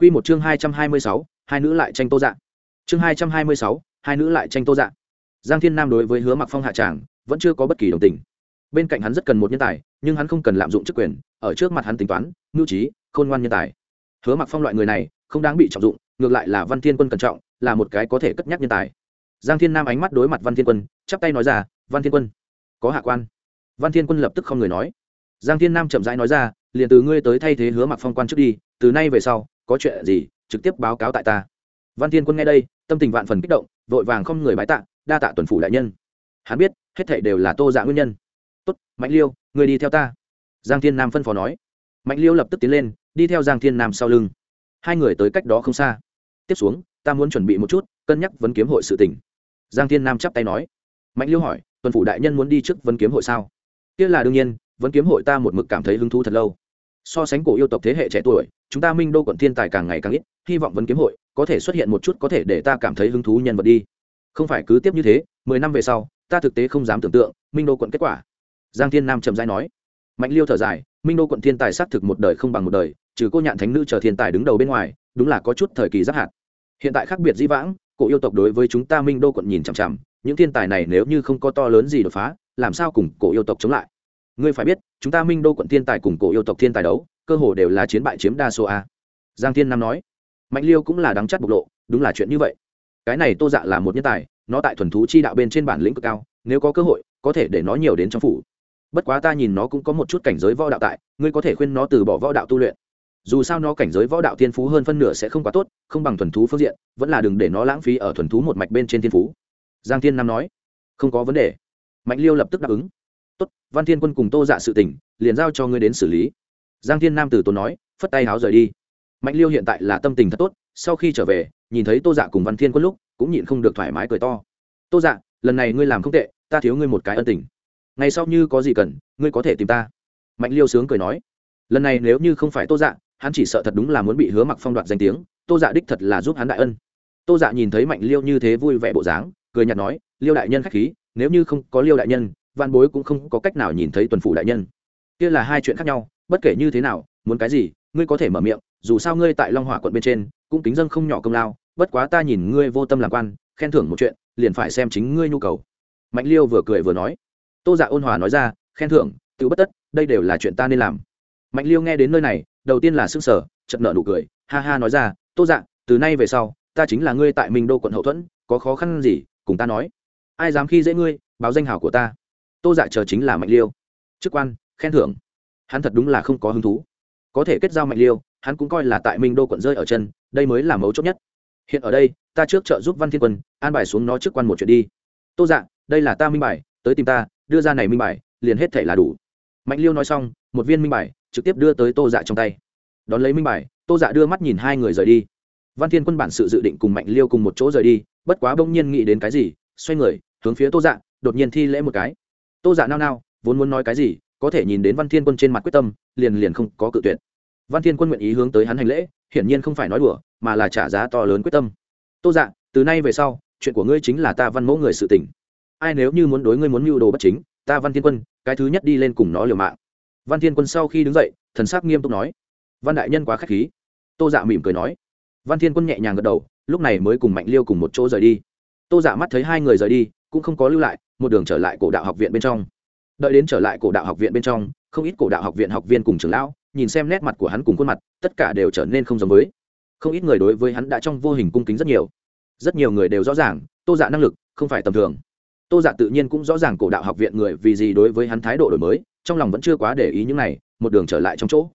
Quy một chương 226, hai nữ lại tranh Tô Dạ. Chương 226, hai nữ lại tranh Tô Dạ. Giang Thiên Nam đối với Hứa Mặc Phong hạ tràng, vẫn chưa có bất kỳ đồng tình. Bên cạnh hắn rất cần một nhân tài, nhưng hắn không cần lạm dụng chức quyền, ở trước mặt hắn tính toán, nhu trí, khôn ngoan nhân tài. Hứa Mặc Phong loại người này, không đáng bị trọng dụng, ngược lại là Văn Thiên Quân cẩn trọng, là một cái có thể cất nhắc nhân tài. Giang Thiên Nam ánh mắt đối mặt Văn Thiên Quân, chắp tay nói ra, "Văn Thiên Quân, có hạ quan." Văn Thiên Quân lập tức không người nói. Giang Thiên Nam chậm rãi nói ra, "Liền từ ngươi tới thay thế Hứa Mặc Phong quan trước đi, từ nay về sau, có chuyện gì, trực tiếp báo cáo tại ta. Văn thiên quân nghe đây, tâm tình vạn phần kích động, vội vàng không người bái tạ, đa tạ tuần phủ đại nhân. Hắn biết, hết thảy đều là tô dạ nguyên nhân. Tốt, mạnh liêu, người đi theo ta. Giang thiên nam phân phó nói. Mạnh liêu lập tức tiến lên, đi theo giang thiên nam sau lưng. Hai người tới cách đó không xa. Tiếp xuống, ta muốn chuẩn bị một chút, cân nhắc vấn kiếm hội sự tỉnh giang thiên nam chắp tay nói. Mạnh liêu hỏi, tuần phủ đại nhân muốn đi trước vấn kiếm hội sao? Kia là đương nhiên, vấn kiếm hội ta một mực cảm thấy hứng thú thật lâu. So sánh cổ yêu tộc thế hệ trẻ tuổi chúng ta minh đô quận thiên tài càng ngày càng ít, hy vọng vấn kiếm hội có thể xuất hiện một chút có thể để ta cảm thấy hứng thú nhân vật đi. Không phải cứ tiếp như thế, mười năm về sau, ta thực tế không dám tưởng tượng minh đô quận kết quả. Giang thiên nam trầm dai nói. Mạnh liêu thở dài, minh đô quận thiên tài xác thực một đời không bằng một đời, trừ cô nhạn thánh nữ chờ thiên tài đứng đầu bên ngoài, đúng là có chút thời kỳ giáp hạt. Hiện tại khác biệt dĩ vãng, cổ yêu tộc đối với chúng ta minh đô quận nhìn chằm chằm, những thiên tài này nếu như không có to lớn gì đột phá, làm sao cùng cổ yêu tộc chống lại? Ngươi phải biết, chúng ta minh đô quận thiên tài cùng cổ yêu tộc thiên tài đấu cơ hồ đều là chiến bại chiếm đa số a. Giang thiên nam nói, mạnh liêu cũng là đáng chắc bộc lộ, đúng là chuyện như vậy. Cái này tô dạ là một nhân tài, nó tại thuần thú chi đạo bên trên bản lĩnh cực cao, nếu có cơ hội, có thể để nó nhiều đến trong phủ. Bất quá ta nhìn nó cũng có một chút cảnh giới võ đạo tại, ngươi có thể khuyên nó từ bỏ võ đạo tu luyện. Dù sao nó cảnh giới võ đạo thiên phú hơn phân nửa sẽ không quá tốt, không bằng thuần thú phương diện, vẫn là đừng để nó lãng phí ở thuần thú một mạch bên trên thiên phú. Giang thiên nam nói, không có vấn đề. Mạnh liêu lập tức đáp ứng. Tốt, văn thiên quân cùng tô dạ sự tỉnh liền giao cho ngươi đến xử lý giang thiên nam từ tốn nói, phất tay háo rời đi. Mạnh liêu hiện tại là tâm tình thật tốt, sau khi trở về, nhìn thấy tô dạ cùng văn thiên quân lúc, cũng nhịn không được thoải mái cười to. Tô dạ lần này ngươi làm không tệ, ta thiếu ngươi một cái ân tình. Ngày sau như có gì cần, ngươi có thể tìm ta. Mạnh liêu sướng cười nói. Lần này nếu như không phải tô dạ hắn chỉ sợ thật đúng là muốn bị hứa mặc phong đoạt danh tiếng, tô dạ đích thật là giúp hắn đại ân. Tô dạ nhìn thấy mạnh liêu như thế vui vẻ bộ dáng, cười nhạt nói, liêu đại nhân k h á c h khí, nếu như không có liêu đại nhân, văn bối cũng không có cách nào nhìn thấy tuần phủ đại nhân. Kia là hai chuyện khác nhau bất kể như thế nào, muốn cái gì, ngươi có thể mở miệng, dù sao ngươi tại long hỏa quận bên trên, cũng kính dân không nhỏ công lao, bất quá ta nhìn ngươi vô tâm làm quan, khen thưởng một chuyện, liền phải xem chính ngươi nhu cầu. Mạnh liêu vừa cười vừa nói. Tô dạ ôn hòa nói ra, khen thưởng, tự bất tất, đây đều là chuyện ta nên làm. Mạnh liêu nghe đến nơi này, đầu tiên là s ư n g sở chật nợ nụ cười, ha ha nói ra, tô dạ từ nay về sau, ta chính là ngươi tại minh đô quận hậu thuẫn, có khó khăn gì, cùng ta nói. Ai dám khi dễ ngươi, báo danh hảo của ta. Tô dạ chờ chính là mạnh liêu. Chức quan, khen thưởng hắn thật đúng là không có hứng thú. Có thể kết giao mạnh liêu, hắn cũng coi là tại minh đô quận rơi ở chân, đây mới là mấu chốt nhất. Hiện ở đây, ta trước trợ giúp văn thiên quân, an bài xuống nó trước quan một chuyện đi. Tô dạ đây là ta minh bài, tới tìm ta, đưa ra này minh bài, liền hết thể là đủ. Mạnh liêu nói xong, một viên minh bài, trực tiếp đưa tới tô dạ trong tay. Đón lấy minh bài, tô dạ đưa mắt nhìn hai người rời đi. Văn thiên quân bản sự dự định cùng mạnh liêu cùng một chỗ rời đi, bất quá bỗng nhiên nghĩ đến cái gì, xoay người, hướng phía tô dạ đột nhiên thi lễ một cái. Tô dạ nao nao, vốn muốn nói cái gì có thể nhìn đến văn thiên quân trên mặt quyết tâm, liền liền không có cự tuyệt. Văn thiên quân nguyện ý hướng tới hắn hành lễ, hiển nhiên không phải nói đùa, mà là trả giá to lớn quyết tâm. Tô dạ từ nay về sau, chuyện của ngươi chính là ta văn mẫu người sự tỉnh ai nếu như muốn đối ngươi muốn mưu đồ bất chính, ta văn thiên quân, cái thứ nhất đi lên cùng nó liều mạng. Văn thiên quân sau khi đứng dậy, thần sắc nghiêm túc nói. Văn đại nhân quá k h á c h khí. Tô dạ mỉm cười nói. Văn thiên quân nhẹ nhàng gật đầu, lúc này mới cùng mạnh liêu cùng một chỗ rời đi. Tô dạ mắt thấy hai người rời đi, cũng không có lưu lại, một đường trở lại cổ đạo học viện bên trong đợi đến trở lại cổ đạo học viện bên trong, không ít cổ đạo học viện học viên cùng trường lão, nhìn xem nét mặt của hắn cùng khuôn mặt, tất cả đều trở nên không giống với. Không ít người đối với hắn đã trong vô hình cung kính rất nhiều. Rất nhiều người đều rõ ràng, tô dạ năng lực không phải tầm thường. Tô dạ tự nhiên cũng rõ ràng cổ đạo học viện người vì gì đối với hắn thái độ đổi mới, trong lòng vẫn chưa quá để ý những này, một đường trở lại trong chỗ.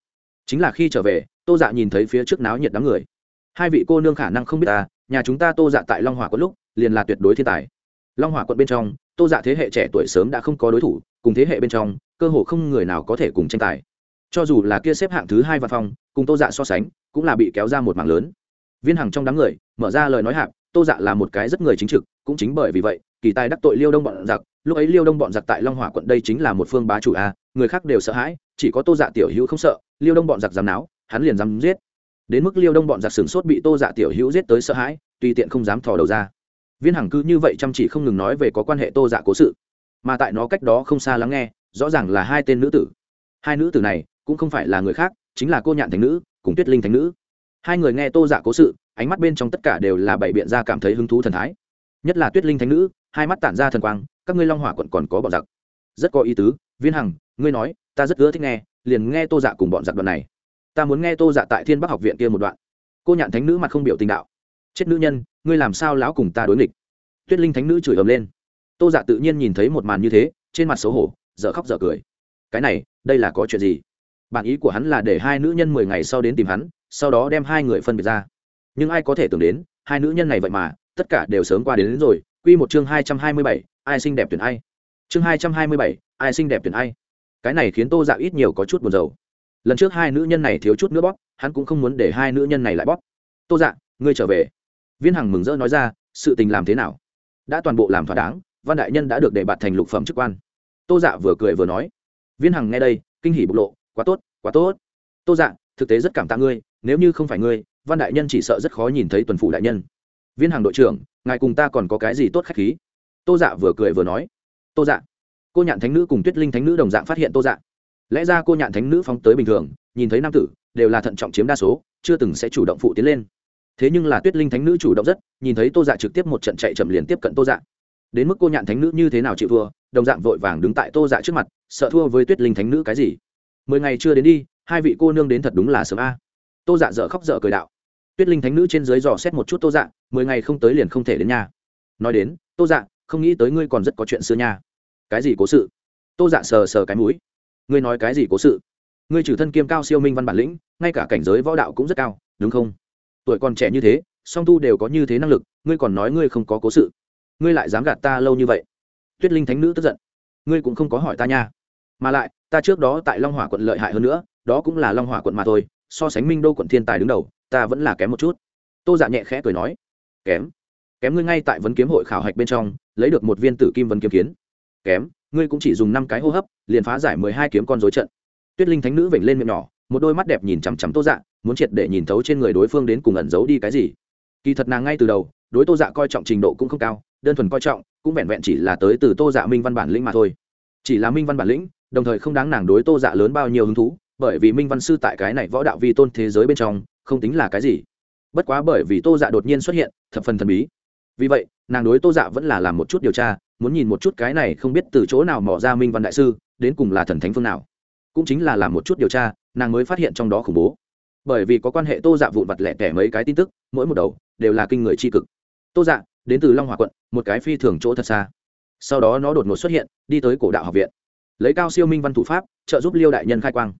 Chính là khi trở về, tô dạ nhìn thấy phía trước náo nhiệt đám người. Hai vị cô nương khả năng không biết ta, nhà chúng ta tô dạ tại long hòa có lúc, liền là tuyệt đối thiên tài. Long hòa quận bên trong tô dạ thế hệ trẻ tuổi sớm đã không có đối thủ, cùng thế hệ bên trong, cơ hồ không người nào có thể cùng tranh tài. Cho dù là kia xếp hạng thứ hai văn phòng cùng tô dạ so sánh, cũng là bị kéo ra một mảng lớn. Viên hằng trong đám người, mở ra lời nói hạp, tô dạ là một cái rất người chính trực, cũng chính bởi vì vậy, kỳ tài đắc tội liêu đông bọn giặc, lúc ấy liêu đông bọn giặc tại long hỏa quận đây chính là một phương bá chủ a, người khác đều sợ hãi, chỉ có tô dạ tiểu hữu không sợ, liêu đông bọn giặc dám náo, hắn liền dám giết. Đến mức liêu đông bọn giặc sửng sốt bị tô dạ tiểu hữu giết tới sợ hãi, tùy tiện không dám thò đầu ra viên hằng cứ như vậy chăm chỉ không ngừng nói về có quan hệ tô dạ cố sự. Mà tại nó cách đó không xa lắng nghe, rõ ràng là hai tên nữ tử. Hai nữ tử này cũng không phải là người khác, chính là cô nhạn thánh nữ, cùng tuyết linh thánh nữ. Hai người nghe tô dạ cố sự, ánh mắt bên trong tất cả đều là bảy biện ra cảm thấy hứng thú thần thái. Nhất là tuyết linh thánh nữ, hai mắt tản ra thần quang, các ngươi long hỏa quận còn có bọn giặc. Rất có ý tứ, viên hằng, ngươi nói, ta rất ưa thích nghe, liền nghe tô dạ cùng bọn giặc đoạn này. Ta muốn nghe tô dạ tại thiên bắc học viện kia một đoạn. Cô nhạn thánh nữ mặt không biểu tình đạo chết nữ nhân ngươi làm sao lão cùng ta đối nghịch? Tuyết linh thánh nữ chửi ầm lên. Tô dạ tự nhiên nhìn thấy một màn như thế trên mặt xấu hổ dở khóc dở cười. Cái này đây là có chuyện gì? Bản ý của hắn là để hai nữ nhân mười ngày sau đến tìm hắn sau đó đem hai người phân biệt ra. Nhưng ai có thể tưởng đến hai nữ nhân này vậy mà tất cả đều sớm qua đến, đến rồi. Q một chương hai trăm hai mươi bảy ai xinh đẹp tuyển ai? Chương hai trăm hai mươi bảy ai xinh đẹp tuyển ai? Cái này khiến tô dạ ít nhiều có chút buồn rầu. Lần trước hai nữ nhân này thiếu chút nữa bóp hắn cũng không muốn để hai nữ nhân này lại bóp. Tô dạ ngươi trở về viên hằng mừng rỡ nói ra, sự tình làm thế nào? Đã toàn bộ làm thỏa đáng, văn đại nhân đã được đề bạt thành lục phẩm chức quan. Tô dạ vừa cười vừa nói. Viên hằng nghe đây, kinh hỉ bộc lộ, quá tốt quá tốt. Tô dạ thực tế rất cảm tạ ngươi, nếu như không phải ngươi, văn đại nhân chỉ sợ rất khó nhìn thấy tuần phủ đại nhân. Viên hàng đội trưởng, ngài cùng ta còn có cái gì tốt khách khí? Tô dạ vừa cười vừa nói. Tô dạ cô nhạn thánh nữ cùng tuyết linh thánh nữ đồng dạng phát hiện tô dạ. Lẽ ra cô nhạn thánh nữ phóng tới bình thường, nhìn thấy nam tử, đều là thận trọng chiếm đa số, chưa từng sẽ chủ động phụ tiến lên thế nhưng là tuyết linh thánh nữ chủ động rất, nhìn thấy tô dạ trực tiếp một trận chạy chậm liền tiếp cận tô dạ. Đến mức cô nhạn thánh nữ như thế nào chịu thua, đồng dạng vội vàng đứng tại tô dạ trước mặt, sợ thua với tuyết linh thánh nữ cái gì? Mười ngày chưa đến đi, hai vị cô nương đến thật đúng là sớm a. Tô dạ dở khóc dở cười đạo. Tuyết linh thánh nữ trên dưới dò xét một chút tô dạ mười ngày không tới liền không thể đến nhà. Nói đến, tô dạ không nghĩ tới ngươi còn rất có chuyện xưa nha. Cái gì cố sự? Tô dạ sờ sờ cái mũi. Ngươi nói cái gì cố sự? Ngươi trừ thân kiêm cao siêu minh văn bản lĩnh, ngay cả cảnh giới võ đạo cũng rất cao, đúng không? Tuổi còn trẻ như thế, song tu đều có như thế năng lực, ngươi còn nói ngươi không có cố sự. Ngươi lại dám gạt ta lâu như vậy. Tuyết linh thánh nữ tức giận. Ngươi cũng không có hỏi ta nha. Mà lại, ta trước đó tại long hỏa quận lợi hại hơn nữa, đó cũng là long hỏa quận mà thôi, so sánh minh đô quận thiên tài đứng đầu, ta vẫn là kém một chút. Tô dạ nhẹ khẽ cười nói. Kém. Kém ngươi ngay tại vấn kiếm hội khảo hạch bên trong, lấy được một viên tử kim vấn kiếm kiến. Kém, ngươi cũng chỉ dùng năm cái hô hấp, liền phá giải mười hai kiếm con dối trận. Tuyết linh thánh nữ vểnh lên miệng nhỏ một đôi mắt đẹp nhìn chằm chằm tô dạ muốn triệt để nhìn thấu trên người đối phương đến cùng ẩn giấu đi cái gì. Kỳ thật nàng ngay từ đầu, đối tô dạ coi trọng trình độ cũng không cao, đơn thuần coi trọng, cũng vẹn vẹn chỉ là tới từ tô dạ minh văn bản lĩnh mà thôi. Chỉ là minh văn bản lĩnh, đồng thời không đáng nàng đối tô dạ lớn bao nhiêu hứng thú, bởi vì minh văn sư tại cái này võ đạo vi tôn thế giới bên trong, không tính là cái gì. Bất quá bởi vì tô dạ đột nhiên xuất hiện, thập phần thần bí. Vì vậy, nàng đối tô dạ vẫn là làm một chút điều tra, muốn nhìn một chút cái này không biết từ chỗ nào mỏ ra minh văn đại sư, đến cùng là thần thánh phương nào. Cũng chính là làm một chút điều tra nàng mới phát hiện trong đó khủng bố. Bởi vì có quan hệ tô dạ vụn vặt lẻ tẻ mấy cái tin tức, mỗi một đầu đều là kinh người tri cực. Tô dạ đến từ long hòa quận, một cái phi thường chỗ thật xa. Sau đó nó đột ngột xuất hiện, đi tới cổ đạo học viện. Lấy cao siêu minh văn thủ pháp, trợ giúp liêu đại nhân khai quang.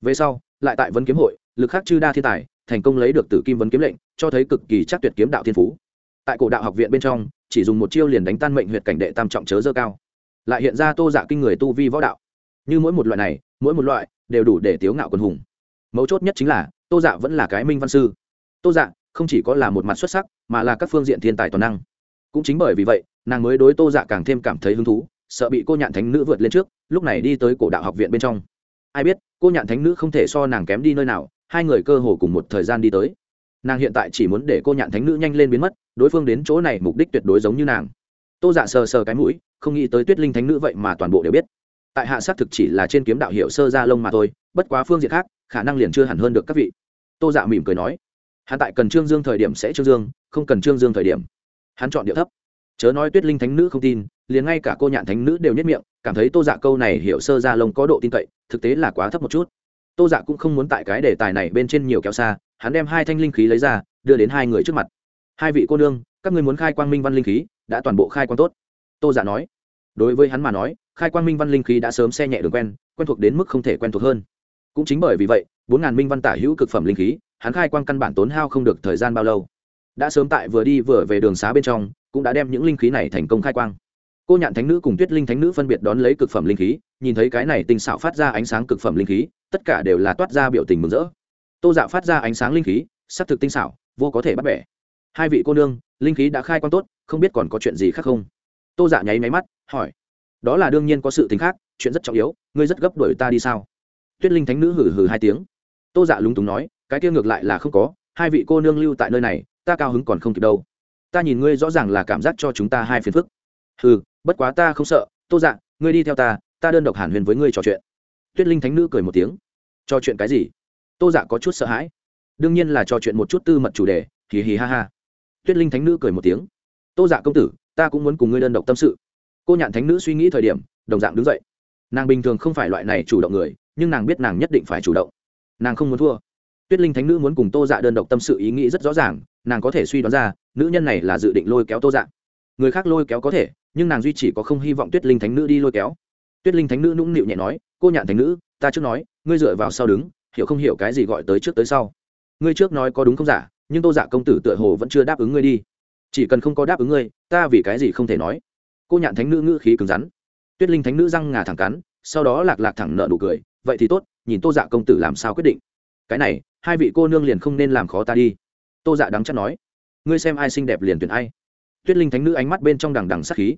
Về sau, lại tại vấn kiếm hội, lực khắc chư đa thiên tài, thành công lấy được tử kim vấn kiếm lệnh, cho thấy cực kỳ chắc tuyệt kiếm đạo thiên phú. Tại cổ đạo học viện bên trong, chỉ dùng một chiêu liền đánh tan mệnh huyệt cảnh đệ tam trọng chớ dơ cao. Lại hiện ra tô dạ kinh người tu vi võ đạo. Như mỗi một loại này, mỗi một loại đều đủ để tiếu ngạo quân hùng. Mấu chốt nhất chính là, tô dạ vẫn là cái minh văn sư. Tô dạ không chỉ có là một mặt xuất sắc, mà là các phương diện thiên tài toàn năng. Cũng chính bởi vì vậy, nàng mới đối tô dạ càng thêm cảm thấy hứng thú, sợ bị cô nhạn thánh nữ vượt lên trước, lúc này đi tới cổ đạo học viện bên trong. Ai biết, cô nhạn thánh nữ không thể so nàng kém đi nơi nào, hai người cơ hồ cùng một thời gian đi tới. Nàng hiện tại chỉ muốn để cô nhạn thánh nữ nhanh lên biến mất, đối phương đến chỗ này mục đích tuyệt đối giống như nàng. Tô dạ sờ sờ cái mũi, không nghĩ tới tuyết linh thánh nữ vậy mà toàn bộ đều biết tại hạ xác thực chỉ là trên kiếm đạo hiệu sơ gia lông mà thôi, bất quá phương diện khác, khả năng liền chưa hẳn hơn được các vị. Tô dạ mỉm cười nói. Hắn tại cần trương dương thời điểm sẽ trương dương, không cần trương dương thời điểm. Hắn chọn điệu thấp. Chớ nói tuyết linh thánh nữ không tin, liền ngay cả cô nhạn thánh nữ đều nhất miệng, cảm thấy tô dạ câu này hiểu sơ ra lông có độ tin cậy, thực tế là quá thấp một chút. Tô dạ cũng không muốn tại cái đề tài này bên trên nhiều kéo xa, hắn đem hai thanh linh khí lấy ra, đưa đến hai người trước mặt. Hai vị cô nương, các người muốn khai quang minh văn linh khí, đã toàn bộ khai quang tốt. Tô dạ nói. Đối với hắn mà nói khai quang minh văn linh khí đã sớm xe nhẹ đường quen quen thuộc đến mức không thể quen thuộc hơn. Cũng chính bởi vì vậy, bốn ngàn minh văn tả hữu cực phẩm linh khí, hắn khai quang căn bản tốn hao không được thời gian bao lâu. Đã sớm tại vừa đi vừa về đường xá bên trong, cũng đã đem những linh khí này thành công khai quang. Cô nhạn thánh nữ cùng tuyết linh thánh nữ phân biệt đón lấy cực phẩm linh khí, nhìn thấy cái này tinh xảo phát ra ánh sáng cực phẩm linh khí, tất cả đều là toát ra biểu tình mừng rỡ. Tô dạ phát ra ánh sáng linh khí s ắ c thực tinh xảo, vô có thể bắt bẻ. Hai vị cô nương, linh khí đã khai quang tốt, không biết còn có chuyện gì khác không? Tô dạ nháy máy mắt, hỏi đó là đương nhiên có sự tính khác, chuyện rất trọng yếu, ngươi rất gấp đuổi ta đi sao? Tuyết linh thánh nữ hử hử hai tiếng. Tô dạ lúng túng nói, cái kia ngược lại là không có, hai vị cô nương lưu tại nơi này, ta cao hứng còn không kịp đâu. Ta nhìn ngươi rõ ràng là cảm giác cho chúng ta hai phiền phức. Ừ bất quá ta không sợ. Tô dạ ngươi đi theo ta ta đơn độc hàn huyền với ngươi trò chuyện. Tuyết linh thánh nữ cười một tiếng. Trò chuyện cái gì? Tô dạ có chút sợ hãi. Đương nhiên là trò chuyện một chút tư mật chủ đề. Hì hì ha ha. Tuyết linh thánh nữ cười một tiếng. Tô dạ công tử, ta cũng muốn cùng ngươi đơn độc tâm sự cô nhạn thánh nữ suy nghĩ thời điểm, đồng dạng đứng dậy. Nàng bình thường không phải loại này chủ động người, nhưng nàng biết nàng nhất định phải chủ động. Nàng không muốn thua. Tuyết linh thánh nữ muốn cùng tô dạ đơn độc tâm sự ý nghĩ rất rõ ràng, nàng có thể suy đoán ra, nữ nhân này là dự định lôi kéo tô dạ. Người khác lôi kéo có thể, nhưng nàng duy chỉ có không hy vọng tuyết linh thánh nữ đi lôi kéo. Tuyết linh thánh nữ nũng nịu nhẹ nói, cô nhạn thánh nữ, ta trước nói, ngươi dựa vào sau đứng, hiểu không hiểu cái gì gọi tới trước tới sau. Ngươi trước nói có đúng không giả, nhưng tô giả dạ công tử tựa hồ vẫn chưa đáp ứng ngươi đi. Chỉ cần không có đáp ứng ngươi, ta vì cái gì không thể nói? Cô nhạn thánh nữ ngữ khí cứng rắn. Tuyết linh thánh nữ răng ngà thẳng cắn, sau đó lạc lạc thẳng nợ nụ cười, vậy thì tốt, nhìn tô dạ công tử làm sao quyết định. Cái này, hai vị cô nương liền không nên làm khó ta đi. Tô dạ đắng chắc nói, ngươi xem ai xinh đẹp liền tuyển ai. Tuyết linh thánh nữ ánh mắt bên trong đằng đằng sắc khí.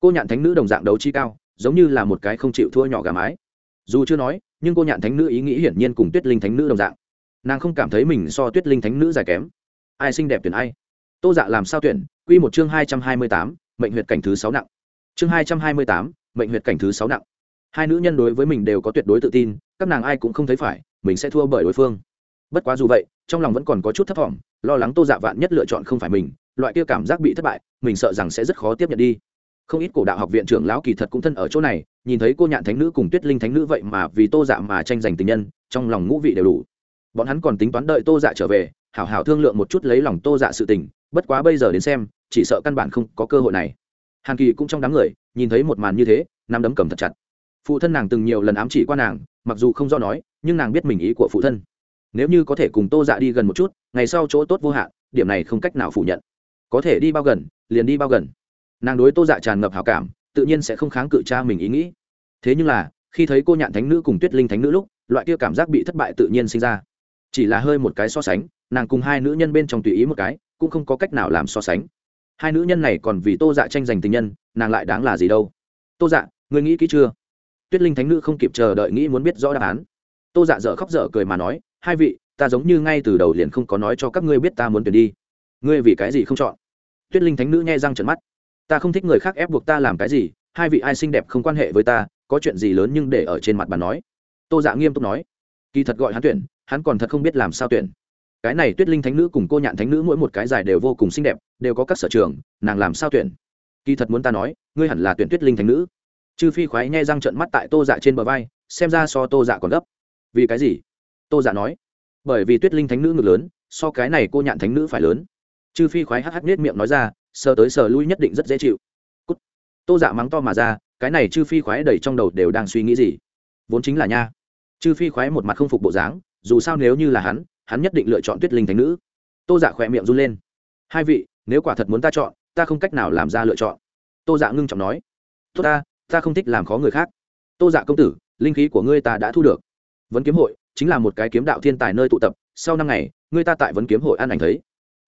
Cô nhạn thánh nữ đồng dạng đấu chi cao, giống như là một cái không chịu thua nhỏ gà mái. Dù chưa nói, nhưng cô nhạn thánh nữ ý nghĩ hiển nhiên cùng tuyết linh thánh nữ đồng dạng. Nàng không cảm thấy mình so tuyết linh thánh nữ dài kém. Ai xinh đẹp tuyển ai? Tô dạ làm sao tuyển? Q một chương hai trăm hai mươi tám mệnh huyệt cảnh thứ sáu nặng. Chương hai trăm hai mươi tám, mệnh huyệt cảnh thứ sáu nặng. Hai nữ nhân đối với mình đều có tuyệt đối tự tin, các nàng ai cũng không thấy phải, mình sẽ thua bởi đối phương. Bất quá dù vậy, trong lòng vẫn còn có chút thấp t lo lắng tô dạ vạn nhất lựa chọn không phải mình, loại kia cảm giác bị thất bại, mình sợ rằng sẽ rất khó tiếp nhận đi. Không ít cổ đạo học viện trưởng lão kỳ thật cũng thân ở chỗ này, nhìn thấy cô nhạn thánh nữ cùng tuyết linh thánh nữ vậy mà vì tô dạ mà tranh giành tình nhân, trong lòng ngũ vị đều đủ. Bọn hắn còn tính toán đợi tô dạ trở về, hảo hảo thương lượng một chút lấy lòng tô dạ sự tình, bất quá bây giờ đến xem chỉ sợ căn bản không có cơ hội này. Hàn kỳ cũng trong đám người, nhìn thấy một màn như thế, nắm đấm cầm thật chặt. Phụ thân nàng từng nhiều lần ám chỉ qua nàng, mặc dù không do nói, nhưng nàng biết mình ý của phụ thân. Nếu như có thể cùng tô dạ đi gần một chút, ngày sau chỗ tốt vô hạn, điểm này không cách nào phủ nhận. Có thể đi bao gần, liền đi bao gần. Nàng đối tô dạ tràn ngập hào cảm, tự nhiên sẽ không kháng cự cha mình ý nghĩ. Thế nhưng là, khi thấy cô nhạn thánh nữ cùng tuyết linh thánh nữ lúc, loại kia cảm giác bị thất bại tự nhiên sinh ra. Chỉ là hơi một cái so sánh, nàng cùng hai nữ nhân bên trong tùy ý một cái, cũng không có cách nào làm so sánh hai nữ nhân này còn vì tô dạ tranh giành tình nhân, nàng lại đáng là gì đâu? Tô dạ ngươi nghĩ kỹ chưa? Tuyết linh thánh nữ không kịp chờ đợi nghĩ muốn biết rõ đáp án. Tô dạ dở khóc dở cười mà nói, hai vị, ta giống như ngay từ đầu liền không có nói cho các ngươi biết ta muốn tuyển đi. Ngươi vì cái gì không chọn? Tuyết linh thánh nữ nghe răng trận mắt. Ta không thích người khác ép buộc ta làm cái gì, hai vị ai xinh đẹp không quan hệ với ta, có chuyện gì lớn nhưng để ở trên mặt bà nói. Tô dạ nghiêm túc nói. Kỳ thật gọi hắn tuyển, hắn còn thật không biết làm sao tuyển cái này tuyết linh thánh nữ cùng cô nhạn thánh nữ mỗi một cái dài đều vô cùng xinh đẹp, đều có các sở trường, nàng làm sao tuyển? Kỳ thật muốn ta nói, ngươi hẳn là tuyển tuyết linh thánh nữ. Chư phi khoái nhai răng trận mắt tại tô dạ trên bờ vai, xem ra so tô dạ còn gấp. Vì cái gì? Tô dạ nói. Bởi vì tuyết linh thánh nữ ngược lớn, so cái này cô nhạn thánh nữ phải lớn. Chư phi khoái hh nết miệng nói ra, sờ tới sờ lui nhất định rất dễ chịu. Cút. tô dạ mắng to mà ra, cái này chư phi khoái đầy trong đầu đều đang suy nghĩ gì? Vốn chính là nha. Chư phi khoái một mặt không phục bộ dáng, dù sao nếu như là hắn hắn nhất định lựa chọn tuyết linh thánh nữ. Tô dạ khỏe miệng run lên. Hai vị, nếu quả thật muốn ta chọn, ta không cách nào làm ra lựa chọn. Tô dạ ngưng trọng nói. Tốt ta ta không thích làm khó người khác. Tô dạ công tử, linh khí của ngươi ta đã thu được. Vấn kiếm hội chính là một cái kiếm đạo thiên tài nơi tụ tập, sau năm ngày, ngươi ta tại vấn kiếm hội ăn ảnh thấy.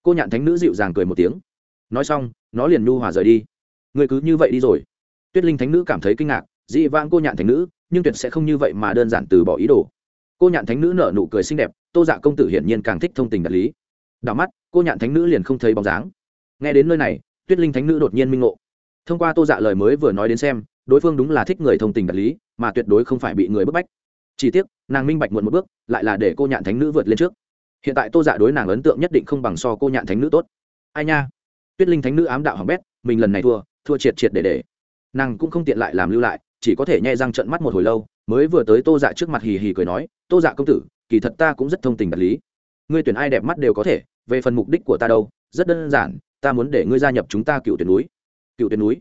Cô nhạn thánh nữ dịu dàng cười một tiếng. Nói xong, nó liền nhu hòa rời đi. Ngươi cứ như vậy đi rồi. Tuyết linh thánh nữ cảm thấy kinh ngạc, dị vãng cô nhạn thánh nữ, nhưng tuyệt sẽ không như vậy mà đơn giản từ bỏ ý đồ. Cô nhạn thánh nữ nở nụ cười xinh đẹp tô dạ công tử hiển nhiên càng thích thông tình đạt lý. Đảo mắt, cô nhạn thánh nữ liền không thấy bóng dáng. Nghe đến nơi này, tuyết linh thánh nữ đột nhiên minh ngộ. Thông qua tô dạ lời mới vừa nói đến xem, đối phương đúng là thích người thông tình đạt lý, mà tuyệt đối không phải bị người bức bách. Chỉ tiếc, nàng minh bạch muộn một bước, lại là để cô nhạn thánh nữ vượt lên trước. Hiện tại tô dạ đối nàng ấn tượng nhất định không bằng so cô nhạn thánh nữ tốt. Ai nha? Tuyết linh thánh nữ ám đạo hỏng bét, mình lần này thua thua triệt triệt để để. Nàng cũng không tiện lại làm lưu lại, chỉ có thể nhai răng trận mắt một hồi lâu, mới vừa tới tô dạ trước mặt hì hì cười nói, tô dạ công tử kỳ thật ta cũng rất thông tình đạt lý. Ngươi tuyển ai đẹp mắt đều có thể, về phần mục đích của ta đâu, rất đơn giản, ta muốn để ngươi gia nhập chúng ta cựu tuyển núi. Cựu tuyển núi?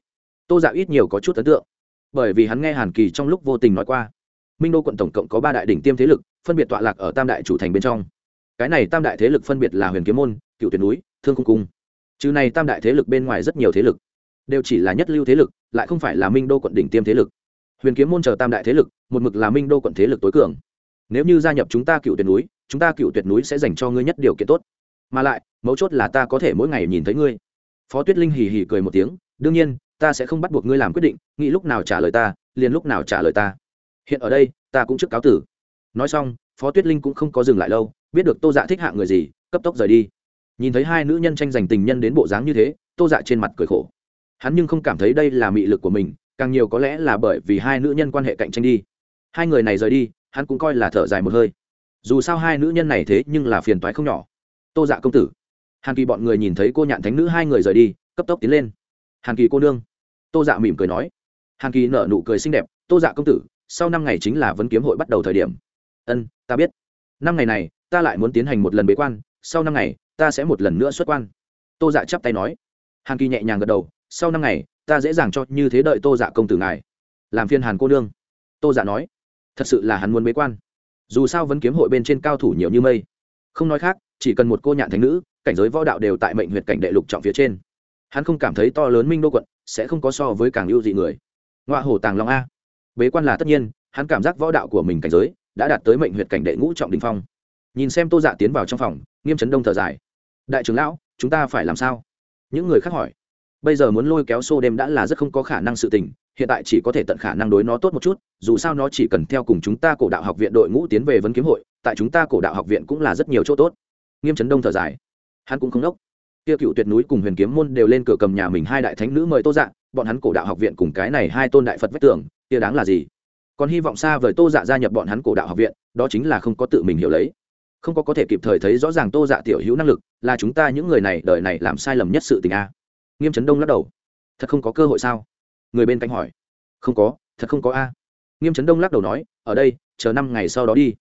Tô dạ ít nhiều có chút ấn tượng, bởi vì hắn nghe hàn kỳ trong lúc vô tình nói qua. Minh đô quận tổng cộng có ba đại đỉnh tiêm thế lực, phân biệt tọa lạc ở tam đại chủ thành bên trong. Cái này tam đại thế lực phân biệt là huyền kiếm môn, cựu tuyển núi, thương cung cung. Trừ này tam đại thế lực bên ngoài rất nhiều thế lực đều chỉ là nhất lưu thế lực, lại không phải là minh đô quận đỉnh tiêm thế lực. Huyền kiếm môn chờ tam đại thế lực, một mực là minh đô quận thế lực tối cường nếu như gia nhập chúng ta cựu tuyệt núi, chúng ta cựu tuyệt núi sẽ dành cho ngươi nhất điều kiện tốt. Mà lại, mấu chốt là ta có thể mỗi ngày nhìn thấy ngươi. Phó tuyết linh hì hì cười một tiếng, đương nhiên, ta sẽ không bắt buộc ngươi làm quyết định, nghĩ lúc nào trả lời ta, liền lúc nào trả lời ta. Hiện ở đây, ta cũng trước cáo tử. Nói xong, phó tuyết linh cũng không có dừng lại lâu, biết được tô dạ thích hạ người gì, cấp tốc rời đi. Nhìn thấy hai nữ nhân tranh giành tình nhân đến bộ dáng như thế, tô dạ trên mặt cười khổ. Hắn nhưng không cảm thấy đây là mị lực của mình, càng nhiều có lẽ là bởi vì hai nữ nhân quan hệ cạnh tranh đi. Hai người này rời đi hắn cũng coi là thở dài một hơi. Dù sao hai nữ nhân này thế nhưng là phiền toái không nhỏ. Tô dạ công tử. Hàn kỳ bọn người nhìn thấy cô nhạn thánh nữ hai người rời đi, cấp tốc tiến lên. Hàn kỳ cô nương. Tô dạ mỉm cười nói. Hàn kỳ nở nụ cười xinh đẹp. Tô dạ công tử, sau năm ngày chính là vấn kiếm hội bắt đầu thời điểm. Ân, ta biết. Năm ngày này, ta lại muốn tiến hành một lần bế quan. Sau năm ngày, ta sẽ một lần nữa xuất quan. Tô dạ chắp tay nói. Hàn kỳ nhẹ nhàng gật đầu. Sau năm ngày, ta dễ dàng cho như thế đợi tô dạ công tử ngài. Làm phiên hàn cô nương. Tô dạ nói thật sự là hắn muốn bế quan. Dù sao vẫn kiếm hội bên trên cao thủ nhiều như mây. Không nói khác, chỉ cần một cô nhạn thành nữ, cảnh giới võ đạo đều tại mệnh huyệt cảnh đệ lục trọng phía trên. Hắn không cảm thấy to lớn minh đô quận sẽ không có so với càng ưu dị người. Ngoại hổ tàng long a. Bế quan là tất nhiên, hắn cảm giác võ đạo của mình cảnh giới đã đạt tới mệnh huyệt cảnh đệ ngũ trọng đình phong. Nhìn xem tô dạ tiến vào trong phòng, nghiêm chấn đông thở dài. Đại trưởng lão, chúng ta phải làm sao? Những người khác hỏi. Bây giờ muốn lôi kéo xô đêm đã là rất không có khả năng sự tình hiện tại chỉ có thể tận khả năng đối nó tốt một chút, dù sao nó chỉ cần theo cùng chúng ta cổ đạo học viện đội ngũ tiến về vấn kiếm hội, tại chúng ta cổ đạo học viện cũng là rất nhiều chỗ tốt. Nghiêm Trấn đông thở dài. Hắn cũng không đốc. Kia cựu tuyệt núi cùng huyền kiếm môn đều lên cửa cầm nhà mình hai đại thánh nữ mời tô dạ bọn hắn cổ đạo học viện cùng cái này hai tôn đại phật vách tưởng kia đáng là gì? Còn hy vọng xa vời tô dạ gia nhập bọn hắn cổ đạo học viện, đó chính là không có tự mình hiểu lấy. Không có có thể kịp thời thấy rõ ràng tô dạ tiểu hữu năng lực, là chúng ta những người này đời này làm sai lầm nhất sự tình a. Nghiêm Trấn đông lắc đầu. Thật không có cơ hội sao? Người bên cạnh hỏi. Không có, thật không có a. Nghiêm trấn đông lắc đầu nói, ở đây, chờ năm ngày sau đó đi.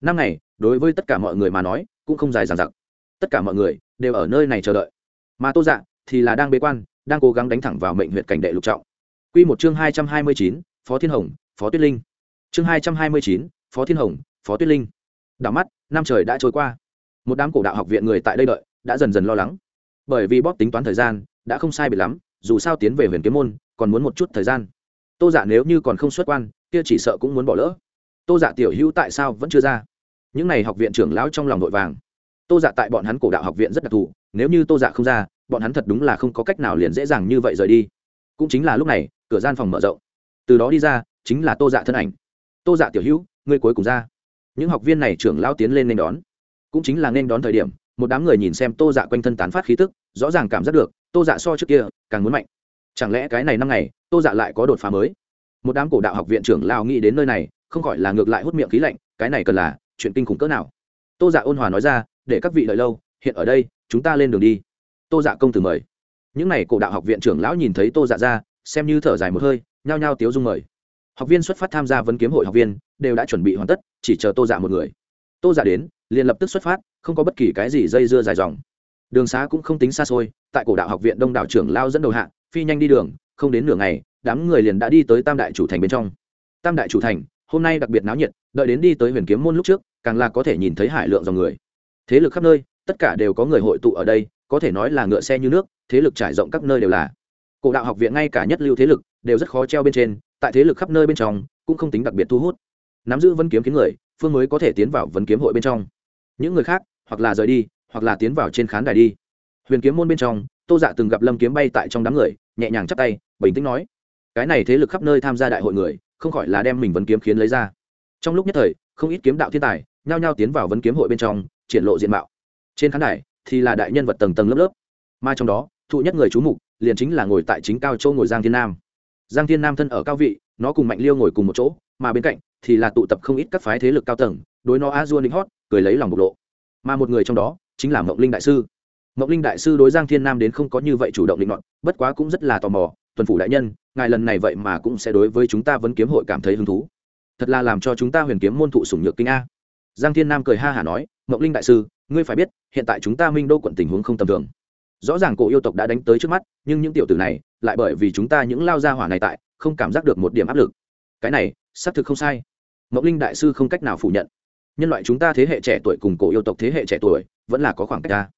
Năm ngày, đối với tất cả mọi người mà nói, cũng không dài dằng dặc. Tất cả mọi người đều ở nơi này chờ đợi. Mà tô dạ thì là đang bế quan, đang cố gắng đánh thẳng vào mệnh huyện cảnh đệ lục trọng. Q một chương hai trăm hai mươi chín, phó thiên hồng, phó tuyết linh. Chương hai trăm hai mươi chín, phó thiên hồng, phó tuyết linh. Đảo mắt, năm trời đã trôi qua. Một đám cổ đạo học viện người tại đây đợi, đã dần dần lo lắng. Bởi vì bóp tính toán thời gian, đã không sai bị lắm, dù sao tiến về huyền kiếm môn còn muốn một chút thời gian. Tô giả dạ nếu như còn không xuất quan, kia chỉ sợ cũng muốn bỏ lỡ. Tô giả dạ tiểu hữu tại sao vẫn chưa ra? Những n à y học viện trưởng lão trong lòng nội vàng. Tô dạ tại bọn hắn cổ đạo học viện rất đặc thù, nếu như tô dạ không ra, bọn hắn thật đúng là không có cách nào liền dễ dàng như vậy rời đi. Cũng chính là lúc này, cửa gian phòng mở rộng. Từ đó đi ra, chính là tô dạ thân ảnh. Tô dạ tiểu hữu, ngươi cuối cùng ra. Những học viên này trưởng lao tiến lên nên đón. Cũng chính là nên đón thời điểm, một đám người nhìn xem tô dạ quanh thân tán phát khí tức, rõ ràng cảm giác được, tô dạ so trước kia, càng muốn mạnh chẳng lẽ cái này năm ngày, tô dạ lại có đột phá mới? Một đám cổ đạo học viện trưởng lao nghĩ đến nơi này, không khỏi là ngược lại hút miệng khí lạnh, cái này cần là chuyện kinh khủng cỡ nào? Tô dạ ôn hòa nói ra, để các vị đợi lâu, hiện ở đây, chúng ta lên đường đi. Tô dạ công tử mời. Những n à y cổ đạo học viện trưởng lão nhìn thấy tô dạ ra, xem như thở dài một hơi, nhao nhao tiếu dung mời. Học viên xuất phát tham gia vấn kiếm hội học viên, đều đã chuẩn bị hoàn tất, chỉ chờ tô dạ một người. Tô dạ đến, liền lập tức xuất phát, không có bất kỳ cái gì dây dưa dài dòng. Đường xá cũng không tính xa xôi, tại cổ đạo học viện đông đảo trưởng lao dẫn đầu hạ phi nhanh đi đường, không đến nửa ngày, đám người liền đã đi tới tam đại chủ thành bên trong. Tam đại chủ thành, hôm nay đặc biệt náo nhiệt, đợi đến đi tới huyền kiếm môn lúc trước, càng là có thể nhìn thấy hải lượng dòng người. Thế lực khắp nơi, tất cả đều có người hội tụ ở đây, có thể nói là ngựa xe như nước, thế lực trải rộng các nơi đều là. Cổ đạo học viện ngay cả nhất lưu thế lực, đều rất khó treo bên trên, tại thế lực khắp nơi bên trong, cũng không tính đặc biệt thu hút. Nắm giữ vấn kiếm kiếm người, phương mới có thể tiến vào vấn kiếm hội bên trong. Những người khác, hoặc là rời đi, hoặc là tiến vào trên khán đài đi. Huyền kiếm môn bên trong tô dạ từng gặp lâm kiếm bay tại trong đám người, nhẹ nhàng chắp tay, bình tĩnh nói, cái này thế lực khắp nơi tham gia đại hội người, không khỏi là đem mình vấn kiếm khiến lấy ra. Trong lúc nhất thời, không ít kiếm đạo thiên tài, nhao nhao tiến vào vấn kiếm hội bên trong, triển lộ diện mạo. Trên khán đài thì là đại nhân vật tầng tầng lớp lớp, mà trong đó, thụ nhất người chú mục liền chính là ngồi tại chính cao châu ngồi giang thiên nam. Giang thiên nam thân ở cao vị, nó cùng mạnh liêu ngồi cùng một chỗ, mà bên cạnh thì là tụ tập không ít các phái thế lực cao tầng, đối nó a dua ninh hót, cười lấy lòng bộc lộ. Mà một người trong đó chính là mộng linh đại sư mộng linh đại sư đối giang thiên nam đến không có như vậy chủ động định luận bất quá cũng rất là tò mò, tuần phủ đại nhân, ngài lần này vậy mà cũng sẽ đối với chúng ta vẫn kiếm hội cảm thấy hứng thú. Thật là làm cho chúng ta huyền kiếm môn thụ sủng nhược kinh a. Giang thiên nam cười ha hả nói, mộng linh đại sư, ngươi phải biết, hiện tại chúng ta minh đô quận tình huống không tầm thường. Rõ ràng cổ yêu tộc đã đánh tới trước mắt, nhưng những tiểu tử này lại bởi vì chúng ta những lao gia hỏa này tại, không cảm giác được một điểm áp lực. Cái này, xác thực không sai. Mộng linh đại sư không cách nào phủ nhận. Nhân loại chúng ta thế hệ trẻ tuổi cùng cổ yêu tộc thế hệ trẻ tuổi vẫn là có khoảng cách ta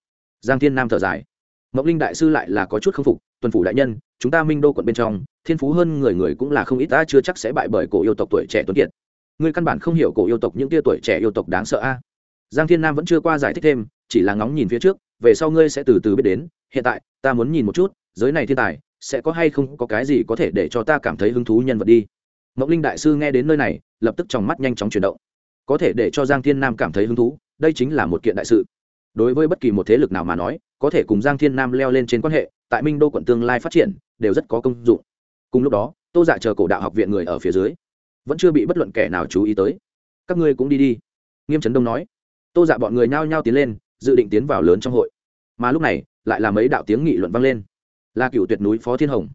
giang thiên nam thở dài. Mộng linh đại sư lại là có chút k phục, tuần phủ đại nhân, chúng ta minh đô quận bên trong, thiên phú hơn người người cũng là không ít, ta chưa chắc sẽ bại bởi cổ yêu tộc tuổi trẻ tuấn kiệt. Ngươi căn bản không hiểu cổ yêu tộc những tia tuổi trẻ yêu tộc đáng sợ a. Giang thiên nam vẫn chưa qua giải thích thêm, chỉ là ngóng nhìn phía trước, về sau ngươi sẽ từ từ biết đến, hiện tại, ta muốn nhìn một chút, giới này thiên tài, sẽ có hay không có cái gì có thể để cho ta cảm thấy hứng thú nhân vật đi? Mộng linh đại sư nghe đến nơi này, lập tức trong mắt nhanh chóng chuyển động. Có thể để cho giang thiên nam cảm thấy hứng thú, đây chính là một kiện đại sự đối với bất kỳ một thế lực nào mà nói, có thể cùng giang thiên nam leo lên trên quan hệ, tại minh đô quận tương lai phát triển, đều rất có công dụng. Cùng lúc đó, tô dạ chờ cổ đạo học viện người ở phía dưới, vẫn chưa bị bất luận kẻ nào chú ý tới. Các ngươi cũng đi đi, nghiêm trấn đông nói. Tô dạ bọn người nhao nhao tiến lên, dự định tiến vào lớn trong hội. Mà lúc này, lại là mấy đạo tiếng nghị luận vang lên. Là cựu tuyệt núi phó thiên hồng.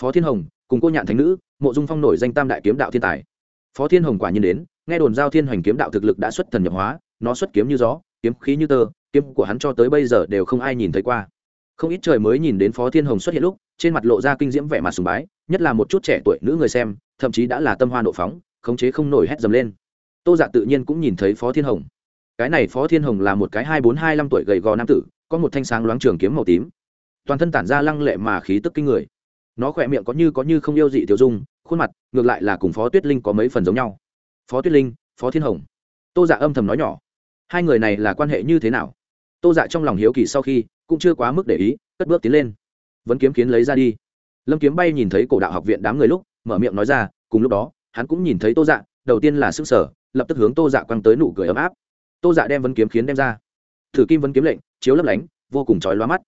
Phó thiên hồng, cùng cô nhạn thánh nữ, mộ dung phong nổi danh tam đại kiếm đạo thiên tài. Phó thiên hồng quả nhiên đến, nghe đồn giao thiên hoành kiếm đạo thực lực đã xuất thần nhập hóa, nó xuất kiếm như gió, kiếm khí như tơ kiếm của hắn cho tới bây giờ đều không ai nhìn thấy qua. Không ít trời mới nhìn đến phó thiên hồng xuất hiện lúc, trên mặt lộ ra kinh diễm vẻ mặt sùng bái, nhất là một chút trẻ tuổi nữ người xem, thậm chí đã là tâm hoa nộ phóng, khống chế không nổi hét dầm lên. Tô dạ tự nhiên cũng nhìn thấy phó thiên hồng. Cái này phó thiên hồng là một cái hai bốn hai năm tuổi gầy gò nam tử, có một thanh sáng loáng trường kiếm màu tím. Toàn thân tản ra lăng lệ mà khí tức kinh người. Nó khỏe miệng có như có như không yêu dị tiêu dung, khuôn mặt ngược lại là cùng phó tuyết linh có mấy phần giống nhau. Phó tuyết linh, phó thiên hồng. Tô dạ âm thầm nói nhỏ. Hai người này là quan hệ như thế nào? Tô dạ trong lòng hiếu kỳ sau khi, cũng chưa quá mức để ý, cất bước tiến lên. Vẫn kiếm kiến lấy ra đi. Lâm kiếm bay nhìn thấy cổ đạo học viện đám người lúc, mở miệng nói ra, cùng lúc đó, hắn cũng nhìn thấy tô dạ đầu tiên là sức sở lập tức hướng tô dạ quăng tới nụ cười ấm áp. Tô dạ đem vấn kiếm khiến đem ra. Thử kim vấn kiếm lệnh, chiếu lấp lánh, vô cùng trói lóa mắt.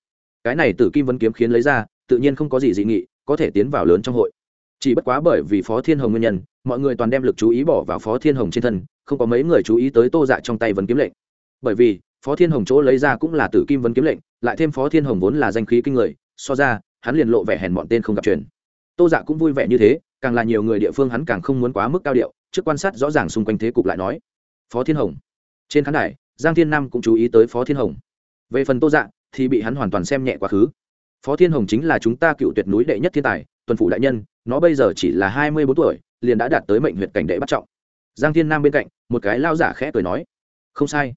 Cái này tử kim vấn kiếm khiến lấy ra, tự nhiên không có gì dị nghị, có thể tiến vào lớn trong hội. Chỉ bất quá bởi vì phó thiên hồng nguyên nhân, mọi người toàn đem lực chú ý bỏ vào phó thiên hồng trên thân, không có mấy người chú ý tới tô dạ trong tay vấn kiếm lệnh. Bởi vì phó thiên hồng chỗ lấy ra cũng là tử kim vấn kiếm lệnh, lại thêm phó thiên hồng vốn là danh khí kinh người, so ra, hắn liền lộ vẻ hèn bọn tên không gặp truyền. Tô dạ cũng vui vẻ như thế, càng là nhiều người địa phương hắn càng không muốn quá mức cao điệu, trước quan sát rõ ràng xung quanh thế cục lại nói. Phó thiên hồng. Trên khán đài, giang thiên nam cũng chú ý tới phó thiên hồng. Về phần tô dạ thì bị hắn hoàn toàn xem nhẹ quá khứ. Phó thiên hồng chính là chúng ta cựu tuyệt núi đệ nhất thiên tài, tuần phủ đại nhân, nó bây giờ chỉ là hai mươi bốn tuổi, liền đã đạt tới mệnh huyệt cảnh đệ bắt trọng. Giang thiên nam bên cạnh, một cái lao giả khẽ cười nói. Không sai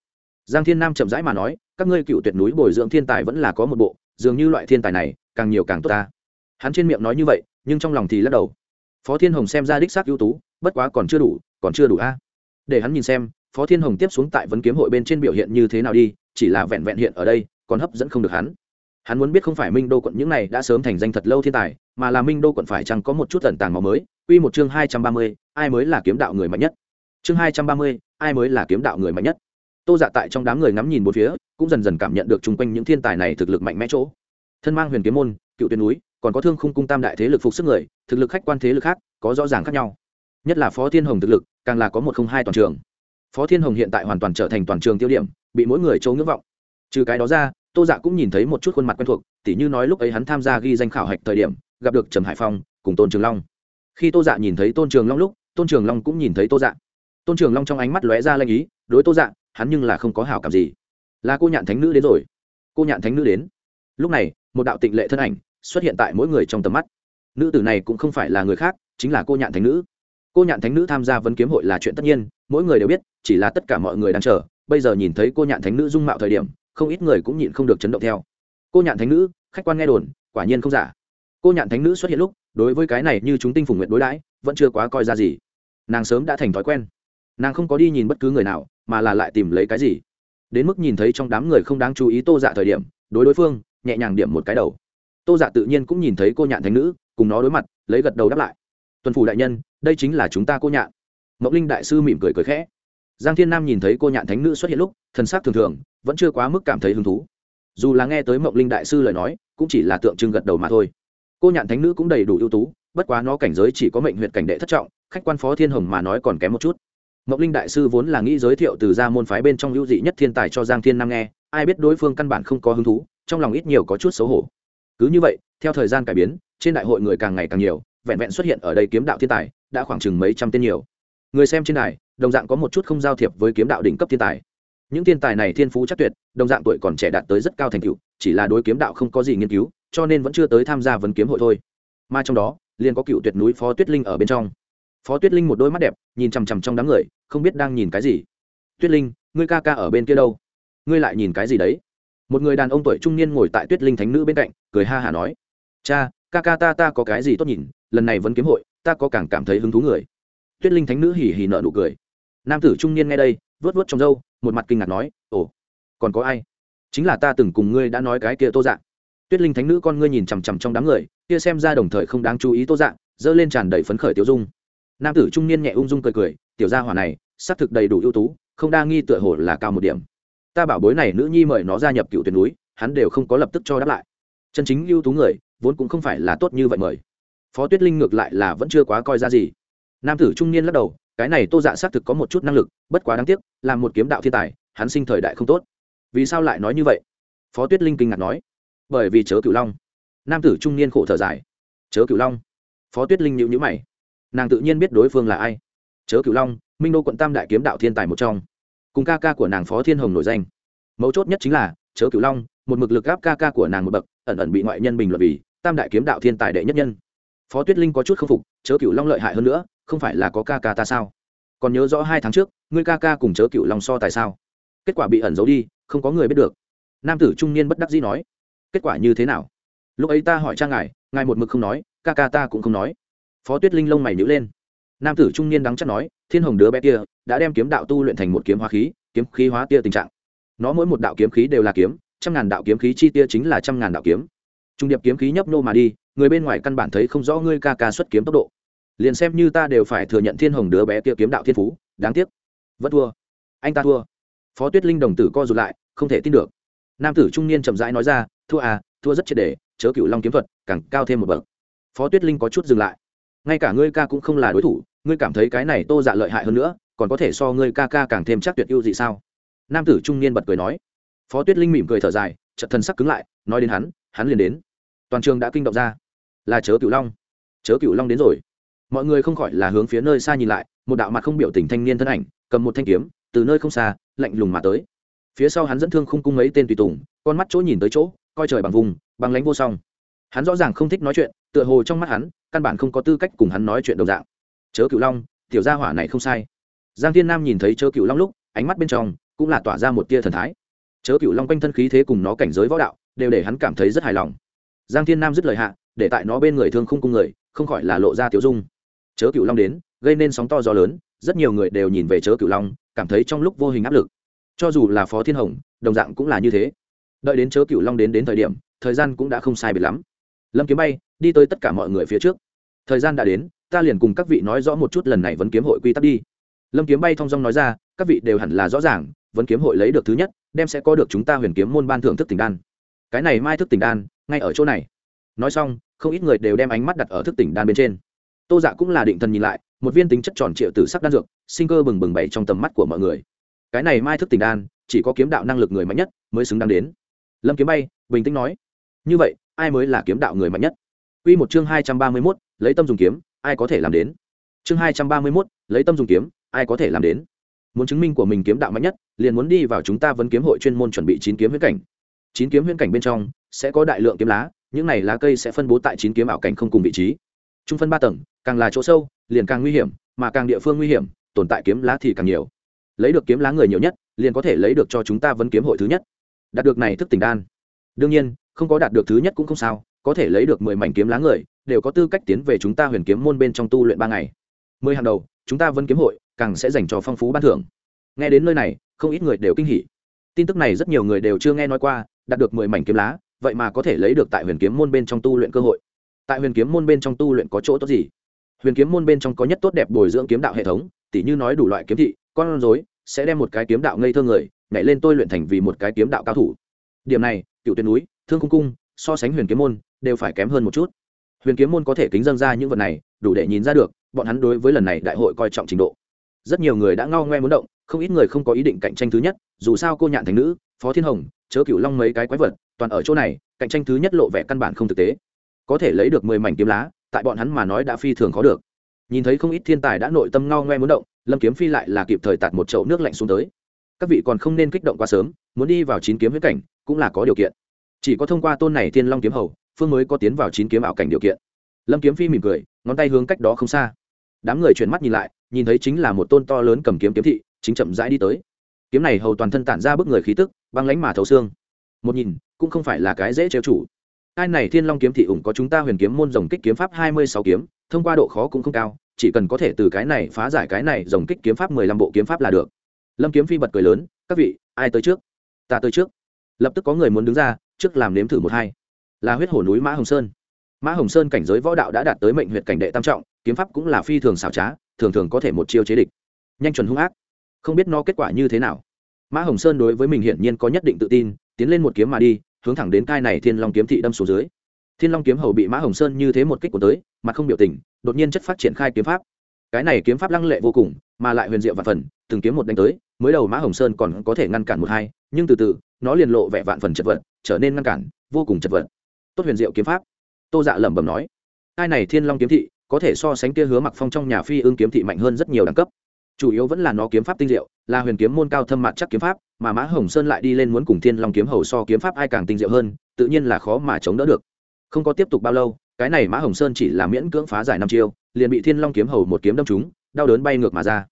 giang thiên nam chậm rãi mà nói, các ngươi cựu tuyệt núi bồi dưỡng thiên tài vẫn là có một bộ, dường như loại thiên tài này, càng nhiều càng tốt ta. Hắn trên miệng nói như vậy, nhưng trong lòng thì lắc đầu. Phó thiên hồng xem ra đích xác ưu tú, bất quá còn chưa đủ, còn chưa đủ a. Để hắn nhìn xem, phó thiên hồng tiếp xuống tại vấn kiếm hội bên trên biểu hiện như thế nào đi, chỉ là vẹn vẹn hiện ở đây, còn hấp dẫn không được hắn. Hắn muốn biết không phải minh đô quận những này đã sớm thành danh thật lâu thiên tài, mà là minh đô quận phải chăng có một chút tần tàng màu mới. Quy một chương hai trăm ba mươi, ai mới là kiếm đạo người mạnh nhất? Chương hai trăm ba mươi, ai mới là kiếm đạo người mạnh nhất? Tô dạ tại trong đám người ngắm nhìn một phía, cũng dần dần cảm nhận được chung quanh những thiên tài này thực lực mạnh mẽ chỗ. Thân mang huyền kiếm môn, cựu tuyến núi, còn có thương khung cung tam đại thế lực phục sức người, thực lực khách quan thế lực khác, có rõ ràng khác nhau. Nhất là phó thiên hồng thực lực, càng là có một không hai toàn trường. Phó thiên hồng hiện tại hoàn toàn trở thành toàn trường tiêu điểm, bị mỗi người châu ngưỡng vọng. Trừ cái đó ra, tô dạ cũng nhìn thấy một chút khuôn mặt quen thuộc, tỉ như nói lúc ấy hắn tham gia ghi danh khảo hạch thời điểm, gặp được trầm hải phong, cùng tôn trường long. Khi tô dạ nhìn thấy tôn trường long lúc, tôn trường long cũng nhìn thấy tô dạ. Tôn trường long trong ánh mắt lóe ra lanh ý, đối tô dạ hắn nhưng là không có hảo cảm gì. Là cô nhạn thánh nữ đến rồi. Cô nhạn thánh nữ đến. Lúc này, một đạo tịnh lệ thân ảnh xuất hiện tại mỗi người trong tầm mắt. Nữ tử này cũng không phải là người khác, chính là cô nhạn thánh nữ. Cô nhạn thánh nữ tham gia vấn kiếm hội là chuyện tất nhiên, mỗi người đều biết, chỉ là tất cả mọi người đang chờ. Bây giờ nhìn thấy cô nhạn thánh nữ dung mạo thời điểm, không ít người cũng nhịn không được chấn động theo. Cô nhạn thánh nữ, khách quan nghe đồn, quả nhiên không giả. Cô nhạn thánh nữ xuất hiện lúc, đối với cái này như chúng tinh phùng nguyện đối đãi, vẫn chưa quá coi ra gì. Nàng sớm đã thành thói quen. Nàng không có đi nhìn bất cứ người nào mà là lại tìm lấy cái gì? Đến mức nhìn thấy trong đám người không đáng chú ý tô dạ thời điểm, đối đối phương, nhẹ nhàng điểm một cái đầu. Tô dạ tự nhiên cũng nhìn thấy cô nhạn thánh nữ, cùng nó đối mặt, lấy gật đầu đáp lại. Tuần phủ đại nhân, đây chính là chúng ta cô nhạn. Mộng linh đại sư mỉm cười cười khẽ. Giang thiên nam nhìn thấy cô nhạn thánh nữ xuất hiện lúc, thần sắc thường thường, vẫn chưa quá mức cảm thấy hứng thú. Dù là nghe tới mộng linh đại sư lời nói, cũng chỉ là tượng trưng gật đầu mà thôi. Cô nhạn thánh nữ cũng đầy đủ ưu tú, bất quá nó cảnh giới chỉ có mệnh huyện cảnh đệ thất trọng, khách quan phó thiên hồng mà nói còn kém một chút. Ngọc linh đại sư vốn là nghĩ giới thiệu từ gia môn phái bên trong hữu dị nhất thiên tài cho giang thiên nam nghe, ai biết đối phương căn bản không có hứng thú, trong lòng ít nhiều có chút xấu hổ. Cứ như vậy, theo thời gian cải biến, trên đại hội người càng ngày càng nhiều, vẹn vẹn xuất hiện ở đây kiếm đạo thiên tài, đã khoảng chừng mấy trăm tên nhiều. Người xem trên đài, đồng dạng có một chút không giao thiệp với kiếm đạo đỉnh cấp thiên tài. Những thiên tài này thiên phú chắc tuyệt, đồng dạng tuổi còn trẻ đạt tới rất cao thành tựu, chỉ là đối kiếm đạo không có gì nghiên cứu, cho nên vẫn chưa tới tham gia vấn kiếm hội thôi. Mà trong đó, liền có cựu tuyệt núi phó tuyết linh ở bên trong phó tuyết linh một đôi mắt đẹp, nhìn chằm chằm trong đám người, không biết đang nhìn cái gì. Tuyết linh, ngươi ca ca ở bên kia đâu? Ngươi lại nhìn cái gì đấy? Một người đàn ông tuổi trung niên ngồi tại tuyết linh thánh nữ bên cạnh, cười ha hả nói, cha, ca ca ta ta có cái gì tốt nhìn, lần này vẫn kiếm hội, ta có càng cảm thấy hứng thú người. Tuyết linh thánh nữ hỉ hỉ nợ nụ cười. Nam tử trung niên nghe đây vớt vớt trong râu, một mặt kinh ngạc nói, ồ, còn có ai? Chính là ta từng cùng ngươi đã nói cái kia tô dạng tuyết linh thánh nữ con ngươi nhìn chằm chằm trong đám người, kia xem ra đồng thời không đáng chú ý tô dạng dơ lên tràn đầy phấn khởi tiêu dung nam tử trung niên nhẹ ung dung cười cười, tiểu gia hỏa này, xác thực đầy đủ ưu tú, không đa nghi tựa hồ là cao một điểm. Ta bảo bối này nữ nhi mời nó gia nhập cựu tuyển núi, hắn đều không có lập tức cho đáp lại. Chân chính ưu tú người, vốn cũng không phải là tốt như vậy mời. Phó tuyết linh ngược lại là vẫn chưa quá coi ra gì. Nam tử trung niên lắc đầu, cái này tô dạ xác thực có một chút năng lực, bất quá đáng tiếc, là một kiếm đạo thiên tài, hắn sinh thời đại không tốt. Vì sao lại nói như vậy? Phó tuyết linh kinh ngạc nói. Bởi vì chớ cửu long. Nam tử trung niên khổ thở dài. Chớ cửu long. Phó tuyết linh nhịu nhữ mày nàng tự nhiên biết đối phương là ai. Chớ cửu long, minh đô quận tam đại kiếm đạo thiên tài một trong. Cùng ca ca của nàng phó thiên hồng nổi danh. Mấu chốt nhất chính là, chớ cửu long, một mực lực gáp ca ca của nàng một bậc, ẩn ẩn bị ngoại nhân bình luận vì tam đại kiếm đạo thiên tài đệ nhất nhân. Phó tuyết linh có chút k phục, chớ cửu long lợi hại hơn nữa, không phải là có ca ca ta sao? Còn nhớ rõ hai tháng trước, ngươi ca ca cùng chớ cựu Long so tại sao? Kết quả bị ẩn giấu đi, không có người biết được. Nam tử trung niên bất đắc dĩ nói, kết quả như thế nào? Lúc ấy ta hỏi cha ngài ngài một mực không nói, ca ca ta cũng không nói phó tuyết linh lông mày nhữ lên. Nam tử trung niên đắng chắc nói, thiên hồng đứa bé kia đã đem kiếm đạo tu luyện thành một kiếm hóa khí, kiếm khí hóa tia tình trạng. Nó mỗi một đạo kiếm khí đều là kiếm, trăm ngàn đạo kiếm khí chi tia chính là trăm ngàn đạo kiếm. Trung điệp kiếm khí nhấp nô mà đi, người bên ngoài căn bản thấy không rõ ngươi ca ca xuất kiếm tốc độ. Liền xem như ta đều phải thừa nhận thiên hồng đứa bé kia kiếm đạo thiên phú, đáng tiếc. Vẫn thua. Anh ta thua. Phó tuyết linh đồng tử co rụt lại, không thể tin được. Nam tử trung niên chậm rãi nói ra, thua à thua rất triệt đề chớ cựu long kiếm thuật, càng cao thêm một bậc. Phó tuyết linh có chút dừng lại ngay cả ngươi ca cũng không là đối thủ, ngươi cảm thấy cái này tô dạ lợi hại hơn nữa, còn có thể so ngươi ca ca càng thêm chắc tuyệt ưu gì sao? Nam tử trung niên bật cười nói. Phó tuyết linh mỉm cười thở dài, chợt thân sắc cứng lại, nói đến hắn hắn liền đến. Toàn trường đã kinh động ra. Là chớ cửu long. Chớ cửu long đến rồi. Mọi người không khỏi là hướng phía nơi xa nhìn lại, một đạo mặt không biểu tình thanh niên thân ảnh, cầm một thanh kiếm, từ nơi không xa, lạnh lùng mà tới. Phía sau hắn dẫn thương không cung mấy tên tùy tùng, con mắt chỗ nhìn tới chỗ, coi trời bằng vùng bằng lánh vô song hắn rõ ràng không thích nói chuyện, tựa hồ trong mắt hắn, căn bản không có tư cách cùng hắn nói chuyện đồng dạng. Chớ cựu long, tiểu gia hỏa này không sai. Giang thiên nam nhìn thấy chớ cựu long lúc, ánh mắt bên trong cũng là tỏa ra một tia thần thái. Chớ cựu long quanh thân khí thế cùng nó cảnh giới võ đạo, đều để hắn cảm thấy rất hài lòng. Giang thiên nam dứt lời hạ, để tại nó bên người thương không cung người, không khỏi là lộ ra tiểu dung. Chớ cựu long đến, gây nên sóng to gió lớn, rất nhiều người đều nhìn về chớ cựu long, cảm thấy trong lúc vô hình áp lực. Cho dù là phó thiên hồng, đồng dạng cũng là như thế. Đợi đến chớ cựu long đến đến thời điểm, thời gian cũng đã không sai biệt lắm lâm kiếm bay, đi tới tất cả mọi người phía trước. Thời gian đã đến, ta liền cùng các vị nói rõ một chút lần này vấn kiếm hội quy tắc đi. Lâm kiếm bay thong dong nói ra, các vị đều hẳn là rõ ràng, vấn kiếm hội lấy được thứ nhất, đem sẽ có được chúng ta huyền kiếm môn ban thưởng thức tỉnh đan. Cái này mai thức tỉnh đan, ngay ở chỗ này. Nói xong, không ít người đều đem ánh mắt đặt ở thức tỉnh đan bên trên. Tô dạ cũng là định thần nhìn lại, một viên tính chất tròn triệu từ sắc đan dược, sinh cơ bừng bừng bày trong tầm mắt của mọi người. Cái này mai thức tỉnh đan, chỉ có kiếm đạo năng lực người mạnh nhất mới xứng đáng đến. Lâm kiếm bay bình tĩnh nói, như vậy ai mới là kiếm đạo người mạnh nhất Quy một chương hai trăm ba mươi 231, lấy tâm dùng kiếm, ai có thể làm đến? Chương hai trăm ba mươi 231, lấy tâm dùng kiếm, ai có thể làm đến? Muốn chứng minh của mình kiếm đạo mạnh nhất, liền muốn đi vào chúng ta vấn kiếm hội chuyên môn chuẩn bị chín kiếm huyễn cảnh. Chín kiếm huyễn cảnh bên trong sẽ có đại lượng kiếm lá, những này lá cây sẽ phân bố tại chín kiếm ảo cảnh không cùng vị trí. Trung phân ba tầng, càng là chỗ sâu liền càng nguy hiểm mà càng địa phương nguy hiểm tồn tại kiếm lá thì càng nhiều lấy được kiếm lá người nhiều nhất liền có thể lấy được cho chúng ta vấn kiếm hội thứ nhất đạt được này thức tỉnh đan đương nhiên không có đạt được thứ nhất cũng không sao, có thể lấy được mười mảnh kiếm lá người, đều có tư cách tiến về chúng ta huyền kiếm môn bên trong tu luyện ba ngày. Mười hàng đầu, chúng ta vẫn kiếm hội, càng sẽ dành cho phong phú ban thưởng. Nghe đến nơi này, không ít người đều kinh hỉ. Tin tức này rất nhiều người đều chưa nghe nói qua, đạt được mười mảnh kiếm lá, vậy mà có thể lấy được tại huyền kiếm môn bên trong tu luyện cơ hội. Tại huyền kiếm môn bên trong tu luyện có chỗ tốt gì? Huyền kiếm môn bên trong có nhất tốt đẹp bồi dưỡng kiếm đạo hệ thống, tỉ như nói đủ loại kiếm thị, con rối, sẽ đem một cái kiếm đạo ngây thơ người, nhảy lên tôi luyện thành vì một cái kiếm đạo cao thủ. Điểm này cựu tuyệt núi thương cung cung, so sánh huyền kiếm môn, đều phải kém hơn một chút. Huyền kiếm môn có thể kính dân ra những vật này, đủ để nhìn ra được, bọn hắn đối với lần này đại hội coi trọng trình độ. Rất nhiều người đã ngao ngoe muốn động, không ít người không có ý định cạnh tranh thứ nhất, dù sao cô nhạn thành nữ, phó thiên hồng, chớ cựu long mấy cái quái vật, toàn ở chỗ này, cạnh tranh thứ nhất lộ vẻ căn bản không thực tế. Có thể lấy được mười mảnh kiếm lá, tại bọn hắn mà nói đã phi thường khó được. Nhìn thấy không ít thiên tài đã nội tâm ngao ngoe muốn động, lâm kiếm phi lại là kịp thời tạt một chậu nước lạnh xuống tới. Các vị còn không nên kích động quá sớm, muốn đi vào chín kiếm huyết cảnh, cũng là có điều kiện chỉ có thông qua tôn này thiên long kiếm hầu, phương mới có tiến vào chín kiếm ảo cảnh điều kiện. Lâm kiếm phi mỉm cười, ngón tay hướng cách đó không xa. Đám người chuyển mắt nhìn lại, nhìn thấy chính là một tôn to lớn cầm kiếm kiếm thị, chính chậm rãi đi tới. Kiếm này hầu toàn thân tản ra bức người khí tức, băng lánh mà thấu xương. Một nhìn, cũng không phải là cái dễ trêu chủ. Ai này thiên long kiếm thị ủng có chúng ta huyền kiếm môn dòng kích kiếm pháp hai mươi sáu kiếm, thông qua độ khó cũng không cao, chỉ cần có thể từ cái này phá giải cái này dòng kích kiếm pháp mười lăm bộ kiếm pháp là được. Lâm kiếm phi bật cười lớn, các vị, ai tới trước? Ta tới trước. Lập tức có người muốn đứng ra trước làm nếm thử một hai. Là huyết hổ núi mã hồng sơn. Mã hồng sơn cảnh giới võ đạo đã đạt tới mệnh huyệt cảnh đệ tam trọng, kiếm pháp cũng là phi thường xảo trá, thường thường có thể một chiêu chế địch. Nhanh chuẩn hung ác. Không biết nó kết quả như thế nào. Mã hồng sơn đối với mình hiển nhiên có nhất định tự tin, tiến lên một kiếm mà đi, hướng thẳng đến cai này thiên long kiếm thị đâm xuống dưới. Thiên long kiếm hầu bị mã hồng sơn như thế một kích của tới mà không biểu tình, đột nhiên chất phát triển khai kiếm pháp. Cái này kiếm pháp lăng lệ vô cùng, mà lại huyền diệu vạn phần, từng kiếm một đánh tới, mới đầu mã hồng sơn còn có thể ngăn cản một hai, nhưng từ từ, nó liền lộ vẻ vạn phần chật vật trở nên ngăn cản, vô cùng chật vật. Tốt huyền diệu kiếm pháp. Tô dạ lẩm bẩm nói hai này thiên long kiếm thị, có thể so sánh kia hứa mặc phong trong nhà phi ương kiếm thị mạnh hơn rất nhiều đẳng cấp. Chủ yếu vẫn là nó kiếm pháp tinh diệu, là huyền kiếm môn cao thâm mặt chắc kiếm pháp, mà mã hồng sơn lại đi lên muốn cùng thiên long kiếm hầu so kiếm pháp ai càng tinh diệu hơn, tự nhiên là khó mà chống đỡ được. Không có tiếp tục bao lâu, cái này mã hồng sơn chỉ là miễn cưỡng phá giải năm chiêu, liền bị thiên long kiếm hầu một kiếm đâm trúng, đau đớn bay ngược mà ra.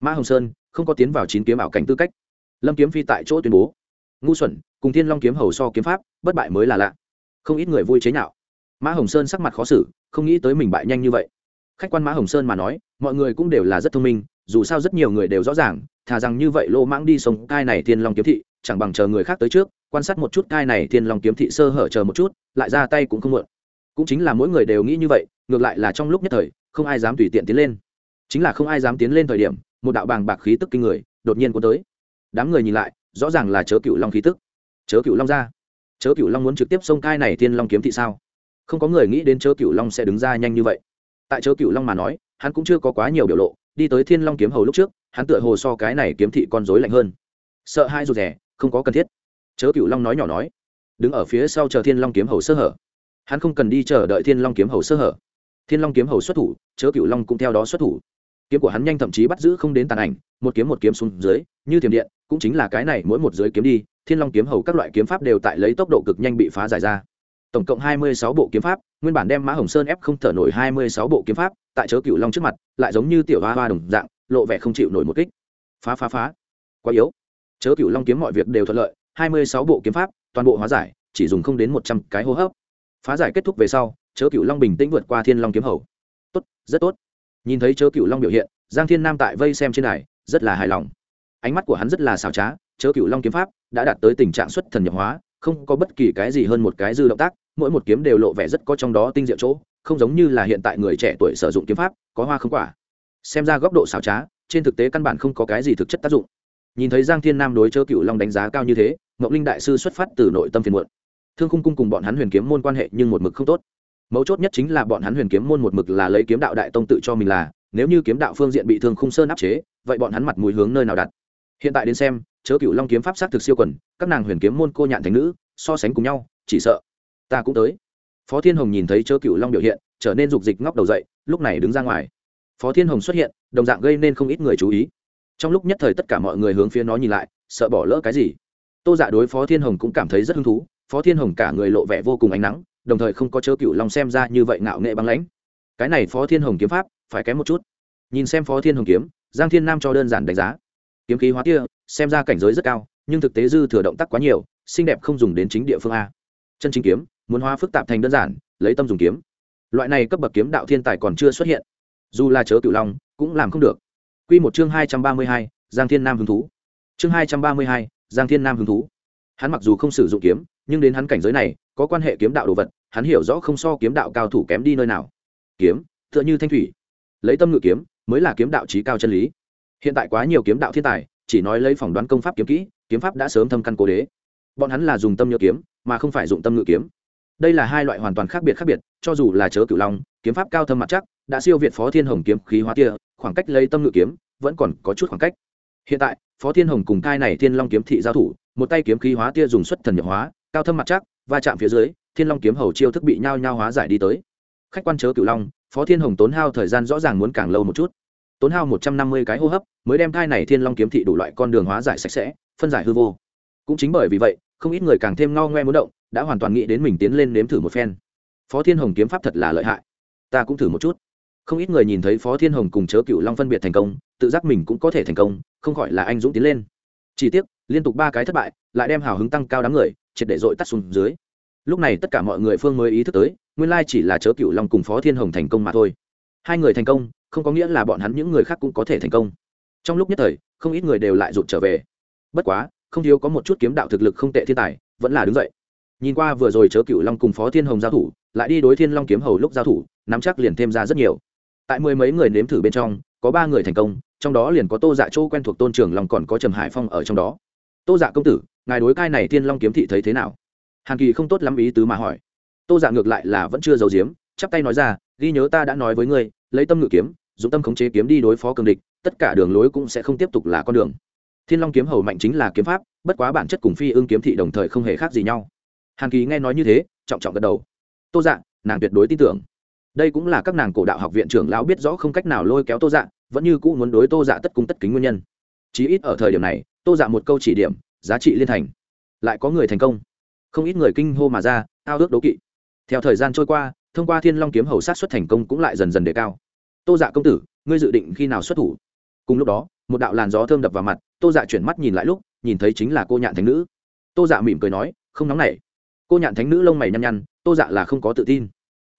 Mã hồng sơn không có tiến vào chín kiếm ảo cảnh tư cách. Lâm kiếm phi tại chỗ tuyên bố ngu xuẩn, cùng thiên long kiếm hầu so kiếm pháp, bất bại mới là lạ. Không ít người vui chế nhạo. Mã hồng sơn sắc mặt khó xử, không nghĩ tới mình bại nhanh như vậy. Khách quan mã hồng sơn mà nói, mọi người cũng đều là rất thông minh, dù sao rất nhiều người đều rõ ràng, thà rằng như vậy lô mãng đi sống cai này thiên long kiếm thị, chẳng bằng chờ người khác tới trước, quan sát một chút cai này thiên long kiếm thị sơ hở chờ một chút, lại ra tay cũng không muộn. Cũng chính là mỗi người đều nghĩ như vậy, ngược lại là trong lúc nhất thời, không ai dám tùy tiện tiến lên. Chính là không ai dám tiến lên thời điểm, một đạo bàng bạc khí tức kinh người đột nhiên có tới. Đám người nhìn lại rõ ràng là chớ cựu long khí tức. Chớ cựu long ra. Chớ cựu long muốn trực tiếp xông cai này thiên long kiếm thị sao? Không có người nghĩ đến chớ cựu long sẽ đứng ra nhanh như vậy. Tại chớ cựu long mà nói, hắn cũng chưa có quá nhiều biểu lộ, đi tới thiên long kiếm hầu lúc trước, hắn tựa hồ so cái này kiếm thị con dối lạnh hơn. Sợ hai rụt rẻ không có cần thiết. Chớ cựu long nói nhỏ nói, đứng ở phía sau chờ thiên long kiếm hầu sơ hở. Hắn không cần đi chờ đợi thiên long kiếm hầu sơ hở. Thiên long kiếm hầu xuất thủ, chớ cựu long cũng theo đó xuất thủ kiếm của hắn nhanh thậm chí bắt giữ không đến tàn ảnh, một kiếm một kiếm xuống dưới, như thiểm điện, cũng chính là cái này mỗi một dưới kiếm đi, thiên long kiếm hầu các loại kiếm pháp đều tại lấy tốc độ cực nhanh bị phá giải ra. Tổng cộng hai mươi sáu bộ kiếm pháp, nguyên bản đem mã hồng sơn ép không thở nổi hai mươi sáu bộ kiếm pháp, tại chớ cựu long trước mặt, lại giống như tiểu hoa hoa đồng dạng, lộ vẻ không chịu nổi một kích. Phá phá phá. Quá yếu. Chớ cựu long kiếm mọi việc đều thuận lợi, hai mươi sáu bộ kiếm pháp, toàn bộ hóa giải, chỉ dùng không đến một trăm cái hô hấp. Phá giải kết thúc về sau, chớ cựu long bình tĩnh vượt qua thiên long kiếm hầu. Tốt, rất tốt nhìn thấy chớ cựu long biểu hiện, giang thiên nam tại vây xem trên này rất là hài lòng. Ánh mắt của hắn rất là xảo trá, chớ cựu long kiếm pháp đã đạt tới tình trạng xuất thần nhập hóa, không có bất kỳ cái gì hơn một cái dư động tác, mỗi một kiếm đều lộ vẻ rất có trong đó tinh diệu chỗ, không giống như là hiện tại người trẻ tuổi sử dụng kiếm pháp, có hoa không quả. Xem ra góc độ xảo trá, trên thực tế căn bản không có cái gì thực chất tác dụng. Nhìn thấy giang thiên nam đối chớ cựu long đánh giá cao như thế, ngọc linh đại sư xuất phát từ nội tâm phiền muộn. Thương khung cung cùng bọn hắn huyền kiếm môn quan hệ nhưng một mực không tốt mấu chốt nhất chính là bọn hắn huyền kiếm môn một mực là lấy kiếm đạo đại tông tự cho mình là, nếu như kiếm đạo phương diện bị thương khung sơn áp chế, vậy bọn hắn mặt mùi hướng nơi nào đặt? Hiện tại đến xem, chớ cựu long kiếm pháp sát thực siêu quần, các nàng huyền kiếm môn cô nhạn thành nữ, so sánh cùng nhau, chỉ sợ ta cũng tới. Phó thiên hồng nhìn thấy chớ cựu long biểu hiện, trở nên rục dịch ngóc đầu dậy, lúc này đứng ra ngoài. Phó thiên hồng xuất hiện, đồng dạng gây nên không ít người chú ý. Trong lúc nhất thời tất cả mọi người hướng phía nó nhìn lại, sợ bỏ lỡ cái gì? Tô dạ đối phó thiên hồng cũng cảm thấy rất hứng thú, phó thiên hồng cả người lộ vẻ vô cùng ánh nắng đồng thời không có chớ cựu long xem ra như vậy ngạo nghệ băng lãnh. Cái này phó thiên hồng kiếm pháp, phải kém một chút. Nhìn xem phó thiên hồng kiếm, giang thiên nam cho đơn giản đánh giá. Kiếm khí hóa tia, xem ra cảnh giới rất cao, nhưng thực tế dư thừa động tác quá nhiều, xinh đẹp không dùng đến chính địa phương a. Chân chính kiếm, muốn hóa phức tạp thành đơn giản, lấy tâm dùng kiếm. Loại này cấp bậc kiếm đạo thiên tài còn chưa xuất hiện. Dù là chớ cựu long, cũng làm không được. Q một chương hai trăm ba mươi hai, giang thiên nam hứng thú. Chương hai trăm ba mươi hai, giang thiên nam hứng thú. Hắn mặc dù không sử dụng kiếm, nhưng đến hắn cảnh giới này, có quan hệ kiếm đạo đồ vật hắn hiểu rõ không so kiếm đạo cao thủ kém đi nơi nào. Kiếm, tựa như thanh thủy. Lấy tâm ngự kiếm, mới là kiếm đạo trí cao chân lý. Hiện tại quá nhiều kiếm đạo thiên tài, chỉ nói lấy phỏng đoán công pháp kiếm kỹ, kiếm pháp đã sớm thâm căn cố đế. Bọn hắn là dùng tâm nhớ kiếm, mà không phải dụng tâm ngự kiếm. Đây là hai loại hoàn toàn khác biệt khác biệt, cho dù là chớ cửu long, kiếm pháp cao thâm mặt chắc, đã siêu việt phó thiên hồng kiếm khí hóa tia, khoảng cách lấy tâm ngự kiếm, vẫn còn có chút khoảng cách. Hiện tại, phó thiên hồng cùng cai này thiên long kiếm thị giao thủ, một tay kiếm khí hóa tia dùng xuất thần nhập hóa, cao thâm mặt chắc, va chạm phía dưới thiên long kiếm hầu chiêu thức bị nhao nhao hóa giải đi tới. Khách quan chớ cửu long, phó thiên hồng tốn hao thời gian rõ ràng muốn càng lâu một chút. Tốn hao một trăm năm mươi cái hô hấp, mới đem thai này thiên long kiếm thị đủ loại con đường hóa giải sạch sẽ, phân giải hư vô. Cũng chính bởi vì vậy, không ít người càng thêm ngao ngoe muốn động, đã hoàn toàn nghĩ đến mình tiến lên nếm thử một phen. Phó thiên hồng kiếm pháp thật là lợi hại. Ta cũng thử một chút. Không ít người nhìn thấy phó thiên hồng cùng chớ cựu long phân biệt thành công, tự giác mình cũng có thể thành công, không gọi là anh dũng tiến lên. Chỉ tiếc, liên tục ba cái thất bại, lại đem hào hứng tăng cao đám người, triệt để dội tắt xuống dưới lúc này tất cả mọi người phương mới ý thức tới, nguyên lai chỉ là chớ cựu long cùng phó thiên hồng thành công mà thôi. Hai người thành công, không có nghĩa là bọn hắn những người khác cũng có thể thành công. Trong lúc nhất thời, không ít người đều lại rụt trở về. Bất quá, không thiếu có một chút kiếm đạo thực lực không tệ thiên tài, vẫn là đứng dậy. Nhìn qua vừa rồi chớ cựu long cùng phó thiên hồng giao thủ, lại đi đối thiên long kiếm hầu lúc giao thủ, nắm chắc liền thêm ra rất nhiều. Tại mười mấy người nếm thử bên trong, có ba người thành công, trong đó liền có tô dạ châu quen thuộc tôn trường long còn có trầm hải phong ở trong đó. Tô dạ công tử, ngài đối cai này thiên long kiếm thị thấy thế nào? Hàn kỳ không tốt lắm ý tứ mà hỏi. Tô dạ ngược lại là vẫn chưa giấu giếm, chắp tay nói ra, ghi nhớ ta đã nói với ngươi, lấy tâm ngự kiếm, dùng tâm khống chế kiếm đi đối phó cường địch, tất cả đường lối cũng sẽ không tiếp tục là con đường. Thiên long kiếm hầu mạnh chính là kiếm pháp, bất quá bản chất cùng phi ương kiếm thị đồng thời không hề khác gì nhau. Hàn kỳ nghe nói như thế, trọng trọng gật đầu. Tô dạ nàng tuyệt đối tin tưởng. Đây cũng là các nàng cổ đạo học viện trưởng lão biết rõ không cách nào lôi kéo tô dạ vẫn như cũ muốn đối tô dạ tất cung tất kính nguyên nhân. Chí ít ở thời điểm này, tô dạ một câu chỉ điểm, giá trị liên thành. Lại có người thành công không ít người kinh hô mà ra, ao ước đố kỵ. Theo thời gian trôi qua, thông qua thiên long kiếm hầu sát xuất thành công cũng lại dần dần đề cao. Tô dạ công tử, ngươi dự định khi nào xuất thủ? Cùng lúc đó, một đạo làn gió thơm đập vào mặt, tô dạ chuyển mắt nhìn lại lúc, nhìn thấy chính là cô nhạn thánh nữ. Tô dạ mỉm cười nói, không nóng nảy. Cô nhạn thánh nữ lông mày nhăn nhăn, tô dạ là không có tự tin.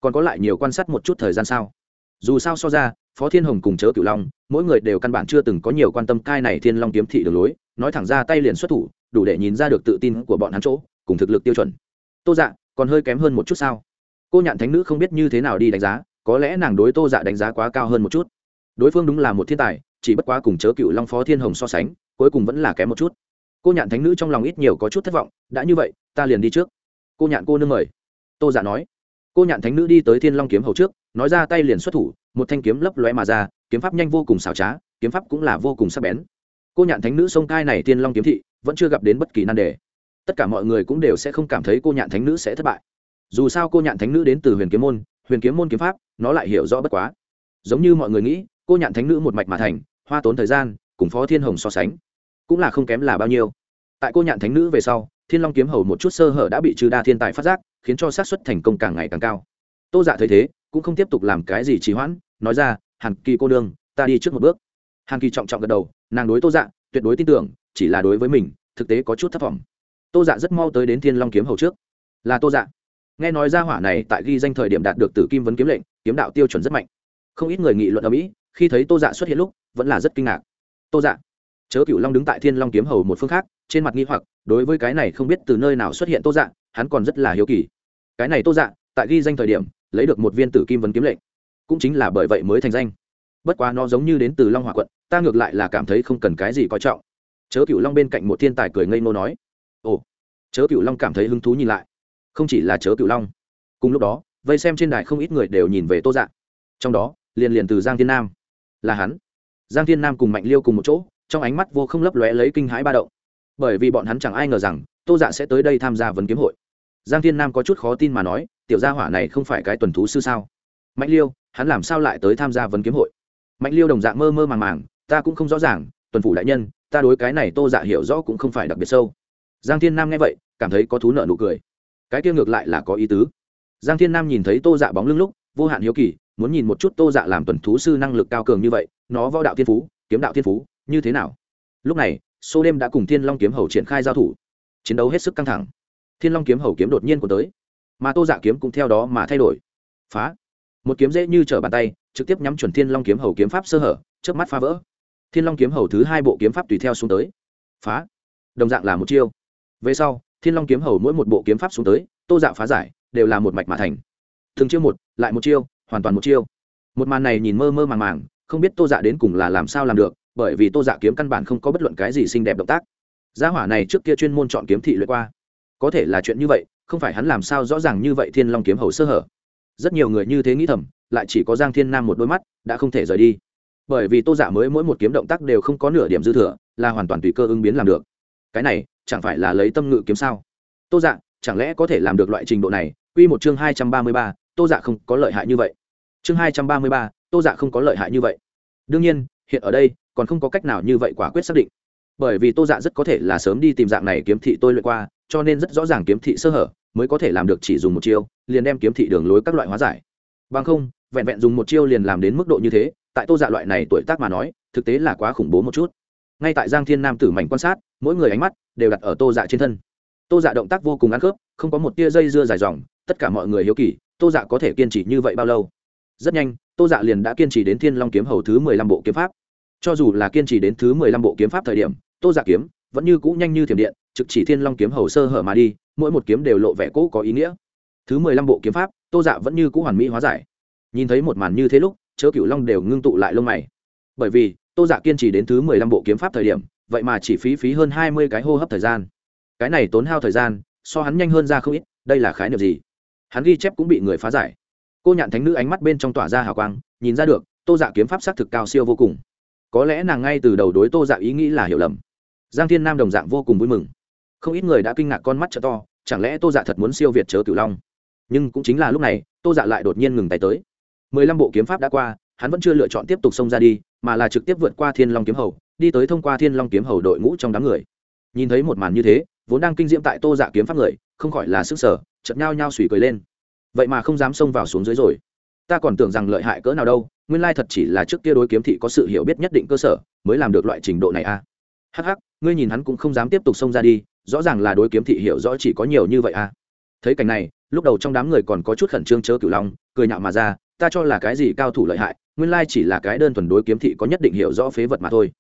Còn có lại nhiều quan sát một chút thời gian sao? Dù sao so ra, phó thiên hồng cùng chớ cửu long, mỗi người đều căn bản chưa từng có nhiều quan tâm cai này thiên long kiếm thị đường lối, nói thẳng ra tay liền xuất thủ, đủ để nhìn ra được tự tin của bọn hắn chỗ cùng thực lực tiêu chuẩn. Tô dạ còn hơi kém hơn một chút sao? Cô nhạn thánh nữ không biết như thế nào đi đánh giá, có lẽ nàng đối tô dạ đánh giá quá cao hơn một chút. Đối phương đúng là một thiên tài, chỉ bất quá cùng chớ cựu long phó thiên hồng so sánh, cuối cùng vẫn là kém một chút. Cô nhạn thánh nữ trong lòng ít nhiều có chút thất vọng, đã như vậy, ta liền đi trước. Cô nhạn cô nương mời. Tô dạ nói. Cô nhạn thánh nữ đi tới thiên long kiếm hầu trước, nói ra tay liền xuất thủ, một thanh kiếm lấp lóe mà ra, kiếm pháp nhanh vô cùng xảo trá, kiếm pháp cũng là vô cùng sắc bén. Cô nhạn thánh nữ sông cai này thiên long kiếm thị, vẫn chưa gặp đến bất kỳ nan đề tất cả mọi người cũng đều sẽ không cảm thấy cô nhạn thánh nữ sẽ thất bại. Dù sao cô nhạn thánh nữ đến từ huyền kiếm môn, huyền kiếm môn kiếm pháp, nó lại hiểu rõ bất quá. Giống như mọi người nghĩ, cô nhạn thánh nữ một mạch mà thành, hoa tốn thời gian, cùng phó thiên hồng so sánh, cũng là không kém là bao nhiêu. Tại cô nhạn thánh nữ về sau, thiên long kiếm hầu một chút sơ hở đã bị trừ đa thiên tài phát giác, khiến cho xác suất thành công càng ngày càng cao. Tô dạ thấy thế, cũng không tiếp tục làm cái gì trì hoãn, nói ra, hàn kỳ cô đương ta đi trước một bước. Hàn kỳ trọng trọng gật đầu, nàng đối tô dạ tuyệt đối tin tưởng, chỉ là đối với mình, thực tế có chút thất vọng tô dạ rất mau tới đến thiên long kiếm hầu trước. Là tô dạ. Nghe nói ra hỏa này tại ghi danh thời điểm đạt được từ kim vấn kiếm lệnh, kiếm đạo tiêu chuẩn rất mạnh. Không ít người nghị luận ở mỹ khi thấy tô dạ xuất hiện lúc, vẫn là rất kinh ngạc. Tô dạ. Chớ cựu long đứng tại thiên long kiếm hầu một phương khác, trên mặt nghi hoặc, đối với cái này không biết từ nơi nào xuất hiện tô dạ hắn còn rất là hiếu kỳ. Cái này tô dạ tại ghi danh thời điểm, lấy được một viên tử kim vấn kiếm lệnh, cũng chính là bởi vậy mới thành danh. Bất quá nó giống như đến từ long hòa quận, ta ngược lại là cảm thấy không cần cái gì coi trọng. Chớ cựu long bên cạnh một thiên tài cười ngây ngô nói ồ, chớ cựu long cảm thấy hứng thú nhìn lại. Không chỉ là chớ cựu long. Cùng lúc đó, vây xem trên đài không ít người đều nhìn về tô dạ trong đó, liền liền từ giang thiên nam. Là hắn. Giang thiên nam cùng mạnh liêu cùng một chỗ, trong ánh mắt vô không lấp lóe lấy kinh hãi ba động. Bởi vì bọn hắn chẳng ai ngờ rằng, tô dạ sẽ tới đây tham gia vấn kiếm hội. Giang thiên nam có chút khó tin mà nói, tiểu gia hỏa này không phải cái tuần thú sư sao? Mạnh liêu, hắn làm sao lại tới tham gia vấn kiếm hội? Mạnh liêu đồng dạng mơ mơ màng màng, ta cũng không rõ ràng, tuần phủ đại nhân, ta đối cái này tô dạ hiểu rõ cũng không phải đặc biệt sâu giang thiên nam nghe vậy, cảm thấy có thú nợ nụ cười. Cái kia ngược lại là có ý tứ. Giang thiên nam nhìn thấy tô dạ bóng lưng lúc, vô hạn hiếu kỳ, muốn nhìn một chút tô dạ làm tuần thú sư năng lực cao cường như vậy, nó võ đạo thiên phú, kiếm đạo thiên phú, như thế nào? Lúc này số đêm đã cùng thiên long kiếm hầu triển khai giao thủ. Chiến đấu hết sức căng thẳng. Thiên long kiếm hầu kiếm đột nhiên của tới. Mà tô dạ kiếm cũng theo đó mà thay đổi. Phá. Một kiếm dễ như trở bàn tay, trực tiếp nhắm chuẩn thiên long kiếm hầu kiếm pháp sơ hở trước mắt phá vỡ. Thiên long kiếm hầu thứ hai bộ kiếm pháp tùy theo xuống tới. Phá. Đồng dạng là một chiêu về sau, thiên long kiếm hầu mỗi một bộ kiếm pháp xuống tới, tô dạ phá giải, đều là một mạch mà thành. Thường chiêu một, lại một chiêu, hoàn toàn một chiêu. Một màn này nhìn mơ mơ màng màng, không biết tô dạ đến cùng là làm sao làm được, bởi vì tô dạ kiếm căn bản không có bất luận cái gì xinh đẹp động tác. Gia hỏa này trước kia chuyên môn chọn kiếm thị luyện qua. Có thể là chuyện như vậy, không phải hắn làm sao rõ ràng như vậy thiên long kiếm hầu sơ hở. Rất nhiều người như thế nghĩ thầm, lại chỉ có giang thiên nam một đôi mắt, đã không thể rời đi. Bởi vì tô giả dạ mới mỗi một kiếm động tác đều không có nửa điểm dư thừa, là hoàn toàn tùy cơ ứng biến làm được cái này chẳng phải là lấy tâm ngự kiếm sao? Tô dạ chẳng lẽ có thể làm được loại trình độ này? Quy một chương hai trăm ba mươi ba, tô dạ không có lợi hại như vậy. Chương hai trăm ba mươi ba, tô dạ không có lợi hại như vậy. Đương nhiên, hiện ở đây còn không có cách nào như vậy quả quyết xác định. Bởi vì tô dạ rất có thể là sớm đi tìm dạng này kiếm thị tôi luyện qua, cho nên rất rõ ràng kiếm thị sơ hở, mới có thể làm được chỉ dùng một chiêu, liền đem kiếm thị đường lối các loại hóa giải. Bằng không, vẹn vẹn dùng một chiêu liền làm đến mức độ như thế, tại tô dạ loại này tuổi tác mà nói, thực tế là quá khủng bố một chút. Ngay tại giang thiên nam tử mảnh quan sát mỗi người ánh mắt đều đặt ở tô dạ trên thân. Tô dạ động tác vô cùng ăn khớp, không có một tia dây dưa dài dòng, tất cả mọi người hiếu kỳ, tô dạ có thể kiên trì như vậy bao lâu? Rất nhanh, tô dạ liền đã kiên trì đến thiên long kiếm hầu thứ mười lăm bộ kiếm pháp. Cho dù là kiên trì đến thứ mười lăm bộ kiếm pháp thời điểm, tô dạ kiếm vẫn như cũ nhanh như thiểm điện, trực chỉ thiên long kiếm hầu sơ hở mà đi, mỗi một kiếm đều lộ vẻ cũ có ý nghĩa. Thứ mười lăm bộ kiếm pháp, tô dạ vẫn như cũ hoàn mỹ hóa giải. Nhìn thấy một màn như thế lúc, chớ cửu long đều ngưng tụ lại lông mày. Bởi vì, tô dạ kiên trì đến thứ mười lăm bộ kiếm pháp thời điểm vậy mà chỉ phí phí hơn hai mươi cái hô hấp thời gian. Cái này tốn hao thời gian, so hắn nhanh hơn ra không ít, đây là khái niệm gì? Hắn ghi chép cũng bị người phá giải. Cô nhạn thánh nữ ánh mắt bên trong tỏa ra hào quang, nhìn ra được, tô dạ kiếm pháp xác thực cao siêu vô cùng. Có lẽ nàng ngay từ đầu đối tô dạ ý nghĩ là hiểu lầm. Giang thiên nam đồng dạng vô cùng vui mừng. Không ít người đã kinh ngạc con mắt t to, chẳng lẽ tô dạ thật muốn siêu việt chớ cửu long? Nhưng cũng chính là lúc này, tô dạ lại đột nhiên ngừng tay tới. Mười lăm bộ kiếm pháp đã qua, hắn vẫn chưa lựa chọn tiếp tục xông ra đi, mà là trực tiếp vượt qua thiên long kiếm hầu đi tới thông qua thiên long kiếm hầu đội ngũ trong đám người nhìn thấy một màn như thế, vốn đang kinh diễm tại tô dạ kiếm pháp người, không khỏi là sức sở chật nhao nhao suy cười lên vậy mà không dám xông vào xuống dưới rồi ta còn tưởng rằng lợi hại cỡ nào đâu, nguyên lai thật chỉ là trước kia đối kiếm thị có sự hiểu biết nhất định cơ sở, mới làm được loại trình độ này a à. hắc hắc, ngươi nhìn hắn cũng không dám tiếp tục xông ra đi, rõ ràng là đối kiếm thị hiểu rõ chỉ có nhiều như vậy a à. thấy cảnh này, lúc đầu trong đám người còn có chút khẩn trương chớ cửu long cười nhạo mà ra, ta cho là cái gì cao thủ lợi hại, nguyên lai chỉ là cái đơn thuần đối kiếm thị có nhất định hiểu rõ phế vật mà thôi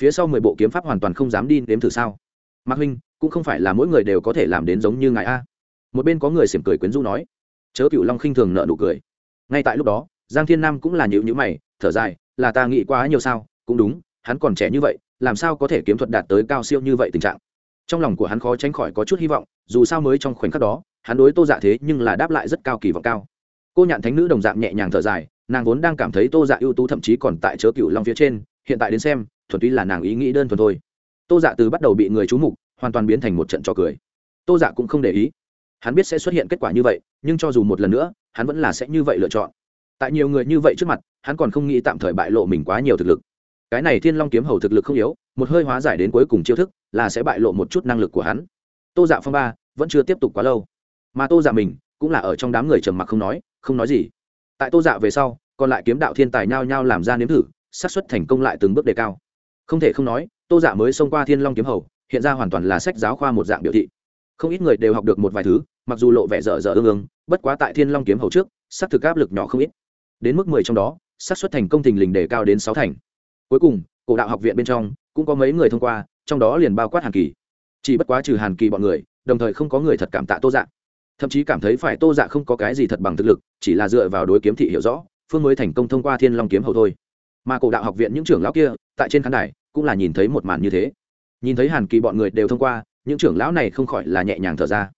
phía sau mười bộ kiếm pháp hoàn toàn không dám đi nếm thử sao? Mạc huynh, cũng không phải là mỗi người đều có thể làm đến giống như ngài a. Một bên có người xỉm cười quyến rũ nói. Chớ cựu long khinh thường nợ nụ cười. Ngay tại lúc đó, giang thiên nam cũng là nhịu nhữ mày, thở dài, là ta nghĩ quá nhiều sao? Cũng đúng, hắn còn trẻ như vậy, làm sao có thể kiếm thuật đạt tới cao siêu như vậy tình trạng? Trong lòng của hắn khó tránh khỏi có chút hy vọng, dù sao mới trong khoảnh khắc đó, hắn đối tô dạ thế nhưng là đáp lại rất cao kỳ vọng cao. Cô nhạn thánh nữ đồng dạng nhẹ nhàng thở dài, nàng vốn đang cảm thấy tô dạ ưu tú thậm chí còn tại chớ cựu long phía trên hiện tại đến xem, thuần túy là nàng ý nghĩ đơn thuần thôi. Tô dạ từ bắt đầu bị người trú mục, hoàn toàn biến thành một trận trò cười. Tô dạ cũng không để ý. Hắn biết sẽ xuất hiện kết quả như vậy, nhưng cho dù một lần nữa, hắn vẫn là sẽ như vậy lựa chọn. Tại nhiều người như vậy trước mặt, hắn còn không nghĩ tạm thời bại lộ mình quá nhiều thực lực. Cái này thiên long kiếm hầu thực lực không yếu, một hơi hóa giải đến cuối cùng chiêu thức, là sẽ bại lộ một chút năng lực của hắn. Tô dạ phong ba vẫn chưa tiếp tục quá lâu. Mà tô dạ mình, cũng là ở trong đám người trầm mặc không nói không nói gì. Tại tô dạ về sau, còn lại kiếm đạo thiên tài nhao nhao làm ra nếm thử xác suất thành công lại từng bước đề cao. Không thể không nói, tô dạ mới xông qua thiên long kiếm hầu, hiện ra hoàn toàn là sách giáo khoa một dạng biểu thị. Không ít người đều học được một vài thứ, mặc dù lộ vẻ dở dở ương ương, bất quá tại thiên long kiếm hầu trước, xác thực áp lực nhỏ không ít. Đến mức mười trong đó, xác suất thành công thình lình đề cao đến sáu thành. Cuối cùng, cổ đạo học viện bên trong, cũng có mấy người thông qua, trong đó liền bao quát hàn kỳ. Chỉ bất quá trừ hàn kỳ bọn người, đồng thời không có người thật cảm tạ tô dạ. Thậm chí cảm thấy phải tô dạ không có cái gì thật bằng thực lực, chỉ là dựa vào đối kiếm thị hiểu rõ, phương mới thành công thông qua thiên long kiếm hầu thôi mà cổ đạo học viện những trưởng lão kia, tại trên khán đài, cũng là nhìn thấy một màn như thế. Nhìn thấy hàn kỳ bọn người đều thông qua, những trưởng lão này không khỏi là nhẹ nhàng thở ra.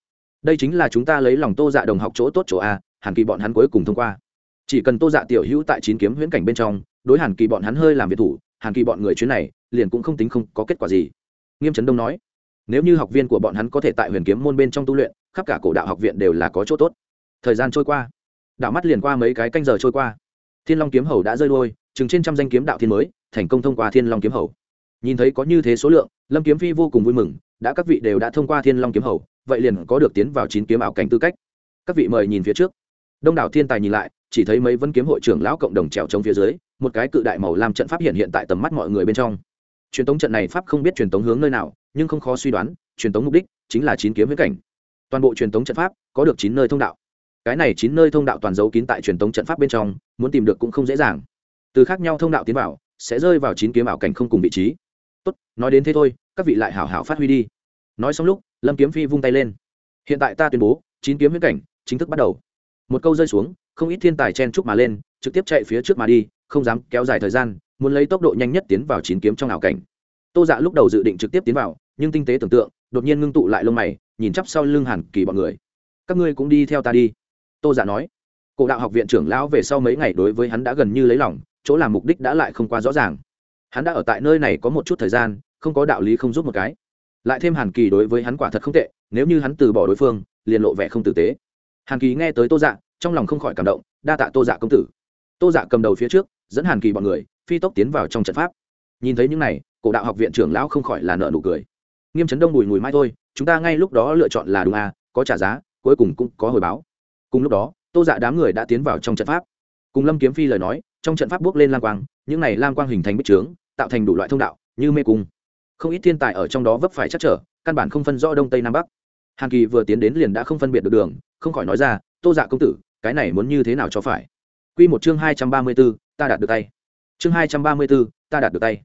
Đây chính là chúng ta lấy lòng tô dạ đồng học chỗ tốt chỗ a, hàn kỳ bọn hắn cuối cùng thông qua. Chỉ cần tô dạ tiểu hữu tại chín kiếm huyễn cảnh bên trong, đối hàn kỳ bọn hắn hơi làm việc thủ, hàn kỳ bọn người chuyến này, liền cũng không tính không có kết quả gì. Nghiêm trấn đông nói, nếu như học viên của bọn hắn có thể tại huyền kiếm môn bên trong tu luyện, khắp cả cổ đạo học viện đều là có chỗ tốt. Thời gian trôi qua. Đạo mắt liền qua mấy cái canh giờ trôi qua. Thiên long kiếm hầu đã rơi đôi chừng trên trăm danh kiếm đạo thiên mới, thành công thông qua thiên long kiếm hầu. Nhìn thấy có như thế số lượng, lâm kiếm phi vô cùng vui mừng, đã các vị đều đã thông qua thiên long kiếm hầu, vậy liền có được tiến vào chín kiếm ảo cảnh tư cách. Các vị mời nhìn phía trước. Đông đảo thiên tài nhìn lại, chỉ thấy mấy vân kiếm hội trưởng lão cộng đồng trèo trống phía dưới, một cái cự đại màu làm trận pháp hiện hiện tại tầm mắt mọi người bên trong. Truyền tống trận này pháp không biết truyền tống hướng nơi nào, nhưng không khó suy đoán, truyền tống mục đích chính là chín kiếm huyết cảnh. Toàn bộ truyền tống trận pháp có được chín nơi thông đạo. Cái này chín nơi thông đạo toàn dấu kín tại truyền tống trận pháp bên trong, muốn tìm được cũng không dễ dàng từ khác nhau thông đạo tiến vào, sẽ rơi vào chín kiếm ảo cảnh không cùng vị trí. Tốt, nói đến thế thôi, các vị lại hảo hảo phát huy đi. Nói xong lúc, lâm kiếm phi vung tay lên. Hiện tại ta tuyên bố, chín kiếm huyễn cảnh chính thức bắt đầu. Một câu rơi xuống, không ít thiên tài chen chúc mà lên, trực tiếp chạy phía trước mà đi, không dám kéo dài thời gian, muốn lấy tốc độ nhanh nhất tiến vào chín kiếm trong ảo cảnh. Tô dạ lúc đầu dự định trực tiếp tiến vào, nhưng tinh tế tưởng tượng, đột nhiên ngưng tụ lại lông mày, nhìn chắp sau lưng hàn kỳ bọn người. Các ngươi cũng đi theo ta đi. Tô dạ nói. Cổ đạo học viện trưởng lão về sau mấy ngày đối với hắn đã gần như lấy lòng chỗ làm mục đích đã lại không quá rõ ràng. Hắn đã ở tại nơi này có một chút thời gian, không có đạo lý không giúp một cái. Lại thêm hàn kỳ đối với hắn quả thật không tệ, nếu như hắn từ bỏ đối phương, liền lộ vẻ không tử tế. Hàn kỳ nghe tới tô dạ trong lòng không khỏi cảm động, đa tạ tô dạ công tử. Tô dạ cầm đầu phía trước, dẫn hàn kỳ bọn người, phi tốc tiến vào trong trận pháp. Nhìn thấy những này, cổ đạo học viện trưởng lão không khỏi là nợ nụ cười. Nghiêm chấn đông bùi mùi mai thôi, chúng ta ngay lúc đó lựa chọn là đúng à có trả giá, cuối cùng cũng có hồi báo. Cùng lúc đó, tô dạ đám người đã tiến vào trong trận pháp. Cùng lâm kiếm phi lời nói trong trận pháp bước lên lam quang, những này lam quang hình thành bích trướng, tạo thành đủ loại thông đạo, như mê cung. Không ít thiên tài ở trong đó vấp phải chắc trở, căn bản không phân rõ đông tây nam bắc. Hàn kỳ vừa tiến đến liền đã không phân biệt được đường, không khỏi nói ra, tô dạ công tử, cái này muốn như thế nào cho phải? Q một chương hai trăm ba mươi b ố ta đạt được tay. Chương hai trăm ba mươi b ố ta đạt được tay.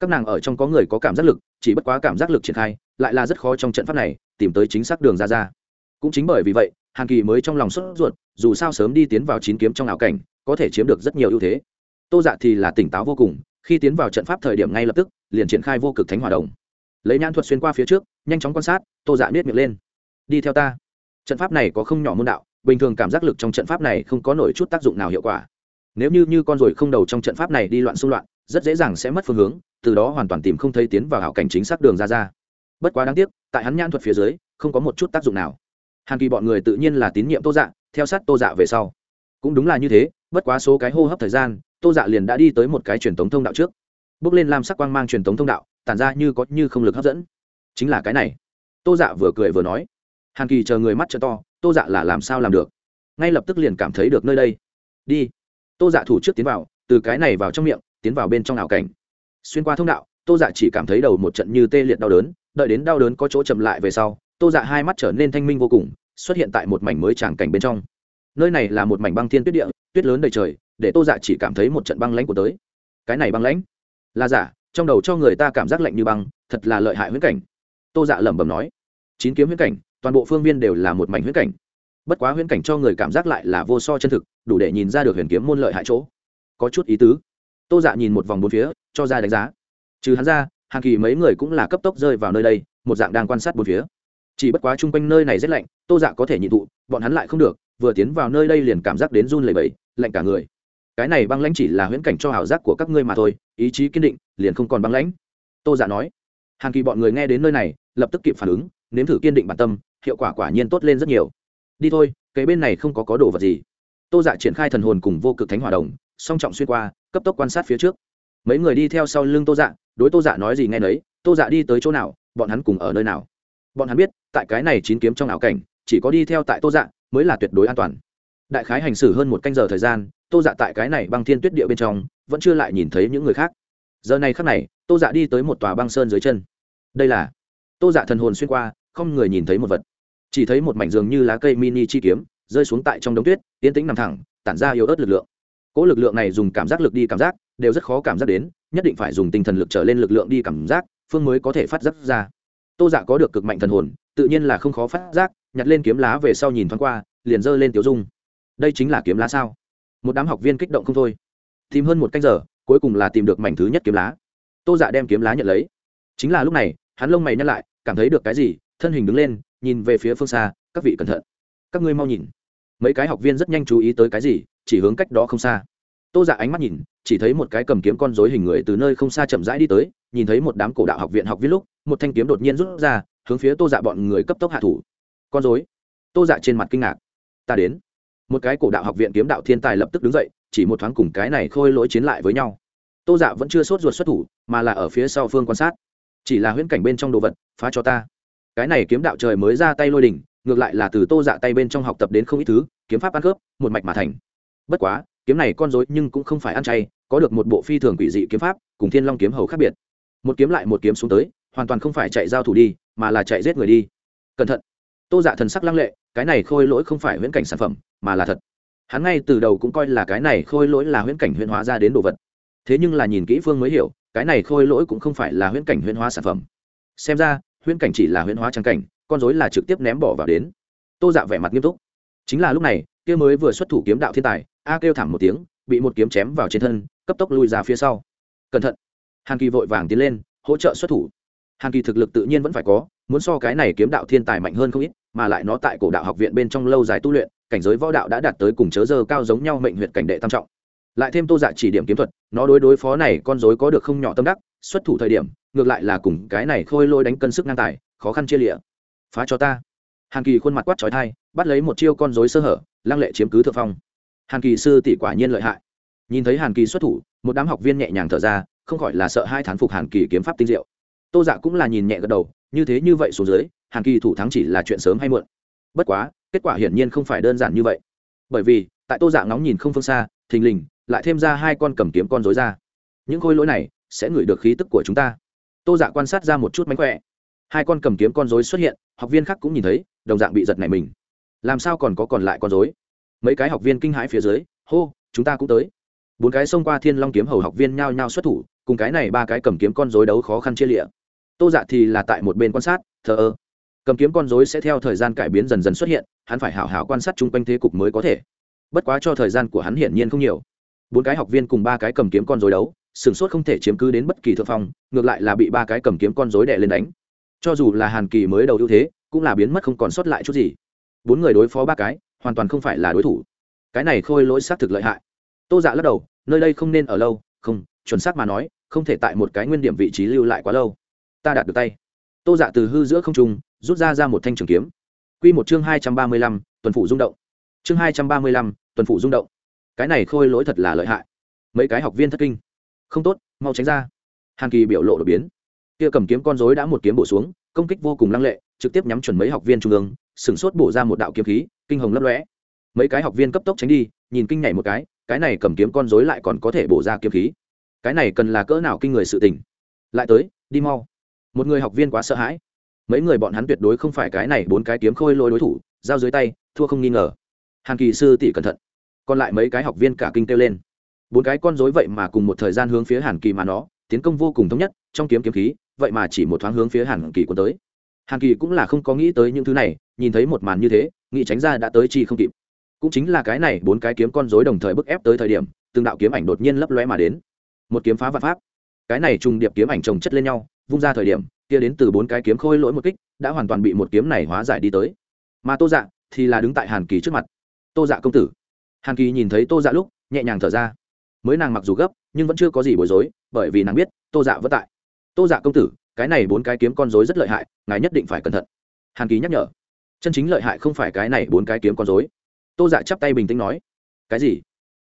Các nàng ở trong có người có cảm giác lực, chỉ bất quá cảm giác lực triển khai, lại là rất khó trong trận pháp này tìm tới chính xác đường ra ra. Cũng chính bởi vì vậy hàn kỳ mới trong lòng sốt ruột, dù sao sớm đi tiến vào chín kiếm trong ảo cảnh có thể chiếm được rất nhiều ưu thế. Tô dạ thì là tỉnh táo vô cùng, khi tiến vào trận pháp thời điểm ngay lập tức, liền triển khai vô cực thánh hòa đồng. Lấy nhãn thuật xuyên qua phía trước, nhanh chóng quan sát, tô dạ biết miệng lên. Đi theo ta. Trận pháp này có không nhỏ môn đạo, bình thường cảm giác lực trong trận pháp này không có nổi chút tác dụng nào hiệu quả. Nếu như như con ruồi không đầu trong trận pháp này đi loạn xung loạn, rất dễ dàng sẽ mất phương hướng, từ đó hoàn toàn tìm không thấy tiến vào hảo cảnh chính xác đường ra ra. Bất quá đáng tiếc, tại hắn nhãn thuật phía dưới, không có một chút tác dụng nào. Hàn kỳ bọn người tự nhiên là tín nhiệm tô dạ theo sát tô dạ về sau cũng đúng là như thế, bất quá số cái hô hấp thời gian, tô dạ liền đã đi tới một cái truyền thống thông đạo trước. Bước lên làm sắc quang mang truyền thống thông đạo, tản ra như có như không lực hấp dẫn. Chính là cái này. Tô dạ vừa cười vừa nói. Hàn kỳ chờ người mắt t to, tô dạ là làm sao làm được? Ngay lập tức liền cảm thấy được nơi đây. Đi. Tô dạ thủ trước tiến vào, từ cái này vào trong miệng, tiến vào bên trong ảo cảnh. Xuyên qua thông đạo, tô dạ chỉ cảm thấy đầu một trận như tê liệt đau đớn, đợi đến đau đớn có chỗ chậm lại về sau, tô dạ hai mắt trở nên thanh minh vô cùng, xuất hiện tại một mảnh mới tràng cảnh bên trong nơi này là một mảnh băng thiên tuyết địa, tuyết lớn đầy trời, để tô dạ chỉ cảm thấy một trận băng lãnh của tới. Cái này băng lãnh? Là giả, trong đầu cho người ta cảm giác lạnh như băng, thật là lợi hại huyễn cảnh. Tô dạ lẩm bẩm nói. Chín kiếm huyễn cảnh, toàn bộ phương viên đều là một mảnh huyễn cảnh. Bất quá huyễn cảnh cho người cảm giác lại là vô so chân thực, đủ để nhìn ra được huyền kiếm môn lợi hại chỗ. Có chút ý tứ. Tô dạ nhìn một vòng bốn phía, cho ra đánh giá. Trừ hắn ra, hàng kỳ mấy người cũng là cấp tốc rơi vào nơi đây, một dạng đang quan sát bốn phía. Chỉ bất quá chung quanh nơi này rất lạnh, tô dạ có thể nhịn thụ bọn hắn lại không được vừa tiến vào nơi đây liền cảm giác đến run lẩy bẩy, lạnh cả người. Cái này băng lãnh chỉ là huyễn cảnh cho ảo giác của các ngươi mà thôi ý chí kiên định liền không còn băng lãnh. Tô dạ nói. Hàng kỳ bọn người nghe đến nơi này lập tức kịp phản ứng nếm thử kiên định bản tâm hiệu quả quả nhiên tốt lên rất nhiều. Đi thôi cái bên này không có có đồ vật gì. Tô dạ triển khai thần hồn cùng vô cực thánh hòa đồng song trọng xuyên qua cấp tốc quan sát phía trước. Mấy người đi theo sau lưng tô dạ đối tô dạ nói gì nghe nấy tô dạ đi tới chỗ nào bọn hắn cùng ở nơi nào? Bọn hắn biết tại cái này chín kiếm trong ảo cảnh chỉ có đi theo tại tô dạ mới là tuyệt đối an toàn. Đại khái hành xử hơn một canh giờ thời gian, tô dạ tại cái này băng thiên tuyết địa bên trong, vẫn chưa lại nhìn thấy những người khác. Giờ này khắc này, tô dạ đi tới một tòa băng sơn dưới chân. Đây là tô dạ thần hồn xuyên qua, không người nhìn thấy một vật. Chỉ thấy một mảnh giường như lá cây mini chi kiếm, rơi xuống tại trong đống tuyết tiến tĩnh nằm thẳng, tản ra yếu ớt lực lượng. Cỗ lực lượng này dùng cảm giác lực đi cảm giác, đều rất khó cảm giác đến, nhất định phải dùng tinh thần lực trở lên lực lượng đi cảm giác, phương mới có thể phát giác ra. Tô dạ có được cực mạnh thần hồn, tự nhiên là không khó phát giác nhặt lên kiếm lá về sau nhìn thoáng qua, liền giơ lên tiểu dung. Đây chính là kiếm lá sao? Một đám học viên kích động không thôi. Tìm hơn một canh giờ, cuối cùng là tìm được mảnh thứ nhất kiếm lá. Tô dạ đem kiếm lá nhận lấy. Chính là lúc này, hắn lông mày nhắc lại, cảm thấy được cái gì, thân hình đứng lên, nhìn về phía phương xa, các vị cẩn thận. Các ngươi mau nhìn. Mấy cái học viên rất nhanh chú ý tới cái gì, chỉ hướng cách đó không xa. Tô dạ ánh mắt nhìn, chỉ thấy một cái cầm kiếm con dối hình người từ nơi không xa chậm rãi đi tới, nhìn thấy một đám cổ đạo học viện học viên lúc, một thanh kiếm đột nhiên rút ra, hướng phía tô dạ bọn người cấp tốc hạ thủ con dối tô dạ trên mặt kinh ngạc. Ta đến. Một cái cổ đạo học viện kiếm đạo thiên tài lập tức đứng dậy, chỉ một thoáng cùng cái này khôi lỗi chiến lại với nhau. Tô dạ vẫn chưa sốt ruột xuất thủ, mà là ở phía sau phương quan sát. Chỉ là huyễn cảnh bên trong đồ vật, phá cho ta. Cái này kiếm đạo trời mới ra tay lôi đỉnh, ngược lại là từ tô dạ tay bên trong học tập đến không ít thứ, kiếm pháp ăn khớp, một mạch mà thành. Bất quá, kiếm này con dối nhưng cũng không phải ăn chay, có được một bộ phi thường quỷ dị kiếm pháp, cùng thiên long kiếm hầu khác biệt. Một kiếm lại một kiếm xuống tới, hoàn toàn không phải chạy giao thủ đi, mà là chạy giết người đi. Cẩn thận tô dạ thần sắc lăng lệ, cái này khôi lỗi không phải huyễn cảnh sản phẩm, mà là thật. Hắn ngay từ đầu cũng coi là cái này khôi lỗi là huyễn cảnh huyễn hóa ra đến đồ vật. Thế nhưng là nhìn kỹ phương mới hiểu, cái này khôi lỗi cũng không phải là huyễn cảnh huyễn hóa sản phẩm. Xem ra, huyễn cảnh chỉ là huyễn hóa trang cảnh, con dối là trực tiếp ném bỏ vào đến. Tô dạ vẻ mặt nghiêm túc. Chính là lúc này, kia mới vừa xuất thủ kiếm đạo thiên tài, a kêu thảm một tiếng, bị một kiếm chém vào trên thân, cấp tốc lui ra phía sau. Cẩn thận. Hàn kỳ vội vàng tiến lên, hỗ trợ xuất thủ. Hàn kỳ thực lực tự nhiên vẫn phải có, muốn so cái này kiếm đạo thiên tài mạnh hơn không ít mà lại nó tại cổ đạo học viện bên trong lâu dài tu luyện, cảnh giới võ đạo đã đạt tới cùng chớ giờ cao giống nhau mệnh huyện cảnh đệ tam trọng. Lại thêm tô dạ chỉ điểm kiếm thuật, nó đối đối phó này con dối có được không nhỏ tâm đắc, xuất thủ thời điểm, ngược lại là cùng cái này khôi lôi đánh cân sức ngang tài, khó khăn chia lịa. Phá cho ta. Hàn kỳ khuôn mặt quát trói thai, bắt lấy một chiêu con dối sơ hở, lăng lệ chiếm cứ thượng phong. Hàn kỳ sư tỷ quả nhiên lợi hại. Nhìn thấy hàn kỳ xuất thủ, một đám học viên nhẹ nhàng thở ra, không khỏi là sợ hai thán phục hàn kỳ kiếm pháp tinh diệu. Tô dạ cũng là nhìn nhẹ gật đầu, như thế như vậy xuống dưới hàn kỳ thủ thắng chỉ là chuyện sớm hay muộn. Bất quá, kết quả hiển nhiên không phải đơn giản như vậy. Bởi vì, tại tô dạ ngóng nhìn không phương xa, thình lình, lại thêm ra hai con cầm kiếm con dối ra. Những khôi lỗi này sẽ ngửi được khí tức của chúng ta. Tô dạ quan sát ra một chút mánh khỏe. Hai con cầm kiếm con dối xuất hiện, học viên khác cũng nhìn thấy, đồng dạng bị giật này mình. Làm sao còn có còn lại con dối mấy cái học viên kinh hãi phía dưới, hô, chúng ta cũng tới. Bốn cái xông qua thiên long kiếm hầu học viên nhao nhao xuất thủ, cùng cái này ba cái cầm kiếm con dối đấu khó khăn chia lịa tô dạ thì là tại một bên quan sát, thờ ơ cầm kiếm con rối sẽ theo thời gian cải biến dần dần xuất hiện, hắn phải hảo hảo quan sát chung quanh thế cục mới có thể. Bất quá cho thời gian của hắn hiển nhiên không nhiều. Bốn cái học viên cùng ba cái cầm kiếm con rối đấu sửng sốt không thể chiếm cứ đến bất kỳ thượng phong, ngược lại là bị ba cái cầm kiếm con rối đè lên đánh. Cho dù là hàn kỳ mới đầu ưu thế, cũng là biến mất không còn sót lại chút gì. Bốn người đối phó ba cái, hoàn toàn không phải là đối thủ. Cái này khôi lỗi xác thực lợi hại. Tô dạ lắc đầu, nơi đây không nên ở lâu, không, chuẩn xác mà nói, không thể tại một cái nguyên điểm vị trí lưu lại quá lâu. Ta đạt được tay. Tô dạ từ hư giữa không trung rút ra ra một thanh trường kiếm. Q một chương hai trăm ba mươi lăm, tuần phủ rung động. Chương hai trăm ba mươi lăm, tuần phủ rung động. Cái này khôi lỗi thật là lợi hại. Mấy cái học viên thất kinh. Không tốt, mau tránh ra. Hàn kỳ biểu lộ đột biến. Kia cầm kiếm con dối đã một kiếm bổ xuống, công kích vô cùng lăng lệ, trực tiếp nhắm chuẩn mấy học viên trung ương sửng sốt bổ ra một đạo kiếm khí, kinh hồng lấp lõe mấy cái học viên cấp tốc tránh đi, nhìn kinh nhảy một cái cái này cầm kiếm con dối lại còn có thể bổ ra kiếm khí. Cái này cần là cỡ nào kinh người sự tình? Lại tới, đi mau. Một người học viên quá sợ hãi mấy người bọn hắn tuyệt đối không phải cái này bốn cái kiếm khôi lôi đối thủ, giao dưới tay, thua không nghi ngờ. Hàn kỳ sư tỷ cẩn thận. Còn lại mấy cái học viên cả kinh kêu lên. Bốn cái con dối vậy mà cùng một thời gian hướng phía hàn kỳ mà nó, tiến công vô cùng thống nhất, trong kiếm kiếm khí, vậy mà chỉ một thoáng hướng phía hàn kỳ quân tới. Hàn kỳ cũng là không có nghĩ tới những thứ này, nhìn thấy một màn như thế, nghĩ tránh ra đã tới chi không kịp. Cũng chính là cái này bốn cái kiếm con dối đồng thời bức ép tới thời điểm, từng đạo kiếm ảnh đột nhiên lấp lóe mà đến. Một kiếm phá vạn pháp. Cái này trùng điệp kiếm ảnh chồng chất lên nhau, vung ra thời điểm kia đến từ bốn cái kiếm khôi lỗi một kích, đã hoàn toàn bị một kiếm này hóa giải đi tới. Mà tô dạ thì là đứng tại hàn kỳ trước mặt. Tô dạ công tử. Hàn kỳ nhìn thấy tô dạ lúc, nhẹ nhàng thở ra. Mới nàng mặc dù gấp, nhưng vẫn chưa có gì bối rối, bởi vì nàng biết tô dạ vẫn tại. Tô dạ công tử, cái này bốn cái kiếm con dối rất lợi hại, ngài nhất định phải cẩn thận. Hàn kỳ nhắc nhở. Chân chính lợi hại không phải cái này bốn cái kiếm con dối tô dạ chắp tay bình tĩnh nói. Cái gì?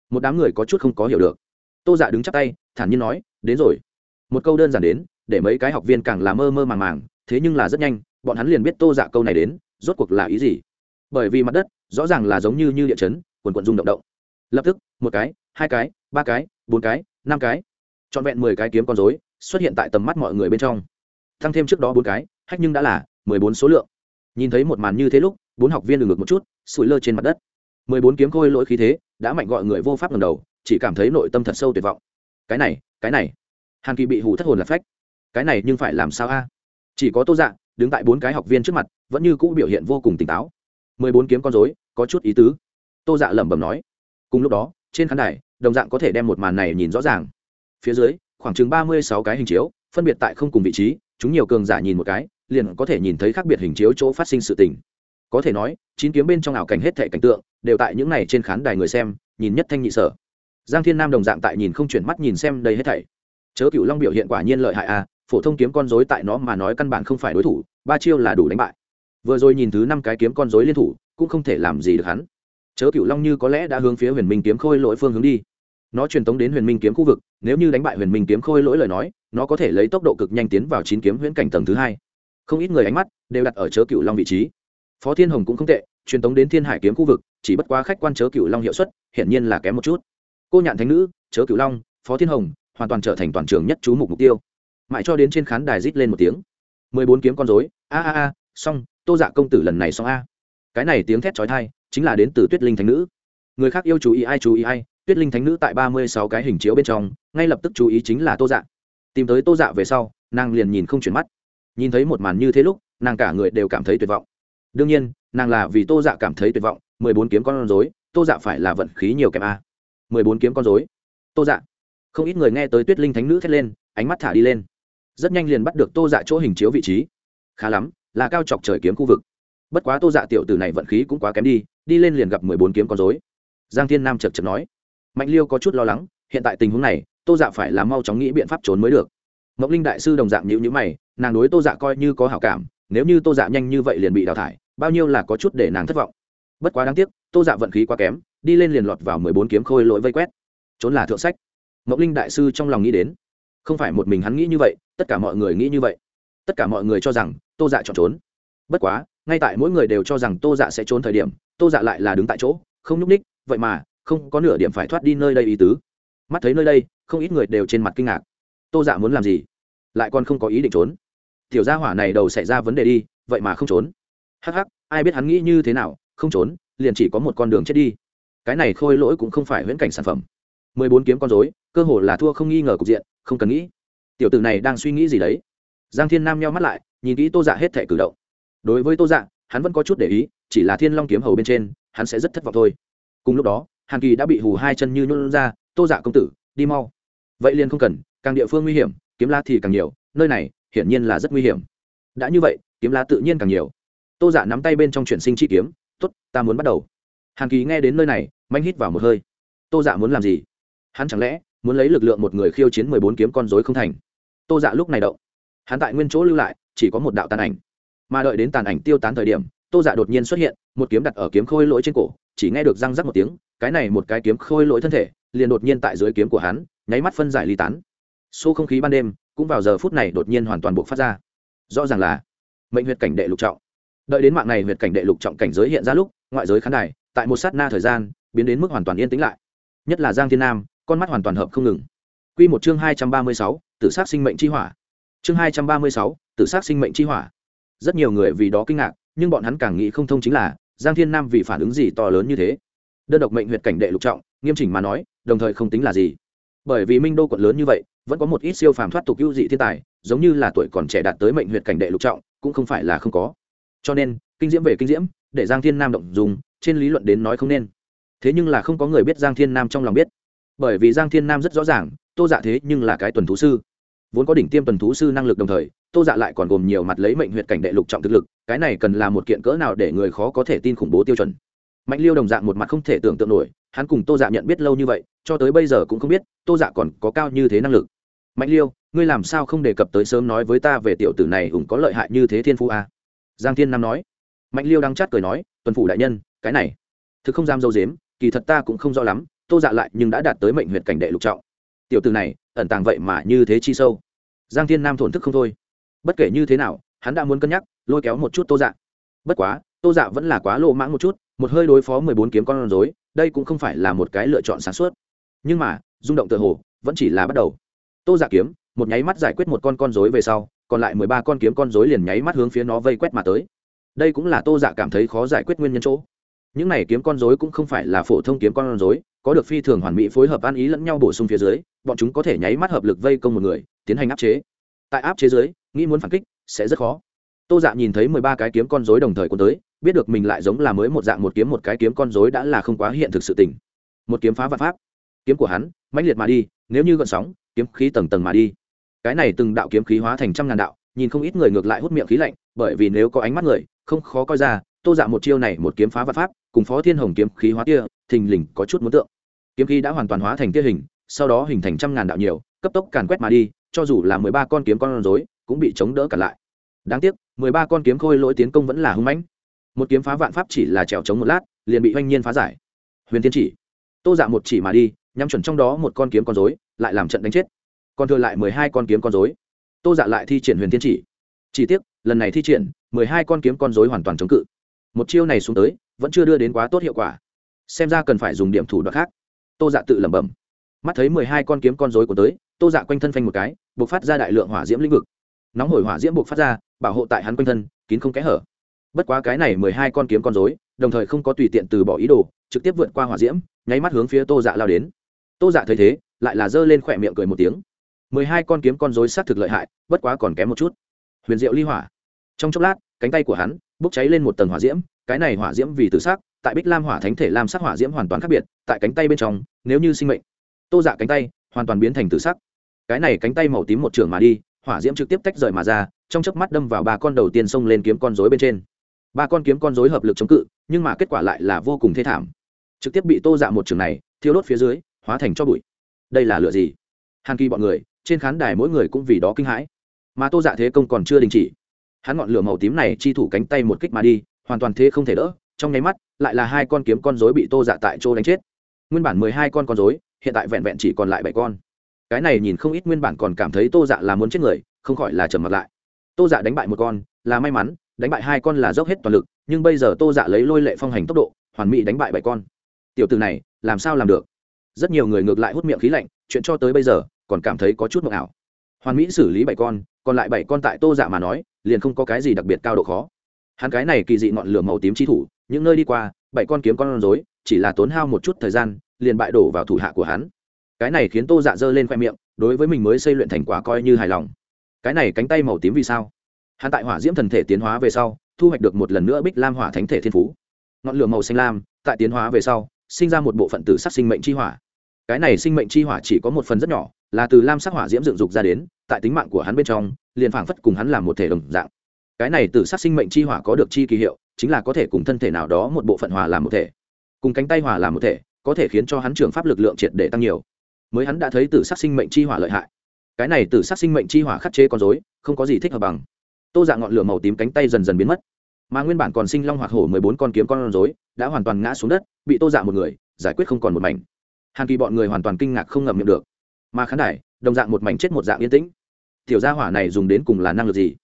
Một đám người có chút không có hiểu được. Tô dạ đứng chắp tay, thản nhiên nói, đến rồi. Một câu đơn giản đến để mấy cái học viên càng là mơ mơ màng màng, thế nhưng là rất nhanh, bọn hắn liền biết tô dạ câu này đến, rốt cuộc là ý gì. Bởi vì mặt đất, rõ ràng là giống như như địa chấn, quần quần rung động động. Lập tức, một cái, hai cái, ba cái, bốn cái, năm cái, trọn vẹn mười cái kiếm con dối xuất hiện tại tầm mắt mọi người bên trong. Tăng thêm trước đó bốn cái, hách nhưng đã là mười bốn số lượng. Nhìn thấy một màn như thế lúc, bốn học viên được ngược một chút, sủi lơ trên mặt đất. mười bốn kiếm khôi lỗi khí thế, đã mạnh gọi người vô pháp ngầm đầu, chỉ cảm thấy nội tâm thật sâu tuyệt vọng. Cái này cái này. Hàn kỳ bị hù thất hồn là phách cái này nhưng phải làm sao a? Chỉ có tô dạ đứng tại bốn cái học viên trước mặt, vẫn như cũ biểu hiện vô cùng tỉnh táo. Mười bốn kiếm con dối có chút ý tứ. Tô dạ lẩm bẩm nói. Cùng lúc đó, trên khán đài, đồng dạng có thể đem một màn này nhìn rõ ràng. Phía dưới, khoảng chừng ba mươi sáu cái hình chiếu, phân biệt tại không cùng vị trí, chúng nhiều cường giả nhìn một cái, liền có thể nhìn thấy khác biệt hình chiếu chỗ phát sinh sự tình. Có thể nói, chín kiếm bên trong ảo cảnh hết thể cảnh tượng, đều tại những này trên khán đài người xem, nhìn nhất thanh nhị sở. Giang thiên nam đồng dạng tại nhìn không chuyển mắt nhìn xem đây hết thảy. Chớ cựu long biểu hiện quả nhiên lợi hại a phổ thông kiếm con dối tại nó mà nói căn bản không phải đối thủ, ba chiêu là đủ đánh bại. Vừa rồi nhìn thứ năm cái kiếm con dối liên thủ, cũng không thể làm gì được hắn. Chớ cựu long như có lẽ đã hướng phía huyền minh kiếm khôi lỗi phương hướng đi. Nó truyền tống đến huyền minh kiếm khu vực, nếu như đánh bại huyền minh kiếm khôi lỗi lời nói, nó có thể lấy tốc độ cực nhanh tiến vào chín kiếm huyễn cảnh tầng thứ hai. Không ít người ánh mắt đều đặt ở chớ cựu long vị trí. Phó thiên hồng cũng không tệ, truyền tống đến thiên hải kiếm khu vực, chỉ bất quá khách quan chớ cựu long hiệu suất, hiển nhiên là kém một chút. Cô nhạn thánh nữ, chớ cựu long, phó thiên hồng, hoàn toàn trở thành toàn trường nhất chú mục mục tiêu mãi cho đến trên khán đài rít lên một tiếng. Mười bốn kiếm con dối a a a, xong, tô dạ công tử lần này xong a. Cái này tiếng thét trói thai chính là đến từ tuyết linh thánh nữ. Người khác yêu chú ý ai chú ý ai, tuyết linh thánh nữ tại ba mươi sáu cái hình chiếu bên trong, ngay lập tức chú ý chính là tô dạ. Tìm tới tô dạ về sau, nàng liền nhìn không chuyển mắt. Nhìn thấy một màn như thế lúc, nàng cả người đều cảm thấy tuyệt vọng. Đương nhiên, nàng là vì tô dạ cảm thấy tuyệt vọng, mười bốn kiếm con rối, tô dạ phải là vận khí nhiều kèm a. Mười bốn kiếm con rối. Tô dạ. Không ít người nghe tới tuyết linh thánh nữ thét lên, ánh mắt thả đi lên rất nhanh liền bắt được tô dạ chỗ hình chiếu vị trí. Khá lắm, là cao chọc trời kiếm khu vực. Bất quá tô dạ tiểu tử này vận khí cũng quá kém đi đi lên liền gặp mười bốn kiếm con dối giang thiên nam chật chật nói. Mạnh liêu có chút lo lắng, hiện tại tình huống này, tô dạ phải làm mau chóng nghĩ biện pháp trốn mới được. Mộng linh đại sư đồng dạng nhữ nhữ mày, nàng đối tô dạ coi như có hảo cảm, nếu như tô dạ nhanh như vậy liền bị đào thải, bao nhiêu là có chút để nàng thất vọng. Bất quá đáng tiếc, tô dạ vận khí quá kém, đi lên liền lọt vào mười bốn kiếm khôi lỗi vây quét. Trốn là thượng sách. Mộng linh đại sư trong lòng nghĩ đến không phải một mình hắn nghĩ như vậy, tất cả mọi người nghĩ như vậy. Tất cả mọi người cho rằng tô dạ chọn trốn. Bất quá, ngay tại mỗi người đều cho rằng tô dạ sẽ trốn thời điểm, tô dạ lại là đứng tại chỗ, không nhúc ních vậy mà, không có nửa điểm phải thoát đi nơi đây ý tứ. Mắt thấy nơi đây, không ít người đều trên mặt kinh ngạc. Tô dạ muốn làm gì? Lại còn không có ý định trốn. Tiểu gia hỏa này đầu xảy ra vấn đề đi, vậy mà không trốn. Hắc hắc, ai biết hắn nghĩ như thế nào, không trốn, liền chỉ có một con đường chết đi. Cái này khôi lỗi cũng không phải huyễn cảnh sản phẩm mười bốn kiếm con dối cơ hồ là thua không nghi ngờ cục diện, không cần nghĩ. Tiểu tử này đang suy nghĩ gì đấy? Giang thiên nam nheo mắt lại, nhìn kỹ tô dạ hết thể cử động. Đối với tô dạ hắn vẫn có chút để ý, chỉ là thiên long kiếm hầu bên trên, hắn sẽ rất thất vọng thôi. Cùng lúc đó, hàn kỳ đã bị hù hai chân như nhuận ra, tô dạ công tử, đi mau. Vậy liền không cần, càng địa phương nguy hiểm, kiếm la thì càng nhiều, nơi này hiển nhiên là rất nguy hiểm. Đã như vậy, kiếm la tự nhiên càng nhiều. Tô dạ nắm tay bên trong chuyển sinh chi kiếm t ố t ta muốn bắt đầu. Hàn kỳ nghe đến nơi này, manh hít vào một hơi. Tô dạ muốn làm gì? Hắn chẳng lẽ muốn lấy lực lượng một người khiêu chiến mười bốn kiếm con dối không thành? Tô dạ lúc này động. Hắn tại nguyên chỗ lưu lại, chỉ có một đạo tàn ảnh. Mà đợi đến tàn ảnh tiêu tán thời điểm, tô dạ đột nhiên xuất hiện, một kiếm đặt ở kiếm khôi lỗi trên cổ, chỉ nghe được răng rắc một tiếng, cái này một cái kiếm khôi lỗi thân thể, liền đột nhiên tại dưới kiếm của hắn, nháy mắt phân giải ly tán. Xô không khí ban đêm, cũng vào giờ phút này đột nhiên hoàn toàn buộc phát ra. Rõ ràng là mệnh huyệt cảnh đệ lục trọng. Đợi đến mạng này huyệt cảnh đệ lục trọng cảnh giới hiện ra lúc, ngoại giới khán đài, tại một sát na thời gian, biến đến mức hoàn toàn yên tĩnh lại. Nhất là giang thiên nam con mắt hoàn toàn hợp không ngừng. Q một chương hai trăm ba mươi sáu tự sát sinh mệnh chi hỏa. Chương hai trăm ba mươi sáu tự sát sinh mệnh chi hỏa. Rất nhiều người vì đó kinh ngạc, nhưng bọn hắn càng nghĩ không thông chính là, giang thiên nam vì phản ứng gì to lớn như thế? Đơn độc mệnh huyệt cảnh đệ lục trọng, nghiêm chỉnh mà nói, đồng thời không tính là gì. Bởi vì minh đô quận lớn như vậy, vẫn có một ít siêu phàm thoát tục ưu dị thiên tài, giống như là tuổi còn trẻ đạt tới mệnh huyệt cảnh đệ lục trọng, cũng không phải là không có. Cho nên, kinh diễm về kinh diễm, để giang thiên nam động dùng, trên lý luận đến nói không nên. Thế nhưng là không có người biết giang thiên nam trong lòng biết bởi vì giang thiên nam rất rõ ràng, tô dạ thế nhưng là cái tuần thú sư. Vốn có đỉnh tiêm tuần thú sư năng lực đồng thời, tô dạ lại còn gồm nhiều mặt lấy mệnh huyệt cảnh đệ lục trọng thực lực, cái này cần là một kiện cỡ nào để người khó có thể tin khủng bố tiêu chuẩn. Mạnh liêu đồng dạng một mặt không thể tưởng tượng nổi, hắn cùng tô dạ nhận biết lâu như vậy, cho tới bây giờ cũng không biết tô dạ còn có cao như thế năng lực. Mạnh liêu, ngươi làm sao không đề cập tới sớm nói với ta về tiểu tử này ủng có lợi hại như thế thiên phu a à? giang thiên nam nói. Mạnh liêu đang chát cười nói, tuần phủ đại nhân, cái này, thực không dám dâu dếm, kỳ thật ta cũng không rõ lắm tô dạ lại nhưng đã đạt tới mệnh huyện cảnh đệ lục trọng. Tiểu tử này, ẩn tàng vậy mà như thế chi sâu. Giang thiên nam thổn thức không thôi. Bất kể như thế nào, hắn đã muốn cân nhắc, lôi kéo một chút tô dạ. Bất quá, tô dạ vẫn là quá lộ mãng một chút, một hơi đối phó mười bốn kiếm con rối, đây cũng không phải là một cái lựa chọn sáng suốt. Nhưng mà, rung động tự hồ, vẫn chỉ là bắt đầu. Tô dạ kiếm, một nháy mắt giải quyết một con con rối về sau, còn lại mười ba con kiếm con rối liền nháy mắt hướng phía nó vây quét mà tới. Đây cũng là tô dạ cảm thấy khó giải quyết nguyên nhân chỗ những này kiếm con rối cũng không phải là phổ thông kiếm con rối, có được phi thường hoàn mỹ phối hợp ăn ý lẫn nhau bổ sung phía dưới, bọn chúng có thể nháy mắt hợp lực vây công một người, tiến hành áp chế. Tại áp chế dưới, nghĩ muốn phản kích sẽ rất khó. Tô dạ nhìn thấy mười ba cái kiếm con rối đồng thời cuốn tới, biết được mình lại giống là mới một dạng một kiếm một cái kiếm con rối đã là không quá hiện thực sự tình. Một kiếm phá vạn pháp. Kiếm của hắn, mãnh liệt mà đi, nếu như gợn sóng, kiếm khí tầng tầng mà đi. Cái này từng đạo kiếm khí hóa thành trăm ngàn đạo, nhìn không ít người ngược lại hút miệng khí lạnh, bởi vì nếu có ánh mắt người, không khó coi ra, tô dạ một chiêu này một kiếm phá vạn pháp cùng phó thiên hồng kiếm khí hóa tia thình lình có chút muốn tượng. Kiếm khí đã hoàn toàn hóa thành tia hình, sau đó hình thành trăm ngàn đạo nhiều, cấp tốc càn quét mà đi, cho dù là mười ba con kiếm con rối, cũng bị chống đỡ cả lại. Đáng tiếc, mười ba con kiếm khôi lỗi tiến công vẫn là hưng mãnh. Một kiếm phá vạn pháp chỉ là trèo chống một lát, liền bị oanh nhiên phá giải. Huyền tiên chỉ, tô dạ một chỉ mà đi, nhắm chuẩn trong đó một con kiếm con dối lại làm trận đánh chết. Còn thừa lại mười hai con kiếm con dối tô dạ lại thi triển huyền tiên chỉ. Chỉ tiếc, lần này thi triển, mười hai con kiếm con dối hoàn toàn chống cự. Một chiêu này xuống tới vẫn chưa đưa đến quá tốt hiệu quả. Xem ra cần phải dùng điểm thủ đoạn khác. Tô dạ tự lẩm bẩm. Mắt thấy mười hai con kiếm con dối của tới, tô dạ quanh thân phanh một cái, buộc phát ra đại lượng hỏa diễm lĩnh vực. Nóng hổi hỏa diễm buộc phát ra, bảo hộ tại hắn quanh thân, kín không kẽ hở. Bất quá cái này mười hai con kiếm con dối đồng thời không có tùy tiện từ bỏ ý đồ, trực tiếp vượt qua hỏa diễm, nháy mắt hướng phía tô dạ lao đến. Tô dạ thấy thế, lại là giơ lên khỏe miệng cười một tiếng. Mười hai con kiếm con dối xác thực lợi hại, bất quá còn kém một chút. Huyền diệu ly hỏa trong chốc lát, cánh tay của hắn bốc cháy lên một tầng hỏa diễm, cái này hỏa diễm vì tự sắc, tại bích lam hỏa thánh thể lam sắc hỏa diễm hoàn toàn khác biệt, tại cánh tay bên trong, nếu như sinh mệnh tô dạ cánh tay hoàn toàn biến thành tự sắc. Cái này cánh tay màu tím một trường mà đi, hỏa diễm trực tiếp tách rời mà ra, trong chớp mắt đâm vào ba con đầu tiên xông lên kiếm con rối bên trên. Ba con kiếm con rối hợp lực chống cự, nhưng mà kết quả lại là vô cùng thê thảm. Trực tiếp bị tô dạ một trường này thiêu đốt phía dưới, hóa thành cho bụi. Đây là lửa gì? Hàn kỳ bọn người, trên khán đài mỗi người cũng vì đó kinh hãi. Mà tô dạ thế công còn chưa đình chỉ hắn ngọn lửa màu tím này chi thủ cánh tay một kích mà đi, hoàn toàn thế không thể đỡ, trong nháy mắt, lại là hai con kiếm con rối bị tô dạ tại chỗ đánh chết. Nguyên bản mười hai con con rối, hiện tại vẹn vẹn chỉ còn lại bảy con. Cái này nhìn không ít nguyên bản còn cảm thấy tô dạ là muốn chết người, không khỏi là trầm mặt lại. Tô dạ đánh bại một con, là may mắn, đánh bại hai con là dốc hết toàn lực, nhưng bây giờ tô dạ lấy lôi lệ phong hành tốc độ, hoàn mỹ đánh bại bảy con. Tiểu từ này, làm sao làm được? Rất nhiều người ngược lại hút miệng khí lạnh, chuyện cho tới bây giờ, còn cảm thấy có chút mộng ảo. Hoàn mỹ xử lý bảy con, còn lại bảy con tại tô dạ mà nói liền không có cái gì đặc biệt cao độ khó. Hắn cái này kỳ dị ngọn lửa màu tím chi thủ, những nơi đi qua, bảy con kiếm con rối, chỉ là tốn hao một chút thời gian, liền bại đổ vào thủ hạ của hắn. Cái này khiến tô dạ dơ lên khoe miệng, đối với mình mới xây luyện thành quả coi như hài lòng. Cái này cánh tay màu tím vì sao? Hắn tại hỏa diễm thần thể tiến hóa về sau, thu hoạch được một lần nữa bích lam hỏa thánh thể thiên phú. Ngọn lửa màu xanh lam, tại tiến hóa về sau, sinh ra một bộ phận tử sắc sinh mệnh chi hỏa. Cái này sinh mệnh chi hỏa chỉ có một phần rất nhỏ, là từ lam sắc hỏa diễm dựng dục ra đến, tại tính mạng của hắn bên trong liền phảng phất cùng hắn làm một thể đồng dạng. Cái này tử sát sinh mệnh chi hỏa có được chi kỳ hiệu, chính là có thể cùng thân thể nào đó một bộ phận hòa làm một thể. Cùng cánh tay hòa làm một thể, có thể khiến cho hắn trường pháp lực lượng triệt để tăng nhiều. Mới hắn đã thấy tử sát sinh mệnh chi hỏa lợi hại. Cái này tử sát sinh mệnh chi hỏa khắc chế con dối không có gì thích hợp bằng. Tô dạ ngọn lửa màu tím cánh tay dần dần biến mất. Mà nguyên bản còn sinh long hoặc hổ mười bốn con kiếm con rối, đã hoàn toàn ngã xuống đất, bị tô dạ một người, giải quyết không còn một mảnh. Hàn kỳ bọn người hoàn toàn kinh ngạc không ngậm miệng được. Mà khán đài, đồng dạng một mảnh chết một dạng yên tĩnh tiểu gia hỏa này dùng đến cùng là năng lực gì?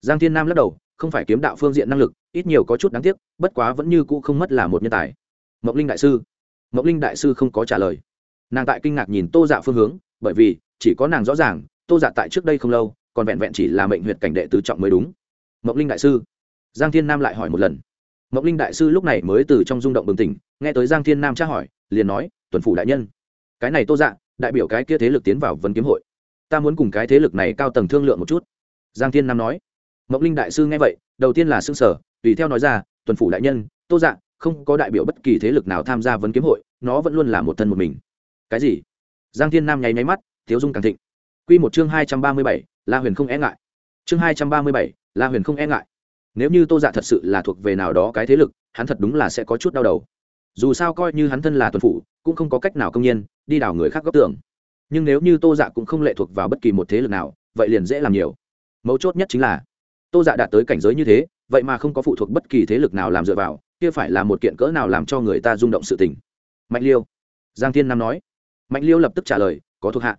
Giang thiên nam lắc đầu, không phải kiếm đạo phương diện năng lực, ít nhiều có chút đáng tiếc, bất quá vẫn như cũ không mất là một nhân tài. Mộng linh đại sư. Mộng linh đại sư không có trả lời. Nàng tại kinh ngạc nhìn tô dạ phương hướng, bởi vì chỉ có nàng rõ ràng, tô dạ tại trước đây không lâu, còn vẹn vẹn chỉ là mệnh huyệt cảnh đệ tứ trọng mới đúng. Mộng linh đại sư. Giang thiên nam lại hỏi một lần. Mộng linh đại sư lúc này mới từ trong rung động bừng tỉnh, nghe tới giang thiên nam tra hỏi, liền nói, tuần phủ đại nhân. Cái này tô dạ đại biểu cái kia thế lực tiến vào vấn kiếm hội ta muốn cùng cái thế lực này cao tầng thương lượng một chút. Giang thiên nam nói. Mộng linh đại sư nghe vậy, đầu tiên là xương sở tùy theo nói ra, tuần phủ đại nhân, tô dạ không có đại biểu bất kỳ thế lực nào tham gia vấn kiếm hội, nó vẫn luôn là một thân một mình. Cái gì? Giang thiên nam nháy nháy mắt, thiếu dung càng thịnh. Q một chương hai trăm ba mươi bảy, la huyền không e ngại. Chương hai trăm ba mươi bảy, la huyền không e ngại. Nếu như tô dạ thật sự là thuộc về nào đó cái thế lực, hắn thật đúng là sẽ có chút đau đầu. Dù sao coi như hắn thân là tuần phủ, cũng không có cách nào công nhiên đi đào người khác góc tưởng nhưng nếu như tô dạ cũng không lệ thuộc vào bất kỳ một thế lực nào, vậy liền dễ làm nhiều. Mấu chốt nhất chính là, tô dạ đạt tới cảnh giới như thế, vậy mà không có phụ thuộc bất kỳ thế lực nào làm dựa vào, kia phải là một kiện cỡ nào làm cho người ta rung động sự tình. Mạnh liêu, giang thiên nam nói. Mạnh liêu lập tức trả lời, có thuộc hạ.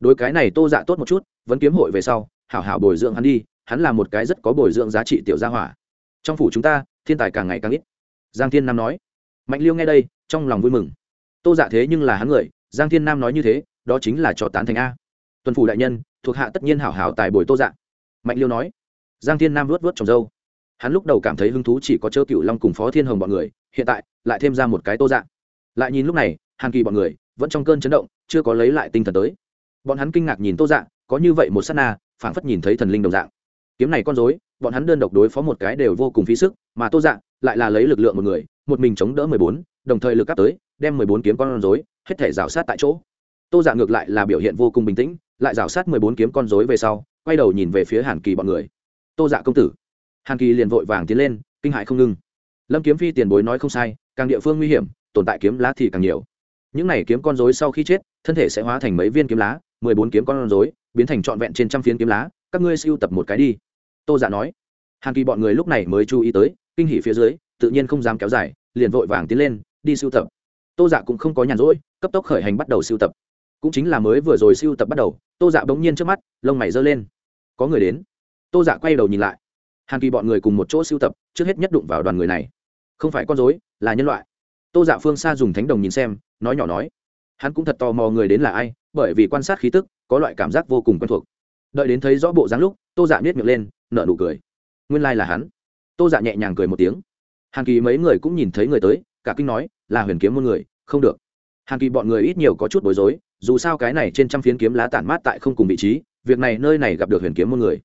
Đối cái này tô dạ tốt một chút, vẫn kiếm hội về sau, hảo hảo bồi dưỡng hắn đi, hắn là một cái rất có bồi dưỡng giá trị tiểu gia hỏa. Trong phủ chúng ta, thiên tài càng ngày càng ít. Giang thiên nam nói. Mạnh liêu nghe đây, trong lòng vui mừng. Tô dạ thế nhưng là hắn người, giang thiên nam nói như thế đó chính là cho tán thành a. Tuần phủ đại nhân, thuộc hạ tất nhiên hảo hảo tài bồi tô dạng mạnh liêu nói. Giang thiên nam luốt vớt trồng dâu. Hắn lúc đầu cảm thấy hứng thú chỉ có chớ cựu long cùng phó thiên hồng bọn người, hiện tại lại thêm ra một cái tô dạng lại nhìn lúc này, hàn kỳ bọn người vẫn trong cơn chấn động, chưa có lấy lại tinh thần tới. Bọn hắn kinh ngạc nhìn tô dạng có như vậy một s á t na, phảng phất nhìn thấy thần linh đồng dạng. Kiếm này con dối bọn hắn đơn độc đối phó một cái đều vô cùng phí sức, mà tô dạng lại là lấy lực lượng một người, một mình chống đỡ mười bốn, đồng thời lực áp tới, đem mười bốn kiếm con rối, hết thể rào sát tại chỗ tô dạ ngược lại là biểu hiện vô cùng bình tĩnh, lại rảo sát mười bốn kiếm con rối về sau, quay đầu nhìn về phía hàn kỳ bọn người. Tô dạ công tử. Hàn kỳ liền vội vàng tiến lên, kinh hại không ngưng lâm kiếm phi tiền bối nói không sai, càng địa phương nguy hiểm, tồn tại kiếm lá thì càng nhiều. Những này kiếm con rối sau khi chết, thân thể sẽ hóa thành mấy viên kiếm lá, mười bốn kiếm con rối, biến thành trọn vẹn trên trăm phiến kiếm lá, các ngươi siêu tập một cái đi. Tô dạ nói. Hàn kỳ bọn người lúc này mới chú ý tới, kinh hỉ phía dưới, tự nhiên không dám kéo dài, liền vội vàng tiến lên, đi siêu tập. Tô dạ cũng không có nhàn rỗi, cấp tốc khởi hành bắt đầu siêu tập cũng chính là mới vừa rồi siêu tập bắt đầu, tô dạ bỗng nhiên trước mắt, lông mày giơ lên. Có người đến. Tô dạ quay đầu nhìn lại. Hàn kỳ bọn người cùng một chỗ siêu tập, trước hết nhất đụng vào đoàn người này. Không phải con dối là nhân loại. Tô dạ phương xa dùng thánh đồng nhìn xem, nói nhỏ nói. Hắn cũng thật tò mò người đến là ai, bởi vì quan sát khí tức, có loại cảm giác vô cùng quen thuộc. Đợi đến thấy rõ bộ dáng lúc, tô dạ biết miệng lên, nở nụ cười. Nguyên lai là hắn. Tô dạ nhẹ nhàng cười một tiếng. Hàn kỳ mấy người cũng nhìn thấy người tới, cả kinh nói, là huyền kiếm môn người, không được hàn kỳ bọn người ít nhiều có chút bối rối, dù sao cái này trên trăm phiến kiếm lá tản mát tại không cùng vị trí, việc này nơi này gặp được huyền kiếm môn người.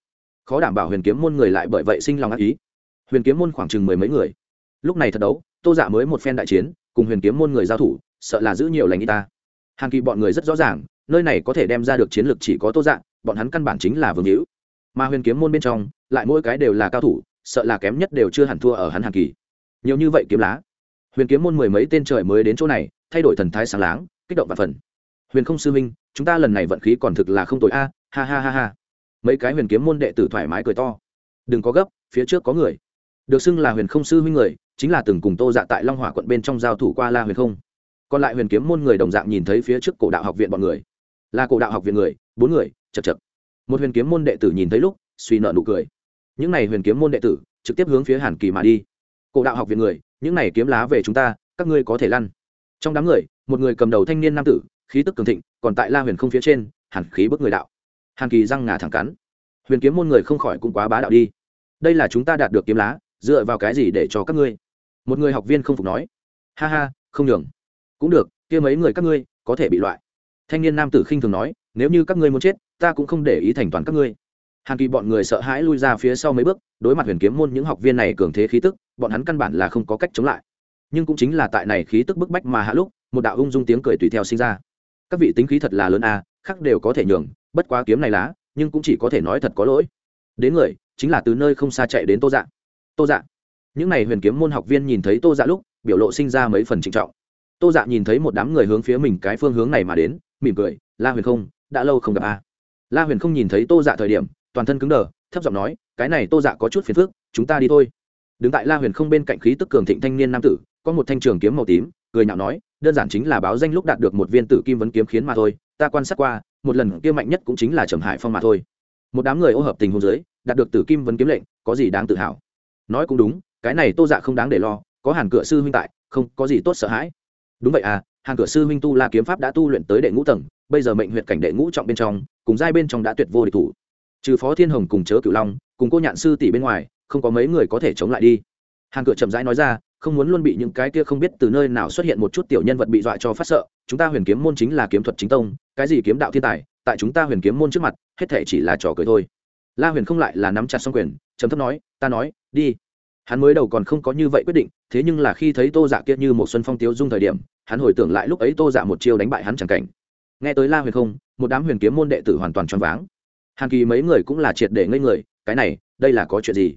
Khó đảm bảo huyền kiếm môn người lại bởi vậy sinh lòng ác ý. Huyền kiếm môn khoảng chừng mười mấy người. Lúc này thật đấu, tô giả mới một phen đại chiến, cùng huyền kiếm môn người giao thủ, sợ là giữ nhiều lành y ta. Hàn kỳ bọn người rất rõ ràng, nơi này có thể đem ra được chiến lược chỉ có tô dạ bọn hắn căn bản chính là vương hữu. Mà huyền kiếm môn bên trong, lại mỗi cái đều là cao thủ, sợ là kém nhất đều chưa hẳn thua ở hắn hàn kỳ. Nhiều như vậy kiếm lá. Huyền kiếm môn mười mấy tên trời mới đến chỗ này thay đổi thần thái sáng láng, kích động và phần. Huyền không sư minh chúng ta lần này vận khí còn thực là không tội a, ha ha ha ha. Mấy cái huyền kiếm môn đệ tử thoải mái cười to. Đừng có gấp, phía trước có người. Được xưng là huyền không sư huynh người, chính là từng cùng tô dạ tại long hỏa quận bên trong giao thủ qua la huyền không. Còn lại huyền kiếm môn người đồng dạng nhìn thấy phía trước cổ đạo học viện bọn người. Là cổ đạo học viện người, bốn người, chật chật. Một huyền kiếm môn đệ tử nhìn thấy lúc, suy nợ nụ cười. Những n à y huyền kiếm môn đệ tử, trực tiếp hướng phía hàn kỳ mà đi. Cổ đạo học viện người, những n à y kiếm lá về chúng ta, các ngươi có thể lăn trong đám người, một người cầm đầu thanh niên nam tử, khí tức cường thịnh, còn tại la huyền không phía trên, hàn khí bức người đạo. Hàn kỳ răng ngà thẳng cắn. Huyền kiếm môn người không khỏi cũng quá bá đạo đi. Đây là chúng ta đạt được kiếm lá, dựa vào cái gì để cho các ngươi? Một người học viên không phục nói. Ha ha, không nhường. Cũng được, kia mấy người các ngươi, có thể bị loại. Thanh niên nam tử khinh thường nói, nếu như các ngươi muốn chết, ta cũng không để ý thành toàn các ngươi. Hàn kỳ bọn người sợ hãi lui ra phía sau mấy bước, đối mặt huyền kiếm môn những học viên này cường thế khí tức, bọn hắn căn bản là không có cách chống lại nhưng cũng chính là tại này khí tức bức bách mà hạ lúc, một đạo ung dung tiếng cười tùy theo sinh ra. Các vị tính khí thật là lớn a khác đều có thể nhường, bất quá kiếm này lá, nhưng cũng chỉ có thể nói thật có lỗi. Đến người, chính là từ nơi không xa chạy đến tô dạ. Tô dạ. Những n à y huyền kiếm môn học viên nhìn thấy tô dạ lúc, biểu lộ sinh ra mấy phần trịnh trọng. Tô dạ nhìn thấy một đám người hướng phía mình cái phương hướng này mà đến, mỉm cười, la huyền không, đã lâu không gặp a la huyền không nhìn thấy tô dạ thời điểm, toàn thân cứng đờ, thấp giọng nói, cái này tô dạ có chút phiền phức, chúng ta đi thôi. Đứng tại la huyền không bên cạnh khí tức cường thịnh thanh niên nam tử có một thanh trường kiếm màu tím, cười nhạo nói, đơn giản chính là báo danh lúc đạt được một viên tử kim vấn kiếm khiến mà thôi, ta quan sát qua, một lần kia mạnh nhất cũng chính là trầm hải phong mà thôi. Một đám người ô hợp tình hôn giới đạt được tử kim vấn kiếm lệnh, có gì đáng tự hào? Nói cũng đúng, cái này tô dạ không đáng để lo, có hàn cửa sư huynh tại, không, có gì tốt sợ hãi. Đúng vậy à hàn cửa sư huynh tu la kiếm pháp đã tu luyện tới đệ ngũ tầng, bây giờ mệnh huyện cảnh đệ ngũ trọng bên trong, cùng giai bên trong đã tuyệt vô địch thủ. Trừ phó thiên hồng cùng chớ cửu long, cùng cô nhạn sư tỷ bên ngoài, không có mấy người có thể chống lại đi. Hàn cửa chậm rãi nói ra không muốn luôn bị những cái kia không biết từ nơi nào xuất hiện một chút tiểu nhân vật bị dọa cho phát sợ, chúng ta huyền kiếm môn chính là kiếm thuật chính tông, cái gì kiếm đạo thiên tài, tại chúng ta huyền kiếm môn trước mặt, hết thể chỉ là trò cười thôi. La huyền không lại là nắm chặt xong quyền chấm thấp nói, ta nói, đi. Hắn mới đầu còn không có như vậy quyết định, thế nhưng là khi thấy tô dạ kia như một xuân phong tiếu dung thời điểm, hắn hồi tưởng lại lúc ấy tô dạ một chiêu đánh bại hắn chẳng cảnh. Nghe tới la huyền không, một đám huyền kiếm môn đệ tử hoàn toàn choáng váng. Hàn kỳ mấy người cũng là triệt để ngây người, cái này, đây là có chuyện gì?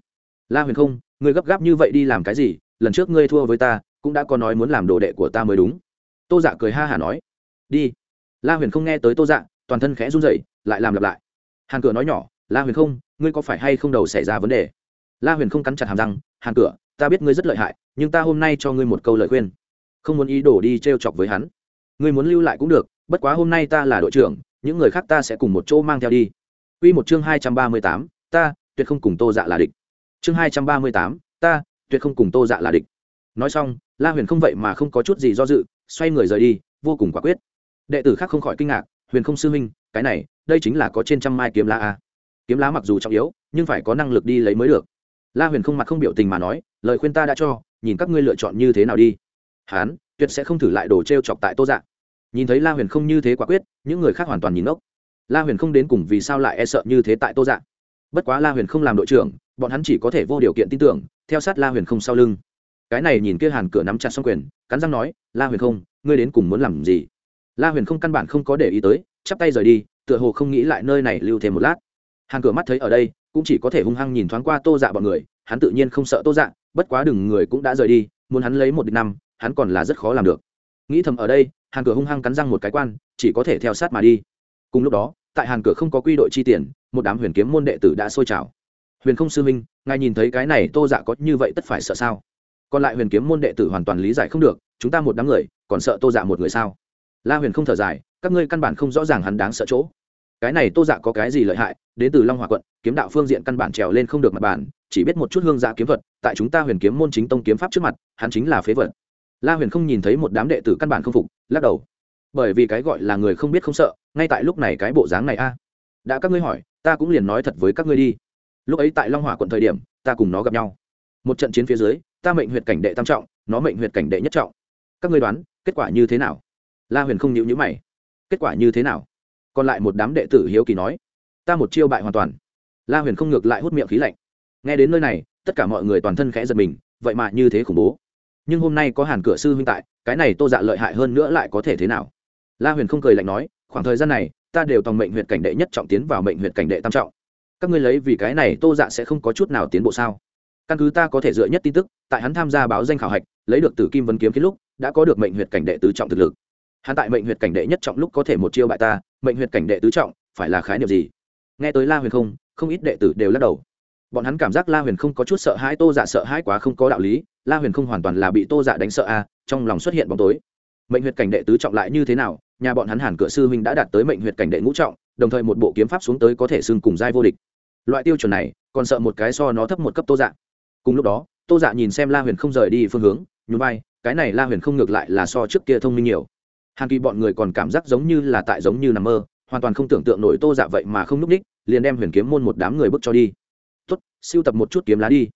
La huyền không người gấp gáp như vậy đi làm cái gì? Lần trước ngươi thua với ta, cũng đã có nói muốn làm đồ đệ của ta mới đúng. Tô dạ cười ha hả nói, đi. La huyền không nghe tới tô dạ toàn thân khẽ run rẩy, lại làm lặp lại. Hàn cửa nói nhỏ, la huyền không, ngươi có phải hay không đầu xảy ra vấn đề? La huyền không cắn chặt hàm răng, hàn cửa, ta biết ngươi rất lợi hại, nhưng ta hôm nay cho ngươi một câu lời khuyên. Không muốn ý đồ đi t r e o chọc với hắn. Ngươi muốn lưu lại cũng được, bất quá hôm nay ta là đội trưởng, những người khác ta sẽ cùng một chỗ mang theo đi. Quy một chương hai trăm ba mươi tám, ta, tuyệt không cùng tô dạ là địch. Chương hai trăm ba mươi tám, ta tuyệt không cùng tô dạ là địch. Nói xong, la huyền không vậy mà không có chút gì do dự, xoay người rời đi, vô cùng quả quyết. Đệ tử khác không khỏi kinh ngạc, huyền không sư huynh, cái này, đây chính là có trên trăm mai kiếm lá a kiếm lá mặc dù trọng yếu, nhưng phải có năng lực đi lấy mới được. La huyền không mặt không biểu tình mà nói, lời khuyên ta đã cho, nhìn các ngươi lựa chọn như thế nào đi. Hán, tuyệt sẽ không thử lại đồ t r e o chọc tại tô dạ. Nhìn thấy la huyền không như thế quả quyết, những người khác hoàn toàn nhìn ốc la huyền không đến cùng vì sao lại e sợ như thế tại tô dạ. Bất quá la huyền không làm đội trưởng, bọn hắn chỉ có thể vô điều kiện tin tưởng theo sát la huyền không sau lưng. Cái này nhìn kia hàn cửa nắm chặt xong quyền, cắn răng nói, la huyền không, ngươi đến cùng muốn làm gì? La huyền không căn bản không có để ý tới, chắp tay rời đi, tựa hồ không nghĩ lại nơi này lưu thêm một lát. Hàn cửa mắt thấy ở đây, cũng chỉ có thể hung hăng nhìn thoáng qua tô dạ bọn người, hắn tự nhiên không sợ tô dạ bất quá đừng người cũng đã rời đi, muốn hắn lấy một địch năm, hắn còn là rất khó làm được. Nghĩ thầm ở đây, hàn cửa hung hăng cắn răng một cái quan, chỉ có thể theo sát mà đi. Cùng lúc đó, tại hàn cửa không có quy đội chi tiền, một đám huyền kiếm môn đệ tử đã sôi trào huyền không sư minh ngài nhìn thấy cái này tô dạ có như vậy tất phải sợ sao? Còn lại huyền kiếm môn đệ tử hoàn toàn lý giải không được, chúng ta một đám người, còn sợ tô dạ một người sao? La huyền không thở dài, các ngươi căn bản không rõ ràng hắn đáng sợ chỗ. Cái này tô dạ có cái gì lợi hại, đến từ long hòa quận, kiếm đạo phương diện căn bản trèo lên không được mặt bản chỉ biết một chút hương dạ kiếm vật. tại chúng ta huyền kiếm môn chính tông kiếm pháp trước mặt, hắn chính là phế vật. La huyền không nhìn thấy một đám đệ tử căn bản không phục, lắc đầu. Bởi vì cái gọi là người không biết không sợ, ngay tại lúc này cái bộ dáng này a. Đã các ngươi hỏi, ta cũng liền nói thật với các ngươi đi lúc ấy tại long hỏa quận thời điểm, ta cùng nó gặp nhau. Một trận chiến phía dưới, ta mệnh huyệt cảnh đệ tam trọng, nó mệnh huyệt cảnh đệ nhất trọng. Các ngươi đoán, kết quả như thế nào? La huyền không nhịu nhữ mày. Kết quả như thế nào? Còn lại một đám đệ tử hiếu kỳ nói. Ta một chiêu bại hoàn toàn. La huyền không ngược lại hút miệng khí lạnh. Nghe đến nơi này, tất cả mọi người toàn thân khẽ giật mình, vậy mà như thế khủng bố. Nhưng hôm nay có hàn cửa sư huynh tại, cái này tô dạ lợi hại hơn nữa lại có thể thế nào? La huyền không cười lạnh nói, khoảng thời gian này, ta đều tòng mệnh huyện cảnh đệ nhất trọng tiến vào mệnh huyện cảnh đệ tam trọng các ngươi lấy vì cái này tô dạ sẽ không có chút nào tiến bộ sao? Căn cứ ta có thể dựa nhất tin tức, tại hắn tham gia báo danh khảo hạch, lấy được tử kim vấn kiếm kết lúc, đã có được mệnh huyện cảnh đệ tứ trọng thực lực. Hắn tại mệnh huyệt cảnh đệ nhất trọng lúc có thể một chiêu bại ta, mệnh huyệt cảnh đệ tứ trọng, phải là khái niệm gì? Nghe tới la huyền không không ít đệ tử đều lắc đầu. Bọn hắn cảm giác la huyền không có chút sợ hãi, tô dạ sợ hãi quá không có đạo lý, la huyền không hoàn toàn là bị tô dạ đánh sợ a, trong lòng xuất hiện bóng tối mệnh huyệt cảnh đệ tứ trọng lại như thế nào, nhà bọn hắn hàn cửa sư huynh đã đạt tới mệnh huyệt cảnh đệ ngũ trọng, đồng thời một bộ kiếm pháp xuống tới có thể xưng cùng giai vô địch. Loại tiêu chuẩn này, còn sợ một cái so nó thấp một cấp tô dạ. Cùng lúc đó, tô dạ nhìn xem la huyền không rời đi phương hướng, nhún vai, cái này la huyền không ngược lại là so trước kia thông minh nhiều. Hàn kỳ bọn người còn cảm giác giống như là tại giống như nằm mơ, hoàn toàn không tưởng tượng nổi tô dạ vậy mà không núp ních, liền đem huyền kiếm môn một đám người bước cho đi. Tuất siêu tập một chút kiếm lá đi.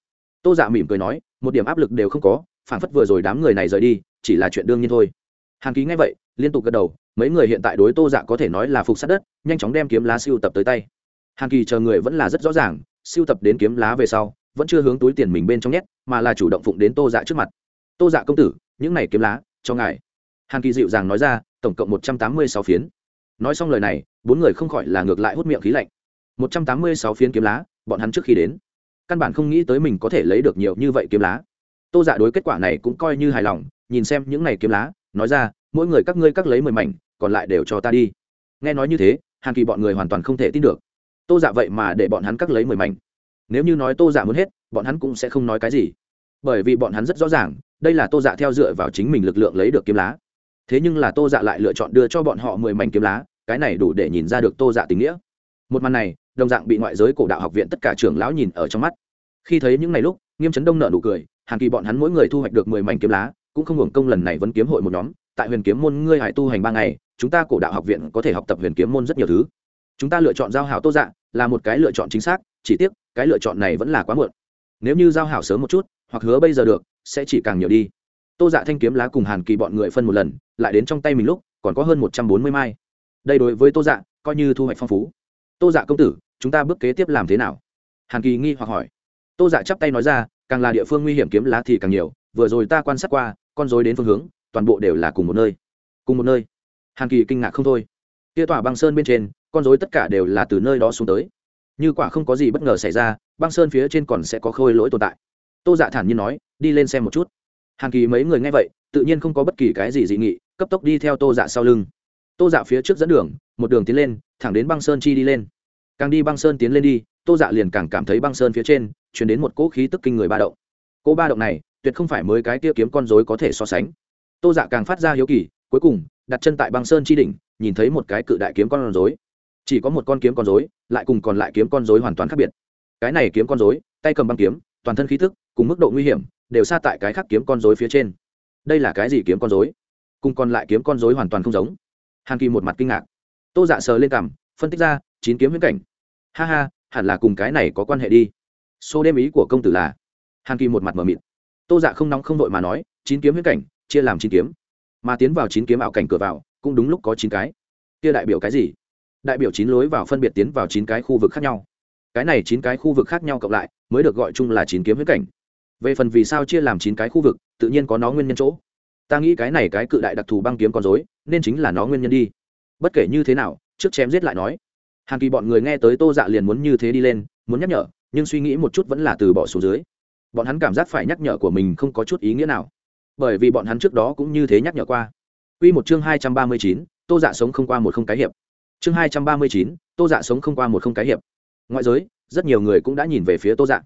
Tô dạ mỉm cười nói, một điểm áp lực đều không có phản phất vừa rồi đám người này rời đi, chỉ là chuyện đương nhiên thôi hàn ký nghe vậy, liên tục gật đầu, mấy người hiện tại đối tô dạ có thể nói là phục sát đất, nhanh chóng đem kiếm lá siêu tập tới tay. Hàn kỳ chờ người vẫn là rất rõ ràng, siêu tập đến kiếm lá về sau, vẫn chưa hướng túi tiền mình bên trong nhét, mà là chủ động phụng đến tô dạ trước mặt. Tô dạ công tử, những này kiếm lá, cho ngài. Hàn kỳ dịu dàng nói ra, tổng cộng một trăm tám mươi sáu phiến. Nói xong lời này, bốn người không khỏi là ngược lại hút miệng khí lạnh. Một trăm tám mươi sáu phiến kiếm lá, bọn hắn trước khi đến, căn bản không nghĩ tới mình có thể lấy được nhiều như vậy kiếm lá. Tô dạ đối kết quả này cũng coi như hài lòng, nhìn xem những này kiếm lá nói ra, mỗi người các ngươi các lấy mười mảnh, còn lại đều cho ta đi. Nghe nói như thế, hàn kỳ bọn người hoàn toàn không thể tin được. Tô dạ vậy mà để bọn hắn các lấy mười mảnh. Nếu như nói tô dạ muốn hết, bọn hắn cũng sẽ không nói cái gì. Bởi vì bọn hắn rất rõ ràng, đây là tô dạ theo dựa vào chính mình lực lượng lấy được kiếm lá. Thế nhưng là tô dạ lại lựa chọn đưa cho bọn họ mười mảnh kiếm lá, cái này đủ để nhìn ra được tô dạ tình nghĩa. Một màn này, đồng dạng bị ngoại giới cổ đạo học viện tất cả trưởng lão nhìn ở trong mắt. Khi thấy những ngày lúc, nghiêm chấn đông nợ nụ cười, hàn kỳ bọn hắn mỗi người thu hoạch được mười mảnh kiếm lá cũng không hưởng công lần này vẫn kiếm hội một nhóm, tại huyền kiếm môn ngươi hải tu hành ba ngày, chúng ta cổ đạo học viện có thể học tập huyền kiếm môn rất nhiều thứ. Chúng ta lựa chọn giao hảo tô dạ là một cái lựa chọn chính xác, chỉ tiếc, cái lựa chọn này vẫn là quá muộn. Nếu như giao hảo sớm một chút, hoặc hứa bây giờ được, sẽ chỉ càng nhiều đi. Tô dạ thanh kiếm lá cùng hàn kỳ bọn người phân một lần, lại đến trong tay mình lúc, còn có hơn một trăm bốn mươi mai. Đây đối với tô dạ coi như thu hoạch phong phú. Tô dạ công tử, chúng ta bước kế tiếp làm thế nào? Hàn kỳ nghi hoặc hỏi. Tô dạ chắp tay nói ra, càng là địa phương nguy hiểm kiếm lá thì càng nhiều vừa rồi ta quan sát qua, con dối đến phương hướng, toàn bộ đều là cùng một nơi. Cùng một nơi. Hàn kỳ kinh ngạc không thôi. Kia tỏa băng sơn bên trên, con dối tất cả đều là từ nơi đó xuống tới. Như quả không có gì bất ngờ xảy ra, băng sơn phía trên còn sẽ có khôi lỗi tồn tại. Tô dạ thản nhiên nói, đi lên xem một chút. Hàn kỳ mấy người nghe vậy, tự nhiên không có bất kỳ cái gì dị nghị, cấp tốc đi theo tô dạ sau lưng. Tô dạ phía trước dẫn đường, một đường tiến lên, thẳng đến băng sơn chi đi lên. Càng đi băng sơn tiến lên đi, tô dạ liền càng cảm thấy băng sơn phía trên, chuyển đến một cỗ khí tức kinh người ba động. Cỗ ba động này tuyệt không phải mới cái kia kiếm con rối có thể so sánh. Tô dạ càng phát ra hiếu kỳ, cuối cùng, đặt chân tại băng sơn chi đỉnh, nhìn thấy một cái cự đại kiếm con rối. Chỉ có một con kiếm con rối, lại cùng còn lại kiếm con rối hoàn toàn khác biệt. Cái này kiếm con rối, tay cầm băng kiếm, toàn thân khí thức cùng mức độ nguy hiểm, đều xa tại cái khác kiếm con rối phía trên. Đây là cái gì kiếm con rối? Cùng còn lại kiếm con rối hoàn toàn không giống. Hàn kỳ một mặt kinh ngạc. Tô dạ sờ lên cằm, phân tích ra, chín kiếm huyễn cảnh. Ha ha, hẳn là cùng cái này có quan hệ đi. Số đêm ý của công tử là? Hàn kỳ một mặt mở mịt tô dạ không nóng không vội mà nói, chín kiếm huyết cảnh, chia làm chín kiếm. Mà tiến vào chín kiếm ảo cảnh cửa vào, cũng đúng lúc có chín cái. Kia đại biểu cái gì? Đại biểu chín lối vào phân biệt tiến vào chín cái khu vực khác nhau. Cái này chín cái khu vực khác nhau cộng lại, mới được gọi chung là chín kiếm huyết cảnh. Về phần vì sao chia làm chín cái khu vực, tự nhiên có nó nguyên nhân chỗ. Ta nghĩ cái này cái cự đại đặc thù băng kiếm con dối nên chính là nó nguyên nhân đi. Bất kể như thế nào, trước chém giết lại nói. Hàn kỳ bọn người nghe tới tô dạ liền muốn như thế đi lên, muốn nhắc nhở, nhưng suy nghĩ một chút vẫn là từ bỏ xuống dưới bọn hắn cảm giác phải nhắc nhở của mình không có chút ý nghĩa nào bởi vì bọn hắn trước đó cũng như thế nhắc nhở qua Quy một chương hai trăm ba mươi chín, Tô Dạ sống không qua một không cái hiệp. Chương hai trăm ba mươi chín, Tô Dạ sống không qua một không cái hiệp. Ngoại giới, rất nhiều người cũng đã nhìn về phía Tô Dạ.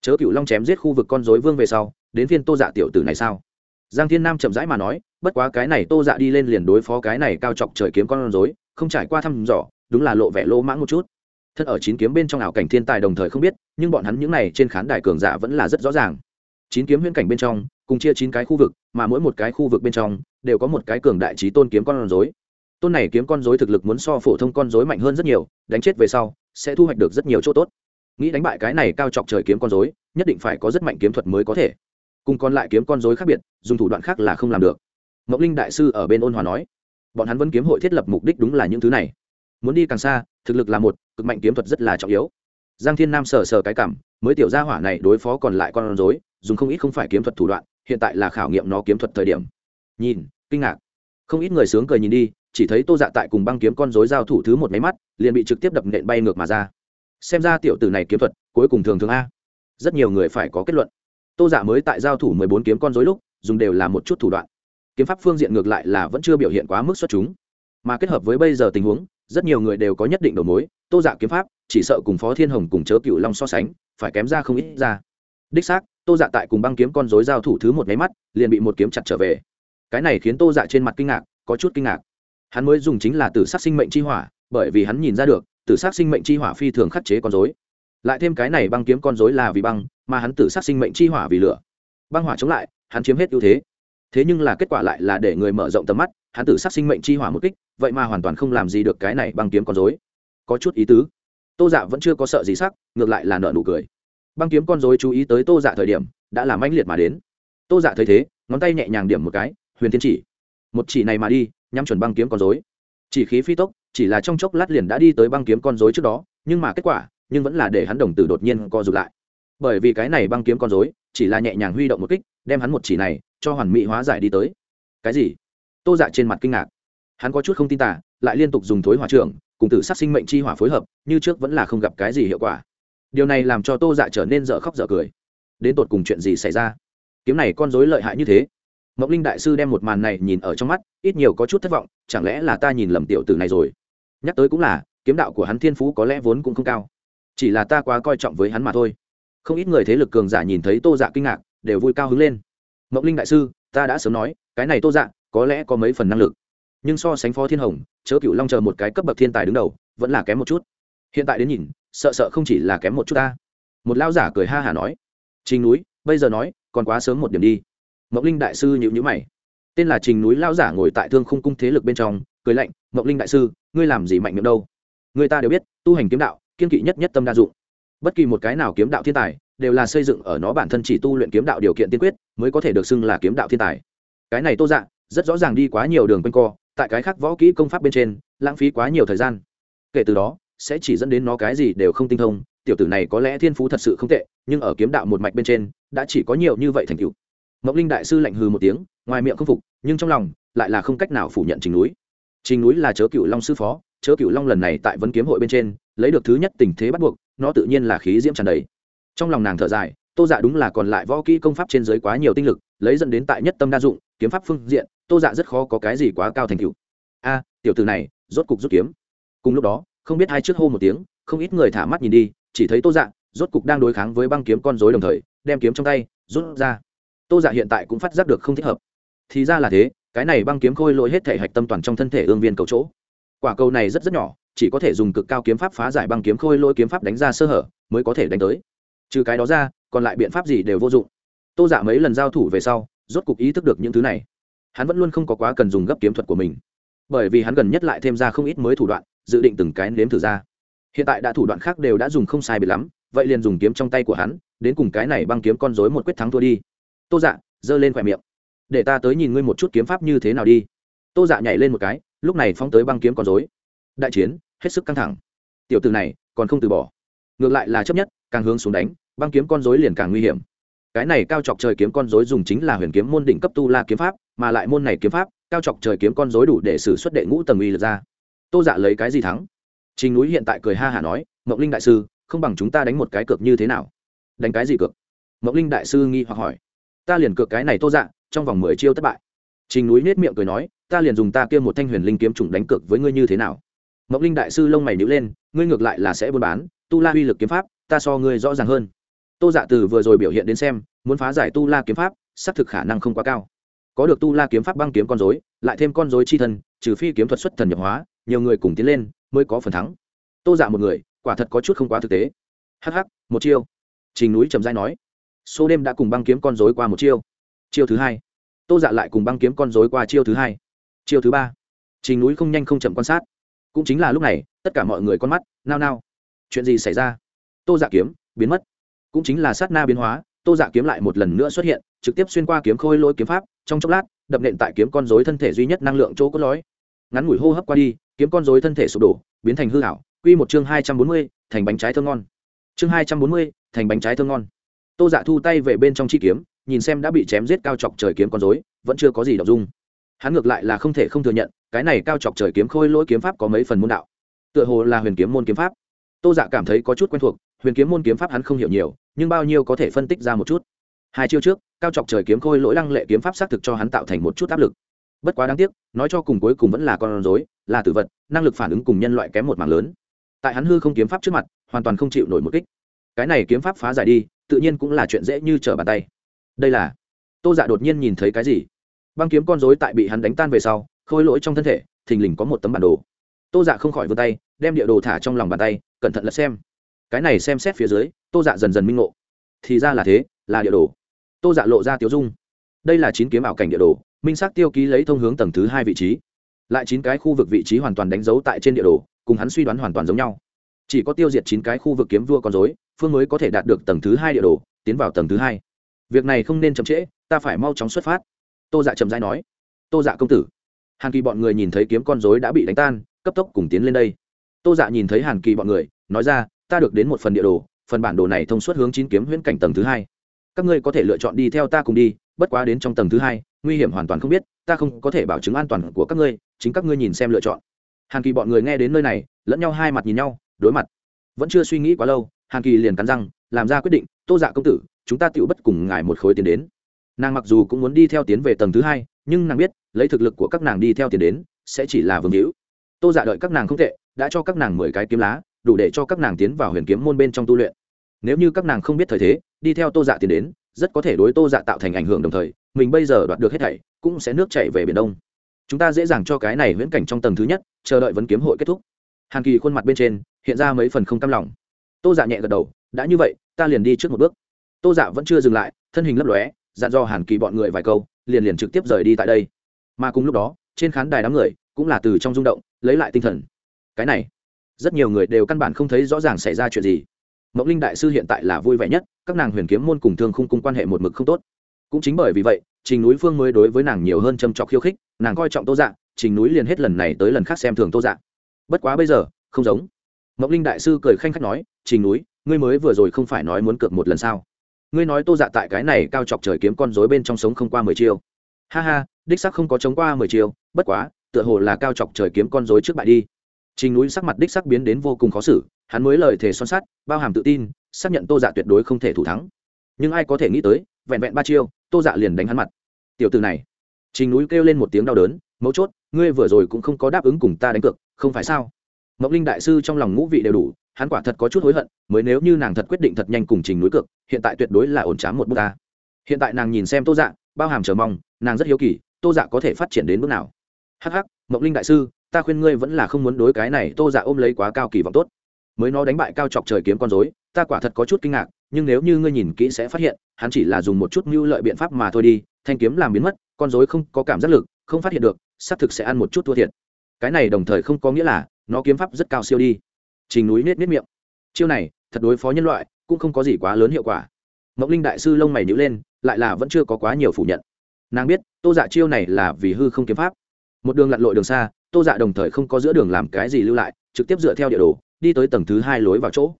Chớ Cửu Long chém giết khu vực con rối vương về sau, đến phiên Tô Dạ tiểu tử này sao? Giang Thiên Nam chậm rãi mà nói, bất quá cái này Tô Dạ đi lên liền đối phó cái này cao chọc trời kiếm con rối, không trải qua thăm dò, đúng là lộ vẻ lô mãng một chút. Thân ở chín kiếm bên trong ảo cảnh thiên tài đồng thời không biết, nhưng bọn hắn những này trên khán đài cường giả vẫn là rất rõ ràng. Chín kiếm huyễn cảnh bên trong, cùng chia chín cái khu vực mà mỗi một cái khu vực bên trong đều có một cái cường đại trí tôn kiếm con rối. Tôn này kiếm con rối thực lực muốn so phổ thông con rối mạnh hơn rất nhiều đánh chết về sau sẽ thu hoạch được rất nhiều chỗ tốt. Nghĩ đánh bại cái này cao chọc trời kiếm con rối nhất định phải có rất mạnh kiếm thuật mới có thể. Cùng còn lại kiếm con rối khác biệt dùng thủ đoạn khác là không làm được. Mộng linh đại sư ở bên ôn hòa nói bọn hắn vẫn kiếm hội thiết lập mục đích đúng là những thứ này muốn đi càng xa, thực lực là một, cực mạnh kiếm thuật rất là trọng yếu. Giang thiên nam sờ sờ cái cảm, mới tiểu gia hỏa này đối phó còn lại con rối, dùng không ít không phải kiếm thuật thủ đoạn, hiện tại là khảo nghiệm nó kiếm thuật thời điểm. Nhìn, kinh ngạc. Không ít người sướng cười nhìn đi, chỉ thấy tô dạ tại cùng băng kiếm con rối giao thủ thứ một máy mắt, liền bị trực tiếp đập nện bay ngược mà ra. Xem ra tiểu tử này kiếm thuật, cuối cùng thường thường a. Rất nhiều người phải có kết luận. Tô dạ mới tại giao thủ mười bốn kiếm con rối lúc, dùng đều là một chút thủ đoạn. Kiếm pháp phương diện ngược lại là vẫn chưa biểu hiện quá mức xuất chúng. Mà kết hợp với bây giờ tình huống rất nhiều người đều có nhất định đầu mối, tô dạ kiếm pháp, chỉ sợ cùng phó thiên hồng cùng chớ cựu long so sánh, phải kém ra không ít ra. Đích xác, tô dạ tại cùng băng kiếm con dối giao thủ thứ một nháy mắt, liền bị một kiếm chặt trở về. Cái này khiến tô dạ trên mặt kinh ngạc, có chút kinh ngạc. Hắn mới dùng chính là tử sát sinh mệnh chi hỏa, bởi vì hắn nhìn ra được, tử sát sinh mệnh chi hỏa phi thường khắc chế con dối lại thêm cái này băng kiếm con dối là vì băng, mà hắn tử sát sinh mệnh chi hỏa vì lửa. Băng hỏa chống lại, hắn chiếm hết ưu thế. Thế nhưng là kết quả lại là để người mở rộng tầm mắt hắn tử sát sinh mệnh chi hỏa một kích, vậy mà hoàn toàn không làm gì được cái này băng kiếm con dối có chút ý tứ. Tô dạ vẫn chưa có sợ gì sắc, ngược lại là nợ nụ cười. Băng kiếm con dối chú ý tới tô dạ thời điểm, đã làm mãnh liệt mà đến. Tô dạ thấy thế, ngón tay nhẹ nhàng điểm một cái, huyền thiên chỉ, một chỉ này mà đi, nhắm chuẩn băng kiếm con dối chỉ khí phi tốc, chỉ là trong chốc lát liền đã đi tới băng kiếm con dối trước đó, nhưng mà kết quả, nhưng vẫn là để hắn đồng tử đột nhiên co rụt lại. Bởi vì cái này băng kiếm con dối chỉ là nhẹ nhàng huy động một kích, đem hắn một chỉ này cho hoàn mỹ hóa giải đi tới. Cái gì? Tô dạ trên mặt kinh ngạc. Hắn có chút không tin tả lại liên tục dùng thối hỏa trưởng, cùng tử sát sinh mệnh chi hỏa phối hợp, như trước vẫn là không gặp cái gì hiệu quả. Điều này làm cho tô dạ trở nên dở khóc dở cười. Đến tột cùng chuyện gì xảy ra? Kiếm này con dối lợi hại như thế. Mộng linh đại sư đem một màn này nhìn ở trong mắt, ít nhiều có chút thất vọng, chẳng lẽ là ta nhìn lầm tiểu tử này rồi? Nhắc tới cũng là, kiếm đạo của hắn thiên phú có lẽ vốn cũng không cao. Chỉ là ta quá coi trọng với hắn mà thôi. Không ít người thế lực cường giả nhìn thấy tô dạ kinh ngạc, đều vui cao hứng lên. Mộng linh đại sư, ta đã sớm nói, cái này tô dạ có lẽ có mấy phần năng lực. Nhưng so sánh phó thiên hồng, chớ cựu long chờ một cái cấp bậc thiên tài đứng đầu, vẫn là kém một chút. Hiện tại đến nhìn, sợ sợ không chỉ là kém một chút ta. Một lao giả cười ha hả nói, trình núi, bây giờ nói, còn quá sớm một điểm đi. Mộng linh đại sư nhịu nhữ mày. Tên là trình núi lao giả ngồi tại thương khung cung thế lực bên trong, cười lạnh mộng linh đại sư, ngươi làm gì mạnh miệng đâu? Người ta đều biết, tu hành kiếm đạo, kiên kỵ nhất nhất tâm đa dụng. Bất kỳ một cái nào kiếm đạo thiên tài, đều là xây dựng ở nó bản thân chỉ tu luyện kiếm đạo điều kiện tiên quyết, mới có thể được xưng là kiếm đạo thiên tài. Cái này tô dạ rất rõ ràng đi quá nhiều đường quanh co, tại cái khác võ kỹ công pháp bên trên, lãng phí quá nhiều thời gian. Kể từ đó, sẽ chỉ dẫn đến nó cái gì đều không tinh thông, tiểu tử này có lẽ thiên phú thật sự không tệ, nhưng ở kiếm đạo một mạch bên trên, đã chỉ có nhiều như vậy thành tựu. Mộng linh đại sư lạnh hừ một tiếng, ngoài miệng không phục, nhưng trong lòng lại là không cách nào phủ nhận trình núi. Trình núi là chớ cựu long sư phó, chớ cựu long lần này tại vấn kiếm hội bên trên, lấy được thứ nhất tình thế bắt buộc, nó tự nhiên là khí diễm tràn đầy. Trong lòng nàng thở dài tô dạ đúng là còn lại võ kỹ công pháp trên giới quá nhiều tinh lực, lấy dẫn đến tại nhất tâm đa dụng, kiếm pháp phương diện, tô dạ rất khó có cái gì quá cao thành cựu a, tiểu từ này, rốt cục rút kiếm. Cùng lúc đó, không biết hai trước hô một tiếng, không ít người thả mắt nhìn đi, chỉ thấy tô dạ rốt cục đang đối kháng với băng kiếm con dối đồng thời, đem kiếm trong tay, rút ra. Tô dạ hiện tại cũng phát giác được không thích hợp. Thì ra là thế, cái này băng kiếm khôi lỗi hết thể hạch tâm toàn trong thân thể ương viên cầu chỗ. Quả cầu này rất rất nhỏ, chỉ có thể dùng cực cao kiếm pháp phá giải băng kiếm khôi lỗi kiếm pháp đánh ra sơ hở, mới có thể đánh tới. Trừ cái đó ra còn lại biện pháp gì đều vô dụng. Tô giả mấy lần giao thủ về sau, rốt cục ý thức được những thứ này. Hắn vẫn luôn không có quá cần dùng gấp kiếm thuật của mình, bởi vì hắn gần nhất lại thêm ra không ít mới thủ đoạn, dự định từng cái nếm thử ra. Hiện tại đã thủ đoạn khác đều đã dùng không sai biệt lắm, vậy liền dùng kiếm trong tay của hắn, đến cùng cái này băng kiếm con dối một quyết thắng thua đi. Tô dạ giơ lên khỏe miệng. Để ta tới nhìn ngươi một chút kiếm pháp như thế nào đi. Tô dạ nhảy lên một cái, lúc này phóng tới băng kiếm con dối đại chiến, hết sức căng thẳng. Tiểu từ này, còn không từ bỏ. Ngược lại là chấp nhất, càng hướng xuống đánh băng kiếm con dối liền càng nguy hiểm. Cái này cao chọc trời kiếm con dối dùng chính là huyền kiếm môn đỉnh cấp tu la kiếm pháp, mà lại môn này kiếm pháp, cao chọc trời kiếm con dối đủ để xử xuất đệ ngũ tầng uy lực ra. Tô dạ lấy cái gì thắng? Trình núi hiện tại cười ha hả nói, mộng linh đại sư, không bằng chúng ta đánh một cái cược như thế nào? Đánh cái gì cược? Mộng linh đại sư nghi hoặc hỏi. Ta liền cược cái này tô dạ trong vòng mười chiêu thất bại. Trình núi nết miệng cười nói, ta liền dùng ta kia một thanh huyền linh kiếm trùng đánh cược với ngươi như thế nào? Mộng linh đại sư lông mày nhữ lên, ngươi ngược lại là sẽ buôn bán, tu la uy lực kiếm pháp, ta so ngươi rõ ràng hơn tô dạ từ vừa rồi biểu hiện đến xem, muốn phá giải tu la kiếm pháp, xác thực khả năng không quá cao. Có được tu la kiếm pháp băng kiếm con dối lại thêm con dối chi thân, trừ phi kiếm thuật xuất thần nhập hóa, nhiều người cùng tiến lên mới có phần thắng. Tô dạ một người, quả thật có chút không quá thực tế. Hh một chiêu. Trình núi trầm dai nói. Số đêm đã cùng băng kiếm con dối qua một chiêu. Chiêu thứ hai. Tô dạ lại cùng băng kiếm con dối qua chiêu thứ hai. Chiêu thứ ba. Trình núi không nhanh không chậm quan sát. Cũng chính là lúc này, tất cả mọi người con mắt, nao nao. Chuyện gì xảy ra? Tô dạ kiếm, biến mất cũng chính là sát na biến hóa, tô dạ kiếm lại một lần nữa xuất hiện, trực tiếp xuyên qua kiếm khôi lôi kiếm pháp, trong chốc lát, đập nện tại kiếm con dối thân thể duy nhất năng lượng chỗ cốt lõi. Ngắn ngủi hô hấp qua đi, kiếm con dối thân thể sụp đổ, biến thành hư hảo quy một chương hai trăm bốn mươi, thành bánh trái thơm ngon. Chương hai trăm bốn mươi, thành bánh trái thơm ngon. Tô dạ thu tay về bên trong chi kiếm, nhìn xem đã bị chém giết cao chọc trời kiếm con dối vẫn chưa có gì đọc dung. Hắn ngược lại là không thể không thừa nhận, cái này cao chọc trời kiếm khôi lỗi kiếm pháp có mấy phần môn đạo. Tựa hồ là huyền kiếm môn kiếm pháp. Tô dạ cảm thấy có chút quen thuộc huyền kiếm môn kiếm pháp hắn không hiểu nhiều, nhưng bao nhiêu có thể phân tích ra một chút. Hai chiêu trước, cao chọc trời kiếm khôi lỗi lăng lệ kiếm pháp xác thực cho hắn tạo thành một chút áp lực. Bất quá đáng tiếc, nói cho cùng cuối cùng vẫn là con rối, là tử vật, năng lực phản ứng cùng nhân loại kém một mảng lớn. Tại hắn hư không kiếm pháp trước mặt, hoàn toàn không chịu nổi một kích. Cái này kiếm pháp phá giải đi, tự nhiên cũng là chuyện dễ như trở bàn tay. Đây là, tô dạ đột nhiên nhìn thấy cái gì? Băng kiếm con rối tại bị hắn đánh tan về sau, khôi lỗi trong thân thể, thình lình có một tấm bản đồ. Tô dạ không khỏi vươn tay, đem địa đồ thả trong lòng bàn tay, cẩn thận lật xem cái này xem xét phía dưới, tô dạ dần dần minh ngộ. Thì ra là thế, là địa đồ. Tô dạ lộ ra tiếu dung. Đây là chín kiếm ảo cảnh địa đồ, minh xác tiêu ký lấy thông hướng tầng thứ hai vị trí. Lại chín cái khu vực vị trí hoàn toàn đánh dấu tại trên địa đồ, cùng hắn suy đoán hoàn toàn giống nhau. Chỉ có tiêu diệt chín cái khu vực kiếm vua con dối phương mới có thể đạt được tầng thứ hai địa đồ, tiến vào tầng thứ hai. Việc này không nên chậm trễ, ta phải mau chóng xuất phát. Tô dạ chậm dãi nói. Tô dạ công tử. Hàn kỳ bọn người nhìn thấy kiếm con dối đã bị đánh tan, cấp tốc cùng tiến lên đây. Tô dạ nhìn thấy hàn kỳ bọn người, nói ra ta được đến một phần địa đồ, phần bản đồ này thông suốt hướng chín kiếm huyễn cảnh tầng thứ hai. Các ngươi có thể lựa chọn đi theo ta cùng đi, bất quá đến trong tầng thứ hai, nguy hiểm hoàn toàn không biết, ta không có thể bảo chứng an toàn của các ngươi, chính các ngươi nhìn xem lựa chọn. Hàn kỳ bọn người nghe đến nơi này, lẫn nhau hai mặt nhìn nhau, đối mặt. Vẫn chưa suy nghĩ quá lâu, hàn kỳ liền cắn răng, làm ra quyết định, tô dạ công tử, chúng ta tựu bất cùng ngài một khối tiến đến. Nàng mặc dù cũng muốn đi theo tiến về tầng thứ hai, nhưng nàng biết, lấy thực lực của các nàng đi theo tiền đến, sẽ chỉ là vương hữu. Tô dạ đợi các nàng không tệ, đã cho các nàng mười cái kiếm lá đủ để cho các nàng tiến vào huyền kiếm môn bên trong tu luyện. Nếu như các nàng không biết thời thế, đi theo tô dạ tiến đến, rất có thể đối tô dạ tạo thành ảnh hưởng đồng thời, mình bây giờ đoạt được hết thảy, cũng sẽ nước chảy về biển đông. Chúng ta dễ dàng cho cái này viễn cảnh trong tầng thứ nhất, chờ đợi vấn kiếm hội kết thúc. Hàn kỳ khuôn mặt bên trên, hiện ra mấy phần không cam lòng. Tô dạ nhẹ gật đầu, đã như vậy, ta liền đi trước một bước. Tô dạ vẫn chưa dừng lại, thân hình lấp lóe, dặn dò hàn kỳ bọn người vài câu, liền liền trực tiếp rời đi tại đây. Mà cùng lúc đó, trên khán đài đám người cũng là từ trong rung động, lấy lại tinh thần. Cái này rất nhiều người đều căn bản không thấy rõ ràng xảy ra chuyện gì. Mộng linh đại sư hiện tại là vui vẻ nhất, các nàng huyền kiếm môn cùng thương khung cung quan hệ một mực không tốt. Cũng chính bởi vì vậy, trình núi phương mới đối với nàng nhiều hơn châm trọc khiêu khích, nàng coi trọng tô dạ trình núi liền hết lần này tới lần khác xem thường tô dạ. Bất quá bây giờ, không giống. Mộng linh đại sư cười khanh khách nói, trình núi, ngươi mới vừa rồi không phải nói muốn cược một lần sao? Ngươi nói tô dạ tại cái này cao chọc trời kiếm con dối bên trong sống không qua mười chiêu. Ha ha, đích sắc không có chống qua mười chiêu, bất quá, tựa hồ là cao chọc trời kiếm con dối trước bại đi trình núi sắc mặt đích sắc biến đến vô cùng khó xử hắn mới lời thể son sắt bao hàm tự tin xác nhận tô dạ tuyệt đối không thể thủ thắng. Nhưng ai có thể nghĩ tới vẹn vẹn ba chiêu tô dạ liền đánh hắn mặt. Tiểu tử này. Trình núi kêu lên một tiếng đau đớn mấu chốt ngươi vừa rồi cũng không có đáp ứng cùng ta đánh cược không phải sao? Mộc linh đại sư trong lòng ngũ vị đều đủ hắn quả thật có chút hối hận mới nếu như nàng thật quyết định thật nhanh cùng trình núi cược hiện tại tuyệt đối là ổn trám một bước ta. Hiện tại nàng nhìn xem tô dạ bao hàm chờ mong nàng rất hiếu kỳ tô dạ có thể phát triển đến bước nào. Hắc hắc, Mộc linh đại sư ta khuyên ngươi vẫn là không muốn đối cái này tô dạ ôm lấy quá cao kỳ vọng tốt. Mới nó đánh bại cao chọc trời kiếm con dối ta quả thật có chút kinh ngạc, nhưng nếu như ngươi nhìn kỹ sẽ phát hiện, hắn chỉ là dùng một chút mưu lợi biện pháp mà thôi đi, thanh kiếm làm biến mất, con dối không có cảm giác lực, không phát hiện được, xác thực sẽ ăn một chút thua thiệt. Cái này đồng thời không có nghĩa là nó kiếm pháp rất cao siêu đi. Trình núi nết nết miệng. Chiêu này, thật đối phó nhân loại, cũng không có gì quá lớn hiệu quả. Mộng linh đại sư lông mày nhữ lên, lại là vẫn chưa có quá nhiều phủ nhận. Nàng biết, tô dạ chiêu này là vì hư không kiếm pháp. Một đường lặn lội đường xa tô dạ đồng thời không có giữa đường làm cái gì lưu lại, trực tiếp dựa theo địa đồ, đi tới tầng thứ hai lối vào chỗ.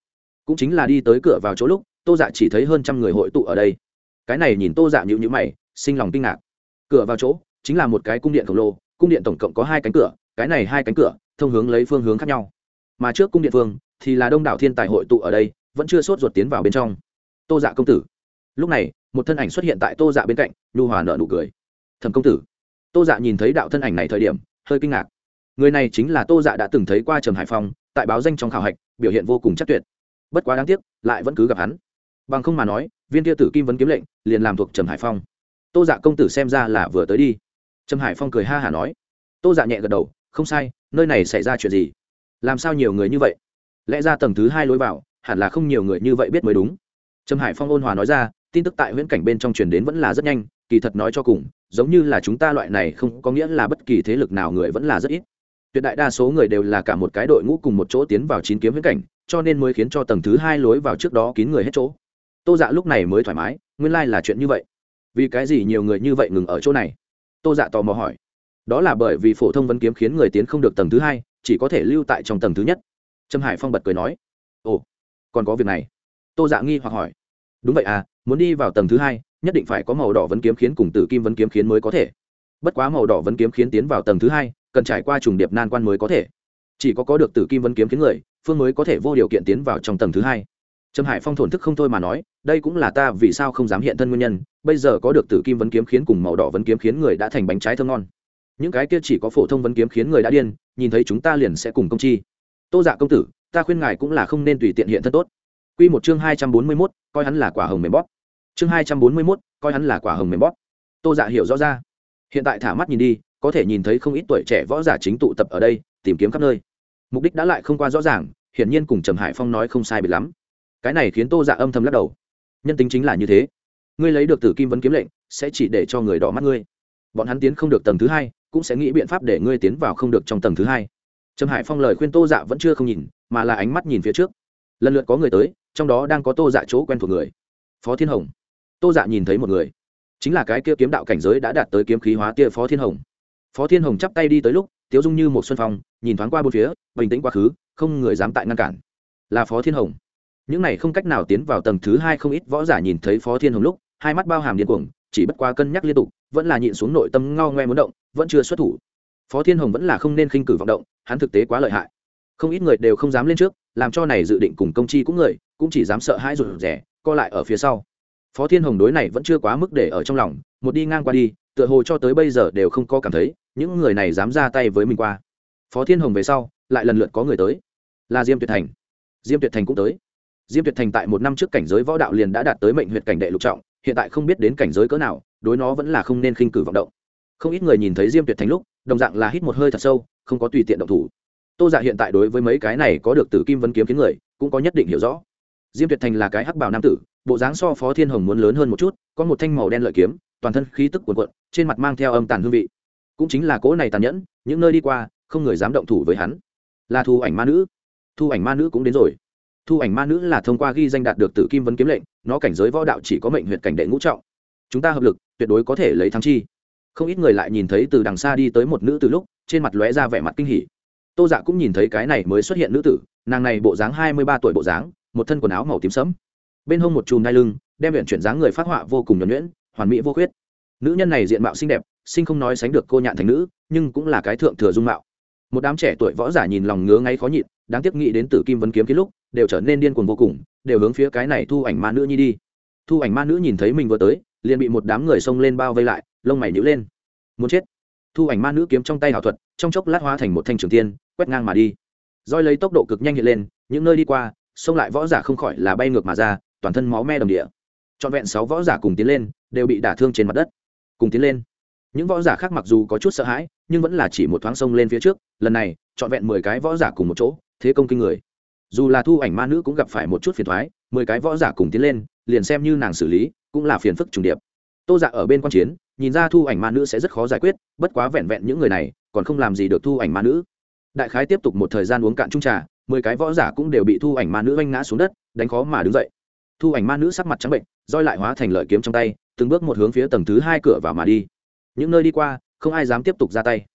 Cũng chính là đi tới cửa vào chỗ lúc, tô dạ chỉ thấy hơn trăm người hội tụ ở đây. Cái này nhìn tô dạ nhịu nhữ mày, sinh lòng kinh ngạc. Cửa vào chỗ, chính là một cái cung điện khổng lồ, cung điện tổng cộng có hai cánh cửa, cái này hai cánh cửa, thông hướng lấy phương hướng khác nhau. Mà trước cung điện phương, thì là đông đảo thiên tài hội tụ ở đây, vẫn chưa sốt ruột tiến vào bên trong. Tô dạ công tử. Lúc này, một thân ảnh xuất hiện tại tô dạ bên cạnh, nhu hòa nợ nụ cười. Thẩm công tử. Tô dạ nhìn thấy đạo thân ảnh này thời điểm, hơi kinh ngạc người này chính là tô dạ đã từng thấy qua trầm hải phong, tại báo danh trong khảo hạch, biểu hiện vô cùng chắc tuyệt. Bất quá đáng tiếc, lại vẫn cứ gặp hắn. Bằng không mà nói, viên kia tử kim vấn kiếm lệnh, liền làm thuộc trầm hải phong. Tô dạ công tử xem ra là vừa tới đi. Trầm hải phong cười ha hả nói. Tô dạ nhẹ gật đầu, không sai, nơi này xảy ra chuyện gì? Làm sao nhiều người như vậy? Lẽ ra tầng thứ hai lối vào, hẳn là không nhiều người như vậy biết mới đúng. Trầm hải phong ôn hòa nói ra, tin tức tại huyễn cảnh bên trong truyền đến vẫn là rất nhanh, kỳ thật nói cho cùng, giống như là chúng ta loại này không có nghĩa là bất kỳ thế lực nào người vẫn là rất ít tuyệt đại đa số người đều là cả một cái đội ngũ cùng một chỗ tiến vào chín kiếm huyễn cảnh, cho nên mới khiến cho tầng thứ hai lối vào trước đó kín người hết chỗ. Tô dạ lúc này mới thoải mái, nguyên lai、like、là chuyện như vậy. Vì cái gì nhiều người như vậy ngừng ở chỗ này? Tô dạ tò mò hỏi. Đó là bởi vì phổ thông vấn kiếm khiến người tiến không được tầng thứ hai, chỉ có thể lưu tại trong tầng thứ nhất. Trâm hải phong bật cười nói. Ồ, còn có việc này. Tô dạ nghi hoặc hỏi. Đúng vậy à muốn đi vào tầng thứ hai, nhất định phải có màu đỏ vấn kiếm khiến cùng tử kim vấn kiếm khiến mới có thể. Bất quá màu đỏ vấn kiếm khiến tiến vào tầng thứ hai cần trải qua trùng điệp nan quan mới có thể chỉ có có được tử kim vấn kiếm kiếm người phương mới có thể vô điều kiện tiến vào trong tầng thứ hai trầm hải phong thổn thức không thôi mà nói đây cũng là ta vì sao không dám hiện thân nguyên nhân bây giờ có được tử kim vấn kiếm khiến cùng màu đỏ vấn kiếm khiến người đã thành bánh trái thơm ngon những cái kia chỉ có phổ thông vấn kiếm khiến người đã điên nhìn thấy chúng ta liền sẽ cùng công chi tô dạ công tử ta khuyên ngài cũng là không nên tùy tiện hiện thân tốt Quy một chương hai trăm bốn mươi mốt coi hắn là quả hồng mềm bóp. Chương hai trăm bốn mươi mốt coi hắn là quả hồng mềm bóp. Tô Dạ hiểu rõ ra. Hiện tại thả mắt nhìn đi, có thể nhìn thấy không ít tuổi trẻ võ giả chính tụ tập ở đây, tìm kiếm khắp nơi. Mục đích đã lại không qua rõ ràng, hiển nhiên cùng Trầm Hải Phong nói không sai biệt lắm. Cái này khiến Tô Dạ âm thầm lắc đầu. Nhân tính chính là như thế. Ngươi lấy được Tử Kim vấn kiếm lệnh, sẽ chỉ để cho người đỏ mắt ngươi. Bọn hắn tiến không được tầng thứ hai, cũng sẽ nghĩ biện pháp để ngươi tiến vào không được trong tầng thứ hai. Trầm Hải Phong lời khuyên Tô Dạ vẫn chưa không nhìn, mà là ánh mắt nhìn phía trước. Lần lượt có người tới, trong đó đang có tô dạ chỗ quen thuộc người phó thiên hồng tô dạ nhìn thấy một người chính là cái kia kiếm đạo cảnh giới đã đạt tới kiếm khí hóa tia phó thiên hồng phó thiên hồng chắp tay đi tới lúc, tiếu dung như một xuân phong, nhìn thoáng qua bốn phía, bình tĩnh quá khứ, không người dám tại ngăn cản. Là phó thiên hồng. Những này không cách nào tiến vào tầng thứ hai không ít võ giả nhìn thấy phó thiên hồng lúc, hai mắt bao hàm điên cuồng, chỉ bất qua cân nhắc liên tục, vẫn là nhịn xuống nội tâm ngao ngoe muốn động, vẫn chưa xuất thủ. Phó thiên hồng vẫn là không nên khinh cử vọng động, hắn thực tế quá lợi hại. Không ít người đều không dám lên trước, làm cho này dự định cùng công chi cũng người, cũng chỉ dám sợ hãi rụt rẻ co lại ở phía sau. Phó thiên hồng đối này vẫn chưa quá mức để ở trong lòng, một đi ngang qua đi tựa hồ cho tới bây giờ đều không có cảm thấy, những người này dám ra tay với mình qua. Phó thiên hồng về sau, lại lần lượt có người tới. Là diêm tuyệt thành. Diêm tuyệt thành cũng tới. Diêm tuyệt thành tại một năm trước cảnh giới võ đạo liền đã đạt tới mệnh huyện cảnh đệ lục trọng, hiện tại không biết đến cảnh giới cỡ nào, đối nó vẫn là không nên khinh cử vọng động. Không ít người nhìn thấy diêm tuyệt thành lúc, đồng dạng là hít một hơi thật sâu, không có tùy tiện động thủ. Tô dạ hiện tại đối với mấy cái này có được tử kim vân kiếm kiến người, cũng có nhất định hiểu rõ. Diêm tuyệt thành là cái hắc bảo nam tử bộ dáng so phó thiên hồng muốn lớn hơn một chút, có một thanh màu đen lợi kiếm, toàn thân khí tức cuồn cuộn, trên mặt mang theo âm tàn hương vị. Cũng chính là cỗ này tàn nhẫn, những nơi đi qua, không người dám động thủ với hắn. Là thu ảnh ma nữ. Thu ảnh ma nữ cũng đến rồi. Thu ảnh ma nữ là thông qua ghi danh đạt được tử kim vấn kiếm lệnh, nó cảnh giới võ đạo chỉ có mệnh huyện cảnh đệ ngũ trọng. Chúng ta hợp lực, tuyệt đối có thể lấy thắng chi. Không ít người lại nhìn thấy từ đằng xa đi tới một nữ từ lúc, trên mặt lóe ra vẻ mặt kinh hỉ. Tô dạ cũng nhìn thấy cái này mới xuất hiện nữ tử, nàng này bộ dáng hai mươi ba tuổi bộ dáng, một thân quần áo màu tím sẫm bên hông một chùm đai lưng, đem luyện chuyển dáng người phát họa vô cùng nhuẩn nhuyễn, hoàn mỹ vô khuyết. Nữ nhân này diện mạo xinh đẹp sinh không nói sánh được cô nhạn thành nữ, nhưng cũng là cái thượng thừa dung mạo. Một đám trẻ tuổi võ giả nhìn lòng ngứa ngáy khó nhịn, đáng tiếc nghĩ đến tử kim vấn kiếm ký lúc, đều trở nên điên cuồng vô cùng, đều hướng phía cái này thu ảnh ma nữ nhi đi. Thu ảnh ma nữ nhìn thấy mình vừa tới, liền bị một đám người xông lên bao vây lại, lông mày nhữ lên. Muốn chết. Thu ảnh ma nữ kiếm trong tay ảo thuật, trong chốc lát hóa thành một thanh trường tiên, quét ngang mà đi. Roi lấy tốc độ cực nhanh hiện lên, những nơi đi qua, xông lại võ giả không khỏi là bay ngược mà ra toàn thân máu me đồng địa. Trọn vẹn sáu võ giả cùng tiến lên, đều bị đả thương trên mặt đất. Cùng tiến lên. Những võ giả khác mặc dù có chút sợ hãi, nhưng vẫn là chỉ một thoáng sông lên phía trước. Lần này, trọn vẹn mười cái võ giả cùng một chỗ, thế công kinh người. Dù là thu ảnh ma nữ cũng gặp phải một chút phiền thoái mười cái võ giả cùng tiến lên, liền xem như nàng xử lý, cũng là phiền phức trùng điệp. Tô dạ ở bên quan chiến, nhìn ra thu ảnh ma nữ sẽ rất khó giải quyết, bất quá vẹn vẹn những người này, còn không làm gì được thu ảnh ma nữ. Đại khái tiếp tục một thời gian uống cạn trung trà, mười cái võ giả cũng đều bị thu ảnh ma nữ oanh ngã xuống đất, đánh khó mà đứng dậy thu ảnh ma nữ sắc mặt trắng bệnh, roi lại hóa thành lợi kiếm trong tay, từng bước một hướng phía tầng thứ hai cửa vào mà đi. Những nơi đi qua, không ai dám tiếp tục ra tay.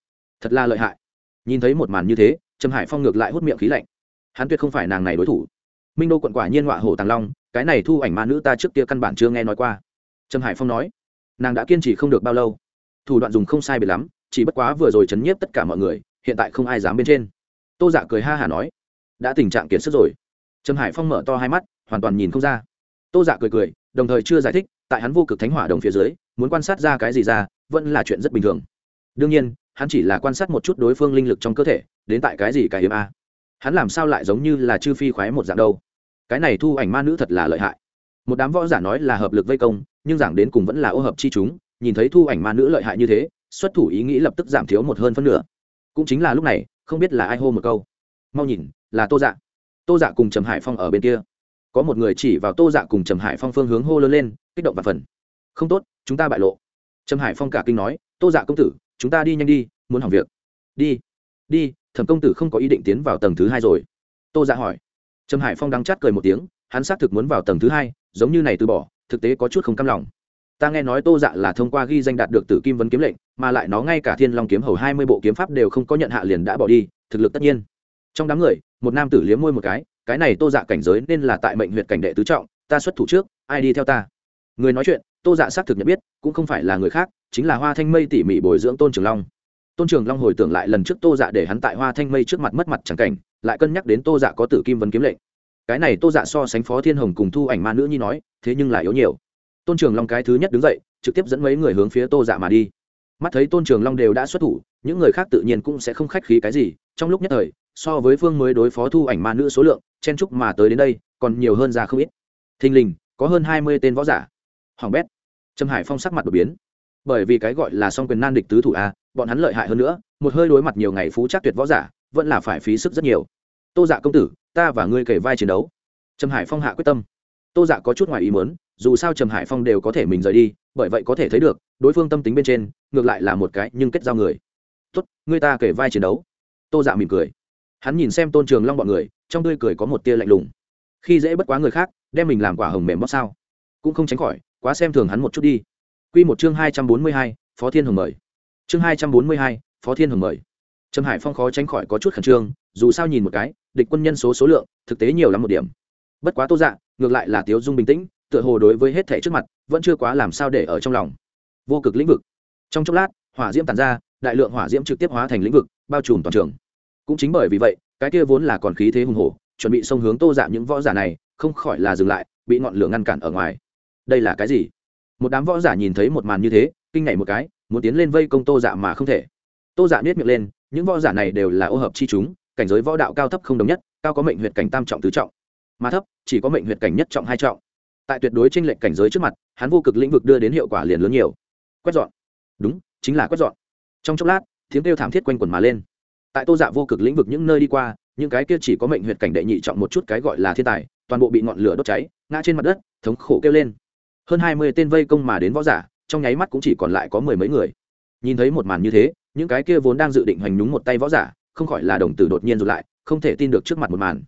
Thật là lợi hại. Nhìn thấy một màn như thế, trầm hải phong ngược lại hút miệng khí lạnh. Hắn tuyệt không phải nàng này đối thủ. Minh đô quận quả nhiên họa hổ tàng long, cái này thu ảnh ma nữ ta trước kia căn bản chưa nghe nói qua. Trầm hải phong nói, nàng đã kiên trì không được bao lâu. Thủ đoạn dùng không sai biệt lắm, chỉ bất quá vừa rồi chấn nhiếp tất cả mọi người, hiện tại không ai dám bên trên. Tô dạ cười ha hả nói, đã tình trạng kiệt sức rồi. Trầm hải phong mở to hai mắt, hoàn toàn nhìn không ra tô dạ cười cười, đồng thời chưa giải thích, tại hắn vô cực thánh hỏa đồng phía dưới, muốn quan sát ra cái gì ra, vẫn là chuyện rất bình thường. Đương nhiên, hắn chỉ là quan sát một chút đối phương linh lực trong cơ thể, đến tại cái gì cái hiếm a. Hắn làm sao lại giống như là chư phi khoái một dạng đâu. Cái này thu ảnh ma nữ thật là lợi hại. Một đám võ giả nói là hợp lực vây công, nhưng giảng đến cùng vẫn là ô hợp chi chúng, nhìn thấy thu ảnh ma nữ lợi hại như thế, xuất thủ ý nghĩ lập tức giảm thiếu một hơn phân nửa. Cũng chính là lúc này, không biết là ai hô một câu. Mau nhìn, là tô dạ. Tô dạ cùng trầm hải phong ở bên kia có một người chỉ vào tô dạ cùng trầm hải phong phương hướng hô lớn lên, kích động và phần. Không tốt, chúng ta bại lộ. Trầm hải phong cả kinh nói, tô dạ công tử, chúng ta đi nhanh đi, muốn hỏng việc. Đi đi, thẩm công tử không có ý định tiến vào tầng thứ hai rồi. Tô dạ hỏi. Trầm hải phong đang chát cười một tiếng, hắn xác thực muốn vào tầng thứ hai, giống như này từ bỏ, thực tế có chút không căm lòng. Ta nghe nói tô dạ là thông qua ghi danh đạt được tử kim vấn kiếm lệnh, mà lại nó ngay cả thiên long kiếm hầu hai mươi bộ kiếm pháp đều không có nhận hạ liền đã bỏ đi, thực lực tất nhiên. Trong đám người, một nam tử liếm môi một cái cái này tô dạ cảnh giới nên là tại mệnh huyện cảnh đệ tứ trọng, ta xuất thủ trước, ai đi theo ta? Người nói chuyện, tô dạ xác thực nhận biết, cũng không phải là người khác, chính là hoa thanh mây tỉ mỉ bồi dưỡng tôn trường long. Tôn trường long hồi tưởng lại lần trước tô dạ để hắn tại hoa thanh mây trước mặt mất mặt chẳng cảnh, lại cân nhắc đến tô dạ có tử kim vấn kiếm lệnh. Cái này tô dạ so sánh phó thiên hồng cùng thu ảnh ma nữ nhi nói, thế nhưng là yếu nhiều. Tôn trường long cái thứ nhất đứng dậy, trực tiếp dẫn mấy người hướng phía tô dạ mà đi. Mắt thấy tôn trường long đều đã xuất thủ, những người khác tự nhiên cũng sẽ không khách khí cái gì, trong lúc nhất thời so với phương mới đối phó thu ảnh ma nữ số lượng, chen trúc mà tới đến đây, còn nhiều hơn ra không ít. Thình lình, có hơn hai mươi tên võ giả. Hoàng bét. Trầm hải phong sắc mặt đột biến. Bởi vì cái gọi là song quyền nan địch tứ thủ a, bọn hắn lợi hại hơn nữa, một hơi đối mặt nhiều ngày phú chắc tuyệt võ giả, vẫn là phải phí sức rất nhiều. Tô dạ công tử, ta và ngươi kể vai chiến đấu. Trầm hải phong hạ quyết tâm. Tô dạ có chút ngoài ý muốn, dù sao trầm hải phong đều có thể mình rời đi, bởi vậy có thể thấy được, đối phương tâm tính bên trên, ngược lại là một cái nhưng kết giao người. Tốt, ngươi ta kể vai chiến đấu. Tô dạ mỉm cười hắn nhìn xem tôn trường long bọn người, trong tươi cười có một tia lạnh lùng. Khi dễ bất quá người khác, đem mình làm quả hồng mềm bóp sao. Cũng không tránh khỏi, quá xem thường hắn một chút đi. Q một chương hai trăm bốn mươi hai, phó thiên hồng mời. Chương hai trăm bốn mươi hai, phó thiên hồng mời. Trầm hải phong khó tránh khỏi có chút khẩn trương, dù sao nhìn một cái, địch quân nhân số số lượng, thực tế nhiều lắm một điểm. Bất quá tô dạ ngược lại là tiếu dung bình tĩnh, tựa hồ đối với hết thể trước mặt, vẫn chưa quá làm sao để ở trong lòng. Vô cực lĩnh vực. Trong chốc lát, hỏa diễm tàn ra, đại lượng hỏa diễm trực tiếp hóa thành lĩnh vực, bao trùm toàn trường cũng chính bởi vì vậy, cái kia vốn là còn khí thế hùng hổ, chuẩn bị xông hướng tô dạ những võ giả này, không khỏi là dừng lại, bị ngọn lửa ngăn cản ở ngoài. Đây là cái gì? Một đám võ giả nhìn thấy một màn như thế, kinh ngảy một cái, muốn tiến lên vây công tô dạ mà không thể. Tô dạ biết miệng lên, những võ giả này đều là ô hợp chi chúng, cảnh giới võ đạo cao thấp không đồng nhất, cao có mệnh huyệt cảnh tam trọng tứ trọng. Mà thấp, chỉ có mệnh huyệt cảnh nhất trọng hai trọng. Tại tuyệt đối tranh lệch cảnh giới trước mặt, hắn vô cực lĩnh vực đưa đến hiệu quả liền lớn nhiều. Quét dọn. Đúng, chính là quét dọn. Trong chốc lát, tiếng kêu thảm thiết quanh quần mà lên tại tô dạ vô cực lĩnh vực những nơi đi qua, những cái kia chỉ có mệnh huyệt cảnh đệ nhị trọng một chút cái gọi là thiên tài, toàn bộ bị ngọn lửa đốt cháy, ngã trên mặt đất, thống khổ kêu lên. Hơn hai mươi tên vây công mà đến võ giả, trong nháy mắt cũng chỉ còn lại có mười mấy người. Nhìn thấy một màn như thế, những cái kia vốn đang dự định hoành nhúng một tay võ giả, không khỏi là đồng tử đột nhiên rụt lại, không thể tin được trước mặt một màn.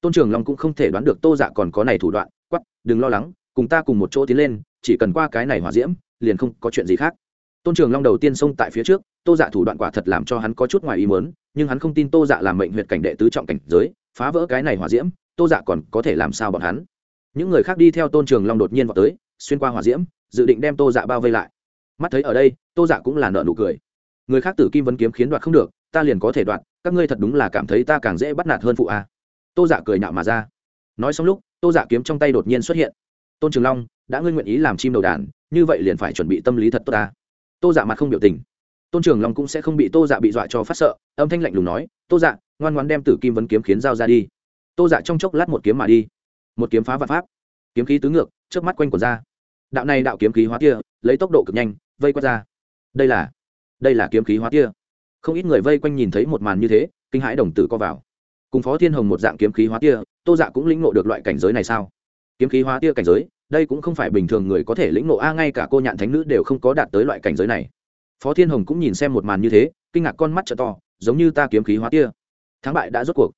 Tôn trường long cũng không thể đoán được tô dạ còn có này thủ đoạn quắp đừng lo lắng, cùng ta cùng một chỗ tiến lên, chỉ cần qua cái này hỏa diễm, liền không có chuyện gì khác tôn trường long đầu tiên xông tại phía trước, tô dạ thủ đoạn quả thật làm cho hắn có chút ngoài ý mớn nhưng hắn không tin tô dạ làm mệnh huyệt cảnh đệ tứ trọng cảnh giới, phá vỡ cái này hỏa diễm, tô dạ còn có thể làm sao bọn hắn? Những người khác đi theo tôn trường long đột nhiên vào tới, xuyên qua hỏa diễm, dự định đem tô dạ bao vây lại. Mắt thấy ở đây, tô dạ cũng là nợ nụ cười. Người khác tử kim vấn kiếm khiến đoạt không được, ta liền có thể đoạt, các ngươi thật đúng là cảm thấy ta càng dễ bắt nạt hơn phụ a. Tô dạ cười nhạo mà ra. Nói xong lúc, tô dạ kiếm trong tay đột nhiên xuất hiện. Tôn trường long, đã ngươi nguyện ý làm chim đầu đàn, như vậy liền phải chuẩn bị tâm lý thật tốt ta tô dạ mặt không biểu tình. Tôn trường long cũng sẽ không bị tô dạ bị dọa cho phát sợ, âm thanh lạnh lùng nói, tô dạ ngoan ngoan đem tử kim vấn kiếm khiến dao ra đi. Tô dạ trong chốc lát một kiếm mà đi. Một kiếm phá vạn pháp. Kiếm khí tứ ngược trước mắt quanh quần ra. Đạo này đạo kiếm khí hóa kia lấy tốc độ cực nhanh, vây quét ra. Đây là đây là kiếm khí hóa kia không ít người vây quanh nhìn thấy một màn như thế, kinh hãi đồng tử co vào. Cùng phó thiên hồng một dạng kiếm khí hóa kia tô dạ cũng lĩnh ngộ được loại cảnh giới này sao? Kiếm khí hóa kia cảnh giới đây cũng không phải bình thường người có thể lĩnh ngộ a, ngay cả cô nhạn thánh nữ đều không có đạt tới loại cảnh giới này. Phó thiên hồng cũng nhìn xem một màn như thế, kinh ngạc con mắt t to, giống như ta kiếm khí hóa tia. Thắng bại đã rốt cuộc.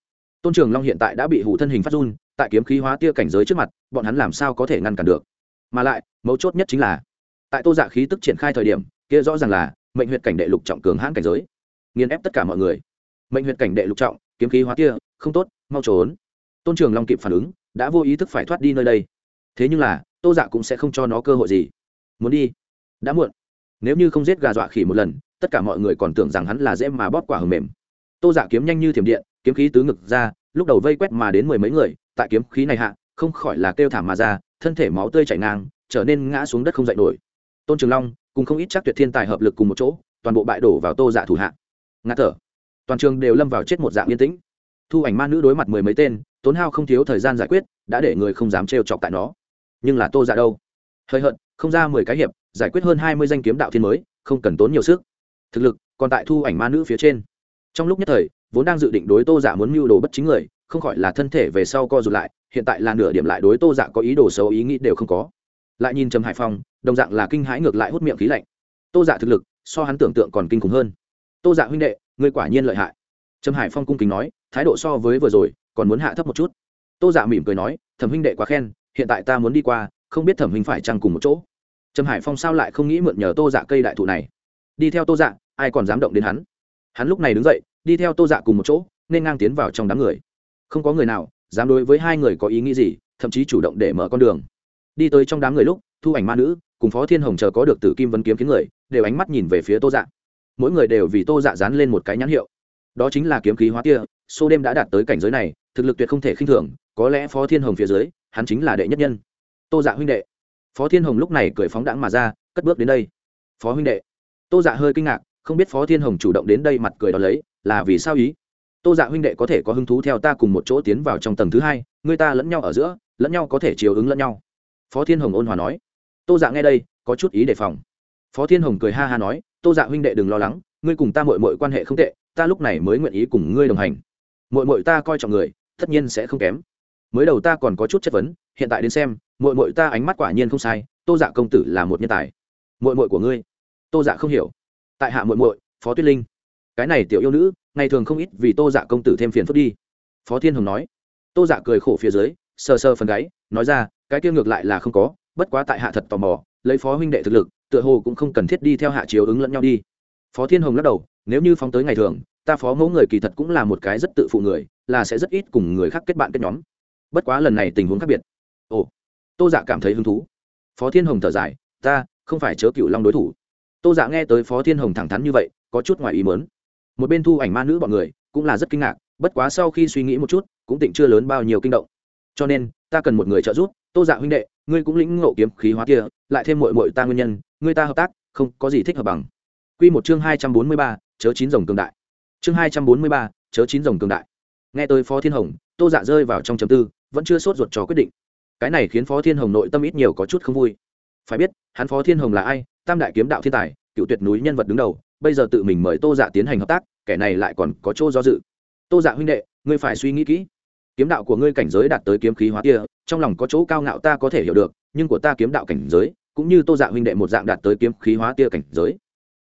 Tôn trường long hiện tại đã bị hủ thân hình phát run, tại kiếm khí hóa tia cảnh giới trước mặt, bọn hắn làm sao có thể ngăn cản được? Mà lại, mấu chốt nhất chính là, tại tô dạ khí tức triển khai thời điểm, kia rõ ràng là mệnh huyệt cảnh đệ lục trọng cường hãn cảnh giới. Nghiền ép tất cả mọi người. Mệnh huyệt cảnh đệ lục trọng, kiếm khí hóa tia, không tốt, mau trốn. Tôn trường long kịp phản ứng, đã vô ý thức phải thoát đi nơi đây thế nhưng là, tô dạ cũng sẽ không cho nó cơ hội gì. Muốn đi? Đã muộn. Nếu như không giết gà dọa khỉ một lần, tất cả mọi người còn tưởng rằng hắn là dễ mà bóp quả hầm mềm. Tô dạ kiếm nhanh như thiểm điện, kiếm khí tứ ngực ra, lúc đầu vây quét mà đến mười mấy người, tại kiếm khí này hạ, không khỏi là kêu thảm mà ra, thân thể máu tươi chảy ngang, trở nên ngã xuống đất không dậy nổi. Tôn trường long, cùng không ít chắc tuyệt thiên tài hợp lực cùng một chỗ, toàn bộ bại đổ vào tô dạ thủ hạ. Ngã thở. Toàn trường đều lâm vào chết một dạng yên tĩnh. Thu ảnh ma nữ đối mặt mười mấy tên, tốn hao không thiếu thời gian giải quyết, đã để người không dám trêu chọc tại nó nhưng là tô dạ đâu? Hơi hận không ra mười cái hiệp, giải quyết hơn hai mươi danh kiếm đạo thiên mới, không cần tốn nhiều sức. Thực lực, còn tại thu ảnh ma nữ phía trên. Trong lúc nhất thời, vốn đang dự định đối tô dạ muốn mưu đồ bất chính người, không khỏi là thân thể về sau co rụt lại, hiện tại là nửa điểm lại đối tô dạ có ý đồ xấu, ý nghĩ đều không có. Lại nhìn trầm hải phong, đồng dạng là kinh hãi ngược lại hút miệng khí lạnh. Tô dạ thực lực, so hắn tưởng tượng còn kinh khủng hơn. Tô dạ huynh đệ, ngươi quả nhiên lợi hại. Trầm hải phong cung kính nói, thái độ so với vừa rồi, còn muốn hạ thấp một chút. Tô dạ mỉm cười nói, thẩm huynh đệ quá khen hiện tại ta muốn đi qua, không biết thẩm huynh phải chăng cùng một chỗ. Trầm hải phong sao lại không nghĩ mượn nhờ tô dạ cây đại thụ này? Đi theo tô dạ ai còn dám động đến hắn? Hắn lúc này đứng dậy, đi theo tô dạ cùng một chỗ, nên ngang tiến vào trong đám người. Không có người nào dám đối với hai người có ý nghĩ gì, thậm chí chủ động để mở con đường. Đi tới trong đám người lúc, thu ảnh ma nữ cùng phó thiên hồng chờ có được tử kim vân kiếm kiếm người, đều ánh mắt nhìn về phía tô dạ. Mỗi người đều vì tô dạ dán lên một cái nhãn hiệu. Đó chính là kiếm khí hóa tia xô đêm đã đạt tới cảnh giới này, thực lực tuyệt không thể khinh thường, có lẽ phó thiên hồng phía dưới hắn chính là đệ nhất nhân. Tô dạ huynh đệ. Phó thiên hồng lúc này cười phóng đãng mà ra, cất bước đến đây. Phó huynh đệ. Tô dạ hơi kinh ngạc, không biết phó thiên hồng chủ động đến đây mặt cười đ ó lấy, là vì sao ý? Tô dạ huynh đệ có thể có hứng thú theo ta cùng một chỗ tiến vào trong tầng thứ hai, người ta lẫn nhau ở giữa, lẫn nhau có thể chiều ứng lẫn nhau. Phó thiên hồng ôn hòa nói. Tô dạ nghe đây, có chút ý đề phòng. Phó thiên hồng cười ha ha nói, tô dạ huynh đệ đừng lo lắng, ngươi cùng ta mội mội quan hệ không tệ, ta lúc này mới nguyện ý cùng ngươi đồng hành. Mội mội ta coi trọng người, tất nhiên sẽ không kém mới đầu ta còn có chút chất vấn, hiện tại đến xem mội mội ta ánh mắt quả nhiên không sai, tô dạ công tử là một nhân tài. Mội mội của ngươi? Tô dạ không hiểu. Tại hạ mội mội phó tuyết linh. Cái này tiểu yêu nữ, ngày thường không ít vì tô dạ công tử thêm phiền phức đi. Phó thiên hồng nói. Tô dạ cười khổ phía dưới, sờ sờ phần gáy, nói ra, cái kia ngược lại là không có, bất quá tại hạ thật tò mò, lấy phó huynh đệ thực lực, tựa hồ cũng không cần thiết đi theo hạ chiếu ứng lẫn nhau đi. Phó thiên hồng lắc đầu, nếu như phóng tới ngày thường, ta phó mẫu người kỳ thật cũng là một cái rất tự phụ người, là sẽ rất ít cùng người khác kết bạn kết nhóm bất quá lần này tình huống khác biệt. Ồ, tô dạ cảm thấy hứng thú. Phó thiên hồng thở dài, ta không phải chớ cựu long đối thủ. Tô dạ nghe tới phó thiên hồng thẳng thắn như vậy, có chút ngoài ý mớn một bên thu ảnh ma nữ bọn người cũng là rất kinh ngạc, bất quá sau khi suy nghĩ một chút, cũng tỉnh chưa lớn bao nhiêu kinh động. Cho nên, ta cần một người trợ giúp, tô dạ huynh đệ, ngươi cũng lĩnh ngộ kiếm khí hóa kia, lại thêm mội mội ta nguyên nhân, ngươi ta hợp tác, không có gì thích hợp bằng. Q một chương hai trăm bốn mươi ba, chớ chín rồng cường đại. Chương hai trăm bốn mươi ba, chớ chín rồng cường đại. Nghe tới phó thiên hồng tô dạ rơi vào trong chấm tư, vẫn chưa sốt ruột cho quyết định. Cái này khiến phó thiên hồng nội tâm ít nhiều có chút không vui. Phải biết, hắn phó thiên hồng là ai? Tam đại kiếm đạo thiên tài, cựu tuyệt núi nhân vật đứng đầu, bây giờ tự mình mời tô dạ tiến hành hợp tác, kẻ này lại còn có chỗ do dự. Tô dạ huynh đệ, ngươi phải suy nghĩ kỹ. Kiếm đạo của ngươi cảnh giới đạt tới kiếm khí hóa kia trong lòng có chỗ cao ngạo ta có thể hiểu được, nhưng của ta kiếm đạo cảnh giới, cũng như tô dạ huynh đệ một dạng đạt tới kiếm khí hóa tia cảnh giới.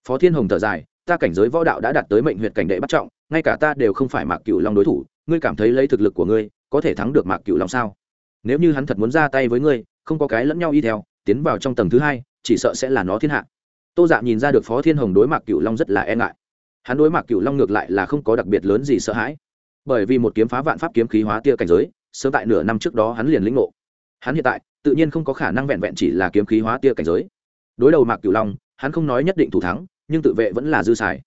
Phó thiên hồng thở dài, ta cảnh giới võ đạo đã đạt tới mệnh huyện cảnh đệ bắt trọng, ngay cả ta đều không phải mạc cựu long đối thủ ngươi cảm thấy lấy thực lực của ngươi có thể thắng được mạc cựu long sao? Nếu như hắn thật muốn ra tay với ngươi, không có cái lẫn nhau y theo, tiến vào trong tầng thứ hai, chỉ sợ sẽ là nó thiên hạ. Tô dạ nhìn ra được phó thiên hồng đối mạc cựu long rất là e ngại. Hắn đối mạc cựu long ngược lại là không có đặc biệt lớn gì sợ hãi. Bởi vì một kiếm phá vạn pháp kiếm khí hóa tia cảnh giới, sớm tại nửa năm trước đó hắn liền lĩnh ngộ. Hắn hiện tại, tự nhiên không có khả năng vẹn vẹn chỉ là kiếm khí hóa tia cảnh giới. Đối đầu mạc cửu long, hắn không nói nhất định thủ thắng, nhưng tự vệ vẫn là dư xài.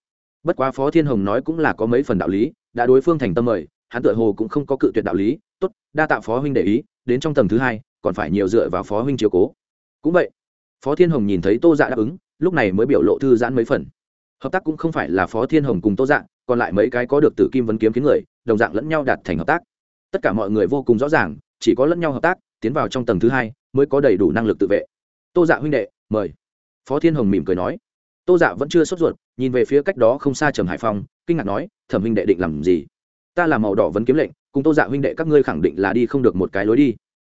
Bất quá phó thiên hồng nói cũng là có mấy phần đạo lý, đã đối phương thành tâm mời hắn tựa hồ cũng không có cự tuyệt đạo lý, tốt, đa tạ phó huynh để ý, đến trong tầng thứ hai, còn phải nhiều dựa vào phó huynh chiếu cố. Cũng vậy, phó thiên hồng nhìn thấy tô dạ đáp ứng, lúc này mới biểu lộ thư giãn mấy phần. Hợp tác cũng không phải là phó thiên hồng cùng tô dạ còn lại mấy cái có được tử kim vấn kiếm kiếm người, đồng dạng lẫn nhau đạt thành hợp tác. Tất cả mọi người vô cùng rõ ràng, chỉ có lẫn nhau hợp tác, tiến vào trong tầng thứ hai, mới có đầy đủ năng lực tự vệ. Tô dạ huynh đệ, mời. Phó thiên hồng mỉm cười nói. Tô dạ vẫn chưa sốt ruột, nhìn về phía cách đó không xa trầm hải phong, kinh ngạc nói, thẩm huynh đệ định làm gì? Ta là màu đỏ vấn kiếm lệnh, cùng tô dạ huynh đệ các ngươi khẳng định là đi không được một cái lối đi.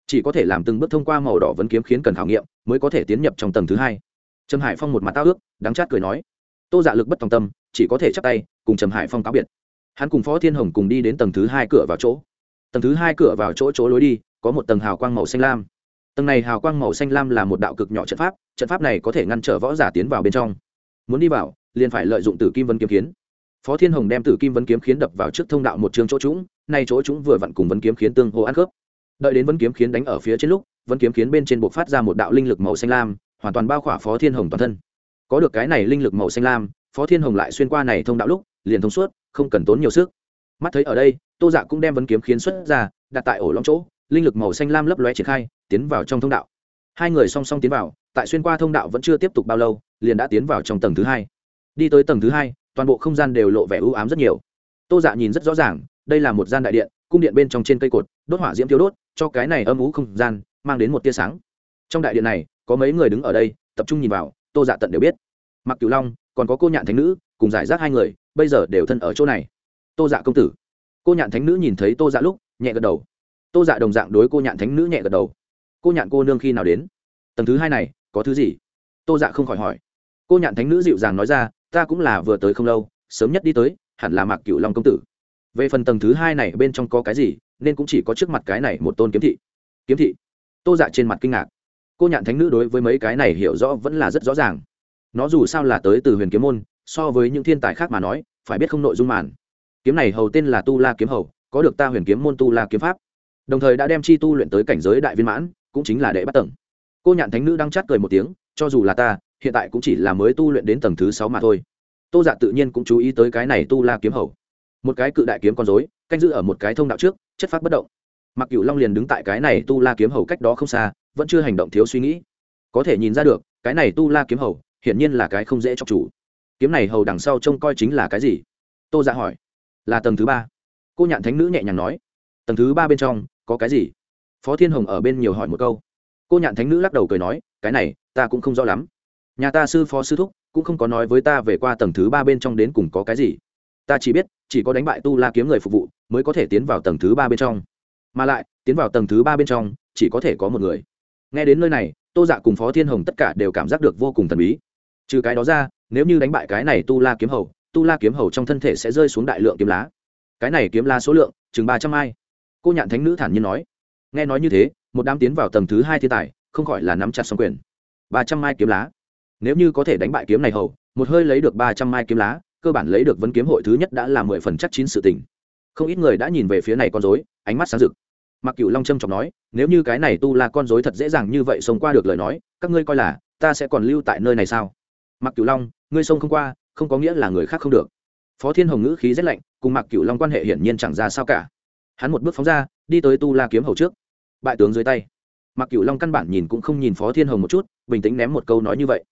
Chỉ có thể làm từng bước thông qua màu đỏ vấn kiếm khiến cần khảo nghiệm, mới có thể tiến nhập trong tầng thứ hai. Trầm hải phong một mặt tao ước đáng chát cười nói. Tô dạ lực bất tòng tâm, chỉ có thể chắc tay, cùng trầm hải phong cáo biệt. Hắn cùng phó thiên hồng cùng đi đến tầng thứ hai cửa vào chỗ. Tầng thứ hai cửa vào chỗ chỗ lối đi, có một tầng hào quang màu xanh lam. Tầng này hào quang màu xanh lam là một đạo cực nhỏ trận pháp trận pháp này có thể ngăn trở võ giả tiến vào bên trong. Muốn đi vào, liền phải lợi dụng tử kim vân kiếm khiến phó thiên hồng đem tử kim Vấn kiếm khiến đập vào trước thông đạo một trường chỗ trũng, nay chỗ trũng vừa vặn cùng Vấn kiếm khiến tương hồ ăn khớp. Đợi đến Vấn kiếm khiến đánh ở phía trên lúc, Vấn kiếm khiến bên trên buộc phát ra một đạo linh lực màu xanh lam, hoàn toàn bao khỏa phó thiên hồng toàn thân. Có được cái này linh lực màu xanh lam, phó thiên hồng lại xuyên qua này thông đạo lúc, liền thông suốt, không cần tốn nhiều sức. Mắt thấy ở đây, tô dạ cũng đem vấn kiếm khiến xuất ra, đặt tại ổ lõm chỗ, linh lực màu xanh lam lấp lóe triển khai, tiến vào trong thông đạo. Hai người song song tiến vào, tại xuyên qua thông đạo vẫn chưa tiếp tục bao lâu, liền đã tiến vào trong tầng thứ hai. Đi tới tầng thứ hai toàn bộ không gian đều lộ vẻ ưu ám rất nhiều. Tô dạ nhìn rất rõ ràng, đây là một gian đại điện, cung điện bên trong trên cây cột, đốt hỏa diễm thiếu đốt, cho cái này âm ú không gian mang đến một tia sáng. Trong đại điện này, có mấy người đứng ở đây, tập trung nhìn vào, tô dạ tận đều biết. Mặc cửu long, còn có cô nhạn thánh nữ, cùng giải rác hai người, bây giờ đều thân ở chỗ này. Tô dạ công tử. Cô nhạn thánh nữ nhìn thấy tô dạ lúc, nhẹ gật đầu. Tô dạ đồng dạng đối cô nhạn thánh nữ nhẹ gật đầu. Cô nhạn cô nương khi nào đến? Tầng thứ hai này, có thứ gì? Tô dạ không khỏi hỏi. Cô nhạn thánh nữ dịu dàng nói ra ta cũng là vừa tới không lâu, sớm nhất đi tới, hẳn là mạc cựu long công tử. Về phần tầng thứ hai này bên trong có cái gì, nên cũng chỉ có trước mặt cái này một tôn kiếm thị. Kiếm thị? Tô dạ trên mặt kinh ngạc. Cô nhạn thánh nữ đối với mấy cái này hiểu rõ vẫn là rất rõ ràng. Nó dù sao là tới từ huyền kiếm môn, so với những thiên tài khác mà nói, phải biết không nội dung màn. Kiếm này hầu tên là tu la kiếm hầu, có được ta huyền kiếm môn tu la kiếm pháp. Đồng thời đã đem chi tu luyện tới cảnh giới đại viên mãn, cũng chính là đệ bắt tầng. Cô nhạn thánh nữ đang chát cười một tiếng, cho dù là ta hiện tại cũng chỉ là mới tu luyện đến tầng thứ sáu mà thôi. Tô dạ tự nhiên cũng chú ý tới cái này tu la kiếm hầu. Một cái cự đại kiếm con dối canh giữ ở một cái thông đạo trước, chất phát bất động. Mặc cửu long liền đứng tại cái này tu la kiếm hầu cách đó không xa, vẫn chưa hành động thiếu suy nghĩ. Có thể nhìn ra được, cái này tu la kiếm hầu, hiển nhiên là cái không dễ chọc chủ. Kiếm này hầu đằng sau trông coi chính là cái gì? Tô dạ hỏi. Là tầng thứ ba. Cô nhạn thánh nữ nhẹ nhàng nói. Tầng thứ ba bên trong, có cái gì? Phó thiên hồng ở bên nhiều hỏi một câu. Cô nhạn thánh nữ lắc đầu cười nói, cái này, ta cũng không rõ lắm nhà ta sư phó sư thúc cũng không có nói với ta về qua tầng thứ ba bên trong đến cùng có cái gì. Ta chỉ biết, chỉ có đánh bại tu la kiếm người phục vụ mới có thể tiến vào tầng thứ ba bên trong. Mà lại, tiến vào tầng thứ ba bên trong, chỉ có thể có một người. Nghe đến nơi này, tô dạ cùng phó thiên hồng tất cả đều cảm giác được vô cùng thần bí. Trừ cái đó ra, nếu như đánh bại cái này tu la kiếm hầu, tu la kiếm hầu trong thân thể sẽ rơi xuống đại lượng kiếm lá. Cái này kiếm lá số lượng, chừng ba trăm ai cô nhạn thánh nữ thản nhiên nói. Nghe nói như thế, một đám tiến vào tầng thứ hai thiên tài, không khỏi là nắm chặt xong quyền. Ba trăm mai kiếm lá nếu như có thể đánh bại kiếm này hầu, một hơi lấy được ba trăm mai kiếm lá, cơ bản lấy được vấn kiếm hội thứ nhất đã là mười phần chắc chín sự tình. Không ít người đã nhìn về phía này con dối ánh mắt sáng rực. Mặc cựu long trâm trọng nói, nếu như cái này tu la con dối thật dễ dàng như vậy xông qua được lời nói, các ngươi coi là, ta sẽ còn lưu tại nơi này sao? Mặc cựu long, ngươi xông không qua, không có nghĩa là người khác không được. Phó thiên hồng ngữ khí rất lạnh, cùng mặc cựu long quan hệ hiển nhiên chẳng ra sao cả. Hắn một bước phóng ra, đi tới tu la kiếm hầu trước. Bại tướng dưới tay. Mặc cựu long căn bản nhìn cũng không nhìn phó thiên hồng một chút, bình tĩnh ném một câu nói như vậy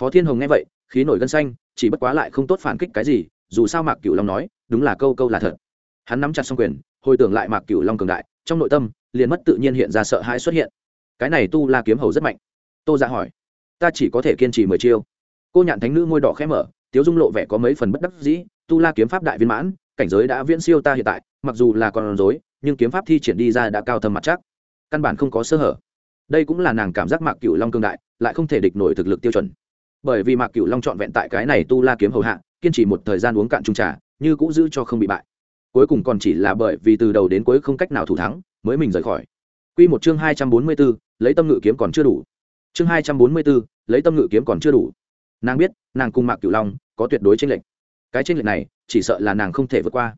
phó thiên hồng nghe vậy, khí nổi gân xanh, chỉ bất quá lại không tốt phản kích cái gì, dù sao mạc Cửu long nói, đúng là câu câu là thật. Hắn nắm chặt xong quyền, hồi tưởng lại mạc cửu long cường đại, trong nội tâm, liền mất tự nhiên hiện ra sợ hãi xuất hiện. Cái này tu la kiếm hầu rất mạnh. Tô dạ hỏi, ta chỉ có thể kiên trì mười chiêu. Cô nhạn thánh nữ môi đỏ khẽ mở, tiếu dung lộ vẻ có mấy phần bất đắc dĩ, tu la kiếm pháp đại viên mãn, cảnh giới đã viễn siêu ta hiện tại, mặc dù là còn rối, nhưng kiếm pháp thi triển đi ra đã cao thâm mặt chắc. Căn bản không có sơ hở. Đây cũng là nàng cảm giác mạc Cửu long cương đại, lại không thể địch nổi thực lực tiêu chuẩn bởi vì mạc cửu long trọn vẹn tại cái này tu la kiếm hầu hạ kiên trì một thời gian uống cạn trung trà như cũ giữ cho không bị bại cuối cùng còn chỉ là bởi vì từ đầu đến cuối không cách nào thủ thắng mới mình rời khỏi Quy một chương hai trăm bốn mươi 244, lấy tâm ngự kiếm còn chưa đủ. Chương hai trăm bốn mươi 244, lấy tâm ngự kiếm còn chưa đủ. Nàng biết, nàng cùng Mạc Cửu Long có tuyệt đối chênh lệch. Cái chênh lệch này, chỉ sợ là nàng không thể vượt qua.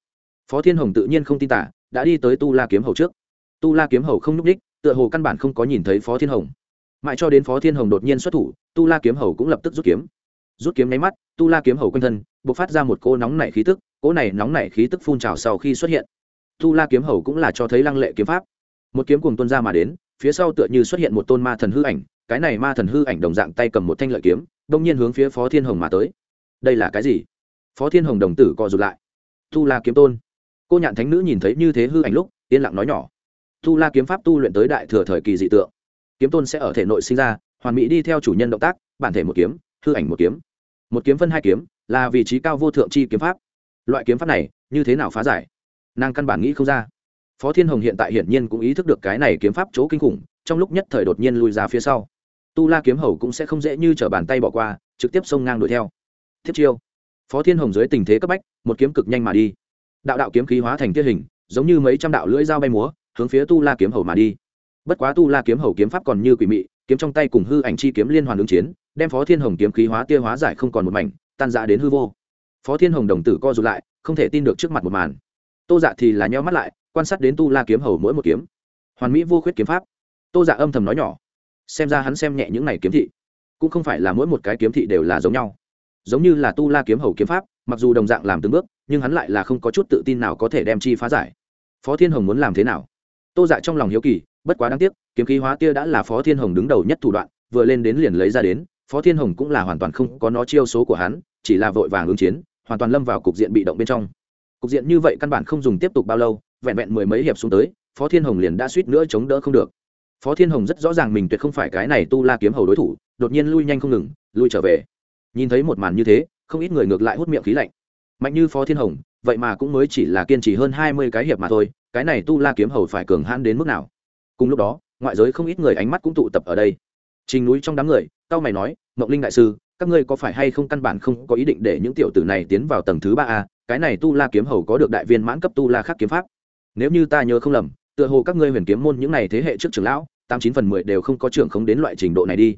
Phó Thiên Hồng tự nhiên không tin tả, đã đi tới Tu La kiếm hầu trước. Tu La kiếm hầu không lúc đích, tựa hồ căn bản không có nhìn thấy Phó Thiên Hồng. Mãi cho đến Phó Thiên Hồng đột nhiên xuất thủ, Tu La kiếm hầu cũng lập tức rút kiếm. Rút kiếm nháy mắt, Tu La kiếm hầu quanh thân, bộc phát ra một cô nóng nảy khí tức, cỗ này nóng nảy khí tức phun trào sau khi xuất hiện. Tu La kiếm hầu cũng là cho thấy lăng lệ kiếm pháp. Một kiếm cùng tuân ra mà đến phía sau tựa như xuất hiện một tôn ma thần hư ảnh cái này ma thần hư ảnh đồng dạng tay cầm một thanh lợi kiếm đông nhiên hướng phía phó thiên hồng mà tới. Đây là cái gì? Phó thiên hồng đồng tử co rụt lại. Tu la kiếm tôn. Cô nhạn thánh nữ nhìn thấy như thế hư ảnh lúc yên lặng nói nhỏ. Tu la kiếm pháp tu luyện tới đại thừa thời kỳ dị tượng kiếm tôn sẽ ở thể nội sinh ra, hoàn mỹ đi theo chủ nhân động tác, bản thể một kiếm, hư ảnh một kiếm. Một kiếm phân hai kiếm, là vị trí cao vô thượng chi kiếm pháp. Loại kiếm pháp này, như thế nào phá giải? Nàng căn bản nghĩ không ra. Phó thiên hồng hiện tại hiển nhiên cũng ý thức được cái này kiếm pháp chỗ kinh khủng, trong lúc nhất thời đột nhiên lùi ra phía sau. Tu la kiếm hầu cũng sẽ không dễ như t r ở bàn tay bỏ qua, trực tiếp xông ngang đuổi theo. Thiết chiêu. Phó thiên hồng dưới tình thế cấp bách, một kiếm cực nhanh mà đi. Đạo đạo kiếm khí hóa thành tiết hình, giống như mấy trăm đạo lưỡi dao bay múa, hướng phía tu la kiếm hầu mà đi bất quá tu la kiếm hầu kiếm pháp còn như quỷ mị, kiếm trong tay cùng hư ảnh chi kiếm liên hoàn ứng chiến, đem phó thiên hồng kiếm khí hóa tia hóa giải không còn một mảnh, tan dã đến hư vô. Phó thiên hồng đồng tử co r ụ t lại, không thể tin được trước mặt một màn. Tô dạ thì là nheo mắt lại, quan sát đến tu la kiếm hầu mỗi một kiếm. Hoàn mỹ vô khuyết kiếm pháp. Tô dạ âm thầm nói nhỏ, xem ra hắn xem nhẹ những này kiếm thị, cũng không phải là mỗi một cái kiếm thị đều là giống nhau. Giống như là tu la kiếm hầu kiếm pháp, mặc dù đồng dạng làm từng bước, nhưng hắn lại là không có chút tự tin nào có thể đem chi phá giải. Phó thiên hồng muốn làm thế nào? Tô dạ trong lòng hiếu kỳ bất quá đáng tiếc, kiếm khí hóa tia đã là phó thiên hồng đứng đầu nhất thủ đoạn, vừa lên đến liền lấy ra đến, phó thiên hồng cũng là hoàn toàn không có nó chiêu số của hắn, chỉ là vội vàng ứng chiến, hoàn toàn lâm vào cục diện bị động bên trong. Cục diện như vậy căn bản không dùng tiếp tục bao lâu, vẹn vẹn mười mấy hiệp xuống tới, phó thiên hồng liền đã suýt nữa chống đỡ không được. Phó thiên hồng rất rõ ràng mình tuyệt không phải cái này tu la kiếm hầu đối thủ, đột nhiên lui nhanh không ngừng, lui trở về. Nhìn thấy một màn như thế, không ít người ngược lại hút miệng khí lạnh. Mạnh như phó thiên hồng, vậy mà cũng mới chỉ là kiên trì hơn hai mươi cái hiệp mà thôi, cái này tu la kiếm hầu phải cường hãn đến mức nào? Cùng lúc đó, ngoại giới không ít người ánh mắt cũng tụ tập ở đây. Trình núi trong đám người, tao mày nói, mộng linh đại sư, các ngươi có phải hay không căn bản không có ý định để những tiểu tử này tiến vào tầng thứ ba a? Cái này tu la kiếm hầu có được đại viên mãn cấp tu la khác kiếm pháp. Nếu như ta nhớ không lầm, tựa hồ các ngươi huyền kiếm môn những này thế hệ trước trưởng lão, tám chín phần mười đều không có trưởng không đến loại trình độ này đi.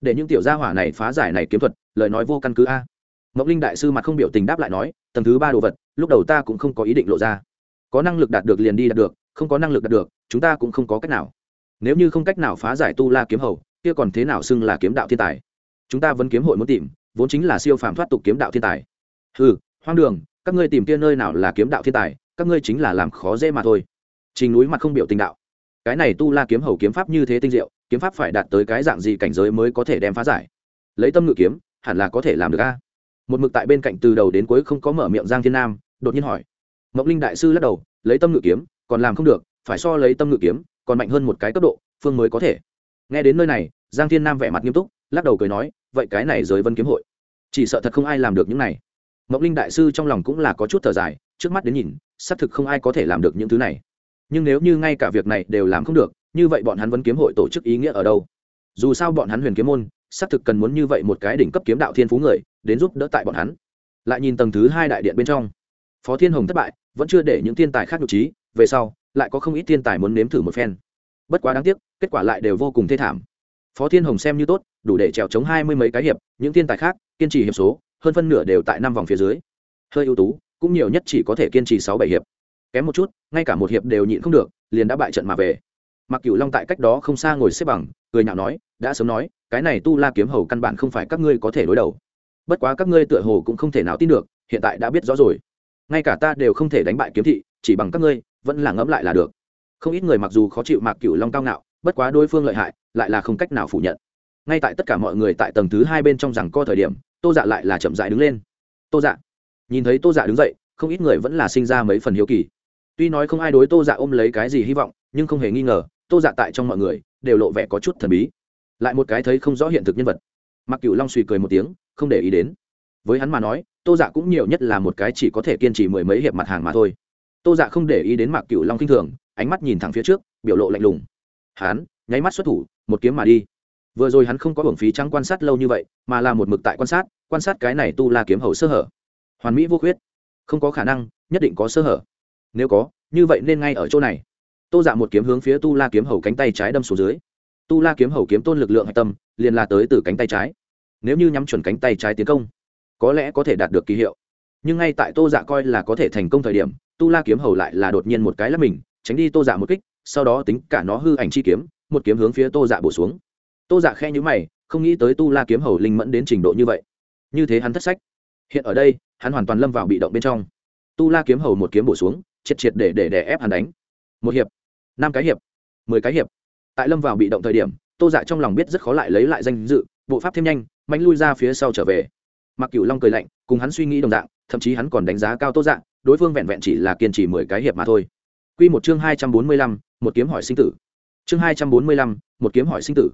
Để những tiểu gia hỏa này phá giải này kiếm thuật, lời nói vô căn cứ a. Mộng linh đại sư mặt không biểu tình đáp lại nói, tầng thứ ba đồ vật, lúc đầu ta cũng không có ý định lộ ra. Có năng lực đạt được liền đi đạt được không có năng lực đạt được, chúng ta cũng không có cách nào. Nếu như không cách nào phá giải tu la kiếm hầu, kia còn thế nào xưng là kiếm đạo thiên tài? Chúng ta vẫn kiếm hội muốn tìm, vốn chính là siêu phàm thoát tục kiếm đạo thiên tài. Ừ hoang đường, các ngươi tìm kia nơi nào là kiếm đạo thiên tài, các ngươi chính là làm khó dễ mà thôi. Trình núi mặt không biểu tình đạo. Cái này tu la kiếm hầu kiếm pháp như thế tinh diệu, kiếm pháp phải đạt tới cái dạng gì cảnh giới mới có thể đem phá giải? Lấy tâm ngự kiếm, hẳn là có thể làm được a. Một mực tại bên cạnh từ đầu đến cuối không có mở miệng giang thiên nam, đột nhiên hỏi. Ngọc linh đại sư lắc đầu, lấy tâm ngự kiếm còn làm không được, phải so lấy tâm ngự kiếm, còn mạnh hơn một cái cấp độ, phương mới có thể. Nghe đến nơi này, giang thiên nam vẻ mặt nghiêm túc, lắc đầu cười nói, vậy cái này giới vân kiếm hội, chỉ sợ thật không ai làm được những này. Mộng linh đại sư trong lòng cũng là có chút thở dài, trước mắt đến nhìn, xác thực không ai có thể làm được những thứ này. Nhưng nếu như ngay cả việc này đều làm không được, như vậy bọn hắn vẫn kiếm hội tổ chức ý nghĩa ở đâu? Dù sao bọn hắn huyền kiếm môn, xác thực cần muốn như vậy một cái đỉnh cấp kiếm đạo thiên phú người, đến giúp đỡ tại bọn hắn. Lại nhìn tầng thứ hai đại điện bên trong, phó thiên hồng thất bại, vẫn chưa để những thiên tài khác nhục trí về sau, lại có không ít thiên tài muốn nếm thử một phen. Bất quá đáng tiếc, kết quả lại đều vô cùng thê thảm. Phó thiên hồng xem như tốt, đủ để trèo chống hai mươi mấy cái hiệp, những thiên tài khác, kiên trì hiệp số, hơn phân nửa đều tại năm vòng phía dưới. Hơi ưu tú, cũng nhiều nhất chỉ có thể kiên trì sáu bảy hiệp. Kém một chút, ngay cả một hiệp đều nhịn không được, liền đã bại trận mà về. Mặc cửu long tại cách đó không xa ngồi xếp bằng, cười nhạo nói, đã sớm nói, cái này tu la kiếm hầu căn bản không phải các ngươi có thể đối đầu. Bất quá các ngươi tựa hồ cũng không thể nào tin được, hiện tại đã biết rõ rồi. Ngay cả ta đều không thể đánh bại kiếm thị, chỉ bằng các ngươi vẫn là ngẫm lại là được. Không ít người mặc dù khó chịu mạc cửu long cao ngạo, bất quá đối phương lợi hại, lại là không cách nào phủ nhận. Ngay tại tất cả mọi người tại tầng thứ hai bên trong rằng co thời điểm, tô dạ lại là chậm dại đứng lên. Tô dạ. Nhìn thấy tô dạ đứng dậy, không ít người vẫn là sinh ra mấy phần hiếu kỳ. Tuy nói không ai đối tô dạ ôm lấy cái gì hy vọng, nhưng không hề nghi ngờ, tô dạ tại trong mọi người đều lộ vẻ có chút thần bí. Lại một cái thấy không rõ hiện thực nhân vật. Mặc cửu long suy cười một tiếng, không để ý đến. Với hắn mà nói, tô dạ cũng nhiều nhất là một cái chỉ có thể kiên trì mười mấy hiệp mặt hàng mà thôi tô dạ không để ý đến mặc Cửu long k i n h thường, ánh mắt nhìn thẳng phía trước, biểu lộ lạnh lùng. Hắn, nháy mắt xuất thủ, một kiếm mà đi. Vừa rồi hắn không có hưởng phí trắng quan sát lâu như vậy, mà là một mực tại quan sát quan sát cái này tu la kiếm hầu sơ hở. Hoàn mỹ vô khuyết. Không có khả năng, nhất định có sơ hở. Nếu có, như vậy nên ngay ở chỗ này. Tô dạ một kiếm hướng phía tu la kiếm hầu cánh tay trái đâm xuống dưới. Tu la kiếm hầu kiếm tôn lực lượng hạch tâm, liền là tới từ cánh tay trái. Nếu như nhắm chuẩn cánh tay trái tiến công, có lẽ có thể đạt được kỳ hiệu. Nhưng ngay tại tô dạ coi là có thể thành công thời điểm tu la kiếm hầu lại là đột nhiên một cái là mình, tránh đi tô dạ một kích, sau đó tính cả nó hư ảnh chi kiếm, một kiếm hướng phía tô dạ bổ xuống. Tô dạ khe nhữ mày, không nghĩ tới tu la kiếm hầu linh mẫn đến trình độ như vậy. Như thế hắn thất sách. Hiện ở đây, hắn hoàn toàn lâm vào bị động bên trong. Tu la kiếm hầu một kiếm bổ xuống, triệt triệt để để đè ép hắn đánh. Một hiệp, năm cái hiệp, mười cái hiệp. Tại lâm vào bị động thời điểm, tô dạ trong lòng biết rất khó lại lấy lại danh dự, bộ pháp thêm nhanh mạnh lui ra phía sau trở về. Mặc cửu long cười lạnh, cùng hắn suy nghĩ đồng dạng, thậm chí hắn còn đánh giá cao tô dạ đối phương vẹn vẹn chỉ là kiên trì mười cái hiệp mà thôi. Quy một chương hai trăm bốn mươi lăm, một kiếm hỏi sinh tử. Chương hai trăm bốn mươi lăm, một kiếm hỏi sinh tử.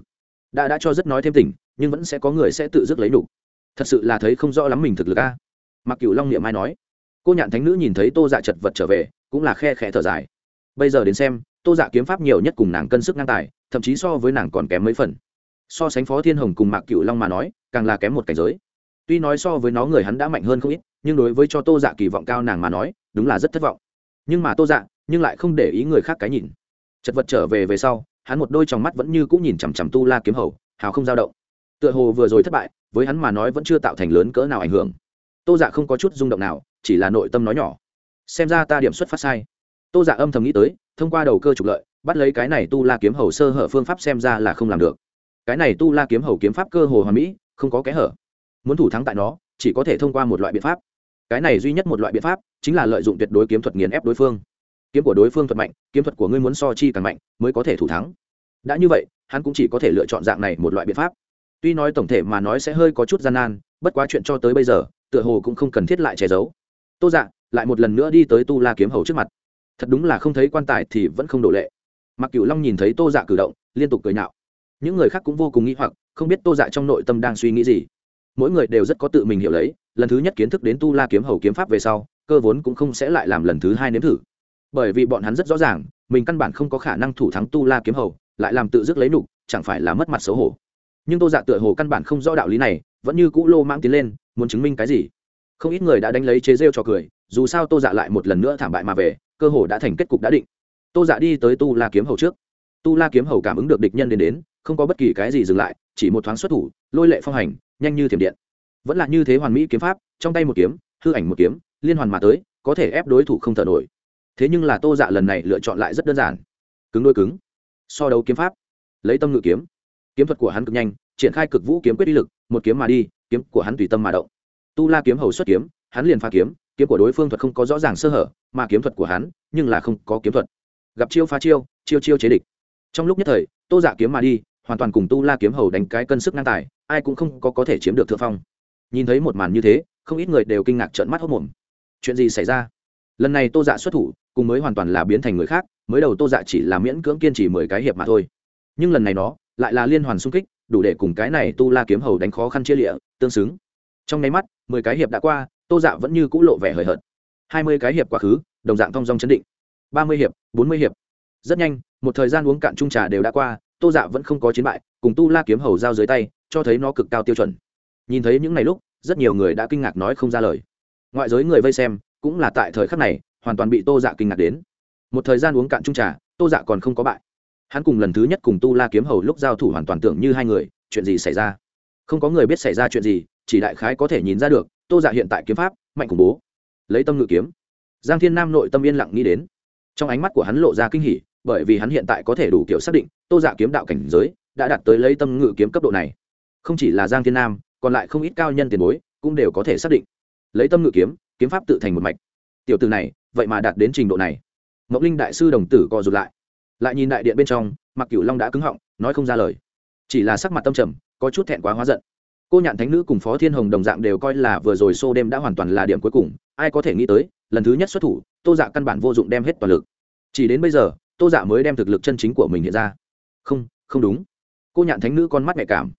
Đã đã cho rất nói thêm tỉnh nhưng vẫn sẽ có người sẽ tự dứt lấy đủ. Thật sự là thấy không rõ lắm mình thực lực a. Mặc cửu long niệm ai nói. Cô nhạn thánh nữ nhìn thấy tô dạ chật vật trở về, cũng là khe khẽ thở dài. Bây giờ đến xem, tô dạ kiếm pháp nhiều nhất cùng nàng cân sức ngang tài, thậm chí so với nàng còn kém mấy phần. So sánh phó thiên hồng cùng mạc Cửu long mà nói, càng là kém một cảnh giới. Tuy nói so với nó người hắn đã mạnh hơn không ít nhưng đối với cho tô dạ kỳ vọng cao nàng mà nói, đúng là rất thất vọng. Nhưng mà tô dạ nhưng lại không để ý người khác cái nhìn. Chật vật trở về về sau, hắn một đôi trong mắt vẫn như cũng nhìn chằm chằm tu la kiếm hầu, hào không dao động. Tựa hồ vừa rồi thất bại, với hắn mà nói vẫn chưa tạo thành lớn cỡ nào ảnh hưởng. Tô dạ không có chút rung động nào, chỉ là nội tâm nói nhỏ. Xem ra ta điểm xuất phát sai. Tô dạ âm thầm nghĩ tới, thông qua đầu cơ trục lợi, bắt lấy cái này tu la kiếm hầu sơ hở phương pháp xem ra là không làm được. Cái này tu la kiếm hầu kiếm pháp cơ hồ hoàn mỹ, không có kẽ hở. Muốn thủ thắng tại nó, chỉ có thể thông qua một loại biện pháp cái này duy nhất một loại biện pháp chính là lợi dụng tuyệt đối kiếm thuật nghiền ép đối phương. Kiếm của đối phương thuật mạnh, kiếm thuật của ngươi muốn so chi càng mạnh mới có thể thủ thắng. Đã như vậy, hắn cũng chỉ có thể lựa chọn dạng này một loại biện pháp. Tuy nói tổng thể mà nói sẽ hơi có chút gian nan, bất quá chuyện cho tới bây giờ, tựa hồ cũng không cần thiết lại che giấu. Tô dạ lại một lần nữa đi tới tu la kiếm hầu trước mặt. Thật đúng là không thấy quan tài thì vẫn không đổ lệ. Mặc cửu long nhìn thấy tô dạ cử động, liên tục cười nhạo. Những người khác cũng vô cùng nghĩ hoặc, không biết tô dạ trong nội tâm đang suy nghĩ gì mỗi người đều rất có tự mình hiểu lấy, lần thứ nhất kiến thức đến tu la kiếm hầu kiếm pháp về sau, cơ vốn cũng không sẽ lại làm lần thứ hai nếm thử. Bởi vì bọn hắn rất rõ ràng, mình căn bản không có khả năng thủ thắng tu la kiếm hầu, lại làm tự dứt lấy nục, chẳng phải là mất mặt xấu hổ. Nhưng tô dạ tựa hồ căn bản không rõ đạo lý này, vẫn như cũ lô mang tiến lên, muốn chứng minh cái gì? Không ít người đã đánh lấy chế rêu cho cười, dù sao tô dạ lại một lần nữa thảm bại mà về, cơ hồ đã thành kết cục đã định. Tô dạ đi tới tu la kiếm hầu trước. Tu la kiếm hầu cảm ứng được địch nhân đến đến, không có bất kỳ cái gì dừng lại, chỉ một thoáng xuất thủ, lôi lệ phong hành nhanh như thiểm điện. Vẫn là như thế hoàn mỹ kiếm pháp, trong tay một kiếm, hư ảnh một kiếm, liên hoàn mà tới, có thể ép đối thủ không thở nổi. Thế nhưng là tô dạ lần này lựa chọn lại rất đơn giản. Cứng đôi cứng. So đấu kiếm pháp. Lấy tâm ngự kiếm. Kiếm thuật của hắn cực nhanh, triển khai cực vũ kiếm quyết uy lực, một kiếm mà đi, kiếm của hắn tùy tâm mà động. Tu la kiếm hầu xuất kiếm, hắn liền pha kiếm kiếm của đối phương thuật không có rõ ràng sơ hở, mà kiếm thuật của hắn, nhưng là không có kiếm thuật. Gặp chiêu phá chiêu chiêu chiêu chế địch. Trong lúc nhất thời, tô dạ kiếm mà đi hoàn toàn cùng tu la kiếm hầu đánh cái cân sức ngang tài, ai cũng không có có thể chiếm được thượng phong. Nhìn thấy một màn như thế, không ít người đều kinh ngạc trợn mắt hốc mồm. Chuyện gì xảy ra? Lần này tô dạ xuất thủ, cùng mới hoàn toàn là biến thành người khác, mới đầu tô dạ chỉ là miễn cưỡng kiên trì mười cái hiệp mà thôi. Nhưng lần này nó, lại là liên hoàn xung kích, đủ để cùng cái này tu la kiếm hầu đánh khó khăn chia lịa, tương xứng. Trong nháy mắt, mười cái hiệp đã qua, tô dạ vẫn như c ũ lộ vẻ hời hợt. Hai mươi cái hiệp quá khứ, đồng dạng thong dong chấn định. Ba mươi hiệp, bốn mươi hiệp. Rất nhanh, một thời gian uống cạn trung trà đều đã qua tô dạ vẫn không có chiến bại, cùng tu la kiếm hầu giao dưới tay, cho thấy nó cực cao tiêu chuẩn. Nhìn thấy những ngày lúc, rất nhiều người đã kinh ngạc nói không ra lời. Ngoại giới người vây xem, cũng là tại thời khắc này, hoàn toàn bị tô dạ kinh ngạc đến. Một thời gian uống cạn trung trà, tô dạ còn không có bại. Hắn cùng lần thứ nhất cùng tu la kiếm hầu lúc giao thủ hoàn toàn tưởng như hai người, chuyện gì xảy ra? Không có người biết xảy ra chuyện gì, chỉ đại khái có thể nhìn ra được, tô dạ hiện tại kiếm pháp, mạnh khủng bố. Lấy tâm ngự kiếm. Giang thiên nam nội tâm yên lặng nghĩ đến. Trong ánh mắt của hắn lộ ra kinh hỉ bởi vì hắn hiện tại có thể đủ kiểu xác định, tô dạ kiếm đạo cảnh giới đã đạt tới lấy tâm ngự kiếm cấp độ này. Không chỉ là giang thiên nam, còn lại không ít cao nhân tiền bối cũng đều có thể xác định. Lấy tâm ngự kiếm kiếm pháp tự thành một mạch. Tiểu từ này, vậy mà đạt đến trình độ này. Ngọc linh đại sư đồng tử co rụt lại. Lại nhìn đại điện bên trong mặc cửu long đã cứng họng, nói không ra lời. Chỉ là sắc mặt tâm trầm, có chút thẹn quá hóa giận. Cô nhạn thánh nữ cùng phó thiên hồng đồng dạng đều coi là vừa rồi xô đêm đã hoàn toàn là điểm cuối cùng. Ai có thể nghĩ tới, lần thứ nhất xuất thủ, tô dạ căn bản vô dụng đem hết toàn lực. Chỉ đến bây giờ tô dạ mới đem thực lực chân chính của mình hiện ra. Không không đúng. Cô nhạn thánh nữ con mắt nhạy cảm.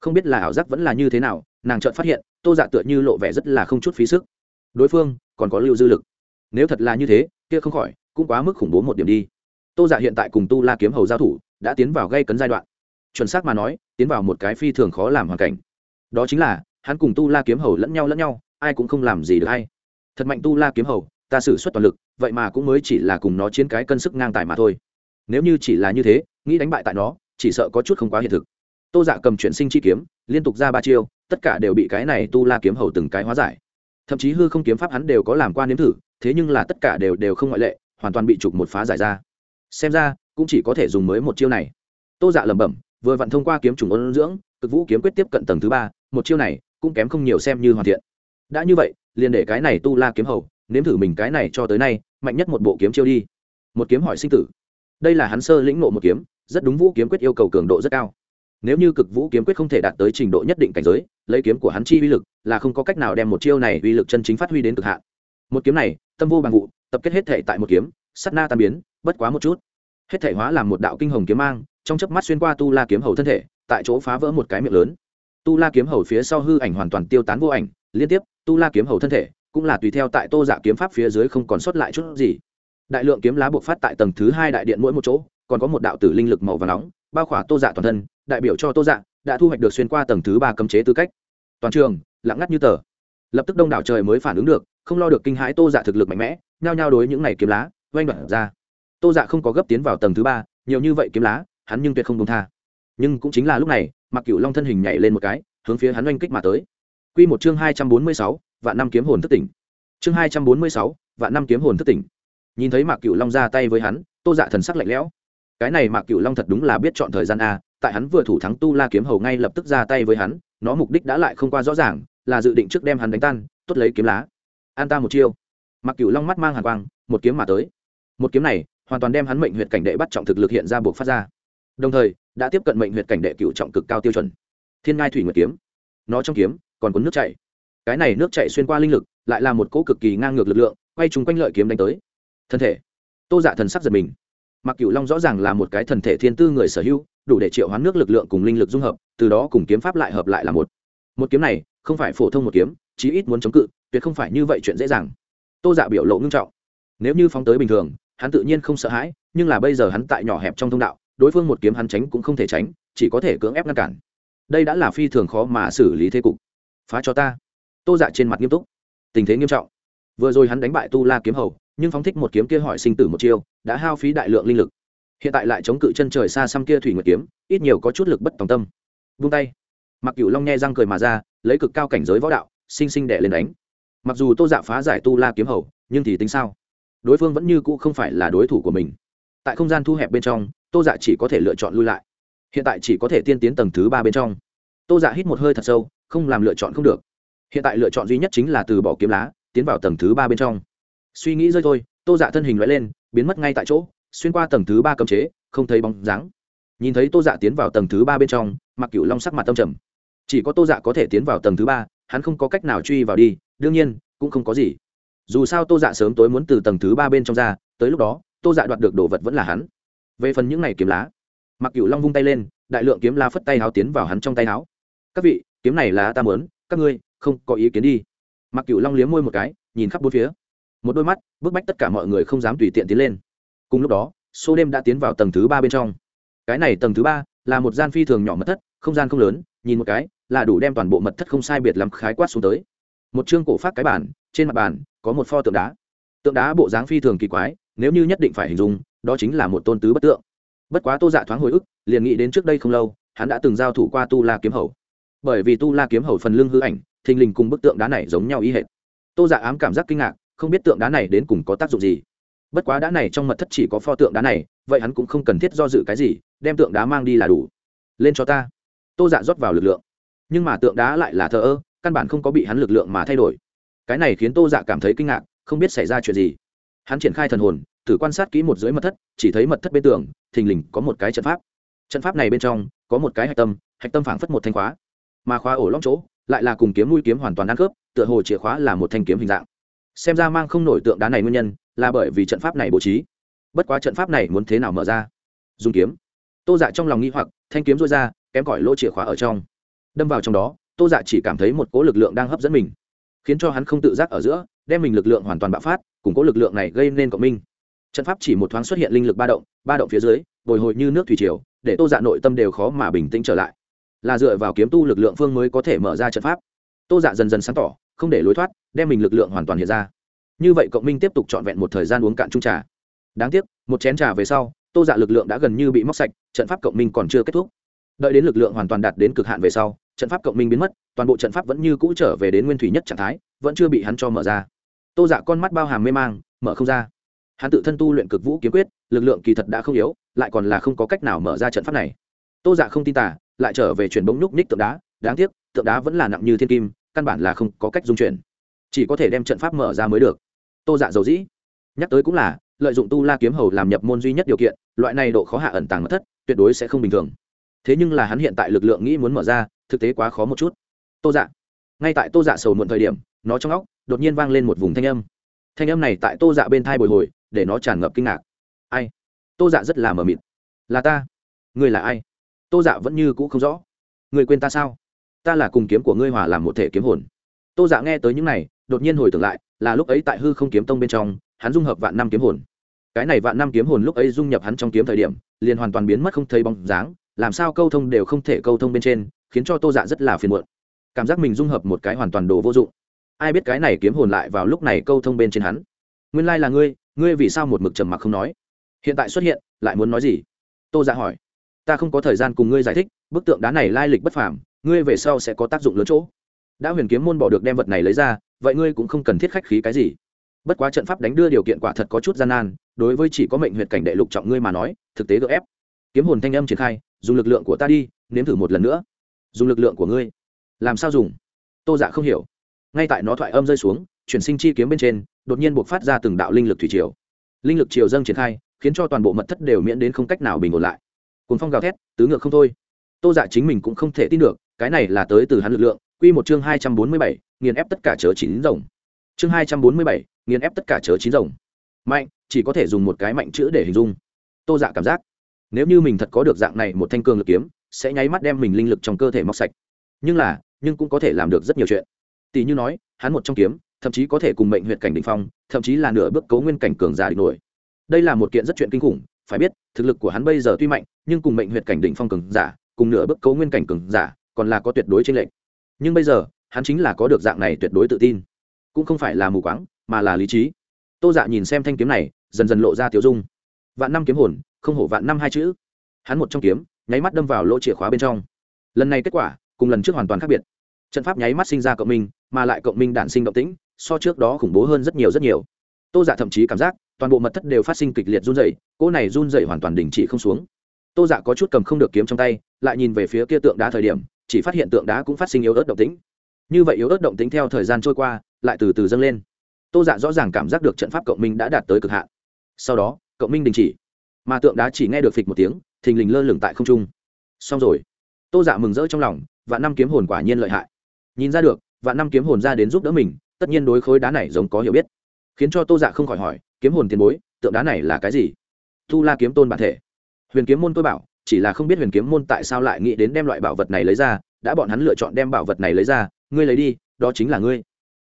Không biết là ảo giác vẫn là như thế nào, nàng chợt phát hiện, tô dạ tựa như lộ vẻ rất là không chút phí sức. Đối phương, còn có lưu dư lực. Nếu thật là như thế, kia không khỏi, cũng quá mức khủng bố một điểm đi. Tô dạ hiện tại cùng tu la kiếm hầu giao thủ, đã tiến vào gây cấn giai đoạn. Chuẩn xác mà nói, tiến vào một cái phi thường khó làm hoàn cảnh. Đó chính là, hắn cùng tu la kiếm hầu lẫn nhau lẫn nhau, ai cũng không làm gì được hay. Thật mạnh tu la kiếm hầu, ta xử suất toàn lực vậy mà cũng mới chỉ là cùng nó chiến cái cân sức ngang tài mà thôi. Nếu như chỉ là như thế, nghĩ đánh bại tại nó, chỉ sợ có chút không quá hiện thực. Tô dạ cầm chuyển sinh chi kiếm, liên tục ra ba chiêu, tất cả đều bị cái này tu la kiếm hầu từng cái hóa giải. Thậm chí hư không kiếm pháp hắn đều có làm qua nếm thử, thế nhưng là tất cả đều đều không ngoại lệ, hoàn toàn bị trục một phá giải ra. Xem ra, cũng chỉ có thể dùng mới một chiêu này. Tô dạ lẩm bẩm, vừa vặn thông qua kiếm trùng ôn dưỡng, cực vũ kiếm quyết tiếp cận tầng thứ ba, một chiêu này cũng kém không nhiều xem như hoàn thiện. Đã như vậy, liền để cái này tu la kiếm hầu nếm thử mình cái này cho tới nay, mạnh nhất một bộ kiếm chiêu đi. Một kiếm hỏi sinh tử. Đây là hắn sơ lĩnh nộ một kiếm, rất đúng vũ kiếm quyết yêu cầu cường độ rất cao. Nếu như cực vũ kiếm quyết không thể đạt tới trình độ nhất định cảnh giới, lấy kiếm của hắn chi uy lực là không có cách nào đem một chiêu này uy lực chân chính phát huy đến cực hạn. Một kiếm này, tâm vô bằng vụ, tập kết hết thể tại một kiếm sắt na tan biến, bất quá một chút. Hết thể hóa làm một đạo kinh hồng kiếm mang, trong chớp mắt xuyên qua tu la kiếm hầu thân thể, tại chỗ phá vỡ một cái miệng lớn. Tu la kiếm hầu phía sau hư ảnh hoàn toàn tiêu tán vô ảnh, liên tiếp, tu la kiếm hầu thân thể cũng là tùy theo tại tô dạ kiếm pháp phía dưới không còn sót lại chút gì. Đại lượng kiếm lá buộc phát tại tầng thứ hai đại điện mỗi một chỗ, còn có một đạo tử linh lực màu và nóng, bao khỏa tô dạ toàn thân, đại biểu cho tô dạ đã thu hoạch được xuyên qua tầng thứ ba cấm chế tư cách. Toàn trường, lặng ngắt như tờ. Lập tức đông đảo trời mới phản ứng được, không lo được kinh hãi tô dạ thực lực mạnh mẽ, nhao nhao đối những này kiếm lá, oanh đoạn ra. Tô dạ không có gấp tiến vào tầng thứ ba, nhiều như vậy kiếm lá, hắn nhưng tuyệt không công tha. Nhưng cũng chính là lúc này mặc cựu long thân hình nhảy lên một cái, hướng phía hắn oanh kích mà tới. Q một chương hai trăm bốn mươi sáu vạn năm kiếm hồn thất tỉnh. Chương hai trăm bốn mươi sáu, vạn năm kiếm hồn thất tỉnh. Nhìn thấy mạc cựu long ra tay với hắn, tô dạ thần sắc lạnh lẽo. Cái này mạc cựu long thật đúng là biết chọn thời gian a, tại hắn vừa thủ thắng tu la kiếm hầu ngay lập tức ra tay với hắn, nó mục đích đã lại không qua rõ ràng, là dự định trước đem hắn đánh tan, tốt lấy kiếm lá. An ta một chiêu. Mặc cựu long mắt mang hàn quang, một kiếm mà tới. Một kiếm này, hoàn toàn đem hắn mệnh huyệt cảnh đệ bắt trọng thực lực hiện ra buộc phát ra. Đồng thời, đã tiếp cận mệnh huyệt cảnh đệ cựu trọng cực cao tiêu chuẩn. Thiên ngai thủy nguyệt kiếm. Nó trong kiếm, còn cuốn nước chảy cái này nước chảy xuyên qua linh lực, lại là một cỗ cực kỳ ngang ngược lực lượng, quay chúng quanh lợi kiếm đánh tới. Thân thể. Tô dạ thần sắc giật mình. Mặc cửu long rõ ràng là một cái thần thể thiên tư người sở hữu, đủ để triệu hoán nước lực lượng cùng linh lực dung hợp, từ đó cùng kiếm pháp lại hợp lại là một. Một kiếm này, không phải phổ thông một kiếm, chí ít muốn chống cự, tuyệt không phải như vậy chuyện dễ dàng. Tô dạ biểu lộ ngưng trọng. Nếu như phóng tới bình thường, hắn tự nhiên không sợ hãi, nhưng là bây giờ hắn tại nhỏ hẹp trong thông đạo, đối phương một kiếm hắn tránh cũng không thể tránh, chỉ có thể cưỡng ép ngăn cản. Đây đã là phi thường khó mà xử lý thế cục. Phá cho ta tô dạ trên mặt nghiêm túc. Tình thế nghiêm trọng. Vừa rồi hắn đánh bại tu la kiếm hầu, nhưng phóng thích một kiếm kia hỏi sinh tử một chiêu, đã hao phí đại lượng linh lực. Hiện tại lại chống cự chân trời xa xăm kia thủy nguyệt kiếm, ít nhiều có chút lực bất tòng tâm. Vung tay. Mặc Cửu long nghe răng cười mà ra, lấy cực cao cảnh giới võ đạo, sinh sinh đệ lên đánh. Mặc dù tô dạ phá giải tu la kiếm hầu, nhưng thì tính sao? Đối phương vẫn như cũ không phải là đối thủ của mình. Tại không gian thu hẹp bên trong, tô dạ chỉ có thể lựa chọn lui lại. Hiện tại chỉ có thể tiên tiến tầng thứ ba bên trong. Tô dạ hít một hơi thật sâu, không làm lựa chọn không được hiện tại lựa chọn duy nhất chính là từ bỏ kiếm lá, tiến vào tầng thứ ba bên trong. Suy nghĩ rơi thôi, tô dạ thân hình loại lên, biến mất ngay tại chỗ, xuyên qua tầng thứ ba cấm chế, không thấy bóng dáng. Nhìn thấy tô dạ tiến vào tầng thứ ba bên trong mặc cựu long sắc mặt tâm trầm. Chỉ có tô dạ có thể tiến vào tầng thứ ba, hắn không có cách nào truy vào đi, đương nhiên, cũng không có gì. Dù sao tô dạ sớm tối muốn từ tầng thứ ba bên trong ra, tới lúc đó, tô dạ đoạt được đồ vật vẫn là hắn. Về phần những n à y kiếm lá mặc cựu long vung tay lên, đại lượng kiếm lá phất tay háo tiến vào hắn trong tay háo. Các vị, kiếm này là ta mớn các ngươi không có ý kiến đi. Mặc cựu long liếm môi một cái, nhìn khắp bốn phía. Một đôi mắt, bức bách tất cả mọi người không dám tùy tiện tiến lên. Cùng lúc đó số đêm đã tiến vào tầng thứ ba bên trong. Cái này tầng thứ ba là một gian phi thường nhỏ mật thất, không gian không lớn, nhìn một cái là đủ đem toàn bộ mật thất không sai biệt lắm khái quát xuống tới. Một chương cổ phát cái bản trên mặt bàn có một pho tượng đá. Tượng đá bộ dáng phi thường kỳ quái, nếu như nhất định phải hình dung, đó chính là một tôn tứ bất tượng. Bất quá tô dạ thoáng hồi ức, liền nghĩ đến trước đây không lâu, hắn đã từng giao thủ qua tu la kiếm hầu. Bởi vì tu la kiếm hầu phần lưng hư ảnh thình lình cùng bức tượng đá này giống nhau ý hệt. Tô dạ ám cảm giác kinh ngạc, không biết tượng đá này đến cùng có tác dụng gì. Bất quá đá này trong mật thất chỉ có pho tượng đá này, vậy hắn cũng không cần thiết do dự cái gì, đem tượng đá mang đi là đủ. Lên cho ta. Tô dạ rót vào lực lượng. Nhưng mà tượng đá lại là thờ ơ, căn bản không có bị hắn lực lượng mà thay đổi. Cái này khiến tô dạ cảm thấy kinh ngạc, không biết xảy ra chuyện gì. Hắn triển khai thần hồn, thử quan sát kỹ một dưới mật thất, chỉ thấy mật thất bên tường, thình lình có một cái trận pháp. Trận pháp này bên trong, có một cái hạch tâm hạch tâm phảng phất một thanh khóa, mà khóa ổ lóc chỗ lại là cùng kiếm mũi kiếm hoàn toàn ăn khớp, tựa hồ chìa khóa là một thanh kiếm hình dạng. Xem ra mang không nổi tượng đá này nguyên nhân là bởi vì trận pháp này bố trí. Bất quá trận pháp này muốn thế nào mở ra? Dùng kiếm. Tô dạ trong lòng nghi hoặc, thanh kiếm rối ra, kém cỏi lỗ chìa khóa ở trong. Đâm vào trong đó, tô dạ chỉ cảm thấy một cỗ lực lượng đang hấp dẫn mình, khiến cho hắn không tự giác ở giữa, đem mình lực lượng hoàn toàn bạo phát, cùng cỗ lực lượng này gây nên cộng minh. Trận pháp chỉ một thoáng xuất hiện linh lực ba động ba động phía dưới, bồi hồi như nước thủy triều, để tô dạ nội tâm đều khó mà bình tĩnh trở lại là dựa vào kiếm tu lực lượng phương mới có thể mở ra trận pháp. Tô dạ dần dần sáng tỏ, không để lối thoát, đem mình lực lượng hoàn toàn hiện ra. Như vậy cộng minh tiếp tục trọn vẹn một thời gian uống cạn chung trà. Đáng tiếc, một chén trà về sau, tô dạ lực lượng đã gần như bị móc sạch, trận pháp cộng minh còn chưa kết thúc. Đợi đến lực lượng hoàn toàn đạt đến cực hạn về sau, trận pháp cộng minh biến mất, toàn bộ trận pháp vẫn như cũ trở về đến nguyên thủy nhất trạng thái, vẫn chưa bị hắn cho mở ra. Tô dạ con mắt bao hàm mê mang, mở không ra. Hắn tự thân tu luyện cực vũ kiếm quyết, lực lượng kỳ thật đã không yếu, lại còn là không có cách nào mở ra trận pháp này. Tô dạ không tin tả lại trở về chuyển bóng nhúc nhích tượng đá. Đáng tiếc, tượng đá vẫn là nặng như thiên kim, căn bản là không có cách dung chuyển. Chỉ có thể đem trận pháp mở ra mới được. Tô dạ dầu dĩ. Nhắc tới cũng là, lợi dụng tu la kiếm hầu làm nhập môn duy nhất điều kiện, loại này độ khó hạ ẩn tàng mất thất, tuyệt đối sẽ không bình thường. Thế nhưng là hắn hiện tại lực lượng nghĩ muốn mở ra, thực tế quá khó một chút. Tô dạ. Ngay tại tô dạ sầu muộn thời điểm, nó trong óc, đột nhiên vang lên một vùng thanh âm. Thanh âm này tại tô dạ bên thai bồi hồi, để nó tràn ngập kinh ngạc. Ai? Tô dạ rất là mờ mịt. Là ta. Ngươi là ai? Tô dạ vẫn như cũ không rõ. Người quên ta sao? Ta là cùng kiếm của ngươi hòa làm một thể kiếm hồn. Tô dạ nghe tới những này, đột nhiên hồi tưởng lại, là lúc ấy tại hư không kiếm tông bên trong, hắn dung hợp vạn năm kiếm hồn. Cái này vạn năm kiếm hồn lúc ấy dung nhập hắn trong kiếm thời điểm, liền hoàn toàn biến mất không thấy bóng dáng, làm sao câu thông đều không thể câu thông bên trên, khiến cho tô dạ rất là phiền muộn. Cảm giác mình dung hợp một cái hoàn toàn đồ vô dụng. Ai biết cái này kiếm hồn lại vào lúc này câu thông bên trên hắn. Nguyên lai là ngươi ngươi vì sao một mực trầm mặc không nói? Hiện tại xuất hiện, lại muốn nói gì? Tô dạ hỏi ta không có thời gian cùng ngươi giải thích, bức tượng đá này lai lịch bất phàm, ngươi về sau sẽ có tác dụng lớn chỗ. Đã huyền kiếm môn bỏ được đem vật này lấy ra, vậy ngươi cũng không cần thiết khách khí cái gì. Bất quá trận pháp đánh đưa điều kiện quả thật có chút gian nan, đối với chỉ có mệnh huyện cảnh đệ lục trọng ngươi mà nói, thực tế gợ ép. Kiếm hồn thanh âm triển khai, dùng lực lượng của ta đi, nếm thử một lần nữa. Dùng lực lượng của ngươi. Làm sao dùng? Tô dạ không hiểu. Ngay tại nó thoại âm rơi xuống, chuyển sinh chi kiếm bên trên, đột nhiên buộc phát ra từng đạo linh lực thủy triều. Linh lực triều dâng triển khai, khiến cho toàn bộ mật thất đều miễn đến không cách nào bình ổn lại cùng phong gào thét, tứ ngược không thôi. Tô dạ chính mình cũng không thể tin được, cái này là tới từ hắn lực lượng, quy một chương hai trăm bốn mươi bảy, nghiền ép tất cả chớ chín rồng. Chương hai trăm bốn mươi bảy, nghiền ép tất cả chớ chín rồng. Mạnh, chỉ có thể dùng một cái mạnh chữ để hình dung. Tô dạ cảm giác, nếu như mình thật có được dạng này một thanh cường lực kiếm, sẽ nháy mắt đem mình linh lực trong cơ thể móc sạch. Nhưng là, nhưng cũng có thể làm được rất nhiều chuyện. Tỷ như nói, hắn một trong kiếm, thậm chí có thể cùng mệnh huyện cảnh đ ỉ n h phong, thậm chí là nửa bước cấu nguyên cảnh cường giả địch nổi. Đây là một kiện rất chuyện kinh khủng phải biết, thực lực của hắn bây giờ tuy mạnh, nhưng cùng mệnh huyệt cảnh đỉnh phong cường giả, cùng nửa bước cấu nguyên cảnh cường giả, còn là có tuyệt đối trên lệnh nhưng bây giờ, hắn chính là có được dạng này tuyệt đối tự tin. Cũng không phải là mù quáng, mà là lý trí. Tô dạ nhìn xem thanh kiếm này, dần dần lộ ra tiểu dung. Vạn năm kiếm hồn, không hổ vạn năm hai chữ. Hắn một trong kiếm, nháy mắt đâm vào lỗ chìa khóa bên trong. Lần này kết quả, cùng lần trước hoàn toàn khác biệt. Trận pháp nháy mắt sinh ra cộng minh, mà lại cộng minh đản sinh động tĩnh, so trước đó khủng bố hơn rất nhiều rất nhiều. Tô dạ thậm chí cảm giác toàn bộ mật thất đều phát sinh kịch liệt run rẩy, cỗ này run rẩy hoàn toàn đình chỉ không xuống. Tô dạ có chút cầm không được kiếm trong tay lại nhìn về phía kia tượng đá thời điểm chỉ phát hiện tượng đá cũng phát sinh yếu ớt động tĩnh. Như vậy yếu ớt động tĩnh theo thời gian trôi qua lại từ từ dâng lên. Tô dạ rõ ràng cảm giác được trận pháp cộng minh đã đạt tới cực hạn. Sau đó cộng minh đình chỉ. Mà tượng đá chỉ nghe được phịch một tiếng thình lình lơ lửng tại không trung. Xong rồi. Tô dạ mừng rỡ trong lòng và năm kiếm hồn quả nhiên lợi hại. Nhìn ra được và năm kiếm hồn ra đến giúp đỡ mình tất nhiên đối khối đá này giống có hiểu biết. Khiến cho tô dạ không khỏi hỏi kiếm hồn tiền bối, tượng đá này là cái gì? Tu la kiếm tôn bản thể. Huyền kiếm môn tôi bảo, chỉ là không biết huyền kiếm môn tại sao lại nghĩ đến đem loại bảo vật này lấy ra, đã bọn hắn lựa chọn đem bảo vật này lấy ra, ngươi lấy đi, đó chính là ngươi.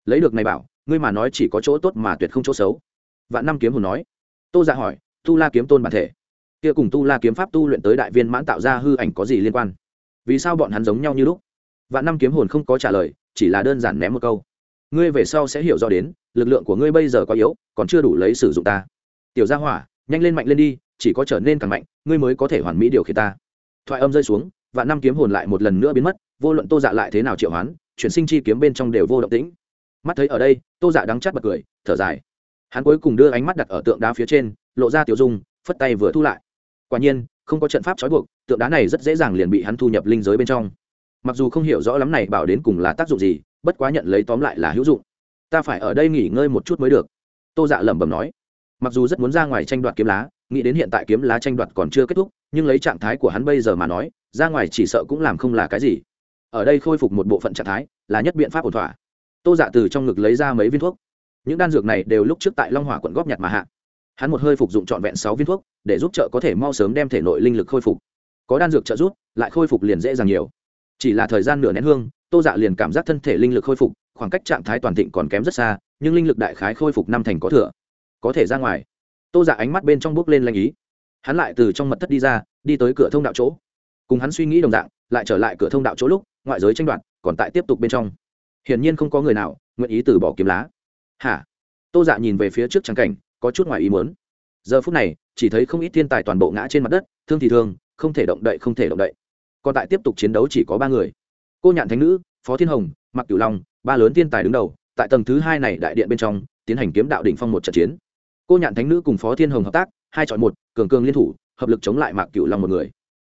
Lấy được này bảo, ngươi mà nói chỉ có chỗ tốt mà tuyệt không chỗ xấu. Vạn năm kiếm hồn nói. Tô dạ hỏi tu la kiếm tôn bản thể. Kia cùng tu la kiếm pháp tu luyện tới đại viên mãn tạo ra hư ảnh có gì liên quan? Vì sao bọn hắn giống nhau như lúc? Vạn năm kiếm hồn không có trả lời, chỉ là đơn giản ném một câu ngươi về sau sẽ hiểu rõ đến, lực lượng của ngươi bây giờ quá yếu, còn chưa đủ lấy sử dụng ta. Tiểu gia hỏa, nhanh lên mạnh lên đi, chỉ có trở nên càng mạnh, ngươi mới có thể hoàn mỹ điều khiển ta. Thoại âm rơi xuống vạn năm kiếm hồn lại một lần nữa biến mất, vô luận tô dạ lại thế nào triệu hoán, chuyển sinh chi kiếm bên trong đều vô động tĩnh. Mắt thấy ở đây, tô dạ đắng chắt bật cười, thở dài. Hắn cuối cùng đưa ánh mắt đặt ở tượng đá phía trên, lộ ra tiểu dung, phất tay vừa thu lại. Quả nhiên, không có trận pháp trói buộc, tượng đá này rất dễ dàng liền bị hắn thu nhập linh giới bên trong. Mặc dù không hiểu rõ lắm này bảo đến cùng là tác dụng gì bất quá nhận lấy tóm lại là hữu dụng. Ta phải ở đây nghỉ ngơi một chút mới được. Tô dạ lẩm bẩm nói. Mặc dù rất muốn ra ngoài tranh đoạt kiếm lá, nghĩ đến hiện tại kiếm lá tranh đoạt còn chưa kết thúc, nhưng lấy trạng thái của hắn bây giờ mà nói, ra ngoài chỉ sợ cũng làm không là cái gì. Ở đây khôi phục một bộ phận trạng thái là nhất biện pháp ổn thỏa. Tô dạ từ trong ngực lấy ra mấy viên thuốc. Những đan dược này đều lúc trước tại long hỏa quận góp nhặt mà hạ. Hắn một hơi phục dụng trọn vẹn sáu viên thuốc, để giúp trợ có thể mau sớm đem thể nội linh lực khôi phục. Có đan dược trợ giúp, lại khôi phục liền dễ dàng nhiều chỉ là thời gian nửa nén hương, tô dạ liền cảm giác thân thể linh lực khôi phục, khoảng cách trạng thái toàn thịnh còn kém rất xa, nhưng linh lực đại khái khôi phục năm thành có thừa. Có thể ra ngoài. Tô dạ ánh mắt bên trong bước lên lanh ý. Hắn lại từ trong mật thất đi ra, đi tới cửa thông đạo chỗ. Cùng hắn suy nghĩ đồng dạng, lại trở lại cửa thông đạo chỗ lúc, ngoại giới tranh đoạt, còn tại tiếp tục bên trong. Hiển nhiên không có người nào nguyện ý từ bỏ kiếm lá. Hả? Tô dạ nhìn về phía trước trắng cảnh, có chút ngoài ý muốn. Giờ phút này, chỉ thấy không ít thiên tài toàn bộ ngã trên mặt đất, thương thì thương, không thể động đậy, không thể động đậy còn tại tiếp tục chiến đấu chỉ có ba người. Cô nhạn thánh nữ, phó thiên hồng mặc cửu long, ba lớn thiên tài đứng đầu, tại tầng thứ hai này đại điện bên trong, tiến hành kiếm đạo đỉnh phong một trận chiến. Cô nhạn thánh nữ cùng phó thiên hồng hợp tác, hai chọn một, cường cường liên thủ, hợp lực chống lại mạc cửu long một người.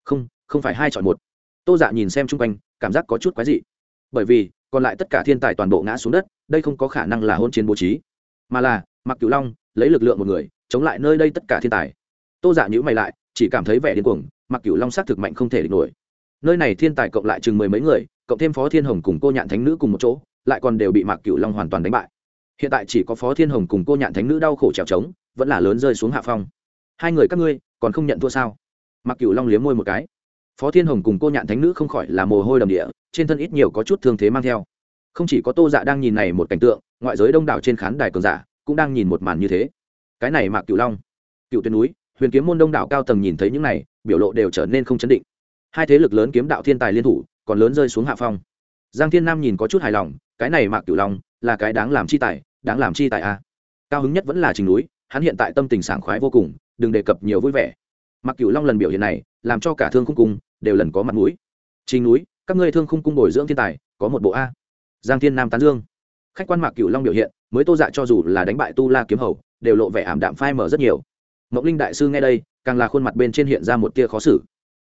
Không không phải hai chọn một. Tô dạ nhìn xem chung quanh, cảm giác có chút quái dị. Bởi vì, còn lại tất cả thiên tài toàn bộ ngã xuống đất, đây không có khả năng là hôn chiến bố trí. Mà là mặc cửu long, lấy lực lượng một người, chống lại nơi đây tất cả thiên tài. Tô giả dạ nhữ mày lại, chỉ cảm thấy vẻ điên cuồng mặc cửu long s á c thực mạnh không thể địch nổi nơi này thiên tài cộng lại chừng mười mấy người, cộng thêm phó thiên hồng cùng cô nhạn thánh nữ cùng một chỗ, lại còn đều bị mạc cửu long hoàn toàn đánh bại. Hiện tại chỉ có phó thiên hồng cùng cô nhạn thánh nữ đau khổ trèo trống, vẫn là lớn rơi xuống hạ phong. Hai người các ngươi, còn không nhận thua sao? Mạc cửu long liếm môi một cái. Phó thiên hồng cùng cô nhạn thánh nữ không khỏi là mồ hôi đầm địa, trên thân ít nhiều có chút thương thế mang theo. Không chỉ có tô dạ đang nhìn này một cảnh tượng, ngoại giới đông đảo trên khán đài cường giả cũng đang nhìn một màn như thế. Cái này mạc cửu long cựu tuyến núi, huyền kiếm môn đông đảo cao tầng nhìn thấy những này, biểu lộ đều trở nên không chấn định hai thế lực lớn kiếm đạo thiên tài liên thủ, còn lớn rơi xuống hạ phong. Giang thiên nam nhìn có chút hài lòng, cái này mạc cửu long là cái đáng làm chi tài, đáng làm chi tài a à. cao hứng nhất vẫn là trình núi, hắn hiện tại tâm tình sảng khoái vô cùng, đừng đề cập nhiều vui vẻ. Mặc cửu long lần biểu hiện này, làm cho cả thương khung cung đều lần có mặt mũi. Trình núi, các ngươi thương khung cung bồi dưỡng thiên tài, có một bộ a. Giang thiên nam tán dương. Khách quan mạc cửu long biểu hiện, mới tô dạ cho dù là đánh bại tu la kiếm hầu, đều lộ vẻ ảm đạm phai mở rất nhiều. Mộng linh đại sư nghe đây, càng là khuôn mặt bên trên hiện ra một tia khó xử.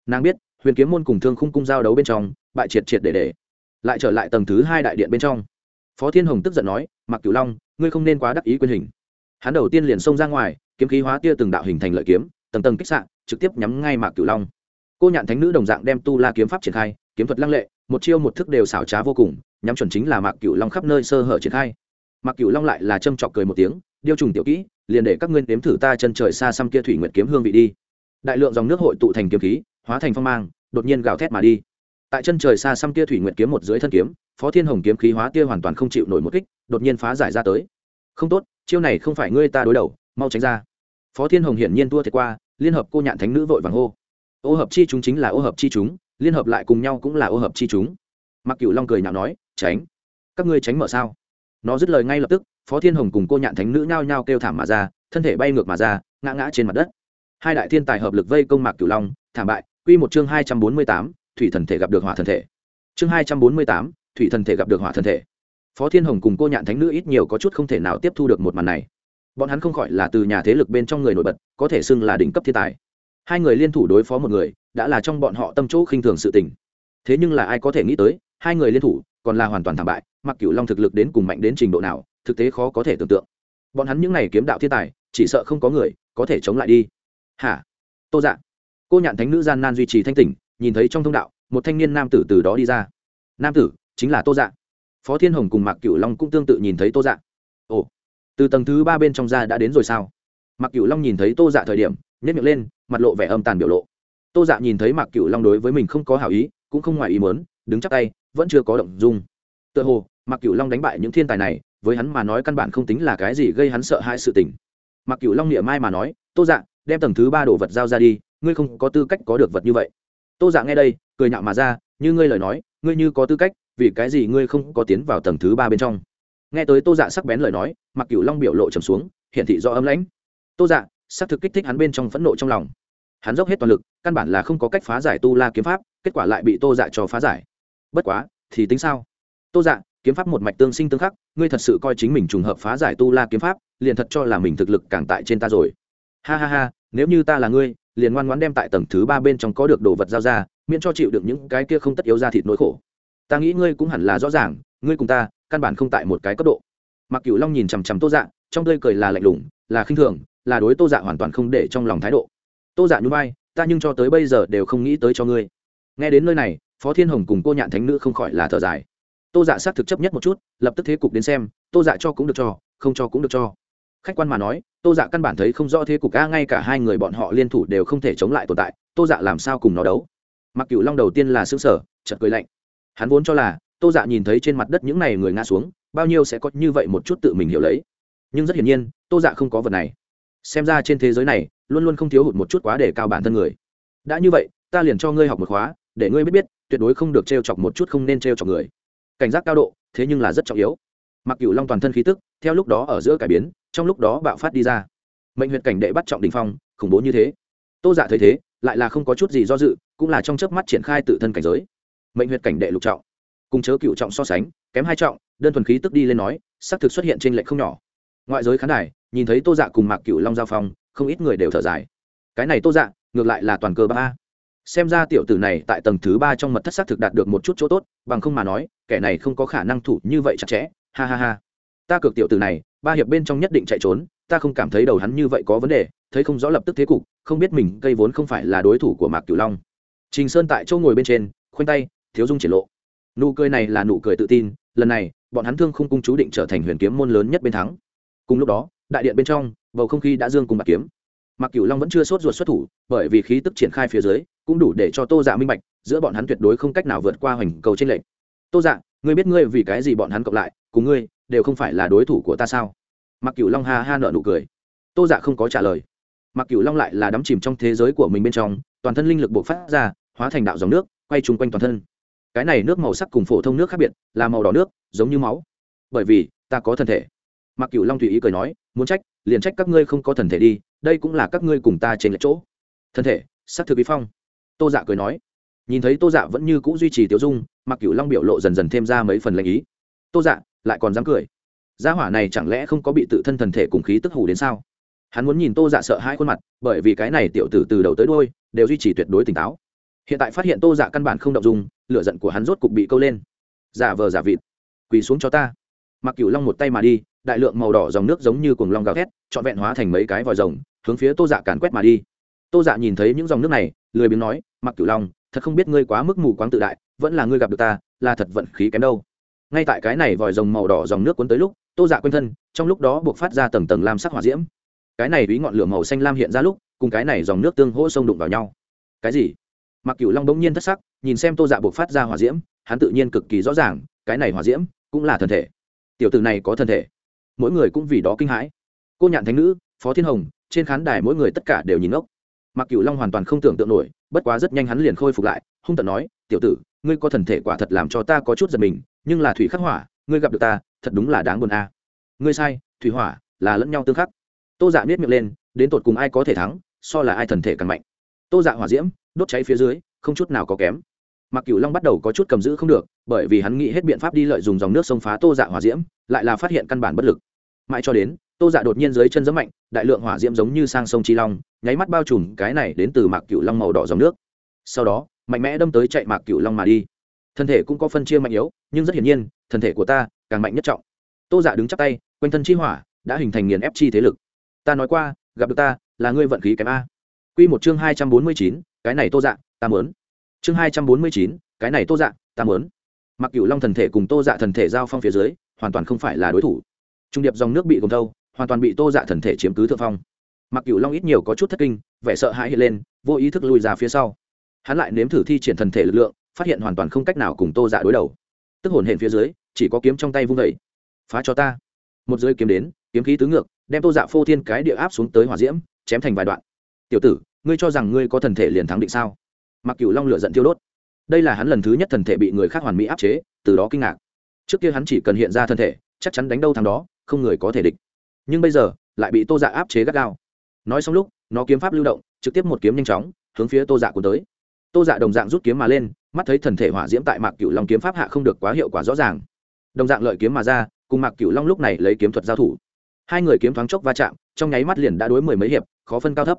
Nàng biết huyền kiếm môn cùng thương khung cung giao đấu bên trong, bại triệt triệt để để. Lại trở lại tầng thứ hai đại điện bên trong. Phó thiên hồng tức giận nói mặc cửu long, ngươi không nên quá đắc ý quyền hình. Hắn đầu tiên liền xông ra ngoài, kiếm khí hóa tia từng đạo hình thành lợi kiếm, tầng tầng kích sạn trực tiếp nhắm ngay mạc cửu long. Cô nhạn thánh nữ đồng dạng đem tu la kiếm pháp triển khai, kiếm thuật lăng lệ, một chiêu một thức đều xảo trá vô cùng, nhắm chuẩn chính là mạc cửu long khắp nơi sơ hở triển khai. Mạc cửu long lại là châm chọc cười một tiếng, điêu trùng tiểu kỹ, liền để các nguyên đếm thử ta chân trời xa xăm kia thủy nguyệt kiếm hương vị đi. Đại lượng dòng nước hội tụ thành kiếm khí hóa thành phong mang, đột nhiên gào thét mà đi. Tại chân trời xa xăm kia thủy nguyệt kiếm một dưới thân kiếm, phó thiên hồng kiếm khí hóa tia hoàn toàn không chịu nổi một kích, đột nhiên phá giải ra tới. Không tốt, chiêu này không phải ngươi ta đối đầu, mau tránh ra. Phó thiên hồng hiển nhiên thua thiệt qua, liên hợp cô nhạn thánh nữ vội vàng hô. Ô hợp chi chúng chính là ô hợp chi chúng, liên hợp lại cùng nhau cũng là ô hợp chi chúng. Mặc cựu long cười nhạo nói, tránh. Các ngươi tránh mở sao? Nó dứt lời ngay lập tức, phó thiên hồng cùng cô nhạn thánh nữ nhao nhao kêu thảm mà ra, thân thể bay ngược mà ra, ngã ngã trên mặt đất. Hai đại thiên tài hợp lực vây công mạc cửu long, thảm bại quy một chương hai trăm bốn mươi tám, thủy thần thể gặp được hỏa thần thể. Chương hai trăm bốn mươi tám, thủy thần thể gặp được hỏa thần thể. Phó thiên hồng cùng cô nhạn thánh nữ ít nhiều có chút không thể nào tiếp thu được một màn này. Bọn hắn không khỏi là từ nhà thế lực bên trong người nổi bật, có thể xưng là đỉnh cấp thiên tài. Hai người liên thủ đối phó một người, đã là trong bọn họ tâm chỗ khinh thường sự tình. Thế nhưng là ai có thể nghĩ tới, hai người liên thủ, còn là hoàn toàn thảm bại, mặc cửu long thực lực đến cùng mạnh đến trình độ nào, thực tế khó có thể tưởng tượng. Bọn hắn những này kiếm đạo thiên tài, chỉ sợ không có người có thể chống lại đi. Hả? Tô dạ cô nhạn thánh nữ gian nan duy trì thanh tỉnh, nhìn thấy trong thông đạo, một thanh niên nam tử từ đó đi ra. Nam tử chính là tô dạ. Phó thiên hồng cùng mạc cửu long cũng tương tự nhìn thấy tô dạ. Ồ, từ tầng thứ ba bên trong ra đã đến rồi sao? Mạc cửu long nhìn thấy tô dạ thời điểm nhét miệng lên, mặt lộ vẻ âm tàn biểu lộ. Tô dạ nhìn thấy mạc cửu long đối với mình không có hảo ý, cũng không ngoài ý mớn đứng chắc tay, vẫn chưa có động dung. Tựa hồ, mạc cửu long đánh bại những thiên tài này, với hắn mà nói căn bản không tính là cái gì gây hắn sợ hãi sự tình. Mạc cửu long niệm mai mà nói, tô dạ đem tầng thứ ba đồ vật giao ra đi ngươi không có tư cách có được vật như vậy. Tô dạ nghe đây, cười nhạo mà ra, như ngươi lời nói, ngươi như có tư cách, vì cái gì ngươi không có tiến vào tầng thứ ba bên trong? Nghe tới tô dạ sắc bén lời nói mặc cửu long biểu lộ trầm xuống, hiển thị do ấm lãnh. Tô dạ xác thực kích thích hắn bên trong phẫn nộ trong lòng. Hắn dốc hết toàn lực, căn bản là không có cách phá giải tu la kiếm pháp, kết quả lại bị tô dạ cho phá giải. Bất quá, thì tính sao? Tô dạ kiếm pháp một mạch tương sinh tương khắc, ngươi thật sự coi chính mình trùng hợp phá giải tu la kiếm pháp, liền thật cho là mình thực lực càng tại trên ta rồi. Ha ha ha, nếu như ta là ngươi liền ngoan ngoãn đem tại tầng thứ ba bên trong có được đồ vật giao ra, miễn cho chịu được những cái kia không tất yếu ra thịt nỗi khổ. Ta nghĩ ngươi cũng hẳn là rõ ràng, ngươi cùng ta, căn bản không tại một cái cấp độ. Mặc cửu long nhìn chằm chằm tô dạ trong tươi cười là lạnh lùng, là khinh thường, là đối tô dạ hoàn toàn không để trong lòng thái độ. Tô dạ nhún vai, ta nhưng cho tới bây giờ đều không nghĩ tới cho ngươi. Nghe đến nơi này, phó thiên hồng cùng cô nhạn thánh nữ không khỏi là thở dài. Tô dạ xác thực chấp nhất một chút, lập tức thế cục đến xem, tô dạ cho cũng được cho, không cho cũng được cho. Khách quan mà nói tô dạ căn bản thấy không rõ thế cục, a, ngay cả hai người bọn họ liên thủ đều không thể chống lại tồn tại. Tô dạ làm sao cùng nó đấu? Mặc cựu long đầu tiên là xương sở chật cười lạnh. Hắn vốn cho là, tô dạ nhìn thấy trên mặt đất những n à y người ngã xuống, bao nhiêu sẽ có như vậy một chút tự mình hiểu lấy. Nhưng rất hiển nhiên, tô dạ không có vật này. Xem ra trên thế giới này, luôn luôn không thiếu hụt một chút quá để cao bản thân người. Đã như vậy, ta liền cho ngươi học một khóa, để ngươi biết biết, tuyệt đối không được t r e o chọc một chút không nên t r e o chọc người. Cảnh giác cao độ, thế nhưng là rất trọng yếu. Mặc cựu long toàn thân khí tức, theo lúc đó ở giữa cải biến trong lúc đó bạo phát đi ra. Mệnh huyện cảnh đệ bắt trọng đình phong, khủng bố như thế. Tô giả dạ thấy thế, lại là không có chút gì do dự, cũng là trong chớp mắt triển khai tự thân cảnh giới. Mệnh huyện cảnh đệ lục trọng. Cùng chớ cựu trọng so sánh, kém hai trọng, đơn thuần khí tức đi lên nói, xác thực xuất hiện trên lệnh không nhỏ. Ngoại giới khán đài, nhìn thấy tô dạ cùng mạc cựu long giao phong, không ít người đều thở dài. Cái này tô dạ ngược lại là toàn cơ ba. Xem ra tiểu tử này tại tầng thứ ba trong mật thất xác thực đạt được một chút chỗ tốt, bằng không mà nói, kẻ này không có khả năng thủ như vậy chặt chẽ. Ha ha ha. Ta cược tiểu tử này ba hiệp bên trong nhất định chạy trốn, ta không cảm thấy đầu hắn như vậy có vấn đề, thấy không rõ lập tức thế cục, không biết mình cây vốn không phải là đối thủ của mạc cửu long. Trình sơn tại chỗ ngồi bên trên, khoanh tay, thiếu dung triển lộ. Nụ cười này là nụ cười tự tin, lần này, bọn hắn thương không cung chú định trở thành huyền kiếm môn lớn nhất bên thắng. Cùng lúc đó, đại điện bên trong, bầu không khí đã dương cùng bạc kiếm. Mặc cửu long vẫn chưa sốt ruột xuất thủ, bởi vì khí tức triển khai phía dưới, cũng đủ để cho tô dạ minh bạch, giữa bọn hắn tuyệt đối không cách nào vượt qua hoành cầu trên lệnh tô dạ ngươi biết ngươi vì cái gì bọn hắn cộng lại, cùng ngươi đều không phải là đối thủ của ta sao? Mặc cửu long ha ha nợ nụ cười. Tô dạ không có trả lời. Mặc cửu long lại là đắm chìm trong thế giới của mình bên trong, toàn thân linh lực bộc phát ra, hóa thành đạo dòng nước, quay chung quanh toàn thân. Cái này nước màu sắc cùng phổ thông nước khác biệt, là màu đỏ nước, giống như máu. Bởi vì, ta có thân thể. Mặc cửu long tùy ý cười nói, muốn trách, liền trách các ngươi không có thần thể đi, đây cũng là các ngươi cùng ta trên lệch chỗ. Thân thể? Sắc thực bí phong. Tô dạ cười nói. Nhìn thấy tô dạ vẫn như c ũ duy trì tiêu dung mặc cửu long biểu lộ dần dần thêm ra mấy phần lệnh ý. Tô dạ lại còn dám cười. Gia hỏa này chẳng lẽ không có bị tự thân thần thể cùng khí tức hủ đến sao? Hắn muốn nhìn tô dạ sợ hai khuôn mặt, bởi vì cái này tiểu tử từ đầu tới đôi đều duy trì tuyệt đối tỉnh táo. Hiện tại phát hiện tô dạ căn bản không động dung, lửa giận của hắn rốt cục bị câu lên. Giả vờ giả vịt, quỳ xuống cho ta. Mặc cửu long một tay mà đi, đại lượng màu đỏ dòng nước giống như cuồng long gào thét, trọn vẹn hóa thành mấy cái vòi rồng, hướng phía tô dạ càn quét mà đi. Tô dạ nhìn thấy những dòng nước này, lười biếng nói, mặc cửu long, thật không biết ngươi quá mức mù quáng tự đại, vẫn là ngươi gặp được ta, là thật vận khí kém đâu ngay tại cái này vòi rồng màu đỏ dòng nước cuốn tới lúc, tô dạ quanh thân, trong lúc đó buộc phát ra tầng tầng lam sắc hỏa diễm. Cái này ý ngọn lửa màu xanh lam hiện ra lúc, cùng cái này dòng nước tương hỗ xông đụng vào nhau. Cái gì? Mặc cửu long bỗng nhiên thất sắc, nhìn xem tô dạ buộc phát ra hỏa diễm, hắn tự nhiên cực kỳ rõ ràng, cái này hỏa diễm cũng là thân thể. Tiểu tử này có thân thể. Mỗi người cũng vì đó kinh hãi. Cô nhạn thánh nữ, phó thiên hồng, trên khán đài mỗi người tất cả đều nhìn ốc mặc cửu long hoàn toàn không tưởng tượng nổi, bất quá rất nhanh hắn liền khôi phục lại, hung tận nói, tiểu tử, ngươi có thần thể quả thật làm cho ta có chút giật mình nhưng là thủy khắc hỏa, ngươi gặp được ta, thật đúng là đáng buồn a. Ngươi sai, thủy hỏa là lẫn nhau tương khắc. Tô dạ biết miệng lên, đến tột cùng ai có thể thắng, so là ai thần thể càng mạnh. Tô dạ hỏa diễm, đốt cháy phía dưới, không chút nào có kém. Mặc cửu long bắt đầu có chút cầm giữ không được, bởi vì hắn nghĩ hết biện pháp đi lợi dùng dòng nước sông phá tô dạ hỏa diễm, lại là phát hiện căn bản bất lực. Mãi cho đến, tô dạ đột nhiên dưới chân giấm mạnh, đại lượng hỏa diễm giống như sang sông chi long, nháy mắt bao trùm cái này đến từ mạc cửu long màu đỏ dòng nước. Sau đó, mạnh mẽ đâm tới chạy mạc cửu long mà đi thân thể cũng có phân chia mạnh yếu, nhưng rất hiển nhiên, thân thể của ta càng mạnh nhất trọng. Tô dạ đứng chắp tay, quanh thân chi hỏa đã hình thành nghiền ép chi thế lực. Ta nói qua, gặp được ta là ngươi vận khí kém a. Q một chương hai trăm bốn mươi chín, cái này tô dạ ta mớn chương hai trăm bốn mươi chín, cái này tô dạ ta mớn mặc cửu long thần thể cùng tô dạ thần thể giao phong phía dưới, hoàn toàn không phải là đối thủ. Trung điệp dòng nước bị gồm thâu, hoàn toàn bị tô dạ thần thể chiếm cứ thượng phong. Mặc cửu long ít nhiều có chút thất kinh, vẻ sợ hãi hiện lên, vô ý thức lùi ra phía sau. Hắn lại nếm thử thi triển thần thể lực lượng phát hiện hoàn toàn không cách nào cùng tô dạ đối đầu. Tức hồn hển phía dưới, chỉ có kiếm trong tay vung vẩy phá cho ta. Một rơi kiếm đến, kiếm khí tứ ngược, đem tô dạ phô thiên cái địa áp xuống tới hỏa diễm, chém thành vài đoạn. Tiểu tử, ngươi cho rằng ngươi có thần thể liền thắng định sao? Mặc cửu long lửa giận tiêu đốt. Đây là hắn lần thứ nhất thần thể bị người khác hoàn mỹ áp chế, từ đó kinh ngạc. Trước kia hắn chỉ cần hiện ra thân thể, chắc chắn đánh đâu thằng đó, không người có thể địch. Nhưng bây giờ, lại bị tô dạ áp chế gắt gao. Nói xong lúc, nó kiếm pháp lưu động, trực tiếp một kiếm nhanh chóng, hướng phía tô dạ cuốn tới tô dạ đồng dạng rút kiếm mà lên, mắt thấy thần thể hỏa diễm tại mạc cửu long kiếm pháp hạ không được quá hiệu quả rõ ràng. Đồng dạng lợi kiếm mà ra, cùng mạc cửu long lúc này lấy kiếm thuật giao thủ. Hai người kiếm thoáng chốc va chạm, trong nháy mắt liền đã đối mười mấy hiệp, khó phân cao thấp.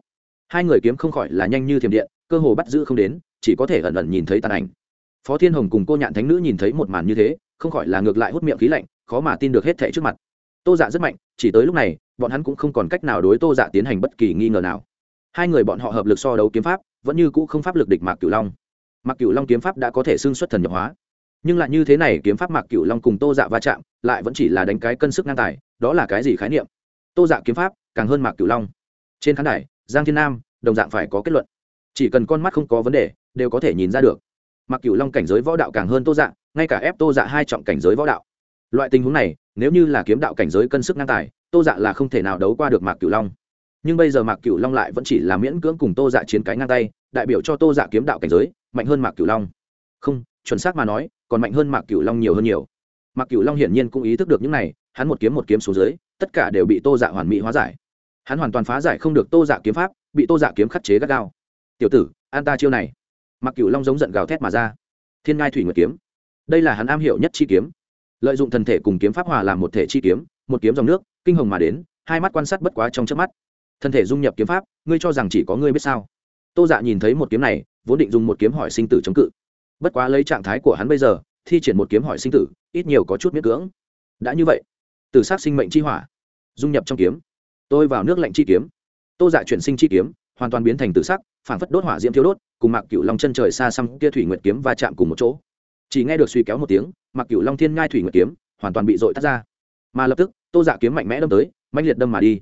Hai người kiếm không khỏi là nhanh như thiềm điện, cơ hồ bắt giữ không đến, chỉ có thể ẩn ẩn nhìn thấy tàn ảnh. Phó thiên hồng cùng cô nhạn thánh nữ nhìn thấy một màn như thế, không khỏi là ngược lại hút miệng khí lạnh, khó mà tin được hết thẻ trước mặt. Tô dạ rất mạnh, chỉ tới lúc này, bọn hắn cũng không còn cách nào đối tô dạ tiến hành bất kỳ nghi ngờ nào. Hai người bọn họ hợp lực so đấu kiếm pháp vẫn như cũ không pháp lực địch mạc cửu long. Mạc cửu long kiếm pháp đã có thể xưng xuất thần nhập hóa. Nhưng lại như thế này, kiếm pháp mạc cửu long cùng tô dạ va chạm, lại vẫn chỉ là đánh cái cân sức ngang tài, đó là cái gì khái niệm? Tô dạ kiếm pháp, càng hơn mạc cửu long. Trên khán đài, giang thiên nam, đồng dạng phải có kết luận. Chỉ cần con mắt không có vấn đề, đều có thể nhìn ra được. Mạc cửu long cảnh giới võ đạo càng hơn tô dạ ngay cả ép tô dạ hai trọng cảnh giới võ đạo. Loại tình huống này, nếu như là kiếm đạo cảnh giới cân sức ngang tài, tô dạ là không thể nào đấu qua được mạc cửu long nhưng bây giờ mạc cửu long lại vẫn chỉ là miễn cưỡng cùng tô dạ chiến cái ngang tay, đại biểu cho tô dạ kiếm đạo cảnh giới, mạnh hơn mạc cửu long. Không, chuẩn xác mà nói, còn mạnh hơn mạc cửu long nhiều hơn nhiều. Mạc cửu long hiển nhiên cũng ý thức được những này, hắn một kiếm một kiếm xuống dưới, tất cả đều bị tô dạ hoàn mỹ hóa giải. Hắn hoàn toàn phá giải không được tô dạ kiếm pháp, bị tô dạ kiếm khắc chế gắt gao. Tiểu tử, an ta chiêu này. Mạc cửu long giống giận gào thét mà ra. Thiên ngai thủy nguyệt kiếm. Đây là hắn am hiểu nhất chi kiếm. Lợi dụng thần thể cùng kiếm pháp hòa làm một thể chi kiếm, một kiếm dòng nước, kinh hồng mà đến, hai mắt quan sát bất quá trong trước mắt thân thể dung nhập kiếm pháp, ngươi cho rằng chỉ có ngươi biết sao? Tô dạ nhìn thấy một kiếm này, vốn định dùng một kiếm hỏi sinh tử chống cự. Bất quá lấy trạng thái của hắn bây giờ, thi triển một kiếm hỏi sinh tử, ít nhiều có chút miễn cưỡng. Đã như vậy, từ s á sinh mệnh chi hỏa, dung nhập trong kiếm. Tôi vào nước lạnh chi kiếm. Tô dạ chuyển sinh chi kiếm, hoàn toàn biến thành tự sắc phản phất đốt hỏa diễm thiếu đốt, cùng mạc cựu long chân trời xa xăm kia thủy nguyệt kiếm va chạm cùng một chỗ. Chỉ nghe được suy kéo một tiếng, mạc cựu long thiên ngai thủy nguyệt kiếm hoàn toàn bị dội tắt ra. Mà lập tức, tô dạ kiếm mạnh mẽ đâm tới mạnh liệt đâm mà đi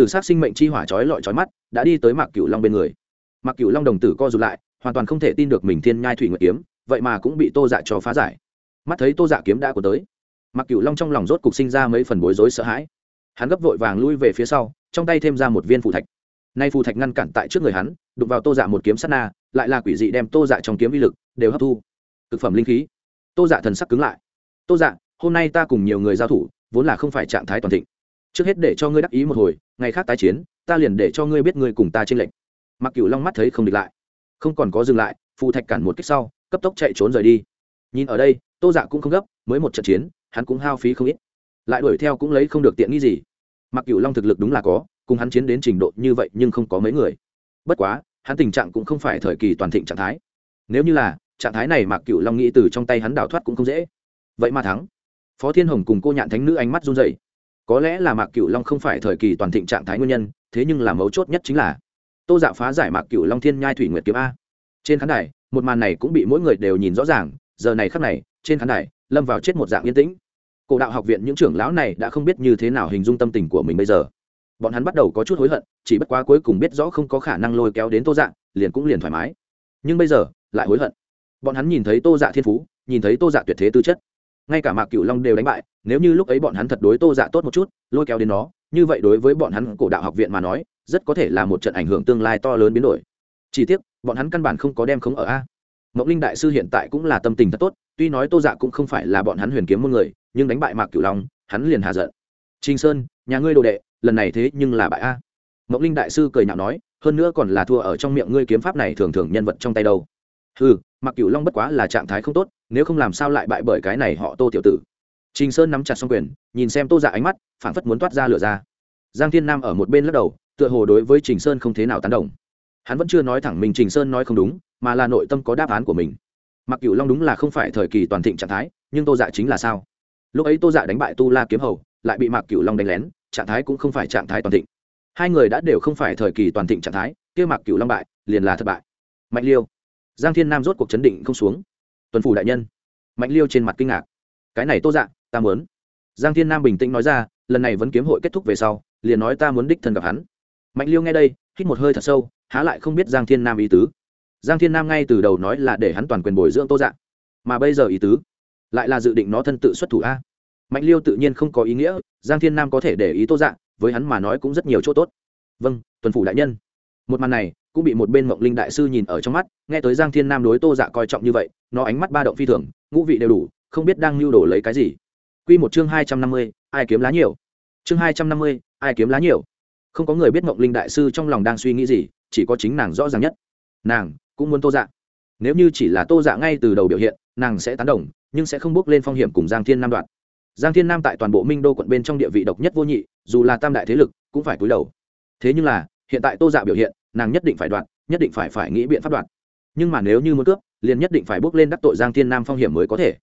tử s á c sinh mệnh chi hỏa trói lọi trói mắt, đã đi tới mạc cửu long bên người. Mạc cửu long đồng tử co rụt lại, hoàn toàn không thể tin được mình thiên nhai thủy nguyệt kiếm, vậy mà cũng bị tô dạ cho phá giải. Mắt thấy tô dạ kiếm đã của tới, mạc cửu long trong lòng rốt cục sinh ra mấy phần bối rối sợ hãi. Hắn gấp vội vàng lui về phía sau, trong tay thêm ra một viên phù thạch. Nay phù thạch ngăn cản tại trước người hắn, đụng vào tô dạ một kiếm sắt na, lại là quỷ dị đem tô dạ trong kiếm vi lực đều hấp thu. Thực phẩm linh khí. Tô dạ thần sắc cứng lại. Tô dạ hôm nay ta cùng nhiều người giao thủ, vốn là không phải trạng thái toàn thịnh trước hết để cho ngươi đắc ý một hồi, ngày khác tái chiến, ta liền để cho ngươi biết ngươi cùng ta trên lệnh mặc cửu long mắt thấy không địch lại. Không còn có dừng lại, phù thạch cản một cách sau, cấp tốc chạy trốn rời đi. Nhìn ở đây, tô dạ cũng không gấp, mới một trận chiến, hắn cũng hao phí không ít. Lại đuổi theo cũng lấy không được tiện nghi gì. Mặc cửu long thực lực đúng là có, cùng hắn chiến đến trình độ như vậy nhưng không có mấy người. Bất quá, hắn tình trạng cũng không phải thời kỳ toàn thịnh trạng thái. Nếu như là, trạng thái này mạc Cửu long nghĩ từ trong tay hắn đào thoát cũng không dễ. Vậy mà thắng. Phó thiên hồng cùng cô nhạn thánh nữ ánh mắt run rẩy có lẽ là mạc cửu long không phải thời kỳ toàn thịnh trạng thái nguyên nhân, thế nhưng là mấu chốt nhất chính là tô dạ phá giải mạc cửu long thiên nhai thủy nguyệt kiếm a. Trên khán đài, một màn này cũng bị mỗi người đều nhìn rõ ràng, giờ này khắc này, trên khán đài, lâm vào chết một dạng yên tĩnh. Cổ đạo học viện những trưởng lão này đã không biết như thế nào hình dung tâm tình của mình bây giờ. Bọn hắn bắt đầu có chút hối hận, chỉ bất quá cuối cùng biết rõ không có khả năng lôi kéo đến tô dạ liền cũng liền thoải mái. Nhưng bây giờ, lại hối hận. Bọn hắn nhìn thấy tô dạ thiên phú, nhìn thấy tô dạ tuyệt thế tư chất ngay cả mạc Cửu long đều đánh bại, nếu như lúc ấy bọn hắn thật đối tô dạ tốt một chút, lôi kéo đến nó, như vậy đối với bọn hắn cổ đạo học viện mà nói, rất có thể là một trận ảnh hưởng tương lai to lớn biến đổi. Chỉ tiếc, bọn hắn căn bản không có đem không ở a. Mộng linh đại sư hiện tại cũng là tâm tình thật tốt, tuy nói tô dạ cũng không phải là bọn hắn huyền kiếm môn người, nhưng đánh bại mạc cửu long, hắn liền hạ giận. Trinh sơn, nhà ngươi đồ đệ, lần này thế nhưng là bại a. Mộng linh đại sư cười nhạo nói, hơn nữa còn là thua ở trong miệng ngươi kiếm pháp này thường thường nhân vật trong tay đâu. Ừ mặc cửu long bất quá là trạng thái không tốt nếu không làm sao lại bại bởi cái này họ tô tiểu tử. Trình sơn nắm chặt xong quyền, nhìn xem tô dạ ánh mắt, phảng phất muốn toát ra lửa ra. Giang thiên nam ở một bên lắc đầu, tựa hồ đối với trình sơn không thế nào tán đồng. Hắn vẫn chưa nói thẳng mình trình sơn nói không đúng, mà là nội tâm có đáp án của mình. Mặc cửu long đúng là không phải thời kỳ toàn thịnh trạng thái, nhưng tô dạ chính là sao? Lúc ấy tô dạ đánh bại tu la kiếm hầu, lại bị mạc cửu long đánh lén, trạng thái cũng không phải trạng thái toàn thịnh. Hai người đã đều không phải thời kỳ toàn thịnh trạng thái, kia mạc cửu long bại, liền là thất bại. Mạnh liêu. Giang thiên nam rốt cuộc chấn định không xuống tuần phủ đại nhân. Mạnh liêu trên mặt kinh ngạc. Cái này tô dạ ta muốn. Giang thiên nam bình tĩnh nói ra, lần này vẫn kiếm hội kết thúc về sau, liền nói ta muốn đích thân gặp hắn. Mạnh liêu nghe đây, hít một hơi thật sâu, há lại không biết giang thiên nam ý tứ. Giang thiên nam ngay từ đầu nói là để hắn toàn quyền bồi dưỡng tô dạ mà bây giờ ý tứ lại là dự định nó thân tự xuất thủ a. Mạnh liêu tự nhiên không có ý nghĩa, giang thiên nam có thể để ý tô dạ với hắn mà nói cũng rất nhiều chỗ tốt. Vâng tuần phủ đại nhân. Một màn này cũng bị một bên mộng linh đại sư nhìn ở trong mắt, nghe tới giang thiên nam đối tô dạ coi trọng như vậy, nó ánh mắt ba động phi thường, ngũ vị đều đủ, không biết đang lưu đổ lấy cái gì. Q một chương hai trăm năm mươi, ai kiếm lá nhiều? Chương hai trăm năm mươi, ai kiếm lá nhiều? Không có người biết mộng linh đại sư trong lòng đang suy nghĩ gì, chỉ có chính nàng rõ ràng nhất. Nàng cũng muốn tô dạ. Nếu như chỉ là tô dạ ngay từ đầu biểu hiện, nàng sẽ tán đồng, nhưng sẽ không bước lên phong hiểm cùng giang thiên nam đoạn. Giang thiên nam tại toàn bộ minh đô quận bên trong địa vị độc nhất vô nhị, dù là tam đại thế lực, cũng phải cúi đầu. Thế nhưng là, hiện tại tô dạ biểu hiện nàng nhất định phải đoạn nhất định phải phải nghĩ biện pháp đoạn nhưng mà nếu như muốn cướp, liền nhất định phải bước lên đắc tội giang thiên nam phong hiểm mới có thể.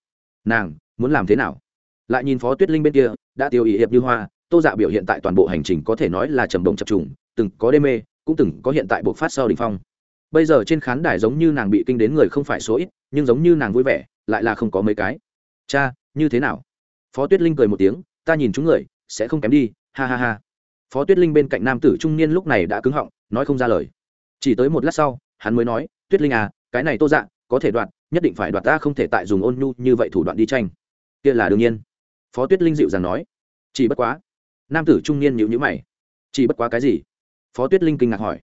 Nàng, muốn làm thế nào? Lại nhìn phó tuyết linh bên kia, đã tiêu ý hiệp như hoa, tô dạ biểu hiện tại toàn bộ hành trình có thể nói là trầm động chập trùng, từng có đê mê, cũng từng có hiện tại bộc phát sau đình phong. Bây giờ trên khán đài giống như nàng bị kinh đến người không phải số ít, nhưng giống như nàng vui vẻ, lại là không có mấy cái. Cha, như thế nào? Phó tuyết linh cười một tiếng, ta nhìn chúng người, sẽ không kém đi, ha ha ha. Phó tuyết linh bên cạnh nam tử trung niên lúc này đã cứng họng nói không ra lời. Chỉ tới một lát sau, hắn mới nói, tuyết linh à cái này tô dạ có thể đoạt nhất định phải đoạt ta không thể tại dùng ôn nhu như vậy thủ đoạn đi tranh. Kia là đương nhiên. Phó tuyết linh dịu dàng nói, chỉ bất quá. Nam tử trung niên nhịu nhữ mày, chỉ bất quá cái gì? Phó tuyết linh kinh ngạc hỏi,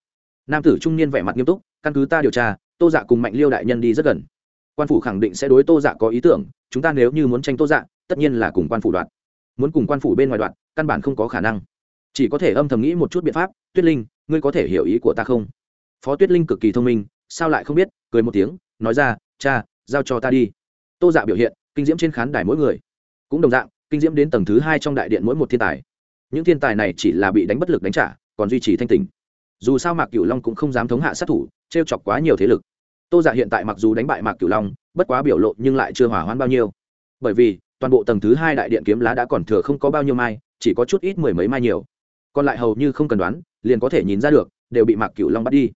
nam tử trung niên vẻ mặt nghiêm túc, căn cứ ta điều tra, tô dạ cùng mạnh liêu đại nhân đi rất gần. Quan phủ khẳng định sẽ đối tô dạ có ý tưởng, chúng ta nếu như muốn tranh tô dạ tất nhiên là cùng quan phủ đoạn. Muốn cùng quan phủ bên ngoài đoạn, căn bản không có khả năng. Chỉ có thể âm thầm nghĩ một chút biện pháp, tuyết linh ngươi có thể hiểu ý của ta không? Phó tuyết linh cực kỳ thông minh, sao lại không biết? Cười một tiếng, nói ra, cha, giao cho ta đi. Tô dạ biểu hiện, kinh diễm trên khán đài mỗi người. Cũng đồng dạng, kinh diễm đến tầng thứ hai trong đại điện mỗi một thiên tài. Những thiên tài này chỉ là bị đánh bất lực đánh trả, còn duy trì thanh tình. Dù sao mạc cửu long cũng không dám thống hạ sát thủ t r e o chọc quá nhiều thế lực. Tô dạ hiện tại mặc dù đánh bại mạc cửu long, bất quá biểu lộ nhưng lại chưa hỏa hoãn bao nhiêu. Bởi vì, toàn bộ tầng thứ hai đại điện kiếm lá đã còn thừa không có bao nhiêu mai, chỉ có chút ít mười mấy mai nhiều. Còn lại hầu như không cần đoán liền có thể nhìn ra được, đều bị mạc cửu long bắt đi.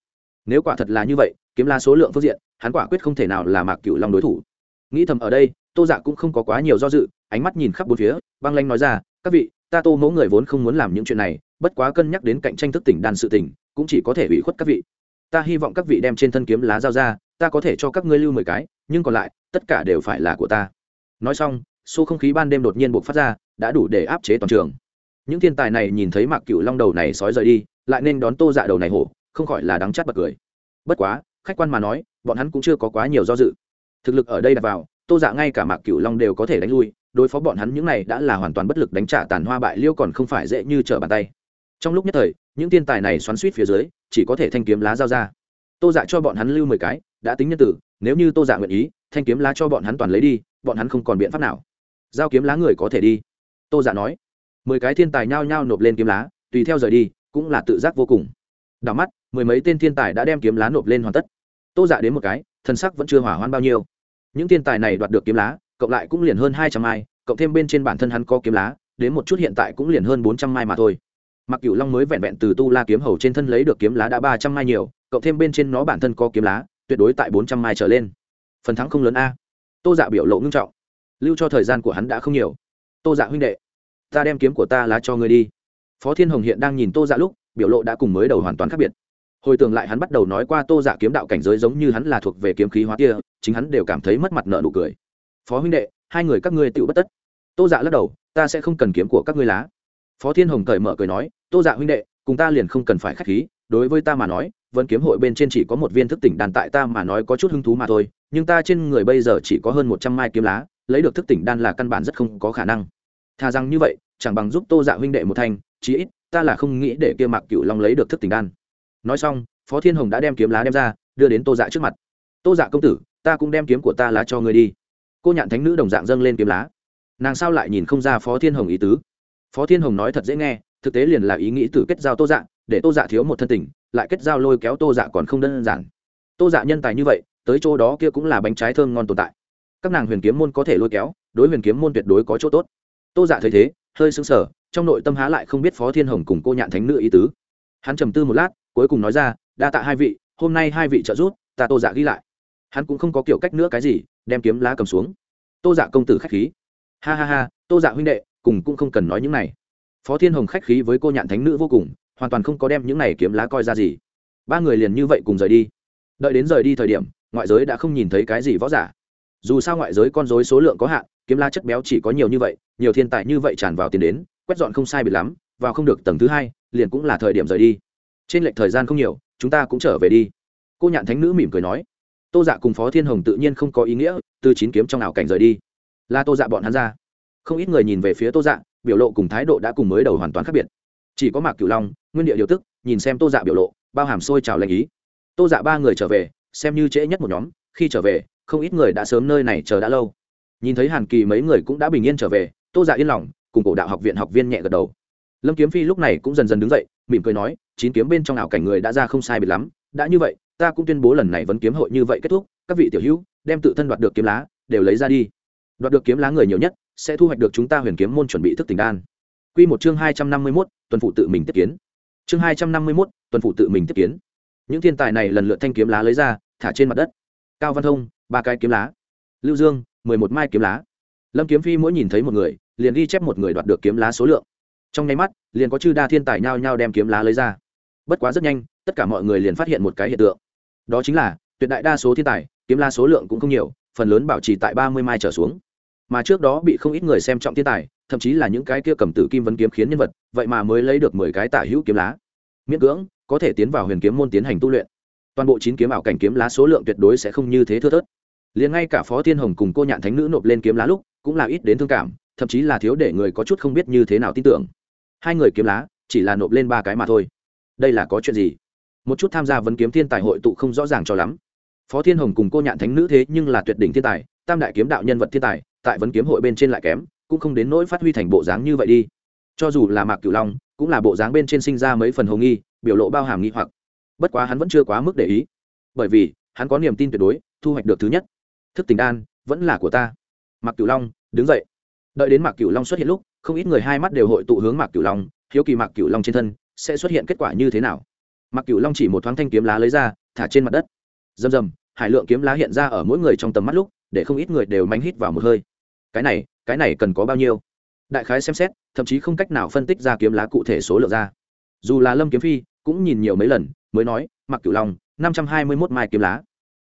Nếu quả thật là như vậy, kiếm lá số lượng phương diện, hắn quả quyết không thể nào là mạc cửu long đối thủ. Nghĩ thầm ở đây, tô dạ cũng không có quá nhiều do dự, ánh mắt nhìn khắp bốn phía, băng lanh nói ra, các vị, ta tô mẫu người vốn không muốn làm những chuyện này, bất quá cân nhắc đến cạnh tranh thức tỉnh đan sự tỉnh cũng chỉ có thể ủy khuất các vị. Ta hy vọng các vị đem trên thân kiếm lá giao ra, ta có thể cho các ngươi lưu mười cái, nhưng còn lại, tất cả đều phải là của ta. Nói xong, xô không khí ban đêm đột nhiên buộc phát ra, đã đủ để áp chế toàn trường những thiên tài này nhìn thấy mạc cựu long đầu này sói rời đi, lại nên đón tô dạ đầu này hổ, không khỏi là đắng chát bật cười. Bất quá, khách quan mà nói, bọn hắn cũng chưa có quá nhiều do dự. Thực lực ở đây đặt vào, tô dạ ngay cả mạc cựu long đều có thể đánh lui, đối phó bọn hắn những này đã là hoàn toàn bất lực đánh trả tàn hoa bại liêu còn không phải dễ như trở bàn tay. Trong lúc nhất thời, những thiên tài này xoắn suýt phía dưới, chỉ có thể thanh kiếm lá giao ra. Tô dạ cho bọn hắn lưu mười cái, đã tính nhân tử, nếu như tô dạ nguyện ý, thanh kiếm lá cho bọn hắn toàn lấy đi, bọn hắn không còn biện pháp nào. Giao kiếm lá người có thể đi. Tô dạ nói mười cái thiên tài nhao nhao nộp lên kiếm lá, tùy theo rời đi, cũng là tự giác vô cùng. Đảo mắt, mười mấy tên thiên tài đã đem kiếm lá nộp lên hoàn tất. Tô dạ đến một cái, thân sắc vẫn chưa hỏa hoan bao nhiêu. Những thiên tài này đoạt được kiếm lá, cộng lại cũng liền hơn hai trăm mai, cộng thêm bên trên bản thân hắn có kiếm lá, đến một chút hiện tại cũng liền hơn bốn trăm mai mà thôi. Mặc cửu long mới vẹn vẹn từ tu la kiếm hầu trên thân lấy được kiếm lá đã ba trăm mai nhiều, cộng thêm bên trên nó bản thân có kiếm lá, tuyệt đối tại bốn trăm mai trở lên. Phần thắng không lớn a. Tô dạ biểu lộ ngưng trọng. Lưu cho thời gian của hắn đã không nhiều. Tô dạ huynh đệ ta đem kiếm của ta lá cho ngươi đi. Phó thiên hồng hiện đang nhìn tô dạ lúc, biểu lộ đã cùng mới đầu hoàn toàn khác biệt. Hồi tưởng lại hắn bắt đầu nói qua tô dạ kiếm đạo cảnh giới giống như hắn là thuộc về kiếm khí hóa kia, chính hắn đều cảm thấy mất mặt nợ nụ cười. Phó huynh đệ, hai người các ngươi tự bất tất. Tô dạ lắc đầu, ta sẽ không cần kiếm của các ngươi lá. Phó thiên hồng cởi mở cười nói, tô dạ huynh đệ, cùng ta liền không cần phải k h á c h khí, đối với ta mà nói vẫn kiếm hội bên trên chỉ có một viên thức tỉnh đàn tại ta mà nói có chút hứng thú mà thôi, nhưng ta trên người bây giờ chỉ có hơn một trăm mai kiếm lá, lấy được thức tỉnh đan là căn bản rất không có khả năng thà rằng như vậy, chẳng bằng giúp tô dạ huynh đệ một thanh chí ít, ta là không nghĩ để kia mạc cựu long lấy được thức tình đan. Nói xong, phó thiên hồng đã đem kiếm lá đem ra, đưa đến tô dạ trước mặt. Tô dạ công tử, ta cũng đem kiếm của ta lá cho người đi. Cô nhạn thánh nữ đồng dạng dâng lên kiếm lá. Nàng sao lại nhìn không ra phó thiên hồng ý tứ? Phó thiên hồng nói thật dễ nghe, thực tế liền là ý nghĩ từ kết giao tô dạ để tô dạ thiếu một thân tình, lại kết giao lôi kéo tô dạ còn không đơn giản. Tô dạ nhân tài như vậy, tới chỗ đó kia cũng là bánh trái thơm ngon tồn tại. Các nàng huyền kiếm môn có thể lôi kéo, đối huyền kiếm môn tuyệt đối có chỗ tốt tô dạ thấy thế, hơi sững sờ, trong nội tâm há lại không biết phó thiên hồng cùng cô nhạn thánh nữ ý tứ. Hắn trầm tư một lát, cuối cùng nói ra, đa tạ hai vị, hôm nay hai vị trợ giúp, ta tô dạ ghi lại. Hắn cũng không có kiểu cách nữa cái gì, đem kiếm lá cầm xuống. Tô dạ công tử khách khí. Ha ha ha, tô dạ huynh đệ, cùng cũng không cần nói những này. Phó thiên hồng khách khí với cô nhạn thánh nữ vô cùng, hoàn toàn không có đem những này kiếm lá coi ra gì. Ba người liền như vậy cùng rời đi. Đợi đến rời đi thời điểm, ngoại giới đã không nhìn thấy cái gì võ giả. Dù sao ngoại giới con dối số lượng có hạn kiếm la chất béo chỉ có nhiều như vậy, nhiều thiên tài như vậy tràn vào tiền đến, quét dọn không sai biệt lắm, vào không được tầng thứ hai, liền cũng là thời điểm rời đi. Trên lệch thời gian không nhiều, chúng ta cũng trở về đi. Cô nhạn thánh nữ mỉm cười nói. Tô dạ cùng phó thiên hồng tự nhiên không có ý nghĩa, từ chín kiếm trong ảo cảnh rời đi. Là tô dạ bọn hắn ra. Không ít người nhìn về phía tô dạ biểu lộ cùng thái độ đã cùng mới đầu hoàn toàn khác biệt. Chỉ có mạc cửu long, nguyên địa điều tức, nhìn xem tô dạ biểu lộ, bao hàm sôi trào lệnh ý. Tô dạ ba người trở về, xem như trễ nhất một nhóm, khi trở về, không ít người đã sớm nơi này chờ đã lâu nhìn thấy hàn kỳ mấy người cũng đã bình yên trở về tô dạ yên lòng cùng cổ đạo học viện học viên nhẹ gật đầu lâm kiếm phi lúc này cũng dần dần đứng dậy mỉm cười nói chín kiếm bên trong ảo cảnh người đã ra không sai biệt lắm đã như vậy ta cũng tuyên bố lần này vẫn kiếm hội như vậy kết thúc các vị tiểu hữu đem tự thân đoạt được kiếm lá đều lấy ra đi đoạt được kiếm lá người nhiều nhất sẽ thu hoạch được chúng ta huyền kiếm môn chuẩn bị thức tỉnh đan Quy một chương hai trăm năm mươi 251, tuần phụ tự mình tiếp kiến. Chương hai trăm năm mươi 251, tuần phụ tự mình tiếp kiến. Những thiên tài này lần lượt thanh kiếm lá lấy ra, thả trên mặt đất. Cao Văn Thông, ba cái kiếm lá. Lưu Dương, mười một mai kiếm lá. Lâm Kiếm Phi mỗi nhìn thấy một người, liền ghi chép một người đoạt được kiếm lá số lượng. trong nháy mắt liền có chư đa thiên tài nhao nhao đem kiếm lá lấy ra. Bất quá rất nhanh tất cả mọi người liền phát hiện một cái hiện tượng. Đó chính là tuyệt đại đa số thiên tài kiếm lá số lượng cũng không nhiều phần lớn bảo trì tại ba mươi mai trở xuống. Mà trước đó bị không ít người xem trọng thiên tài thậm chí là những cái kia cầm tử kim vấn kiếm khiến nhân vật vậy mà mới lấy được mười cái tả hữu kiếm lá. Miễn cưỡng có thể tiến vào huyền kiếm môn tiến hành tu luyện. Toàn bộ chín kiếm ảo cảnh kiếm lá số lượng tuyệt đối sẽ không như thế thưa thớt liền ngay cả phó thiên hồng cùng cô nhạn thánh nữ nộp lên kiếm lá lúc, cũng là ít đến thương cảm, thậm chí là thiếu để người có chút không biết như thế nào tin tưởng. Hai người kiếm lá, chỉ là nộp lên ba cái mà thôi. Đây là có chuyện gì? Một chút tham gia vấn kiếm thiên tài hội tụ không rõ ràng cho lắm. Phó thiên hồng cùng cô nhạn thánh nữ thế nhưng là tuyệt đỉnh thiên tài, tam đại kiếm đạo nhân vật thiên tài, tại vấn kiếm hội bên trên lại kém, cũng không đến nỗi phát huy thành bộ dáng như vậy đi. Cho dù là mạc cửu long, cũng là bộ dáng bên trên sinh ra mấy phần hồ nghi, biểu lộ bao hàm nghi hoặc. Bất quá hắn vẫn chưa quá mức để ý, bởi vì hắn có niềm tin tuyệt đối, thu hoạch được thứ nhất thức tình đan, vẫn là của ta. Mạc cửu long, đứng dậy. Đợi đến mạc cửu long xuất hiện lúc, không ít người hai mắt đều hội tụ hướng mạc cửu long, hiếu kỳ mạc cửu long trên thân sẽ xuất hiện kết quả như thế nào. Mạc cửu long chỉ một thoáng thanh kiếm lá lấy ra, thả trên mặt đất. Rầm rầm, hải lượng kiếm lá hiện ra ở mỗi người trong tầm mắt lúc, để không ít người đều manh hít vào một hơi. Cái này cái này cần có bao nhiêu? Đại khái xem xét, thậm chí không cách nào phân tích ra kiếm lá cụ thể số lượng ra. Dù là lâm kiếm phi cũng nhìn nhiều mấy lần, mới nói mặc cửu long, năm trăm hai mươi mốt mai kiếm lá.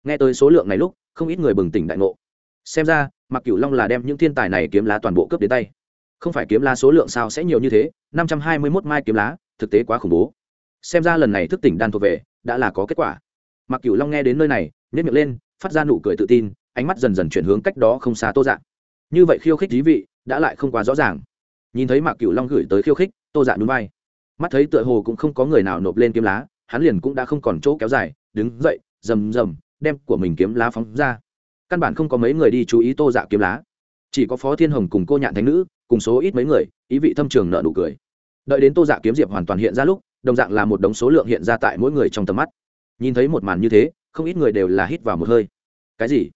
Nghe tới số lượng này lúc không ít người bừng tỉnh đại ngộ. Xem ra mặc cửu long là đem những thiên tài này kiếm lá toàn bộ cướp đến tay. Không phải kiếm lá số lượng sao sẽ nhiều như thế, năm trăm hai mươi mốt mai kiếm lá, thực tế quá khủng bố. Xem ra lần này thức tỉnh đan thuộc về, đã là có kết quả. Mặc cửu long nghe đến nơi này nhét miệng lên, phát ra nụ cười tự tin, ánh mắt dần dần chuyển hướng cách đó không xa tô dạ. Như vậy khiêu khích thí vị, đã lại không quá rõ ràng. Nhìn thấy mạc cửu long gửi tới khiêu khích, tô dạ núi bay mắt thấy tựa hồ cũng không có người nào nộp lên kiếm lá, hắn liền cũng đã không còn chỗ kéo dài, đứng dậy, rầm rầm đem của mình kiếm lá phóng ra. Căn bản không có mấy người đi chú ý tô dạ kiếm lá. Chỉ có phó thiên hồng cùng cô nhạn thánh nữ, cùng số ít mấy người, ý vị thâm trường nợ nụ cười. Đợi đến tô dạ kiếm diệp hoàn toàn hiện ra lúc, đồng dạng là một đống số lượng hiện ra tại mỗi người trong tầm mắt. Nhìn thấy một màn như thế, không ít người đều là hít vào một hơi. Cái gì?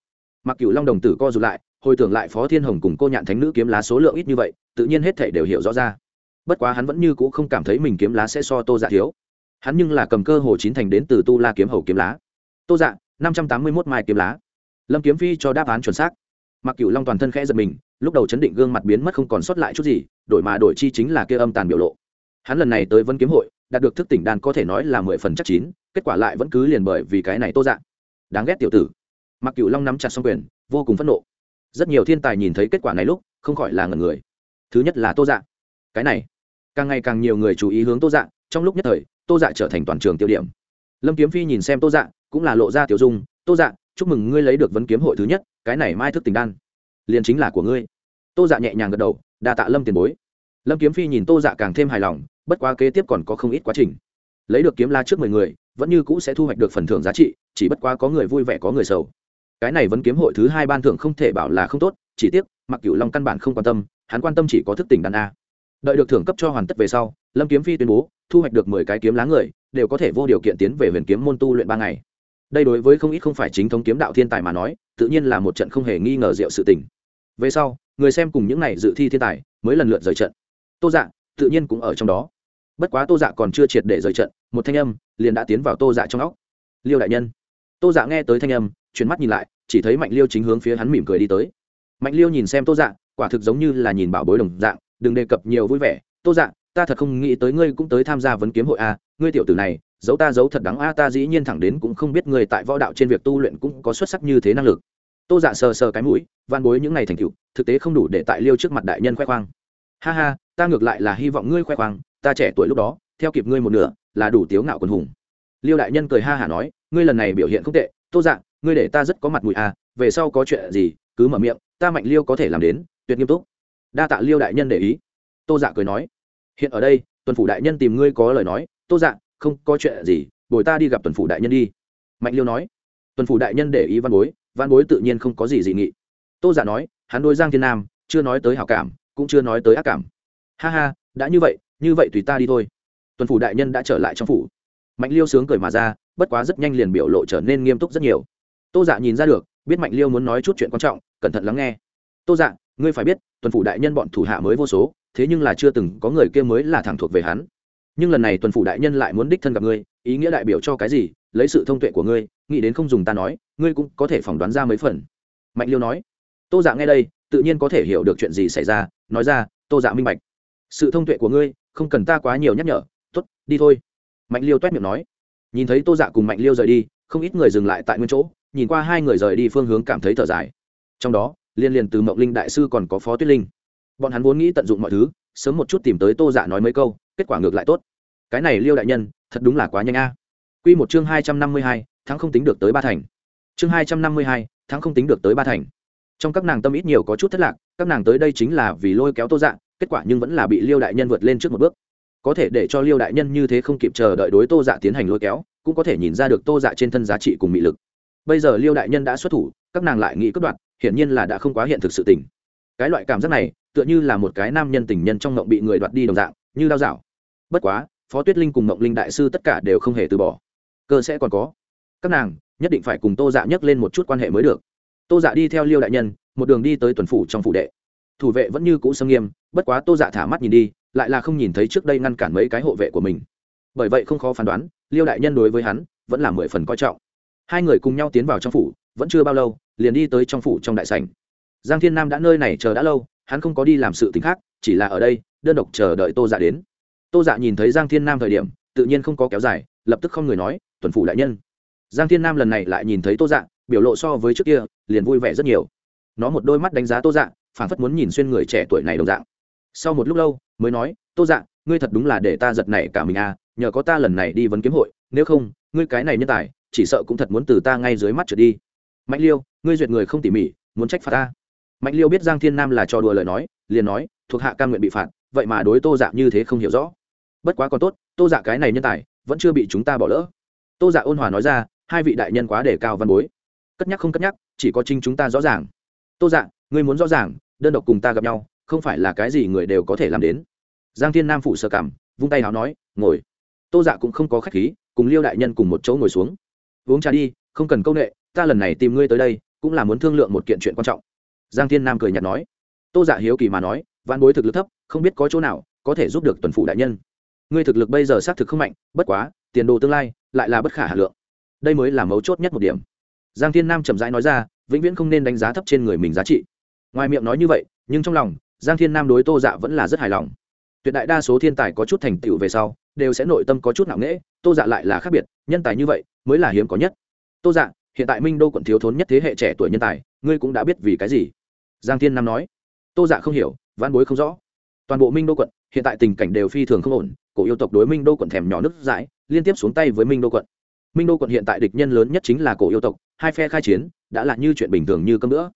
Mặc cựu long đồng tử co r ụ t lại, hồi tưởng lại phó thiên hồng cùng cô nhạn thánh nữ kiếm lá số lượng ít như vậy, tự nhiên hết thể đều hiểu rõ ra. Bất quá hắn vẫn như c ũ không cảm thấy mình kiếm lá sẽ so tô dạ thiếu. Hắn nhưng là cầm cơ hồ chín thành đến từ tu la kiếm hầu kiếm lá. Tô dạ năm trăm tám mươi mốt mai kiếm lá. Lâm kiếm phi cho đáp án chuẩn xác. Mặc cựu long toàn thân khẽ giật mình, lúc đầu chấn định gương mặt biến mất không còn sót lại chút gì, đổi mà đổi chi chính là kia âm tàn biểu lộ. Hắn lần này tới vân kiếm hội, đạt được thức tỉnh đan có thể nói là mười phần chắc chín, kết quả lại vẫn cứ liền bởi vì cái này tô dạ đáng ghét tiểu tử. Mặc cựu long nắm chặt xong quyền, vô cùng phẫn nộ. Rất nhiều thiên tài nhìn thấy kết quả này lúc, không khỏi là ngần người. Thứ nhất là tô dạ cái này, càng ngày càng nhiều người chú ý hướng tô dạ trong lúc nhất thời, tô dạ trở thành toàn trường tiêu điểm lâm kiếm phi nhìn xem tô dạ cũng là lộ ra tiểu dung, tô dạ chúc mừng ngươi lấy được vấn kiếm hội thứ nhất, cái này mai thức tình đan, liền chính là của ngươi. Tô dạ nhẹ nhàng gật đầu, đa tạ lâm tiền bối. Lâm kiếm phi nhìn tô dạ càng thêm hài lòng, bất quá kế tiếp còn có không ít quá trình. Lấy được kiếm la trước mười người, vẫn như cũ sẽ thu hoạch được phần thưởng giá trị, chỉ bất quá có người vui vẻ có người sầu. Cái này vẫn kiếm hội thứ hai ban thưởng không thể bảo là không tốt, chỉ tiếc mặc cửu long căn bản không quan tâm, hắn quan tâm chỉ có thức tỉnh đàn a. Đợi được thưởng cấp cho hoàn tất về sau, lâm kiếm phi tuyên bố, thu hoạch được mười cái kiếm lá người đều có thể vô điều kiện tiến về huyền kiếm môn tu luyện ba ngày. Đây đối với không ít không phải chính thống kiếm đạo thiên tài mà nói, tự nhiên là một trận không hề nghi ngờ diệu sự tình. Về sau, người xem cùng những này dự thi thiên tài mới lần lượt rời trận. Tô dạ tự nhiên cũng ở trong đó. Bất quá tô dạ còn chưa triệt để rời trận, một thanh âm liền đã tiến vào tô dạ trong óc. Liêu đại nhân. Tô dạ nghe tới thanh âm, chuyển mắt nhìn lại, chỉ thấy mạnh liêu chính hướng phía hắn mỉm cười đi tới. Mạnh liêu nhìn xem tô dạ quả thực giống như là nhìn bảo bối đồng dạng, đừng đề cập nhiều vui vẻ. Tô dạ ta thật không nghĩ tới ngươi cũng tới tham gia vấn kiếm hội a ngươi tiểu tử này, giấu ta giấu thật đáng a, ta dĩ nhiên thẳng đến cũng không biết ngươi tại võ đạo trên việc tu luyện cũng có xuất sắc như thế năng lực. Tô dạ sờ sờ cái mũi, van bối những ngày thành cựu thực tế không đủ để tại liêu trước mặt đại nhân khoe khoang. Ha ha, ta ngược lại là hy vọng ngươi khoe khoang, ta trẻ tuổi lúc đó, theo kịp ngươi một nửa, là đủ tiếu ngạo quần hùng. Liêu đại nhân cười ha hả nói, ngươi lần này biểu hiện không tệ, tô dạng ngươi để ta rất có mặt mũi à về sau có chuyện gì, cứ mở miệng, ta mạnh liêu có thể làm đến, tuyệt nghiêm túc. Đa tạ liêu đại nhân để ý. Tô dạ cười nói hiện ở đây, tuần phủ đại nhân tìm ngươi có lời nói. Tô dạng không có chuyện gì, bồi ta đi gặp tuần phủ đại nhân đi. Mạnh liêu nói. Tuần phủ đại nhân để ý văn bối văn bối tự nhiên không có gì dị nghị. Tô giả nói, hắn đôi giang thiên nam, chưa nói tới hảo cảm, cũng chưa nói tới ác cảm. Ha ha, đã như vậy như vậy tùy ta đi thôi. Tuần phủ đại nhân đã trở lại trong phủ. Mạnh liêu sướng cười mà ra, bất quá rất nhanh liền biểu lộ trở nên nghiêm túc rất nhiều. Tô giả nhìn ra được, biết mạnh liêu muốn nói chút chuyện quan trọng, cẩn thận lắng nghe. Tô dạ ngươi phải biết, tuần phủ đại nhân bọn thủ hạ mới vô số thế nhưng là chưa từng có người kia mới là thẳng thuộc về hắn. Nhưng lần này tuần phủ đại nhân lại muốn đích thân gặp ngươi, ý nghĩa đại biểu cho cái gì, lấy sự thông tuệ của ngươi, nghĩ đến không dùng ta nói, ngươi cũng có thể phỏng đoán ra mấy phần. Mạnh liêu nói. Tô dạ nghe đây, tự nhiên có thể hiểu được chuyện gì xảy ra, nói ra, tô dạ minh bạch. Sự thông tuệ của ngươi, không cần ta quá nhiều nhắc nhở t ố t đi thôi. Mạnh liêu t u é t miệng nói. Nhìn thấy tô dạ cùng mạnh liêu rời đi, không ít người dừng lại tại nguyên chỗ, nhìn qua hai người rời đi phương hướng cảm thấy thở dài. Trong đó, liên liền từ mộng linh đại sư còn có phó tuyết linh bọn hắn vốn nghĩ tận dụng mọi thứ, sớm một chút tìm tới tô giả nói mấy câu, kết quả ngược lại tốt. Cái này liêu đại nhân, thật đúng là quá nhanh a. Q một chương hai trăm năm mươi hai tháng không tính được tới ba thành. Chương hai trăm năm mươi hai tháng không tính được tới ba thành. Trong các nàng tâm ít nhiều có chút thất lạc, các nàng tới đây chính là vì lôi kéo tô dạ kết quả nhưng vẫn là bị liêu đại nhân vượt lên trước một bước. Có thể để cho liêu đại nhân như thế không kịp chờ đợi đối tô dạ tiến hành lôi kéo, cũng có thể nhìn ra được tô dạ trên thân giá trị cùng mị lực. Bây giờ liêu đại nhân đã xuất thủ, các nàng lại nghĩ cất đoạn, hiển nhiên là đã không quá hiện thực sự tình cái loại cảm giác này, tựa như là một cái nam nhân tình nhân trong ngộng bị người đoạt đi đồng dạng, như đau dạo. Bất quá, phó tuyết linh cùng ngộng linh đại sư tất cả đều không hề từ bỏ. Cơ sẽ còn có. Các nàng, nhất định phải cùng tô dạ nhấc lên một chút quan hệ mới được. Tô dạ đi theo liêu đại nhân, một đường đi tới tuần phủ trong phủ đệ. Thủ vệ vẫn như cũ xâm nghiêm, bất quá tô dạ thả mắt nhìn đi, lại là không nhìn thấy trước đây ngăn cản mấy cái hộ vệ của mình. Bởi vậy không khó phán đoán, liêu đại nhân đối với hắn, vẫn là mười phần coi trọng. Hai người cùng nhau tiến vào trong phủ, vẫn chưa bao lâu, liền đi tới trong phủ trong đại sảnh giang thiên nam đã nơi này chờ đã lâu, hắn không có đi làm sự t ì n h khác, chỉ là ở đây, đơn độc chờ đợi tô dạ đến. Tô dạ nhìn thấy giang thiên nam thời điểm, tự nhiên không có kéo dài, lập tức không người nói, tuần phủ đại nhân. Giang thiên nam lần này lại nhìn thấy tô dạ biểu lộ so với trước kia, liền vui vẻ rất nhiều. Nó một đôi mắt đánh giá tô dạ phản phất muốn nhìn xuyên người trẻ tuổi này đồng dạng. Sau một lúc lâu, mới nói, tô dạ ngươi thật đúng là để ta giật này cả mình à nhờ có ta lần này đi vấn kiếm hội, nếu không, ngươi cái này nhân tài, chỉ sợ cũng thật muốn từ ta ngay dưới mắt trở đi. Mạnh liêu, ngươi duyệt người không tỉ mỉ, muốn trách phạt ta mạnh liêu biết giang thiên nam là trò đùa lời nói, liền nói, thuộc hạ cam nguyện bị phạt, vậy mà đối tô dạ như thế không hiểu rõ. Bất quá còn tốt, tô dạ cái này nhân tài, vẫn chưa bị chúng ta bỏ lỡ. Tô dạ ôn hòa nói ra, hai vị đại nhân quá đề cao văn bối. Cất nhắc không cất nhắc, chỉ có trinh chúng ta rõ ràng. Tô dạ ngươi muốn rõ ràng, đơn độc cùng ta gặp nhau, không phải là cái gì người đều có thể làm đến. Giang thiên nam phụ sơ cảm vung tay h nói, ngồi. Tô dạ cũng không có khách khí, cùng liêu đại nhân cùng một chỗ ngồi xuống. Uống trà đi, không cần công nghệ ta lần này tìm ngươi tới đây, cũng là muốn thương lượng một kiện chuyện quan trọng giang thiên nam cười nhạt nói. Tô dạ hiếu kỳ mà nói văn bối thực lực thấp, không biết có chỗ nào có thể giúp được tuần phủ đại nhân. Ngươi thực lực bây giờ xác thực không mạnh, bất quá, tiền đồ tương lai lại là bất khả hà lượng. Đây mới là mấu chốt nhất một điểm. Giang thiên nam chậm rãi nói ra, vĩnh viễn không nên đánh giá thấp trên người mình giá trị. Ngoài miệng nói như vậy, nhưng trong lòng, giang thiên nam đối tô dạ vẫn là rất hài lòng. Tuyệt đại đa số thiên tài có chút thành tựu về sau, đều sẽ nội tâm có chút nặng nễ tô dạ lại là khác biệt, nhân tài như vậy mới là hiếm có nhất. Tô dạ hiện tại minh đô quận thiếu thốn nhất thế hệ trẻ tuổi nhân tài, ngươi cũng đã biết vì cái gì? Giang thiên nam nói. Tô dạ không hiểu văn bối không rõ. Toàn bộ minh đô quận, hiện tại tình cảnh đều phi thường không ổn, cổ yêu tộc đối minh đô quận thèm nhỏ nước dãi, liên tiếp xuống tay với minh đô quận. Minh đô quận hiện tại địch nhân lớn nhất chính là cổ yêu tộc, hai phe khai chiến, đã là như chuyện bình thường như cơm nữa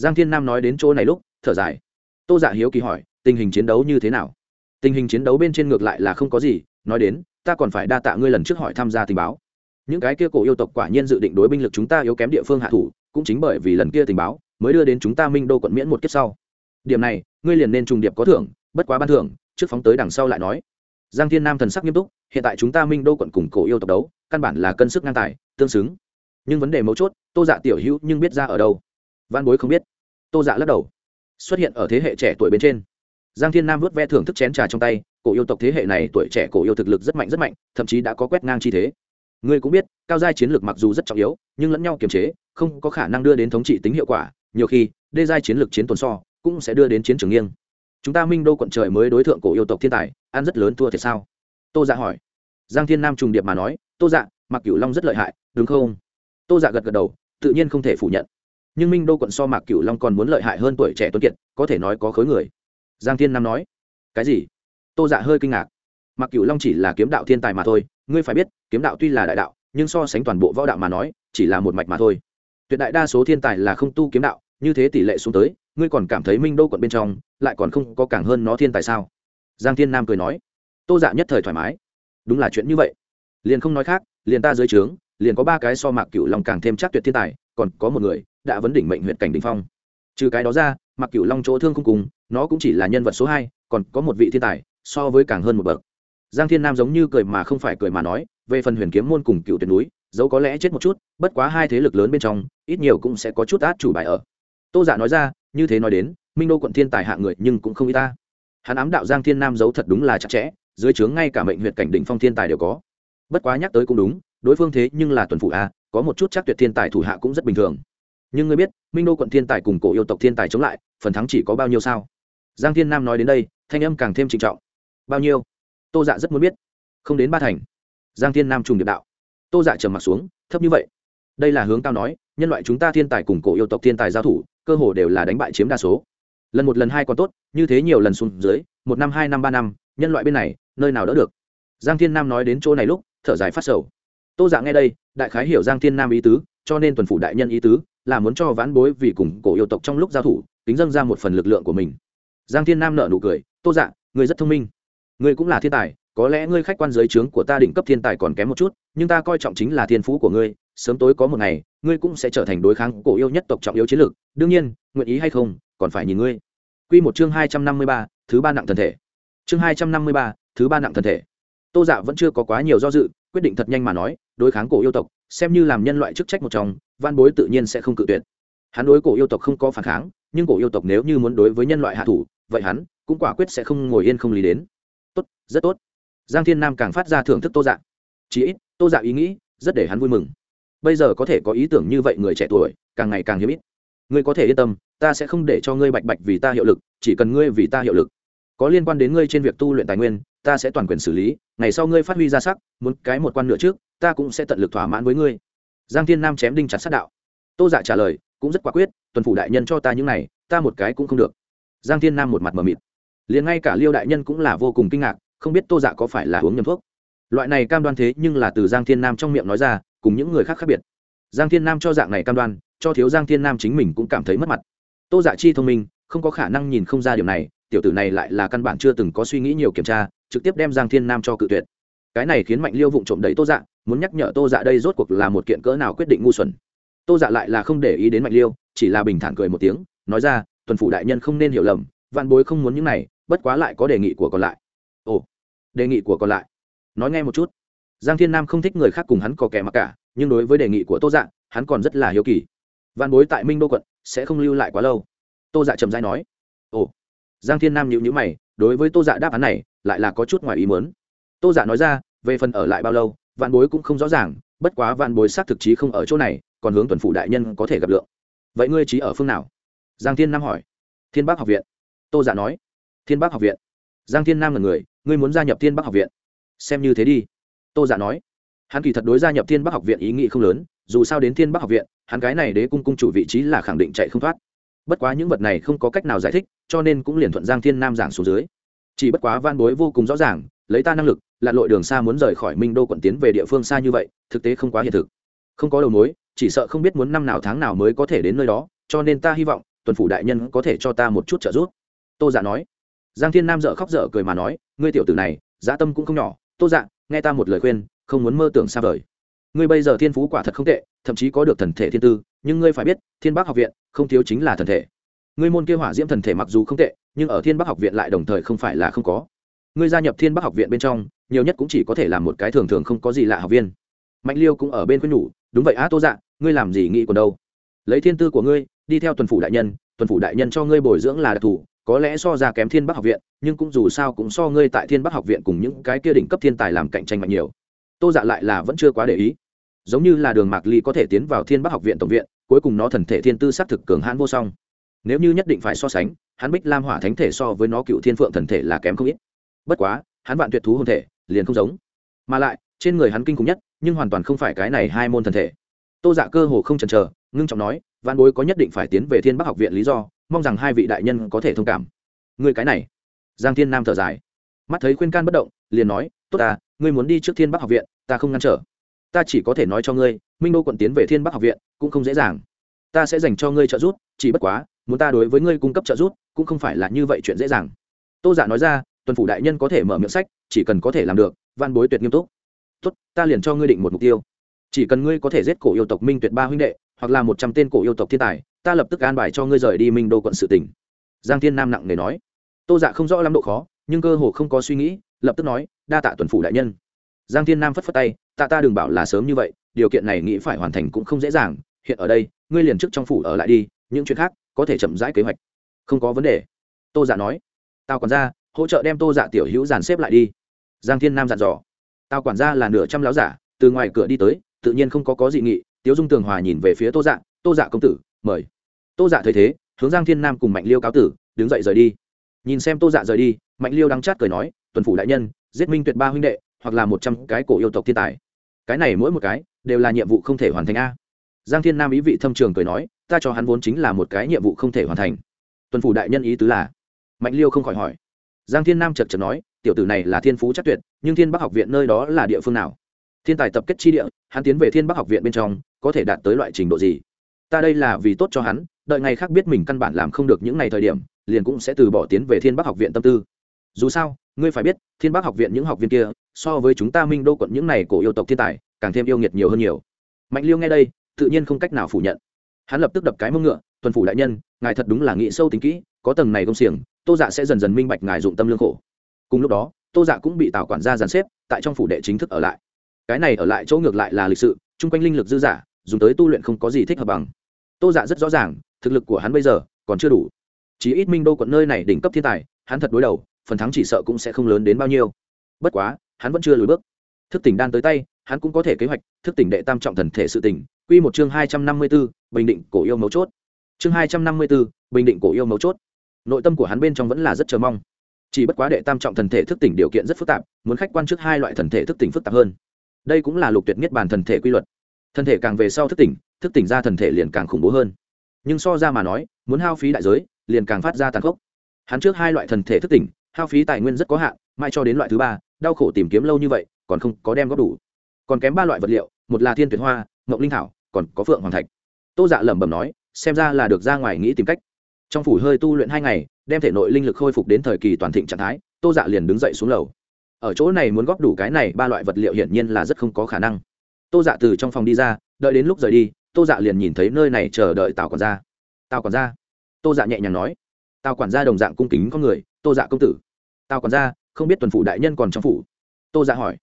giang thiên nam nói đến chỗ này lúc, thở dài. Tô dạ hiếu kỳ hỏi, tình hình chiến đấu như thế nào? Tình hình chiến đấu bên trên ngược lại là không có gì, nói đến, ta còn phải đa tạ ngươi lần trước hỏi tham gia tình báo những cái kia cổ yêu tộc quả nhiên dự định đối binh lực chúng ta yếu kém địa phương hạ thủ, cũng chính bởi vì lần kia tình báo, mới đưa đến chúng ta minh đô quận miễn một kiếp sau. Điểm này, ngươi liền nên trùng điệp có thưởng, bất quá ban thưởng, trước phóng tới đằng sau lại nói. Giang thiên nam thần sắc nghiêm túc, hiện tại chúng ta minh đô quận cùng cổ yêu tộc đấu, căn bản là cân sức ngang tài, tương xứng. Nhưng vấn đề mấu chốt, tô dạ tiểu hữu nhưng biết ra ở đâu? Văn bối không biết. Tô dạ lắc đầu. Xuất hiện ở thế hệ trẻ tuổi bên trên. Giang thiên nam vớt ve thưởng thức chén trà trong tay, cổ yêu tộc thế hệ này tuổi trẻ cổ yêu thực lực rất mạnh rất mạnh, thậm chí đã có quét ngang chi thế ngươi cũng biết, cao giai chiến lược mặc dù rất trọng yếu, nhưng lẫn nhau kiềm chế, không có khả năng đưa đến thống trị tính hiệu quả, nhiều khi, đê giai chiến lược chiến tồn so, cũng sẽ đưa đến chiến trường nghiêng. Chúng ta minh đô quận trời mới đối tượng cổ yêu tộc thiên tài, ăn rất lớn thua thiệt sao? Tô dạ hỏi. Giang thiên nam trùng điệp mà nói, tô dạ mặc cửu long rất lợi hại, đúng không? Tô dạ gật gật đầu, tự nhiên không thể phủ nhận. Nhưng minh đô quận so mạc cửu long còn muốn lợi hại hơn tuổi trẻ tuấn kiệt, có thể nói có khối người. Giang thiên nam nói. Cái gì? Tô dạ hơi kinh ngạc. Mạc cửu long chỉ là kiếm đạo thiên tài mà thôi ngươi phải biết, kiếm đạo tuy là đại đạo, nhưng so sánh toàn bộ võ đạo mà nói, chỉ là một mạch mà thôi. Tuyệt đại đa số thiên tài là không tu kiếm đạo, như thế tỷ lệ xuống tới, ngươi còn cảm thấy minh đô quận bên trong, lại còn không có càng hơn nó thiên tài sao? Giang thiên nam cười nói. Tô dạ nhất thời thoải mái. Đúng là chuyện như vậy. Liền không nói khác, liền ta dưới trướng, liền có ba cái so mạc cửu long càng thêm chắc tuyệt thiên tài, còn có một người đã vấn đỉnh mệnh huyện cảnh đình phong. Trừ cái đó ra mặc cửu long chỗ thương không cùng, nó cũng chỉ là nhân vật số hai, còn có một vị thiên tài, so với càng hơn một bậc giang thiên nam giống như cười mà không phải cười mà nói, về phần huyền kiếm môn cùng cựu tuyệt núi, dẫu có lẽ chết một chút, bất quá hai thế lực lớn bên trong, ít nhiều cũng sẽ có chút át chủ bài ở. Tô giả dạ nói ra, như thế nói đến, minh đô quận thiên tài hạ người nhưng cũng không y ta. Hắn ám đạo giang thiên nam giấu thật đúng là chặt chẽ, dưới trướng ngay cả mệnh huyện cảnh đỉnh phong thiên tài đều có. Bất quá nhắc tới cũng đúng, đối phương thế nhưng là tuần phủ a, có một chút chắc tuyệt thiên tài thủ hạ cũng rất bình thường. Nhưng ngươi biết, minh đô quận thiên tài cùng cổ yêu tộc thiên tài chống lại, phần thắng chỉ có bao nhiêu sao? Giang thiên nam nói đến đây, thanh âm càng thêm trịnh trọng. Bao nhiêu? Tô dạ rất muốn biết. Không đến ba thành. Giang thiên nam trùng điệp đạo. Tô dạ trầm m ặ t xuống, thấp như vậy. Đây là hướng cao nói, nhân loại chúng ta thiên tài cùng cổ yêu tộc thiên tài giao thủ, cơ hồ đều là đánh bại chiếm đa số. Lần một lần hai còn tốt, như thế nhiều lần xuống dưới, một năm, hai năm, ba năm, nhân loại bên này, nơi nào đỡ được? Giang thiên nam nói đến chỗ này lúc, thở dài phát sầu. Tô dạ nghe đây, đại khái hiểu giang thiên nam ý tứ, cho nên tuần phủ đại nhân ý tứ, là muốn cho vãn bối vì cùng cổ yêu tộc trong lúc giao thủ tính dâng ra một phần lực lượng của mình. Giang thiên nam nợ nụ cười, tô dạ người rất thông minh. Ngươi cũng là thiên tài, có lẽ ngươi khách quan giới trướng của ta đỉnh cấp thiên tài còn kém một chút, nhưng ta coi trọng chính là thiên phú của ngươi, sớm tối có một ngày, ngươi cũng sẽ trở thành đối kháng cổ yêu nhất tộc trọng yếu chiến lược, đương nhiên, nguyện ý hay không, còn phải nhìn ngươi. Quy một chương hai trăm năm mươi ba, thứ ba nặng thần thể. Chương hai trăm năm mươi ba, thứ ba nặng thần thể. Tô dạ vẫn chưa có quá nhiều do dự, quyết định thật nhanh mà nói, đối kháng cổ yêu tộc, xem như làm nhân loại chức trách một trong, văn bối tự nhiên sẽ không cự tuyệt. Hắn đối cổ yêu tộc không có phản kháng, nhưng cổ yêu tộc nếu như muốn đối với nhân loại hạ thủ, vậy hắn cũng quả quyết sẽ không ngồi yên không lý đến tốt, rất tốt. Giang thiên nam càng phát ra thưởng thức tô dạ. Chí ít, tô dạ ý nghĩ, rất để hắn vui mừng. Bây giờ có thể có ý tưởng như vậy người trẻ tuổi, càng ngày càng hiếm ít. Ngươi có thể yên tâm, ta sẽ không để cho ngươi bạch bạch vì ta hiệu lực, chỉ cần ngươi vì ta hiệu lực. Có liên quan đến ngươi trên việc tu luyện tài nguyên, ta sẽ toàn quyền xử lý, ngày sau ngươi phát huy ra sắc, muốn cái một quan nữa trước, ta cũng sẽ tận lực thỏa mãn với ngươi. Giang thiên nam chém đinh chặt sát đạo. Tô dạ trả lời, cũng rất quả quyết, tuần phủ đại nhân cho ta những này, ta một cái cũng không được. Giang thiên nam một mặt mờ mịt liền ngay cả liêu đại nhân cũng là vô cùng kinh ngạc, không biết tô dạ có phải là uống nhầm thuốc. Loại này cam đoan thế nhưng là từ giang thiên nam trong miệng nói ra, cùng những người khác khác biệt. Giang thiên nam cho dạng này cam đoan, cho thiếu giang thiên nam chính mình cũng cảm thấy mất mặt. Tô dạ chi thông minh, không có khả năng nhìn không ra điều này, tiểu tử này lại là căn bản chưa từng có suy nghĩ nhiều kiểm tra, trực tiếp đem giang thiên nam cho cự tuyệt. Cái này khiến mạnh liêu vụng trộm đẩy tô dạ muốn nhắc nhở tô dạ đây rốt cuộc là một kiện cỡ nào quyết định ngu xuẩn. Tô dạ lại là không để ý đến mạnh liêu, chỉ là bình thản cười một tiếng, nói ra, tuần phủ đại nhân không nên hiểu lầm, vạn bối không muốn những này bất quá lại có đề nghị của còn lại. Ồ, đề nghị của còn lại. Nói nghe một chút. Giang thiên nam không thích người khác cùng hắn có kẻ mặc cả, nhưng đối với đề nghị của tô dạ hắn còn rất là hiếu kỳ. Văn bối tại minh đô quận, sẽ không lưu lại quá lâu. Tô dạ trầm dai nói. Ồ. Giang thiên nam nhịu nhữ mày, đối với tô dạ đáp án này, lại là có chút ngoài ý mớn tô dạ nói ra, về phần ở lại bao lâu văn bối cũng không rõ ràng, bất quá văn bối xác thực chí không ở chỗ này, còn hướng tuần phủ đại nhân có thể gặp lượng. Vậy ngươi trí ở phương nào? Giang thiên nam hỏi. Thiên bắc học viện. Tô dạ nói thiên bắc học viện. Giang thiên nam là người, ngươi muốn gia nhập thiên bắc học viện? Xem như thế đi. Tô dạ nói. Hắn kỳ thật đối gia nhập thiên bắc học viện ý nghĩ không lớn, dù sao đến thiên bắc học viện, hắn cái này đế cung cung chủ vị trí là khẳng định chạy không thoát. Bất quá những vật này không có cách nào giải thích, cho nên cũng liền thuận giang thiên nam giảng xuống dưới. Chỉ bất quá van bối vô cùng rõ ràng, lấy ta năng lực, lặn lội đường xa muốn rời khỏi minh đô quận tiến về địa phương xa như vậy, thực tế không quá hiện thực. Không có đầu mối, chỉ sợ không biết muốn năm nào tháng nào mới có thể đến nơi đó, cho nên ta hy vọng, tuần phủ đại nhân có thể cho ta một chút trợ giúp. Tô dạ nói giang thiên nam dợ khóc dở cười mà nói ngươi tiểu tử này dã tâm cũng không nhỏ. Tô Dạng, nghe ta một lời khuyên không muốn mơ tưởng xa vời. Ngươi bây giờ thiên phú quả thật không tệ thậm chí có được thần thể thiên tư nhưng ngươi phải biết thiên bắc học viện không thiếu chính là thần thể. Ngươi môn kia hỏa diễm thần thể mặc dù không tệ nhưng ở thiên bắc học viện lại đồng thời không phải là không có. Ngươi gia nhập thiên bắc học viện bên trong nhiều nhất cũng chỉ có thể là một cái thường thường không có gì lạ học viên. Mạnh liêu cũng ở bên khuyên nhủ đúng vậy á tô dạ ngươi làm gì nghĩ còn đâu. Lấy thiên tư của ngươi đi theo tuần phủ đại nhân tuần phủ đại nhân cho ngươi bồi dưỡng là đặc thù có lẽ so ra kém thiên bắc học viện, nhưng cũng dù sao cũng so ngươi tại thiên bắc học viện cùng những cái kia đỉnh cấp thiên tài làm cạnh tranh mạnh nhiều. Tô dạ lại là vẫn chưa quá để ý. Giống như là đường mạc ly có thể tiến vào thiên bắc học viện tổng viện, cuối cùng nó thần thể thiên tư s á c thực cường hãn vô song. Nếu như nhất định phải so sánh, hắn bích lam hỏa thánh thể so với nó cựu thiên phượng thần thể là kém không ít. Bất quá, hắn vạn tuyệt thú hồn thể, liền không giống. Mà lại, trên người hắn kinh khủng nhất, nhưng hoàn toàn không phải cái này hai môn thần thể. Tô dạ cơ hồ không chần chờ, ngưng trọng nói văn bối có nhất định phải tiến về thiên bắc học viện lý do mong rằng hai vị đại nhân có thể thông cảm. Người cái này. Giang thiên nam thở dài. Mắt thấy khuyên can bất động, liền nói, tốt ta, ngươi muốn đi trước thiên bắc học viện, ta không ngăn trở. Ta chỉ có thể nói cho ngươi, minh đô quận tiến về thiên bắc học viện cũng không dễ dàng. Ta sẽ dành cho ngươi trợ giúp, chỉ bất quá, muốn ta đối với ngươi cung cấp trợ giúp cũng không phải là như vậy chuyện dễ dàng. Tô giả dạ nói ra, tuần phủ đại nhân có thể mở miệng sách, chỉ cần có thể làm được, văn bối tuyệt nghiêm túc. Tốt, ta liền cho ngươi định một mục tiêu. Chỉ cần ngươi có thể giết cổ yêu tộc minh tuyệt ba huynh đệ, hoặc là một trăm tên cổ yêu tộc thiên tài ta lập tức an bài cho ngươi rời đi minh đô quận sự tỉnh giang thiên nam nặng nề nói. Tô dạ không rõ lắm độ khó, nhưng cơ hồ không có suy nghĩ, lập tức nói, đa tạ tuần phủ đại nhân. Giang thiên nam phất phất tay, tạ ta đừng bảo là sớm như vậy, điều kiện này nghĩ phải hoàn thành cũng không dễ dàng, hiện ở đây, ngươi liền trước trong phủ ở lại đi, những chuyện khác có thể chậm rãi kế hoạch. Không có vấn đề. Tô dạ nói. Tao còn ra hỗ trợ đem tô dạ tiểu hữu dàn xếp lại đi. Giang thiên nam dặn dò. Tao quản gia là nửa trăm láo giả, từ ngoài cửa đi tới, tự nhiên không có có dị nghị. Tiếu dung tường hòa nhìn về phía tô dạ tô dạ công tử mời. Tô dạ thấy thế, hướng giang thiên nam cùng mạnh liêu cáo tử, đứng dậy rời đi. Nhìn xem tô dạ rời đi, mạnh liêu đắng chát cười nói, tuần phủ đại nhân, giết minh tuyệt ba huynh đệ, hoặc là một trăm cái cổ yêu tộc thiên tài. Cái này mỗi một cái, đều là nhiệm vụ không thể hoàn thành a. Giang thiên nam ý vị thâm trường cười nói, ta cho hắn vốn chính là một cái nhiệm vụ không thể hoàn thành. Tuần phủ đại nhân ý tứ là? Mạnh liêu không khỏi hỏi. Giang thiên nam chật chật nói, tiểu tử này là thiên phú chắc tuyệt, nhưng thiên bắc học viện nơi đó là địa phương nào? Thiên tài tập kết chi địa, hắn tiến về thiên bắc học viện bên trong, có thể đạt tới loại trình độ gì? Ta đây là vì tốt cho hắn, đợi ngày khác biết mình căn bản làm không được những ngày thời điểm, liền cũng sẽ từ bỏ tiến về thiên bắc học viện tâm tư. Dù sao, ngươi phải biết, thiên bắc học viện những học viên kia, so với chúng ta minh đô quận những này cổ yêu tộc thiên tài, càng thêm yêu nghiệt nhiều hơn nhiều. Mạnh liêu nghe đây, tự nhiên không cách nào phủ nhận. Hắn lập tức đập cái mông ngựa, tuần phủ đại nhân, ngài thật đúng là nghĩ sâu tính kỹ, có tầng này công xiềng, tô dạ sẽ dần dần minh bạch ngài dụng tâm lương khổ. Cùng lúc đó, tô dạ cũng bị tào quản gia dàn xếp, tại trong phủ đệ chính thức ở lại. Cái này ở lại chỗ ngược lại là lịch sự, chung quanh linh lực dư giả, dùng tới tu luyện không có gì thích hợp bằng tô dạ rất rõ ràng thực lực của hắn bây giờ còn chưa đủ. Chỉ ít minh đô quận nơi này đỉnh cấp thiên tài hắn thật đối đầu phần thắng chỉ sợ cũng sẽ không lớn đến bao nhiêu. Bất quá hắn vẫn chưa lùi bước. Thức tỉnh đan tới tay hắn cũng có thể kế hoạch thức tỉnh đệ tam trọng thần thể sự tỉnh quy một chương hai trăm năm mươi 254, bình định cổ yêu mấu chốt. Chương hai trăm năm mươi 254, bình định cổ yêu mấu chốt. Nội tâm của hắn bên trong vẫn là rất chờ mong. Chỉ bất quá đệ tam trọng thần thể thức tỉnh điều kiện rất phức tạp muốn khách quan trước hai loại thần thể thức tỉnh phức tạp hơn. Đây cũng là lục tuyệt nhất bản thần thể quy luật. Thần thể càng về sau thức tỉnh thức tỉnh ra thần thể liền càng khủng bố hơn. Nhưng so ra mà nói, muốn hao phí đại giới, liền càng phát ra tàn khốc. Hắn trước hai loại thần thể thức tỉnh, hao phí tài nguyên rất có hạn mai cho đến loại thứ ba, đau khổ tìm kiếm lâu như vậy, còn không có đem góp đủ. Còn kém ba loại vật liệu, một là thiên tuyệt hoa ngọc linh thảo, còn có phượng hoàng thạch. Tô dạ lẩm bẩm nói, xem ra là được ra ngoài nghĩ tìm cách. Trong phủ hơi tu luyện hai ngày, đem thể nội linh lực khôi phục đến thời kỳ toàn thịnh trạng thái, tô dạ liền đứng dậy xuống lầu. Ở chỗ này muốn góp đủ cái này ba loại vật liệu hiển nhiên là rất không có khả năng. Tô dạ từ trong phòng đi ra, đợi đến lúc rời đi tô dạ liền nhìn thấy nơi này chờ đợi tào quản gia. Tào quản gia? Tô dạ nhẹ nhàng nói. Tào quản gia đồng dạng cung kính con người, tô dạ công tử. Tào quản gia, không biết tuần phủ đại nhân còn trong phủ? Tô dạ hỏi.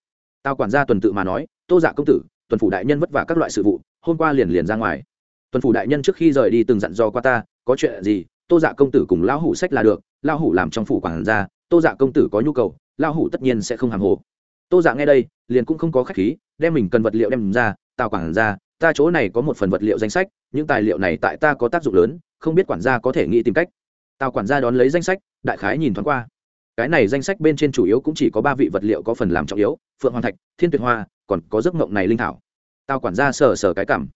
Tào quản gia tuần tự mà nói, tô dạ công tử, tuần phủ đại nhân vất vả các loại sự vụ, hôm qua liền liền ra ngoài. Tuần phủ đại nhân trước khi rời đi từng dặn dò qua ta, có chuyện gì, tô dạ công tử cùng lão hủ sách là được, lão hủ làm trong phủ quản gia, tô dạ công tử có nhu cầu, lão hủ tất nhiên sẽ không hàng hồ. Tô dạ nghe đây, liền cũng không có khách khí, đem mình cần vật liệu đem ra, tào quản gia ta chỗ này có một phần vật liệu danh sách, những tài liệu này tại ta có tác dụng lớn, không biết quản gia có thể nghĩ tìm cách. Tào quản gia đón lấy danh sách, đại khái nhìn thoáng qua. Cái này danh sách bên trên chủ yếu cũng chỉ có ba vị vật liệu có phần làm trọng yếu, phượng hoàng thạch, thiên tuyệt hoa, còn có giấc mộng này linh thảo. Tào quản gia sờ sờ cái cảm.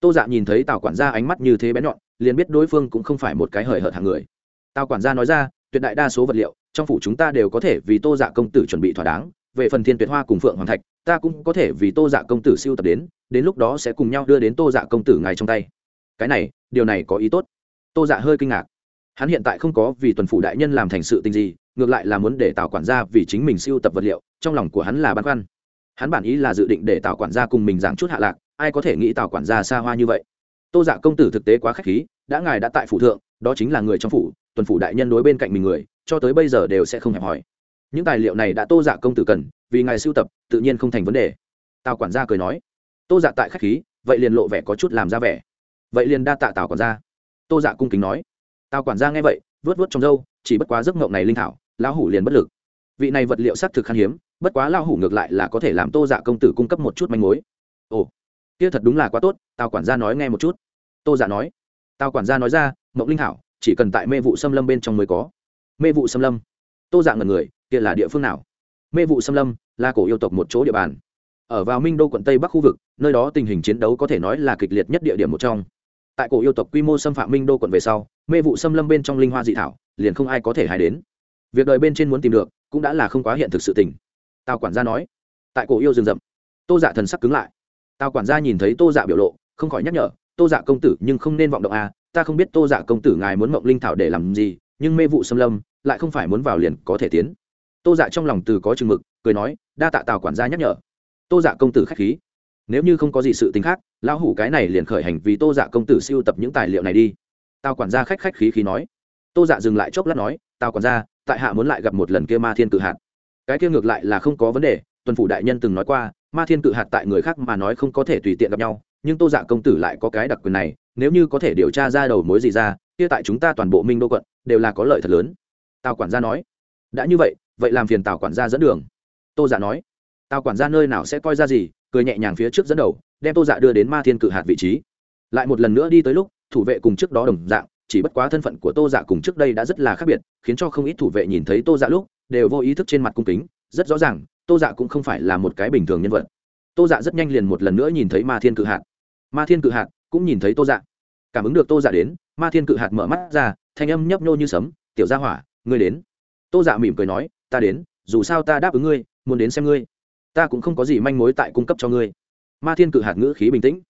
Tô dạ nhìn thấy tào quản gia ánh mắt như thế bé nhọn, liền biết đối phương cũng không phải một cái hời hợt hàng người. Tào quản gia nói ra, tuyệt đại đa số vật liệu, trong phủ chúng ta đều có thể vì tô dạ công tử chuẩn bị thỏa đáng về phần thiên tuyệt hoa cùng phượng hoàng thạch, ta cũng có thể vì tô dạ công tử siêu tập đến đến lúc đó sẽ cùng nhau đưa đến tô dạ công tử ngài trong tay. Cái này, điều này có ý tốt. Tô dạ hơi kinh ngạc. Hắn hiện tại không có vì tuần phủ đại nhân làm thành sự tình gì, ngược lại là muốn để tào quản gia vì chính mình siêu tập vật liệu, trong lòng của hắn là băn khoăn. Hắn bản ý là dự định để tào quản gia cùng mình giảng chút hạ lạc, ai có thể nghĩ tào quản gia xa hoa như vậy. Tô dạ công tử thực tế quá k h á c h khí, đã ngài đã tại phủ thượng, đó chính là người trong phủ, tuần phủ đại nhân đối bên cạnh mình người, cho tới bây giờ đều sẽ không hẹp hỏi những tài liệu này đã tô dạ công tử cần, vì ngài sưu tập, tự nhiên không thành vấn đề. Tào quản gia cười nói. Tô dạ tại k h á c h khí, vậy liền lộ vẻ có chút làm ra vẻ. Vậy liền đa tạ tào quản gia. Tô dạ cung kính nói. Tào quản gia nghe vậy, vớt vớt trong dâu chỉ bất quá giấc mộng này linh thảo, lão hủ liền bất lực. Vị này vật liệu xác thực khan hiếm, bất quá lão hủ ngược lại là có thể làm tô dạ công tử cung cấp một chút manh mối. Ồ, kia thật đúng là quá tốt, tào quản gia nói nghe một chút. Tô dạ nói. Tào quản gia nói ra, mộng linh thảo, chỉ cần tại mê vụ xâm lâm bên trong mới có. Mê vụ xâm lâm. Tô dạ ngần người kia là địa phương nào? Mê vụ xâm lâm là cổ yêu tộc một chỗ địa bàn. Ở vào minh đô quận tây bắc khu vực, nơi đó tình hình chiến đấu có thể nói là kịch liệt nhất địa điểm một trong. Tại cổ yêu tộc quy mô xâm phạm minh đô quận về sau, mê vụ xâm lâm bên trong linh hoa dị thảo liền không ai có thể hài đến. Việc đời bên trên muốn tìm được cũng đã là không quá hiện thực sự tình. Tào quản gia nói, tại cổ yêu rừng rậm, tô dạ thần sắc cứng lại. Tào quản gia nhìn thấy tô dạ biểu lộ, không khỏi nhắc nhở, tô dạ công tử, nhưng không nên vọng động à ta không biết tô dạ công tử ngài muốn mộng linh thảo để làm gì, nhưng mê vụ xâm lâm lại không phải muốn vào liền có thể tiến tô dạ trong lòng từ có chừng mực, cười nói, đa tạ tào quản gia nhắc nhở. Tô dạ công tử k h á c h khí. Nếu như không có gì sự t ì n h khác, lão hủ cái này liền khởi hành vì tô dạ công tử siêu tập những tài liệu này đi. Tào quản gia khách khách khí khí nói. Tô dạ dừng lại chốc lát nói, tào quản gia, tại hạ muốn lại gặp một lần kia ma thiên Cự hạt. Cái kia ngược lại là không có vấn đề, tuần phủ đại nhân từng nói qua, ma thiên cự hạt tại người khác mà nói không có thể tùy tiện gặp nhau, nhưng tô dạ công tử lại có cái đặc quyền này, nếu như có thể điều tra ra đầu mối gì ra, kia tại chúng ta toàn bộ minh đô quận, đều là có lợi thật lớn. Tào quản gia nói. Đã như vậy vậy làm phiền tào quản gia dẫn đường tô dạ nói tào quản gia nơi nào sẽ coi ra gì cười nhẹ nhàng phía trước dẫn đầu đem tô dạ đưa đến ma thiên cự hạt vị trí lại một lần nữa đi tới lúc thủ vệ cùng trước đó đồng dạng chỉ bất quá thân phận của tô dạ cùng trước đây đã rất là khác biệt khiến cho không ít thủ vệ nhìn thấy tô dạ lúc đều vô ý thức trên mặt cung kính rất rõ ràng tô dạ cũng không phải là một cái bình thường nhân vật tô dạ rất nhanh liền một lần nữa nhìn thấy ma thiên cự hạt ma thiên cự hạt cũng nhìn thấy tô dạ cảm ứng được tô dạ đến ma thiên cự hạt mở mắt ra thanh âm nhấp nhô như sấm tiểu gia hỏa ngươi đến tô dạ mỉm cười nói ta đến, dù sao ta đáp ứng ngươi, muốn đến xem ngươi. Ta cũng không có gì manh mối tại cung cấp cho ngươi. Ma thiên cự hạt ngữ khí bình tĩnh.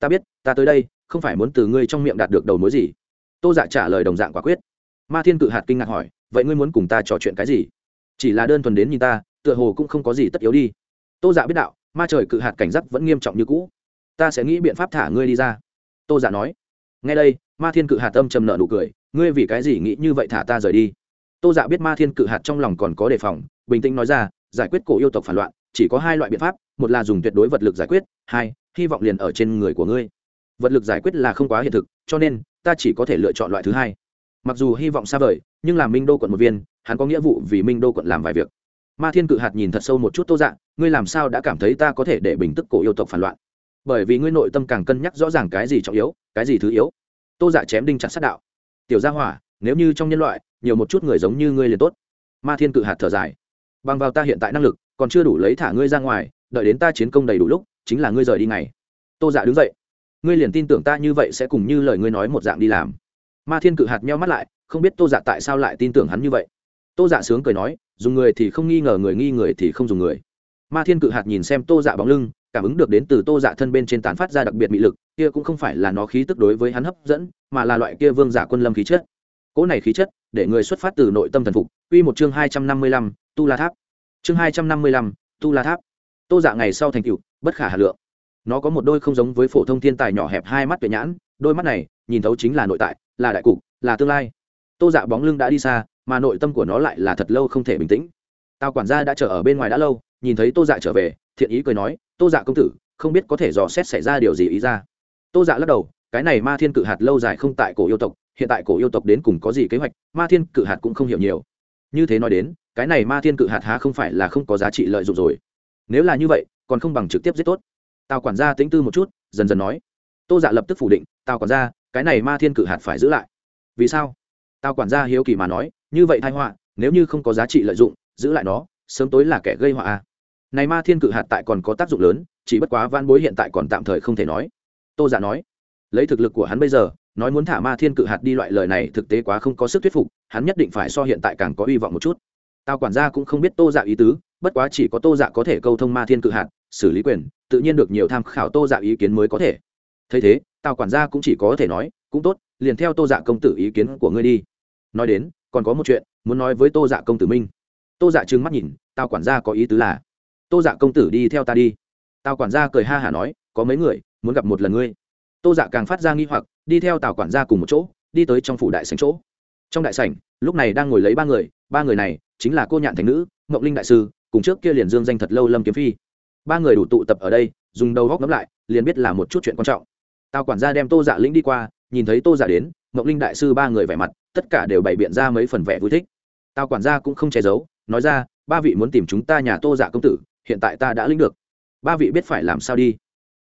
Ta biết, ta tới đây, không phải muốn từ ngươi trong miệng đạt được đầu mối gì. Tô dạ trả lời đồng dạng quả quyết. Ma thiên cự hạt kinh ngạc hỏi, vậy ngươi muốn cùng ta trò chuyện cái gì? Chỉ là đơn thuần đến nhìn ta, tựa hồ cũng không có gì tất yếu đi. Tô dạ biết đạo, ma trời cự hạt cảnh giác vẫn nghiêm trọng như cũ. Ta sẽ nghĩ biện pháp thả ngươi đi ra. Tô dạ nói. Ngay đây, ma thiên cự hạt tâm trầm nợ nụ cười, ngươi vì cái gì nghĩ như vậy thả ta rời đi? Tô dạ biết ma thiên cự hạt trong lòng còn có đề phòng, bình tĩnh nói ra, giải quyết cổ yêu tộc phản loạn, chỉ có hai loại biện pháp, một là dùng tuyệt đối vật lực giải quyết, hai, hy vọng liền ở trên người của ngươi. Vật lực giải quyết là không quá hiện thực, cho nên, ta chỉ có thể lựa chọn loại thứ hai. Mặc dù hy vọng xa vời, nhưng làm minh đô quận một viên, hắn có nghĩa vụ vì minh đô quận làm vài việc. Ma thiên cự hạt nhìn thật sâu một chút tô dạ ngươi làm sao đã cảm thấy ta có thể để bình tức cổ yêu tộc phản loạn? Bởi vì ngươi nội tâm càng cân nhắc rõ ràng cái gì trọng yếu, cái gì thứ yếu. Tô dạ chém đinh chặt sát đạo. Tiểu gia hỏa, nếu như trong nhân loại nhiều một chút người giống như ngươi liền tốt. Ma thiên cự hạt thở dài. Bằng vào ta hiện tại năng lực, còn chưa đủ lấy thả ngươi ra ngoài, đợi đến ta chiến công đầy đủ lúc, chính là ngươi rời đi ngày. Tô dạ đứng dậy. Ngươi liền tin tưởng ta như vậy sẽ cùng như lời ngươi nói một dạng đi làm. Ma thiên cự hạt meo mắt lại, không biết tô dạ tại sao lại tin tưởng hắn như vậy. Tô dạ sướng cười nói, dùng người thì không nghi ngờ người nghi người thì không dùng người. Ma thiên cự hạt nhìn xem tô dạ bóng lưng, cảm ứng được đến từ tô dạ thân bên trên tán phát ra đặc biệt mị lực, kia cũng không phải là nó khí tức đối với hắn hấp dẫn, mà là loại kia vương giả quân lâm khí chất cỗ này khí chất, để người xuất phát từ nội tâm thần phục. Uy một chương hai trăm năm mươi lăm, tu la tháp. Chương hai trăm năm mươi lăm, tu la tháp. Tô dạ ngày sau thành cựu bất khả hà lượng. Nó có một đôi không giống với phổ thông thiên tài nhỏ hẹp hai mắt tuyệt nhãn, đôi mắt này, nhìn thấu chính là nội tại, là đại cục, là tương lai. Tô dạ bóng lưng đã đi xa, mà nội tâm của nó lại là thật lâu không thể bình tĩnh. Tao quản gia đã chờ ở bên ngoài đã lâu, nhìn thấy tô dạ trở về, thiện ý cười nói, tô dạ công tử, không biết có thể dò xét xảy ra điều gì ý ra. Tô dạ lắc đầu, cái này ma thiên cự hạt lâu dài không tại cổ yêu tộc hiện tại cổ yêu tộc đến cùng có gì kế hoạch, ma thiên cự hạt cũng không hiểu nhiều. Như thế nói đến, cái này ma thiên cự hạt há không phải là không có giá trị lợi dụng rồi. Nếu là như vậy, còn không bằng trực tiếp giết tốt. Tào quản gia tính tư một chút, dần dần nói. Tô dạ lập tức phủ định, tào quản gia, cái này ma thiên cự hạt phải giữ lại. Vì sao? Tào quản gia hiếu kỳ mà nói, như vậy thai họa, nếu như không có giá trị lợi dụng, giữ lại nó, sớm tối là kẻ gây họa a này ma thiên cự hạt tại còn có tác dụng lớn, chỉ bất quá van bối hiện tại còn tạm thời không thể nói. Tô giả dạ nói, lấy thực lực của hắn bây giờ nói muốn thả ma thiên cự hạt đi loại lời này thực tế quá không có sức thuyết phục, hắn nhất định phải so hiện tại càng có hy vọng một chút. Tao quản gia cũng không biết tô dạ ý tứ, bất quá chỉ có tô dạ có thể câu thông ma thiên cự hạt, xử lý quyền, tự nhiên được nhiều tham khảo tô dạ ý kiến mới có thể. Thấy thế, tao quản gia cũng chỉ có thể nói, cũng tốt, liền theo tô dạ công tử ý kiến của ngươi đi. Nói đến, còn có một chuyện muốn nói với tô dạ công tử minh. Tô dạ trừng mắt nhìn, tao quản gia có ý tứ là, tô dạ công tử đi theo ta đi. Tao quản gia cười ha hả nói, có mấy người, muốn gặp một lần ngươi. Tô dạ càng phát ra nghi hoặc đi theo tào quản gia cùng một chỗ, đi tới trong phủ đại sảnh chỗ. Trong đại sảnh, lúc này đang ngồi lấy ba người ba người này chính là cô nhạn thành nữ, ngọc linh đại sư, cùng trước kia liền dương danh thật lâu lâm kiếm phi. Ba người đủ tụ tập ở đây, dùng đầu góc ngắm lại, liền biết là một chút chuyện quan trọng. Tào quản gia đem tô giả lĩnh đi qua, nhìn thấy tô giả đến, ngọc linh đại sư ba người vẻ mặt, tất cả đều bày biện ra mấy phần vẻ vui thích. Tào quản gia cũng không che giấu, nói ra, ba vị muốn tìm chúng ta nhà tô giả công tử, hiện tại ta đã lĩnh được. Ba vị biết phải làm sao đi.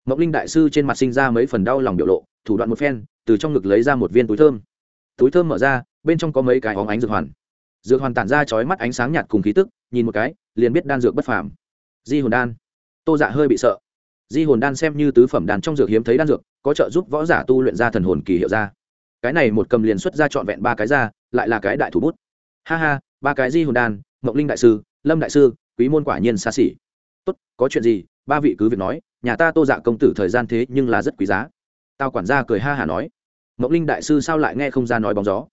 Mộng linh đại sư trên mặt sinh ra mấy phần đau lòng biểu lộ, thủ đoạn một phen từ trong ngực lấy ra một viên túi thơm. Túi thơm mở ra, bên trong có mấy cái óng ánh dược hoàn. Dược hoàn tản ra chói mắt ánh sáng nhạt cùng khí tức, nhìn một cái, liền biết đan dược bất phàm. Di hồn đan. Tô dạ hơi bị sợ. Di hồn đan xem như tứ phẩm đan trong dược hiếm thấy đan dược, có trợ giúp võ giả tu luyện ra thần hồn kỳ hiệu ra. Cái này một cầm liền xuất ra trọn vẹn ba cái ra, lại là cái đại thủ bút. Ha ha, ba cái di hồn đan, mộng linh đại sư, lâm đại sư, quý môn quả nhiên xa xỉ. Tốt, có chuyện gì, ba vị cứ việc nói, nhà ta tô dạ công tử thời gian thế nhưng là rất quý giá tào quản gia cười ha hả nói mộng linh đại sư sao lại nghe không ra nói bóng gió?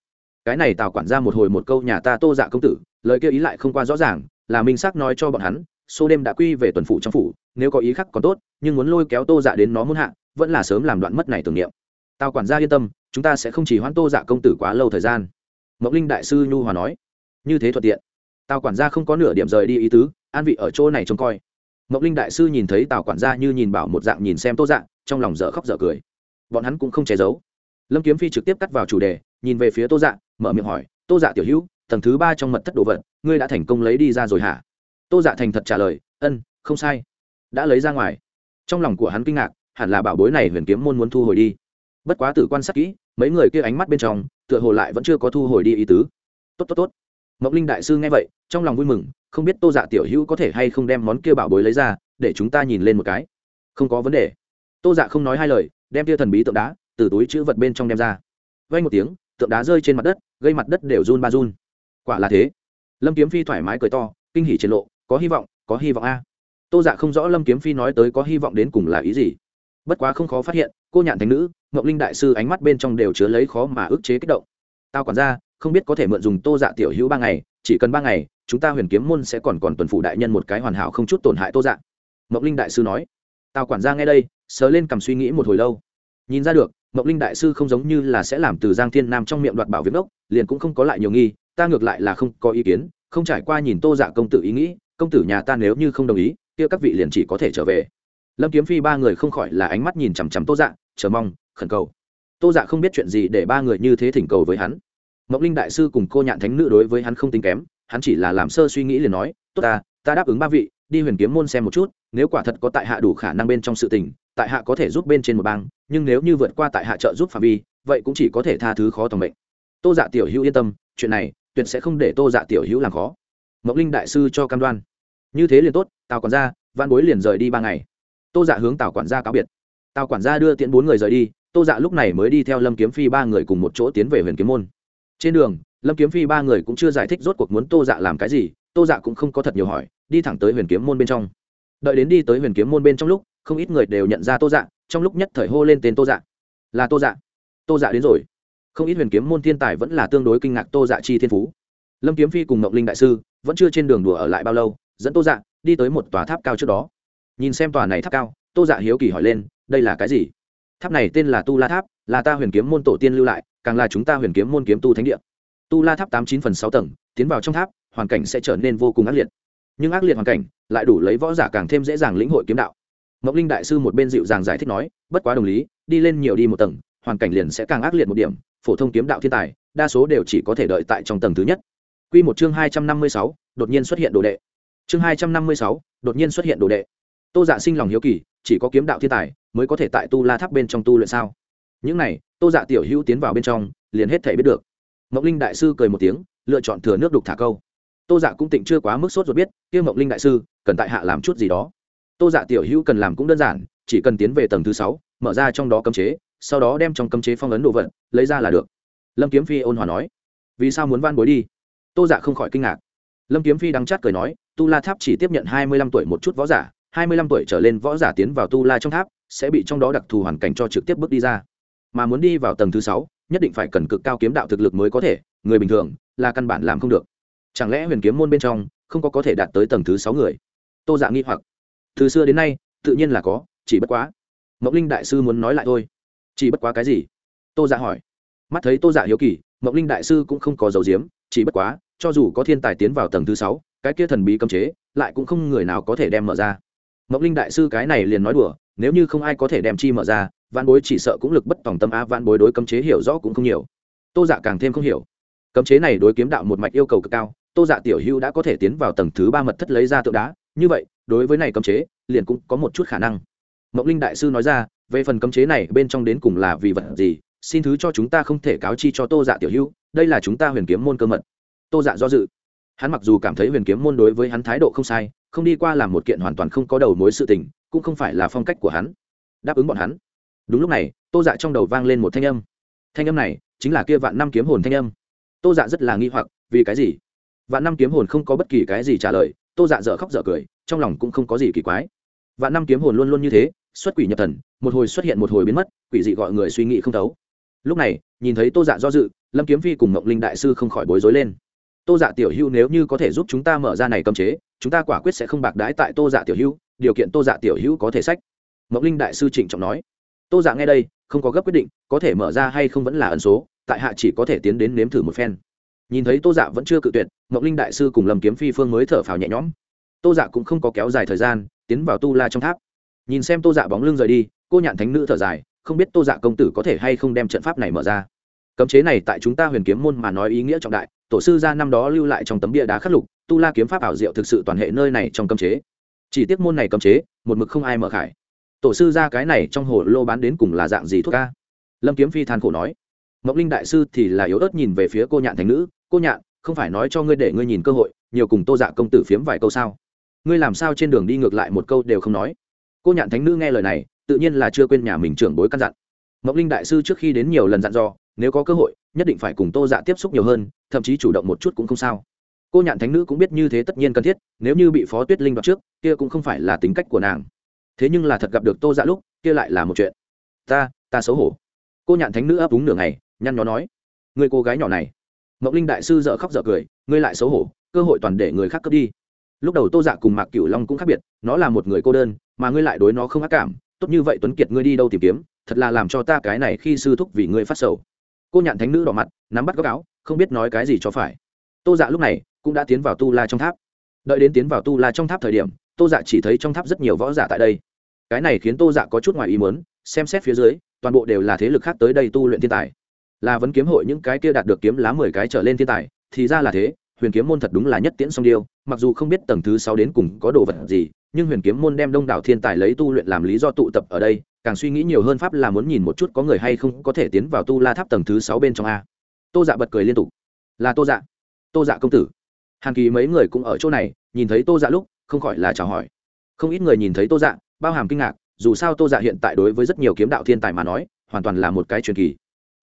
Cái này tào quản gia một hồi một câu nhà ta tô dạ công tử lời kêu ý lại không qua rõ ràng là minh xác nói cho bọn hắn số đêm đã quy về tuần phủ trong phủ nếu có ý khác còn tốt nhưng muốn lôi kéo tô dạ đến nó muốn hạ vẫn là sớm làm đoạn mất này tưởng niệm. Tào quản gia yên tâm chúng ta sẽ không chỉ hoãn tô dạ công tử quá lâu thời gian. Mộng linh đại sư nhu hòa nói như thế thuận tiện. Tào quản gia không có nửa điểm rời đi ý tứ an vị ở chỗ này trông coi. Mộng linh đại sư nhìn thấy tào quản gia như nhìn bảo một dạng nhìn xem tô dạ, trong lòng dở khóc dở cười bọn hắn cũng không che giấu. Lâm kiếm phi trực tiếp cắt vào chủ đề, nhìn về phía tô dạ mở miệng hỏi, tô dạ tiểu hữu, tầng thứ ba trong mật thất đồ vật, ngươi đã thành công lấy đi ra rồi hả? Tô dạ thành thật trả lời, ân, không sai. Đã lấy ra ngoài. Trong lòng của hắn kinh ngạc, hẳn là bảo bối này huyền kiếm môn muốn thu hồi đi. Bất quá tử quan sát kỹ, mấy người kia ánh mắt bên trong, tựa hồ lại vẫn chưa có thu hồi đi ý tứ. Tốt tốt tốt. Mộng linh đại sư nghe vậy, trong lòng vui mừng, không biết tô dạ tiểu hữu có thể hay không đem món kia bảo bối lấy ra, để chúng ta nhìn lên một cái. Không có vấn đề. Tô dạ không nói hai lời đem tia thần bí tượng đá từ túi chữ vật bên trong đem ra. Vây một tiếng, tượng đá rơi trên mặt đất, gây mặt đất đều run ba run. Quả là thế. Lâm kiếm phi thoải mái cười to, kinh hỉ trên lộ, có hy vọng, có hy vọng a. Tô dạ không rõ lâm kiếm phi nói tới có hy vọng đến cùng là ý gì. Bất quá không khó phát hiện, cô nhạn thành nữ, ngọc linh đại sư ánh mắt bên trong đều chứa lấy khó mà ức chế kích động. Tao quản ra không biết có thể mượn dùng tô dạ tiểu hữu ba ngày, chỉ cần ba ngày, chúng ta huyền kiếm môn sẽ còn còn tuần phủ đại nhân một cái hoàn hảo không chút tổn hại tô dạ. Ngọc linh đại sư nói. Tao quản gia nghe đây sờ lên cầm suy nghĩ một hồi lâu. Nhìn ra được ngọc linh đại sư không giống như là sẽ làm từ giang thiên nam trong miệng đoạt bảo viếng ốc liền cũng không có lại nhiều nghi, ta ngược lại là không có ý kiến, không trải qua nhìn tô dạ công tử ý nghĩ, công tử nhà ta nếu như không đồng ý, kia các vị liền chỉ có thể trở về. Lâm kiếm phi ba người không khỏi là ánh mắt nhìn chằm chằm tô dạ chờ mong, khẩn cầu. Tô dạ không biết chuyện gì để ba người như thế thỉnh cầu với hắn. Mộng linh đại sư cùng cô nhạn thánh nữ đối với hắn không tính kém, hắn chỉ là làm sơ suy nghĩ liền nói, tốt ta ta đáp ứng ba vị, đi huyền kiếm môn xem một chút, nếu quả thật có tại hạ đủ khả năng bên trong sự tình tại hạ có thể giúp bên trên một bang, nhưng nếu như vượt qua tại hạ trợ giúp phạm vi, vậy cũng chỉ có thể tha thứ khó tầm mệnh. Tô dạ tiểu hữu yên tâm, chuyện này tuyệt sẽ không để tô dạ tiểu hữu làm khó. Mộng linh đại sư cho cam đoan. Như thế liền tốt, tào quản gia văn bối liền rời đi ba ngày. Tô dạ hướng tào quản gia cáo biệt. Tào quản gia đưa tiễn bốn người rời đi, tô dạ lúc này mới đi theo lâm kiếm phi ba người cùng một chỗ tiến về huyền kiếm môn. Trên đường, lâm kiếm phi ba người cũng chưa giải thích rốt cuộc muốn tô dạ làm cái gì, tô dạ cũng không có thật nhiều hỏi, đi thẳng tới huyền kiếm môn bên trong. Đợi đến đi tới huyền kiếm môn bên trong lúc không ít người đều nhận ra tô dạ trong lúc nhất thời hô lên tên tô dạ. Là tô dạ. Tô dạ đến rồi. Không ít huyền kiếm môn thiên tài vẫn là tương đối kinh ngạc tô dạ chi thiên phú. Lâm kiếm phi cùng ngọc linh đại sư vẫn chưa trên đường đùa ở lại bao lâu, dẫn tô dạ đi tới một tòa tháp cao trước đó. Nhìn xem tòa này tháp cao, tô dạ hiếu kỳ hỏi lên, đây là cái gì? Tháp này tên là tu la tháp, là ta huyền kiếm môn tổ tiên lưu lại, càng là chúng ta huyền kiếm môn kiếm tu thánh địa. Tu la tháp tám chín phần sáu tầng, tiến vào trong tháp, hoàn cảnh sẽ trở nên vô cùng ác liệt. Nhưng ác liệt hoàn cảnh lại đủ lấy võ giả càng thêm dễ dàng lĩnh hội kiếm đạo mộng linh đại sư một bên dịu dàng giải thích nói bất quá đồng lý đi lên nhiều đi một tầng hoàn cảnh liền sẽ càng ác liệt một điểm phổ thông kiếm đạo thiên tài đa số đều chỉ có thể đợi tại trong tầng thứ nhất Quy một chương hai trăm năm mươi sáu, đột nhiên xuất hiện đồ đệ. Chương hai trăm năm mươi sáu, đột nhiên xuất hiện đồ đệ. Tô Dạ sinh lòng hiếu kỳ, chỉ có kiếm đạo thiên tài mới có thể tại tu La Tháp bên trong tu luyện sao? Những này, Tô Dạ tiểu hữu tiến vào bên trong, liền hết thảy biết được. Mộng Linh đại sư cười một tiếng, lựa chọn thừa nước đục thả câu. Tô Dạ cũng tịnh chưa quá mức sốt ruột biết, kia Mộng Linh đại sư, cần tại hạ làm chút gì đó. Tô Dạ tiểu hữu cần làm cũng đơn giản, chỉ cần tiến về tầng thứ sáu, mở ra trong đó cấm chế, sau đó đem trong cấm chế phong ấn đồ vật lấy ra là được. Lâm Kiếm Phi ôn hòa nói, vì sao muốn van bối đi? tô dạ không khỏi kinh ngạc. Lâm kiếm phi đắng chát cười nói tu la tháp chỉ tiếp nhận hai mươi lăm tuổi một chút võ giả hai mươi lăm tuổi trở lên võ giả tiến vào tu la trong tháp sẽ bị trong đó đặc thù hoàn cảnh cho trực tiếp bước đi ra. Mà muốn đi vào tầng thứ sáu nhất định phải cần cực cao kiếm đạo thực lực mới có thể người bình thường là căn bản làm không được. Chẳng lẽ huyền kiếm môn bên trong không có có thể đạt tới tầng thứ sáu người? Tô dạ nghi hoặc từ xưa đến nay, tự nhiên là có, chỉ bất quá. Mộng linh đại sư muốn nói lại thôi. Chỉ bất quá cái gì? Tô giả hỏi. Mắt thấy tô giả hiếu kỳ mộng linh đại sư cũng không có dấu diếm chỉ bất quá, cho dù có thiên tài tiến vào tầng thứ sáu, cái kia thần bí cấm chế, lại cũng không người nào có thể đem mở ra. Mộng linh đại sư cái này liền nói đùa, nếu như không ai có thể đem chi mở ra văn bối chỉ sợ cũng lực bất tòng tâm a văn bối đối cấm chế hiểu rõ cũng không nhiều. Tô giả càng thêm không hiểu. Cấm chế này đối kiếm đạo một mạch yêu cầu cực cao, tô giả tiểu hưu đã có thể tiến vào tầng thứ ba mật thất lấy ra tượng đá như vậy, đối với này cấm chế, liền cũng có một chút khả năng. Mộng linh đại sư nói ra, về phần cấm chế này bên trong đến cùng là vì vật gì, xin thứ cho chúng ta không thể cáo chi cho tô dạ tiểu hưu đây là chúng ta huyền kiếm môn cơ mật. Tô dạ do dự. Hắn mặc dù cảm thấy huyền kiếm môn đối với hắn thái độ không sai, không đi qua làm một kiện hoàn toàn không có đầu mối sự tình, cũng không phải là phong cách của hắn. Đáp ứng bọn hắn. Đúng lúc này, tô dạ trong đầu vang lên một thanh âm. Thanh âm này chính là kia vạn năm kiếm hồn thanh âm. Tô dạ rất là nghi hoặc, vì cái gì? Vạn năm kiếm hồn không có bất kỳ cái gì trả lời tô dạ dở khóc dở cười, trong lòng cũng không có gì kỳ quái. Vạn năm kiếm hồn luôn luôn như thế, xuất quỷ nhập thần, một hồi xuất hiện một hồi biến mất, quỷ dị gọi người suy nghĩ không thấu. Lúc này, nhìn thấy tô dạ do dự, lâm kiếm phi cùng ngọc linh đại sư không khỏi bối rối lên. Tô dạ tiểu hưu nếu như có thể giúp chúng ta mở ra này cấm chế, chúng ta quả quyết sẽ không bạc đái tại tô dạ tiểu hưu điều kiện tô dạ tiểu hưu có thể sách. Ngọc linh đại sư trịnh trọng nói. Tô dạ nghe đây, không có gấp quyết định, có thể mở ra hay không vẫn là ẩn số, tại hạ chỉ có thể tiến đến nếm thử một phen nhìn thấy tô dạ vẫn chưa cự tuyệt ngọc linh đại sư cùng lâm kiếm phi phương mới thở phào nhẹ nhõm. Tô dạ cũng không có kéo dài thời gian, tiến vào tu la trong tháp. Nhìn xem tô dạ bóng lưng rời đi, cô nhạn thánh nữ thở dài, không biết tô dạ công tử có thể hay không đem trận pháp này mở ra. Cấm chế này tại chúng ta huyền kiếm môn mà nói ý nghĩa trọng đại, tổ sư ra năm đó lưu lại trong tấm bia đá khắc lục, tu la kiếm pháp ảo diệu thực sự toàn hệ nơi này trong cấm chế. Chỉ tiếc môn này cấm chế, một mực không ai mở khải. Tổ sư ra cái này trong hồ lô bán đến cùng là dạng gì thuốc ca lâm kiếm phi than khổ nói. Mộng linh đại sư thì là yếu ớt nhìn về phía cô nhạn thánh nữ cô nhạn, không phải nói cho ngươi để ngươi nhìn cơ hội, nhiều cùng tô dạ công tử phiếm vài câu sao? Ngươi làm sao trên đường đi ngược lại một câu đều không nói? Cô nhạn thánh nữ nghe lời này, tự nhiên là chưa quên nhà mình trưởng bối căn dặn. Mộng linh đại sư trước khi đến nhiều lần dặn dò, nếu có cơ hội, nhất định phải cùng tô dạ tiếp xúc nhiều hơn, thậm chí chủ động một chút cũng không sao. Cô nhạn thánh nữ cũng biết như thế tất nhiên cần thiết, nếu như bị phó tuyết linh đoạt trước, kia cũng không phải là tính cách của nàng. Thế nhưng là thật gặp được tô dạ lúc, kia lại là một chuyện. Ta ta xấu hổ. Cô nhạn thánh nữ ấp úng nửa ngày, nhăn nhó nói. Người cô gái nhỏ này mộng linh đại sư dợ khóc dợ cười, ngươi lại xấu hổ, cơ hội toàn để người khác cướp đi. Lúc đầu tô dạ cùng mạc cửu long cũng khác biệt, nó là một người cô đơn, mà ngươi lại đối nó không ác cảm. Tốt như vậy tuấn kiệt ngươi đi đâu tìm kiếm, thật là làm cho ta cái này khi sư thúc vì ngươi phát sầu. Cô nhạn thánh nữ đỏ mặt, nắm bắt góc áo, không biết nói cái gì cho phải. Tô dạ lúc này cũng đã tiến vào tu la trong tháp. Đợi đến tiến vào tu la trong tháp thời điểm, tô dạ chỉ thấy trong tháp rất nhiều võ giả tại đây. Cái này khiến tô dạ có chút ngoài ý mớn xem xét phía dưới, toàn bộ đều là thế lực khác tới đây tu luyện thiên tài là vấn kiếm hội những cái kia đạt được kiếm lá mười cái trở lên thiên tài, thì ra là thế, huyền kiếm môn thật đúng là nhất tiễn song điêu, mặc dù không biết tầng thứ sáu đến cùng có đồ vật gì, nhưng huyền kiếm môn đem đông đảo thiên tài lấy tu luyện làm lý do tụ tập ở đây, càng suy nghĩ nhiều hơn pháp là muốn nhìn một chút có người hay không có thể tiến vào tu la tháp tầng thứ sáu bên trong a. Tô dạ bật cười liên tục. Là tô dạ. Tô dạ công tử. Hàn kỳ mấy người cũng ở chỗ này, nhìn thấy tô dạ lúc, không khỏi là chào hỏi. Không ít người nhìn thấy tô dạ bao hàm kinh ngạc, dù sao tô dạ hiện tại đối với rất nhiều kiếm đạo thiên tài mà nói, hoàn toàn là một cái truyền kỳ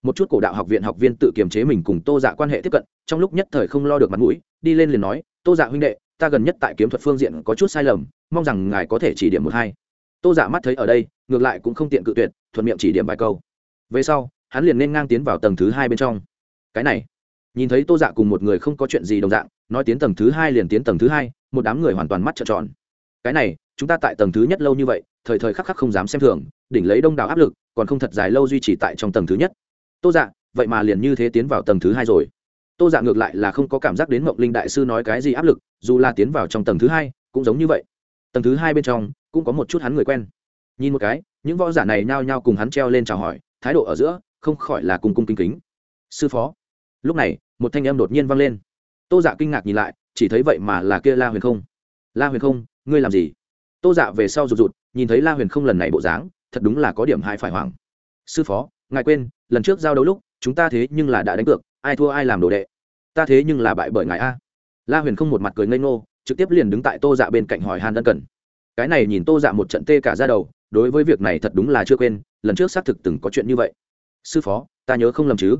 một chút cổ đạo học viện học viên tự kiềm chế mình cùng tô dạ quan hệ tiếp cận, trong lúc nhất thời không lo được mặt mũi, đi lên liền nói, tô dạ huynh đệ, ta gần nhất tại kiếm thuật phương diện có chút sai lầm, mong rằng ngài có thể chỉ điểm một hai. Tô dạ mắt thấy ở đây, ngược lại cũng không tiện cự tuyệt, thuận miệng chỉ điểm vài câu. Về sau, hắn liền nên ngang tiến vào tầng thứ hai bên trong. Cái này, nhìn thấy tô dạ cùng một người không có chuyện gì đồng dạng, nói tiến tầng thứ hai liền tiến tầng thứ hai, một đám người hoàn toàn mắt trợn tròn. Cái này, chúng ta tại tầng thứ nhất lâu như vậy, thời thời khắc khắc không dám xem thường, đỉnh lấy đông đảo áp lực, còn không thật dài lâu duy trì tại trong tầng thứ nhất tô dạ vậy mà liền như thế tiến vào tầng thứ hai rồi. Tô dạ ngược lại là không có cảm giác đến mộng linh đại sư nói cái gì áp lực, dù là tiến vào trong tầng thứ hai, cũng giống như vậy. Tầng thứ hai bên trong, cũng có một chút hắn người quen. Nhìn một cái, những võ giả này nhao nhao cùng hắn treo lên chào hỏi, thái độ ở giữa, không khỏi là cùng cung kính kính. Sư phó. Lúc này, một thanh âm đột nhiên vang lên. Tô dạ kinh ngạc nhìn lại, chỉ thấy vậy mà là kia la huyền không. La huyền không, ngươi làm gì? Tô dạ về sau rụt rụt, nhìn thấy la huyền không lần này bộ dáng, thật đúng là có điểm hai phải hoảng. Sư phó, ngài quên lần trước giao đấu lúc, chúng ta thế nhưng là đã đánh cược, ai thua ai làm đồ đệ. Ta thế nhưng là bại bởi ngài a. La huyền không một mặt cười ngây ngô, trực tiếp liền đứng tại tô dạ bên cạnh hỏi hàn ân cần. Cái này nhìn tô dạ một trận tê cả ra đầu, đối với việc này thật đúng là chưa quên, lần trước xác thực từng có chuyện như vậy. Sư phó, ta nhớ không lầm chứ?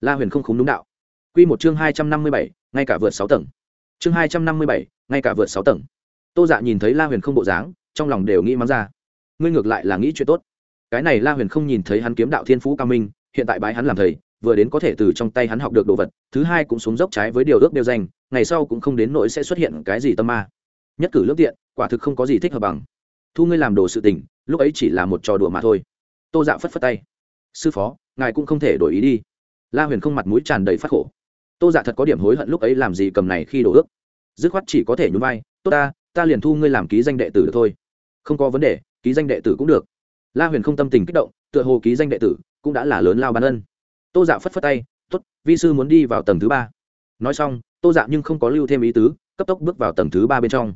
La huyền không khúng đúng đạo. Q một chương hai trăm năm mươi bảy, ngay cả vượt sáu tầng. Chương hai trăm năm mươi bảy, ngay cả vượt sáu tầng. Tô dạ nhìn thấy la huyền không bộ dáng, trong lòng đều nghĩ mắng ra. Ngươi ngược lại là nghĩ chuyện tốt. Cái này la huyền không nhìn thấy hắn kiếm đạo thiên phú cao minh hiện tại bái hắn làm thầy, vừa đến có thể từ trong tay hắn học được đồ vật, thứ hai cũng xuống dốc trái với điều ước đeo danh ngày sau cũng không đến nỗi sẽ xuất hiện cái gì tâm ma. Nhất cử lước tiện, quả thực không có gì thích hợp bằng. Thu ngươi làm đồ sự tình, lúc ấy chỉ là một trò đùa mà thôi. Tô dạ phất phất tay. Sư phó, ngài cũng không thể đổi ý đi. La huyền không mặt mũi tràn đầy phát khổ. Tô dạ thật có điểm hối hận lúc ấy làm gì cầm này khi đổ ước. Dứt khoát chỉ có thể nhún vai, tốt ta ta liền thu ngươi làm ký danh đệ tử được thôi. Không có vấn đề, ký danh đệ tử cũng được. La huyền không tâm tình kích động, tựa hồ ký danh đệ tử cũng đã là lớn lao ban ân. Tô dạ phất phất tay t ố t vi sư muốn đi vào tầng thứ ba. Nói xong, tô dạ nhưng không có lưu thêm ý tứ, cấp tốc bước vào tầng thứ ba bên trong.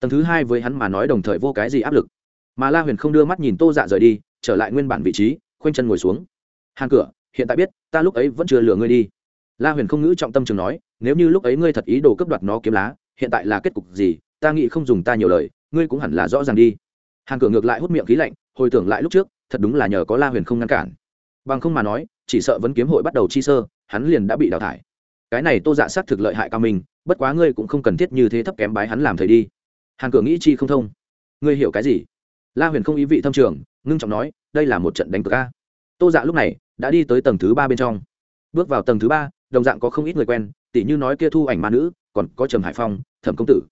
Tầng thứ hai với hắn mà nói đồng thời vô cái gì áp lực. Mà la huyền không đưa mắt nhìn tô dạ rời đi, trở lại nguyên bản vị trí, khoanh chân ngồi xuống. Hàng cửa, hiện tại biết, ta lúc ấy vẫn chưa lừa ngươi đi. La huyền không ngữ trọng tâm trường nói, nếu như lúc ấy ngươi thật ý đồ cấp đoạt nó kiếm lá, hiện tại là kết cục gì? Ta nghĩ không dùng ta nhiều lời, ngươi cũng hẳn là rõ ràng đi. Hàng cửa ngược lại hút miệng khí lạnh, hồi tưởng lại lúc trước, thật đúng là nhờ có la huyền không ngăn cản bằng không mà nói, chỉ sợ vấn kiếm hội bắt đầu chi sơ, hắn liền đã bị đào thải. Cái này tô dạ s á thực lợi hại cao mình bất quá ngươi cũng không cần thiết như thế thấp kém bái hắn làm thầy đi. Hàng cửa nghĩ chi không thông. Ngươi hiểu cái gì? La huyền không ý vị thâm trường, ngưng trọng nói, đây là một trận đánh cược a. Tô dạ lúc này đã đi tới tầng thứ ba bên trong. Bước vào tầng thứ ba, đồng dạng có không ít người quen tỷ như nói kia thu ảnh ma nữ, còn có trầm hải phong, thẩm công tử.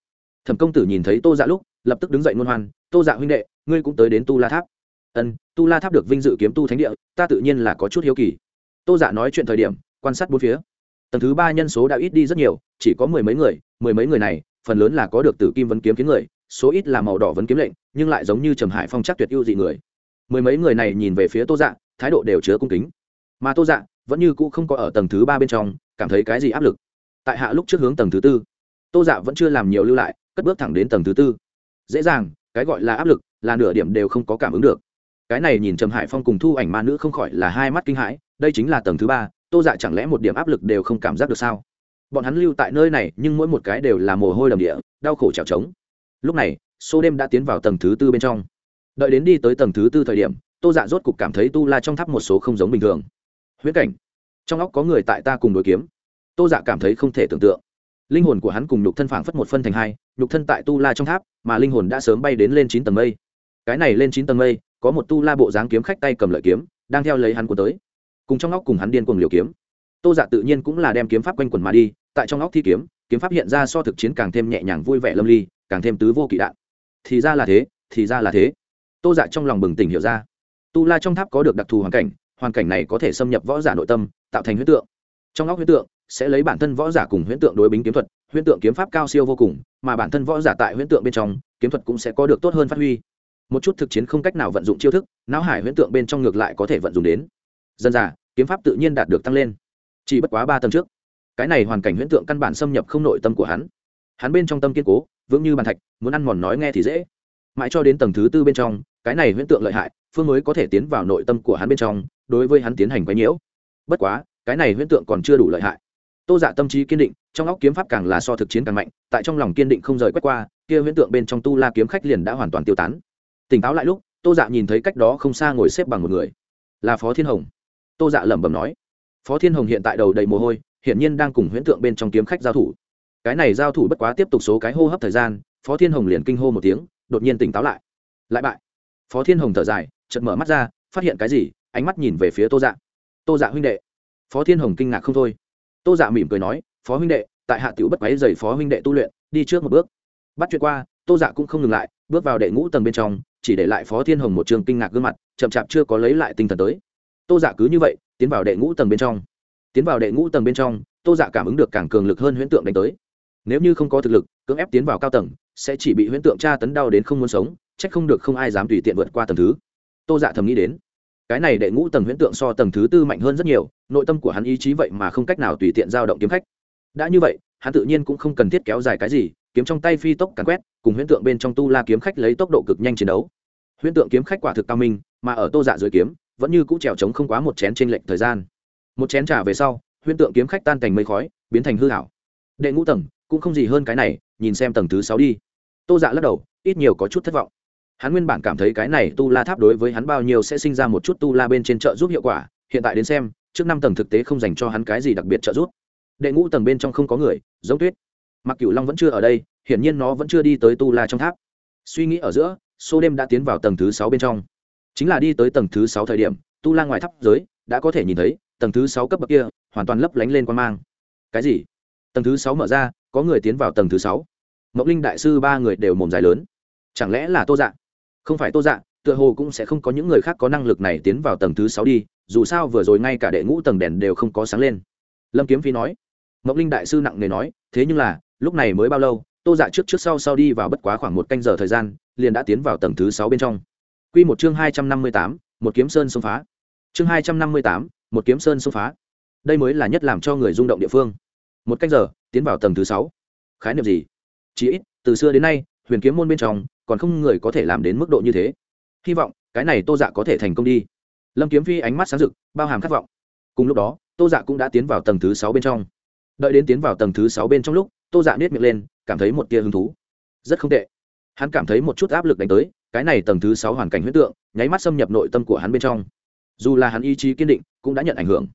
Thẩm công tử nhìn thấy tô dạ lúc, lập tức đứng dậy ngôn hoan, tô dạ huynh đệ, ngươi cũng tới đến tu la tháp ân, tu la tháp được vinh dự kiếm tu thánh địa, ta tự nhiên là có chút hiếu kỳ. Tô dạ nói chuyện thời điểm, quan sát bốn phía. Tầng thứ ba nhân số đã ít đi rất nhiều, chỉ có mười mấy người, mười mấy người này, phần lớn là có được tử kim vấn kiếm kiếm người, số ít là màu đỏ vấn kiếm lệnh, nhưng lại giống như trầm hải phong chắc tuyệt ưu dị người. Mười mấy người này nhìn về phía tô dạ thái độ đều chứa cung kính. Mà tô dạ vẫn như cũ không có ở tầng thứ ba bên trong, cảm thấy cái gì áp lực. Tại hạ lúc trước hướng tầng thứ tư, tô dạ vẫn chưa làm nhiều lưu lại, cất bước thẳng đến tầng thứ tư. Dễ dàng, cái gọi là áp lực, là nửa điểm đều không có cảm ứng được cái này nhìn trầm hải phong cùng thu ảnh ma nữ không khỏi là hai mắt kinh hãi, đây chính là tầng thứ ba, tô dạ chẳng lẽ một điểm áp lực đều không cảm giác được sao? Bọn hắn lưu tại nơi này, nhưng mỗi một cái đều là mồ hôi đầm địa, đau khổ trèo trống. Lúc này, số đêm đã tiến vào tầng thứ tư bên trong. Đợi đến đi tới tầng thứ tư thời điểm, tô dạ rốt cục cảm thấy tu la trong tháp một số không giống bình thường. Huyễn cảnh. Trong óc có người tại ta cùng đối kiếm. Tô dạ cảm thấy không thể tưởng tượng. Linh hồn của hắn cùng nhục thân phảng phất một phân thành hai, nhục thân tại tu la trong tháp, mà linh hồn đã sớm bay đến lên chín tầng mây. Cái này lên chín tầng mây có một tu la bộ dáng kiếm khách tay cầm lợi kiếm, đang theo lấy hắn của tới. Cùng trong óc cùng hắn điên cuồng liều kiếm. Tô dạ tự nhiên cũng là đem kiếm pháp quanh quần mà đi, tại trong óc thi kiếm kiếm pháp hiện ra so thực chiến càng thêm nhẹ nhàng vui vẻ lâm ly, càng thêm tứ vô kỵ đạn. Thì ra là thế, thì ra là thế. Tô dạ trong lòng bừng tỉnh hiểu ra. Tu la trong tháp có được đặc thù hoàn cảnh hoàn cảnh này có thể xâm nhập võ giả nội tâm, tạo thành huyết tượng. Trong óc huyết tượng sẽ lấy bản thân võ giả cùng huyễn tượng đối bính kiếm thuật, huyễn tượng kiếm pháp cao siêu vô cùng, mà bản thân võ giả tại huyễn tượng bên trong, kiếm thuật cũng sẽ có được tốt hơn phát huy một chút thực chiến không cách nào vận dụng chiêu thức, não hải huyễn tượng bên trong ngược lại có thể vận dụng đến. Dân già kiếm pháp tự nhiên đạt được tăng lên. Chỉ bất quá ba tầng trước. Cái này hoàn cảnh huyễn tượng căn bản xâm nhập không nội tâm của hắn. Hắn bên trong tâm kiên cố, vững như bàn thạch, muốn ăn mòn nói nghe thì dễ. Mãi cho đến tầng thứ tư bên trong, cái này huyễn tượng lợi hại, phương mới có thể tiến vào nội tâm của hắn bên trong, đối với hắn tiến hành quấy nhiễu. Bất quá, cái này huyễn tượng còn chưa đủ lợi hại. Tô dạ tâm trí kiên định, trong óc kiếm pháp càng là so thực chiến càng mạnh, tại trong lòng kiên định không rời quét qua, kia huyễn tượng bên trong tu la kiếm khách liền đã hoàn toàn tiêu tán tỉnh táo lại lúc, tô dạ nhìn thấy cách đó không xa ngồi xếp bằng một người. Là phó thiên hồng. Tô dạ lẩm bẩm nói. Phó thiên hồng hiện tại đầu đầy mồ hôi, hiển nhiên đang cùng huyễn tượng bên trong kiếm khách giao thủ. Cái này giao thủ bất quá tiếp tục số cái hô hấp thời gian, phó thiên hồng liền kinh hô một tiếng, đột nhiên tỉnh táo lại. Lại bại. Phó thiên hồng thở dài, chợt mở mắt ra, phát hiện cái gì, ánh mắt nhìn về phía tô dạ. Tô dạ huynh đệ. Phó thiên hồng kinh ngạc không thôi. Tô dạ mỉm cười nói, phó huynh đệ, tại hạ tiểu bất quáy dày phó huynh đệ tu luyện, đi trước một bước. Bắt chuyện qua, tô dạ cũng không ngừng lại, bước vào đệ ngũ tầng bên trong chỉ để lại phó thiên hồng một trường kinh ngạc gương mặt, chậm chạp chưa có lấy lại tinh thần tới. Tô giả cứ như vậy, tiến vào đệ ngũ tầng bên trong. Tiến vào đệ ngũ tầng bên trong, tô giả cảm ứng được càng cường lực hơn huyễn tượng đánh tới. Nếu như không có thực lực, cưỡng ép tiến vào cao tầng, sẽ chỉ bị huyễn tượng tra tấn đau đến không muốn sống trách không được không ai dám tùy tiện vượt qua tầng thứ. Tô dạ thầm nghĩ đến, cái này đệ ngũ tầng huyễn tượng so tầng thứ tư mạnh hơn rất nhiều, nội tâm của hắn ý chí vậy mà không cách nào tùy tiện giao động kiếm khách. Đã như vậy, hắn tự nhiên cũng không cần thiết kéo dài cái gì kiếm trong tay phi tốc càn quét, cùng huyễn tượng bên trong tu la kiếm khách lấy tốc độ cực nhanh chiến đấu. Huyễn tượng kiếm khách quả thực cao minh, mà ở tô dạ dưới kiếm, vẫn như cũ trèo trống không quá một chén trên lệnh thời gian. Một chén trả về sau, huyễn tượng kiếm khách tan thành mây khói, biến thành hư hảo đệ ngũ tầng, cũng không gì hơn cái này, nhìn xem tầng thứ sáu đi. Tô dạ lắc đầu, ít nhiều có chút thất vọng. Hắn nguyên bản cảm thấy cái này tu la tháp đối với hắn bao nhiêu sẽ sinh ra một chút tu la bên trên trợ giúp hiệu quả, hiện tại đến xem, trước năm tầng thực tế không dành cho hắn cái gì đặc biệt trợ giúp. Đệ ngũ tầng bên trong không có người, giống tuyết mặc cửu long vẫn chưa ở đây, hiển nhiên nó vẫn chưa đi tới tu la trong tháp. Suy nghĩ ở giữa số đêm đã tiến vào tầng thứ sáu bên trong. Chính là đi tới tầng thứ sáu thời điểm, tu la ngoài tháp giới đã có thể nhìn thấy tầng thứ sáu cấp bậc kia hoàn toàn lấp lánh lên quan mang. Cái gì? Tầng thứ sáu mở ra, có người tiến vào tầng thứ sáu. Mộng linh đại sư ba người đều mồm dài lớn. Chẳng lẽ là tô dạ? Không phải tô dạ tựa hồ cũng sẽ không có những người khác có năng lực này tiến vào tầng thứ sáu đi, dù sao vừa rồi ngay cả đệ ngũ tầng đèn đều không có sáng lên. Lâm kiếm phi nói. Mộng linh đại sư nặng nề nói, thế nhưng là lúc này mới bao lâu, tô dạ trước trước sau sau đi vào bất quá khoảng một canh giờ thời gian, liền đã tiến vào tầng thứ sáu bên trong. Q một chương hai trăm năm mươi tám, một kiếm sơn xông phá. Chương hai trăm năm mươi tám, một kiếm sơn xông phá. Đây mới là nhất làm cho người rung động địa phương. Một canh giờ, tiến vào tầng thứ sáu. Khái niệm gì? Chỉ ít, từ xưa đến nay, huyền kiếm môn bên trong, còn không người có thể làm đến mức độ như thế. Hy vọng, cái này tô dạ có thể thành công đi. Lâm kiếm phi ánh mắt sáng rực, bao hàm khát vọng. Cùng lúc đó, tô dạ cũng đã tiến vào tầng thứ sáu bên trong đợi đến tiến vào tầng thứ sáu bên trong lúc tô dạ nết miệng lên cảm thấy một tia hứng thú. Rất không tệ. Hắn cảm thấy một chút áp lực đánh tới cái này tầng thứ sáu hoàn cảnh huyết tượng nháy mắt xâm nhập nội tâm của hắn bên trong. Dù là hắn ý chí kiên định cũng đã nhận ảnh hưởng.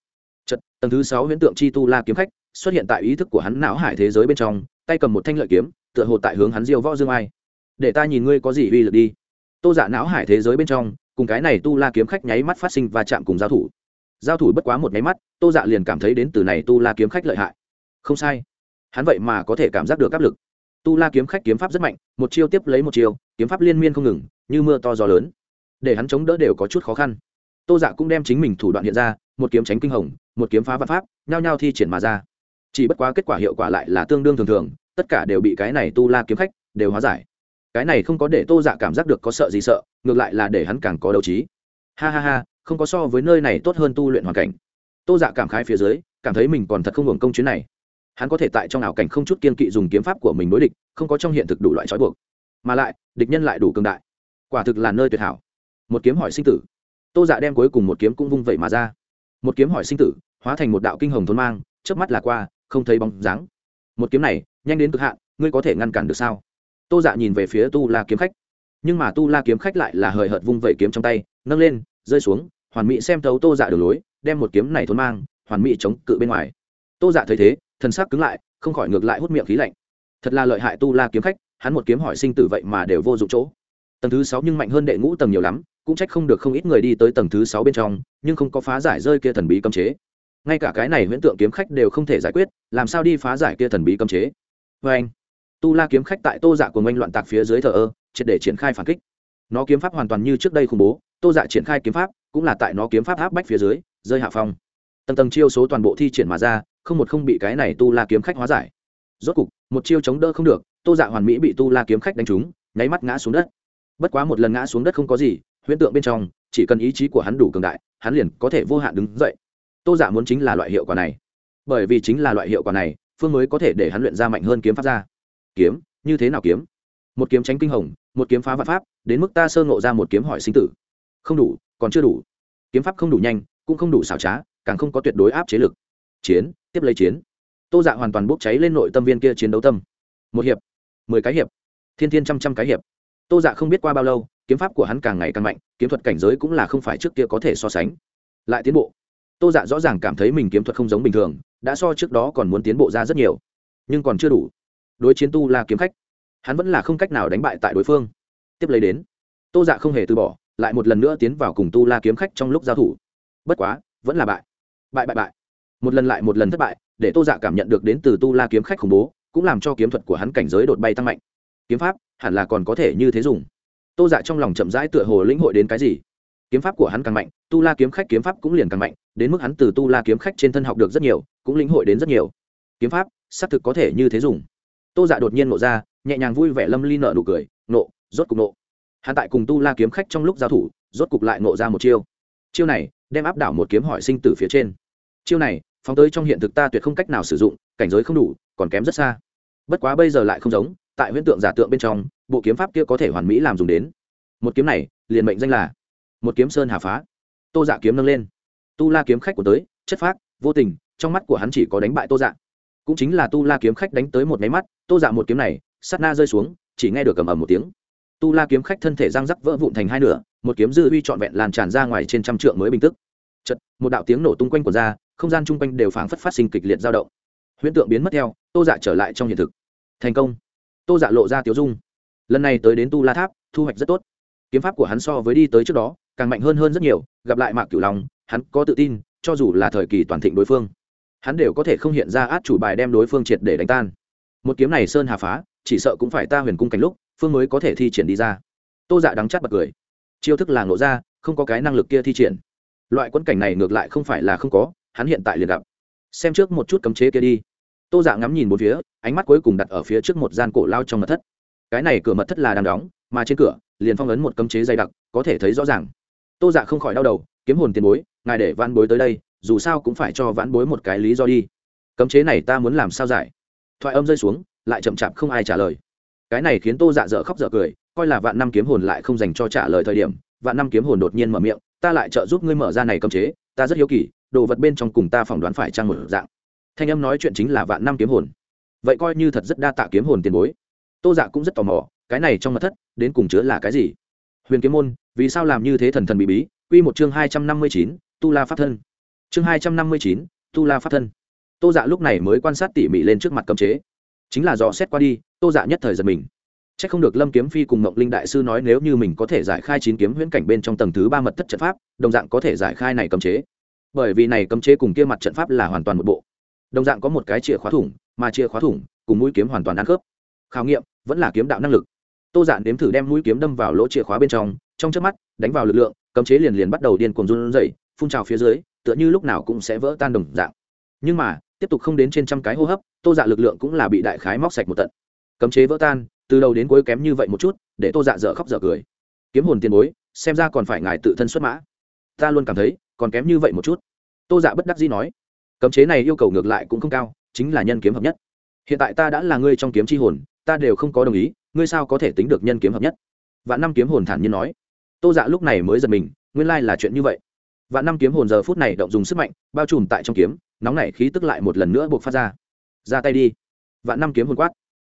Chật, tầng thứ sáu huyễn tượng chi tu la kiếm khách xuất hiện tại ý thức của hắn não hải thế giới bên trong tay cầm một thanh lợi kiếm tựa hồ tại hướng hắn diêu võ dương ai. Để ta nhìn ngươi có gì uy lực đi. Tô giả dạ não hải thế giới bên trong cùng cái này tu la kiếm khách nháy mắt phát sinh và chạm cùng giao thủ. Giao thủ bất quá một nháy mắt tô dạ liền cảm thấy đến từ này tu la kiếm khách lợi hại không sai. Hắn vậy mà có thể cảm giác được áp lực. Tu la kiếm khách kiếm pháp rất mạnh, một chiêu tiếp lấy một chiêu, kiếm pháp liên miên không ngừng, như mưa to gió lớn. Để hắn chống đỡ đều có chút khó khăn. Tô dạ cũng đem chính mình thủ đoạn hiện ra, một kiếm tránh kinh hồng, một kiếm phá văn pháp, nhao nhao thi triển mà ra. Chỉ bất quá kết quả hiệu quả lại là tương đương thường thường, tất cả đều bị cái này tu la kiếm khách đều hóa giải. Cái này không có để tô dạ cảm giác được có sợ gì sợ, ngược lại là để hắn càng có đầu trí. Ha ha ha, không có so với nơi này tốt hơn tu luyện hoàn cảnh. Tô dạ cảm khái phía dưới, cảm thấy mình còn thật không hưởng công chuyến này hắn có thể tại trong ảo cảnh không chút kiên kỵ dùng kiếm pháp của mình đối địch, không có trong hiện thực đủ loại trói buộc. Mà lại, địch nhân lại đủ cường đại. Quả thực là nơi tuyệt hảo. Một kiếm hỏi sinh tử. Tô dạ đem cuối cùng một kiếm cũng vung vẩy mà ra. Một kiếm hỏi sinh tử, hóa thành một đạo kinh hồng thôn mang trước mắt là qua, không thấy bóng dáng. Một kiếm này, nhanh đến cực hạn, ngươi có thể ngăn cản được sao? Tô dạ nhìn về phía tu la kiếm khách. Nhưng mà tu la kiếm khách lại là hời hợt vung vẩy kiếm trong tay, nâng lên, rơi xuống, hoàn mỹ xem thấu tô dạ đường lối, đem một kiếm này thốn mang, hoàn mỹ chống cự bên ngoài. Tô dạ thấy thế thân xác cứng lại, không khỏi ngược lại hút miệng khí lạnh. Thật là lợi hại tu la kiếm khách, hắn một kiếm hỏi sinh tử vậy mà đều vô dụng chỗ. Tầng thứ sáu nhưng mạnh hơn đệ ngũ tầng nhiều lắm, cũng trách không được không ít người đi tới tầng thứ sáu bên trong, nhưng không có phá giải rơi kia thần bí cấm chế. Ngay cả cái này huyễn tượng kiếm khách đều không thể giải quyết, làm sao đi phá giải kia thần bí cấm chế? Vê anh, tu la kiếm khách tại tô dạ của ngoanh loạn tạc phía dưới thờ ơ, triệt để triển khai phản kích. Nó kiếm pháp hoàn toàn như trước đây khủng bố, tô dạ triển khai kiếm pháp cũng là tại nó kiếm pháp áp bách phía dưới, rơi hạ phong. Tầng tầng chiêu số toàn bộ thi triển mà ra không một không bị cái này tu la kiếm khách hóa giải. Rốt cục, một chiêu chống đỡ không được, tô dạ hoàn mỹ bị tu la kiếm khách đánh trúng, nháy mắt ngã xuống đất. Bất quá một lần ngã xuống đất không có gì, huyễn tượng bên trong, chỉ cần ý chí của hắn đủ cường đại, hắn liền có thể vô hạn đứng dậy. Tô dạ muốn chính là loại hiệu quả này. Bởi vì chính là loại hiệu quả này, phương mới có thể để hắn luyện ra mạnh hơn kiếm pháp ra. Kiếm? Như thế nào kiếm? Một kiếm tránh kinh hồng, một kiếm phá vạn pháp, đến mức ta sơ ngộ ra một kiếm hỏi sinh tử. Không đủ, còn chưa đủ. Kiếm pháp không đủ nhanh, cũng không đủ xảo trá, càng không có tuyệt đối áp chế lực. Chiến tiếp lấy chiến. Tô dạ hoàn toàn bốc cháy lên nội tâm viên kia chiến đấu tâm. Một hiệp, mười cái hiệp, thiên thiên trăm trăm cái hiệp. Tô dạ không biết qua bao lâu, kiếm pháp của hắn càng ngày càng mạnh, kiếm thuật cảnh giới cũng là không phải trước kia có thể so sánh. Lại tiến bộ. Tô dạ rõ ràng cảm thấy mình kiếm thuật không giống bình thường, đã so trước đó còn muốn tiến bộ ra rất nhiều. Nhưng còn chưa đủ. Đối chiến tu là kiếm khách, hắn vẫn là không cách nào đánh bại tại đối phương. Tiếp lấy đến, tô dạ không hề từ bỏ, lại một lần nữa tiến vào cùng tu la kiếm khách trong lúc giao thủ. Bất quá, vẫn là bại. Bại bại bại một lần lại một lần thất bại, để tô dạ cảm nhận được đến từ tu la kiếm khách khủng bố, cũng làm cho kiếm thuật của hắn cảnh giới đột bay tăng mạnh. Kiếm pháp, hẳn là còn có thể như thế dùng. Tô dạ trong lòng chậm rãi tựa hồ lĩnh hội đến cái gì. Kiếm pháp của hắn càng mạnh, tu la kiếm khách kiếm pháp cũng liền càng mạnh, đến mức hắn từ tu la kiếm khách trên thân học được rất nhiều, cũng lĩnh hội đến rất nhiều. Kiếm pháp, xác thực có thể như thế dùng. Tô dạ đột nhiên nộ ra, nhẹ nhàng vui vẻ lâm ly nợ nụ cười nộ rốt cục nộ hắn tại cùng tu la kiếm khách trong lúc giao thủ, rốt cục lại nộ ra một chiêu. Chiêu này, đem áp đảo một kiếm hỏi sinh tử phía trên. Chiêu này phóng tới trong hiện thực ta tuyệt không cách nào sử dụng, cảnh giới không đủ, còn kém rất xa. Bất quá bây giờ lại không giống, tại huyễn tượng giả tượng bên trong, bộ kiếm pháp kia có thể hoàn mỹ làm dùng đến. Một kiếm này, liền mệnh danh là một kiếm sơn hà phá. Tô dạ kiếm nâng lên. Tu la kiếm khách của tới, chất phác, vô tình, trong mắt của hắn chỉ có đánh bại tô dạ. Cũng chính là tu la kiếm khách đánh tới một máy mắt, tô dạ một kiếm này sắt na rơi xuống, chỉ nghe được cầm ầm một tiếng. Tu la kiếm khách thân thể răng rắc vỡ vụn thành hai nửa, một kiếm dư uy trọn vẹn làn tràn ra ngoài trên trăm trượng mới bình tức chật, một đạo tiếng nổ tung quanh của ra, không gian chung quanh đều phảng phất phát sinh kịch liệt dao động. Huyễn tượng biến mất theo, tô dạ trở lại trong hiện thực. Thành công. Tô dạ lộ ra tiếu dung. Lần này tới đến tu la tháp, thu hoạch rất tốt. Kiếm pháp của hắn so với đi tới trước đó, càng mạnh hơn hơn rất nhiều, gặp lại mạc cửu long, hắn có tự tin, cho dù là thời kỳ toàn thịnh đối phương, hắn đều có thể không hiện ra át chủ bài đem đối phương triệt để đánh tan. Một kiếm này sơn hà phá, chỉ sợ cũng phải ta huyền cung cảnh lúc, phương mới có thể thi triển đi ra. Tô dạ đắng chắt bật cười. Chiêu thức là ngộ ra, không có cái năng lực kia thi triển loại quân cảnh này ngược lại không phải là không có, hắn hiện tại liền gặp. Xem trước một chút cấm chế kia đi. Tô dạ ngắm nhìn một phía, ánh mắt cuối cùng đặt ở phía trước một gian cổ lao trong mật thất. Cái này cửa mật thất là đang đóng, mà trên cửa, liền phong ấn một cấm chế dày đặc, có thể thấy rõ ràng. Tô dạ không khỏi đau đầu, kiếm hồn tiền bối, ngài để vãn bối tới đây, dù sao cũng phải cho vãn bối một cái lý do đi. Cấm chế này ta muốn làm sao giải? Thoại âm rơi xuống, lại chậm chạp không ai trả lời. Cái này khiến tô dạ dở khóc dở cười, coi là vạn năm kiếm hồn lại không dành cho trả lời thời điểm, vạn năm kiếm hồn đột nhiên mở miệng ta lại trợ giúp ngươi mở ra này cấm chế, ta rất hiếu kỳ, đồ vật bên trong cùng ta phỏng đoán phải trang một dạng. Thanh âm nói chuyện chính là vạn năm kiếm hồn. Vậy coi như thật rất đa tạ kiếm hồn tiền bối. Tô dạ cũng rất tò mò, cái này trong mật thất, đến cùng chứa là cái gì? Huyền kiếm môn, vì sao làm như thế thần thần bí bí? Quy một chương hai trăm năm mươi chín, tu la pháp thân. Chương hai trăm năm mươi chín, tu la pháp thân. Tô dạ lúc này mới quan sát tỉ mỉ lên trước mặt cấm chế. Chính là dò xét qua đi, tô dạ nhất thời giật mình c h ắ c không được lâm kiếm phi cùng mộng linh đại sư nói nếu như mình có thể giải khai chín kiếm huyễn cảnh bên trong tầng thứ ba mật thất trận pháp, đồng dạng có thể giải khai này cấm chế. Bởi vì này cấm chế cùng kia mặt trận pháp là hoàn toàn một bộ. Đồng dạng có một cái chìa khóa thủng, mà chìa khóa thủng cùng mũi kiếm hoàn toàn ăn khớp. Khảo nghiệm, vẫn là kiếm đạo năng lực. Tô giản nếm thử đem mũi kiếm đâm vào lỗ chìa khóa bên trong trong trước mắt, đánh vào lực lượng, cấm chế liền liền bắt đầu điên cuồng run rẩy, phun trào phía dưới, tựa như lúc nào cũng sẽ vỡ tan đồng dạng. Nhưng mà, tiếp tục không đến trên trăm cái hô hấp, tô dạ lực lượng cũng là bị đại khái móc sạch một tận cấm chế vỡ tan, từ đầu đến cuối kém như vậy một chút, để tô dạ dở khóc dở cười. Kiếm hồn tiền bối, xem ra còn phải ngài tự thân xuất mã. Ta luôn cảm thấy, còn kém như vậy một chút. Tô dạ bất đắc dĩ nói. Cấm chế này yêu cầu ngược lại cũng không cao, chính là nhân kiếm hợp nhất. Hiện tại ta đã là ngươi trong kiếm c h i hồn, ta đều không có đồng ý, ngươi sao có thể tính được nhân kiếm hợp nhất? Vạn năm kiếm hồn thản nhiên nói. Tô dạ lúc này mới giật mình, nguyên lai là chuyện như vậy. Vạn năm kiếm hồn giờ phút này động dùng sức mạnh, bao trùm tại trong kiếm, nóng này khí tức lại một lần nữa buộc phát ra. Ra tay đi. Vạn năm kiếm hồn quát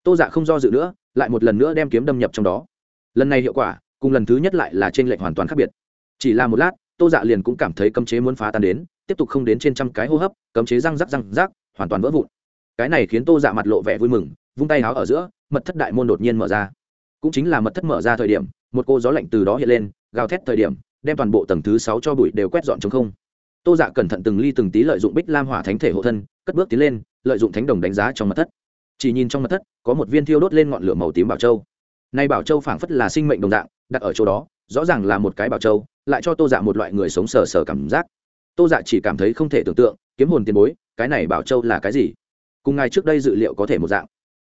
tô dạ không do dự nữa, lại một lần nữa đem kiếm đâm nhập trong đó. Lần này hiệu quả, cùng lần thứ nhất lại là trên lệch hoàn toàn khác biệt. Chỉ là một lát, tô dạ liền cũng cảm thấy cấm chế muốn phá tan đến, tiếp tục không đến trên trăm cái hô hấp, cấm chế răng rắc răng rắc, hoàn toàn vỡ vụn. Cái này khiến tô dạ mặt lộ vẻ vui mừng, vung tay háo ở giữa, mật thất đại môn đột nhiên mở ra. Cũng chính là mật thất mở ra thời điểm, một cô gió lạnh từ đó hiện lên, gào thét thời điểm, đem toàn bộ tầng thứ sáu cho bụi đều quét dọn chống không. Tô dạ cẩn thận từng ly từng tí lợi dụng bích lam hỏa thánh thể hộ thân, cất bước tiến lên, lợi dụng thánh đồng đánh giá trong mật thất chỉ nhìn trong mặt thất, có một viên thiêu đốt lên ngọn lửa màu tím bảo châu. Nay bảo châu phảng phất là sinh mệnh đồng dạng, đặt ở chỗ đó, rõ ràng là một cái bảo châu, lại cho tô dạ một loại người sống sờ sờ cảm giác. Tô dạ chỉ cảm thấy không thể tưởng tượng, kiếm hồn tiền bối, cái này bảo châu là cái gì? Cùng ngài trước đây dự liệu có thể một dạng.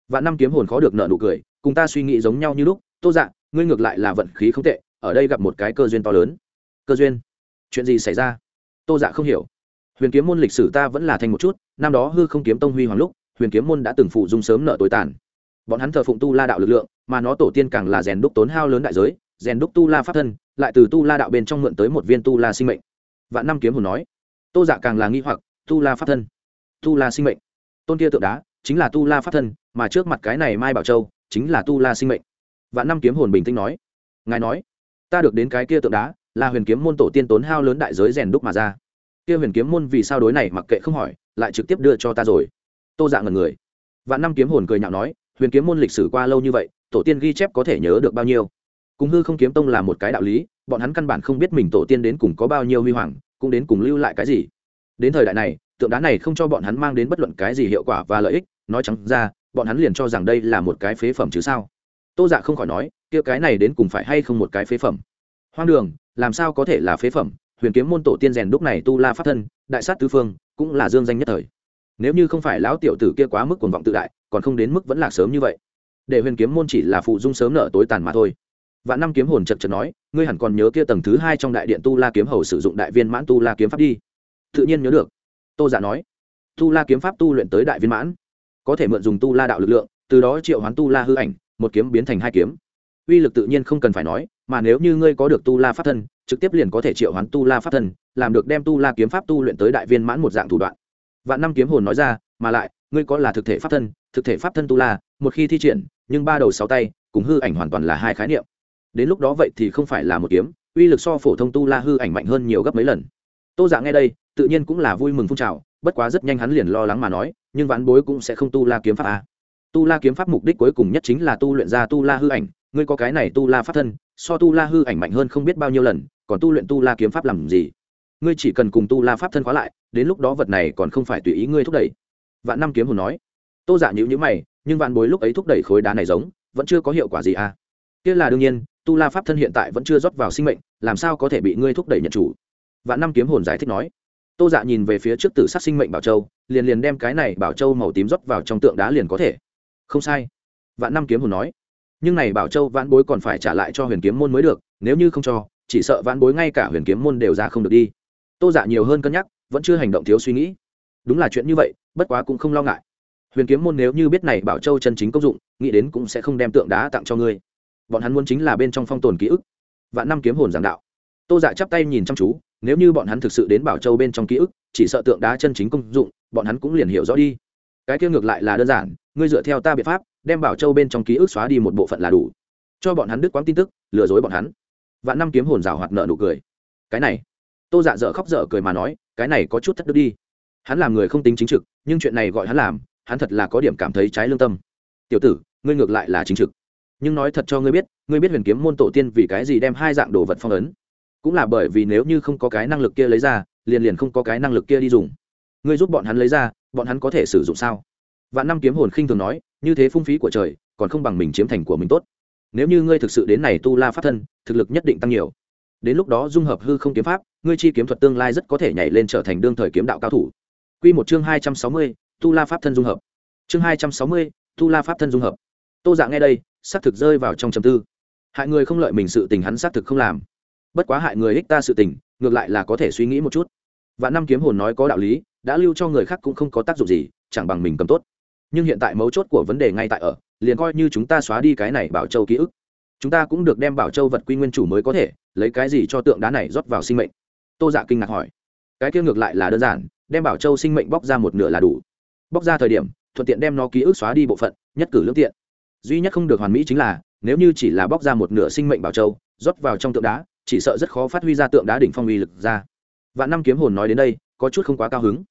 Và năm kiếm hồn khó được nợ nụ cười, cùng ta suy nghĩ giống nhau như lúc, tô dạ ngươi ngược lại là vận khí không tệ, ở đây gặp một cái cơ duyên to lớn. Cơ duyên? Chuyện gì xảy ra? Tô dạ không hiểu. Huyền kiếm môn lịch sử ta vẫn là thành một chút, năm đó hư không kiếm tông huy hoàng lúc huyền kiếm môn đã từng phụ dung sớm nợ tối tàn. Bọn hắn thờ phụng tu la đạo lực lượng, mà nó tổ tiên càng là rèn đúc tốn hao lớn đại giới, rèn đúc tu la pháp thân, lại từ tu la đạo bên trong mượn tới một viên tu la sinh mệnh. Vạn năm kiếm hồn nói, tô dạ càng là nghi hoặc, tu la pháp thân, tu la sinh mệnh. Tôn kia tượng đá chính là tu la pháp thân, mà trước mặt cái này mai bảo châu chính là tu la sinh mệnh. Vạn năm kiếm hồn bình tĩnh nói, ngài nói, ta được đến cái kia tượng đá là huyền kiếm môn tổ tiên tốn hao lớn đại giới rèn đúc mà ra. Kia huyền kiếm môn vì sao đối này mặc kệ không hỏi, lại trực tiếp đưa cho ta rồi? Tô dạ ngần người. Vạn năm kiếm hồn cười nhạo nói, huyền kiếm môn lịch sử qua lâu như vậy, tổ tiên ghi chép có thể nhớ được bao nhiêu? Cùng hư không kiếm tông là một cái đạo lý, bọn hắn căn bản không biết mình tổ tiên đến cùng có bao nhiêu huy hoàng, cũng đến cùng lưu lại cái gì. Đến thời đại này, tượng đá này không cho bọn hắn mang đến bất luận cái gì hiệu quả và lợi ích, nói chẳng ra, bọn hắn liền cho rằng đây là một cái phế phẩm chứ sao? Tô dạ không khỏi nói, kia cái này đến cùng phải hay không một cái phế phẩm? Hoang đường, làm sao có thể là phế phẩm? Huyền kiếm môn tổ tiên rèn đúc này tu la pháp thân, đại sát tứ phương, cũng là dương danh nhất thời nếu như không phải lão tiểu tử kia quá mức cuồng vọng tự đại, còn không đến mức vẫn lạc sớm như vậy. Để huyền kiếm môn chỉ là phụ dung sớm nở tối tàn mà thôi. Vạn năm kiếm hồn chật chật nói, ngươi hẳn còn nhớ kia tầng thứ hai trong đại điện tu la kiếm hầu sử dụng đại viên mãn tu la kiếm pháp đi. Tự nhiên nhớ được. Tô giả dạ nói, tu la kiếm pháp tu luyện tới đại viên mãn, có thể mượn dùng tu la đạo lực lượng, từ đó triệu hoán tu la hư ảnh, một kiếm biến thành hai kiếm. Uy lực tự nhiên không cần phải nói, mà nếu như ngươi có được tu la pháp thân, trực tiếp liền có thể triệu hoán tu la pháp thân, làm được đem tu la kiếm pháp tu luyện tới đại viên mãn một dạng thủ đoạn vạn năm kiếm hồn nói ra, mà lại, ngươi có là thực thể pháp thân, thực thể pháp thân tu la, một khi thi triển, nhưng ba đầu sáu tay, cùng hư ảnh hoàn toàn là hai khái niệm. Đến lúc đó vậy thì không phải là một kiếm, uy lực so phổ thông tu la hư ảnh mạnh hơn nhiều gấp mấy lần. Tô dạ nghe đây, tự nhiên cũng là vui mừng phun trào, bất quá rất nhanh hắn liền lo lắng mà nói, nhưng ván bối cũng sẽ không tu la kiếm pháp a tu la kiếm pháp mục đích cuối cùng nhất chính là tu luyện ra tu la hư ảnh, ngươi có cái này tu la pháp thân, so tu la hư ảnh mạnh hơn không biết bao nhiêu lần, còn tu luyện tu la kiếm pháp làm gì? Ngươi chỉ cần cùng tu la pháp thân khóa lại, đến lúc đó vật này còn không phải tùy ý ngươi thúc đẩy. Vạn năm kiếm hồn nói. Tô giả dạ nhữ nhữ mày, nhưng vạn bối lúc ấy thúc đẩy khối đá này giống, vẫn chưa có hiệu quả gì à? Kia là đương nhiên, tu la pháp thân hiện tại vẫn chưa rót vào sinh mệnh, làm sao có thể bị ngươi thúc đẩy nhận chủ? Vạn năm kiếm hồn giải thích nói. Tô dạ nhìn về phía trước tử sát sinh mệnh bảo châu, liền liền đem cái này bảo châu màu tím rót vào trong tượng đá liền có thể. Không sai. Vạn năm kiếm hồn nói. Nhưng này bảo châu vãn bối còn phải trả lại cho huyền kiếm môn mới được, nếu như không cho, chỉ sợ vãn bối ngay cả huyền kiếm môn đều ra không được đi tô dạ nhiều hơn cân nhắc, vẫn chưa hành động thiếu suy nghĩ. Đúng là chuyện như vậy, bất quá cũng không lo ngại. Huyền kiếm môn nếu như biết này bảo châu chân chính công dụng, nghĩ đến cũng sẽ không đem tượng đá tặng cho ngươi. Bọn hắn muốn chính là bên trong phong tồn ký ức. Vạn năm kiếm hồn giảng đạo. Tô dạ chắp tay nhìn chăm chú, nếu như bọn hắn thực sự đến bảo châu bên trong ký ức, chỉ sợ tượng đá chân chính công dụng, bọn hắn cũng liền hiểu rõ đi. Cái kia ngược lại là đơn giản, ngươi dựa theo ta biện pháp, đem bảo châu bên trong ký ức xóa đi một bộ phận là đủ. Cho bọn hắn đứt quãng tin tức, lừa dối bọn hắn. Vạn năm kiếm hồn rào hoạt nợ nụ cười. Cái này tô dạ dở khóc dở cười mà nói, cái này có chút thất đức đi. Hắn làm người không tính chính trực, nhưng chuyện này gọi hắn làm, hắn thật là có điểm cảm thấy trái lương tâm. Tiểu tử, ngươi ngược lại là chính trực. Nhưng nói thật cho ngươi biết ngươi biết huyền kiếm môn tổ tiên vì cái gì đem hai dạng đồ vật phong ấn? Cũng là bởi vì nếu như không có cái năng lực kia lấy ra, liền liền không có cái năng lực kia đi dùng. Ngươi giúp bọn hắn lấy ra, bọn hắn có thể sử dụng sao? Vạn năm kiếm hồn khinh thường nói, như thế phung phí của trời, còn không bằng mình chiếm thành của mình tốt. Nếu như ngươi thực sự đến này tu la pháp thân, thực lực nhất định tăng nhiều. Đến lúc đó dung hợp hư không kiếm pháp ngươi chi kiếm thuật tương lai rất có thể nhảy lên trở thành đương thời kiếm đạo cao thủ. Q một chương hai trăm sáu mươi, tu la pháp thân dung hợp. Chương hai trăm sáu mươi, tu la pháp thân dung hợp. Tô dạ nghe đây, xác thực rơi vào trong trầm tư. Hại người không lợi mình sự tình hắn xác thực không làm. Bất quá hại người ích ta sự tình, ngược lại là có thể suy nghĩ một chút. Và năm kiếm hồn nói có đạo lý, đã lưu cho người khác cũng không có tác dụng gì, chẳng bằng mình cầm tốt. Nhưng hiện tại mấu chốt của vấn đề ngay tại ở, liền coi như chúng ta xóa đi cái này bảo châu ký ức. Chúng ta cũng được đem bảo châu vật quy nguyên chủ mới có thể, lấy cái gì cho tượng đá này rót vào sinh mệnh tô dạ kinh ngạc hỏi. Cái kia ngược lại là đơn giản, đem bảo châu sinh mệnh bóc ra một nửa là đủ. Bóc ra thời điểm, thuận tiện đem nó ký ức xóa đi bộ phận, nhất cử lương tiện. Duy nhất không được hoàn mỹ chính là, nếu như chỉ là bóc ra một nửa sinh mệnh bảo châu, rót vào trong tượng đá, chỉ sợ rất khó phát huy ra tượng đá đỉnh phong uy lực ra. Vạn năm kiếm hồn nói đến đây, có chút không quá cao hứng.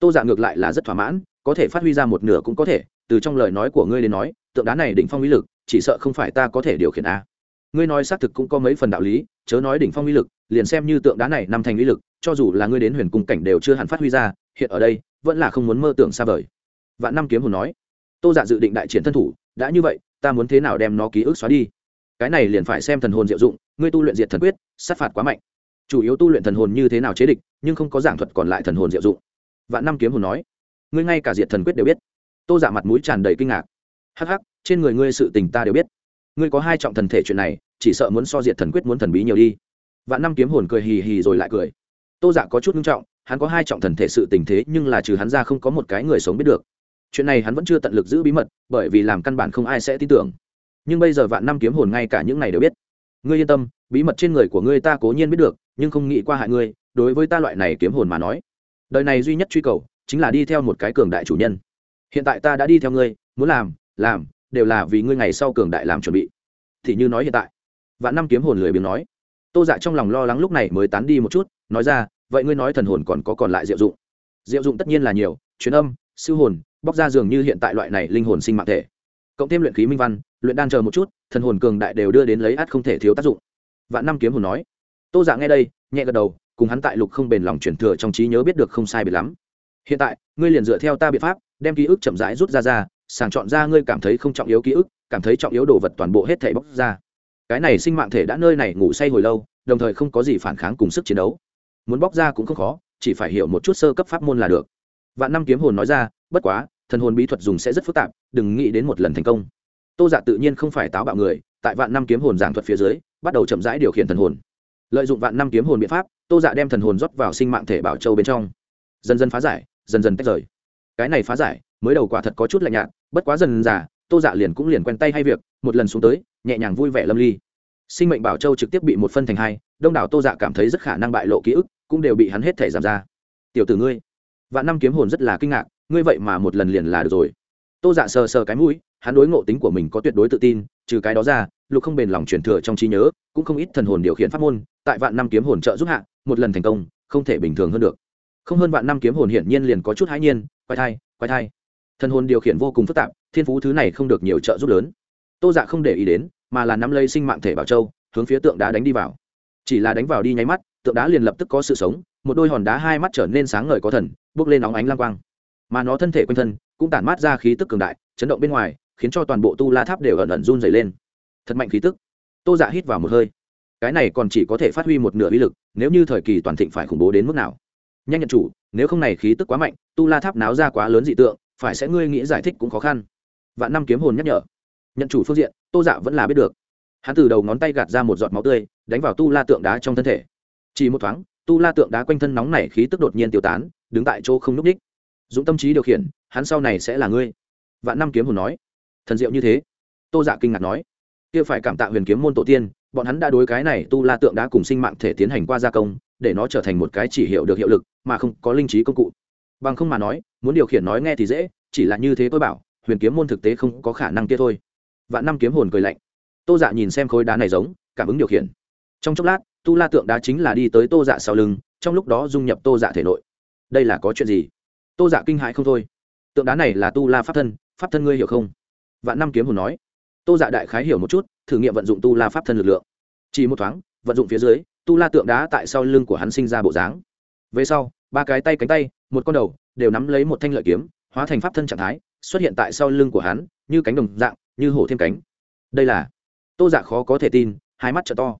Tô dạ ngược lại là rất thỏa mãn, có thể phát huy ra một nửa cũng có thể, từ trong lời nói của ngươi đến nói, tượng đá này đỉnh phong uy lực, chỉ sợ không phải ta có thể điều khiển a. Ngươi nói xác thực cũng có mấy phần đạo lý chớ nói đỉnh phong uy lực, liền xem như tượng đá này nằm thành uy lực, cho dù là ngươi đến huyền cung cảnh đều chưa hẳn phát huy ra, hiện ở đây, vẫn là không muốn mơ tưởng xa vời. Vạn năm kiếm hồn nói. Tô dạ dự định đại triển thân thủ, đã như vậy, ta muốn thế nào đem nó ký ức xóa đi? Cái này liền phải xem thần hồn diệu dụng, ngươi tu luyện diệt thần quyết, sát phạt quá mạnh. Chủ yếu tu luyện thần hồn như thế nào chế địch, nhưng không có giảng thuật còn lại thần hồn diệu dụng. Vạn năm kiếm hồn nói. Ngươi ngay cả diệt thần quyết đều biết. Tô giả dạ mặt mũi tràn đầy kinh ngạc. Hắc hắc, trên người ngươi sự tình ta đều biết. Ngươi có hai trọng thần thể chuyện này chỉ sợ muốn so diệt thần quyết muốn thần bí nhiều đi. Vạn năm kiếm hồn cười hì hì rồi lại cười. Tô giả dạ có chút nghiêm trọng, hắn có hai trọng thần thể sự tình thế nhưng là trừ hắn ra không có một cái người sống biết được. Chuyện này hắn vẫn chưa tận lực giữ bí mật, bởi vì làm căn bản không ai sẽ tin tưởng. Nhưng bây giờ vạn năm kiếm hồn ngay cả những này đều biết. Ngươi yên tâm, bí mật trên người của ngươi ta cố nhiên biết được, nhưng không nghĩ qua hại ngươi, đối với ta loại này kiếm hồn mà nói. Đời này duy nhất truy cầu, chính là đi theo một cái cường đại chủ nhân. Hiện tại ta đã đi theo ngươi, muốn làm làm, đều là vì ngươi ngày sau cường đại làm chuẩn bị. Thì như nói hiện tại vạn năm kiếm hồn lười biếng nói. Tô dạ trong lòng lo lắng lúc này mới tán đi một chút, nói ra, vậy ngươi nói thần hồn còn có còn lại diệu dụng? Diệu dụng tất nhiên là nhiều, truyền âm, siêu hồn, bóc ra dường như hiện tại loại này linh hồn sinh mạng thể. Cộng thêm luyện khí minh văn, luyện đan chờ một chút, thần hồn cường đại đều đưa đến lấy át không thể thiếu tác dụng. Vạn năm kiếm hồn nói. Tô dạ nghe đây, nhẹ gật đầu, cùng hắn tại lục không bền lòng chuyển thừa trong trí nhớ biết được không sai biệt lắm. Hiện tại, ngươi liền dựa theo ta biện pháp, đem ký ức chậm rãi rút ra ra, sàng chọn ra ngươi cảm thấy không trọng yếu ký ức, cảm thấy trọng yếu đồ vật toàn bộ hết thể bóc ra cái này sinh mạng thể đã nơi này ngủ say hồi lâu, đồng thời không có gì phản kháng cùng sức chiến đấu. Muốn bóc ra cũng không khó, chỉ phải hiểu một chút sơ cấp pháp môn là được. Vạn năm kiếm hồn nói ra, bất quá, thần hồn bí thuật dùng sẽ rất phức tạp, đừng nghĩ đến một lần thành công. Tô dạ tự nhiên không phải táo bạo người, tại vạn năm kiếm hồn giảng thuật phía dưới, bắt đầu chậm rãi điều khiển thần hồn. Lợi dụng vạn năm kiếm hồn biện pháp, tô dạ đem thần hồn rót vào sinh mạng thể bảo châu bên trong. Dần dần phá giải, dần dần tách rời. Cái này phá giải, mới đầu quả thật có chút lạnh nhạt, bất quá dần già tô dạ liền cũng liền quen tay hay việc một lần xuống tới, nhẹ nhàng vui vẻ lâm ly. Sinh mệnh bảo châu trực tiếp bị một phân thành hai, đông đảo tô dạ cảm thấy rất khả năng bại lộ ký ức, cũng đều bị hắn hết thể giảm ra. Tiểu tử ngươi, vạn năm kiếm hồn rất là kinh ngạc, ngươi vậy mà một lần liền là được rồi. Tô dạ sờ sờ cái mũi, hắn đối ngộ tính của mình có tuyệt đối tự tin, trừ cái đó ra, lục không bền lòng truyền thừa trong trí nhớ, cũng không ít thần hồn điều khiển pháp môn, tại vạn năm kiếm hồn trợ giúp hạ, một lần thành công, không thể bình thường hơn được. Không hơn vạn năm kiếm hồn hiển nhiên liền có chút hãi nhiên quay thai quay thai. Thần hồn điều khiển vô cùng phức tạp, thiên phú thứ này không được nhiều trợ giúp lớn tô dạ không để ý đến, mà là nắm lấy sinh mạng thể bảo châu, hướng phía tượng đá đánh đi vào. Chỉ là đánh vào đi nháy mắt, tượng đá liền lập tức có sự sống, một đôi hòn đá hai mắt trở nên sáng ngời có thần, bước lên óng ánh lang quang. Mà nó thân thể quanh thân, cũng tản mát ra khí tức cường đại, chấn động bên ngoài, khiến cho toàn bộ tu la tháp đều ẩn ẩn run dày lên. Thật mạnh khí tức. Tô dạ hít vào một hơi. Cái này còn chỉ có thể phát huy một nửa uy lực, nếu như thời kỳ toàn thịnh phải khủng bố đến mức nào. Nhanh nhận chủ, nếu không này khí tức quá mạnh, tu la tháp náo ra quá lớn dị tượng, phải sẽ ngươi nghĩ giải thích cũng khó khăn. Vạn năm kiếm hồn nhắc nhở nhận chủ phương diện, tô dạ vẫn là biết được. Hắn từ đầu ngón tay gạt ra một giọt máu tươi, đánh vào tu la tượng đá trong thân thể. Chỉ một thoáng, tu la tượng đá quanh thân nóng nảy khí tức đột nhiên tiêu tán, đứng tại chỗ không n ú c ních dũng tâm trí điều khiển, hắn sau này sẽ là ngươi. Vạn năm kiếm hồn nói. Thần diệu như thế. Tô dạ kinh ngạc nói. Kia phải cảm tạ huyền kiếm môn tổ tiên, bọn hắn đã đối cái này tu la tượng đá cùng sinh mạng thể tiến hành qua gia công, để nó trở thành một cái chỉ hiệu được hiệu lực, mà không có linh trí công cụ. Bằng không mà nói, muốn điều khiển nói nghe thì dễ, chỉ là như thế tôi bảo, huyền kiếm môn thực tế không có khả năng kia thôi vạn năm kiếm hồn cười lạnh. Tô dạ nhìn xem khối đá này giống, cảm ứng điều khiển. Trong chốc lát, tu la tượng đá chính là đi tới tô dạ sau lưng, trong lúc đó dung nhập tô dạ thể nội. Đây là có chuyện gì? Tô dạ kinh hại không thôi. Tượng đá này là tu la pháp thân pháp thân ngươi hiểu không? Vạn năm kiếm hồn nói. Tô dạ đại khái hiểu một chút, thử nghiệm vận dụng tu la pháp thân lực lượng. Chỉ một thoáng, vận dụng phía dưới, tu la tượng đá tại sau lưng của hắn sinh ra bộ dáng. Về sau, ba cái tay cánh tay, một con đầu, đều nắm lấy một thanh lợi kiếm, hóa thành pháp thân trạng thái, xuất hiện tại sau lưng của hắn, như cánh đồng dạng như hổ thêm cánh. Đây là, tô dạ khó có thể tin, hai mắt t to.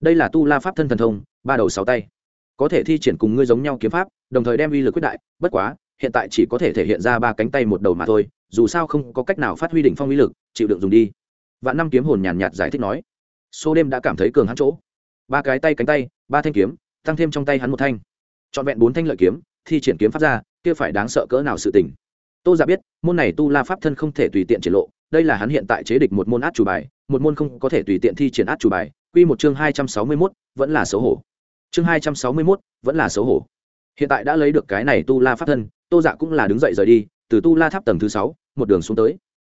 Đây là tu la pháp thân thần thông, ba đầu sáu tay. Có thể thi triển cùng ngươi giống nhau kiếm pháp, đồng thời đem uy lực quyết đại, bất quá, hiện tại chỉ có thể thể hiện ra ba cánh tay một đầu mà thôi, dù sao không có cách nào phát huy đỉnh phong uy lực, chịu đựng dùng đi. Vạn năm kiếm hồn nhàn nhạt giải thích nói. Số đêm đã cảm thấy cường hắn chỗ. Ba cái tay cánh tay, ba thanh kiếm, tăng thêm trong tay hắn một thanh. Trọn vẹn bốn thanh lợi kiếm, thi triển kiếm pháp ra, kia phải đáng sợ cỡ nào sự tình. Tô giả biết, môn này tu la pháp thân không thể tùy tiện triển lộ đây là hắn hiện tại chế địch một môn át chủ bài, một môn không có thể tùy tiện thi triển át chủ bài, quy một chương hai trăm sáu mươi mốt, vẫn là xấu hổ. Chương hai trăm sáu mươi mốt, vẫn là xấu hổ. Hiện tại đã lấy được cái này tu la pháp thân, tô dạ cũng là đứng dậy rời đi, từ tu la tháp tầng thứ sáu, một đường xuống tới.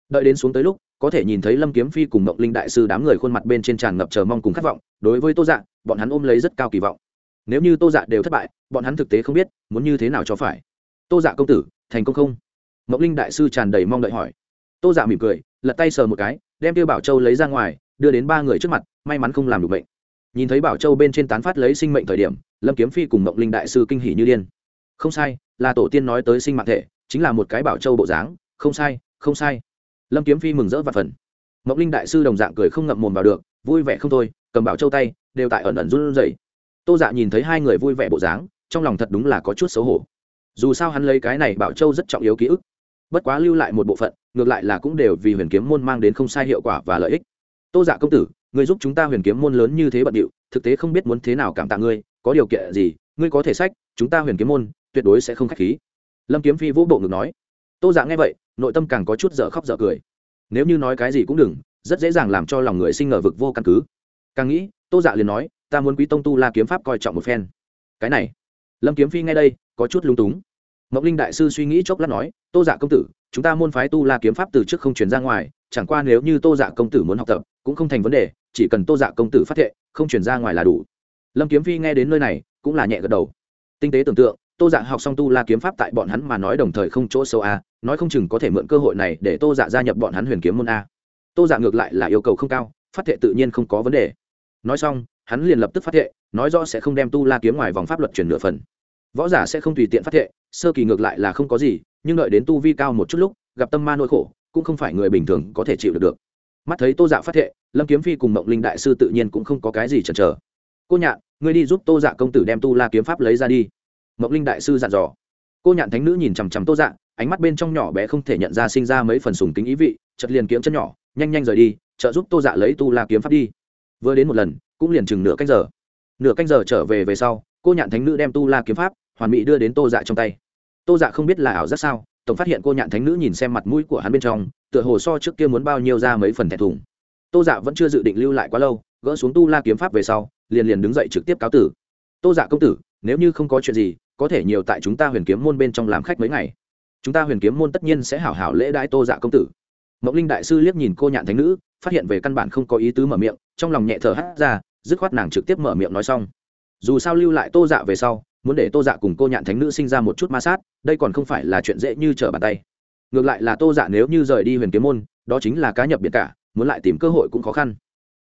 Đợi đến xuống tới lúc, có thể nhìn thấy lâm kiếm phi cùng mộng linh đại sư đám người khuôn mặt bên trên tràn ngập chờ mong cùng khát vọng, đối với tô dạ bọn hắn ôm lấy rất cao kỳ vọng. Nếu như tô dạ đều thất bại, bọn hắn thực tế không biết muốn như thế nào cho phải. Tô dạ công tử, thành công không? Mộng linh đại sư tràn đầy mong đợi hỏi tô dạ mỉm cười, lật tay sờ một cái, đem tiêu bảo châu lấy ra ngoài, đưa đến ba người trước mặt, may mắn không làm được bệnh. Nhìn thấy bảo châu bên trên tán phát lấy sinh mệnh thời điểm, lâm kiếm phi cùng mộng linh đại sư kinh hỉ như điên. Không sai, là tổ tiên nói tới sinh mạng thể, chính là một cái bảo châu bộ dáng. Không sai không sai. Lâm kiếm phi mừng rỡ và phần mộng linh đại sư đồng dạng cười không ngậm mồm vào được, vui vẻ không thôi, cầm bảo châu tay, đều tại ẩn ẩn run rẩy. Tô dạ nhìn thấy hai người vui vẻ bộ dáng, trong lòng thật đúng là có chút xấu hổ. Dù sao hắn lấy cái này bảo châu rất trọng yếu ký ức, bất quá lưu lại một bộ phận ngược lại là cũng đều vì huyền kiếm môn mang đến không sai hiệu quả và lợi ích. Tô dạ công tử người giúp chúng ta huyền kiếm môn lớn như thế bận điệu, thực tế không biết muốn thế nào cảm tạ ngươi, có điều kiện gì, ngươi có thể sách, chúng ta huyền kiếm môn, tuyệt đối sẽ không k h á c h khí. Lâm kiếm phi vũ bộ ngực nói. Tô dạ nghe vậy, nội tâm càng có chút dở khóc dở cười. Nếu như nói cái gì cũng đừng, rất dễ dàng làm cho lòng người sinh ngờ vực vô căn cứ. Càng nghĩ, tô dạ liền nói, ta muốn quý tông tu la kiếm pháp coi trọng một phen. Cái này. Lâm kiếm phi nghe đây, có chút lung túng mộng linh đại sư suy nghĩ chốc lát nói, tô dạ công tử, chúng ta môn phái tu la kiếm pháp từ trước không chuyển ra ngoài, chẳng qua nếu như tô dạ công tử muốn học tập, cũng không thành vấn đề, chỉ cần tô dạ công tử phát thệ, không chuyển ra ngoài là đủ. Lâm kiếm phi nghe đến nơi này, cũng là nhẹ gật đầu. Tinh tế tưởng tượng, tô dạ học xong tu la kiếm pháp tại bọn hắn mà nói đồng thời không chỗ sâu a, nói không chừng có thể mượn cơ hội này để tô dạ gia nhập bọn hắn huyền kiếm môn a. Tô dạ ngược lại là yêu cầu không cao, phát thệ tự nhiên không có vấn đề. Nói xong, hắn liền lập tức phát thệ, nói rõ sẽ không đem tu la kiếm ngoài vòng pháp luật chuyển nửa phần võ giả sẽ không tùy tiện phát thệ, sơ kỳ ngược lại là không có gì, nhưng đợi đến tu vi cao một chút lúc, gặp tâm ma nỗi khổ, cũng không phải người bình thường có thể chịu được được. Mắt thấy tô dạ phát thệ, lâm kiếm phi cùng mộng linh đại sư tự nhiên cũng không có cái gì chần chờ. Cô nhạn, ngươi đi giúp tô dạ công tử đem tu la kiếm pháp lấy ra đi. Mộng linh đại sư dặn dò. Cô nhạn thánh nữ nhìn chằm chằm tô dạ ánh mắt bên trong nhỏ bé không thể nhận ra sinh ra mấy phần sùng kính ý vị chật liền kiếm chân nhỏ, nhanh nhanh rời đi, trợ giúp tô dạ lấy tu la kiếm pháp đi. Vừa đến một lần, cũng liền chừng nửa canh giờ. Nửa canh giờ trở về về sau, cô nhạn thánh nữ đem tu la kiếm pháp hoàn mỹ đưa đến tô dạ trong tay. Tô dạ không biết là ảo rất sao, tổng phát hiện cô nhạn thánh nữ nhìn xem mặt mũi của hắn bên trong, tựa hồ so trước kia muốn bao nhiêu ra mấy phần thẻ thùng. Tô dạ vẫn chưa dự định lưu lại quá lâu, gỡ xuống tu la kiếm pháp về sau, liền liền đứng dậy trực tiếp cáo tử. Tô dạ công tử, nếu như không có chuyện gì, có thể nhiều tại chúng ta huyền kiếm môn bên trong làm khách mấy ngày. Chúng ta huyền kiếm môn tất nhiên sẽ hảo hảo lễ đãi tô dạ công tử. Mộng linh đại sư liếc nhìn cô nhạn thánh nữ, phát hiện về căn bản không có ý tứ mở miệng, trong lòng nhẹ thở hắt ra, dứt khoát nàng trực tiếp mở miệng nói xong. Dù sao lưu lại tô dạ về sau muốn để tô dạ cùng cô nhạn thánh nữ sinh ra một chút ma sát, đây còn không phải là chuyện dễ như trở bàn tay. Ngược lại là tô dạ nếu như rời đi huyền kiếm môn, đó chính là cá nhập biệt cả, muốn lại tìm cơ hội cũng khó khăn.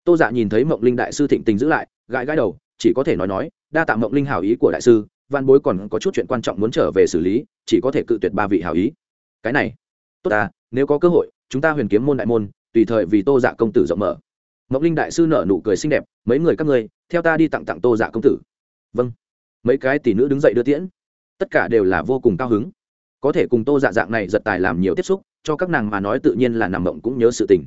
Tô dạ nhìn thấy mộng linh đại sư thịnh tình giữ lại, gãi gãi đầu, chỉ có thể nói nói, đa tạ mộng linh hảo ý của đại sư, văn bối còn có chút chuyện quan trọng muốn trở về xử lý, chỉ có thể cự tuyệt ba vị hảo ý. Cái này, tốt ta, nếu có cơ hội, chúng ta huyền kiếm môn đại môn, tùy thời vì tô dạ công tử rộng mở. Mộng linh đại sư nở nụ cười xinh đẹp, mấy người các ngươi, theo ta đi tặng tặng tô dạ công tử. Vâng mấy cái tỷ nữ đứng dậy đưa tiễn. Tất cả đều là vô cùng cao hứng. Có thể cùng tô dạ dạng này giật tài làm nhiều tiếp xúc, cho các nàng mà nói tự nhiên là nằm mộng cũng nhớ sự tình.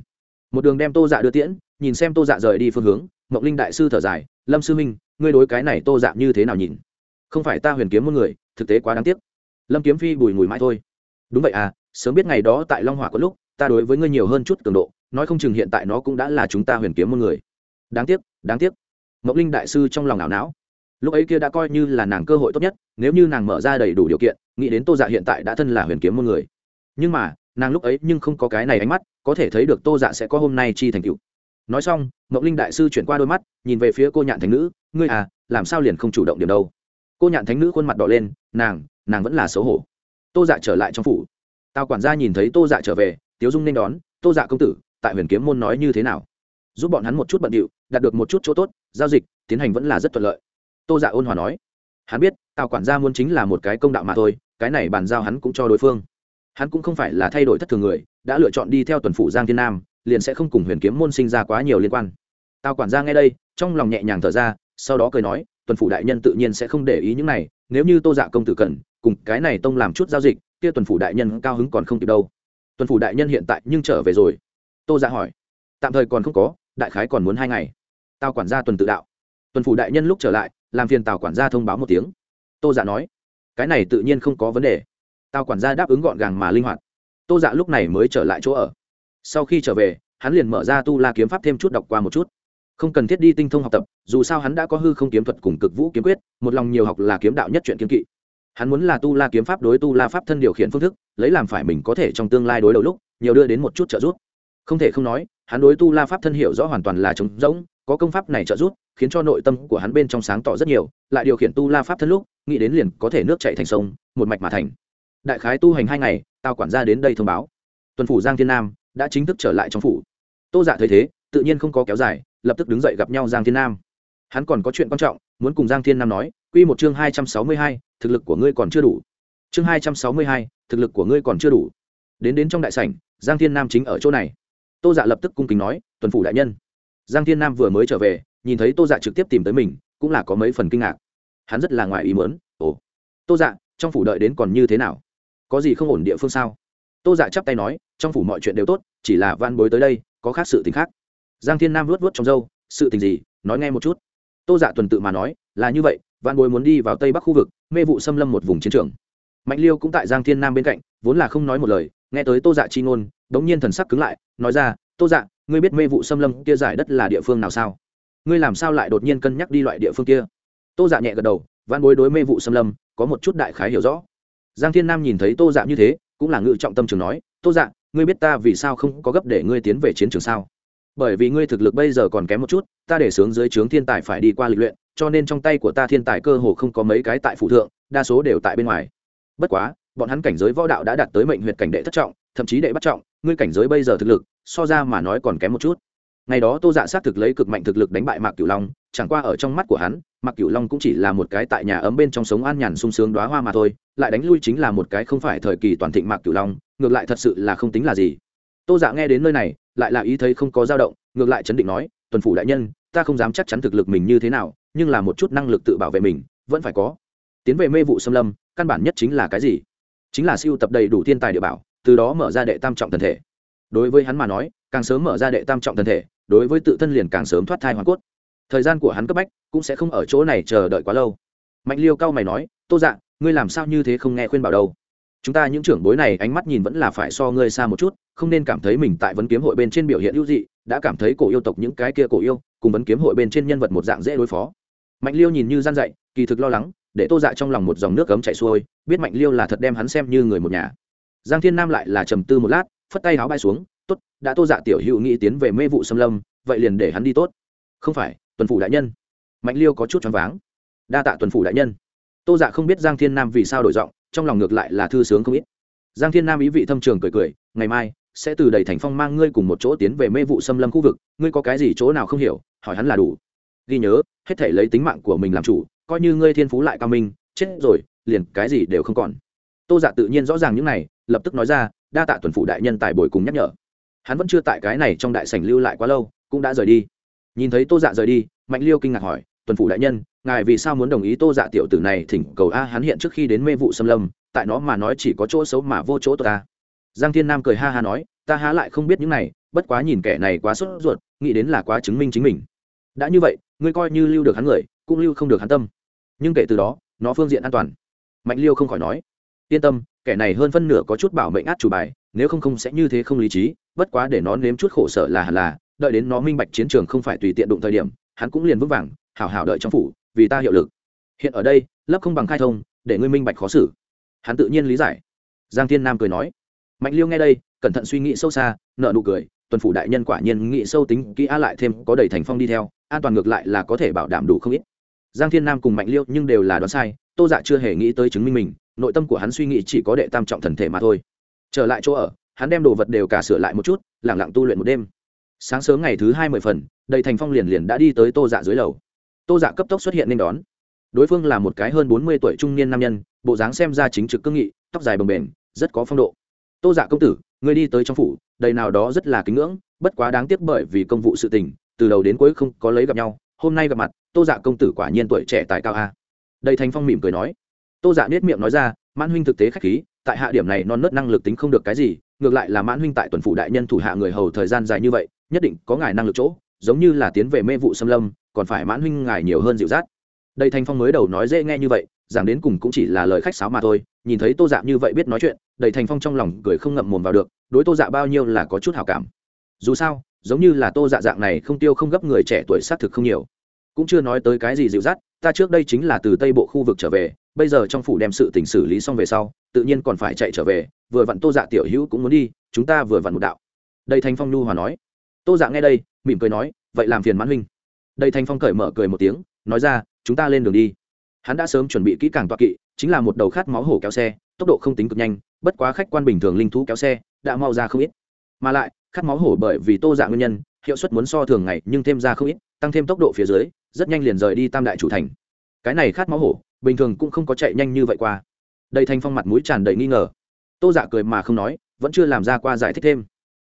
Một đường đem tô dạ đưa tiễn, nhìn xem tô dạ rời đi phương hướng, mộng linh đại sư thở dài, lâm sư minh ngươi đối cái này tô dạ như thế nào nhìn? Không phải ta huyền kiếm một người, thực tế quá đáng tiếc. Lâm kiếm phi bùi mùi mãi thôi. Đúng vậy à sớm biết ngày đó tại long hỏa có lúc, ta đối với ngươi nhiều hơn chút cường độ, nói không chừng hiện tại nó cũng đã là chúng ta huyền kiếm một người. Đáng tiếc đáng tiếc. Mộng linh đại sư trong lòng ảo não lúc ấy kia đã coi như là nàng cơ hội tốt nhất, nếu như nàng mở ra đầy đủ điều kiện, nghĩ đến tô dạ hiện tại đã thân là huyền kiếm một người. Nhưng mà, nàng lúc ấy nhưng không có cái này ánh mắt, có thể thấy được tô dạ sẽ có hôm nay chi thành cựu nói xong mộng linh đại sư chuyển qua đôi mắt, nhìn về phía cô nhạn thánh nữ, ngươi à làm sao liền không chủ động điểm đâu? Cô nhạn thánh nữ khuôn mặt đỏ lên, nàng nàng vẫn là xấu hổ. Tô dạ trở lại trong phủ. Tào quản gia nhìn thấy tô dạ trở về, tiếu dung nên đón, tô dạ công tử, tại huyền kiếm môn nói như thế nào? Giúp bọn hắn một chút bận điệu, đạt được một chút chỗ tốt, giao dịch, tiến hành vẫn là rất thuận lợi tô dạ ôn hòa nói, hắn biết, tào quản gia muốn chính là một cái công đạo mà thôi, cái này bàn giao hắn cũng cho đối phương. Hắn cũng không phải là thay đổi thất thường người, đã lựa chọn đi theo tuần phủ giang thiên nam, liền sẽ không cùng huyền kiếm môn sinh ra quá nhiều liên quan. Tào quản gia nghe đây, trong lòng nhẹ nhàng thở ra, sau đó cười nói, tuần phủ đại nhân tự nhiên sẽ không để ý những này, nếu như tô dạ công tử cần, cùng cái này tông làm chút giao dịch, kia tuần phủ đại nhân cao hứng còn không kịp đâu. Tuần phủ đại nhân hiện tại nhưng trở về rồi. Tô dạ hỏi, tạm thời còn không có, đại khái còn muốn hai ngày. Tao quản gia tuần tự đạo, tuần phủ đại nhân lúc trở lại làm phiền tào quản gia thông báo một tiếng tô dạ nói cái này tự nhiên không có vấn đề tào quản gia đáp ứng gọn gàng mà linh hoạt tô dạ lúc này mới trở lại chỗ ở sau khi trở về hắn liền mở ra tu la kiếm pháp thêm chút đọc qua một chút không cần thiết đi tinh thông học tập dù sao hắn đã có hư không kiếm thuật cùng cực vũ kiếm quyết một lòng nhiều học là kiếm đạo nhất chuyện kiếm kỵ hắn muốn là tu la kiếm pháp đối tu la pháp thân điều khiển phương thức lấy làm phải mình có thể trong tương lai đối đầu lúc nhiều đưa đến một chút trợ giúp không thể không nói hắn đối tu la pháp thân hiểu rõ hoàn toàn là trống rỗng có công pháp này trợ giúp, khiến cho nội tâm của hắn bên trong sáng tỏ rất nhiều, lại điều khiển tu la pháp thân lúc, nghĩ đến liền có thể nước chạy thành sông, một mạch mà thành. Đại khái tu hành hai ngày, tao quản gia đến đây thông báo. Tuần phủ giang thiên nam đã chính thức trở lại trong phủ. Tô dạ thấy thế, tự nhiên không có kéo dài, lập tức đứng dậy gặp nhau giang thiên nam. Hắn còn có chuyện quan trọng, muốn cùng giang thiên nam nói, quy một chương hai trăm sáu mươi hai, thực lực của ngươi còn chưa đủ. Chương hai trăm sáu mươi hai, thực lực của ngươi còn chưa đủ. Đến đến trong đại sảnh, giang thiên nam chính ở chỗ này. Tô dạ lập tức cung kính nói, tuần phủ đại nhân giang thiên nam vừa mới trở về, nhìn thấy tô dạ trực tiếp tìm tới mình, cũng là có mấy phần kinh ngạc. Hắn rất là ngoài ý mớn ồ, tô dạ trong phủ đợi đến còn như thế nào? Có gì không ổn địa phương sao? Tô dạ chắp tay nói, trong phủ mọi chuyện đều tốt, chỉ là van bối tới đây, có khác sự tình khác. Giang thiên nam luốt vớt trong dâu sự tình gì? Nói nghe một chút. Tô dạ tuần tự mà nói, là như vậy, van bối muốn đi vào tây bắc khu vực, mê vụ xâm lâm một vùng chiến trường. Mạnh liêu cũng tại giang thiên nam bên cạnh, vốn là không nói một lời, nghe tới tô dạ chi ngôn đ ố n g nhiên thần sắc cứng lại, nói ra, tô dạ ngươi biết mê vụ xâm lâm kia giải đất là địa phương nào sao? Ngươi làm sao lại đột nhiên cân nhắc đi loại địa phương kia? Tô dạ nhẹ gật đầu văn bối đối mê vụ xâm lâm, có một chút đại khái hiểu rõ. Giang thiên nam nhìn thấy tô dạ như thế, cũng là ngự trọng tâm trường nói, tô dạ ngươi biết ta vì sao không có gấp để ngươi tiến về chiến trường sao? Bởi vì ngươi thực lực bây giờ còn kém một chút, ta để sướng dưới trướng thiên tài phải đi qua lịch luyện, cho nên trong tay của ta thiên tài cơ hồ không có mấy cái tại phụ thượng, đa số đều tại bên ngoài. Bất quá, bọn hắn cảnh giới võ đạo đã đạt tới mệnh huyệt cảnh đệ thất trọng, thậm chí đệ bắt trọng, ngươi cảnh giới bây giờ thực lực so ra mà nói còn kém một chút. Ngày đó tô dạ xác thực lấy cực mạnh thực lực đánh bại mạc cửu long, chẳng qua ở trong mắt của hắn, mạc cửu long cũng chỉ là một cái tại nhà ấm bên trong sống an nhàn sung sướng đoá hoa mà thôi, lại đánh lui chính là một cái không phải thời kỳ toàn thịnh mạc cửu long, ngược lại thật sự là không tính là gì. Tô dạ nghe đến nơi này, lại là ý thấy không có dao động, ngược lại chấn định nói, tuần phủ đại nhân, ta không dám chắc chắn thực lực mình như thế nào, nhưng là một chút năng lực tự bảo vệ mình, vẫn phải có. Tiến về mê vụ xâm lâm, căn bản nhất chính là cái gì? Chính là siêu tập đầy đủ thiên tài địa bảo, từ đó mở ra đệ tam trọng thần thể đối với hắn mà nói, càng sớm mở ra đệ tam trọng thân thể, đối với tự thân liền càng sớm thoát thai hoàn cốt. Thời gian của hắn cấp bách cũng sẽ không ở chỗ này chờ đợi quá lâu. Mạnh liêu cao mày nói, tô dạ ngươi làm sao như thế không nghe khuyên bảo đâu? Chúng ta những trưởng bối này ánh mắt nhìn vẫn là phải so ngươi xa một chút, không nên cảm thấy mình tại vấn kiếm hội bên trên biểu hiện hữu dị, đã cảm thấy cổ yêu tộc những cái kia cổ yêu, cùng vấn kiếm hội bên trên nhân vật một dạng dễ đối phó. Mạnh liêu nhìn như gian dạy, kỳ thực lo lắng, để tô dạ trong lòng một dòng nước cấm chảy xuôi, biết mạnh liêu là thật đem hắn xem như người một nhà. Giang thiên nam lại là trầm tư một lát phất tay áo bay xuống, tốt, đã tô dạ tiểu hữu nghĩ tiến về mê vụ xâm lâm, vậy liền để hắn đi tốt. Không phải, tuần phủ đại nhân. Mạnh liêu có chút choáng váng. Đa tạ tuần phủ đại nhân. Tô dạ không biết giang thiên nam vì sao đổi giọng, trong lòng ngược lại là thư sướng không ít. Giang thiên nam ý vị thâm trường cười cười, ngày mai, sẽ từ đầy thành phong mang ngươi cùng một chỗ tiến về mê vụ xâm lâm khu vực, ngươi có cái gì chỗ nào không hiểu, hỏi hắn là đủ. Ghi nhớ, hết thể lấy tính mạng của mình làm chủ, coi như ngươi thiên phú lại cao minh, chết rồi, liền cái gì đều không còn. Tô dạ tự nhiên rõ ràng những này, lập tức nói ra đa tạ tuần phụ đại nhân tài bồi cùng nhắc nhở. Hắn vẫn chưa tại cái này trong đại sảnh lưu lại quá lâu, cũng đã rời đi. Nhìn thấy tô dạ rời đi, mạnh liêu kinh ngạc hỏi, tuần phủ đại nhân, ngài vì sao muốn đồng ý tô dạ tiểu tử này thỉnh cầu a? Hắn hiện trước khi đến mê vụ xâm lâm, tại nó mà nói chỉ có chỗ xấu mà vô chỗ tốt ta. Giang thiên nam cười ha ha nói, ta há lại không biết những này, bất quá nhìn kẻ này quá sốt ruột, nghĩ đến là quá chứng minh chính mình. Đã như vậy, ngươi coi như lưu được hắn người, cũng lưu không được hắn tâm. Nhưng kể từ đó, nó phương diện an toàn. Mạnh liêu không khỏi nói yên tâm, kẻ này hơn phân nửa có chút bảo mệnh át chủ bài, nếu không không sẽ như thế không lý trí, bất quá để nó nếm chút khổ sở là hẳn là, đợi đến nó minh bạch chiến trường không phải tùy tiện đụng thời điểm, hắn cũng liền vững vàng, hảo hảo đợi trong phủ, vì ta hiệu lực. Hiện ở đây lấp không bằng khai thông, để ngươi minh bạch khó xử. Hắn tự nhiên lý giải. Giang thiên nam cười nói. Mạnh liêu nghe đây, cẩn thận suy nghĩ sâu xa nợ nụ cười, tuần phủ đại nhân quả nhiên nghĩ sâu tính kỹ a lại thêm có đầy thành phong đi theo, an toàn ngược lại là có thể bảo đảm đủ không ít. Giang thiên nam cùng mạnh liêu nhưng đều là đoán sai, tô dạ chưa hề nghĩ tới chứng minh mình nội tâm của hắn suy nghĩ chỉ có đệ tam trọng thần thể mà thôi. Trở lại chỗ ở, hắn đem đồ vật đều cả sửa lại một chút, lẳng lặng tu luyện một đêm. Sáng sớm ngày thứ hai mươi phần, đầy thành phong liền liền đã đi tới tô dạ dưới lầu. Tô dạ cấp tốc xuất hiện nên đón. Đối phương là một cái hơn bốn mươi tuổi trung niên nam nhân, bộ dáng xem ra chính trực cương nghị, tóc dài bồng bềnh, rất có phong độ. Tô dạ công tử người đi tới trong phủ, đầy nào đó rất là kính ngưỡng, bất quá đáng tiếc bởi vì công vụ sự tình, từ đầu đến cuối không có lấy gặp nhau, hôm nay gặp mặt, tô dạ công tử quả nhiên tuổi trẻ tài cao a. Đầy thành phong mỉm cười nói tô dạ nết miệng nói ra, mãn huynh thực tế khách khí, tại hạ điểm này non nớt năng lực tính không được cái gì, ngược lại là mãn huynh tại tuần phủ đại nhân thủ hạ người hầu thời gian dài như vậy, nhất định có ngài năng lực chỗ, giống như là tiến về mê vụ xâm lâm, còn phải mãn huynh ngài nhiều hơn dịu dắt. Đây Thanh phong mới đầu nói dễ nghe như vậy, giảng đến cùng cũng chỉ là lời khách sáo mà thôi, nhìn thấy tô dạ như vậy biết nói chuyện, đầy thành phong trong lòng cười không ngậm mồm vào được, đối tô dạ bao nhiêu là có chút hảo cảm. Dù sao, giống như là tô dạ dạng này không tiêu không gấp người trẻ tuổi xác thực không nhiều. Cũng chưa nói tới cái gì dịu dắt ta trước đây chính là từ tây bộ khu vực trở về, bây giờ trong phủ đem sự tình xử lý xong về sau, tự nhiên còn phải chạy trở về, vừa vặn tô dạ tiểu hữu cũng muốn đi, chúng ta vừa vặn một đạo. Đầy thanh phong nhu hòa nói. Tô dạ nghe đây, mỉm cười nói, vậy làm phiền mãn huynh. Đầy thanh phong cởi mở cười một tiếng, nói ra, chúng ta lên đường đi. Hắn đã sớm chuẩn bị kỹ càng toạ kỵ, chính là một đầu khát máu hổ kéo xe, tốc độ không tính cực nhanh, bất quá khách quan bình thường linh thú kéo xe, đã mau ra không ít. Mà lại, khát máu hổ bởi vì tô dạ nguyên nhân, hiệu suất muốn so thường ngày nhưng thêm ra không ít, tăng thêm tốc độ phía dưới rất nhanh liền rời đi tam đại chủ thành. Cái này khát máu hổ, bình thường cũng không có chạy nhanh như vậy qua. Đầy thanh phong mặt mũi tràn đầy nghi ngờ. Tô dạ cười mà không nói, vẫn chưa làm ra qua giải thích thêm.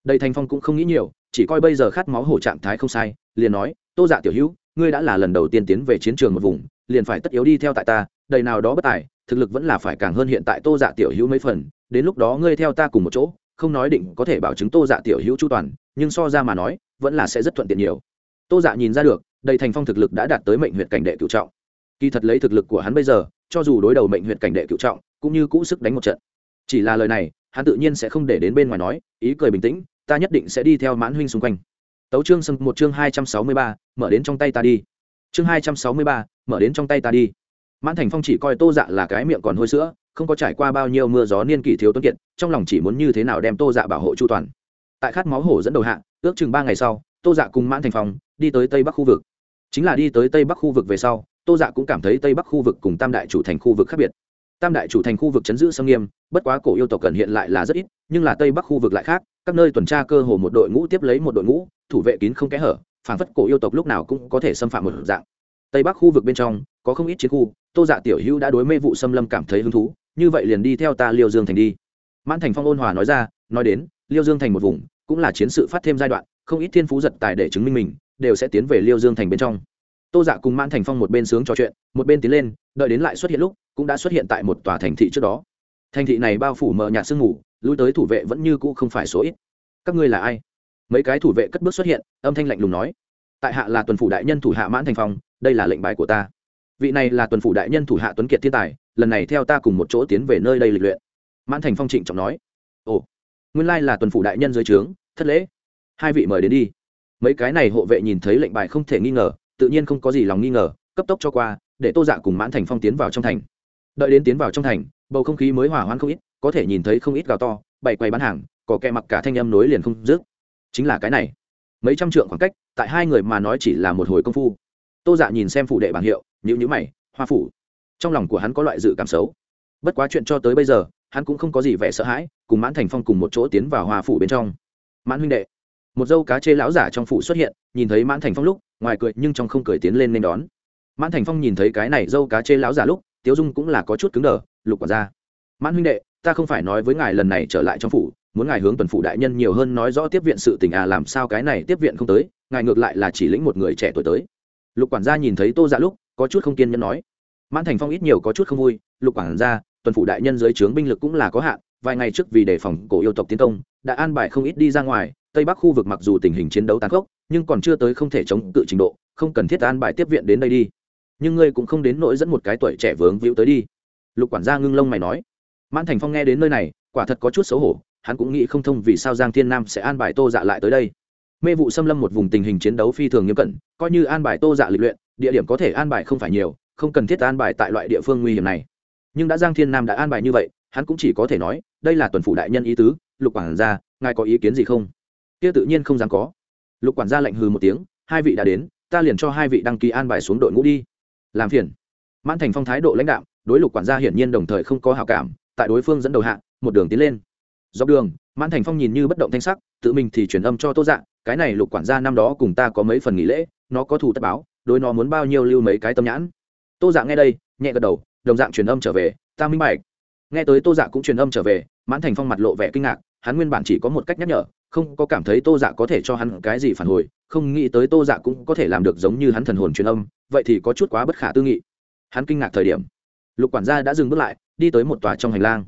Đầy thanh phong cũng không nghĩ nhiều, chỉ coi bây giờ khát máu hổ trạng thái không sai, liền nói, tô dạ tiểu hữu, ngươi đã là lần đầu tiên tiến về chiến trường một vùng, liền phải tất yếu đi theo tại ta, đầy nào đó bất tài, thực lực vẫn là phải càng hơn hiện tại tô dạ tiểu hữu mấy phần, đến lúc đó ngươi theo ta cùng một chỗ, không nói định có thể bảo chứng tô dạ tiểu hữu chu toàn, nhưng so ra mà nói, vẫn là sẽ rất thuận tiện nhiều. Tô dạ nhìn ra được đầy thành phong thực lực đã đạt tới mệnh huyện cảnh đệ cựu trọng. Kỳ thật lấy thực lực của hắn bây giờ, cho dù đối đầu mệnh huyện cảnh đệ cựu trọng, cũng như cũ sức đánh một trận. Chỉ là lời này, hắn tự nhiên sẽ không để đến bên ngoài nói, ý cười bình tĩnh, ta nhất định sẽ đi theo mãn huynh xung quanh. Tấu chương sân một chương hai trăm sáu mươi ba, mở đến trong tay ta đi. Chương hai trăm sáu mươi ba, mở đến trong tay ta đi. Mãn thành phong chỉ coi tô dạ là cái miệng còn hôi sữa, không có trải qua bao nhiêu mưa gió niên kỷ thiếu tuấn kiệt, trong lòng chỉ muốn như thế nào đem tô dạ bảo hộ chu toàn. Tại khát máu hổ dẫn đầu hạ, ước chừng ba ngày sau, tô dạ cùng mãn thành phong đi tới tây bắc khu vực chính là đi tới tây bắc khu vực về sau, tô dạ cũng cảm thấy tây bắc khu vực cùng tam đại chủ thành khu vực khác biệt. Tam đại chủ thành khu vực chấn giữ sâm nghiêm, bất quá cổ yêu tộc cần hiện lại là rất ít, nhưng là tây bắc khu vực lại khác, các nơi tuần tra cơ hồ một đội ngũ tiếp lấy một đội ngũ, thủ vệ kín không kẽ hở phản phất cổ yêu tộc lúc nào cũng có thể xâm phạm một dạng. Tây bắc khu vực bên trong, có không ít chiến khu, tô dạ tiểu hữu đã đối mê vụ xâm lâm cảm thấy hứng thú, như vậy liền đi theo ta liêu dương thành đi. Mãn thành phong ôn hòa nói ra, nói đến, liêu dương thành một vùng, cũng là chiến sự phát thêm giai đoạn, không ít thiên phú giật tài để chứng minh mình đều sẽ tiến về liêu dương thành bên trong. Tô dạ cùng mãn thành phong một bên sướng trò chuyện một bên tiến lên đợi đến lại xuất hiện lúc cũng đã xuất hiện tại một tòa thành thị trước đó. Thành thị này bao phủ mờ nhạt sương ngủ, lui tới thủ vệ vẫn như cũ không phải số ít. Các ngươi là ai? Mấy cái thủ vệ cất bước xuất hiện âm thanh lạnh lùng nói. Tại hạ là tuần phủ đại nhân thủ hạ mãn thành phong đây là lệnh bài của ta. Vị này là tuần phủ đại nhân thủ hạ tuấn kiệt thiên tài lần này theo ta cùng một chỗ tiến về nơi đây lịch luyện. Mãn thành phong trịnh trọng nói. Ồ nguyên lai là tuần phủ đại nhân dưới trướng thất lễ. Hai vị mời đến đi mấy cái này hộ vệ nhìn thấy lệnh bài không thể nghi ngờ, tự nhiên không có gì lòng nghi ngờ, cấp tốc cho qua, để tô dạ cùng mãn thành phong tiến vào trong thành. Đợi đến tiến vào trong thành, bầu không khí mới hỏa hoãn không ít, có thể nhìn thấy không ít gào to, bày quầy bán hàng, có kẹ mặc cả thanh âm nối liền không dứt. Chính là cái này. Mấy trăm trượng khoảng cách, tại hai người mà nói chỉ là một hồi công phu. Tô dạ nhìn xem phụ đệ bảng hiệu nhữ nhữ mày, hoa phủ. Trong lòng của hắn có loại dự cảm xấu. Bất quá chuyện cho tới bây giờ, hắn cũng không có gì vẻ sợ hãi, cùng mãn thành phong cùng một chỗ tiến vào hoa phủ bên trong. Mãn huynh đệ một dâu cá chê lão giả trong phủ xuất hiện, nhìn thấy mãn thành phong lúc, ngoài cười nhưng trong không cười tiến lên nên đón. Mãn thành phong nhìn thấy cái này dâu cá chê lão giả lúc, tiếu dung cũng là có chút cứng đờ, lục quản ra mãn huynh đệ, ta không phải nói với ngài lần này trở lại trong phủ, muốn ngài hướng tuần phủ đại nhân nhiều hơn nói rõ tiếp viện sự tình à làm sao cái này tiếp viện không tới, ngài ngược lại là chỉ lĩnh một người trẻ tuổi tới. Lục quản gia nhìn thấy tô dạ lúc, có chút không kiên nhẫn nói. Mãn thành phong ít nhiều có chút không vui, lục quản gia, tuần phủ đại nhân dưới trướng binh lực cũng là có hạn, vài ngày trước vì đề phòng cổ yêu tộc tiến công, đã an bài không ít đi ra ngoài tây bắc khu vực mặc dù tình hình chiến đấu tàn khốc, nhưng còn chưa tới không thể chống cự trình độ, không cần thiết an bài tiếp viện đến đây đi. Nhưng ngươi cũng không đến nỗi dẫn một cái tuổi trẻ vướng víu tới đi. Lục quản gia ngưng lông mày nói. Mãn thành phong nghe đến nơi này, quả thật có chút xấu hổ, hắn cũng nghĩ không thông vì sao giang thiên nam sẽ an bài tô dạ lại tới đây. Mê vụ xâm lâm một vùng tình hình chiến đấu phi thường nghiêm cẩn, coi như an bài tô dạ lịch luyện, địa điểm có thể an bài không phải nhiều, không cần thiết an bài tại loại địa phương nguy hiểm này. Nhưng đã giang thiên nam đã an bài như vậy, hắn cũng chỉ có thể nói, đây là tuần phủ đại nhân ý tứ. Lục quản gia, ngài có ý kiến gì không? Kia tự nhiên không dám có. Lục quản gia lệnh hừ một tiếng, hai vị đã đến, ta liền cho hai vị đăng ký an bài xuống đội ngũ đi. Làm phiền. Mãn thành phong thái độ lãnh đạo đối lục quản gia hiển nhiên đồng thời không có hào cảm, tại đối phương dẫn đầu hạ, một đường tiến lên. Dọc đường, mãn thành phong nhìn như bất động thanh sắc, tự mình thì truyền âm cho tô dạ cái này lục quản gia năm đó cùng ta có mấy phần nghỉ lễ, nó có thù tất báo, đối nó muốn bao nhiêu lưu mấy cái tâm nhãn. Tô dạ nghe đây, nhẹ gật đầu, đồng dạng truyền âm trở về, ta minh bạch. Nghe tới tô dạ cũng truyền âm trở về, mãn thành phong mặt lộ vẻ kinh ngạc, hắn nguyên bản chỉ có một cách nhắc nhở không có cảm thấy tô dạ có thể cho hắn cái gì phản hồi, không nghĩ tới tô dạ cũng có thể làm được giống như hắn thần hồn truyền âm, vậy thì có chút quá bất khả tư nghị. Hắn kinh ngạc thời điểm, lục quản gia đã dừng bước lại, đi tới một tòa trong hành lang.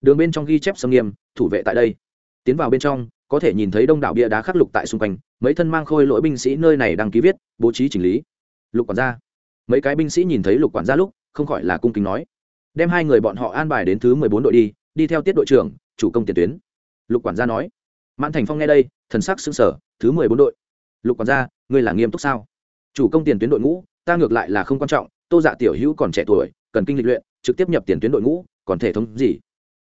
Đường bên trong ghi chép xâm nghiêm, thủ vệ tại đây. Tiến vào bên trong, có thể nhìn thấy đông đảo bia đá khắc lục tại xung quanh, mấy thân mang khôi lỗi binh sĩ nơi này đăng ký viết, bố trí chỉnh lý. Lục quản gia. Mấy cái binh sĩ nhìn thấy lục quản gia lúc, không khỏi là cung kính nói. Đem hai người bọn họ an bài đến thứ mười bốn đội đi đi theo tiết đội trưởng, chủ công tiền tuyến. Lục quản gia nói mãn thành phong nghe đây, thần sắc xưng sở thứ mười bốn đội. Lục quản gia, ngươi là nghiêm túc sao? Chủ công tiền tuyến đội ngũ, ta ngược lại là không quan trọng, tô dạ tiểu hữu còn trẻ tuổi, cần kinh lịch luyện, trực tiếp nhập tiền tuyến đội ngũ, còn thể thống gì?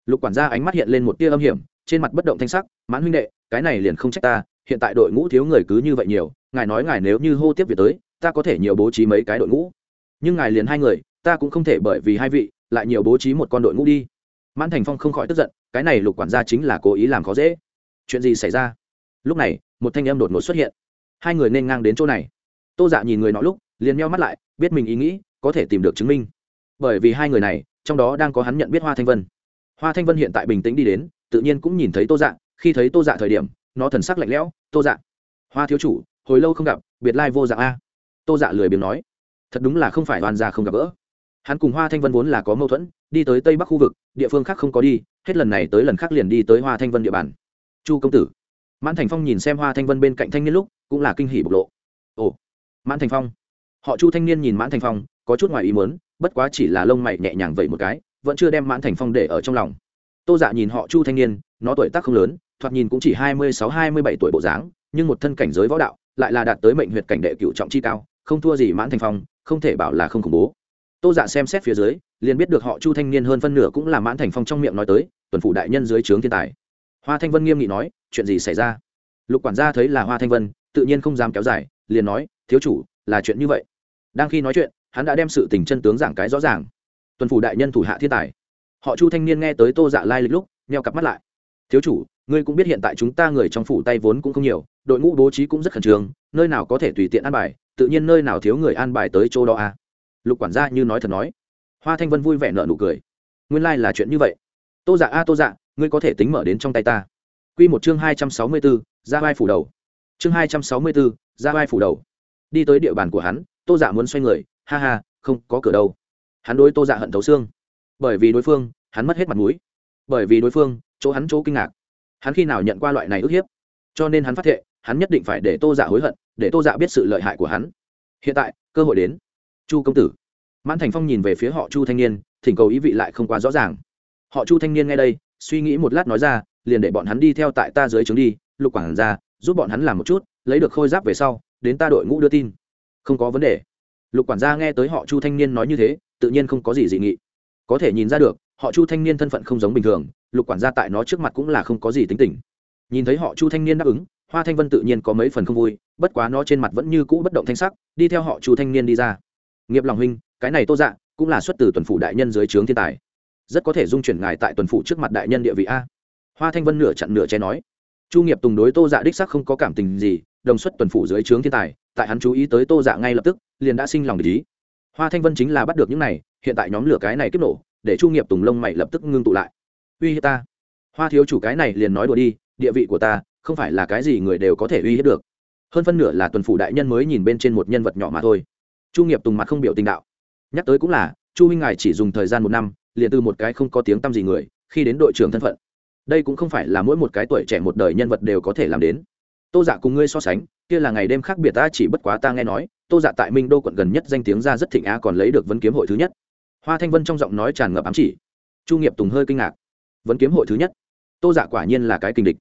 Lục quản gia ánh mắt hiện lên một tia âm hiểm, trên mặt bất động thanh sắc, mãn huynh đệ, cái này liền không trách ta, hiện tại đội ngũ thiếu người cứ như vậy nhiều, ngài nói ngài nếu như hô tiếp việc tới, ta có thể nhiều bố trí mấy cái đội ngũ. Nhưng ngài liền hai người, ta cũng không thể bởi vì hai vị, lại nhiều bố trí một con đội ngũ đi. Mãn thành phong không khỏi tức giận, cái này lục quản gia chính là cố ý làm khó dễ chuyện gì xảy ra? Lúc này, một thanh âm đột ngột xuất hiện. Hai người nên ngang đến chỗ này. Tô dạ nhìn người nọ lúc, liền meo mắt lại, biết mình ý nghĩ, có thể tìm được chứng minh. Bởi vì hai người này, trong đó đang có hắn nhận biết hoa thanh vân. Hoa thanh vân hiện tại bình tĩnh đi đến, tự nhiên cũng nhìn thấy tô dạ. Khi thấy tô dạ thời điểm, nó thần sắc lạnh lẽo, tô dạ hoa thiếu chủ, hồi lâu không gặp, biệt lai vô dạng a. Tô dạ lười biếng nói, thật đúng là không phải đoàn gia không gặp gỡ. Hắn cùng hoa thanh vân vốn là có mâu thuẫn, đi tới tây bắc khu vực, địa phương khác không có đi, hết lần này tới lần khác liền đi tới hoa thanh vân địa bàn chu công tử. Mãn thành phong nhìn xem hoa thanh vân bên cạnh thanh niên lúc, cũng là kinh hỷ bộc lộ. Ồ, mãn thành phong. Họ chu thanh niên nhìn mãn thành phong, có chút ngoài ý muốn, bất quá chỉ là lông mày nhẹ nhàng vậy một cái, vẫn chưa đem mãn thành phong để ở trong lòng. Tô dạ nhìn họ chu thanh niên, nó tuổi tác không lớn, thoạt nhìn cũng chỉ hai mươi sáu, hai mươi bảy tuổi bộ dáng, nhưng một thân cảnh giới võ đạo, lại là đạt tới mệnh huyệt cảnh đệ cựu trọng chi cao, không thua gì mãn thành phong, không thể bảo là không khủng bố. Tô dạ xem xét phía dưới, liền biết được họ chu thanh niên hơn phân nửa cũng là mãn thành phong trong miệng nói tới, tuần phủ đại nhân dưới trướng thiên tài hoa thanh vân nghiêm nghị nói, chuyện gì xảy ra? Lục quản gia thấy là hoa thanh vân, tự nhiên không dám kéo dài, liền nói, thiếu chủ, là chuyện như vậy. Đang khi nói chuyện, hắn đã đem sự tình chân tướng giảng cái rõ ràng. Tuần phủ đại nhân thủ hạ thiên tài. Họ chu thanh niên nghe tới tô dạ lai lịch lúc neo cặp mắt lại. Thiếu chủ, ngươi cũng biết hiện tại chúng ta người trong phủ tay vốn cũng không nhiều, đội ngũ bố trí cũng rất khẩn trương, nơi nào có thể tùy tiện an bài, tự nhiên nơi nào thiếu người an bài tới chỗ đó à? Lục quản gia như nói thật nói. Hoa thanh vân vui vẻ nợ nụ cười. Nguyên lai là chuyện như vậy. Tô dạ a, tô dạ ngươi có thể tính mở đến trong tay ta. Q một chương hai trăm sáu mươi bốn ra vai phủ đầu. Chương hai trăm sáu mươi bốn ra vai phủ đầu. Đi tới địa bàn của hắn, tô dạ muốn xoay người. Ha ha, không có cửa đâu. Hắn đối tô dạ hận thấu xương. Bởi vì đối phương, hắn mất hết mặt mũi. Bởi vì đối phương, chỗ hắn chỗ kinh ngạc. Hắn khi nào nhận qua loại này ức hiếp? Cho nên hắn phát thệ, hắn nhất định phải để tô dạ hối hận, để tô dạ biết sự lợi hại của hắn. Hiện tại, cơ hội đến. Chu công tử. Mãn thành phong nhìn về phía họ chu thanh niên, thỉnh cầu ý vị lại không quá rõ ràng. Họ chu thanh niên nghe đây suy nghĩ một lát nói ra, liền để bọn hắn đi theo tại ta dưới trướng đi, lục quản ra, giúp bọn hắn làm một chút, lấy được khôi giáp về sau, đến ta đội ngũ đưa tin. Không có vấn đề. Lục quản gia nghe tới họ chu thanh niên nói như thế, tự nhiên không có gì dị nghị. Có thể nhìn ra được, họ chu thanh niên thân phận không giống bình thường, lục quản gia tại nó trước mặt cũng là không có gì tính tình. Nhìn thấy họ chu thanh niên đáp ứng, hoa thanh vân tự nhiên có mấy phần không vui, bất quá nó trên mặt vẫn như cũ bất động thanh sắc, đi theo họ chu thanh niên đi ra. Nghiệp lòng huynh, cái này tô dạ cũng là xuất từ tuần phủ đại nhân dưới trướng thiên tài rất có thể dung chuyển ngài tại tuần phủ trước mặt đại nhân địa vị a. Hoa thanh vân nửa chặn nửa che nói. Chu nghiệp tùng đối tô dạ đích sắc không có cảm tình gì, đồng xuất tuần phủ dưới trướng thiên tài, tại hắn chú ý tới tô dạ ngay lập tức, liền đã sinh lòng để ý. Hoa thanh vân chính là bắt được những này, hiện tại nhóm lửa cái này kích nổ, để chu nghiệp tùng lông mày lập tức ngưng tụ lại. Uy hiếp ta. Hoa thiếu chủ cái này liền nói đùa đi, địa vị của ta, không phải là cái gì người đều có thể uy hiếp được. Hơn phân nửa là tuần phủ đại nhân mới nhìn bên trên một nhân vật nhỏ mà thôi. Chu nghiệp tùng mặt không biểu tình đạo. Nhắc tới cũng là, chu huynh ngài chỉ dùng thời gian một năm liền từ một cái không có tiếng tăm gì người, khi đến đội trưởng thân phận. Đây cũng không phải là mỗi một cái tuổi trẻ một đời nhân vật đều có thể làm đến. Tô dạ cùng ngươi so sánh, kia là ngày đêm khác biệt ta chỉ bất quá ta nghe nói, tô dạ tại minh đô quận gần nhất danh tiếng ra rất thịnh a còn lấy được vấn kiếm hội thứ nhất. Hoa thanh vân trong giọng nói tràn ngập ám chỉ. Chu nghiệp tùng hơi kinh ngạc. Vấn kiếm hội thứ nhất? Tô dạ quả nhiên là cái kinh địch.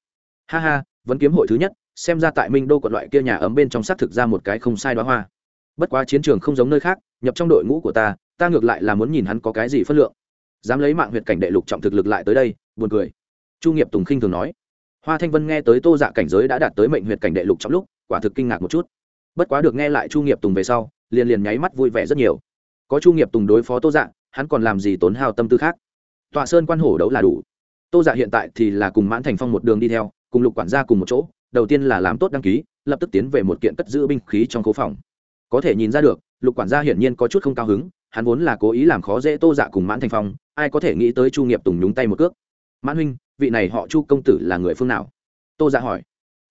Ha ha, vấn kiếm hội thứ nhất, xem ra tại minh đô quận loại kia nhà ấm bên trong xác thực ra một cái không sai đoá hoa. Bất quá chiến trường không giống nơi khác, nhập trong đội ngũ của ta ta ngược lại là muốn nhìn hắn có cái gì phất lượng dám lấy mạng huyệt cảnh đệ lục trọng thực lực lại tới đây, buồn cười. Chu nghiệp tùng khinh thường nói. Hoa thanh vân nghe tới tô dạ cảnh giới đã đạt tới mệnh huyệt cảnh đệ lục trong lúc, quả thực kinh ngạc một chút. Bất quá được nghe lại chu nghiệp tùng về sau, liền liền nháy mắt vui vẻ rất nhiều. Có chu nghiệp tùng đối phó tô dạ hắn còn làm gì tốn hao tâm tư khác? Tọa sơn quan hổ đấu là đủ. Tô dạ hiện tại thì là cùng mãn thành phong một đường đi theo, cùng lục quản gia cùng một chỗ, đầu tiên là làm tốt đăng ký, lập tức tiến về một kiện cất giữ binh khí trong cố phòng. Có thể nhìn ra được, lục quản gia hiển nhiên có chút không cao hứng hắn vốn là cố ý làm khó dễ tô dạ cùng mãn thành phong, ai có thể nghĩ tới chu nghiệp tùng nhúng tay một cước. Mãn huynh, vị này họ chu công tử là người phương nào? Tô dạ hỏi.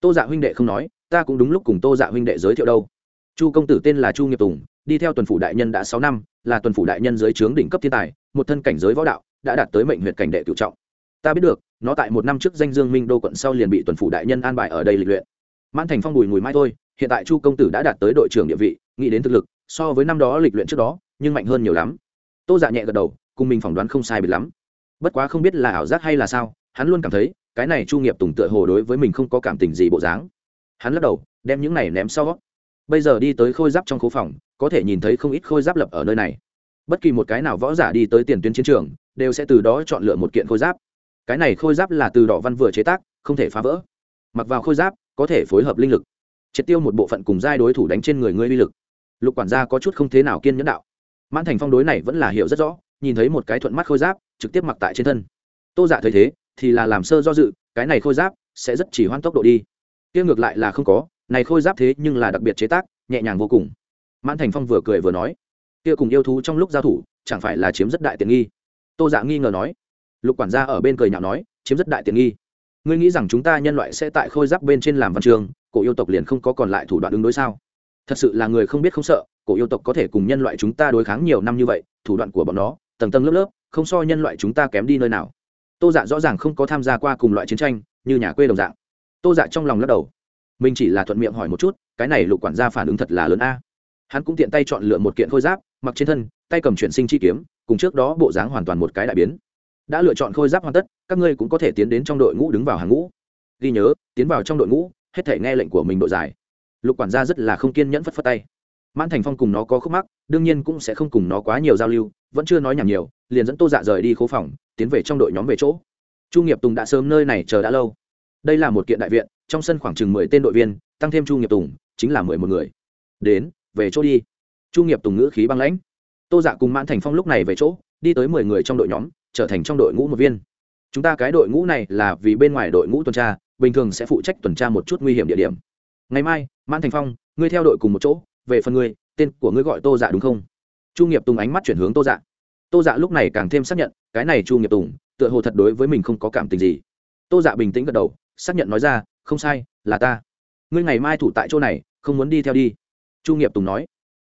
Tô dạ huynh đệ không nói, ta cũng đúng lúc cùng tô dạ huynh đệ giới thiệu đâu. Chu công tử tên là chu nghiệp tùng, đi theo tuần phủ đại nhân đã sáu năm, là tuần phủ đại nhân dưới trướng đỉnh cấp thiên tài, một thân cảnh giới võ đạo, đã đạt tới mệnh huyện cảnh đệ cựu trọng. Ta biết được, nó tại một năm trước danh dương minh đô quận sau liền bị tuần phủ đại nhân an bài ở đây lịch luyện. Mãn thành phong bùi mùi mai thôi, hiện tại chu công tử đã đạt tới đội trưởng địa vị, nghĩ đến thực lực, so với năm đó lịch luyện trước đó nhưng mạnh hơn nhiều lắm. Tô dạ nhẹ gật đầu, cùng mình phỏng đoán không sai biệt lắm. Bất quá không biết là ảo giác hay là sao, hắn luôn cảm thấy, cái này chu nghiệp tùng tựa hồ đối với mình không có cảm tình gì bộ dáng. Hắn lắc đầu, đem những này ném sau. Bây giờ đi tới khôi giáp trong khố phòng, có thể nhìn thấy không ít khôi giáp lập ở nơi này. Bất kỳ một cái nào võ giả đi tới tiền tuyến chiến trường, đều sẽ từ đó chọn lựa một kiện khôi giáp. Cái này khôi giáp là từ đỏ văn vừa chế tác, không thể phá vỡ. Mặc vào khôi giáp, có thể phối hợp linh lực. Triệt tiêu một bộ phận cùng giai đối thủ đánh trên người ngươi uy lực. Lục quản gia có chút không thế nào kiên nhẫn đạo mãn thành phong đối này vẫn là hiểu rất rõ, nhìn thấy một cái thuận mắt khôi giáp, trực tiếp mặc tại trên thân. Tô dạ thấy thế, thì là làm sơ do dự, cái này khôi giáp sẽ rất chỉ hoãn tốc độ đi. Kia ngược lại là không có, này khôi giáp thế nhưng là đặc biệt chế tác, nhẹ nhàng vô cùng. Mãn thành phong vừa cười vừa nói, kia cùng yêu thú trong lúc giao thủ, chẳng phải là chiếm rất đại tiện nghi? Tô dạ nghi ngờ nói. Lục quản gia ở bên cười nhạo nói, chiếm rất đại tiện nghi. Ngươi nghĩ rằng chúng ta nhân loại sẽ tại khôi giáp bên trên làm văn trường, cổ yêu tộc liền không có còn lại thủ đoạn ứng đối sao? Thật sự là người không biết không sợ, cổ yêu tộc có thể cùng nhân loại chúng ta đối kháng nhiều năm như vậy, thủ đoạn của bọn nó, tầng tầng lớp lớp, không so nhân loại chúng ta kém đi nơi nào. Tô dạ rõ ràng không có tham gia qua cùng loại chiến tranh, như nhà quê đồng dạng. Tô dạ trong lòng lắc đầu. Mình chỉ là thuận miệng hỏi một chút, cái này lục quản gia phản ứng thật là lớn a. Hắn cũng tiện tay chọn lựa một kiện khôi giáp, mặc trên thân, tay cầm chuyển sinh chi kiếm, cùng trước đó bộ dáng hoàn toàn một cái đại biến. Đã lựa chọn khôi giáp hoàn tất, các ngươi cũng có thể tiến đến trong đội ngũ đứng vào hàng ngũ. Ghi nhớ, tiến vào trong đội ngũ, hết thể nghe lệnh của mình đội dài lục quản gia rất là không kiên nhẫn phất phất tay. Mãn thành phong cùng nó có khúc mắc, đương nhiên cũng sẽ không cùng nó quá nhiều giao lưu, vẫn chưa nói nhảm nhiều, liền dẫn tô dạ rời đi khố phòng, tiến về trong đội nhóm về chỗ. Chu nghiệp tùng đã sớm nơi này chờ đã lâu. Đây là một kiện đại viện, trong sân khoảng chừng mười tên đội viên, tăng thêm chu nghiệp tùng, chính là mười một người. Đến, về chỗ đi. Chu nghiệp tùng ngữ khí băng lãnh. Tô dạ cùng mãn thành phong lúc này về chỗ, đi tới mười người trong đội nhóm, trở thành trong đội ngũ một viên. Chúng ta cái đội ngũ này là vì bên ngoài đội ngũ tuần tra, bình thường sẽ phụ trách tuần tra một chút nguy hiểm địa điểm ngày mai, mãn thành phong, ngươi theo đội cùng một chỗ, về phần ngươi, tên của ngươi gọi tô dạ đúng không? Chu nghiệp tùng ánh mắt chuyển hướng tô dạ. Tô dạ lúc này càng thêm xác nhận, cái này chu nghiệp tùng, tựa hồ thật đối với mình không có cảm tình gì. Tô dạ bình tĩnh gật đầu, xác nhận nói ra, không sai, là ta. Ngươi ngày mai thủ tại chỗ này, không muốn đi theo đi. Chu nghiệp tùng nói.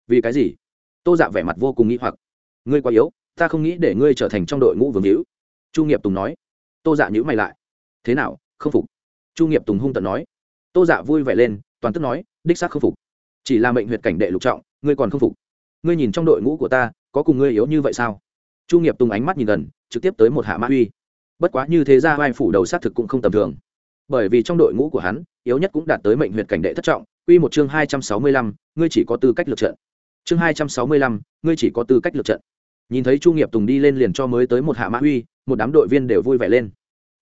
Vì cái gì? Tô dạ vẻ mặt vô cùng nghĩ hoặc. Ngươi quá yếu, ta không nghĩ để ngươi trở thành trong đội ngũ vương hữu. Chu nghiệp tùng nói. Tô dạ nhữ mày lại. Thế nào, không phục? Chu nghiệp tùng hung tận nói tô dạ vui vẻ lên, toàn tức nói, đích xác không phục. Chỉ là mệnh huyệt cảnh đệ lục trọng, ngươi còn không phục. Ngươi nhìn trong đội ngũ của ta, có cùng ngươi yếu như vậy sao? Chu nghiệp tùng ánh mắt nhìn gần, trực tiếp tới một hạ mã uy. Bất quá như thế ra vai phủ đầu xác thực cũng không tầm thường. Bởi vì trong đội ngũ của hắn, yếu nhất cũng đạt tới mệnh huyệt cảnh đệ thất trọng, quy một chương hai trăm sáu mươi lăm, ngươi chỉ có tư cách lượt trận. Chương hai trăm sáu mươi lăm, ngươi chỉ có tư cách lượt trận. Nhìn thấy chu nghiệp tùng đi lên liền cho mới tới một hạ mã uy, một đám đội viên đều vui vẻ lên.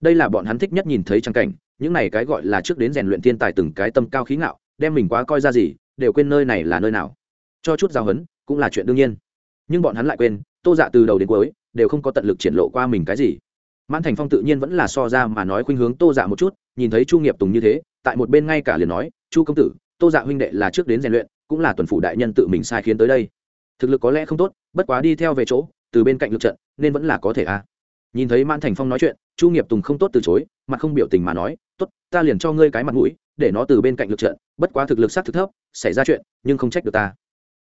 Đây là bọn hắn thích nhất nhìn thấy trang cảnh những này cái gọi là trước đến rèn luyện thiên tài từng cái tâm cao khí ngạo, đem mình quá coi ra gì, đều quên nơi này là nơi nào. Cho chút giao hấn cũng là chuyện đương nhiên. Nhưng bọn hắn lại quên, tô dạ từ đầu đến cuối, đều không có tận lực triển lộ qua mình cái gì. Mãn thành phong tự nhiên vẫn là so ra mà nói khuynh hướng tô dạ một chút, nhìn thấy chu nghiệp tùng như thế, tại một bên ngay cả liền nói, chu công tử, tô dạ huynh đệ là trước đến rèn luyện, cũng là tuần phủ đại nhân tự mình sai khiến tới đây. Thực lực có lẽ không tốt, bất quá đi theo về chỗ, từ bên cạnh lực trận, nên vẫn là có thể à. nhìn thấy mãn thành phong nói chuyện, chu nghiệp tùng không tốt từ chối, mặt không biểu tình mà nói tốt, ta liền cho ngươi cái mặt mũi, để nó từ bên cạnh lực trận, bất quá thực lực sát thực thấp, xảy ra chuyện, nhưng không trách được ta.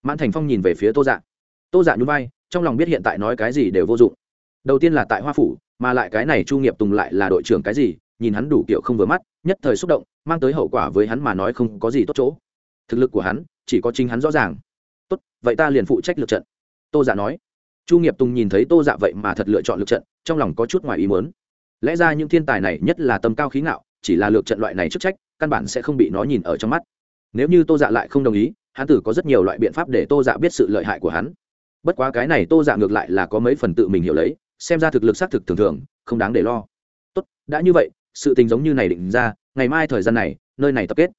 Mãn thành phong nhìn về phía tô dạ. Tô dạ nhún vai, trong lòng biết hiện tại nói cái gì đều vô dụng. Đầu tiên là tại hoa phủ, mà lại cái này chu nghiệp tùng lại là đội trưởng cái gì, nhìn hắn đủ kiểu không vừa mắt, nhất thời xúc động, mang tới hậu quả với hắn mà nói không có gì tốt chỗ. Thực lực của hắn, chỉ có chính hắn rõ ràng. Tốt, vậy ta liền phụ trách lượt trận. Tô dạ nói. Chu nghiệp tùng nhìn thấy tô dạ vậy mà thật lựa chọn lượt trận, trong lòng có chút ngoài ý mớn lẽ ra những thiên tài này nhất là tâm cao khí ngạo chỉ là lượt trận loại này chức trách, căn bản sẽ không bị nó nhìn ở trong mắt. Nếu như tô dạ lại không đồng ý, hắn tử có rất nhiều loại biện pháp để tô dạ biết sự lợi hại của hắn. Bất quá cái này tô dạ ngược lại là có mấy phần tự mình hiểu lấy, xem ra thực lực xác thực thường thường, không đáng để lo. Tốt, đã như vậy, sự tình giống như này định ra, ngày mai thời gian này, nơi này tập kết.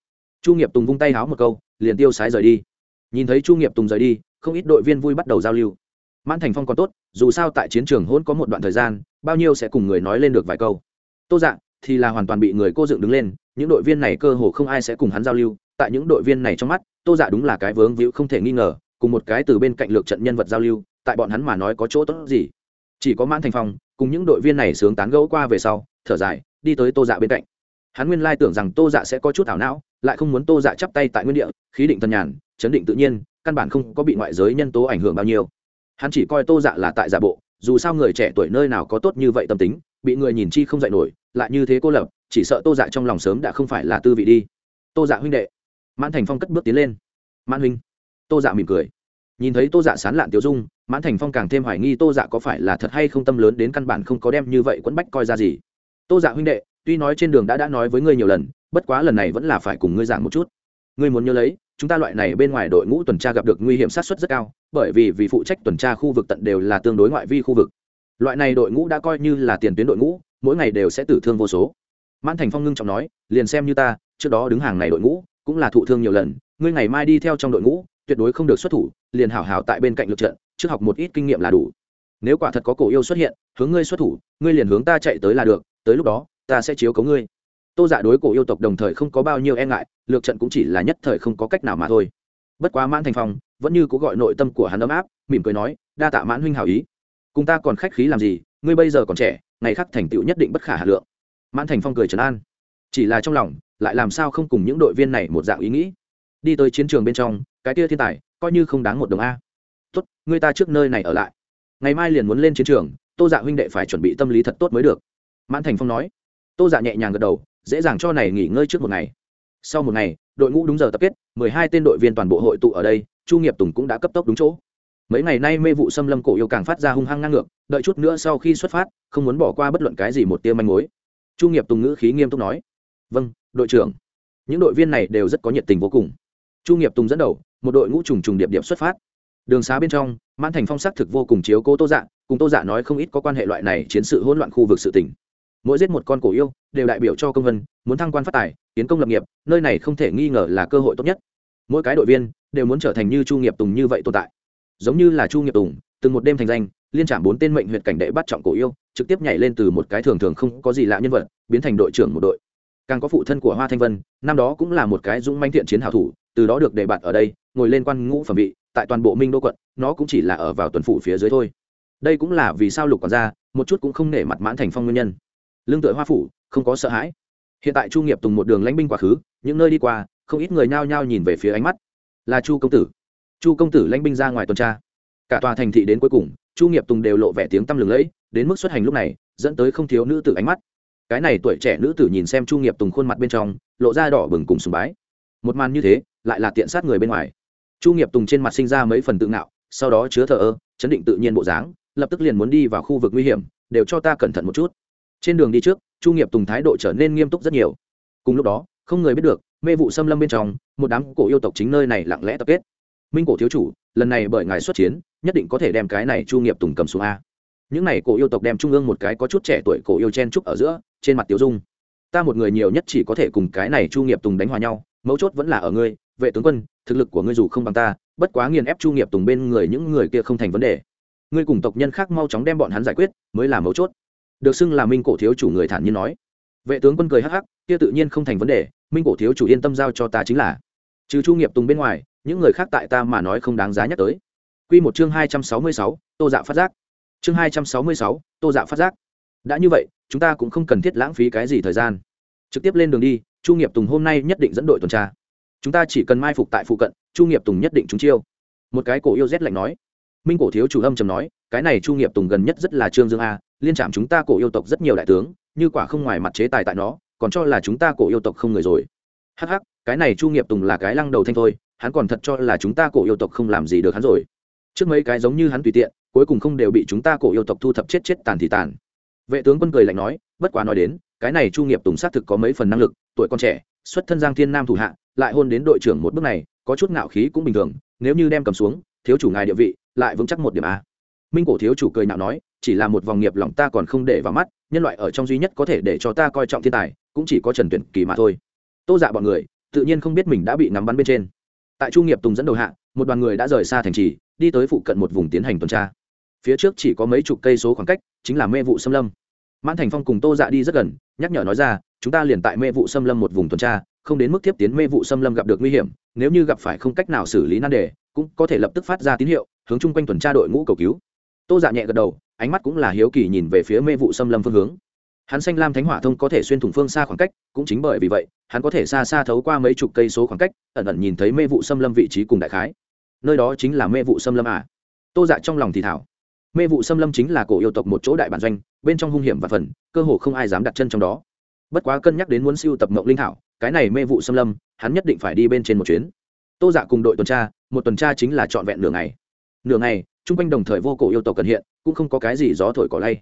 Chu nghiệp tùng vung tay háo một câu, liền tiêu sái rời đi. Nhìn thấy chu nghiệp tùng rời đi, không ít đội viên vui bắt đầu giao lưu. Mãn thành phong còn tốt, dù sao tại chiến trường hôn có một đoạn thời gian, bao nhiêu sẽ cùng người nói lên được vài câu. Tô dạng thì là hoàn toàn bị người cô dựng đứng lên, những đội viên này cơ hồ không ai sẽ cùng hắn giao lưu, tại những đội viên này trong mắt, tô dạ đúng là cái vướng víu không thể nghi ngờ, cùng một cái từ bên cạnh lược trận nhân vật giao lưu, tại bọn hắn mà nói có chỗ tốt gì. Chỉ có mãn thành phong cùng những đội viên này sướng tán gẫu qua về sau, thở dài, đi tới tô dạ bên cạnh. Hắn nguyên lai tưởng rằng tô dạ sẽ có chút ảo não, lại không muốn tô dạ chắp tay tại nguyên địa, khí định thần nhàn, chấn định tự nhiên, căn bản không có bị ngoại giới nhân tố ảnh hưởng bao nhiêu. Hắn chỉ coi tô dạ là tại giả bộ, dù sao người trẻ tuổi nơi nào có tốt như vậy tâm tính bị người nhìn chi không dạy nổi, lại như thế cô lập, chỉ sợ tô dạ trong lòng sớm đã không phải là tư vị đi. Tô dạ huynh đệ. Mãn thành phong cất bước tiến lên. Mãn huynh. Tô dạ mỉm cười. Nhìn thấy tô dạ sán lạn tiêu dung, mãn thành phong càng thêm hoài nghi tô dạ có phải là thật hay không tâm lớn đến căn bản không có đem như vậy quẫn bách coi ra gì. Tô dạ huynh đệ, tuy nói trên đường đã đã nói với ngươi nhiều lần, bất quá lần này vẫn là phải cùng ngươi giảng một chút. Ngươi muốn nhớ lấy, chúng ta loại này bên ngoài đội ngũ tuần tra gặp được nguy hiểm sát xuất rất cao, bởi vì vì phụ trách tuần tra khu vực tận đều là tương đối ngoại vi khu vực loại này đội ngũ đã coi như là tiền tuyến đội ngũ, mỗi ngày đều sẽ tử thương vô số. Mãn thành phong ngưng trọng nói, liền xem như ta, trước đó đứng hàng này đội ngũ, cũng là thụ thương nhiều lần, ngươi ngày mai đi theo trong đội ngũ, tuyệt đối không được xuất thủ, liền hảo hảo tại bên cạnh lượt trận, trước học một ít kinh nghiệm là đủ. Nếu quả thật có cổ yêu xuất hiện, hướng ngươi xuất thủ, ngươi liền hướng ta chạy tới là được, tới lúc đó, ta sẽ chiếu cấu ngươi. Tô dạ đối cổ yêu tộc đồng thời không có bao nhiêu e ngại, lược trận cũng chỉ là nhất thời không có cách nào mà thôi. Bất quá mãn thành phong vẫn như có gọi nội tâm của hắn ấm áp, mỉm cười nói, đa tạ mãn huynh hảo ý cùng ta còn khách khí làm gì, ngươi bây giờ còn trẻ, ngày khác thành tựu nhất định bất khả hà lượng. Mãn thành phong cười trấn an. Chỉ là trong lòng, lại làm sao không cùng những đội viên này một dạng ý nghĩ. Đi tới chiến trường bên trong, cái tia thiên tài, coi như không đáng một đồng a. Tốt người ta trước nơi này ở lại. Ngày mai liền muốn lên chiến trường, tô dạ huynh đệ phải chuẩn bị tâm lý thật tốt mới được. Mãn thành phong nói. Tô dạ nhẹ nhàng gật đầu, dễ dàng cho này nghỉ ngơi trước một ngày. Sau một ngày, đội ngũ đúng giờ tập kết, mười hai tên đội viên toàn bộ hội tụ ở đây, chu nghiệp tùng cũng đã cấp tốc đúng chỗ mấy ngày nay mê vụ xâm lâm cổ yêu càng phát ra hung hăng ngang ngược, đợi chút nữa sau khi xuất phát, không muốn bỏ qua bất luận cái gì một tia manh mối. Chu nghiệp tùng ngữ khí nghiêm túc nói vâng đội trưởng. Những đội viên này đều rất có nhiệt tình vô cùng. Chu nghiệp tùng dẫn đầu, một đội ngũ trùng trùng điệp điệp xuất phát. Đường xá bên trong, mãn thành phong sắc thực vô cùng chiếu cố tô dạ cùng tô dạ nói không ít có quan hệ loại này chiến sự hỗn loạn khu vực sự tỉnh mỗi giết một con cổ yêu, đều đại biểu cho công vân, muốn thăng quan phát tài, tiến công lập nghiệp, nơi này không thể nghi ngờ là cơ hội tốt nhất. Mỗi cái đội viên, đều muốn trở thành như chu nghiệp tùng như vậy tồn tại giống như là chu nghiệp tùng, từng một đêm thành danh, liên trạm bốn tên mệnh huyện cảnh đệ bắt trọng cổ yêu, trực tiếp nhảy lên từ một cái thường thường không có gì lạ nhân vật, biến thành đội trưởng một đội. Càng có phụ thân của hoa thanh vân, năm đó cũng là một cái dũng manh thiện chiến hảo thủ, từ đó được đề bạt ở đây, ngồi lên quan ngũ phẩm vị, tại toàn bộ minh đô quận, nó cũng chỉ là ở vào tuần phủ phía dưới thôi. Đây cũng là vì sao lục còn ra một chút cũng không nể mặt mãn thành phong nguyên nhân. Lương tựa hoa phủ, không có sợ hãi. Hiện tại chu nghiệp tùng một đường lãnh binh quá khứ, những nơi đi qua, không ít người nhao nhao nhìn về phía ánh mắt. Là chu công tử chu công tử lãnh binh ra ngoài tuần tra. Cả tòa thành thị đến cuối cùng, chu nghiệp tùng đều lộ vẻ tiếng tăm lừng lẫy, đến mức xuất hành lúc này, dẫn tới không thiếu nữ tử ánh mắt. Cái này tuổi trẻ nữ tử nhìn xem chu nghiệp tùng khuôn mặt bên trong, lộ ra đỏ bừng cùng sùng bái. Một màn như thế, lại là tiện sát người bên ngoài. Chu nghiệp tùng trên mặt sinh ra mấy phần tự ngạo, sau đó chứa thờ ơ, chấn định tự nhiên bộ dáng, lập tức liền muốn đi vào khu vực nguy hiểm, đều cho ta cẩn thận một chút. Trên đường đi trước, chu nghiệp tùng thái độ trở nên nghiêm túc rất nhiều. Cùng lúc đó, không người biết được, mê vụ xâm lâm bên trong, một đám cổ yêu tộc chính nơi này lặng lẽ tập kết minh cổ thiếu chủ, lần này bởi ngài xuất chiến, nhất định có thể đem cái này chu nghiệp tùng cầm xuống a. Những n à y cổ yêu tộc đem trung ương một cái có chút trẻ tuổi cổ yêu chen trúc ở giữa, trên mặt tiểu dung. Ta một người nhiều nhất chỉ có thể cùng cái này chu nghiệp tùng đánh hòa nhau, mấu chốt vẫn là ở ngươi, vệ tướng quân, thực lực của ngươi dù không bằng ta, bất quá nghiền ép chu nghiệp tùng bên người những người kia không thành vấn đề. Ngươi cùng tộc nhân khác mau chóng đem bọn hắn giải quyết, mới là mấu chốt. Được xưng là minh cổ thiếu chủ người thản nhiên nói. Vệ tướng quân cười hắc hắc, kia tự nhiên không thành vấn đề, minh cổ thiếu chủ yên tâm giao cho ta chính là. Trừ chu nghiệp tùng bên ngoài những người khác tại ta mà nói không đáng giá nhắc tới Quy một chương hai trăm sáu mươi sáu, Tô Dạ phát giác. Chương hai trăm sáu mươi sáu, Tô Dạ phát giác. Đã như vậy, chúng ta cũng không cần thiết lãng phí cái gì thời gian. Trực tiếp lên đường đi, Chu Nghiệp Tùng hôm nay nhất định dẫn đội tuần tra. Chúng ta chỉ cần mai phục tại phụ cận, Chu Nghiệp Tùng nhất định chúng chiêu. Một cái cổ yêu rét lạnh nói. Minh cổ thiếu chủ âm trầm nói, cái này Chu Nghiệp Tùng gần nhất rất là Trương Dương a, liên trạm chúng ta cổ yêu tộc rất nhiều đại tướng, như quả không ngoài mặt chế tài tại nó, còn cho là chúng ta cổ yêu tộc không người rồi. Hắc hắc, cái này Chu Nghiệp Tùng là cái lăng đầu thanh thôi, hắn còn thật cho là chúng ta cổ yêu tộc không làm gì được hắn rồi. Trước mấy cái giống như hắn tùy tiện, cuối cùng không đều bị chúng ta cổ yêu tộc thu thập chết chết tàn thì tàn. Vệ tướng quân cười lạnh nói, bất quá nói đến, cái này chu nghiệp tùng xác thực có mấy phần năng lực, tuổi con trẻ, xuất thân giang thiên nam thủ hạ, lại hôn đến đội trưởng một bước này, có chút ngạo khí cũng bình thường, nếu như đem cầm xuống, thiếu chủ ngài địa vị, lại vững chắc một điểm a. Minh cổ thiếu chủ cười nạo nói, chỉ là một vòng nghiệp lòng ta còn không để vào mắt, nhân loại ở trong duy nhất có thể để cho ta coi trọng thiên tài, cũng chỉ có trần tuyển kỳ mà thôi. Tô dạ bọn người, tự nhiên không biết mình đã bị ngắm bắn bên trên tại chu nghiệp tùng dẫn đầu hạ, một đoàn người đã rời xa thành trì, đi tới phụ cận một vùng tiến hành tuần tra. Phía trước chỉ có mấy chục cây số khoảng cách, chính là mê vụ xâm lâm. Mãn thành phong cùng tô dạ đi rất gần, nhắc nhở nói ra, chúng ta liền tại mê vụ xâm lâm một vùng tuần tra, không đến mức tiếp tiến mê vụ xâm lâm gặp được nguy hiểm, nếu như gặp phải không cách nào xử lý nan đề, cũng có thể lập tức phát ra tín hiệu, hướng chung quanh tuần tra đội ngũ cầu cứu. Tô dạ nhẹ gật đầu, ánh mắt cũng là hiếu kỳ nhìn về phía mê vụ xâm lâm phương hướng hắn xanh lam thánh hỏa thông có thể xuyên thủng phương xa khoảng cách, cũng chính bởi vì vậy, hắn có thể xa xa thấu qua mấy chục cây số khoảng cách, ẩn ẩn nhìn thấy mê vụ xâm lâm vị trí cùng đại khái. Nơi đó chính là mê vụ xâm lâm à. tô dạ trong lòng thì thảo. Mê vụ xâm lâm chính là cổ yêu tộc một chỗ đại bản doanh, bên trong hung hiểm và phần, cơ hồ không ai dám đặt chân trong đó. Bất quá cân nhắc đến muốn siêu tập mộng linh thảo, cái này mê vụ xâm lâm, hắn nhất định phải đi bên trên một chuyến. Tô dạ cùng đội tuần tra, một tuần tra chính là trọn vẹn nửa ngày. Nửa ngày, chung quanh đồng thời vô cổ yêu tộc cần hiện, cũng không có cái gì gió thổi cỏ lay.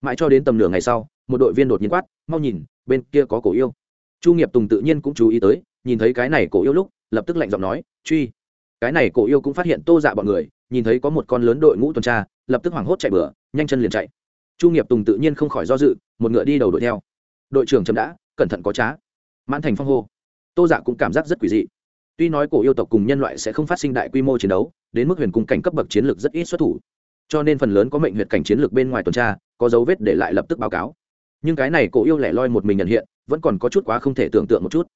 Mãi cho đến tầm nửa ngày sau một đội viên đột nhiên quát, mau nhìn, bên kia có cổ yêu. Chu nghiệp tùng tự nhiên cũng chú ý tới, nhìn thấy cái này cổ yêu lúc, lập tức lạnh giọng nói, truy. Cái này cổ yêu cũng phát hiện tô dạ bọn người, nhìn thấy có một con lớn đội ngũ tuần tra, lập tức hoảng hốt chạy bừa, nhanh chân liền chạy. Chu nghiệp tùng tự nhiên không khỏi do dự, một ngựa đi đầu đuổi theo. Đội trưởng chấm đã, cẩn thận có trá. Mãn thành phong hô. Tô dạ cũng cảm giác rất quỷ dị. Tuy nói cổ yêu tộc cùng nhân loại sẽ không phát sinh đại quy mô chiến đấu, đến mức huyền cung cảnh cấp bậc chiến lược rất ít xuất thủ. Cho nên phần lớn có mệnh huyệt cảnh chiến lược bên ngoài tuần tra, có dấu vết để lại lập tức báo cáo nhưng cái này cổ yêu lẻ loi một mình nhận hiện, vẫn còn có chút quá không thể tưởng tượng một chút.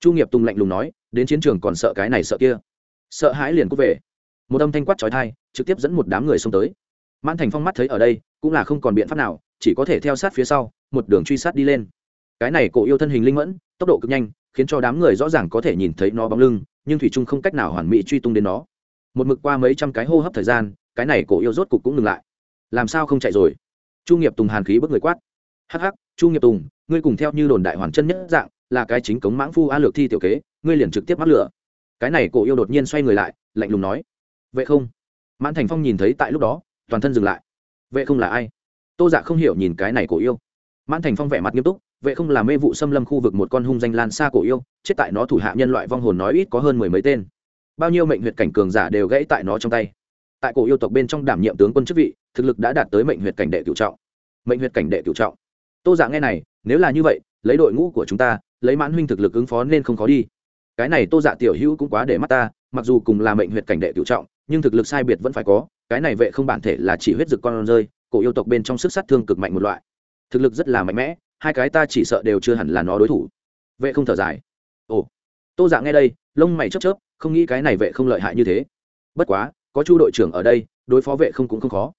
Chu nghiệp tùng lạnh lùng nói, đến chiến trường còn sợ cái này sợ kia. Sợ hãi liền cút về. Một âm thanh quát trói thai trực tiếp dẫn một đám người xông tới. Mãn thành phong mắt thấy ở đây, cũng là không còn biện pháp nào, chỉ có thể theo sát phía sau, một đường truy sát đi lên. Cái này cổ yêu thân hình linh mẫn, tốc độ cực nhanh, khiến cho đám người rõ ràng có thể nhìn thấy nó bóng lưng, nhưng thủy trung không cách nào hoàn mỹ truy tung đến nó. Một mực qua mấy trăm cái hô hấp thời gian, cái này cổ yêu rốt cục cũng ngừng lại. Làm sao không chạy rồi? Chu nghiệp tùng hàn khí bước người quát hắc hắc, chu nghiệp tùng, ngươi cùng theo như đồn đại hoàn chân nhất dạng, là cái chính cống mãng phu a lược thi tiểu kế, ngươi liền trực tiếp mắc lửa. Cái này cổ yêu đột nhiên xoay người lại, lạnh lùng nói. Vậy không. Mãn thành phong nhìn thấy tại lúc đó, toàn thân dừng lại. Vậy không là ai? Tô dạ không hiểu nhìn cái này cổ yêu. Mãn thành phong vẻ mặt nghiêm túc vậy không là mê vụ xâm lâm khu vực một con hung danh lan xa cổ yêu, chết tại nó thủ hạ nhân loại vong hồn nói ít có hơn mười mấy tên. Bao nhiêu mệnh huyệt cảnh cường giả đều gãy tại nó trong tay. Tại cổ yêu tộc bên trong đảm nhiệm tướng quân chức vị, thực lực đã đạt tới mệnh huyệt cảnh đệ cựu trọng. Mệnh huyệt cảnh đệ cựu trọng tô dạ nghe này, nếu là như vậy, lấy đội ngũ của chúng ta, lấy mãn huynh thực lực ứng phó nên không khó đi. Cái này tô dạ tiểu hữu cũng quá để mắt ta, mặc dù cùng là mệnh huyệt cảnh đệ cựu trọng, nhưng thực lực sai biệt vẫn phải có, cái này vệ không bản thể là chỉ huyết rực con rơi, cổ yêu tộc bên trong sức sát thương cực mạnh một loại. Thực lực rất là mạnh mẽ, hai cái ta chỉ sợ đều chưa hẳn là nó đối thủ. Vệ không thở dài. Ồ. Tô dạ nghe đây, lông mày chớp chớp, không nghĩ cái này vệ không lợi hại như thế. Bất quá, có chu đội trưởng ở đây, đối phó vệ không cũng không khó.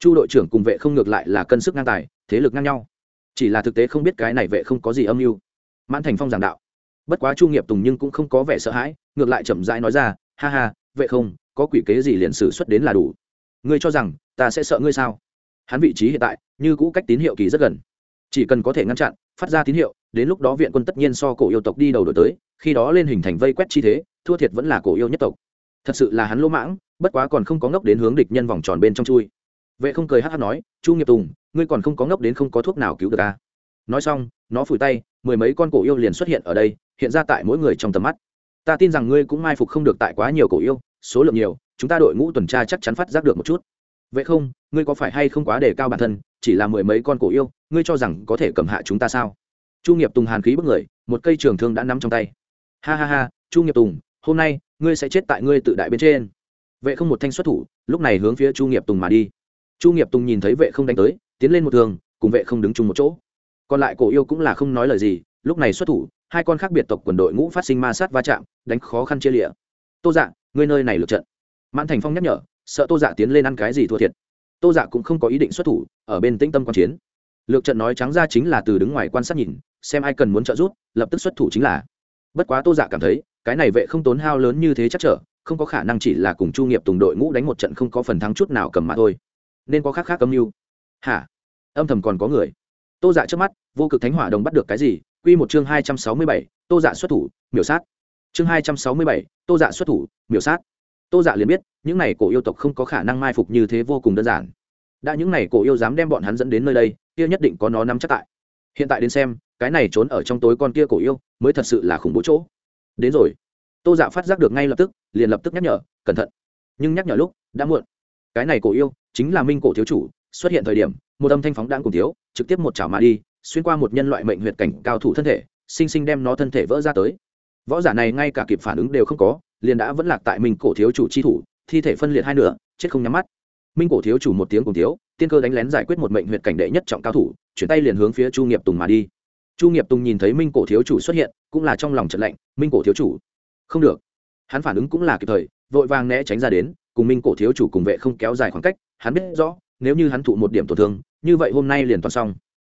Chu đội trưởng cùng vệ không ngược lại là cân sức ngang tài, thế lực ngang nhau chỉ là thực tế không biết cái này vệ không có gì âm mưu. Mãn thành phong giảng đạo. Bất quá chu nghiệp tùng nhưng cũng không có vẻ sợ hãi, ngược lại chậm rãi nói ra, ha ha, vệ không, có quỷ kế gì liền xử xuất đến là đủ. Ngươi cho rằng ta sẽ sợ ngươi sao? Hắn vị trí hiện tại, như cũ cách tín hiệu kỳ rất gần. Chỉ cần có thể ngăn chặn, phát ra tín hiệu, đến lúc đó viện quân tất nhiên so cổ yêu tộc đi đầu đổi tới, khi đó lên hình thành vây quét chi thế, thua thiệt vẫn là cổ yêu nhất tộc. Thật sự là hắn lỗ mãng, bất quá còn không có ngốc đến hướng địch nhân vòng tròn bên trong chui. Vệ không cười hát hát nói, chu nghiệp tùng ngươi còn không có ngốc đến không có thuốc nào cứu được ta. Nói xong, nó phủi tay, mười mấy con cổ yêu liền xuất hiện ở đây, hiện ra tại mỗi người trong tầm mắt. Ta tin rằng ngươi cũng mai phục không được tại quá nhiều cổ yêu, số lượng nhiều, chúng ta đội ngũ tuần tra chắc chắn phát giác được một chút. Vậy không, ngươi có phải hay không quá đề cao bản thân, chỉ là mười mấy con cổ yêu, ngươi cho rằng có thể cầm hạ chúng ta sao? Chu nghiệp tùng hàn khí bức người, một cây trường thương đã nắm trong tay. Ha ha ha, chu nghiệp tùng, hôm nay, ngươi sẽ chết tại ngươi tự đại bên trên. Vệ không một thanh xuất thủ, lúc này hướng phía chu nghiệp tùng mà đi. Chu nghiệp tùng nhìn thấy vệ không đánh tới tiến lên một thường, cùng vệ không đứng chung một chỗ. Còn lại cổ yêu cũng là không nói lời gì, lúc này xuất thủ, hai con khác biệt tộc quần đội ngũ phát sinh ma sát va chạm, đánh khó khăn chia lịa. Tô dạ ngươi nơi này lượt trận. Mãn thành phong nhắc nhở, sợ tô dạ tiến lên ăn cái gì thua thiệt. Tô dạ cũng không có ý định xuất thủ, ở bên tĩnh tâm quan chiến. Lược trận nói trắng ra chính là từ đứng ngoài quan sát nhìn, xem ai cần muốn trợ giúp, lập tức xuất thủ chính là. Bất quá tô dạ cảm thấy, cái này vệ không tốn hao lớn như thế chắc trở, không có khả năng chỉ là cùng chu nghiệp tùng đội ngũ đánh một trận không có phần thắng chút nào cầm mà thôi. Nên có khác khác âm mưu hả? Âm thầm còn có người. Tô dạ trước mắt, vô cực thánh hỏa đồng bắt được cái gì? Q một chương hai trăm sáu mươi bảy, tô dạ xuất thủ, miểu sát. Chương hai trăm sáu mươi bảy, tô dạ xuất thủ, miểu sát. Tô dạ liền biết, những n à y cổ yêu tộc không có khả năng mai phục như thế vô cùng đơn giản. Đã những n à y cổ yêu dám đem bọn hắn dẫn đến nơi đây, kia nhất định có nó nắm chắc tại. Hiện tại đến xem, cái này trốn ở trong tối con kia cổ yêu, mới thật sự là khủng bố chỗ. Đến rồi. Tô dạ phát giác được ngay lập tức, liền lập tức nhắc nhở, cẩn thận. Nhưng nhắc nhở lúc, đã muộn. Cái này cổ yêu, chính là minh cổ thiếu chủ xuất hiện thời điểm, một âm thanh phóng đang cùng thiếu, trực tiếp một chảo mà đi, xuyên qua một nhân loại mệnh huyệt cảnh cao thủ thân thể, sinh sinh đem nó thân thể vỡ ra tới. Võ giả này ngay cả kịp phản ứng đều không có, liền đã vẫn lạc tại minh cổ thiếu chủ chi thủ, thi thể phân liệt hai nửa, chết không nhắm mắt. Minh cổ thiếu chủ một tiếng cùng thiếu, tiên cơ đánh lén giải quyết một mệnh huyệt cảnh đệ nhất trọng cao thủ, chuyển tay liền hướng phía chu nghiệp tùng mà đi. Chu nghiệp tùng nhìn thấy minh cổ thiếu chủ xuất hiện, cũng là trong lòng trận lạnh, minh cổ thiếu chủ? Không được. Hắn phản ứng cũng là kịp thời, vội vàng né tránh ra đến, cùng minh cổ thiếu chủ cùng vệ không kéo dài khoảng cách, hắn biết rõ nếu như hắn thụ một điểm tổn thương, như vậy hôm nay liền toàn xong.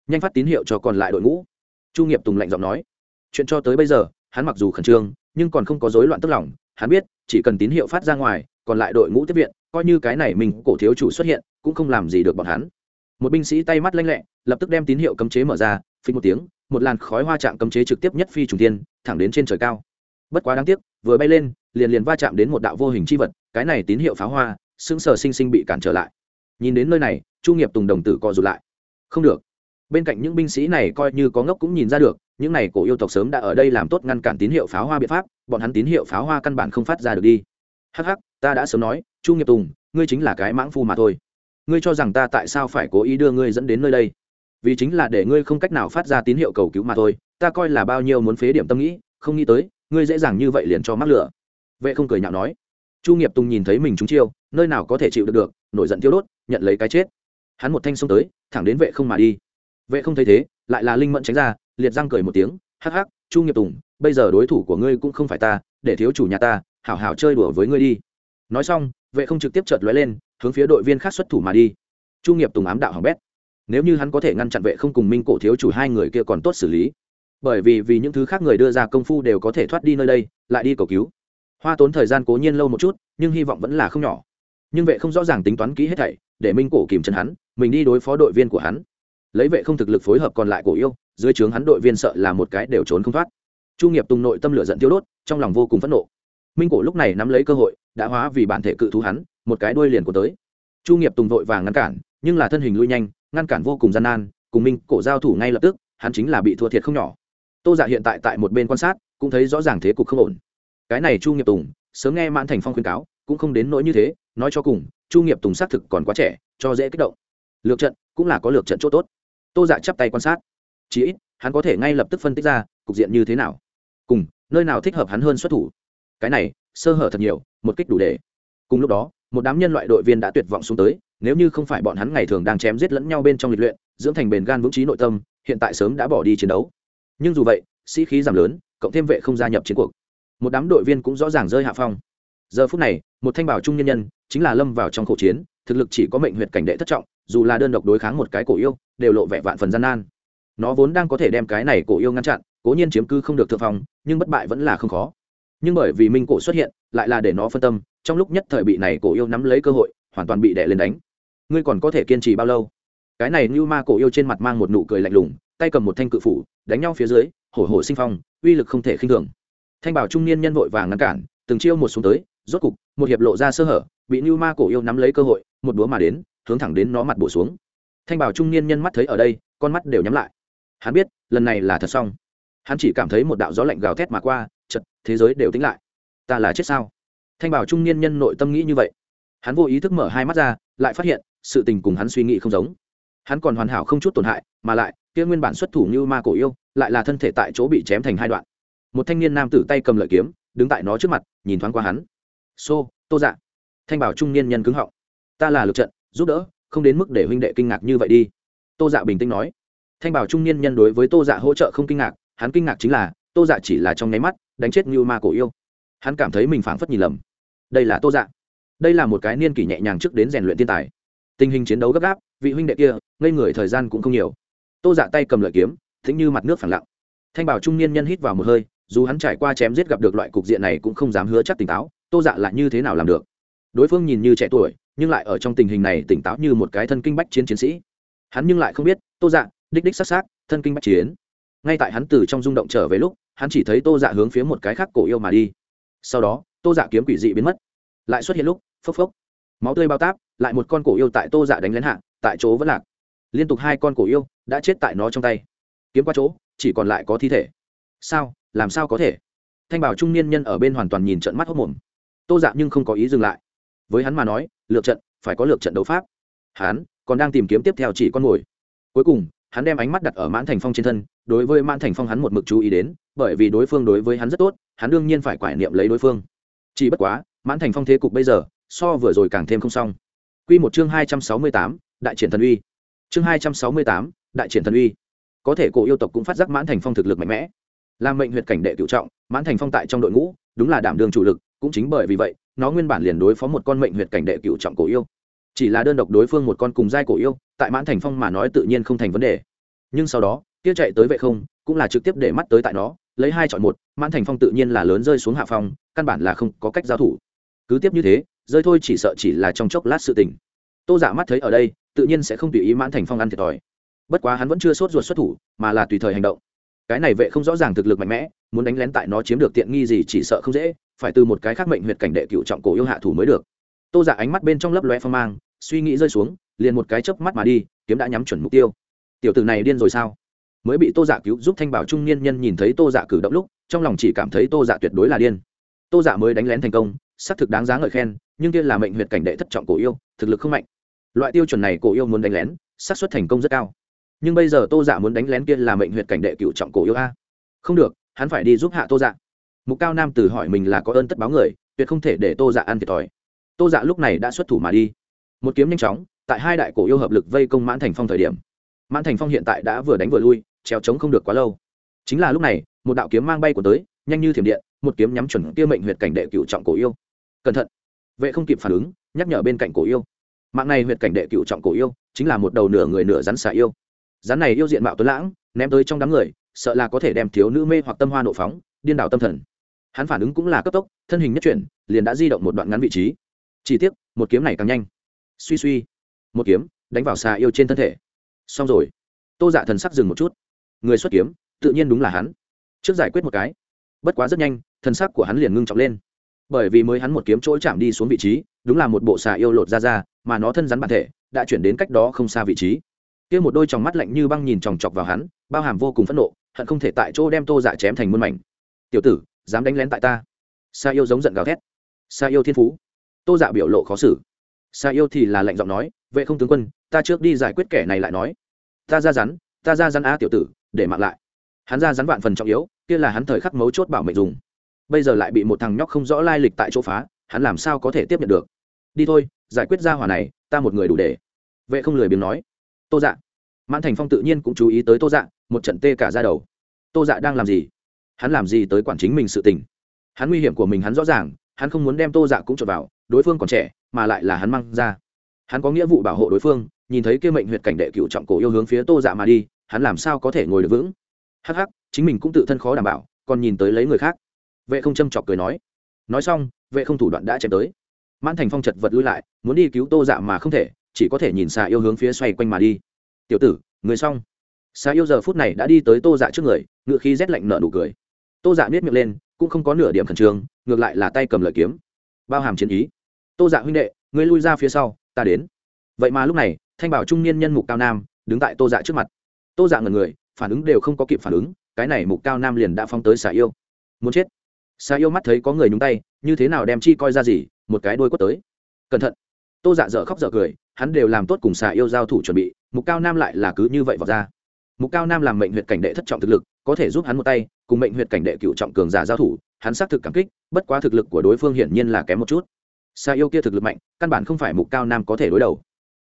Nhanh phát tín hiệu cho còn lại đội ngũ. Chu nghiệp tùng lạnh giọng nói. Chuyện cho tới bây giờ, hắn mặc dù khẩn trương, nhưng còn không có rối loạn tức lòng. Hắn biết, chỉ cần tín hiệu phát ra ngoài, còn lại đội ngũ tiếp viện, coi như cái này mình cổ thiếu chủ xuất hiện, cũng không làm gì được bọn hắn. Một binh sĩ tay mắt lanh lẹ, lập tức đem tín hiệu cấm chế mở ra, phí một tiếng, một làn khói hoa chạm cấm chế trực tiếp nhất phi trùng tiên thẳng đến trên trời cao. Bất quá đáng tiếc, vừa bay lên, liền liền va chạm đến một đạo vô hình c h i vật, cái này tín hiệu pháo hoa, sững sờ sinh sinh bị cản trở lại nhìn đến nơi này, chu nghiệp tùng đồng tử co rụt lại. Không được. Bên cạnh những binh sĩ này coi như có ngốc cũng nhìn ra được, những này cổ yêu tộc sớm đã ở đây làm tốt ngăn cản tín hiệu pháo hoa biện pháp, bọn hắn tín hiệu pháo hoa căn bản không phát ra được đi. Hắc hắc, ta đã sớm nói, chu nghiệp tùng, ngươi chính là cái mãng phu mà thôi. Ngươi cho rằng ta tại sao phải cố ý đưa ngươi dẫn đến nơi đây? Vì chính là để ngươi không cách nào phát ra tín hiệu cầu cứu mà thôi, ta coi là bao nhiêu muốn phế điểm tâm nghĩ, không nghĩ tới, ngươi dễ dàng như vậy liền cho mắc lửa. Vệ không cười nhạo nói. Chu nghiệp tùng nhìn thấy mình trúng chiêu, nơi nào có thể chịu được được nổi giận thiêu đốt, nhận lấy cái chết. Hắn một thanh xông tới, thẳng đến vệ không mà đi. Vệ không thấy thế, lại là linh mẫn tránh ra, liệt răng cười một tiếng, hắc hắc, chu nghiệp tùng, bây giờ đối thủ của ngươi cũng không phải ta, để thiếu chủ nhà ta, hảo hảo chơi đùa với ngươi đi. Nói xong, vệ không trực tiếp chợt lóe lên, hướng phía đội viên khác xuất thủ mà đi. Chu nghiệp tùng ám đạo hỏng bét. Nếu như hắn có thể ngăn chặn vệ không cùng minh cổ thiếu chủ hai người kia còn tốt xử lý. Bởi vì vì những thứ khác người đưa ra công phu đều có thể thoát đi nơi đây, lại đi cầu cứu. Hoa tốn thời gian cố nhiên lâu một chút, nhưng hy vọng vẫn là không nhỏ nhưng vệ không rõ ràng tính toán kỹ hết thảy, để minh cổ kìm chân hắn, mình đi đối phó đội viên của hắn. Lấy vệ không thực lực phối hợp còn lại cổ yêu, dưới trướng hắn đội viên sợ là một cái đều trốn không thoát. Chu nghiệp tùng nội tâm lửa giận tiêu đốt, trong lòng vô cùng phẫn nộ. Minh cổ lúc này nắm lấy cơ hội, đã hóa vì bản thể cự thú hắn, một cái đuôi liền của tới. Chu nghiệp tùng vội vàng ngăn cản, nhưng là thân hình lui nhanh, ngăn cản vô cùng gian nan, cùng minh cổ giao thủ ngay lập tức, hắn chính là bị thua thiệt không nhỏ. Tô dạ hiện tại tại một bên quan sát, cũng thấy rõ ràng thế cục không ổn. Cái này chu nghiệp tùng, sớm nghe mãn thành phong khuyên cáo, cũng không đến nỗi như thế nói cho cùng, chu nghiệp tùng xác thực còn quá trẻ, cho dễ kích động. Lược trận, cũng là có lược trận chỗ tốt. Tô dạ chắp tay quan sát. Chí ít, hắn có thể ngay lập tức phân tích ra, cục diện như thế nào. Cùng, nơi nào thích hợp hắn hơn xuất thủ. Cái này, sơ hở thật nhiều, một kích đủ để. Cùng lúc đó, một đám nhân loại đội viên đã tuyệt vọng xuống tới, nếu như không phải bọn hắn ngày thường đang chém giết lẫn nhau bên trong lịch luyện, dưỡng thành bền gan vững trí nội tâm, hiện tại sớm đã bỏ đi chiến đấu. Nhưng dù vậy, sĩ khí giảm lớn, cộng thêm vệ không gia nhập chiến cuộc. Một đám đội viên cũng rõ ràng rơi hạ phong. Giờ phút này, một thanh bảo trung nhân nhân chính là lâm vào trong khẩu chiến, thực lực chỉ có mệnh huyệt cảnh đệ thất trọng, dù là đơn độc đối kháng một cái cổ yêu, đều lộ vẻ vạn phần gian nan. Nó vốn đang có thể đem cái này cổ yêu ngăn chặn, cố nhiên chiếm cư không được thượng phong, nhưng bất bại vẫn là không khó. Nhưng bởi vì minh cổ xuất hiện, lại là để nó phân tâm, trong lúc nhất thời bị này cổ yêu nắm lấy cơ hội, hoàn toàn bị đè lên đánh. Ngươi còn có thể kiên trì bao lâu? Cái này như ma cổ yêu trên mặt mang một nụ cười lạnh lùng, tay cầm một thanh cự phủ, đánh nhau phía dưới, hổ hổ sinh phong, uy lực không thể khinh thường. Thanh bảo trung niên nhân vội vàng ngăn cản, từng chiêu một xuống tới rốt cục, một hiệp lộ ra sơ hở, bị như ma cổ yêu nắm lấy cơ hội, một búa mà đến, hướng thẳng đến nó mặt bổ xuống. Thanh bảo trung niên nhân mắt thấy ở đây, con mắt đều nhắm lại. Hắn biết, lần này là thật xong. Hắn chỉ cảm thấy một đạo gió lạnh gào thét mà qua chật thế giới đều tính lại. Ta là chết sao? Thanh bảo trung niên nhân nội tâm nghĩ như vậy. Hắn vô ý thức mở hai mắt ra, lại phát hiện, sự tình cùng hắn suy nghĩ không giống. Hắn còn hoàn hảo không chút tổn hại, mà lại, kia nguyên bản xuất thủ như ma cổ yêu, lại là thân thể tại chỗ bị chém thành hai đoạn. Một thanh niên nam tử tay cầm lợi kiếm, đứng tại nó trước mặt, nhìn thoáng qua hắn xô, tô dạ. Thanh bảo trung niên nhân cứng họng. Ta là lực trận, giúp đỡ, không đến mức để huynh đệ kinh ngạc như vậy đi. Tô dạ bình tĩnh nói. Thanh bảo trung niên nhân đối với tô dạ hỗ trợ không kinh ngạc, hắn kinh ngạc chính là, tô dạ chỉ là trong nháy mắt, đánh chết như ma cổ yêu. Hắn cảm thấy mình phảng phất nhìn lầm. Đây là tô dạ. Đây là một cái niên kỷ nhẹ nhàng trước đến rèn luyện thiên tài. Tình hình chiến đấu gấp gáp, vị huynh đệ kia, ngây người thời gian cũng không nhiều. Tô dạ tay cầm lợi kiếm, thính như mặt nước phẳng lặng. Thanh bảo trung niên nhân hít vào một hơi, dù hắn trải qua chém giết gặp được loại cục diện này cũng không dám hứa chắc tỉnh táo tô dạ lại như thế nào làm được? Đối phương nhìn như trẻ tuổi, nhưng lại ở trong tình hình này tỉnh táo như một cái thân kinh bách chiến chiến sĩ. Hắn nhưng lại không biết, tô dạ đích đích s á c s á c thân kinh bách chiến. Ngay tại hắn từ trong rung động trở về lúc, hắn chỉ thấy tô dạ hướng phía một cái khác cổ yêu mà đi. Sau đó, tô dạ kiếm quỷ dị biến mất. Lại xuất hiện lúc, phốc phốc. Máu tươi bao táp, lại một con cổ yêu tại tô dạ đánh lén hạ, tại chỗ vẫn lạc. Liên tục hai con cổ yêu đã chết tại nó trong tay. Kiếm qua chỗ, chỉ còn lại có thi thể. Sao? Làm sao có thể? Thanh bảo trung niên nhân ở bên hoàn toàn nhìn trận mắt hốc mồm tô dạ nhưng không có ý dừng lại. Với hắn mà nói lượt trận, phải có lượt trận đấu pháp. Hắn còn đang tìm kiếm tiếp theo chỉ con mồi. Cuối cùng, hắn đem ánh mắt đặt ở mãn thành phong trên thân, đối với mãn thành phong hắn một mực chú ý đến, bởi vì đối phương đối với hắn rất tốt, hắn đương nhiên phải quải niệm lấy đối phương. Chỉ bất quá, mãn thành phong thế cục bây giờ, so vừa rồi càng thêm không xong. Q một chương hai trăm sáu mươi tám, đại triển thần uy. Chương hai trăm sáu mươi tám, đại triển thần uy. Có thể cổ yêu tộc cũng phát giác mãn thành phong thực lực mạnh mẽ. Làm mệnh huyệt cảnh đệ cựu trọng, mãn thành phong tại trong đội ngũ, đúng là đảm đường chủ lực cũng chính bởi vì vậy, nó nguyên bản liền đối phó một con mệnh huyệt cảnh đệ cựu trọng cổ yêu. Chỉ là đơn độc đối phương một con cùng giai cổ yêu, tại mãn thành phong mà nói tự nhiên không thành vấn đề. Nhưng sau đó, kia chạy tới vệ không, cũng là trực tiếp để mắt tới tại nó, lấy hai chọn một, mãn thành phong tự nhiên là lớn rơi xuống hạ phong, căn bản là không có cách giao thủ. Cứ tiếp như thế, rơi thôi chỉ sợ chỉ là trong chốc lát sự tình. Tô giả mắt thấy ở đây, tự nhiên sẽ không tùy ý mãn thành phong ăn thiệt thòi. Bất quá hắn vẫn chưa sốt ruột xuất thủ, mà là tùy thời hành động. Cái này vệ không rõ ràng thực lực mạnh mẽ muốn đánh lén tại nó chiếm được tiện nghi gì chỉ sợ không dễ, phải từ một cái khác mệnh huyệt cảnh đệ cựu trọng cổ yêu hạ thủ mới được. Tô giả dạ ánh mắt bên trong lấp loe phong mang, suy nghĩ rơi xuống, liền một cái chớp mắt mà đi, kiếm đã nhắm chuẩn mục tiêu. Tiểu tử này điên rồi sao? Mới bị tô dạ cứu giúp thanh bảo trung niên nhân nhìn thấy tô dạ cử động lúc, trong lòng chỉ cảm thấy tô dạ tuyệt đối là điên. Tô dạ mới đánh lén thành công, xác thực đáng giá ngợi khen, nhưng kia là mệnh huyệt cảnh đệ thất trọng cổ yêu, thực lực không mạnh. Loại tiêu chuẩn này cổ yêu muốn đánh lén, xác suất thành công rất cao. Nhưng bây giờ tô dạ muốn đánh lén kia là mệnh huyệt cảnh đệ cựu trọng cổ yêu a. Không được hắn phải đi giúp hạ tô dạ. Mục cao nam từ hỏi mình là có ơn tất báo người, tuyệt không thể để tô dạ ăn thiệt thòi. Tô dạ lúc này đã xuất thủ mà đi. Một kiếm nhanh chóng, tại hai đại cổ yêu hợp lực vây công mãn thành phong thời điểm. Mãn thành phong hiện tại đã vừa đánh vừa lui treo trống không được quá lâu. Chính là lúc này, một đạo kiếm mang bay của tới, nhanh như thiểm điện, một kiếm nhắm chuẩn kia mệnh huyệt cảnh đệ cựu trọng cổ yêu. Cẩn thận. Vệ không kịp phản ứng, nhắc nhở bên cạnh cổ yêu. Mạng này huyệt cảnh đệ cựu trọng cổ yêu, chính là một đầu nửa người nửa rắn xà yêu. Rắn này yêu diện mạo tuấn lãng, ném tới trong đám người sợ là có thể đem thiếu nữ mê hoặc tâm hoa nộ phóng, điên đảo tâm thần. Hắn phản ứng cũng là cấp tốc, thân hình nhất chuyển, liền đã di động một đoạn ngắn vị trí. Chỉ tiếc, một kiếm này càng nhanh. Suy suy. Một kiếm, đánh vào xà yêu trên thân thể. Xong rồi. Tô dạ thần sắc dừng một chút. Người xuất kiếm, tự nhiên đúng là hắn. Trước giải quyết một cái. Bất quá rất nhanh, thần sắc của hắn liền ngưng trọng lên. Bởi vì mới hắn một kiếm chỗ chạm đi xuống vị trí, đúng là một bộ xà yêu lột ra ra, mà nó thân rắn bản thể, đã chuyển đến cách đó không xa vị trí. Kia một đôi tròng mắt lạnh như băng nhìn chòng chọc vào hắn, bao hàm vô cùng phẫn nộ hận không thể tại chỗ đem tô dạ chém thành muôn mảnh. Tiểu tử, dám đánh lén tại ta. Sa yêu giống giận gào thét. Sa yêu thiên phú. Tô dạ biểu lộ khó xử. Sa yêu thì là lệnh giọng nói, vệ không tướng quân, ta trước đi giải quyết kẻ này lại nói. Ta ra rắn, ta ra rắn a tiểu tử, để mạng lại. Hắn ra rắn vạn phần trọng yếu, kia là hắn thời khắc mấu chốt bảo mệnh dùng. Bây giờ lại bị một thằng nhóc không rõ lai lịch tại chỗ phá, hắn làm sao có thể tiếp nhận được? Đi thôi, giải quyết ra hỏa này, ta một người đủ để. Vệ không lười biếng nói. Tô dạ. Mãn thành phong tự nhiên cũng chú ý tới tô dạ một trận tê cả ra đầu. Tô dạ đang làm gì? Hắn làm gì tới quản chính mình sự tình? Hắn nguy hiểm của mình hắn rõ ràng, hắn không muốn đem tô dạ cũng trộn vào, đối phương còn trẻ, mà lại là hắn mang ra. Hắn có nghĩa vụ bảo hộ đối phương, nhìn thấy kia mệnh huyệt cảnh đệ cựu trọng cổ yêu hướng phía tô dạ mà đi, hắn làm sao có thể ngồi được vững? Hắc hắc, chính mình cũng tự thân khó đảm bảo, còn nhìn tới lấy người khác. Vệ không châm chọc cười nói. Nói xong, vệ không thủ đoạn đã chém tới. Mãn thành phong chật vật lui lại, muốn đi cứu tô dạ mà không thể, chỉ có thể nhìn xà yêu hướng phía xoay quanh mà đi. Tiểu tử, người xong xà yêu giờ phút này đã đi tới tô dạ trước người ngựa khí rét lạnh nợ nụ cười. Tô dạ biết miệng lên, cũng không có nửa điểm khẩn trương, ngược lại là tay cầm lợi kiếm. Bao hàm chiến ý. Tô dạ huynh đệ, ngươi lui ra phía sau, ta đến. Vậy mà lúc này, thanh bảo trung niên nhân mục cao nam đứng tại tô dạ trước mặt. Tô dạ ngần người, phản ứng đều không có kịp phản ứng, cái này mục cao nam liền đã phong tới xà yêu. Muốn chết. Xà yêu mắt thấy có người nhúng tay, như thế nào đem chi coi ra gì, một cái đôi quất tới. Cẩn thận. Tô dạ dở khóc dở cười, hắn đều làm tốt cùng xà yêu giao thủ chuẩn bị, mục cao nam lại là cứ như vậy vào ra mục cao nam làm mệnh huyện cảnh đệ thất trọng thực lực, có thể giúp hắn một tay, cùng mệnh huyện cảnh đệ cựu trọng cường giả giao thủ, hắn xác thực cảm kích, bất quá thực lực của đối phương hiển nhiên là kém một chút. Xa yêu kia thực lực mạnh, căn bản không phải mục cao nam có thể đối đầu.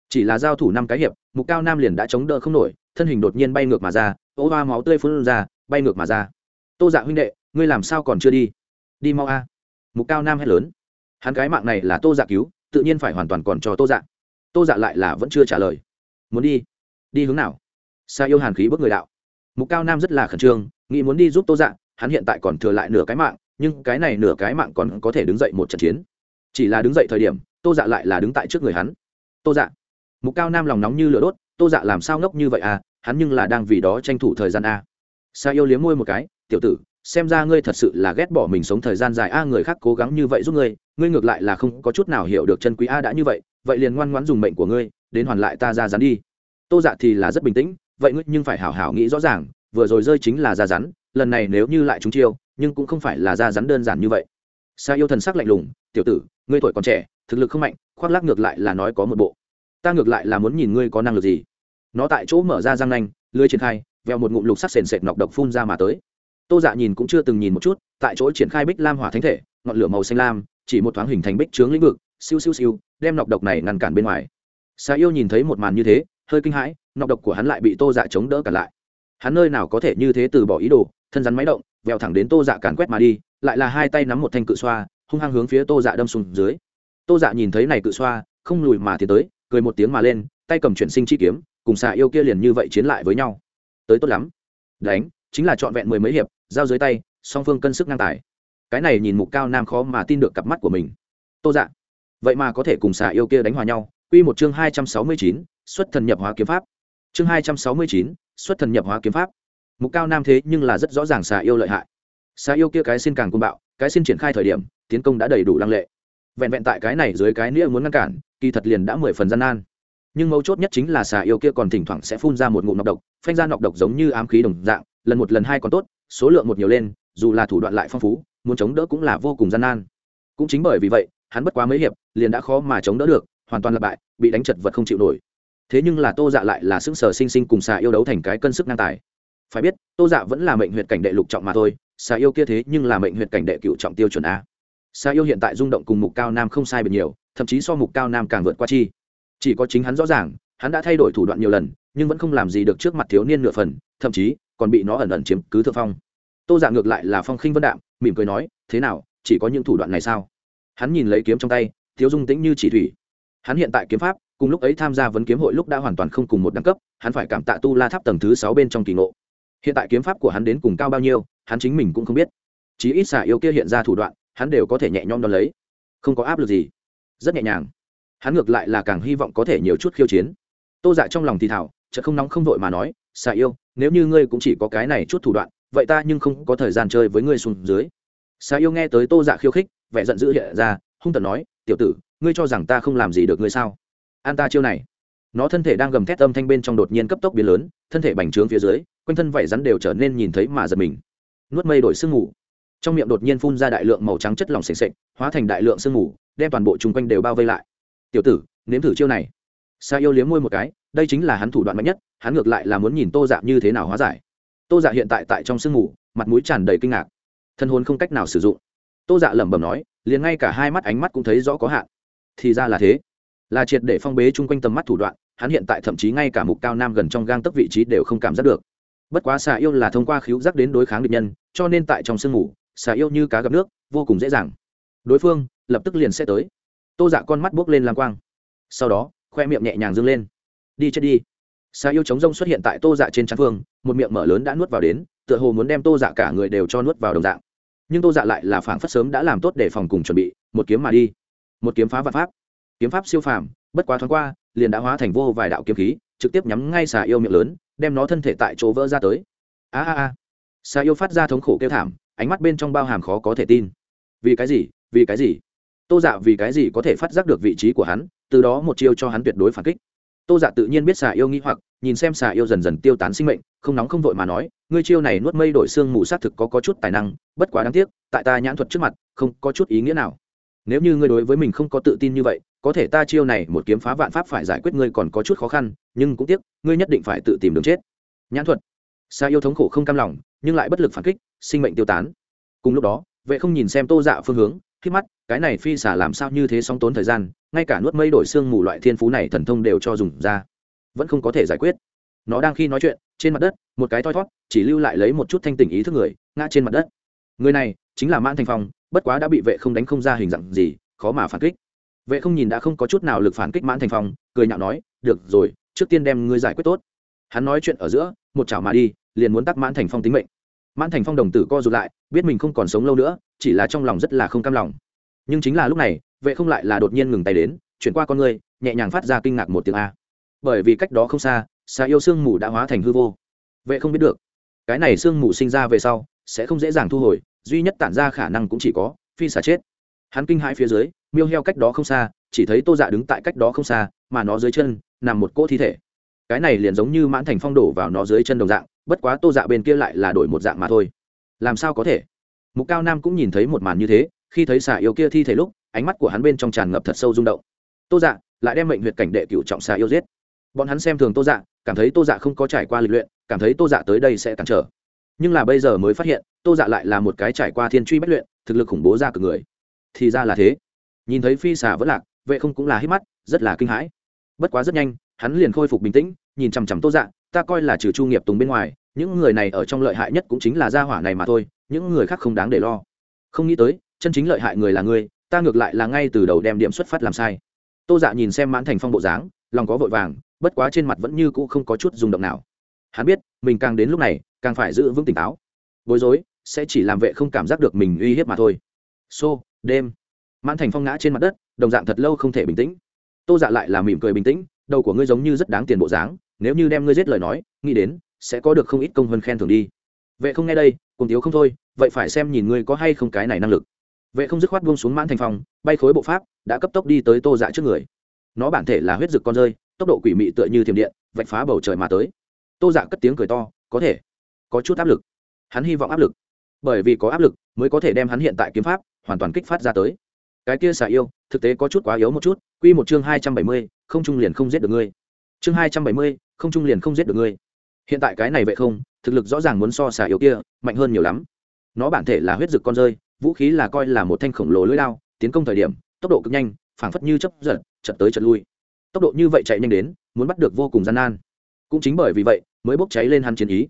Chỉ là giao thủ năm cái hiệp, mục cao nam liền đã chống đỡ không nổi, thân hình đột nhiên bay ngược mà ra ố hoa máu tươi phun ra, bay ngược mà ra. Tô dạ huynh đệ, ngươi làm sao còn chưa đi? Đi mau a. Mục cao nam hét lớn. Hắn cái mạng này là tô dạ cứu, tự nhiên phải hoàn toàn còn cho tô dạ. Tô dạ lại là vẫn chưa trả lời. Muốn đi? Đi hướng nào? Sa yêu hàn khí bước người đạo. Mục cao nam rất là khẩn trương, nghĩ muốn đi giúp tô dạ hắn hiện tại còn thừa lại nửa cái mạng, nhưng cái này nửa cái mạng còn có thể đứng dậy một trận chiến. Chỉ là đứng dậy thời điểm, tô dạ lại là đứng tại trước người hắn. Tô dạ. Mục cao nam lòng nóng như lửa đốt, tô dạ làm sao ngốc như vậy à? Hắn nhưng là đang vì đó tranh thủ thời gian a. Sa yêu liếm môi một cái, tiểu tử, xem ra ngươi thật sự là ghét bỏ mình sống thời gian dài a, người khác cố gắng như vậy giúp ngươi ngươi ngược lại là không có chút nào hiểu được chân quý a đã như vậy vậy liền ngoan ngoãn dùng mệnh của ngươi, đến hoàn lại ta ra rắn đi. Tô dạ thì là rất bình tĩnh vậy ngươi nhưng phải hảo hảo nghĩ rõ ràng, vừa rồi rơi chính là ra rắn, lần này nếu như lại trúng chiêu, nhưng cũng không phải là ra rắn đơn giản như vậy. Sa yêu thần sắc lạnh lùng, tiểu tử, ngươi tuổi còn trẻ, thực lực không mạnh, khoác lác ngược lại là nói có một bộ. Ta ngược lại là muốn nhìn ngươi có năng lực gì. Nó tại chỗ mở ra răng nanh, lưới triển khai, veo một ngụm lục sắc sền sệt nọc độc phun ra mà tới. Tô dạ nhìn cũng chưa từng nhìn một chút, tại chỗ triển khai bích lam hỏa thánh thể, ngọn lửa màu xanh lam, chỉ một thoáng hình thành bích trướng lĩnh vực, siêu siêu siêu, đem nọc độc này ngăn cản bên ngoài. Xà yêu nhìn thấy một màn như thế, hơi kinh hãi nọc độc của hắn lại bị tô dạ chống đỡ cả lại. Hắn nơi nào có thể như thế từ bỏ ý đồ, thân rắn máy động, vèo thẳng đến tô dạ càn quét mà đi, lại là hai tay nắm một thanh cự xoa, hung hăng hướng phía tô dạ đâm xuống dưới. Tô dạ nhìn thấy này cự xoa, không lùi mà tiến tới, cười một tiếng mà lên, tay cầm chuyển sinh chi kiếm, cùng xà yêu kia liền như vậy chiến lại với nhau. Tới tốt lắm. Đánh, chính là trọn vẹn mười mấy hiệp, giao dưới tay, song phương cân sức ngang tài. Cái này nhìn mục cao nam khó mà tin được cặp mắt của mình. Tô dạ vậy mà có thể cùng xà yêu kia đánh hòa nhau. Quy một chương hai trăm sáu mươi chín, xuất thần nhập hóa kiếm pháp chương hai trăm sáu mươi chín, xuất thần nhập hóa kiếm pháp. Mục cao nam thế nhưng là rất rõ ràng xà yêu lợi hại. Xà yêu kia cái xin càng côn bạo, cái xin triển khai thời điểm, tiến công đã đầy đủ lăng lệ. Vẹn vẹn tại cái này dưới cái nghĩa muốn ngăn cản, kỳ thật liền đã mười phần gian nan. Nhưng mấu chốt nhất chính là xà yêu kia còn thỉnh thoảng sẽ phun ra một ngụm nọc độc, phanh ra nọc độc giống như ám khí đồng dạng, lần một lần hai còn tốt, số lượng một nhiều lên, dù là thủ đoạn lại phong phú, muốn chống đỡ cũng là vô cùng gian nan. Cũng chính bởi vì vậy, hắn bất quá mấy hiệp, liền đã khó mà chống đỡ được, hoàn toàn là bại, bị đánh chật vật không chịu nổi thế nhưng là tô dạ lại là xứng sở sinh sinh cùng xà yêu đấu thành cái cân sức ngang tài. Phải biết, tô dạ vẫn là mệnh huyện cảnh đệ lục trọng mà thôi, xà yêu kia thế nhưng là mệnh huyện cảnh đệ cựu trọng tiêu chuẩn a. Xà yêu hiện tại rung động cùng mục cao nam không sai biệt nhiều, thậm chí so mục cao nam càng vượt qua chi. Chỉ có chính hắn rõ ràng, hắn đã thay đổi thủ đoạn nhiều lần, nhưng vẫn không làm gì được trước mặt thiếu niên nửa phần, thậm chí còn bị nó ẩn ẩn chiếm cứ thượng phong. Tô giả dạ ngược lại là phong khinh vân đạm, mỉm cười nói, thế nào, chỉ có những thủ đoạn này sao? Hắn nhìn lấy kiếm trong tay, thiếu dung tĩnh như chỉ thủy. Hắn hiện tại kiếm pháp cùng lúc ấy tham gia vấn kiếm hội lúc đã hoàn toàn không cùng một đẳng cấp, hắn phải cảm tạ tu la tháp tầng thứ sáu bên trong kỳ ngộ. Hiện tại kiếm pháp của hắn đến cùng cao bao nhiêu, hắn chính mình cũng không biết. Chí ít xả yêu kia hiện ra thủ đoạn, hắn đều có thể nhẹ nhõm đón lấy. Không có áp lực gì. Rất nhẹ nhàng. Hắn ngược lại là càng hy vọng có thể nhiều chút khiêu chiến. Tô dạ trong lòng thì thảo chợt không nóng không vội mà nói, xả yêu, nếu như ngươi cũng chỉ có cái này chút thủ đoạn, vậy ta nhưng không có thời gian chơi với ngươi xuống dưới. Xả yêu nghe tới tô dạ khiêu khích, vẻ giận dữ hiện ra, hung tận nói, tiểu tử, ngươi cho rằng ta không làm gì được ngươi sao? An ta chiêu này. Nó thân thể đang gầm thét âm thanh bên trong đột nhiên cấp tốc biến lớn, thân thể bành trướng phía dưới, quanh thân vảy rắn đều trở nên nhìn thấy mà giật mình. Nuốt mây đổi sương mù. Trong miệng đột nhiên phun ra đại lượng màu trắng chất lỏng s ề hóa thành đại lượng sương mù, đem toàn bộ chung quanh đều bao vây lại. Tiểu tử, nếm thử chiêu này. Sa yêu liếm môi một cái, đây chính là hắn thủ đoạn mạnh nhất, hắn ngược lại là muốn nhìn tô dạ như thế nào hóa giải. Tô dạ hiện tại tại trong sương mù, mặt mũi tràn đầy kinh ngạc. Thân hôn không cách nào sử dụng. Tô dạ lẩm bẩm nói, liền ngay cả hai mắt ánh mắt cũng thấy rõ có hạn. Thì ra là thế là triệt để phong bế chung quanh tầm mắt thủ đoạn, hắn hiện tại thậm chí ngay cả mục cao nam gần trong gang tấc vị trí đều không cảm giác được. Bất quá xà yêu là thông qua khíu giác đến đối kháng địch nhân, cho nên tại trong sương mù xà yêu như cá gặp nước, vô cùng dễ dàng. Đối phương, lập tức liền sẽ tới. Tô dạ con mắt buốc lên lam quang. Sau đó, khoe miệng nhẹ nhàng dâng lên. Đi chết đi. Xà yêu chống rông xuất hiện tại tô dạ trên trán phương, một miệng mở lớn đã nuốt vào đến, tựa hồ muốn đem tô dạ cả người đều cho nuốt vào đồng dạng. Nhưng tô dạ lại là phảng phất sớm đã làm tốt để phòng cùng chuẩn bị, một kiếm mà đi. Một kiếm phá vạn pháp kiếm pháp siêu phàm bất quá thoáng qua liền đã hóa thành vô vài đạo kiếm khí trực tiếp nhắm ngay xà yêu miệng lớn đem nó thân thể tại chỗ vỡ ra tới. A a a. Xà yêu phát ra thống khổ kêu thảm ánh mắt bên trong bao hàm khó có thể tin. Vì cái gì? Vì cái gì? Tô dạ vì cái gì có thể phát giác được vị trí của hắn từ đó một chiêu cho hắn tuyệt đối phản kích. Tô dạ tự nhiên biết xà yêu nghĩ hoặc nhìn xem xà yêu dần dần tiêu tán sinh mệnh không nóng không vội mà nói ngươi chiêu này nuốt mây đổi xương mù s á t thực có, có chút tài năng bất quá đáng tiếc tại ta nhãn thuật trước mặt không có chút ý nghĩa nào. Nếu như ngươi đối với mình không có tự tin như vậy có thể ta chiêu này một kiếm phá vạn pháp phải giải quyết ngươi còn có chút khó khăn, nhưng cũng tiếc, ngươi nhất định phải tự tìm đường chết. Nhãn thuật. Xa yêu thống khổ không cam lòng, nhưng lại bất lực phản kích, sinh mệnh tiêu tán. Cùng lúc đó, vệ không nhìn xem tô dạ phương hướng, khi mắt, cái này phi xả làm sao như thế song tốn thời gian, ngay cả nuốt mây đổi xương mù loại thiên phú này thần thông đều cho dùng ra. Vẫn không có thể giải quyết. Nó đang khi nói chuyện, trên mặt đất, một cái thoi thót chỉ lưu lại lấy một chút thanh tình ý thức người, ngã trên mặt đất. Người này, chính là mãn thành phong, bất quá đã bị vệ không đánh không ra hình dạng gì, khó mà phản kích vệ không nhìn đã không có chút nào lực phản kích mãn thành phong, cười nhạo nói, được rồi, trước tiên đem ngươi giải quyết tốt. Hắn nói chuyện ở giữa, một chảo mà đi, liền muốn tắc mãn thành phong tính mệnh. Mãn thành phong đồng tử co rụt lại, biết mình không còn sống lâu nữa, chỉ là trong lòng rất là không cam lòng. Nhưng chính là lúc này, vệ không lại là đột nhiên ngừng tay đến, chuyển qua con người nhẹ nhàng phát ra kinh ngạc một tiếng a. Bởi vì cách đó không xa xa yêu sương mù đã hóa thành hư vô. Vệ không biết được, cái này sương mù sinh ra về sau, sẽ không dễ dàng thu hồi, duy nhất tản ra khả năng cũng chỉ có phi xả chết hắn kinh hãi phía dưới, miêu heo cách đó không xa, chỉ thấy tô dạ đứng tại cách đó không xa, mà nó dưới chân, nằm một cỗ thi thể. Cái này liền giống như mãn thành phong đổ vào nó dưới chân đồng dạng, bất quá tô dạ bên kia lại là đổi một dạng mà thôi. Làm sao có thể? Mục cao nam cũng nhìn thấy một màn như thế, khi thấy xà yêu kia thi thể lúc, ánh mắt của hắn bên trong tràn ngập thật sâu rung động. Tô dạ lại đem mệnh huyệt cảnh đệ cựu trọng xà yêu giết. Bọn hắn xem thường tô dạ cảm thấy tô dạ không có trải qua lịch luyện, cảm thấy tô dạ tới đây sẽ cản trở. Nhưng là bây giờ mới phát hiện, tô dạ lại là một cái trải qua thiên truy bất luyện, thực lực khủng bố ra cực người thì ra là thế. Nhìn thấy phi xà vẫn lạc, vệ không cũng là hít mắt, rất là kinh hãi. Bất quá rất nhanh, hắn liền khôi phục bình tĩnh, nhìn chằm chằm tô dạ ta coi là trừ chu nghiệp tùng bên ngoài, những người này ở trong lợi hại nhất cũng chính là gia hỏa này mà thôi, những người khác không đáng để lo. Không nghĩ tới, chân chính lợi hại người là ngươi, ta ngược lại là ngay từ đầu đem điểm xuất phát làm sai. Tô dạ nhìn xem mãn thành phong bộ dáng, lòng có vội vàng, bất quá trên mặt vẫn như cũ không có chút rung động nào. Hắn biết, mình càng đến lúc này, càng phải giữ vững tỉnh táo. Bối rối, sẽ chỉ làm vệ không cảm giác được mình uy hiếp mà thôi. Xô đêm. Mãn thành phong ngã trên mặt đất, đồng dạng thật lâu không thể bình tĩnh. Tô dạ lại là mỉm cười bình tĩnh, đầu của ngươi giống như rất đáng tiền bộ dáng, nếu như đem ngươi giết lời nói, nghĩ đến, sẽ có được không ít công hơn khen thưởng đi. Vệ không nghe đây, cùng thiếu không thôi, vậy phải xem nhìn ngươi có hay không cái này năng lực. Vệ không dứt khoát buông xuống mãn thành phong, bay khối bộ pháp, đã cấp tốc đi tới tô dạ trước người. Nó bản thể là huyết rực con rơi, tốc độ quỷ mị tựa như thiểm điện, vạch phá bầu trời mà tới. Tô dạ cất tiếng cười to, có thể, có chút áp lực. Hắn hy vọng áp lực. Bởi vì có áp lực, mới có thể đem hắn hiện tại kiếm pháp hoàn toàn kích phát ra tới. Cái kia xả yêu, thực tế có chút quá yếu một chút, quy một chương hai trăm bảy mươi, không trung liền không giết được ngươi. Chương hai trăm bảy mươi, không trung liền không giết được ngươi. Hiện tại cái này vậy không, thực lực rõ ràng muốn so xả yêu kia, mạnh hơn nhiều lắm. Nó bản thể là huyết dực con rơi, vũ khí là coi là một thanh khổng lồ lưỡi lao, tiến công thời điểm, tốc độ cực nhanh, phảng phất như chấp giật chật tới chật lui. Tốc độ như vậy chạy nhanh đến, muốn bắt được vô cùng gian nan. Cũng chính bởi vì vậy, mới bốc cháy lên hắn chiến ý.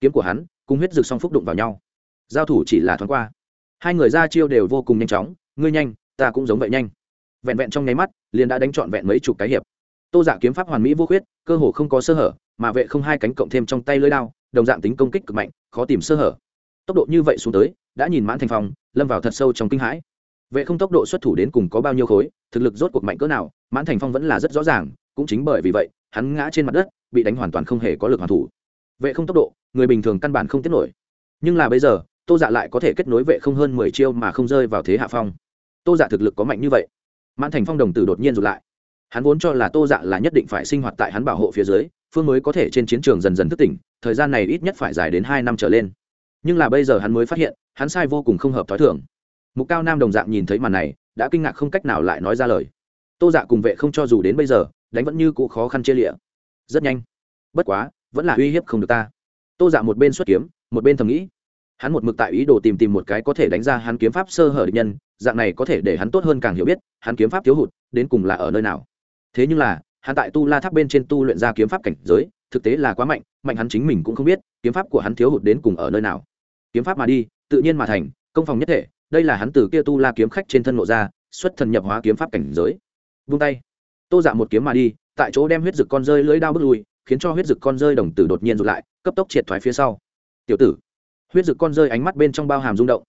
Kiếm của hắn, cùng huyết dực song phúc đụng vào nhau. Giao thủ chỉ là thoáng qua hai người ra chiêu đều vô cùng nhanh chóng, ngươi nhanh, ta cũng giống vậy nhanh. Vẹn vẹn trong nháy mắt, liền đã đánh trọn vẹn mấy chục cái hiệp. Tô giả dạ kiếm pháp hoàn mỹ vô khuyết, cơ hồ không có sơ hở, mà vệ không hai cánh cộng thêm trong tay lưỡi đao, đồng dạng tính công kích cực mạnh, khó tìm sơ hở. Tốc độ như vậy xuống tới, đã nhìn mãn thành phong lâm vào thật sâu trong kinh hãi. Vệ không tốc độ xuất thủ đến cùng có bao nhiêu khối, thực lực rốt cuộc mạnh cỡ nào, mãn thành phong vẫn là rất rõ ràng, cũng chính bởi vì vậy, hắn ngã trên mặt đất, bị đánh hoàn toàn không hề có lực hoàn thủ. Vệ không tốc độ, người bình thường căn bản không tiết nổi. Nhưng là bây giờ tô dạ lại có thể kết nối vệ không hơn mười chiêu mà không rơi vào thế hạ phong. Tô dạ thực lực có mạnh như vậy, mãn thành phong đồng tử đột nhiên rụt lại. Hắn vốn cho là tô dạ là nhất định phải sinh hoạt tại hắn bảo hộ phía dưới, phương mới có thể trên chiến trường dần dần thức tỉnh, thời gian này ít nhất phải dài đến hai năm trở lên. Nhưng là bây giờ hắn mới phát hiện, hắn sai vô cùng không hợp t h ó i thưởng mục cao nam đồng dạng nhìn thấy màn này, đã kinh ngạc không cách nào lại nói ra lời. Tô dạ cùng vệ không cho dù đến bây giờ, đánh vẫn như cũ khó khăn chia lịa. Rất nhanh. Bất quá, vẫn là uy hiếp không được ta. Tô dạ một bên xuất kiếm, một bên thầm nghĩ hắn một mực tại ý đồ tìm tìm một cái có thể đánh ra hắn kiếm pháp sơ hở địch nhân, dạng này có thể để hắn tốt hơn càng hiểu biết, hắn kiếm pháp thiếu hụt, đến cùng là ở nơi nào. Thế nhưng là, hắn tại tu la tháp bên trên tu luyện ra kiếm pháp cảnh giới, thực tế là quá mạnh mạnh hắn chính mình cũng không biết, kiếm pháp của hắn thiếu hụt đến cùng ở nơi nào. Kiếm pháp mà đi, tự nhiên mà thành, công phòng nhất thể, đây là hắn từ kia tu la kiếm khách trên thân nộ ra, xuất thần nhập hóa kiếm pháp cảnh giới. Vung tay. Tô dạ một kiếm mà đi, tại chỗ đem huyết rực con rơi lưỡi đao bước lui, khiến cho huyết rực con rơi đồng tử đột nhiên rụt lại, cấp tốc triệt thoái phía sau. Tiểu tử huyết dực con rơi ánh mắt bên trong bao hàm rung động.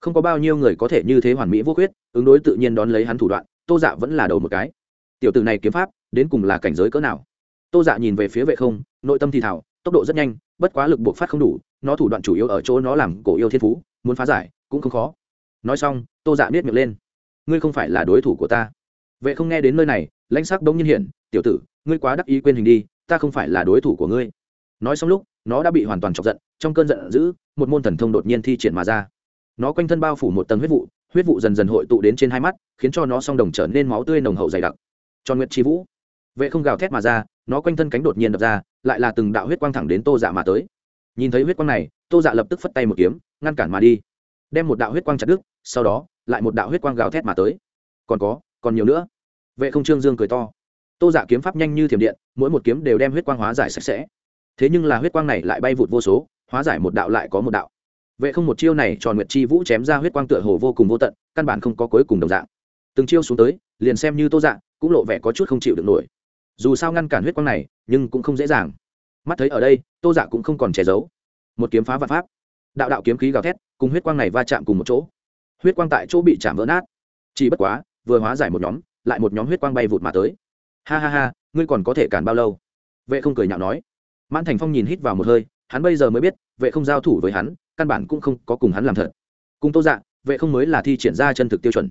Không có bao nhiêu người có thể như thế hoàn mỹ vô khuyết, ứng đối tự nhiên đón lấy hắn thủ đoạn tô dạ vẫn là đầu một cái. Tiểu tử này kiếm pháp đến cùng là cảnh giới cỡ nào? Tô dạ nhìn về phía vệ không nội tâm thì thảo tốc độ rất nhanh bất quá lực buộc phát không đủ nó thủ đoạn chủ yếu ở chỗ nó làm cổ yêu thiên phú muốn phá giải cũng không khó. Nói xong tô dạ biết miệng lên. Ngươi không phải là đối thủ của ta. Vệ không nghe đến nơi này lãnh sắc đống nhiên hiển tiểu tử ngươi quá đắc ý quên hình đi ta không phải là đối thủ của ngươi. Nói xong lúc nó đã bị hoàn toàn chọc giận trong cơn giận dữ một môn thần thông đột nhiên thi triển mà ra. Nó quanh thân bao phủ một tầng huyết vụ huyết vụ dần dần hội tụ đến trên hai mắt, khiến cho nó song đồng trở nên máu tươi nồng hậu dày đặc. Tròn nguyệt chi vũ. Vệ không gào thét mà ra, nó quanh thân cánh đột nhiên đập ra, lại là từng đạo huyết quang thẳng đến tô dạ mà tới. Nhìn thấy huyết quang này, tô dạ lập tức phất tay một kiếm, ngăn cản mà đi. Đem một đạo huyết quang chặt đứt, sau đó, lại một đạo huyết quang gào thét mà tới. Còn có, còn nhiều nữa. Vệ không trương dương cười to. Tô dạ kiếm pháp nhanh như thiểm điện, mỗi một kiếm đều đem huyết quang hóa giải sạch sẽ. Thế nhưng là huyết quang này lại bay vụt vô số hóa giải một đạo lại có một đạo. Vệ không một chiêu này tròn nguyệt chi vũ chém ra huyết quang tựa hồ vô cùng vô tận, căn bản không có cuối cùng đồng dạng. Từng chiêu xuống tới, liền xem như tô dạ cũng lộ vẻ có chút không chịu được nổi. Dù sao ngăn cản huyết quang này, nhưng cũng không dễ dàng. Mắt thấy ở đây, tô dạ cũng không còn che giấu. Một kiếm phá vạn pháp. Đạo đạo kiếm khí gào thét, cùng huyết quang này va chạm cùng một chỗ. Huyết quang tại chỗ bị chạm vỡ nát. Chỉ bất quá, vừa hóa giải một nhóm, lại một nhóm huyết quang bay vụt mà tới. Ha ha ha, ngươi còn có thể cản bao lâu? Vệ không cười nhạo nói. Mãn thành phong nhìn hít vào một hơi hắn bây giờ mới biết, vệ không giao thủ với hắn, căn bản cũng không có cùng hắn làm thật. Cùng tô dạ vệ không mới là thi triển ra chân thực tiêu chuẩn.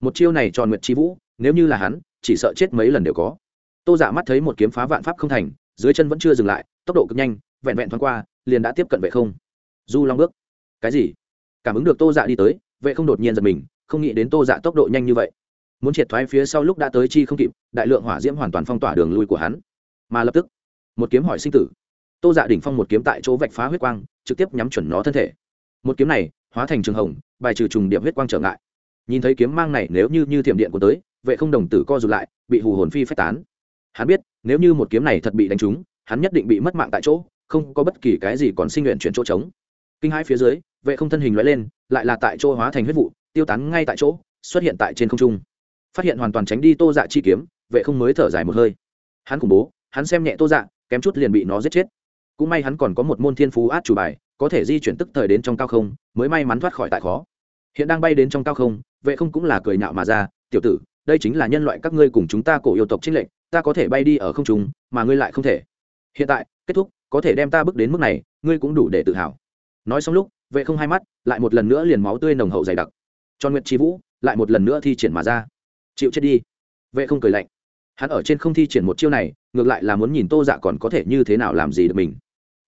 Một chiêu này tròn nguyệt chi vũ, nếu như là hắn, chỉ sợ chết mấy lần đều có. Tô dạ mắt thấy một kiếm phá vạn pháp không thành, dưới chân vẫn chưa dừng lại, tốc độ cực nhanh, vẹn vẹn thoáng qua, liền đã tiếp cận vệ không. Du long bước. Cái gì? Cảm ứng được tô dạ đi tới, vệ không đột nhiên giật mình, không nghĩ đến tô dạ tốc độ nhanh như vậy. Muốn triệt thoái phía sau lúc đã tới chi không kịp, đại lượng hỏa diễm hoàn toàn phong tỏa đường lui của hắn. Mà lập tức, một kiếm hỏi sinh tử tô dạ đỉnh phong một kiếm tại chỗ vạch phá huyết quang, trực tiếp nhắm chuẩn nó thân thể. Một kiếm này, hóa thành trường hồng, bài trừ trùng điểm huyết quang trở ngại. Nhìn thấy kiếm mang này nếu như như thiểm điện của tới, vệ không đồng tử co rụt lại, bị hù hồn phi phách tán. Hắn biết, nếu như một kiếm này thật bị đánh trúng, hắn nhất định bị mất mạng tại chỗ, không có bất kỳ cái gì còn sinh nguyện chuyển chỗ trống. Kinh hai phía dưới, vệ không thân hình loại lên, lại là tại chỗ hóa thành huyết vụ, tiêu tán ngay tại chỗ, xuất hiện tại trên không trung. Phát hiện hoàn toàn tránh đi tô dạ chi kiếm, vệ không mới thở dài một hơi. Hắn khủng bố, hắn xem nhẹ tô dạ kém chút liền bị nó giết chết cũng may hắn còn có một môn thiên phú át chủ bài, có thể di chuyển tức thời đến trong cao không, mới may mắn thoát khỏi tại khó. Hiện đang bay đến trong cao không, vệ không cũng là cười nhạo mà ra, tiểu tử, đây chính là nhân loại các ngươi cùng chúng ta cổ yêu tộc trinh lệnh ta có thể bay đi ở không trung, mà ngươi lại không thể. Hiện tại, kết thúc, có thể đem ta bước đến mức này, ngươi cũng đủ để tự hào. Nói xong lúc, vệ không hai mắt, lại một lần nữa liền máu tươi nồng hậu dày đặc. Cho nguyệt chi vũ, lại một lần nữa thi triển mà ra. Chịu chết đi. Vệ không cười lạnh. Hắn ở trên không thi triển một chiêu này, ngược lại là muốn nhìn tô dạ còn có thể như thế nào làm gì được mình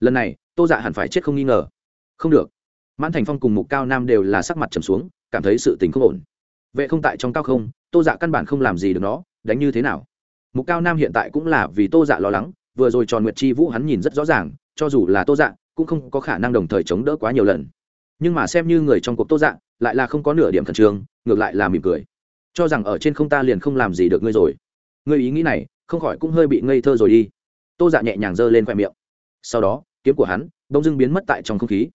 lần này tô dạ hẳn phải chết không nghi ngờ. Không được. Mãn thành phong cùng mục cao nam đều là sắc mặt trầm xuống, cảm thấy sự tình không ổn. Vệ không tại trong cao không, tô dạ căn bản không làm gì được nó, đánh như thế nào? Mục cao nam hiện tại cũng là vì tô dạ lo lắng, vừa rồi tròn nguyệt chi vũ hắn nhìn rất rõ ràng, cho dù là tô dạ cũng không có khả năng đồng thời chống đỡ quá nhiều lần. Nhưng mà xem như người trong cuộc tô dạ lại là không có nửa điểm khẩn trương, ngược lại là mỉm cười. Cho rằng ở trên không ta liền không làm gì được ngươi rồi. Ngươi ý nghĩ này, không khỏi cũng hơi bị ngây thơ rồi đi. Tô dạ nhẹ nhàng giơ lên khoe miệng sau đó, kiếm của hắn, đông dưng biến mất tại trong không khí.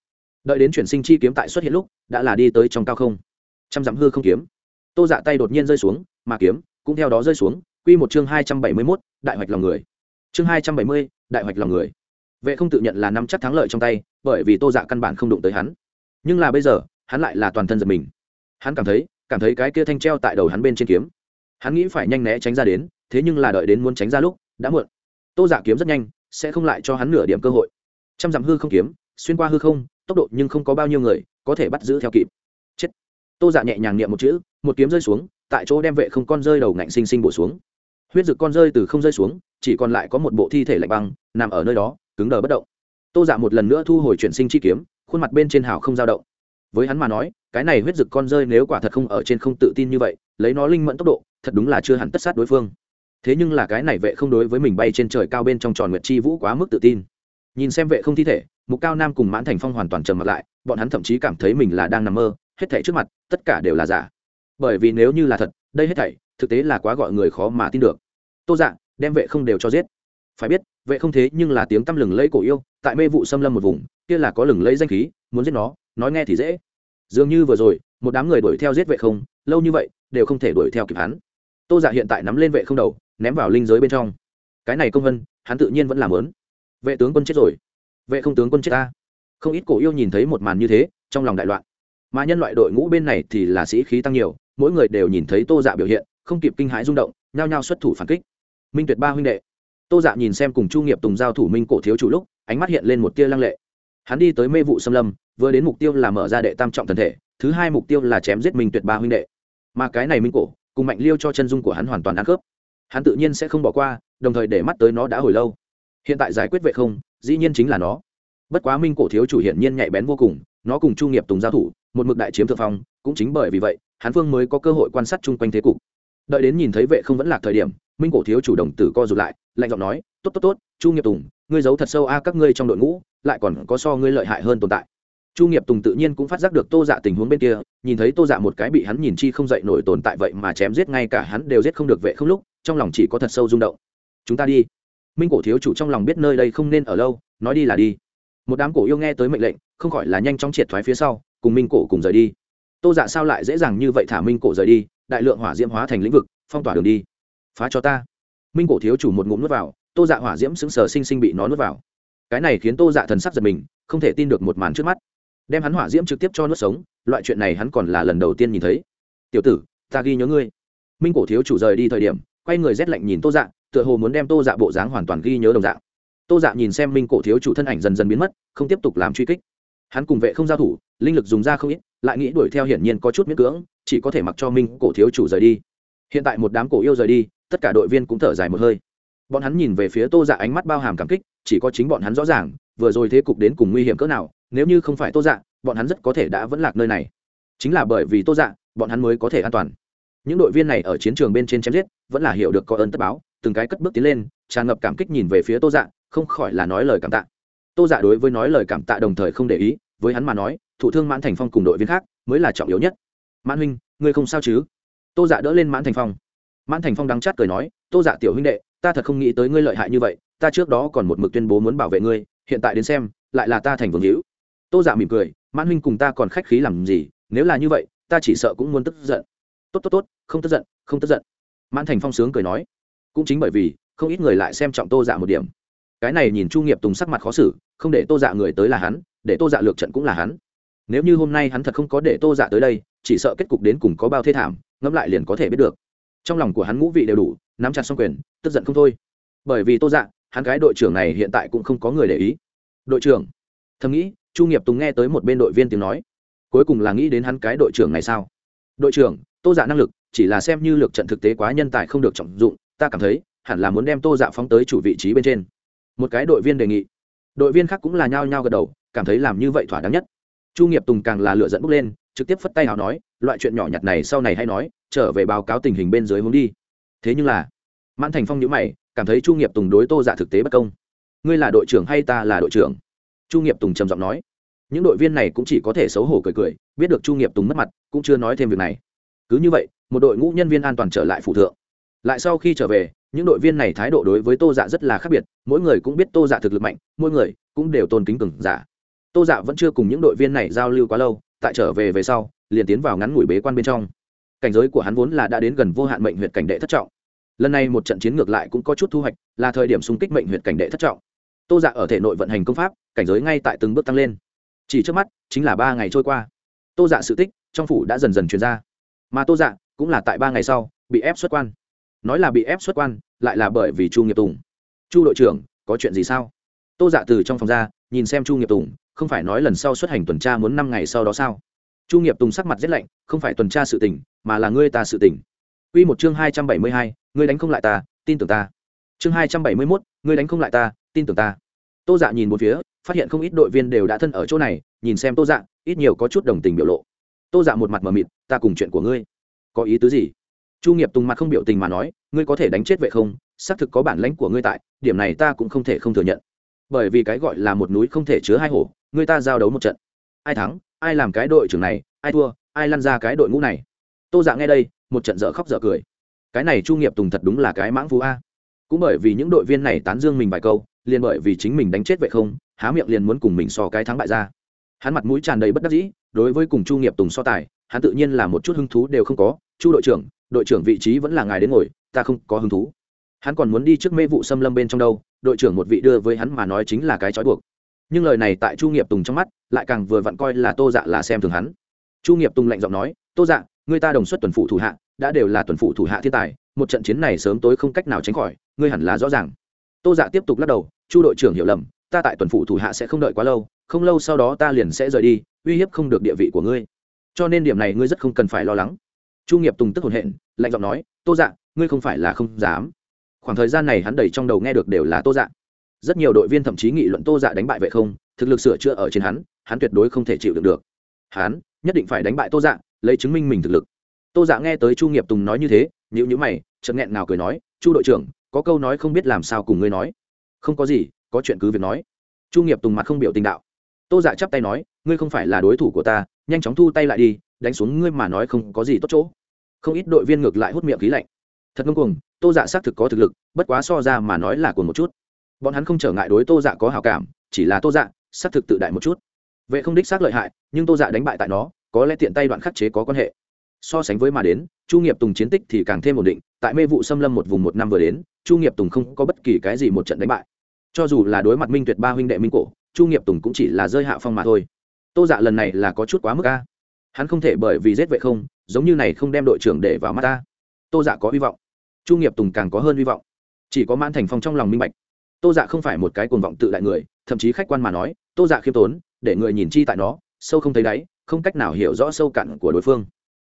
Đợi đến chuyển sinh chi kiếm tại xuất hiện lúc, đã là đi tới trong cao không. Trăm dặm hư không kiếm. Tô dạ tay đột nhiên rơi xuống, mà kiếm cũng theo đó rơi xuống. Q một chương hai trăm bảy mươi mốt, đại hoạch lòng người. Chương hai trăm bảy mươi, đại hoạch lòng người. Vệ không tự nhận là nắm chắc thắng lợi trong tay, bởi vì tô dạ căn bản không đụng tới hắn. Nhưng là bây giờ, hắn lại là toàn thân giật mình. Hắn cảm thấy cảm thấy cái kia thanh treo tại đầu hắn bên trên kiếm. Hắn nghĩ phải nhanh né tránh ra đến, thế nhưng là đợi đến muốn tránh ra lúc, đã muộn. Tô dạ kiếm rất nhanh sẽ không lại cho hắn nửa điểm cơ hội. Trăm dặm hư không kiếm, xuyên qua hư không, tốc độ nhưng không có bao nhiêu người có thể bắt giữ theo kịp. Chết. Tô giả dạ nhẹ nhàng niệm một chữ, một kiếm rơi xuống, tại chỗ đem vệ không con rơi đầu ngạnh xinh xinh bổ xuống. Huyết rực con rơi từ không rơi xuống, chỉ còn lại có một bộ thi thể lạnh băng, nằm ở nơi đó, cứng đờ bất động. Tô giả dạ một lần nữa thu hồi chuyển sinh chi kiếm, khuôn mặt bên trên hào không dao động. Với hắn mà nói, cái này huyết rực con rơi nếu quả thật không ở trên không tự tin như vậy, lấy nó linh mẫn tốc độ, thật đúng là chưa hẳn tất sát đối phương thế nhưng là cái này vệ không đối với mình bay trên trời cao bên trong tròn nguyệt chi vũ quá mức tự tin. Nhìn xem vệ không thi thể, mục cao nam cùng mãn thành phong hoàn toàn trầm mặt lại, bọn hắn thậm chí cảm thấy mình là đang nằm mơ, hết thảy trước mặt, tất cả đều là giả. Bởi vì nếu như là thật, đây hết thảy, thực tế là quá gọi người khó mà tin được. Tô dạng đem vệ không đều cho giết. Phải biết, vệ không thế nhưng là tiếng tăm lừng lẫy cổ yêu, tại mê vụ xâm lâm một vùng, kia là có lừng lẫy danh khí, muốn giết nó, nói nghe thì dễ. Dường như vừa rồi, một đám người đuổi theo giết vệ không, lâu như vậy, đều không thể đuổi theo kịp hắn. Tô dạ hiện tại nắm lên vệ không đầu ném vào linh giới bên trong. Cái này công vân, hắn tự nhiên vẫn làm lớn. Vệ tướng quân chết rồi. Vệ không tướng quân chết ta. Không ít cổ yêu nhìn thấy một màn như thế, trong lòng đại loạn. Mà nhân loại đội ngũ bên này thì là sĩ khí tăng nhiều, mỗi người đều nhìn thấy tô dạ biểu hiện, không kịp kinh hãi rung động, nhao nhao xuất thủ phản kích. Minh tuyệt ba huynh đệ. Tô dạ nhìn xem cùng chu nghiệp tùng giao thủ minh cổ thiếu chủ lúc, ánh mắt hiện lên một tia lăng lệ. Hắn đi tới mê vụ xâm lâm, vừa đến mục tiêu là mở ra đệ tam trọng thần thể, thứ hai mục tiêu là chém giết minh tuyệt ba huynh đệ. Mà cái này minh cổ, cùng mạnh liêu cho chân dung của hắn hoàn toàn ăn khớp hắn tự nhiên sẽ không bỏ qua, đồng thời để mắt tới nó đã hồi lâu. Hiện tại giải quyết vệ không, dĩ nhiên chính là nó. Bất quá minh cổ thiếu chủ hiển nhiên nhạy bén vô cùng, nó cùng chu nghiệp tùng giao thủ, một mực đại chiếm thượng phong, cũng chính bởi vì vậy, hắn phương mới có cơ hội quan sát chung quanh thế cục. Đợi đến nhìn thấy vệ không vẫn lạc thời điểm, minh cổ thiếu chủ đồng tử co rụt lại, lạnh giọng nói, tốt tốt tốt, chu nghiệp tùng, ngươi giấu thật sâu a, các ngươi trong đội ngũ, lại còn có so ngươi lợi hại hơn tồn tại chu nghiệp tùng tự nhiên cũng phát giác được tô dạ tình huống bên kia, nhìn thấy tô dạ một cái bị hắn nhìn chi không dậy nổi tồn tại vậy mà chém giết ngay cả hắn đều giết không được vệ không lúc, trong lòng chỉ có thật sâu rung động. Chúng ta đi. Minh cổ thiếu chủ trong lòng biết nơi đây không nên ở lâu, nói đi là đi. Một đám cổ yêu nghe tới mệnh lệnh, không khỏi là nhanh chóng triệt thoái phía sau, cùng minh cổ cùng rời đi. Tô dạ sao lại dễ dàng như vậy thả minh cổ rời đi, đại lượng hỏa diễm hóa thành lĩnh vực, phong tỏa đường đi. Phá cho ta. Minh cổ thiếu chủ một ngụm nuốt vào, tô dạ hỏa diễm xứng sờ sinh sinh bị nó nuốt vào. Cái này khiến tô dạ thần sắc giật mình, không thể tin được một màn trước mắt đem hắn hỏa diễm trực tiếp cho nuốt sống, loại chuyện này hắn còn là lần đầu tiên nhìn thấy. Tiểu tử, ta ghi nhớ ngươi. Minh cổ thiếu chủ rời đi thời điểm, quay người rét lạnh nhìn tô dạ tựa hồ muốn đem tô dạ bộ dáng hoàn toàn ghi nhớ đồng dạng. Tô dạ nhìn xem minh cổ thiếu chủ thân ảnh dần dần biến mất, không tiếp tục làm truy kích. Hắn cùng vệ không giao thủ, linh lực dùng ra không ít, lại nghĩ đuổi theo hiển nhiên có chút miễn cưỡng, chỉ có thể mặc cho minh cổ thiếu chủ rời đi. Hiện tại một đám cổ yêu rời đi, tất cả đội viên cũng thở dài một hơi. Bọn hắn nhìn về phía tô dạ ánh mắt bao hàm cảm kích, chỉ có chính bọn hắn rõ ràng, vừa rồi thế cục đến cùng nguy hiểm cỡ nào nếu như không phải tô dạ bọn hắn rất có thể đã vẫn lạc nơi này. Chính là bởi vì tô dạ bọn hắn mới có thể an toàn. Những đội viên này ở chiến trường bên trên chém giết, vẫn là hiểu được có ơn tất báo, từng cái cất bước tiến lên, tràn ngập cảm kích nhìn về phía tô dạ không khỏi là nói lời cảm tạ. Tô dạ đối với nói lời cảm tạ đồng thời không để ý, với hắn mà nói thủ thương mãn thành phong cùng đội viên khác mới là trọng yếu nhất. Mãn huynh, ngươi không sao chứ? Tô dạ đỡ lên mãn thành phong. Mãn thành phong đắng chát cười nói, tô dạ tiểu huynh đệ, ta thật không nghĩ tới ngươi lợi hại như vậy, ta trước đó còn một mực tuyên bố muốn bảo vệ ngươi, hiện tại đến xem, lại là ta thành vương hữu tô dạ mỉm cười, mãn huynh cùng ta còn khách khí làm gì? Nếu là như vậy, ta chỉ sợ cũng muốn tức giận. Tốt tốt tốt, không tức giận, không tức giận. Mãn thành phong sướng cười nói. Cũng chính bởi vì, không ít người lại xem trọng tô dạ một điểm. Cái này nhìn chu nghiệp tùng sắc mặt khó xử, không để tô dạ người tới là hắn, để tô dạ lược trận cũng là hắn. Nếu như hôm nay hắn thật không có để tô dạ tới đây, chỉ sợ kết cục đến cùng có bao thê thảm, ngẫm lại liền có thể biết được. Trong lòng của hắn ngũ vị đều đủ, nắm chặt xong quyền, tức giận không thôi. Bởi vì tô dạ hắn cái đội trưởng này hiện tại cũng không có người để ý. Đội trưởng, thầm nghĩ chu nghiệp tùng nghe tới một bên đội viên tiếng nói, cuối cùng là nghĩ đến hắn cái đội trưởng này sao? Đội trưởng, tô dạ năng lực, chỉ là xem như lược trận thực tế quá nhân tài không được trọng dụng, ta cảm thấy, hẳn là muốn đem tô dạ phóng tới chủ vị trí bên trên. Một cái đội viên đề nghị. Đội viên khác cũng là nhao nhao gật đầu, cảm thấy làm như vậy thỏa đáng nhất. Chu nghiệp tùng càng là lựa dẫn bước lên, trực tiếp phất tay nào nói, loại chuyện nhỏ nhặt này sau này hay nói, trở về báo cáo tình hình bên dưới hướng đi. Thế nhưng là, mãn thành phong nhữ mày, cảm thấy chu nghiệp tùng đối tô dạ thực tế bất công. Ngươi là đội trưởng hay ta là đội trưởng? Chu nghiệp tùng trầm giọng nói. Những đội viên này cũng chỉ có thể xấu hổ cười cười, biết được chu nghiệp tùng mất mặt, cũng chưa nói thêm việc này. Cứ như vậy, một đội ngũ nhân viên an toàn trở lại phủ thượng. Lại sau khi trở về, những đội viên này thái độ đối với tô dạ rất là khác biệt, mỗi người cũng biết tô dạ thực lực mạnh, mỗi người cũng đều tôn kính cừng giả. Tô dạ vẫn chưa cùng những đội viên này giao lưu quá lâu, tại trở về về sau, liền tiến vào ngắn ngủi bế quan bên trong. Cảnh giới của hắn vốn là đã đến gần vô hạn mệnh huyện cảnh đệ thất trọng. Lần này một trận chiến ngược lại cũng có chút thu hoạch, là thời điểm xung kích mệnh huyện cảnh đệ thất trọng tô dạ ở thể nội vận hành công pháp, cảnh giới ngay tại từng bước tăng lên. Chỉ trước mắt, chính là ba ngày trôi qua. Tô dạ sự tích, trong phủ đã dần dần truyền ra. Mà tô dạ cũng là tại ba ngày sau, bị ép xuất quan. Nói là bị ép xuất quan, lại là bởi vì chu nghiệp tùng. Chu đội trưởng, có chuyện gì sao? Tô dạ từ trong phòng ra, nhìn xem chu nghiệp tùng, không phải nói lần sau xuất hành tuần tra muốn năm ngày sau đó sao? Chu nghiệp tùng sắc mặt rét lạnh, không phải tuần tra sự tỉnh mà là ngươi ta sự tỉnh. Quy một chương hai trăm bảy mươi hai, ngươi đánh không lại ta, tin tưởng ta. Chương hai trăm bảy mươi mốt, ngươi đánh không lại ta, tin tưởng ta tô dạ nhìn một phía, phát hiện không ít đội viên đều đã thân ở chỗ này, nhìn xem tô dạ ít nhiều có chút đồng tình biểu lộ. Tô dạ một mặt mờ mịt, ta cùng chuyện của ngươi. Có ý tứ gì? Chu nghiệp tùng mặt không biểu tình mà nói, ngươi có thể đánh chết vệ không, xác thực có bản lãnh của ngươi tại, điểm này ta cũng không thể không thừa nhận. Bởi vì cái gọi là một núi không thể chứa hai hổ, ngươi ta giao đấu một trận. Ai thắng, ai làm cái đội trưởng này, ai thua, ai lăn ra cái đội ngũ này. Tô dạ nghe đây, một trận dở khóc dở cười. Cái này chu nghiệp tùng thật đúng là cái mãng phú a. Cũng bởi vì những đội viên này tán dương mình vài câu liền bởi vì chính mình đánh chết vậy không, há miệng liền muốn cùng mình so cái thắng bại ra. Hắn mặt mũi tràn đầy bất đắc dĩ, đối với cùng chu nghiệp tùng so tài, hắn tự nhiên là một chút hứng thú đều không có. Chu đội trưởng đội trưởng vị trí vẫn là ngài đến ngồi, ta không có hứng thú. Hắn còn muốn đi trước mê vụ xâm lâm bên trong đâu, đội trưởng một vị đưa với hắn mà nói chính là cái trói buộc. Nhưng lời này tại chu nghiệp tùng trong mắt, lại càng vừa vặn coi là tô dạ là xem thường hắn. Chu nghiệp tùng lạnh giọng nói, tô dạ người ta đồng xuất tuần phụ thủ hạ, đã đều là tuần phụ thủ hạ thiên tài, một trận chiến này sớm tối không cách nào tránh khỏi, ngươi hẳn là rõ ràng tô dạ tiếp tục lắc đầu, chu đội trưởng hiểu lầm, ta tại tuần phụ thủ hạ sẽ không đợi quá lâu, không lâu sau đó ta liền sẽ rời đi, uy hiếp không được địa vị của ngươi. Cho nên điểm này ngươi rất không cần phải lo lắng. Chu nghiệp tùng tức hồn hện, lạnh giọng nói, tô dạ ngươi không phải là không dám. Khoảng thời gian này hắn đầy trong đầu nghe được đều là tô dạ. Rất nhiều đội viên thậm chí nghị luận tô dạ đánh bại vậy không, thực lực sửa chữa ở trên hắn hắn tuyệt đối không thể chịu được được. Hắn nhất định phải đánh bại tô dạ lấy chứng minh mình thực lực. Tô dạ nghe tới chu nghiệp tùng nói như thế nhữ nhữ mày, chợt nghẹn nào cười nói, chu đội trưởng có câu nói không biết làm sao cùng ngươi nói. Không có gì, có chuyện cứ việc nói. Chu nghiệp tùng mặt không biểu tình đạo. Tô dạ chắp tay nói, ngươi không phải là đối thủ của ta, nhanh chóng thu tay lại đi, đánh xuống ngươi mà nói không có gì tốt chỗ. Không ít đội viên ngược lại hút miệng khí lạnh. Thật ngông cuồng, tô dạ xác thực có thực lực, bất quá so ra mà nói là cuồng một chút. Bọn hắn không trở ngại đối tô dạ có hào cảm, chỉ là tô dạ xác thực tự đại một chút. Vệ không đích xác lợi hại, nhưng tô dạ đánh bại tại nó, có lẽ tiện tay đoạn khắc chế có quan hệ. So sánh với mà đến, chu nghiệp tùng chiến tích thì càng thêm ổn định tại mê vụ xâm lâm một vùng một năm vừa đến, chu nghiệp tùng không có bất kỳ cái gì một trận đánh bại. Cho dù là đối mặt minh tuyệt ba huynh đệ minh cổ, chu nghiệp tùng cũng chỉ là rơi hạ phong mà thôi. Tô dạ lần này là có chút quá mức ca hắn không thể bởi vì giết vệ không, giống như này không đem đội trưởng để vào mắt ta. Tô dạ có hy vọng. Chu nghiệp tùng càng có hơn hy vọng. Chỉ có mãn thành phong trong lòng minh bạch. Tô dạ không phải một cái cuồng vọng tự đại người, thậm chí khách quan mà nói, tô dạ khiêm tốn, để người nhìn chi tại nó, sâu không thấy đáy, không cách nào hiểu rõ sâu cặn của đối phương.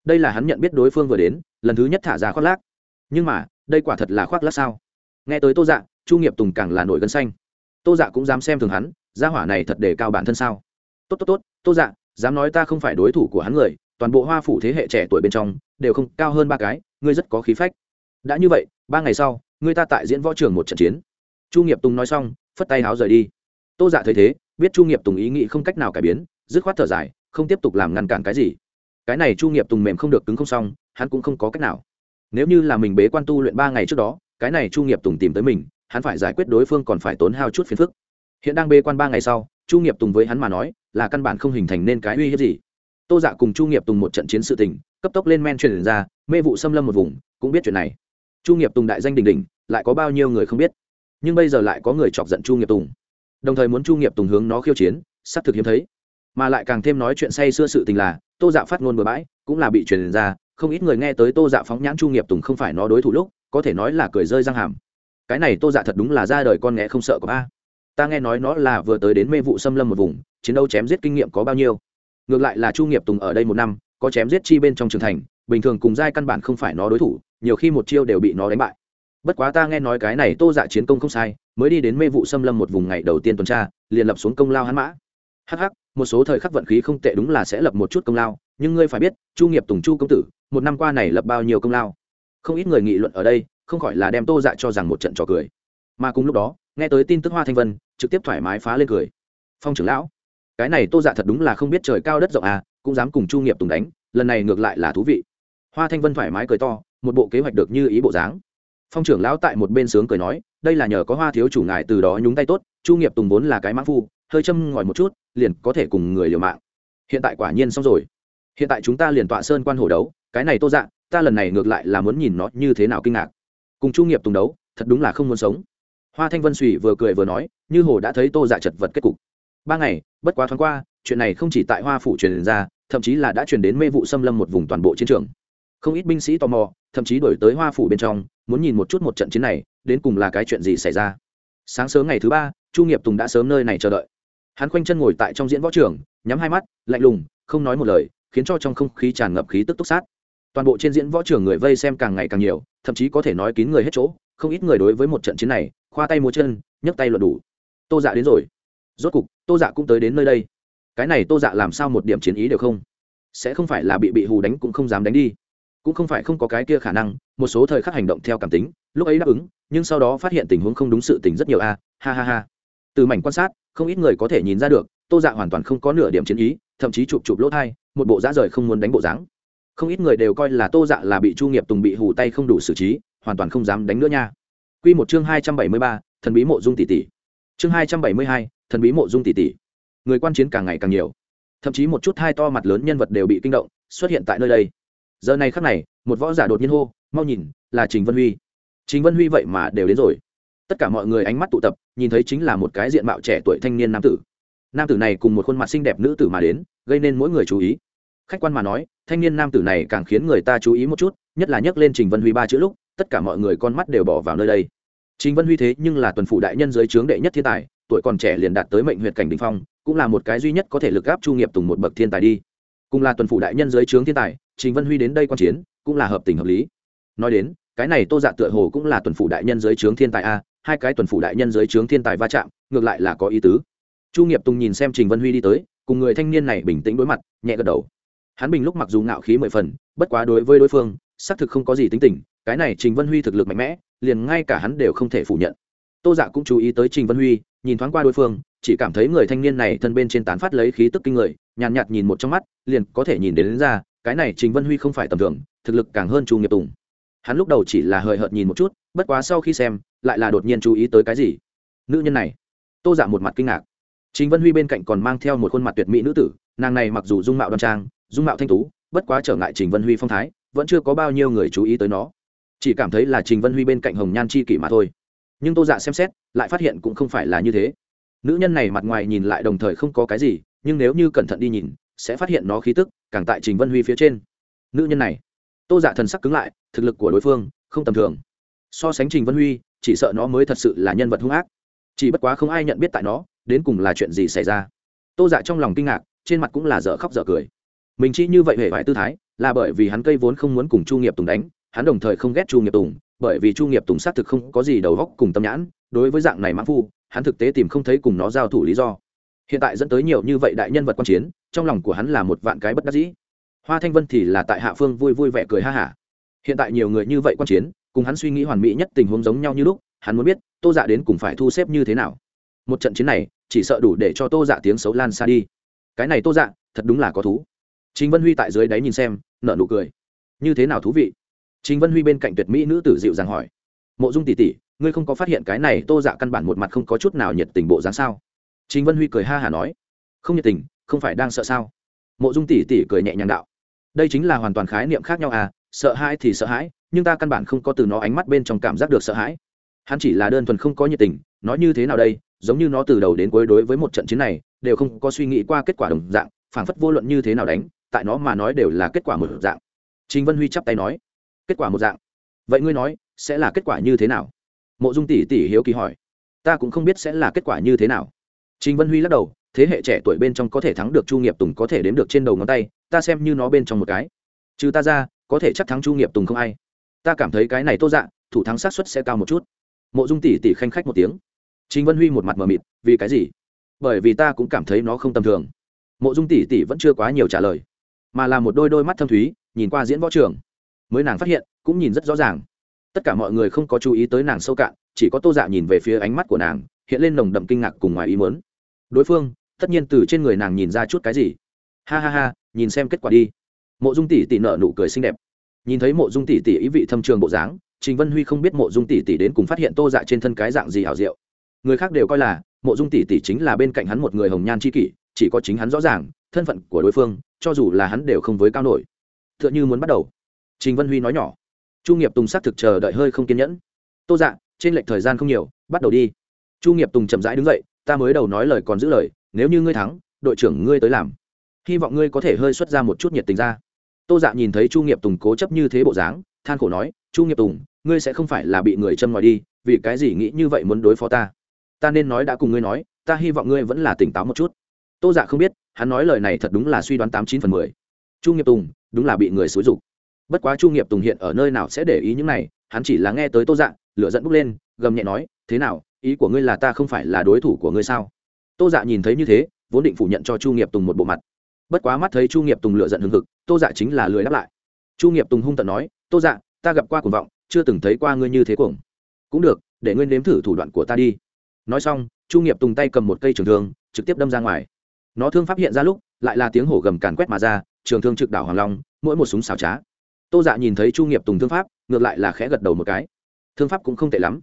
Đây là hắn nhận biết đối phương vừa đến, lần thứ nhất thả ra khoác lác nhưng mà, đây quả thật là khoác lác sao? Nghe tới tô dạ chu nghiệp tùng càng là nổi gân xanh. Tô dạ cũng dám xem thường hắn, gia hỏa này thật đề cao bản thân sao? Tốt tốt tốt, tô dạ dám nói ta không phải đối thủ của hắn người, toàn bộ hoa phủ thế hệ trẻ tuổi bên trong, đều không cao hơn ba cái, ngươi rất có khí phách. Đã như vậy, ba ngày sau, ngươi ta tại diễn võ trường một trận chiến. Chu nghiệp tùng nói xong, phất tay háo rời đi. Tô dạ thấy thế, biết chu nghiệp tùng ý nghĩ không cách nào cải biến, dứt khoát thở dài, không tiếp tục làm ngăn cản cái gì. Cái này chu nghiệp tùng mềm không được cứng không xong, hắn cũng không có cách nào nếu như là mình bế quan tu luyện ba ngày trước đó, cái này chu nghiệp tùng tìm tới mình, hắn phải giải quyết đối phương còn phải tốn hao chút phiền phức. Hiện đang bế quan ba ngày sau, chu nghiệp tùng với hắn mà nói, là căn bản không hình thành nên cái uy hiếp gì. Tô dạ cùng chu nghiệp tùng một trận chiến sự tình, cấp tốc lên men truyền ra, mê vụ xâm lâm một vùng, cũng biết chuyện này. Chu nghiệp tùng đại danh đình đình lại có bao nhiêu người không biết. Nhưng bây giờ lại có người chọc giận chu nghiệp tùng. Đồng thời muốn chu nghiệp tùng hướng nó khiêu chiến, xác thực hiếm thấy. Mà lại càng thêm nói chuyện say xưa sự tình là, tô dạ phát ngôn bừa bãi, cũng là bị truyền ra không ít người nghe tới tô dạ phóng nhãn chu nghiệp tùng không phải nó đối thủ lúc, có thể nói là cười rơi răng hàm. Cái này tô dạ thật đúng là ra đời con nghe không sợ có a ta nghe nói nó là vừa tới đến mê vụ xâm lâm một vùng, chiến đấu chém giết kinh nghiệm có bao nhiêu? Ngược lại là chu nghiệp tùng ở đây một năm, có chém giết chi bên trong trường thành, bình thường cùng giai căn bản không phải nó đối thủ, nhiều khi một chiêu đều bị nó đánh bại. Bất quá ta nghe nói cái này tô dạ chiến công không sai, mới đi đến mê vụ xâm lâm một vùng ngày đầu tiên tuần tra, liền lập xuống công lao hắn mã. Hh một số thời khắc vận khí không tệ đúng là sẽ lập một chút công lao, nhưng ngươi phải biết, chu nghiệp tùng chu công tử, một năm qua này lập bao nhiêu công lao. Không ít người nghị luận ở đây, không khỏi là đem tô dạ cho rằng một trận trò cười. Mà cùng lúc đó, nghe tới tin tức hoa thanh vân, trực tiếp thoải mái phá lên cười. Phong trưởng lão, cái này tô dạ thật đúng là không biết trời cao đất rộng à cũng dám cùng chu nghiệp tùng đánh, lần này ngược lại là thú vị. Hoa thanh vân thoải mái cười to, một bộ kế hoạch được như ý bộ dáng. Phong trưởng lão tại một bên sướng cười nói, đây là nhờ có hoa thiếu chủ ngài từ đó nhúng tay tốt, chu nghiệp tùng vốn là cái mã phu hơi châm ngòi một chút, liền có thể cùng người liều mạng. Hiện tại quả nhiên xong rồi. Hiện tại chúng ta liền tọa sơn quan hổ đấu, cái này tô dạ ta lần này ngược lại là muốn nhìn nó như thế nào kinh ngạc. Cùng chu nghiệp tùng đấu, thật đúng là không muốn sống. Hoa thanh vân suy vừa cười vừa nói, như hồ đã thấy tô dạ chật vật kết cục. Ba ngày, bất quá thoáng qua, chuyện này không chỉ tại hoa phủ truyền ra, thậm chí là đã truyền đến mê vụ xâm lâm một vùng toàn bộ chiến trường. Không ít binh sĩ tò mò, thậm chí đổi tới hoa phủ bên trong, muốn nhìn một chút một trận chiến này, đến cùng là cái chuyện gì xảy ra. Sáng sớm ngày thứ ba, chu nghiệp tùng đã sớm nơi này chờ đợi hắn khoanh chân ngồi tại trong diễn võ trường, nhắm hai mắt, lạnh lùng, không nói một lời, khiến cho trong không khí tràn ngập khí tức túc sát. Toàn bộ trên diễn võ trường người vây xem càng ngày càng nhiều, thậm chí có thể nói kín người hết chỗ, không ít người đối với một trận chiến này, khoa tay múa chân, nhấc tay luận đủ. Tô dạ đến rồi. Rốt cục, tô dạ cũng tới đến nơi đây. Cái này tô dạ làm sao một điểm chiến ý đều không? Sẽ không phải là bị bị hù đánh cũng không dám đánh đi. Cũng không phải không có cái kia khả năng, một số thời khắc hành động theo cảm tính, lúc ấy đáp ứng, nhưng sau đó phát hiện tình huống không đúng sự tình rất nhiều a, ha ha ha từ mảnh quan sát, không ít người có thể nhìn ra được, tô dạ hoàn toàn không có nửa điểm chiến ý, thậm chí chụp chụp lỗ thai, một bộ dã rời không muốn đánh bộ dáng. Không ít người đều coi là tô dạ là bị chu nghiệp tùng bị hù tay không đủ xử trí, hoàn toàn không dám đánh nữa nha. Q một chương hai trăm bảy mươi ba, thần bí mộ dung tỷ tỷ. Chương hai trăm bảy mươi hai, thần bí mộ dung tỷ tỷ. Người quan chiến càng ngày càng nhiều. Thậm chí một chút hai to mặt lớn nhân vật đều bị kinh động, xuất hiện tại nơi đây. Giờ này khắc này, một võ giả đột nhiên hô, mau nhìn, là trình vân huy. Trình vân huy vậy mà đều đến rồi. Tất cả mọi người ánh mắt tụ tập nhìn thấy chính là một cái diện mạo trẻ tuổi thanh niên nam tử. Nam tử này cùng một khuôn mặt xinh đẹp nữ tử mà đến, gây nên mỗi người chú ý. Khách quan mà nói, thanh niên nam tử này càng khiến người ta chú ý một chút, nhất là nhắc lên trình vân huy ba chữ lúc, tất cả mọi người con mắt đều bỏ vào nơi đây. Trình vân huy thế nhưng là tuần phủ đại nhân dưới trướng đệ nhất thiên tài, tuổi còn trẻ liền đạt tới mệnh huyện cảnh đình phong, cũng là một cái duy nhất có thể lực gáp chu nghiệp tùng một bậc thiên tài đi. Cùng là tuần phủ đại nhân dưới trướng thiên tài, trình vân huy đến đây quan chiến, cũng là hợp tình hợp lý. Nói đến, cái này tô dạ tựa hồ cũng là tuần phủ đại nhân dưới trướng thiên tài a hai cái tuần phủ đại nhân dưới trướng thiên tài va chạm ngược lại là có ý tứ. Chu nghiệp tùng nhìn xem trình vân huy đi tới cùng người thanh niên này bình tĩnh đối mặt nhẹ gật đầu. Hắn bình lúc mặc dù ngạo khí mười phần bất quá đối với đối phương xác thực không có gì tính tình cái này trình vân huy thực lực mạnh mẽ liền ngay cả hắn đều không thể phủ nhận. Tô dạ cũng chú ý tới trình vân huy nhìn thoáng qua đối phương chỉ cảm thấy người thanh niên này thân bên trên tán phát lấy khí tức kinh người nhàn nhạt, nhạt nhìn một trong mắt liền có thể nhìn đến, đến ra cái này trình vân huy không phải tầm thường thực lực càng hơn chu nghiệp tùng. Hắn lúc đầu chỉ là hời hợt nhìn một chút bất quá sau khi xem lại là đột nhiên chú ý tới cái gì? Nữ nhân này. Tô giả một mặt kinh ngạc. Trình vân huy bên cạnh còn mang theo một khuôn mặt tuyệt mỹ nữ tử, nàng này mặc dù dung mạo đoan trang, dung mạo thanh tú, bất quá trở ngại trình vân huy phong thái, vẫn chưa có bao nhiêu người chú ý tới nó. Chỉ cảm thấy là trình vân huy bên cạnh hồng nhan chi kỷ mà thôi. Nhưng tô dạ xem xét, lại phát hiện cũng không phải là như thế. Nữ nhân này mặt ngoài nhìn lại đồng thời không có cái gì, nhưng nếu như cẩn thận đi nhìn, sẽ phát hiện nó khí tức, càng tại trình vân huy phía trên. Nữ nhân này. Tô dạ thần sắc cứng lại, thực lực của đối phương không tầm thường. So sánh trình vân huy chỉ sợ nó mới thật sự là nhân vật hung ác. Chỉ bất quá không ai nhận biết tại nó, đến cùng là chuyện gì xảy ra. Tô dạ trong lòng kinh ngạc, trên mặt cũng là dở khóc dở cười. Mình chỉ như vậy hề vải tư thái, là bởi vì hắn cây vốn không muốn cùng chu nghiệp tùng đánh, hắn đồng thời không ghét chu nghiệp tùng, bởi vì chu nghiệp tùng xác thực không có gì đầu góc cùng tâm nhãn, đối với dạng này mãn phu, hắn thực tế tìm không thấy cùng nó giao thủ lý do. Hiện tại dẫn tới nhiều như vậy đại nhân vật quan chiến, trong lòng của hắn là một vạn cái bất đắc dĩ. Hoa thanh vân thì là tại hạ phương vui vui vẻ cười ha hả. Hiện tại nhiều người như vậy quan chiến cùng hắn suy nghĩ hoàn mỹ nhất tình huống giống nhau như lúc, hắn muốn biết, tô dạ đến cùng phải thu xếp như thế nào. Một trận chiến này, chỉ sợ đủ để cho tô dạ tiếng xấu lan xa đi. Cái này tô dạ thật đúng là có thú. Chính vân huy tại dưới đáy nhìn xem nợ nụ cười. Như thế nào thú vị? Chính vân huy bên cạnh tuyệt mỹ nữ tử dịu dàng hỏi. Mộ dung tỷ tỷ, ngươi không có phát hiện cái này tô dạ căn bản một mặt không có chút nào nhiệt tình bộ dáng sao? Chính vân huy cười ha hả nói. Không nhiệt tình, không phải đang sợ sao? Mộ dung tỷ tỷ cười nhẹ nhàng đạo. Đây chính là hoàn toàn khái niệm khác nhau à sợ hãi thì sợ hãi, nhưng ta căn bản không có từ nó ánh mắt bên trong cảm giác được sợ hãi. Hắn chỉ là đơn thuần không có nhiệt tình, nói như thế nào đây, giống như nó từ đầu đến cuối đối với một trận chiến này, đều không có suy nghĩ qua kết quả đồng dạng, phảng phất vô luận như thế nào đánh, tại nó mà nói đều là kết quả một dạng. Chính vân huy chắp tay nói, kết quả một dạng? Vậy ngươi nói, sẽ là kết quả như thế nào? Mộ dung tỷ tỷ hiếu kỳ hỏi, ta cũng không biết sẽ là kết quả như thế nào. Trình vân huy lắc đầu, thế hệ trẻ tuổi bên trong có thể thắng được chu nghiệp tùng có thể đếm được trên đầu ngón tay, ta xem như nó bên trong một cái. Trừ ta ra có thể chắc thắng chu nghiệp tùng không ai. Ta cảm thấy cái này tô dạ thủ thắng xác suất sẽ cao một chút. Mộ dung tỷ tỷ khanh khách một tiếng. Chính vân huy một mặt mờ mịt, vì cái gì? Bởi vì ta cũng cảm thấy nó không tầm thường. Mộ dung tỷ tỷ vẫn chưa quá nhiều trả lời, mà là một đôi đôi mắt thâm thúy, nhìn qua diễn võ trường. Mới nàng phát hiện, cũng nhìn rất rõ ràng. Tất cả mọi người không có chú ý tới nàng sâu cạn, chỉ có tô dạ nhìn về phía ánh mắt của nàng, hiện lên nồng đậm kinh ngạc cùng ngoài ý mớn đối phương, tất nhiên từ trên người nàng nhìn ra chút cái gì. Ha ha ha, nhìn xem kết quả đi mộ dung tỷ tỷ nợ nụ cười xinh đẹp. Nhìn thấy mộ dung tỷ tỷ ý vị thâm trường bộ dáng, trình vân huy không biết mộ dung tỷ tỷ đến cùng phát hiện tô dạ trên thân cái dạng gì hảo diệu. Người khác đều coi là, mộ dung tỷ tỷ chính là bên cạnh hắn một người hồng nhan c h i kỷ, chỉ có chính hắn rõ ràng, thân phận của đối phương, cho dù là hắn đều không với cao nổi. T h ư ợ n h ư muốn bắt đầu. Trình vân huy nói nhỏ. Chu nghiệp tùng xác thực chờ đợi hơi không kiên nhẫn. Tô dạ trên lệch thời gian không nhiều, bắt đầu đi. Chu nghiệp tùng chậm rãi đứng dậy, ta mới đầu nói lời còn giữ lời, nếu như ngươi thắng, đội trưởng ngươi tới làm. Hy vọng ngươi có thể hơi xuất ra một chút nhiệt tình ra tô dạ nhìn thấy chu nghiệp tùng cố chấp như thế bộ dáng, than khổ nói, chu nghiệp tùng, ngươi sẽ không phải là bị người châm ngòi đi, vì cái gì nghĩ như vậy muốn đối phó ta? Ta nên nói đã cùng ngươi nói, ta hy vọng ngươi vẫn là tỉnh táo một chút. Tô dạ không biết, hắn nói lời này thật đúng là suy đoán tám chín phần mười. Chu nghiệp tùng, đúng là bị người xúi rục bất quá chu nghiệp tùng hiện ở nơi nào sẽ để ý những này, hắn chỉ là nghe tới tô dạ lửa dẫn bốc lên, gầm nhẹ nói, thế nào, ý của ngươi là ta không phải là đối thủ của ngươi sao? Tô dạ nhìn thấy như thế, vốn định phủ nhận cho chu nghiệp tùng một bộ mặt bất quá mắt thấy chu nghiệp tùng lựa giận hừng hực, tô dạ chính là lười đáp lại. Chu nghiệp tùng hung tận nói, tô dạ ta gặp qua cuồng vọng, chưa từng thấy qua ngươi như thế cuồng. Cũng được, để ngươi nếm thử thủ đoạn của ta đi. Nói xong, chu nghiệp tùng tay cầm một cây trường thương, trực tiếp đâm ra ngoài. Nó thương pháp hiện ra lúc, lại là tiếng hổ gầm càn quét mà ra, trường thương trực đảo hoàng long, mỗi một súng xào trá. Tô dạ nhìn thấy chu nghiệp tùng thương pháp, ngược lại là khẽ gật đầu một cái. Thương pháp cũng không tệ lắm.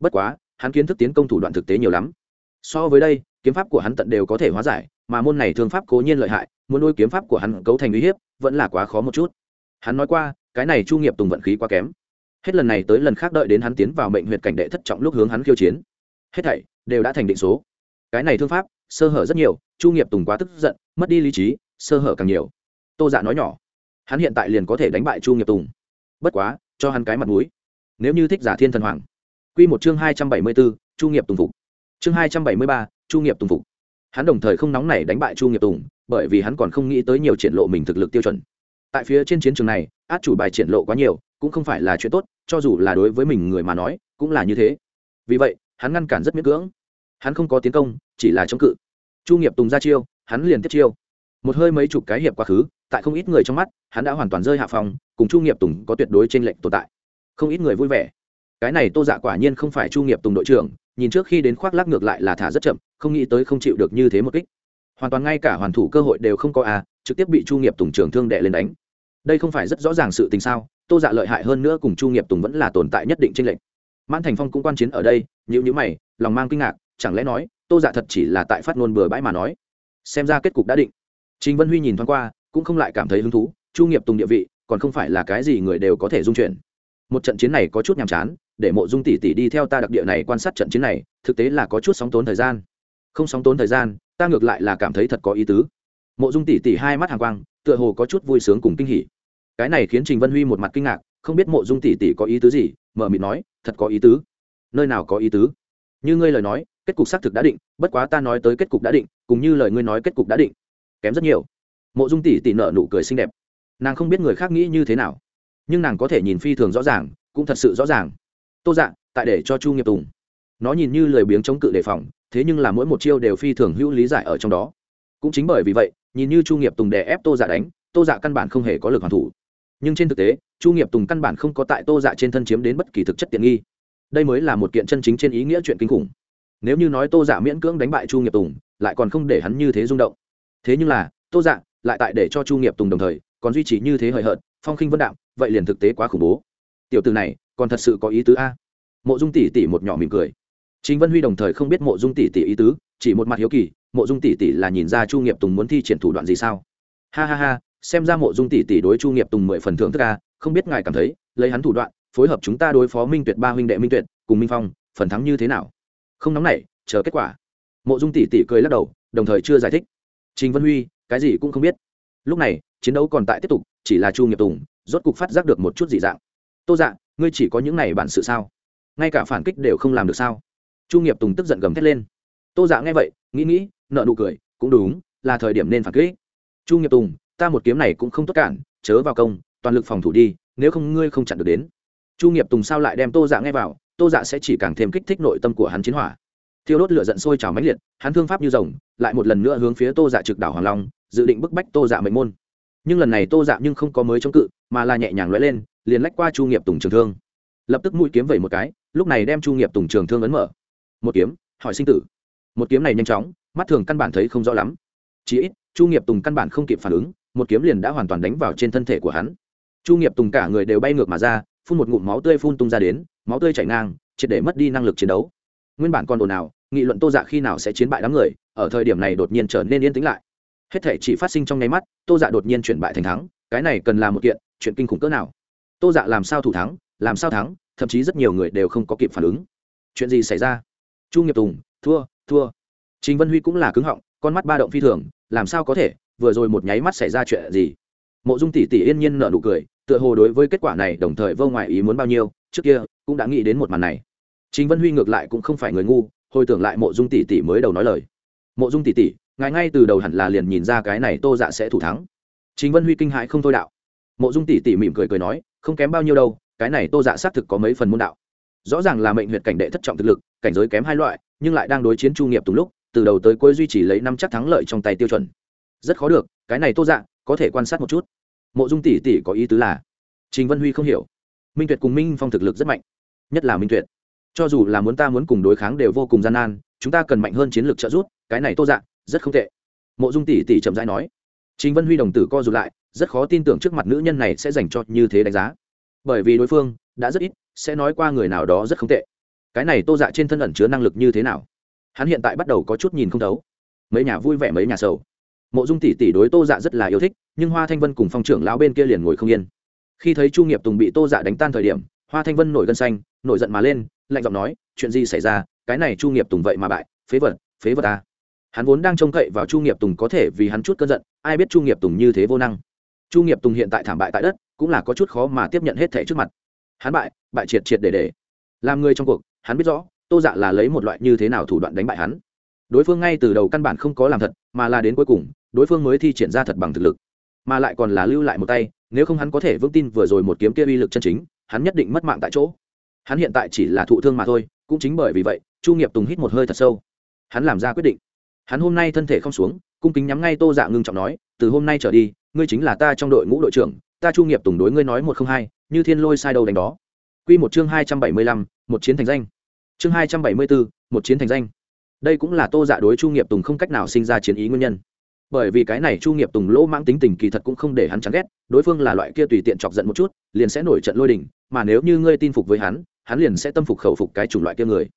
Bất quá, hắn kiến thức tiến công thủ đoạn thực tế nhiều lắm. So với đây, kiếm pháp của hắn tận đều có thể hóa giải, mà môn này thương pháp cố nhiên lợi hại muốn nuôi kiếm pháp của hắn cấu thành uy hiếp, vẫn là quá khó một chút. Hắn nói qua, cái này chu nghiệp tùng vận khí quá kém. Hết lần này tới lần khác đợi đến hắn tiến vào mệnh huyện cảnh đệ thất trọng lúc hướng hắn khiêu chiến. Hết thảy đều đã thành định số. Cái này thương pháp, sơ hở rất nhiều, chu nghiệp tùng quá tức giận, mất đi lý trí, sơ hở càng nhiều. Tô dạ nói nhỏ, hắn hiện tại liền có thể đánh bại chu nghiệp tùng. Bất quá, cho hắn cái mặt mũi. Nếu như thích giả thiên thần hoàng. Q một chương hai trăm bảy mươi b ố chu nghiệp tùng phục. Chương hai trăm bảy mươi ba, chu nghiệp tùng phục hắn đồng thời không nóng nảy đánh bại chu nghiệp tùng, bởi vì hắn còn không nghĩ tới nhiều triển lộ mình thực lực tiêu chuẩn. Tại phía trên chiến trường này, át chủ bài triển lộ quá nhiều, cũng không phải là chuyện tốt, cho dù là đối với mình người mà nói, cũng là như thế. Vì vậy, hắn ngăn cản rất miễn cưỡng. Hắn không có tiến công, chỉ là chống cự. Chu nghiệp tùng ra chiêu, hắn liền tiếp chiêu. Một hơi mấy chục cái hiệp quá khứ, tại không ít người trong mắt, hắn đã hoàn toàn rơi hạ phòng, cùng chu nghiệp tùng có tuyệt đối t r ê n lệch tồn tại. Không ít người vui vẻ. Cái này tô dạ quả nhiên không phải chu nghiệp tùng đội trưởng nhìn trước khi đến khoác lác ngược lại là thả rất chậm, không nghĩ tới không chịu được như thế một kích. Hoàn toàn ngay cả hoàn thủ cơ hội đều không có à trực tiếp bị chu nghiệp tùng trưởng thương đệ lên đánh. Đây không phải rất rõ ràng sự tình sao, tô dạ lợi hại hơn nữa cùng chu nghiệp tùng vẫn là tồn tại nhất định tranh lệch. Mãn thành phong cũng quan chiến ở đây nhữ nhữ mày, lòng mang kinh ngạc, chẳng lẽ nói, tô dạ thật chỉ là tại phát ngôn bừa bãi mà nói? Xem ra kết cục đã định. Trình vân huy nhìn thoáng qua, cũng không lại cảm thấy hứng thú, chu nghiệp tùng địa vị, còn không phải là cái gì người đều có thể dung chuyển. Một trận chiến này có chút nhàm chán để mộ dung tỷ tỷ đi theo ta đặc địa này quan sát trận chiến này, thực tế là có chút sóng tốn thời gian. Không sóng tốn thời gian, ta ngược lại là cảm thấy thật có ý tứ. Mộ dung tỷ tỷ hai mắt hàng quang, tựa hồ có chút vui sướng cùng kinh hỉ. Cái này khiến trình vân huy một mặt kinh ngạc, không biết mộ dung tỷ tỷ có ý tứ gì, mở mịt nói, thật có ý tứ. Nơi nào có ý tứ? Như ngươi lời nói, kết cục xác thực đã định, bất quá ta nói tới kết cục đã định, cùng như lời ngươi nói kết cục đã định. Kém rất nhiều. Mộ dung tỷ tỷ nợ nụ cười xinh đẹp. Nàng không biết người khác nghĩ như thế nào, nhưng nàng có thể nhìn phi thường rõ ràng, cũng thật sự rõ ràng tô dạ tại để cho chu nghiệp tùng. Nó nhìn như lười biếng chống cự đề phòng, thế nhưng là mỗi một chiêu đều phi thường hữu lý giải ở trong đó. Cũng chính bởi vì vậy, nhìn như chu nghiệp tùng đè ép tô dạ đánh, tô dạ căn bản không hề có lực hoàn thủ. Nhưng trên thực tế, chu nghiệp tùng căn bản không có tại tô dạ trên thân chiếm đến bất kỳ thực chất tiện nghi. Đây mới là một kiện chân chính trên ý nghĩa chuyện kinh khủng. Nếu như nói tô dạ miễn cưỡng đánh bại chu nghiệp tùng, lại còn không để hắn như thế rung động. Thế nhưng là, tô dạ lại tại để cho chu nghiệp tùng đồng thời, còn duy trì như thế hời hợt, phong khinh vân đạm, vậy liền thực tế quá khủng bố tiểu từ này còn thật sự có ý tứ a? Mộ dung tỷ tỷ một nhỏ mỉm cười. Chính vân huy đồng thời không biết mộ dung tỷ tỷ ý tứ, chỉ một mặt hiếu kỳ, mộ dung tỷ tỷ là nhìn ra chu nghiệp tùng muốn thi triển thủ đoạn gì sao? Ha ha ha, xem ra mộ dung tỷ tỷ đối chu nghiệp tùng mười phần thưởng thức a, không biết ngài cảm thấy, lấy hắn thủ đoạn, phối hợp chúng ta đối phó minh tuyệt ba huynh đệ minh tuyệt, cùng minh phong, phần thắng như thế nào? Không nóng nảy, chờ kết quả. Mộ dung tỷ tỷ cười lắc đầu, đồng thời chưa giải thích. Trình vân huy, cái gì cũng không biết. Lúc này, chiến đấu còn tại tiếp tục, chỉ là chu nghiệp tùng, rốt cục phát giác được một chút dị dạng tô dạ ngươi chỉ có những này bản sự sao? Ngay cả phản kích đều không làm được sao? Chu nghiệp tùng tức giận gầm thét lên. Tô dạ nghe vậy, nghĩ nghĩ nợ nụ cười, cũng đúng, là thời điểm nên phản kích. Chu nghiệp tùng, ta một kiếm này cũng không tốt cản, chớ vào công, toàn lực phòng thủ đi, nếu không ngươi không chặn được đến. Chu nghiệp tùng sao lại đem tô dạ nghe vào, tô dạ sẽ chỉ càng thêm kích thích nội tâm của hắn chiến hỏa. Thiêu đốt lửa giận sôi trào mãnh liệt, hắn thương pháp như rồng, lại một lần nữa hướng phía tô dạ trực đảo hoàng long, dự định bức bách tô dạ mệnh môn nhưng lần này tô dạ nhưng không có mới chống cự mà là nhẹ nhàng lóe lên liền lách qua chu nghiệp tùng trường thương. Lập tức mũi kiếm vẩy một cái lúc này đem chu nghiệp tùng trường thương ấn mở. Một kiếm hỏi sinh tử. Một kiếm này nhanh chóng mắt thường căn bản thấy không rõ lắm. Chỉ ít chu nghiệp tùng căn bản không kịp phản ứng một kiếm liền đã hoàn toàn đánh vào trên thân thể của hắn. Chu nghiệp tùng cả người đều bay ngược mà ra phun một ngụm máu tươi phun tung ra đến máu tươi chảy ngang triệt để mất đi năng lực chiến đấu. Nguyên bản con đồ nào, nghị luận tô dạ khi nào sẽ chiến bại đám người ở thời điểm này đột nhiên trở nên yên tĩnh lại hết thể chỉ phát sinh trong nháy mắt, tô dạ đột nhiên chuyển bại thành thắng, cái này cần là một kiện, chuyện kinh khủng cỡ nào? Tô dạ làm sao thủ thắng, làm sao thắng, thậm chí rất nhiều người đều không có kịp phản ứng. Chuyện gì xảy ra? Chu nghiệp tùng, thua thua. Trình vân huy cũng là cứng họng, con mắt ba động phi thường, làm sao có thể, vừa rồi một nháy mắt xảy ra chuyện gì? Mộ dung tỷ tỷ yên nhiên nở nụ cười, tựa hồ đối với kết quả này đồng thời vô ngoại ý muốn bao nhiêu, trước kia cũng đã nghĩ đến một màn này. Trình vân huy ngược lại cũng không phải người ngu, hồi tưởng lại mộ dung tỷ tỷ mới đầu nói lời. Mộ dung tỷ tỷ ngài ngay từ đầu hẳn là liền nhìn ra cái này tô dạ sẽ thủ thắng. Trình vân huy kinh hãi không thôi đạo. Mộ dung tỷ tỷ mỉm cười cười nói, không kém bao nhiêu đâu, cái này tô dạ xác thực có mấy phần môn đạo. Rõ ràng là mệnh huyệt cảnh đệ thất trọng thực lực, cảnh giới kém hai loại, nhưng lại đang đối chiến chu nghiệp tùng lúc, từ đầu tới cuối duy trì lấy năm chắc thắng lợi trong tay tiêu chuẩn. Rất khó được, cái này tô dạ có thể quan sát một chút. Mộ dung tỷ tỷ có ý tứ là, trình vân huy không hiểu. Minh tuyệt cùng minh phong thực lực rất mạnh, nhất là minh tuyệt. Cho dù là muốn ta muốn cùng đối kháng đều vô cùng gian nan, chúng ta cần mạnh hơn chiến lược trợ giúp, cái này tô dạ rất không tệ. Mộ dung tỷ tỷ chậm rãi nói chính vân huy đồng tử co r ụ t lại, rất khó tin tưởng trước mặt nữ nhân này sẽ dành cho như thế đánh giá. Bởi vì đối phương đã rất ít sẽ nói qua người nào đó rất không tệ. Cái này tô dạ trên thân ẩn chứa năng lực như thế nào? Hắn hiện tại bắt đầu có chút nhìn không thấu. Mấy nhà vui vẻ, mấy nhà sầu. Mộ dung tỷ tỷ đối tô dạ rất là yêu thích, nhưng hoa thanh vân cùng phong trưởng lão bên kia liền ngồi không yên. Khi thấy chu nghiệp tùng bị tô dạ đánh tan thời điểm, hoa thanh vân nổi gân xanh, nổi giận mà lên, lạnh giọng nói, chuyện gì xảy ra? Cái này chu nghiệp tùng vậy mà bại, phế vật phế vật ta hắn vốn đang trông cậy vào chu nghiệp tùng có thể vì hắn chút cơn giận, ai biết chu nghiệp tùng như thế vô năng. Chu nghiệp tùng hiện tại thảm bại tại đất, cũng là có chút khó mà tiếp nhận hết thẻ trước mặt. Hắn bại bại triệt triệt để để. Làm người trong cuộc, hắn biết rõ, tô dạ là lấy một loại như thế nào thủ đoạn đánh bại hắn. Đối phương ngay từ đầu căn bản không có làm thật, mà là đến cuối cùng, đối phương mới thi triển ra thật bằng thực lực. Mà lại còn là lưu lại một tay, nếu không hắn có thể vững tin vừa rồi một kiếm kia uy lực chân chính, hắn nhất định mất mạng tại chỗ. Hắn hiện tại chỉ là thụ thương mà thôi, cũng chính bởi vì vậy, chu nghiệp tùng hít một hơi thật sâu. Hắn làm ra quyết định hắn hôm nay thân thể không xuống, cung kính nhắm ngay tô dạ ngưng trọng nói, từ hôm nay trở đi, ngươi chính là ta trong đội ngũ đội trưởng, ta chu nghiệp tùng đối ngươi nói một không hai, như thiên lôi sai đầu đánh đó. Q một chương hai trăm bảy mươi lăm, một chiến thành danh. Chương hai trăm bảy mươi bốn một chiến thành danh. Đây cũng là tô dạ đối chu nghiệp tùng không cách nào sinh ra chiến ý nguyên nhân. Bởi vì cái này chu nghiệp tùng lỗ mãng tính tình kỳ thật cũng không để hắn chán ghét, đối phương là loại kia tùy tiện chọc giận một chút, liền sẽ nổi trận lôi đình, mà nếu như ngươi tin phục với hắn hắn liền sẽ tâm phục khẩu phục cái chủng loại kia người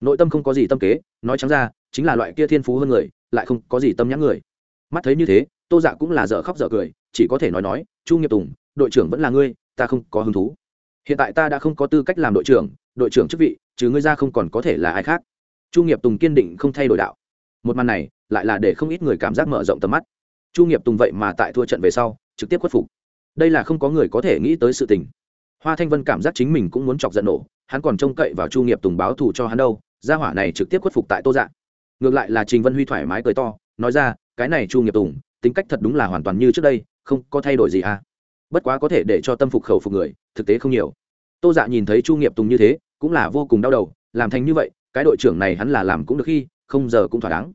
nội tâm không có gì tâm kế, nói trắng ra, chính là loại kia thiên phú hơn người, lại không có gì tâm nhãn người. Mắt thấy như thế, tô dạ cũng là dở khóc dở cười, chỉ có thể nói nói, chu nghiệp tùng, đội trưởng vẫn là ngươi, ta không có hứng thú. Hiện tại ta đã không có tư cách làm đội trưởng đội trưởng chức vị chứ ngươi ra không còn có thể là ai khác. Chu nghiệp tùng kiên định không thay đổi đạo. Một màn này, lại là để không ít người cảm giác mở rộng tầm mắt. Chu nghiệp tùng vậy mà tại thua trận về sau, trực tiếp khuất phục. Đây là không có người có thể nghĩ tới sự tình. Hoa thanh vân cảm giác chính mình cũng muốn chọc giận nổ, hắn còn trông cậy vào chu nghiệp tùng báo thù cho hắn đâu gia hỏa này trực tiếp khuất phục tại tô dạng ngược lại là trình vân huy thoải mái cười to, nói ra, cái này chu nghiệp tùng, tính cách thật đúng là hoàn toàn như trước đây, không có thay đổi gì à. Bất quá có thể để cho tâm phục khẩu phục người, thực tế không nhiều. Tô dạ nhìn thấy chu nghiệp tùng như thế, cũng là vô cùng đau đầu, làm thành như vậy, cái đội trưởng này hắn là làm cũng được khi, không giờ cũng thỏa đáng.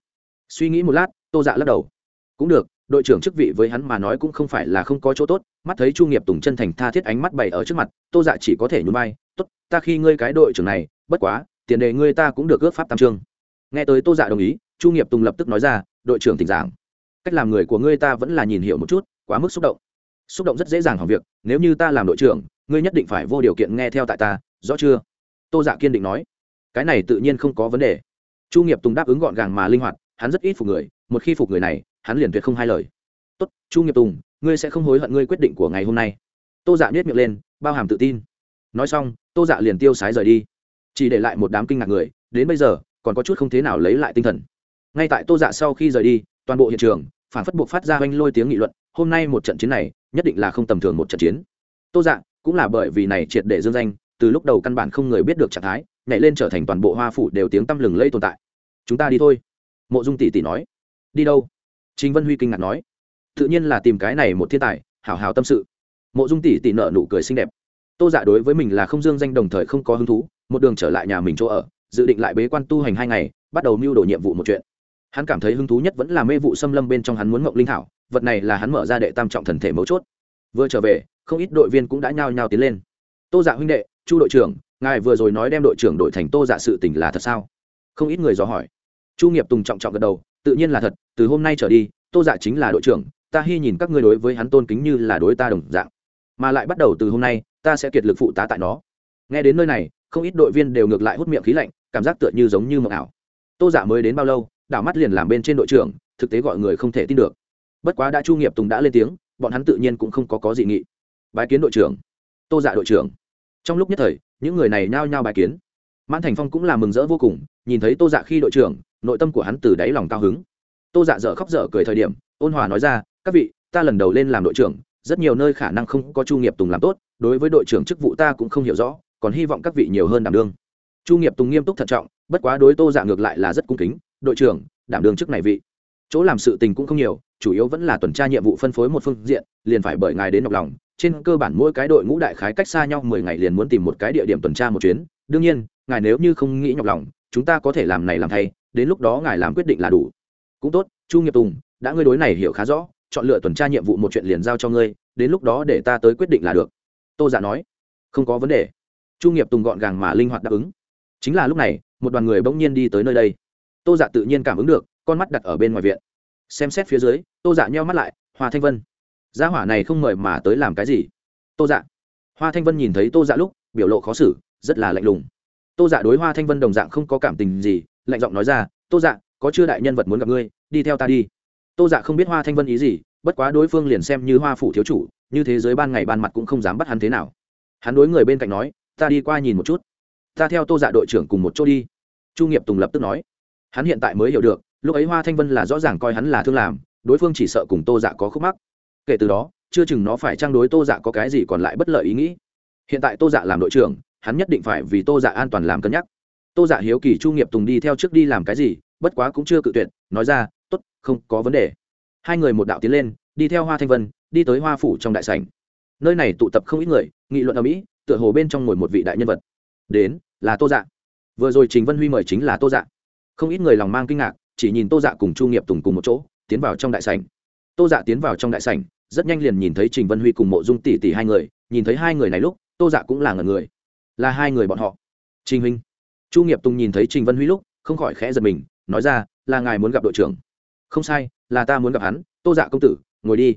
Suy nghĩ một lát, tô dạ lắc đầu. Cũng được, đội trưởng chức vị với hắn mà nói cũng không phải là không có chỗ tốt, mắt thấy chu nghiệp tùng chân thành tha thiết ánh mắt bày ở trước mặt, tô dạ chỉ có thể nhún vai, tốt, ta khi ngươi cái đội trưởng này, bất quá tiền đề ngươi ta cũng được ước pháp tam trương nghe tới tô dạ đồng ý, chu nghiệp tùng lập tức nói ra, đội trưởng tỉnh giảng. Cách làm người của ngươi ta vẫn là nhìn hiểu một chút, quá mức xúc động. Xúc động rất dễ dàng hỏng việc, nếu như ta làm đội trưởng, ngươi nhất định phải vô điều kiện nghe theo tại ta, rõ chưa? Tô dạ kiên định nói. Cái này tự nhiên không có vấn đề. Chu nghiệp tùng đáp ứng gọn gàng mà linh hoạt, hắn rất ít phục người, một khi phục người này, hắn liền tuyệt không hai lời. Tốt, chu nghiệp tùng, ngươi sẽ không hối hận ngươi quyết định của ngày hôm nay. Tô dạ nhét miệng lên, bao hàm tự tin. Nói xong, tô dạ liền tiêu sái rời đi chỉ để lại một đám kinh ngạc người, đến bây giờ, còn có chút không thế nào lấy lại tinh thần. Ngay tại tô dạ sau khi rời đi, toàn bộ hiện trường, phản phất buộc phát ra oanh lôi tiếng nghị luận, hôm nay một trận chiến này, nhất định là không tầm thường một trận chiến. Tô dạ cũng là bởi vì này triệt để dương danh, từ lúc đầu căn bản không người biết được trạng thái, nhảy lên trở thành toàn bộ hoa phủ đều tiếng tăm lừng lây tồn tại. Chúng ta đi thôi. Mộ dung tỷ tỷ nói. Đi đâu? Chính vân huy kinh ngạc nói. Tự nhiên là tìm cái này một thiên tài, hảo hảo tâm sự. Mộ dung tỷ tỷ nợ nụ cười xinh đẹp. Tô dạ đối với mình là không dương danh đồng thời không có hứng thú một đường trở lại nhà mình chỗ ở, dự định lại bế quan tu hành hai ngày, bắt đầu mưu đồ nhiệm vụ một chuyện. Hắn cảm thấy hứng thú nhất vẫn là mê vụ xâm lâm bên trong hắn muốn mộng linh thảo, vật này là hắn mở ra đệ tam trọng thần thể mấu chốt. Vừa trở về, không ít đội viên cũng đã nhao nhao tiến lên. Tô dạ huynh đệ, chu đội trưởng, ngài vừa rồi nói đem đội trưởng đội thành tô dạ sự tỉnh là thật sao? Không ít người dò hỏi. Chu nghiệp tùng trọng trọng gật đầu, tự nhiên là thật, từ hôm nay trở đi, tô dạ chính là đội trưởng, ta hy nhìn các ngươi đối với hắn tôn kính như là đối ta đồng dạng. Mà lại bắt đầu từ hôm nay, ta sẽ kiệt lực phụ tá tại nó. Nghe đến nơi này không ít đội viên đều ngược lại hút miệng khí lạnh, cảm giác tựa như giống như mộng ảo. Tô giả dạ mới đến bao lâu, đảo mắt liền làm bên trên đội trưởng, thực tế gọi người không thể tin được. Bất quá đã chu nghiệp tùng đã lên tiếng, bọn hắn tự nhiên cũng không có có dị nghị. Bài kiến đội trưởng. Tô dạ đội trưởng. Trong lúc nhất thời, những người này nhao nhao bài kiến. Mãn thành phong cũng là mừng rỡ vô cùng, nhìn thấy tô dạ khi đội trưởng, nội tâm của hắn từ đáy lòng cao hứng. Tô dạ dở khóc dở cười thời điểm, ôn hòa nói ra, các vị, ta lần đầu lên làm đội trưởng, rất nhiều nơi khả năng không có chu nghiệp tùng làm tốt, đối với đội trưởng chức vụ ta cũng không hiểu rõ còn hy vọng các vị nhiều hơn đảm đương. Chu nghiệp tùng nghiêm túc thận trọng, bất quá đối tô dạ ngược lại là rất cung kính, đội trưởng, đảm đương chức này vị. Chỗ làm sự tình cũng không nhiều, chủ yếu vẫn là tuần tra nhiệm vụ phân phối một phương diện, liền phải bởi ngài đến nọc lòng. Trên cơ bản mỗi cái đội ngũ đại khái cách xa nhau mười ngày liền muốn tìm một cái địa điểm tuần tra một chuyến. Đương nhiên, ngài nếu như không nghĩ nhọc lòng, chúng ta có thể làm này làm thay, đến lúc đó ngài làm quyết định là đủ. Cũng tốt, chu nghiệp tùng, đã ngươi đối này hiểu khá rõ, chọn lựa tuần tra nhiệm vụ một chuyện liền giao cho ngươi, đến lúc đó để ta tới quyết định là được. Tô giả nói. Không có vấn đề chu nghiệp tùng gọn gàng mà linh hoạt đáp ứng. Chính là lúc này, một đoàn người bỗng nhiên đi tới nơi đây. Tô dạ tự nhiên cảm ứng được, con mắt đặt ở bên ngoài viện. Xem xét phía dưới, tô dạ nheo mắt lại, hoa thanh vân. Gia hỏa này không mời mà tới làm cái gì? Tô dạ. Hoa thanh vân nhìn thấy tô dạ lúc, biểu lộ khó xử, rất là lạnh lùng. Tô dạ đối hoa thanh vân đồng dạng không có cảm tình gì, lạnh giọng nói ra, tô dạ có chưa đại nhân vật muốn gặp ngươi, đi theo ta đi. Tô dạ không biết hoa thanh vân ý gì, bất quá đối phương liền xem như hoa phủ thiếu chủ, như thế giới ban ngày ban mặt cũng không dám bắt hắn thế nào. Hắn đối người bên cạnh nói ta đi qua nhìn một chút. Ta theo tô dạ đội trưởng cùng một chỗ đi. Chu nghiệp tùng lập tức nói. Hắn hiện tại mới hiểu được, lúc ấy hoa thanh vân là rõ ràng coi hắn là thương làm, đối phương chỉ sợ cùng tô dạ có khúc mắc. Kể từ đó, chưa chừng nó phải trang đối tô dạ có cái gì còn lại bất lợi ý nghĩ. Hiện tại tô dạ làm đội trưởng, hắn nhất định phải vì tô dạ an toàn làm cân nhắc. Tô dạ hiếu kỳ chu nghiệp tùng đi theo trước đi làm cái gì, bất quá cũng chưa cự tuyệt, nói ra t ố t không có vấn đề. Hai người một đạo tiến lên, đi theo hoa thanh vân, đi tới hoa phủ trong đại sảnh. Nơi này tụ tập không ít người, nghị luận ở mỹ tựa hồ bên trong ngồi một vị đại nhân vật. Đến, là tô dạ. Vừa rồi trình vân huy mời chính là tô dạ. Không ít người lòng mang kinh ngạc, chỉ nhìn tô dạ cùng chu nghiệp tùng cùng một chỗ, tiến vào trong đại sảnh. Tô dạ tiến vào trong đại sảnh, rất nhanh liền nhìn thấy trình vân huy cùng mộ dung tỷ tỷ hai người, nhìn thấy hai người này lúc, tô dạ cũng là ngần người. Là hai người bọn họ. Trình huynh. Chu nghiệp tùng nhìn thấy trình vân huy lúc, không khỏi khẽ giật mình, nói ra, là ngài muốn gặp đội trưởng. Không sai, là ta muốn gặp hắn, tô dạ công tử, ngồi đi.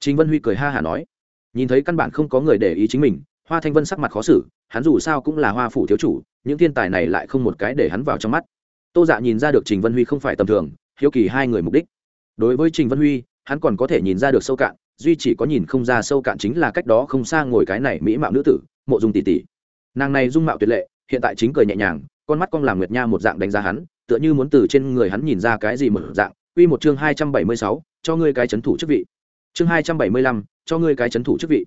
Trình vân huy cười ha hả nói. Nhìn thấy căn bản không có người để ý chính mình hoa thanh vân sắc mặt khó xử hắn dù sao cũng là hoa phủ thiếu chủ những thiên tài này lại không một cái để hắn vào trong mắt tô dạ nhìn ra được trình vân huy không phải tầm thường hiếu kỳ hai người mục đích đối với trình vân huy hắn còn có thể nhìn ra được sâu cạn duy chỉ có nhìn không ra sâu cạn chính là cách đó không xa ngồi cái này mỹ mạo nữ tử mộ dung tỷ tỷ nàng này dung mạo tuyệt lệ hiện tại chính cười nhẹ nhàng con mắt cong làm nguyệt nha một dạng đánh giá hắn tựa như muốn từ trên người hắn nhìn ra cái gì một dạng Quy một chương hai trăm bảy mươi sáu, cho ngươi cái chấn thủ chức vị. Chương hai trăm bảy mươi lăm, cho ngươi cái chấn thủ chức vị.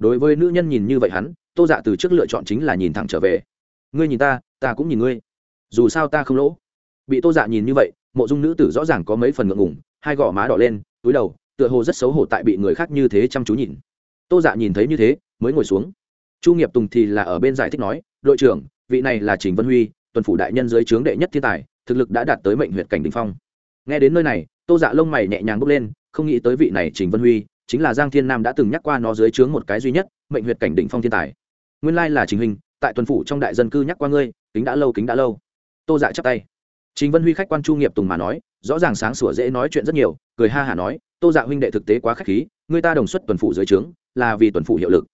Đối với nữ nhân nhìn như vậy hắn, Tô Dạ từ trước lựa chọn chính là nhìn thẳng trở về. Ngươi nhìn ta, ta cũng nhìn ngươi. Dù sao ta không lỗ. Bị Tô Dạ nhìn như vậy, Mộ Dung nữ tử rõ ràng có mấy phần ngượng ngùng, hai gò má đỏ lên, túi đầu, tựa hồ rất xấu hổ tại bị người khác như thế chăm chú nhìn. Tô Dạ nhìn thấy như thế, mới ngồi xuống chu nghiệp tùng thì là ở bên giải thích nói đội trưởng vị này là trình vân huy tuần phủ đại nhân dưới trướng đệ nhất thiên tài thực lực đã đạt tới mệnh huyện cảnh đình phong nghe đến nơi này tô dạ lông mày nhẹ nhàng bước lên không nghĩ tới vị này trình vân huy chính là giang thiên nam đã từng nhắc qua nó dưới trướng một cái duy nhất, mệnh huyệt cảnh đỉnh phong thiên tài. Nguyên lai là trình hình tại tuần phủ trong đại dân cư nhắc qua ngươi, kính đã lâu, kính đã lâu. Tô dạ chắp tay. Trình vân huy khách quan chu nghiệp tùng mà nói, rõ ràng sáng sủa dễ nói chuyện rất nhiều, cười ha hả nói, tô dạ huynh đệ thực tế quá khách khí người ta đồng xuất tuần phủ dưới trướng, là vì tuần phủ hiệu lực.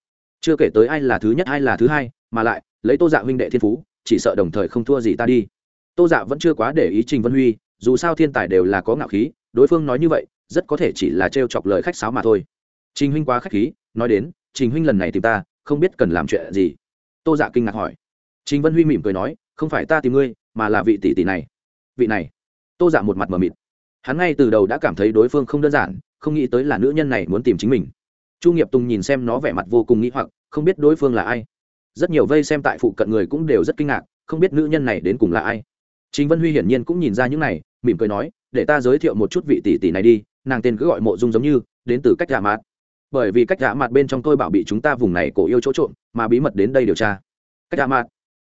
Chưa kể tới ai là thứ nhất, ai là thứ hai, mà lại, lấy tô dạ huynh đệ thiên phú, chỉ sợ đồng thời không thua gì ta đi. Tô dạ vẫn chưa quá để ý trình vân huy, dù sao thiên tài đều là có ngạo khí, đối phương nói như vậy rất có thể chỉ là trêu chọc lời khách sáo mà thôi. Trình huynh quá khách khí, nói đến, trình huynh lần này tìm ta, không biết cần làm chuyện gì. Tô dạ kinh ngạc hỏi. Trình vân huy mỉm cười nói, không phải ta tìm ngươi, mà là vị tỷ tỷ này. Vị này? Tô dạ một mặt mờ mịt. Hắn ngay từ đầu đã cảm thấy đối phương không đơn giản, không nghĩ tới là nữ nhân này muốn tìm chính mình. Chu nghiệp tùng nhìn xem nó vẻ mặt vô cùng nghĩ hoặc, không biết đối phương là ai. Rất nhiều vây xem tại phụ cận người cũng đều rất kinh ngạc, không biết nữ nhân này đến cùng là ai. Chính vân huy hiển nhiên cũng nhìn ra những này, mỉm cười nói, để ta giới thiệu một chút vị tỷ tỷ này đi nàng tên cứ gọi mộ dung giống như đến từ cách gạ mạt. Bởi vì cách gạ mạt bên trong tôi bảo bị chúng ta vùng này cổ yêu chỗ trộm mà bí mật đến đây điều tra. Cách gạ mạt,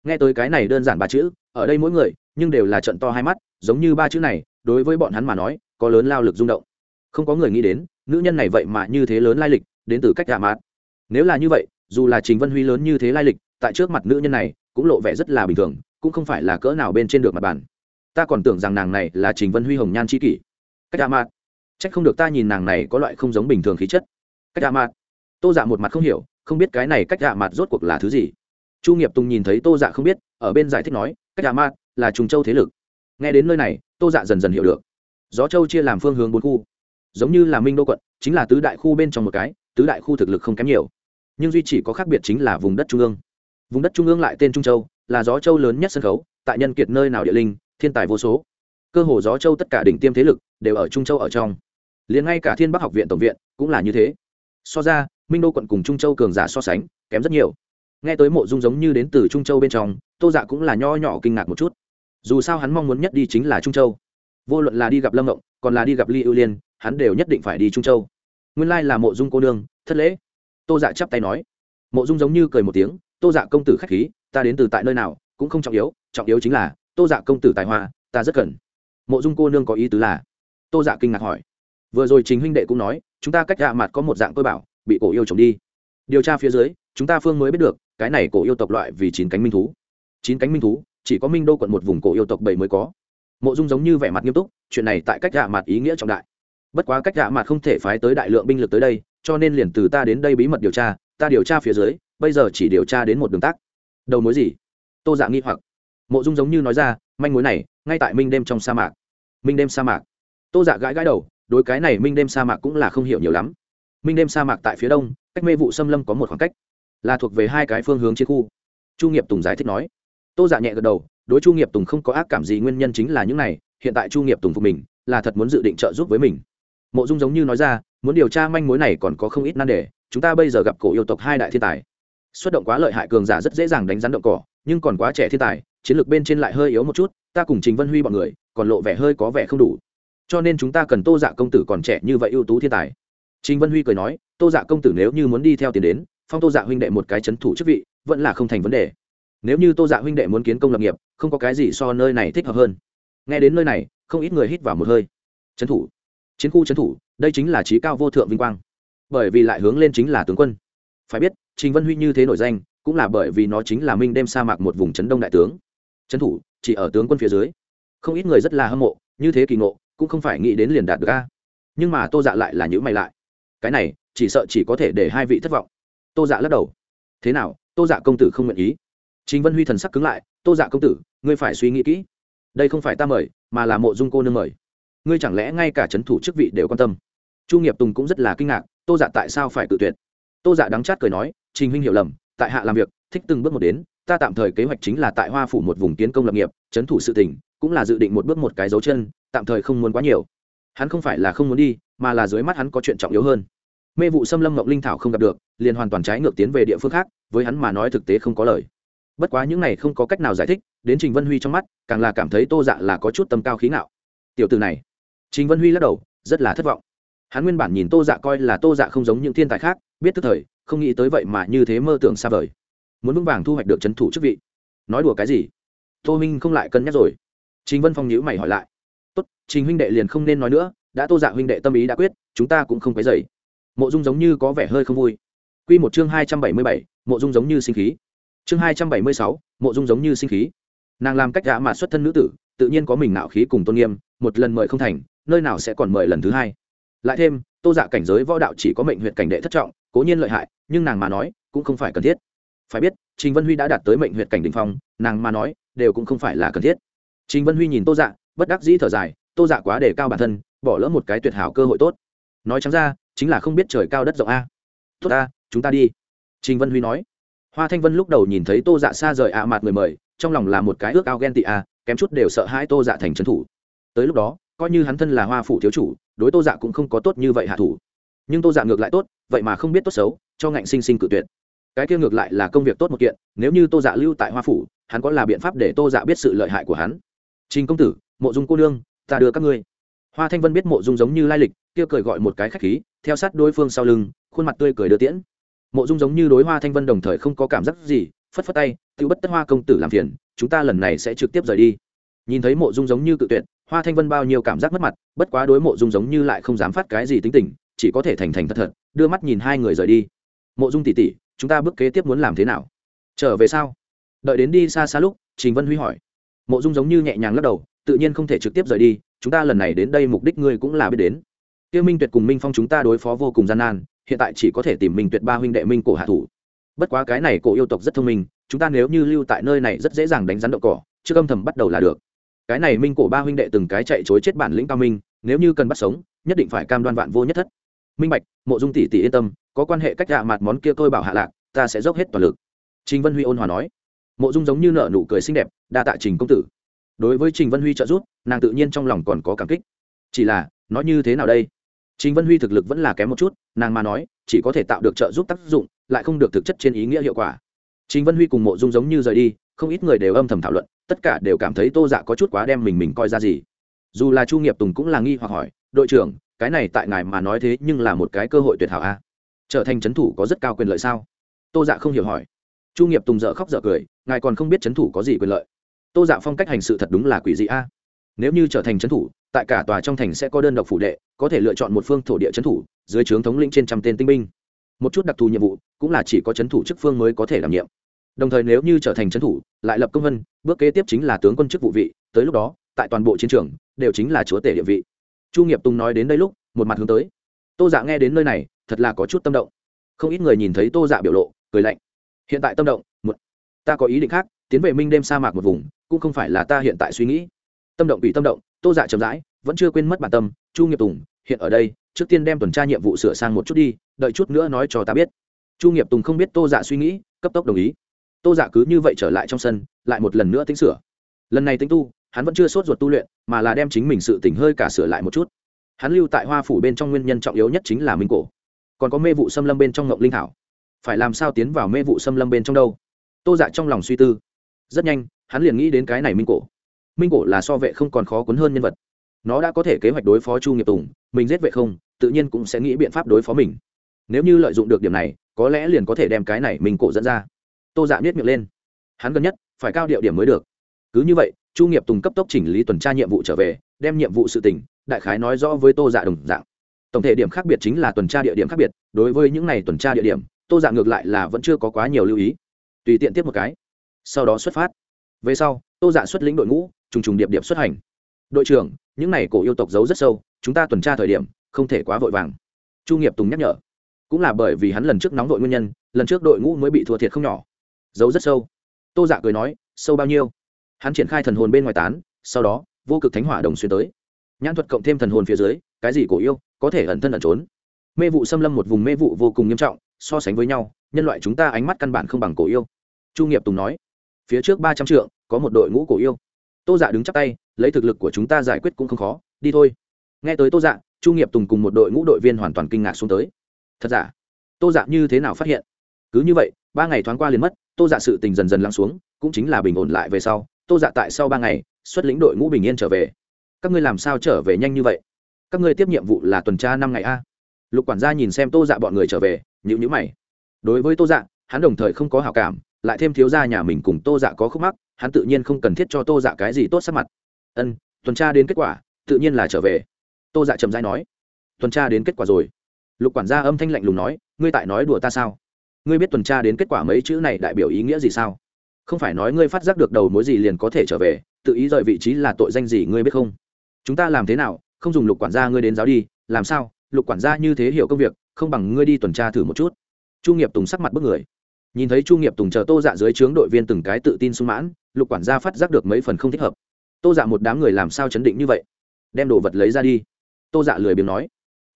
nghe tới cái này đơn giản ba chữ ở đây mỗi người nhưng đều là trận to hai mắt giống như ba chữ này đối với bọn hắn mà nói có lớn lao lực rung động. Không có người nghĩ đến nữ nhân này vậy mà như thế lớn lai lịch đến từ cách gạ mạt. nếu là như vậy dù là trình vân huy lớn như thế lai lịch tại trước mặt nữ nhân này cũng lộ vẻ rất là bình thường cũng không phải là cỡ nào bên trên được mặt bàn. Ta còn tưởng rằng nàng này là trình vân huy hồng nhan c kỷ. Cách gạ mạt chắc không được ta nhìn nàng này có loại không giống bình thường khí chất. Cách Dạ mặt tô dạ một mặt không hiểu, không biết cái này cách Dạ mặt rốt cuộc là thứ gì. Chu nghiệp tùng nhìn thấy tô dạ không biết, ở bên giải thích nói, cách Dạ mặt là trùng châu thế lực. Nghe đến nơi này, tô dạ dần dần hiểu được. Gió châu chia làm phương hướng bốn khu. Giống như là minh đô quận, chính là tứ đại khu bên trong một cái, tứ đại khu thực lực không kém nhiều. Nhưng duy chỉ có khác biệt chính là vùng đất trung ương. Vùng đất trung ương lại tên trung châu, là gió châu lớn nhất sân khấu, tại nhân kiệt nơi nào địa linh, thiên tài vô số. Cơ hồ gió châu tất cả đỉnh tiêm thế lực đều ở trung châu ở trong liền ngay cả thiên bắc học viện tổng viện cũng là như thế. So ra, minh đô quận cùng trung châu cường giả so sánh, kém rất nhiều. Nghe tới mộ dung giống như đến từ trung châu bên trong, tô dạ cũng là nho nhỏ kinh ngạc một chút. Dù sao hắn mong muốn nhất đi chính là trung châu. Vô luận là đi gặp lâm ngộng, còn là đi gặp ly ưu liên, hắn đều nhất định phải đi trung châu. Nguyên lai là mộ dung cô nương, thất lễ. Tô dạ chắp tay nói. Mộ dung giống như cười một tiếng, tô dạ công tử k h á c h khí, ta đến từ tại nơi nào cũng không trọng yếu trọng yếu chính là tô dạ công tử tài hoa, ta rất cần. Mộ dung cô nương có ý tứ là? Tô dạ kinh ngạc hỏi vừa rồi chính huynh đệ cũng nói, chúng ta cách dạ mặt có một dạng tôi bảo, bị cổ yêu trồng đi. Điều tra phía dưới, chúng ta phương mới biết được, cái này cổ yêu tộc loại vì chín cánh minh thú. Chín cánh minh thú, chỉ có minh đô quận một vùng cổ yêu tộc bảy mới có. Mộ dung giống như vẻ mặt nghiêm túc, chuyện này tại cách dạ mặt ý nghĩa trọng đại. Bất quá cách dạ mặt không thể phái tới đại lượng binh lực tới đây, cho nên liền từ ta đến đây bí mật điều tra, ta điều tra phía dưới, bây giờ chỉ điều tra đến một đường tắc. Đầu mối gì? Tô dạ nghi hoặc. Mộ dung giống như nói ra, manh mối này, ngay tại minh đêm trong sa mạc. Minh đêm sa mạc. Tô dạ gãi gãi đầu đối cái này minh đêm sa mạc cũng là không hiểu nhiều lắm. Minh đêm sa mạc tại phía đông, cách mê vụ xâm lâm có một khoảng cách, là thuộc về hai cái phương hướng chiến khu. Chu nghiệp tùng giải thích nói. Tô dạ nhẹ gật đầu, đối chu nghiệp tùng không có ác cảm gì, nguyên nhân chính là những này, hiện tại chu nghiệp tùng phục mình, là thật muốn dự định trợ giúp với mình. Mộ dung giống như nói ra, muốn điều tra manh mối này còn có không ít nan đề, chúng ta bây giờ gặp cổ yêu tộc hai đại thiên tài. Xuất động quá lợi hại cường giả rất dễ dàng đánh rắn động cỏ, nhưng còn quá trẻ thiên tài, chiến lược bên trên lại hơi yếu một chút, ta cùng trình vân huy bọn người, còn lộ vẻ hơi có vẻ không đủ cho nên chúng ta cần tô dạ công tử còn trẻ như vậy ưu tú thiên tài. Trình vân huy cười nói, tô dạ công tử nếu như muốn đi theo tiền đến, phong tô dạ huynh đệ một cái c h ấ n thủ chức vị, vẫn là không thành vấn đề. Nếu như tô dạ huynh đệ muốn kiến công lập nghiệp, không có cái gì so nơi này thích hợp hơn. Nghe đến nơi này, không ít người hít vào một hơi. C thủ. Chiến khu c thủ, đây chính là trí cao vô thượng vinh quang. Bởi vì lại hướng lên chính là tướng quân. Phải biết, trình vân huy như thế nổi danh, cũng là bởi vì nó chính là minh đem sa mạc một vùng trấn đông đại tướng. Trấn thủ, chỉ ở tướng quân phía dưới. Không ít người rất là hâm mộ, như thế kỳ ngộ cũng không phải nghĩ đến liền đạt được a. Nhưng mà tô dạ lại là nhữ mày lại. Cái này, chỉ sợ chỉ có thể để hai vị thất vọng. Tô dạ lắc đầu. Thế nào, tô dạ công tử không nguyện ý? Chính vân huy thần sắc cứng lại. Tô dạ công tử, ngươi phải suy nghĩ kỹ. Đây không phải ta mời, mà là mộ dung cô nương mời. Ngươi chẳng lẽ ngay cả c h ấ n thủ chức vị đều quan tâm? Chu nghiệp tùng cũng rất là kinh ngạc, tô dạ tại sao phải tự tuyệt? Tô dạ đắng chát cười nói, trình huynh hiểu lầm, tại hạ làm việc, thích từng bước một đến, ta tạm thời kế hoạch chính là tại hoa phủ một vùng tiến công lập nghiệp c h ấ n thủ sự tỉnh, cũng là dự định một bước một cái dấu chân tạm thời không muốn quá nhiều. Hắn không phải là không muốn đi, mà là dưới mắt hắn có chuyện trọng yếu hơn. Mê vụ xâm lâm mộng linh thảo không gặp được, liền hoàn toàn trái ngược tiến về địa phương khác, với hắn mà nói thực tế không có lời. Bất quá những này không có cách nào giải thích, đến trình vân huy trong mắt, càng là cảm thấy tô dạ là có chút tầm cao khí ngạo. Tiểu từ này. Trình vân huy lắc đầu, rất là thất vọng. Hắn nguyên bản nhìn tô dạ coi là tô dạ không giống những thiên tài khác, biết tức thời, không nghĩ tới vậy mà như thế mơ tưởng xa vời. Muốn vững vàng thu hoạch được c thủ chức vị. Nói đùa cái gì? Tô minh không lại cân nhắc rồi. Trình vân phong nhữ mày hỏi lại tốt, trình huynh đệ liền không nên nói nữa, đã tô dạ huynh đệ tâm ý đã quyết, chúng ta cũng không phải dày mộ dung giống như có vẻ hơi không vui. Q một chương hai trăm bảy mươi bảy, mộ dung giống như sinh khí. Chương hai trăm bảy mươi sáu, mộ dung giống như sinh khí. Nàng làm cách gã mà xuất thân nữ tử, tự nhiên có mình nạo khí cùng tôn nghiêm, một lần mời không thành, nơi nào sẽ còn mời lần thứ hai. Lại thêm, tô dạ cảnh giới võ đạo chỉ có mệnh huyện cảnh đệ thất trọng, cố nhiên lợi hại, nhưng nàng mà nói, cũng không phải cần thiết. Phải biết, trình vân huy đã đạt tới mệnh huyện cảnh đình phong, nàng mà nói, đều cũng không phải là cần thiết. Trình vân huy nhìn tô dạ bất đắc dĩ thở dài, tô dạ quá đề cao bản thân, bỏ lỡ một cái tuyệt hảo cơ hội tốt. Nói chẳng ra, chính là không biết trời cao đất rộng a. Tốt a chúng ta đi. Trình vân huy nói. Hoa thanh vân lúc đầu nhìn thấy tô dạ xa rời ạ mạt người mời, trong lòng là một cái ước ao ghen tị a, kém chút đều sợ hãi tô dạ thành trấn thủ. Tới lúc đó, coi như hắn thân là hoa phủ thiếu chủ, đối tô dạ cũng không có tốt như vậy hạ thủ. Nhưng tô dạ ngược lại tốt, vậy mà không biết tốt xấu, cho ngạnh sinh sinh cự tuyệt. Cái kia ngược lại là công việc tốt một kiện, nếu như tô dạ lưu tại hoa phủ, hắn có là biện pháp để tô dạ biết sự lợi hại của hắn? Trình công tử mộ dung cô nương, ta đưa các ngươi. Hoa thanh vân biết mộ dung giống như lai lịch, kia cười gọi một cái khách khí, theo sát đối phương sau lưng, khuôn mặt tươi cười đưa tiễn. Mộ dung giống như đối hoa thanh vân đồng thời không có cảm giác gì, phất phất tay tự bất tất hoa công tử làm phiền, chúng ta lần này sẽ trực tiếp rời đi. Nhìn thấy mộ dung giống như cự tuyệt, hoa thanh vân bao nhiêu cảm giác mất mặt, bất quá đối mộ dung giống như lại không dám phát cái gì tính tình, chỉ có thể thành thành thật thật, đưa mắt nhìn hai người rời đi. Mộ dung tỉ tỉ chúng ta bước kế tiếp muốn làm thế nào? Trở về sao? Đợi đến đi xa xa lúc, trình vân huy hỏi. Mộ dung giống như nhẹ nhàng lắc đầu tự nhiên không thể trực tiếp rời đi, chúng ta lần này đến đây mục đích ngươi cũng là biết đến. Tiêu minh tuyệt cùng minh phong chúng ta đối phó vô cùng gian nan, hiện tại chỉ có thể tìm minh tuyệt ba huynh đệ minh cổ hạ thủ. Bất quá cái này cổ yêu tộc rất thông minh, chúng ta nếu như lưu tại nơi này rất dễ dàng đánh rắn đậu cỏ chưa âm thầm bắt đầu là được. Cái này minh cổ ba huynh đệ từng cái chạy chối chết bản lĩnh cao minh, nếu như cần bắt sống, nhất định phải cam đoan vạn vô nhất thất. Minh bạch, mộ dung tỷ tỷ yên tâm, có quan hệ cách hạ mặt món kia tôi bảo hạ lạc, ta sẽ dốc hết toàn lực. Trình vân huy ôn hòa nói. Mộ dung giống như nợ nụ cười xinh đẹp, đa tạ trình công tử đối với trình vân huy trợ giúp, nàng tự nhiên trong lòng còn có cảm kích. Chỉ là nói như thế nào đây? Trình vân huy thực lực vẫn là kém một chút, nàng mà nói, chỉ có thể tạo được trợ giúp tác dụng, lại không được thực chất trên ý nghĩa hiệu quả. Trình vân huy cùng mộ dung giống như rời đi, không ít người đều âm thầm thảo luận, tất cả đều cảm thấy tô dạ có chút quá đem mình mình coi ra gì. Dù là chu nghiệp tùng cũng là nghi hoặc hỏi, đội trưởng, cái này tại ngài mà nói thế nhưng là một cái cơ hội tuyệt hảo a. Trở thành c h ấ n thủ có rất cao quyền lợi sao? Tô dạ không hiểu hỏi. Chu nghiệp tùng dợ khóc dợ cười, ngài còn không biết c h ấ n thủ có gì quyền lợi tô dạ phong cách hành sự thật đúng là quỷ dị a. Nếu như trở thành trấn thủ, tại cả tòa trong thành sẽ có đơn độc phủ đệ, có thể lựa chọn một phương thổ địa trấn thủ, dưới trướng thống lĩnh trên trăm tên tinh binh. Một chút đặc thù nhiệm vụ, cũng là chỉ có trấn thủ chức phương mới có thể đảm nhiệm. Đồng thời nếu như trở thành trấn thủ, lại lập công vân, bước kế tiếp chính là tướng quân chức vụ vị, tới lúc đó, tại toàn bộ chiến trường, đều chính là chúa tể địa vị. Chu nghiệp tùng nói đến đây lúc, một mặt hướng tới. Tô dạ nghe đến nơi này, thật là có chút tâm động. Không ít người nhìn thấy tô dạ biểu lộ, cười lạnh. Hiện tại tâm động một ta có ý định khác, tiến về minh đêm sa mạc một vùng cũng không phải là ta hiện tại suy nghĩ. Tâm động bị tâm động, tô dạ chậm rãi, vẫn chưa quên mất bản tâm, chu nghiệp tùng, hiện ở đây, trước tiên đem tuần tra nhiệm vụ sửa sang một chút đi, đợi chút nữa nói cho ta biết. Chu nghiệp tùng không biết tô dạ suy nghĩ, cấp tốc đồng ý. Tô dạ cứ như vậy trở lại trong sân, lại một lần nữa tính sửa. Lần này tính tu, hắn vẫn chưa sốt ruột tu luyện, mà là đem chính mình sự tỉnh hơi cả sửa lại một chút. Hắn lưu tại hoa phủ bên trong nguyên nhân trọng yếu nhất chính là minh cổ. Còn có mê vụ xâm lâm bên trong ngộng linh thảo. Phải làm sao tiến vào mê vụ xâm lâm bên trong đâu? Tô dạ trong lòng suy tư. Rất nhanh hắn liền nghĩ đến cái này minh cổ. Minh cổ là so vệ không còn khó cuốn hơn nhân vật. Nó đã có thể kế hoạch đối phó chu nghiệp tùng, mình giết vệ không, tự nhiên cũng sẽ nghĩ biện pháp đối phó mình. Nếu như lợi dụng được điểm này, có lẽ liền có thể đem cái này mình cổ dẫn ra. Tô dạ biết miệng lên. Hắn gần nhất, phải cao điệu điểm mới được. Cứ như vậy, chu nghiệp tùng cấp tốc chỉnh lý tuần tra nhiệm vụ trở về, đem nhiệm vụ sự tỉnh đại khái nói rõ với tô dạ đồng dạng. Tổng thể điểm khác biệt chính là tuần tra địa điểm khác biệt, đối với những n à y tuần tra địa điểm, tô dạ ngược lại là vẫn chưa có quá nhiều lưu ý. Tùy tiện tiếp một cái. Sau đó xuất phát về sau, tô dạ xuất lĩnh đội ngũ, trùng trùng điệp điệp xuất hành. Đội trưởng, những này cổ yêu tộc giấu rất sâu, chúng ta tuần tra thời điểm, không thể quá vội vàng. Chu nghiệp tùng nhắc nhở. Cũng là bởi vì hắn lần trước nóng vội nguyên nhân, lần trước đội ngũ mới bị thua thiệt không nhỏ. Giấu rất sâu. Tô dạ cười nói, sâu bao nhiêu? Hắn triển khai thần hồn bên ngoài tán, sau đó, vô cực thánh hỏa đồng xuyên tới. Nhãn thuật cộng thêm thần hồn phía dưới, cái gì cổ yêu, có thể ẩn thân ẩn trốn. Mê vụ xâm lâm một vùng mê vụ vô cùng nghiêm trọng, so sánh với nhau, nhân loại chúng ta ánh mắt căn bản không bằng cổ yêu. Chu nghiệp tùng nói phía trước ba trăm trượng, có một đội ngũ cổ yêu. Tô dạ đứng chắc tay, lấy thực lực của chúng ta giải quyết cũng không khó, đi thôi. Nghe tới tô dạ chu nghiệp tùng cùng một đội ngũ đội viên hoàn toàn kinh ngạc xuống tới. Thật giả? Tô dạ như thế nào phát hiện? Cứ như vậy, ba ngày thoáng qua liền mất, tô dạ sự tình dần dần lắng xuống, cũng chính là bình ổn lại về sau. Tô dạ tại sau ba ngày, xuất lĩnh đội ngũ bình yên trở về. Các ngươi làm sao trở về nhanh như vậy? Các ngươi tiếp nhiệm vụ là tuần tra năm ngày a? Lục quản gia nhìn xem tô dạ bọn người trở về nhữ nhữ mày. Đối với tô dạ hắn đồng thời không có hảo cảm lại thêm thiếu gia nhà mình cùng tô dạ có khúc mắc, hắn tự nhiên không cần thiết cho tô dạ cái gì tốt sắc mặt. Ân, tuần tra đến kết quả, tự nhiên là trở về. Tô dạ chậm dãi nói. Tuần tra đến kết quả rồi. Lục quản gia âm thanh lạnh lùng nói, ngươi tại nói đùa ta sao? Ngươi biết tuần tra đến kết quả mấy chữ này đại biểu ý nghĩa gì sao? Không phải nói ngươi phát giác được đầu mối gì liền có thể trở về, tự ý rời vị trí là tội danh gì ngươi biết không? Chúng ta làm thế nào, không dùng lục quản gia ngươi đến giáo đi, làm sao? Lục quản gia như thế hiểu công việc, không bằng ngươi đi tuần tra thử một chút. Chu nghiệp tùng sắc mặt bức người nhìn thấy chu nghiệp tùng chờ tô dạ dưới trướng đội viên từng cái tự tin sung mãn, lục quản gia phát giác được mấy phần không thích hợp. Tô dạ một đám người làm sao chấn định như vậy? Đem đồ vật lấy ra đi. Tô dạ lười biếng nói.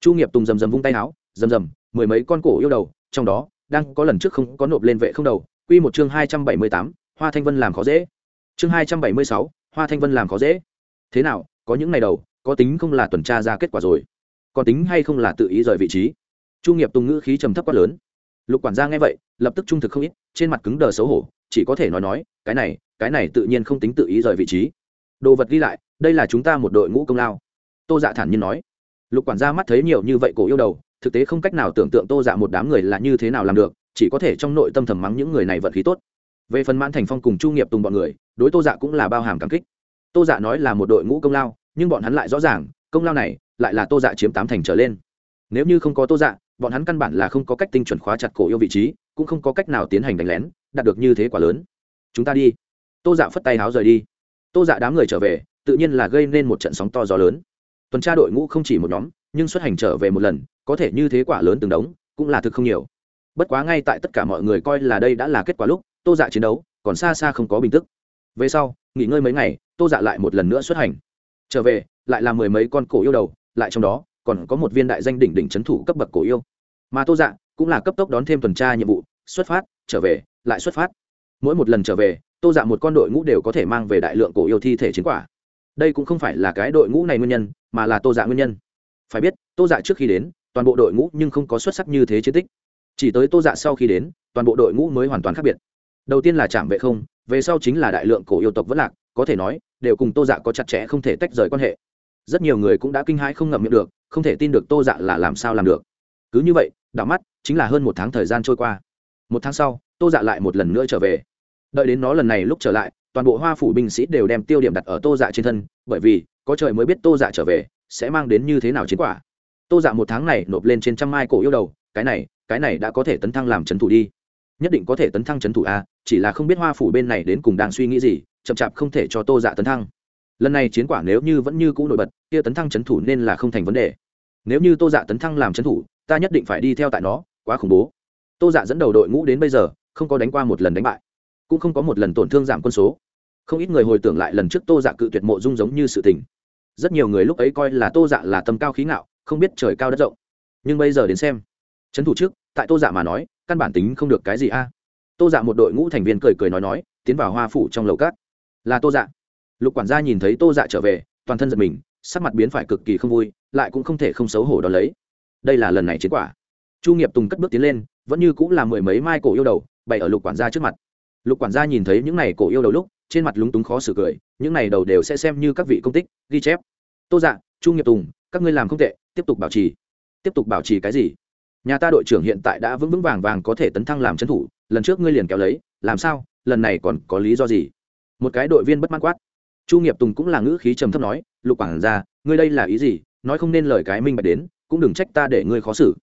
Chu nghiệp tùng rầm rầm vung tay áo, rầm rầm, mười mấy con cổ yêu đầu, trong đó, đang có lần trước không có nộp lên vệ không đầu, quy một chương hai trăm bảy mươi tám, hoa thanh vân làm khó dễ. Chương hai trăm bảy mươi sáu, hoa thanh vân làm khó dễ. Thế nào, có những ngày đầu, có tính không là tuần tra ra kết quả rồi? Còn tính hay không là tự ý rời vị trí? Chu nghiệp tùng ngữ khí trầm thấp quá lớn lục quản gia nghe vậy, lập tức trung thực không ít, trên mặt cứng đờ xấu hổ, chỉ có thể nói nói, cái này cái này tự nhiên không tính tự ý rời vị trí. Đồ vật ghi lại, đây là chúng ta một đội ngũ công lao. Tô dạ thản nhiên nói. Lục quản gia mắt thấy nhiều như vậy cổ yêu đầu, thực tế không cách nào tưởng tượng tô dạ một đám người là như thế nào làm được, chỉ có thể trong nội tâm thầm mắng những người này vận khí tốt. Về phần mãn thành phong cùng chu nghiệp tùng bọn người, đối tô dạ cũng là bao hàm cảm kích. Tô dạ nói là một đội ngũ công lao, nhưng bọn hắn lại rõ ràng, công lao này lại là tô dạ chiếm tám thành trở lên. Nếu như không có tô dạ bọn hắn căn bản là không có cách tinh chuẩn khóa chặt cổ yêu vị trí, cũng không có cách nào tiến hành đánh lén, đạt được như thế quả lớn. Chúng ta đi. Tô dạ phất tay háo rời đi. Tô dạ đám người trở về, tự nhiên là gây nên một trận sóng to gió lớn. Tuần tra đội ngũ không chỉ một nhóm, nhưng xuất hành trở về một lần, có thể như thế quả lớn từng đống, cũng là thực không nhiều. Bất quá ngay tại tất cả mọi người coi là đây đã là kết quả lúc, tô dạ chiến đấu, còn xa xa không có bình tức. Về sau, nghỉ ngơi mấy ngày, tô dạ lại một lần nữa xuất hành. Trở về, lại là mười mấy con cổ yêu đầu, lại trong đó còn có một viên đại danh đỉnh đỉnh trấn thủ cấp bậc cổ yêu. Mà tô dạ cũng là cấp tốc đón thêm tuần tra nhiệm vụ, xuất phát, trở về, lại xuất phát. Mỗi một lần trở về, tô dạ một con đội ngũ đều có thể mang về đại lượng cổ yêu thi thể chiến quả. Đây cũng không phải là cái đội ngũ này nguyên nhân, mà là tô dạ nguyên nhân. Phải biết, tô dạ trước khi đến, toàn bộ đội ngũ nhưng không có xuất sắc như thế chiến tích. Chỉ tới tô dạ sau khi đến, toàn bộ đội ngũ mới hoàn toàn khác biệt. Đầu tiên là trạm vệ không, về sau chính là đại lượng cổ yêu tộc vẫn lạc, có thể nói, đều cùng tô dạ có chặt chẽ không thể tách rời quan hệ. Rất nhiều người cũng đã kinh hãi không ngậm miệng được không thể tin được tô dạ là làm sao làm được. Cứ như vậy, đảo mắt, chính là hơn một tháng thời gian trôi qua. Một tháng sau, tô dạ lại một lần nữa trở về. Đợi đến nó lần này lúc trở lại, toàn bộ hoa phủ binh sĩ đều đem tiêu điểm đặt ở tô dạ trên thân, bởi vì, có trời mới biết tô dạ trở về, sẽ mang đến như thế nào chiến quả. Tô dạ một tháng này nộp lên trên trăm mai cổ yêu đầu, cái này cái này đã có thể tấn thăng làm trấn thủ đi. Nhất định có thể tấn thăng trấn thủ a chỉ là không biết hoa phủ bên này đến cùng đang suy nghĩ gì, chậm chạp không thể cho tô dạ tấn thăng lần này chiến quả nếu như vẫn như cũ nổi bật, kia tấn thăng c h ấ n thủ nên là không thành vấn đề. Nếu như tô dạ tấn thăng làm c h ấ n thủ, ta nhất định phải đi theo tại nó, quá khủng bố. Tô dạ dẫn đầu đội ngũ đến bây giờ, không có đánh qua một lần đánh bại, cũng không có một lần tổn thương giảm quân số. Không ít người hồi tưởng lại lần trước tô dạ cự tuyệt mộ dung giống như sự tình. Rất nhiều người lúc ấy coi là tô dạ là tâm cao khí ngạo, không biết trời cao đất rộng. Nhưng bây giờ đến xem trấn thủ trước, tại tô dạ mà nói, căn bản tính không được cái gì a. Tô dạ một đội ngũ thành viên cười cười nói nói, tiến vào hoa phủ trong lầu cát. Là tô dạ lục quản gia nhìn thấy tô dạ trở về, toàn thân giật mình, sắc mặt biến phải cực kỳ không vui, lại cũng không thể không xấu hổ đón lấy. Đây là lần này chiến quả. Chu nghiệp tùng cất bước tiến lên, vẫn như cũng là mười mấy mai cổ yêu đầu, bày ở lục quản gia trước mặt. Lục quản gia nhìn thấy những này cổ yêu đầu lúc, trên mặt lúng túng khó xử cười, những này đầu đều sẽ xem như các vị công tích, ghi chép. Tô dạ chu nghiệp tùng, các ngươi làm không tệ, tiếp tục bảo trì. Tiếp tục bảo trì cái gì? Nhà ta đội trưởng hiện tại đã vững vững vàng vàng có thể tấn thăng làm trấn thủ, lần trước ngươi liền kéo lấy, làm sao, lần này còn có lý do gì? Một cái đội viên bất mãn quát chu nghiệp tùng cũng là ngữ khí trầm thấp nói, lục quản gia, ngươi đây là ý gì? Nói không nên lời cái minh bạch đến, cũng đừng trách ta để ngươi khó xử.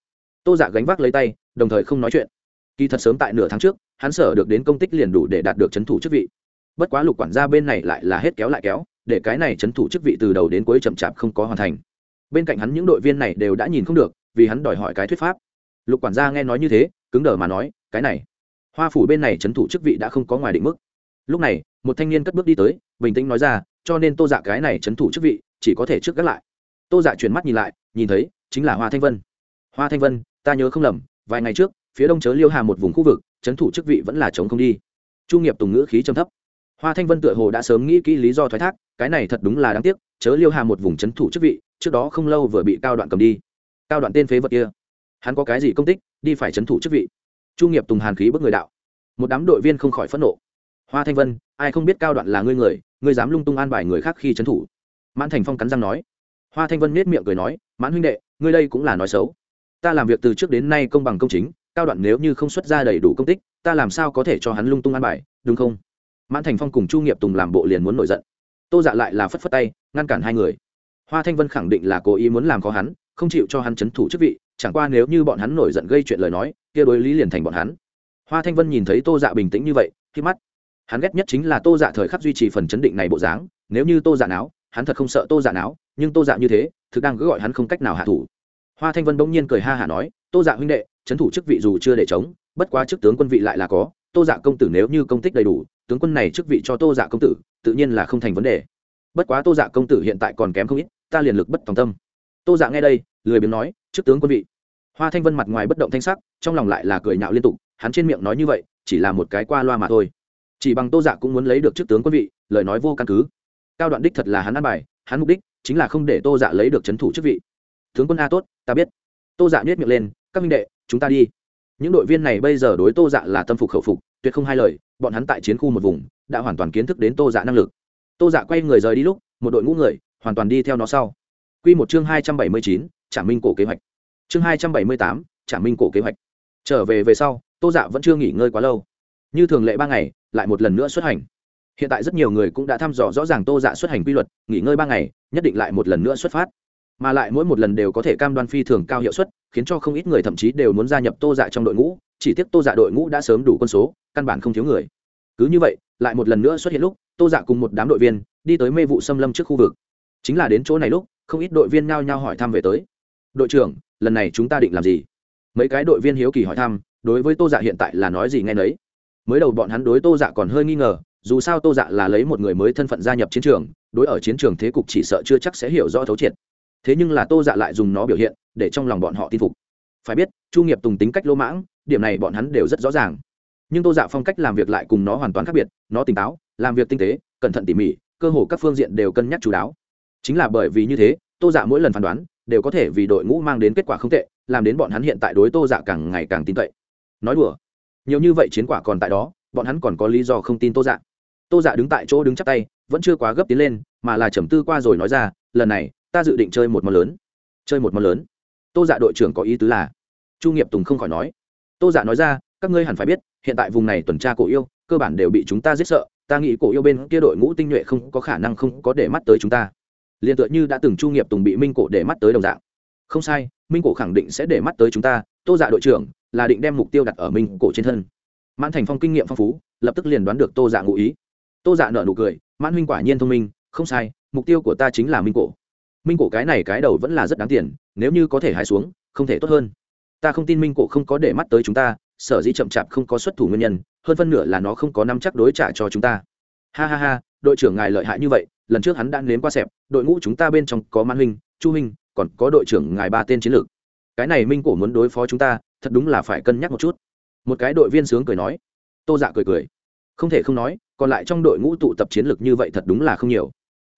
Tô giả gánh vác lấy tay, đồng thời không nói chuyện. Kỳ thật sớm tại nửa tháng trước, hắn sở được đến công tích liền đủ để đạt được c h ấ n thủ chức vị. Bất quá lục quản gia bên này lại là hết kéo lại kéo, để cái này c h ấ n thủ chức vị từ đầu đến cuối chậm chạp không có hoàn thành. Bên cạnh hắn những đội viên này đều đã nhìn không được, vì hắn đòi hỏi cái thuyết pháp. Lục quản gia nghe nói như thế, cứng đờ mà nói, cái này, hoa phủ bên này c h ấ n thủ chức vị đã không có ngoài định mức. Lúc này một thanh niên cất bước đi tới, bình tĩnh nói ra, cho nên tô dạ cái này c h ấ n thủ chức vị, chỉ có thể trước gác lại. Tô dạ chuyển mắt nhìn lại, nhìn thấy, chính là hoa thanh vân. Hoa thanh vân, ta nhớ không lầm, vài ngày trước, phía đông chớ liêu hà một vùng khu vực c h ấ n thủ chức vị vẫn là chống không đi. Chu nghiệp tùng ngữ khí trầm thấp. Hoa thanh vân tựa hồ đã sớm nghĩ kỹ lý do thoái thác, cái này thật đúng là đáng tiếc, chớ liêu hà một vùng c h ấ n thủ chức vị, trước đó không lâu vừa bị cao đoạn cầm đi. Cao đoạn tên phế vật kia, hắn có cái gì công tích, đi phải c h ấ n thủ chức vị. Chu nghiệp tùng hàn khí bước người đạo. Một đám đội viên không khỏi phẫn nộ. Hoa thanh vân ai không biết cao đoạn là ngươi người, ngươi dám lung tung an bài người khác khi trấn thủ. Mãn thành phong cắn răng nói. Hoa thanh vân nết miệng cười nói, mãn huynh đệ, ngươi đây cũng là nói xấu. Ta làm việc từ trước đến nay công bằng công chính, cao đoạn nếu như không xuất ra đầy đủ công tích, ta làm sao có thể cho hắn lung tung an bài, đúng không? Mãn thành phong cùng chu nghiệp tùng làm bộ liền muốn nổi giận. Tô dạ lại là phất phất tay, ngăn cản hai người. Hoa thanh vân khẳng định là cố ý muốn làm khó hắn, không chịu cho hắn c h ấ n thủ chức vị, chẳng qua nếu như bọn hắn nổi giận gây chuyện lời nói, kia đối lý liền thành bọn hắn. Hoa thanh vân nhìn thấy tô dạ bình tĩnh như vậy, khi mắt hắn ghét nhất chính là tô dạ thời khắc duy trì phần chấn định này bộ dáng, nếu như tô dạ não hắn thật không sợ tô dạ não nhưng tô dạ như thế, thực đang cứ gọi hắn không cách nào hạ thủ. Hoa thanh vân bỗng nhiên cười ha hả nói, tô dạ huynh đệ, trấn thủ chức vị dù chưa để chống, bất quá chức tướng quân vị lại là có, tô dạ công tử nếu như công tích đầy đủ, tướng quân này chức vị cho tô dạ công tử, tự nhiên là không thành vấn đề. Bất quá tô dạ công tử hiện tại còn kém không ít, ta liền lực bất tòng tâm. Tô dạ nghe đây, lười biếng nói, chức tướng quân vị. Hoa thanh vân mặt ngoài bất động thanh sắc, trong lòng lại là cười nhạo liên tục, hắn trên miệng nói như vậy, chỉ là một cái qua loa mà thôi chỉ bằng tô dạ cũng muốn lấy được chức tướng quân vị, lời nói vô căn cứ. Cao đoạn đích thật là hắn ăn bài, hắn mục đích chính là không để tô dạ lấy được c h ấ n thủ chức vị. Tướng quân a tốt, ta biết. Tô dạ nhét miệng lên, các minh đệ, chúng ta đi. Những đội viên này bây giờ đối tô dạ là tâm phục khẩu phục, tuyệt không hai lời, bọn hắn tại chiến khu một vùng, đã hoàn toàn kiến thức đến tô dạ năng lực. Tô dạ quay người rời đi lúc, một đội ngũ người, hoàn toàn đi theo nó sau. Q một chương hai trăm bảy mươi chín trả minh cổ kế hoạch. Chương hai trăm bảy mươi tám trả minh cổ kế hoạch. Trở về về sau, tô dạ vẫn chưa nghỉ ngơi quá lâu. Như thường lệ ba ngày lại một lần nữa xuất hành. Hiện tại rất nhiều người cũng đã thăm dò rõ ràng tô dạ xuất hành quy luật, nghỉ ngơi ba ngày, nhất định lại một lần nữa xuất phát. Mà lại mỗi một lần đều có thể cam đoan phi thường cao hiệu suất, khiến cho không ít người thậm chí đều muốn gia nhập tô dạ trong đội ngũ, chỉ tiếc tô dạ đội ngũ đã sớm đủ quân số, căn bản không thiếu người. Cứ như vậy, lại một lần nữa xuất hiện lúc, tô dạ cùng một đám đội viên đi tới mê vụ xâm lâm trước khu vực. Chính là đến chỗ này lúc, không ít đội viên nhao nhao hỏi thăm về tới. Đội trưởng, lần này chúng ta định làm gì? Mấy cái đội viên hiếu kỳ hỏi thăm, đối với tô dạ hiện tại là nói gì nghe nấy mới đầu bọn hắn đối tô dạ còn hơi nghi ngờ, dù sao tô dạ là lấy một người mới thân phận gia nhập chiến trường, đối ở chiến trường thế cục chỉ sợ chưa chắc sẽ hiểu rõ thấu triệt. Thế nhưng là tô dạ lại dùng nó biểu hiện, để trong lòng bọn họ tin phục. Phải biết, chu nghiệp tùng tính cách lỗ mãng, điểm này bọn hắn đều rất rõ ràng. Nhưng tô dạ phong cách làm việc lại cùng nó hoàn toàn khác biệt, nó tỉnh táo, làm việc tinh tế, cẩn thận tỉ mỉ, cơ hồ các phương diện đều cân nhắc chú đáo. Chính là bởi vì như thế, tô dạ mỗi lần phán đoán, đều có thể vì đội ngũ mang đến kết quả không tệ, làm đến bọn hắn hiện tại đối tô dạ càng ngày càng tin cậy. Nói đùa nhiều như vậy chiến quả còn tại đó, bọn hắn còn có lý do không tin tô dạ. Tô dạ đứng tại chỗ đứng chắc tay, vẫn chưa quá gấp tiến lên, mà là trầm tư qua rồi nói ra, lần này, ta dự định chơi một món lớn. Chơi một món lớn? Tô dạ đội trưởng có ý tứ là. Chu nghiệp tùng không khỏi nói. Tô dạ nói ra, các ngươi hẳn phải biết, hiện tại vùng này tuần tra cổ yêu, cơ bản đều bị chúng ta giết sợ, ta nghĩ cổ yêu bên kia đội ngũ tinh nhuệ không có khả năng không có để mắt tới chúng ta. Liền tựa như đã từng chu nghiệp tùng bị minh cổ để mắt tới đồng dạng. Không sai, minh cổ khẳng định sẽ để mắt tới chúng ta. Tô dạ đội trưởng là định đem mục tiêu đặt ở minh cổ trên thân. Mãn thành phong kinh nghiệm phong phú, lập tức liền đoán được tô dạ ngụ ý. Tô dạ nợ nụ cười, mãn huynh quả nhiên thông minh, không sai, mục tiêu của ta chính là minh cổ. Minh cổ cái này cái đầu vẫn là rất đáng tiền, nếu như có thể hái xuống, không thể tốt hơn. Ta không tin minh cổ không có để mắt tới chúng ta, sở dĩ chậm chạp không có xuất thủ nguyên nhân, hơn phân nửa là nó không có nắm chắc đối trả cho chúng ta. Ha ha ha, đội trưởng ngài lợi hại như vậy, lần trước hắn đã nếm qua xẹp, đội ngũ chúng ta bên trong có man huynh, chu huynh, còn có đội trưởng ngài ba tên chiến lược. Cái này minh cổ muốn đối phó chúng ta thật đúng là phải cân nhắc một chút. Một cái đội viên sướng cười nói. Tô dạ cười cười. Không thể không nói, còn lại trong đội ngũ tụ tập chiến lược như vậy thật đúng là không nhiều.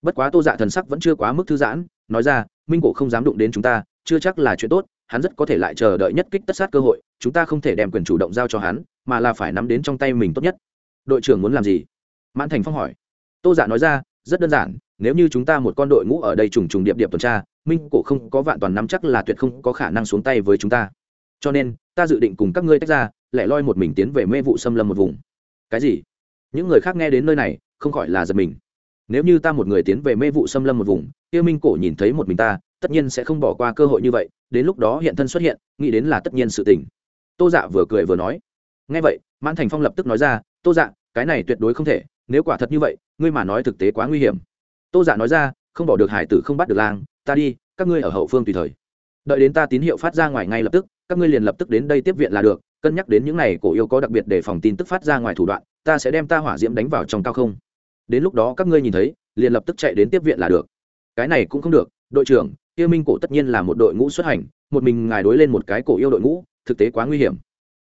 Bất quá tô dạ thần sắc vẫn chưa quá mức thư giãn, nói ra, minh cổ không dám đụng đến chúng ta, chưa chắc là chuyện tốt, hắn rất có thể lại chờ đợi nhất kích tất sát cơ hội, chúng ta không thể đem quyền chủ động giao cho hắn, mà là phải nắm đến trong tay mình tốt nhất. Đội trưởng muốn làm gì? Mãn thành phong hỏi. Tô dạ nói ra, rất đơn giản, nếu như chúng ta một con đội ngũ ở đây trùng trùng điệp điệp tuần tra, minh cổ không có vạn toàn nắm chắc là tuyệt không có khả năng xuống tay với chúng ta cho nên, ta dự định cùng các ngươi tách ra, lẻ loi một mình tiến về mê vụ xâm lâm một vùng. Cái gì? Những người khác nghe đến nơi này, không khỏi là giật mình. Nếu như ta một người tiến về mê vụ xâm lâm một vùng, kia minh cổ nhìn thấy một mình ta, tất nhiên sẽ không bỏ qua cơ hội như vậy, đến lúc đó hiện thân xuất hiện, nghĩ đến là tất nhiên sự tình. Tô dạ vừa cười vừa nói. Nghe vậy, mãn thành phong lập tức nói ra, tô dạ cái này tuyệt đối không thể, nếu quả thật như vậy, ngươi mà nói thực tế quá nguy hiểm. Tô dạ nói ra, không bỏ được hải tử không bắt được lang, ta đi, các ngươi ở hậu phương tùy thời. Đợi đến ta tín hiệu phát ra ngoài ngay lập tức các ngươi liền lập tức đến đây tiếp viện là được, cân nhắc đến những này cổ yêu có đặc biệt để phòng tin tức phát ra ngoài thủ đoạn, ta sẽ đem ta hỏa diễm đánh vào trong cao không. Đến lúc đó các ngươi nhìn thấy, liền lập tức chạy đến tiếp viện là được. Cái này cũng không được, đội trưởng kia minh cổ tất nhiên là một đội ngũ xuất hành, một mình ngài đối lên một cái cổ yêu đội ngũ, thực tế quá nguy hiểm.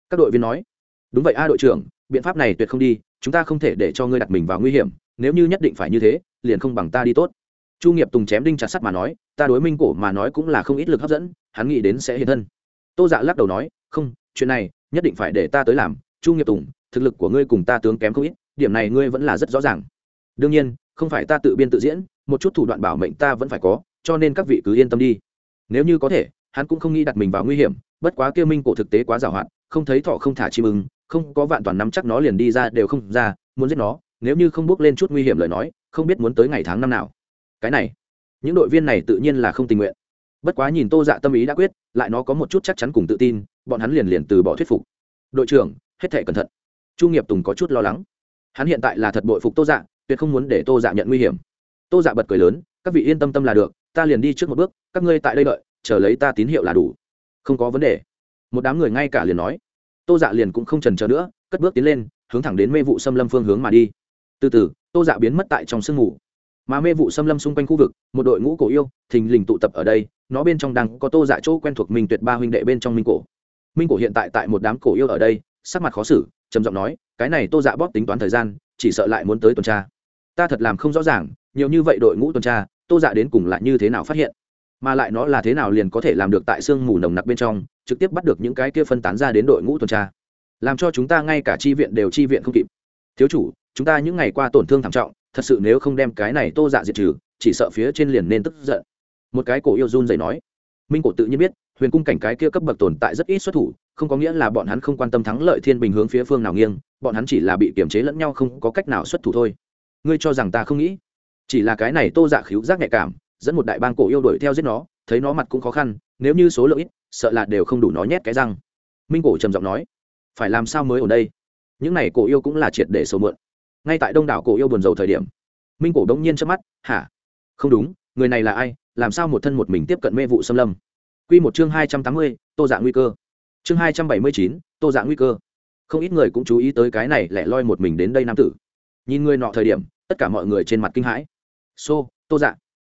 Các đội viên nói, đúng vậy a đội trưởng, biện pháp này tuyệt không đi, chúng ta không thể để cho ngươi đặt mình vào nguy hiểm, nếu như nhất định phải như thế, liền không bằng ta đi tốt. Chu nghiệp tùng chém đinh chặt sắt mà nói, ta đối minh cổ mà nói cũng là không ít lực hấp dẫn, hắn nghĩ đến sẽ hiện thân tô dạ lắc đầu nói, không, chuyện này nhất định phải để ta tới làm, chu nghiệp tùng, thực lực của ngươi cùng ta tướng kém không ít, điểm này ngươi vẫn là rất rõ ràng. Đương nhiên, không phải ta tự biên tự diễn, một chút thủ đoạn bảo mệnh ta vẫn phải có, cho nên các vị cứ yên tâm đi. Nếu như có thể, hắn cũng không nghĩ đặt mình vào nguy hiểm, bất quá kêu minh cổ thực tế quá giàu hạn, không thấy thọ không thả chim ưng, không có vạn toàn nắm chắc nó liền đi ra đều không ra, muốn giết nó, nếu như không bước lên chút nguy hiểm lời nói, không biết muốn tới ngày tháng năm nào. Cái này, những đội viên này tự nhiên là không tình nguyện bất quá nhìn tô dạ tâm ý đã quyết, lại nó có một chút chắc chắn cùng tự tin, bọn hắn liền liền từ bỏ thuyết phục. Đội trưởng, hết thể cẩn thận. Chu nghiệp tùng có chút lo lắng. Hắn hiện tại là thật bội phục tô dạ tuyệt không muốn để tô dạ nhận nguy hiểm. Tô dạ bật cười lớn, các vị yên tâm tâm là được, ta liền đi trước một bước, các ngươi tại đây đợi, chờ lấy ta tín hiệu là đủ. Không có vấn đề. Một đám người ngay cả liền nói. Tô dạ liền cũng không trần chờ nữa, cất bước tiến lên, hướng thẳng đến mê vụ xâm lâm phương hướng mà đi. Từ từ, tô dạ biến mất tại trong sương mù. Mà mê vụ xâm lâm xung quanh khu vực, một đội ngũ cổ yêu, thình lình tụ tập ở đây nó bên trong đang có tô dạ chỗ quen thuộc minh tuyệt ba huynh đệ bên trong minh cổ. Minh cổ hiện tại tại một đám cổ yêu ở đây, sắc mặt khó xử, trầm giọng nói, cái này tô dạ bóp tính toán thời gian, chỉ sợ lại muốn tới tuần tra. Ta thật làm không rõ ràng, nhiều như vậy đội ngũ tuần tra, tô dạ đến cùng lại như thế nào phát hiện? Mà lại nó là thế nào liền có thể làm được tại sương mù nồng nặc bên trong, trực tiếp bắt được những cái kia phân tán ra đến đội ngũ tuần tra? Làm cho chúng ta ngay cả chi viện đều chi viện không kịp. Thiếu chủ, chúng ta những ngày qua tổn thương thảm trọng, thật sự nếu không đem cái này tô dạ diệt trừ, chỉ sợ phía trên liền nên tức giận một cái cổ yêu run dậy nói. Minh cổ tự nhiên biết, huyền cung cảnh cái kia cấp bậc tồn tại rất ít xuất thủ, không có nghĩa là bọn hắn không quan tâm thắng lợi thiên bình hướng phía phương nào nghiêng, bọn hắn chỉ là bị kiềm chế lẫn nhau không có cách nào xuất thủ thôi. Ngươi cho rằng ta không nghĩ? Chỉ là cái này tô dạ khíu giác nhạy cảm, dẫn một đại bang cổ yêu đuổi theo giết nó, thấy nó mặt cũng khó khăn, nếu như số lượng ít, sợ là đều không đủ nó nhét cái răng. Minh cổ trầm giọng nói, phải làm sao mới ở đây? Những này cổ yêu cũng là triệt để sầu mượn ngay tại đông đảo cổ yêu buồn dầu thời điểm, minh cổ đông nhiên trước mắt, hả? Không đúng, người này là ai? Làm sao một thân một mình tiếp cận mê vụ xâm lâm? Q một chương hai trăm tám mươi, tô dạng nguy cơ. Chương hai trăm bảy mươi chín, tô dạng nguy cơ. Không ít người cũng chú ý tới cái này lẻ loi một mình đến đây nam tử. Nhìn người nọ thời điểm, tất cả mọi người trên mặt kinh hãi. Xô, tô dạ.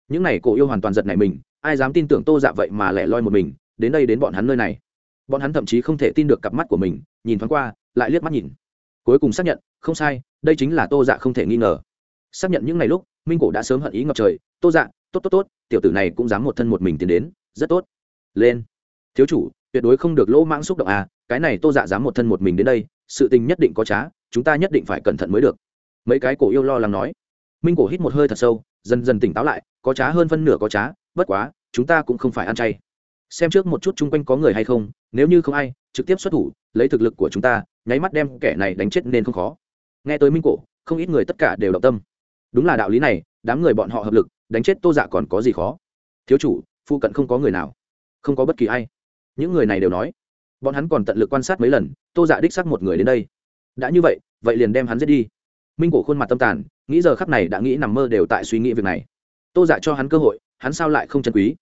Những n à y cổ yêu hoàn toàn giật này mình, ai dám tin tưởng tô dạ vậy mà lẻ loi một mình, đến đây đến bọn hắn nơi này? Bọn hắn thậm chí không thể tin được cặp mắt của mình, nhìn thoáng qua, lại liếc mắt nhìn. Cuối cùng xác nhận, không sai, đây chính là tô dạ không thể nghi ngờ. Xác nhận những ngày lúc, minh cổ đã sớm hận ý ngập trời, tô dạ tốt tốt tốt, tiểu tử này cũng dám một thân một mình tiến đến, rất tốt. Lên. Thiếu chủ, tuyệt đối không được lỗ mãng xúc động à cái này tô dạ dám một thân một mình đến đây, sự tình nhất định có trá, chúng ta nhất định phải cẩn thận mới được. Mấy cái cổ yêu lo lắng nói. Minh cổ hít một hơi thật sâu, dần dần tỉnh táo lại, có trá hơn phân nửa có trá, bất quá, chúng ta cũng không phải ăn chay. Xem trước một chút chung quanh có người hay không, nếu như không ai, trực tiếp xuất thủ, lấy thực lực của chúng ta, nháy mắt đem kẻ này đánh chết nên không khó. Nghe tới minh cổ, không ít người tất cả đều động tâm. Đúng là đạo lý này, đám người bọn họ hợp lực đánh chết tô dạ còn có gì khó? Thiếu chủ phụ cận không có người nào. Không có bất kỳ ai. Những người này đều nói. Bọn hắn còn tận lực quan sát mấy lần, tô dạ đích xác một người đến đây. Đã như vậy vậy liền đem hắn giết đi. Minh cổ khuôn mặt tâm tàn, nghĩ giờ khắp này đã nghĩ nằm mơ đều tại suy nghĩ việc này. Tô dạ cho hắn cơ hội, hắn sao lại không chân quý?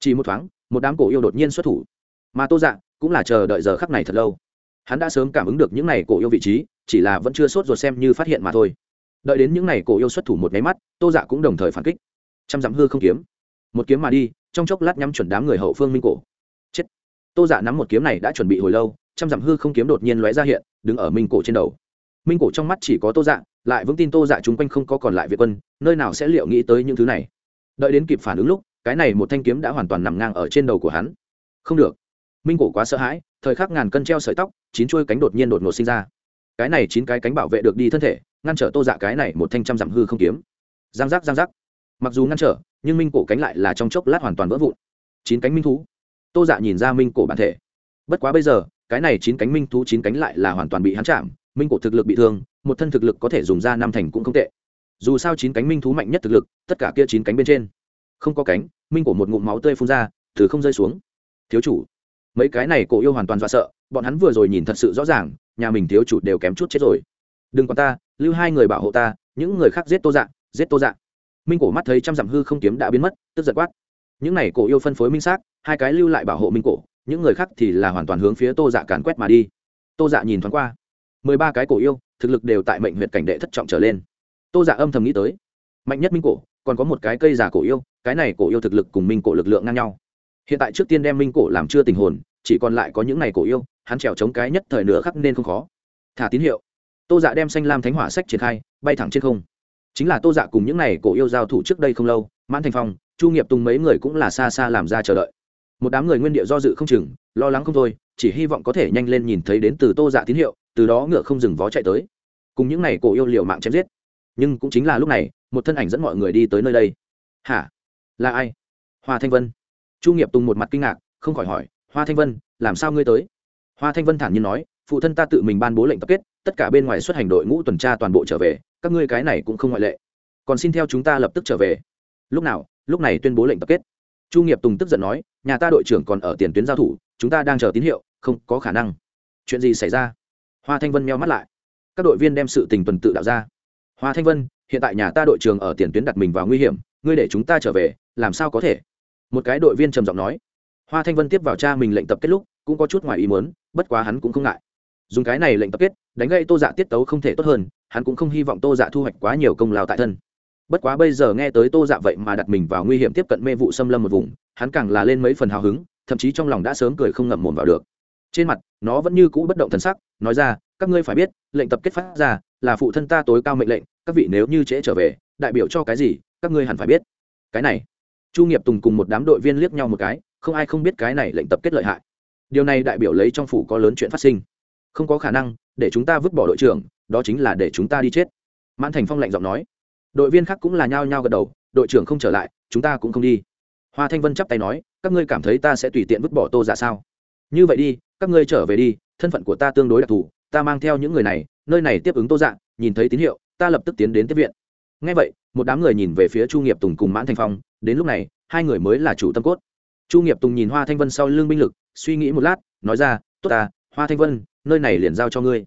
Chỉ một thoáng, một đám cổ yêu đột nhiên xuất thủ. Mà tô dạ cũng là chờ đợi giờ khắc này thật lâu. Hắn đã sớm cảm ứng được những n à y cổ yêu vị trí, chỉ là vẫn chưa sốt ruột xem như phát hiện mà thôi. Đợi đến những n à y cổ yêu xuất thủ một nháy mắt, tô dạ cũng đồng thời phản kích trăm dặm hư không kiếm. Một kiếm mà đi, trong chốc lát nhắm chuẩn đám người hậu phương minh cổ. Chết. Tô dạ nắm một kiếm này đã chuẩn bị hồi lâu, trăm dặm hư không kiếm đột nhiên lóe ra hiện, đứng ở minh cổ trên đầu. Minh cổ trong mắt chỉ có tô dạ lại vững tin tô dạ chung quanh không có còn lại việt quân, nơi nào sẽ liệu nghĩ tới những thứ này. Đợi đến kịp phản ứng lúc, cái này một thanh kiếm đã hoàn toàn nằm ngang ở trên đầu của hắn. Không được. Minh cổ quá sợ hãi, thời khắc ngàn cân treo sợi tóc, chín chuôi cánh đột nhiên đột ngột sinh ra. Cái này chín cái cánh bảo vệ được đi thân thể, ngăn trở tô dạ cái này một thanh trăm dặm hư không kiếm. Giang giác giang giác mặc dù ngăn trở, nhưng minh cổ cánh lại là trong chốc lát hoàn toàn vỡ vụn. Chín cánh minh thú. Tô dạ nhìn ra minh cổ bản thể. Bất quá bây giờ, cái này chín cánh minh thú chín cánh lại là hoàn toàn bị hắn chạm, minh cổ thực lực bị thương, một thân thực lực có thể dùng ra năm thành cũng không tệ. Dù sao chín cánh minh thú mạnh nhất thực lực, tất cả kia chín cánh bên trên, không có cánh, minh cổ một ngụm máu tươi phun ra, từ không rơi xuống. Thiếu chủ, mấy cái này cổ yêu hoàn toàn dọa sợ, bọn hắn vừa rồi nhìn thật sự rõ ràng, nhà mình thiếu chủ đều kém chút chết rồi. Đừng còn ta, lưu hai người bảo hộ ta, những người khác giết tô dạ giết tô dạ minh cổ mắt thấy trăm dặm hư không kiếm đã biến mất, tức giật quát. Những này cổ yêu phân phối minh xác, hai cái lưu lại bảo hộ minh cổ, những người khác thì là hoàn toàn hướng phía tô dạ càn quét mà đi. Tô dạ nhìn thoáng qua, mười ba cái cổ yêu, thực lực đều tại mệnh huyện cảnh đệ thất trọng trở lên. Tô dạ âm thầm nghĩ tới, mạnh nhất minh cổ, còn có một cái cây giả cổ yêu, cái này cổ yêu thực lực cùng minh cổ lực lượng ngang nhau. Hiện tại trước tiên đem minh cổ làm chưa tình hồn, chỉ còn lại có những này cổ yêu, hắn trèo chống cái nhất thời nửa khắc nên không khó. Thả tín hiệu. Tô dạ đem xanh lam thánh hỏa sách triển khai, bay thẳng trên không chính là tô dạ cùng những này cổ yêu giao thủ trước đây không lâu, mãn thành phong, chu nghiệp tùng mấy người cũng là xa xa làm ra chờ đợi. Một đám người nguyên địa do dự không chừng, lo lắng không thôi, chỉ hy vọng có thể nhanh lên nhìn thấy đến từ tô dạ tín hiệu, từ đó ngựa không dừng vó chạy tới. Cùng những này cổ yêu liều mạng chém giết. Nhưng cũng chính là lúc này, một thân ảnh dẫn mọi người đi tới nơi đây. Hả? Là ai? Hoa thanh vân. Chu nghiệp tùng một mặt kinh ngạc, không khỏi hỏi, hoa thanh vân, làm sao ngươi tới? Hoa thanh vân thản nhiên nói, phụ thân ta tự mình ban bố lệnh tập kết, tất cả bên ngoài xuất hành đội ngũ tuần tra toàn bộ trở về các ngươi cái này cũng không ngoại lệ. Còn xin theo chúng ta lập tức trở về. Lúc nào, lúc này tuyên bố lệnh tập kết. Chu nghiệp tùng tức giận nói, nhà ta đội trưởng còn ở tiền tuyến giao thủ, chúng ta đang chờ tín hiệu, không có khả năng. Chuyện gì xảy ra? Hoa thanh vân meo mắt lại. Các đội viên đem sự tình tuần tự đạo ra. Hoa thanh vân, hiện tại nhà ta đội trưởng ở tiền tuyến đặt mình vào nguy hiểm, ngươi để chúng ta trở về, làm sao có thể? Một cái đội viên trầm giọng nói. Hoa thanh vân tiếp vào cha mình lệnh tập kết lúc, cũng có chút ngoài ý muốn, bất quá hắn cũng không ngại. Dùng cái này lệnh tập kết, đánh gây tô dạ tiết tấu không thể tốt hơn hắn cũng không hy vọng tô dạ thu hoạch quá nhiều công lao tại thân. Bất quá bây giờ nghe tới tô dạ vậy mà đặt mình vào nguy hiểm tiếp cận mê vụ xâm lâm một vùng, hắn càng là lên mấy phần hào hứng, thậm chí trong lòng đã sớm cười không ngậm mồm vào được. Trên mặt, nó vẫn như cũ bất động thần sắc, nói ra, các ngươi phải biết, lệnh tập kết phát ra, là phụ thân ta tối cao mệnh lệnh, các vị nếu như trễ trở về, đại biểu cho cái gì, các ngươi hẳn phải biết. Cái này, chu nghiệp tùng cùng một đám đội viên liếc nhau một cái, không ai không biết cái này lệnh tập kết lợi hại. Điều này đại biểu lấy trong phủ có lớn chuyện phát sinh. Không có khả năng, để chúng ta vứt bỏ đội trưởng đó chính là để chúng ta đi chết. Mãn thành phong lạnh giọng nói. Đội viên khác cũng là nhao nhao gật đầu, đội trưởng không trở lại, chúng ta cũng không đi. Hoa thanh vân chắp tay nói, các ngươi cảm thấy ta sẽ tùy tiện vứt bỏ tô ra sao? Như vậy đi, các ngươi trở về đi, thân phận của ta tương đối đặc thù, ta mang theo những người này, nơi này tiếp ứng tô dạ nhìn thấy tín hiệu, ta lập tức tiến đến tiếp viện. Ngay vậy, một đám người nhìn về phía chu nghiệp tùng cùng mãn thanh phong, đến lúc này, hai người mới là chủ tâm cốt. Chu nghiệp tùng nhìn hoa thanh vân sau lưng binh lực, suy nghĩ một lát, nói ra, tốt ta, hoa thanh vân, nơi này liền giao cho ngươi.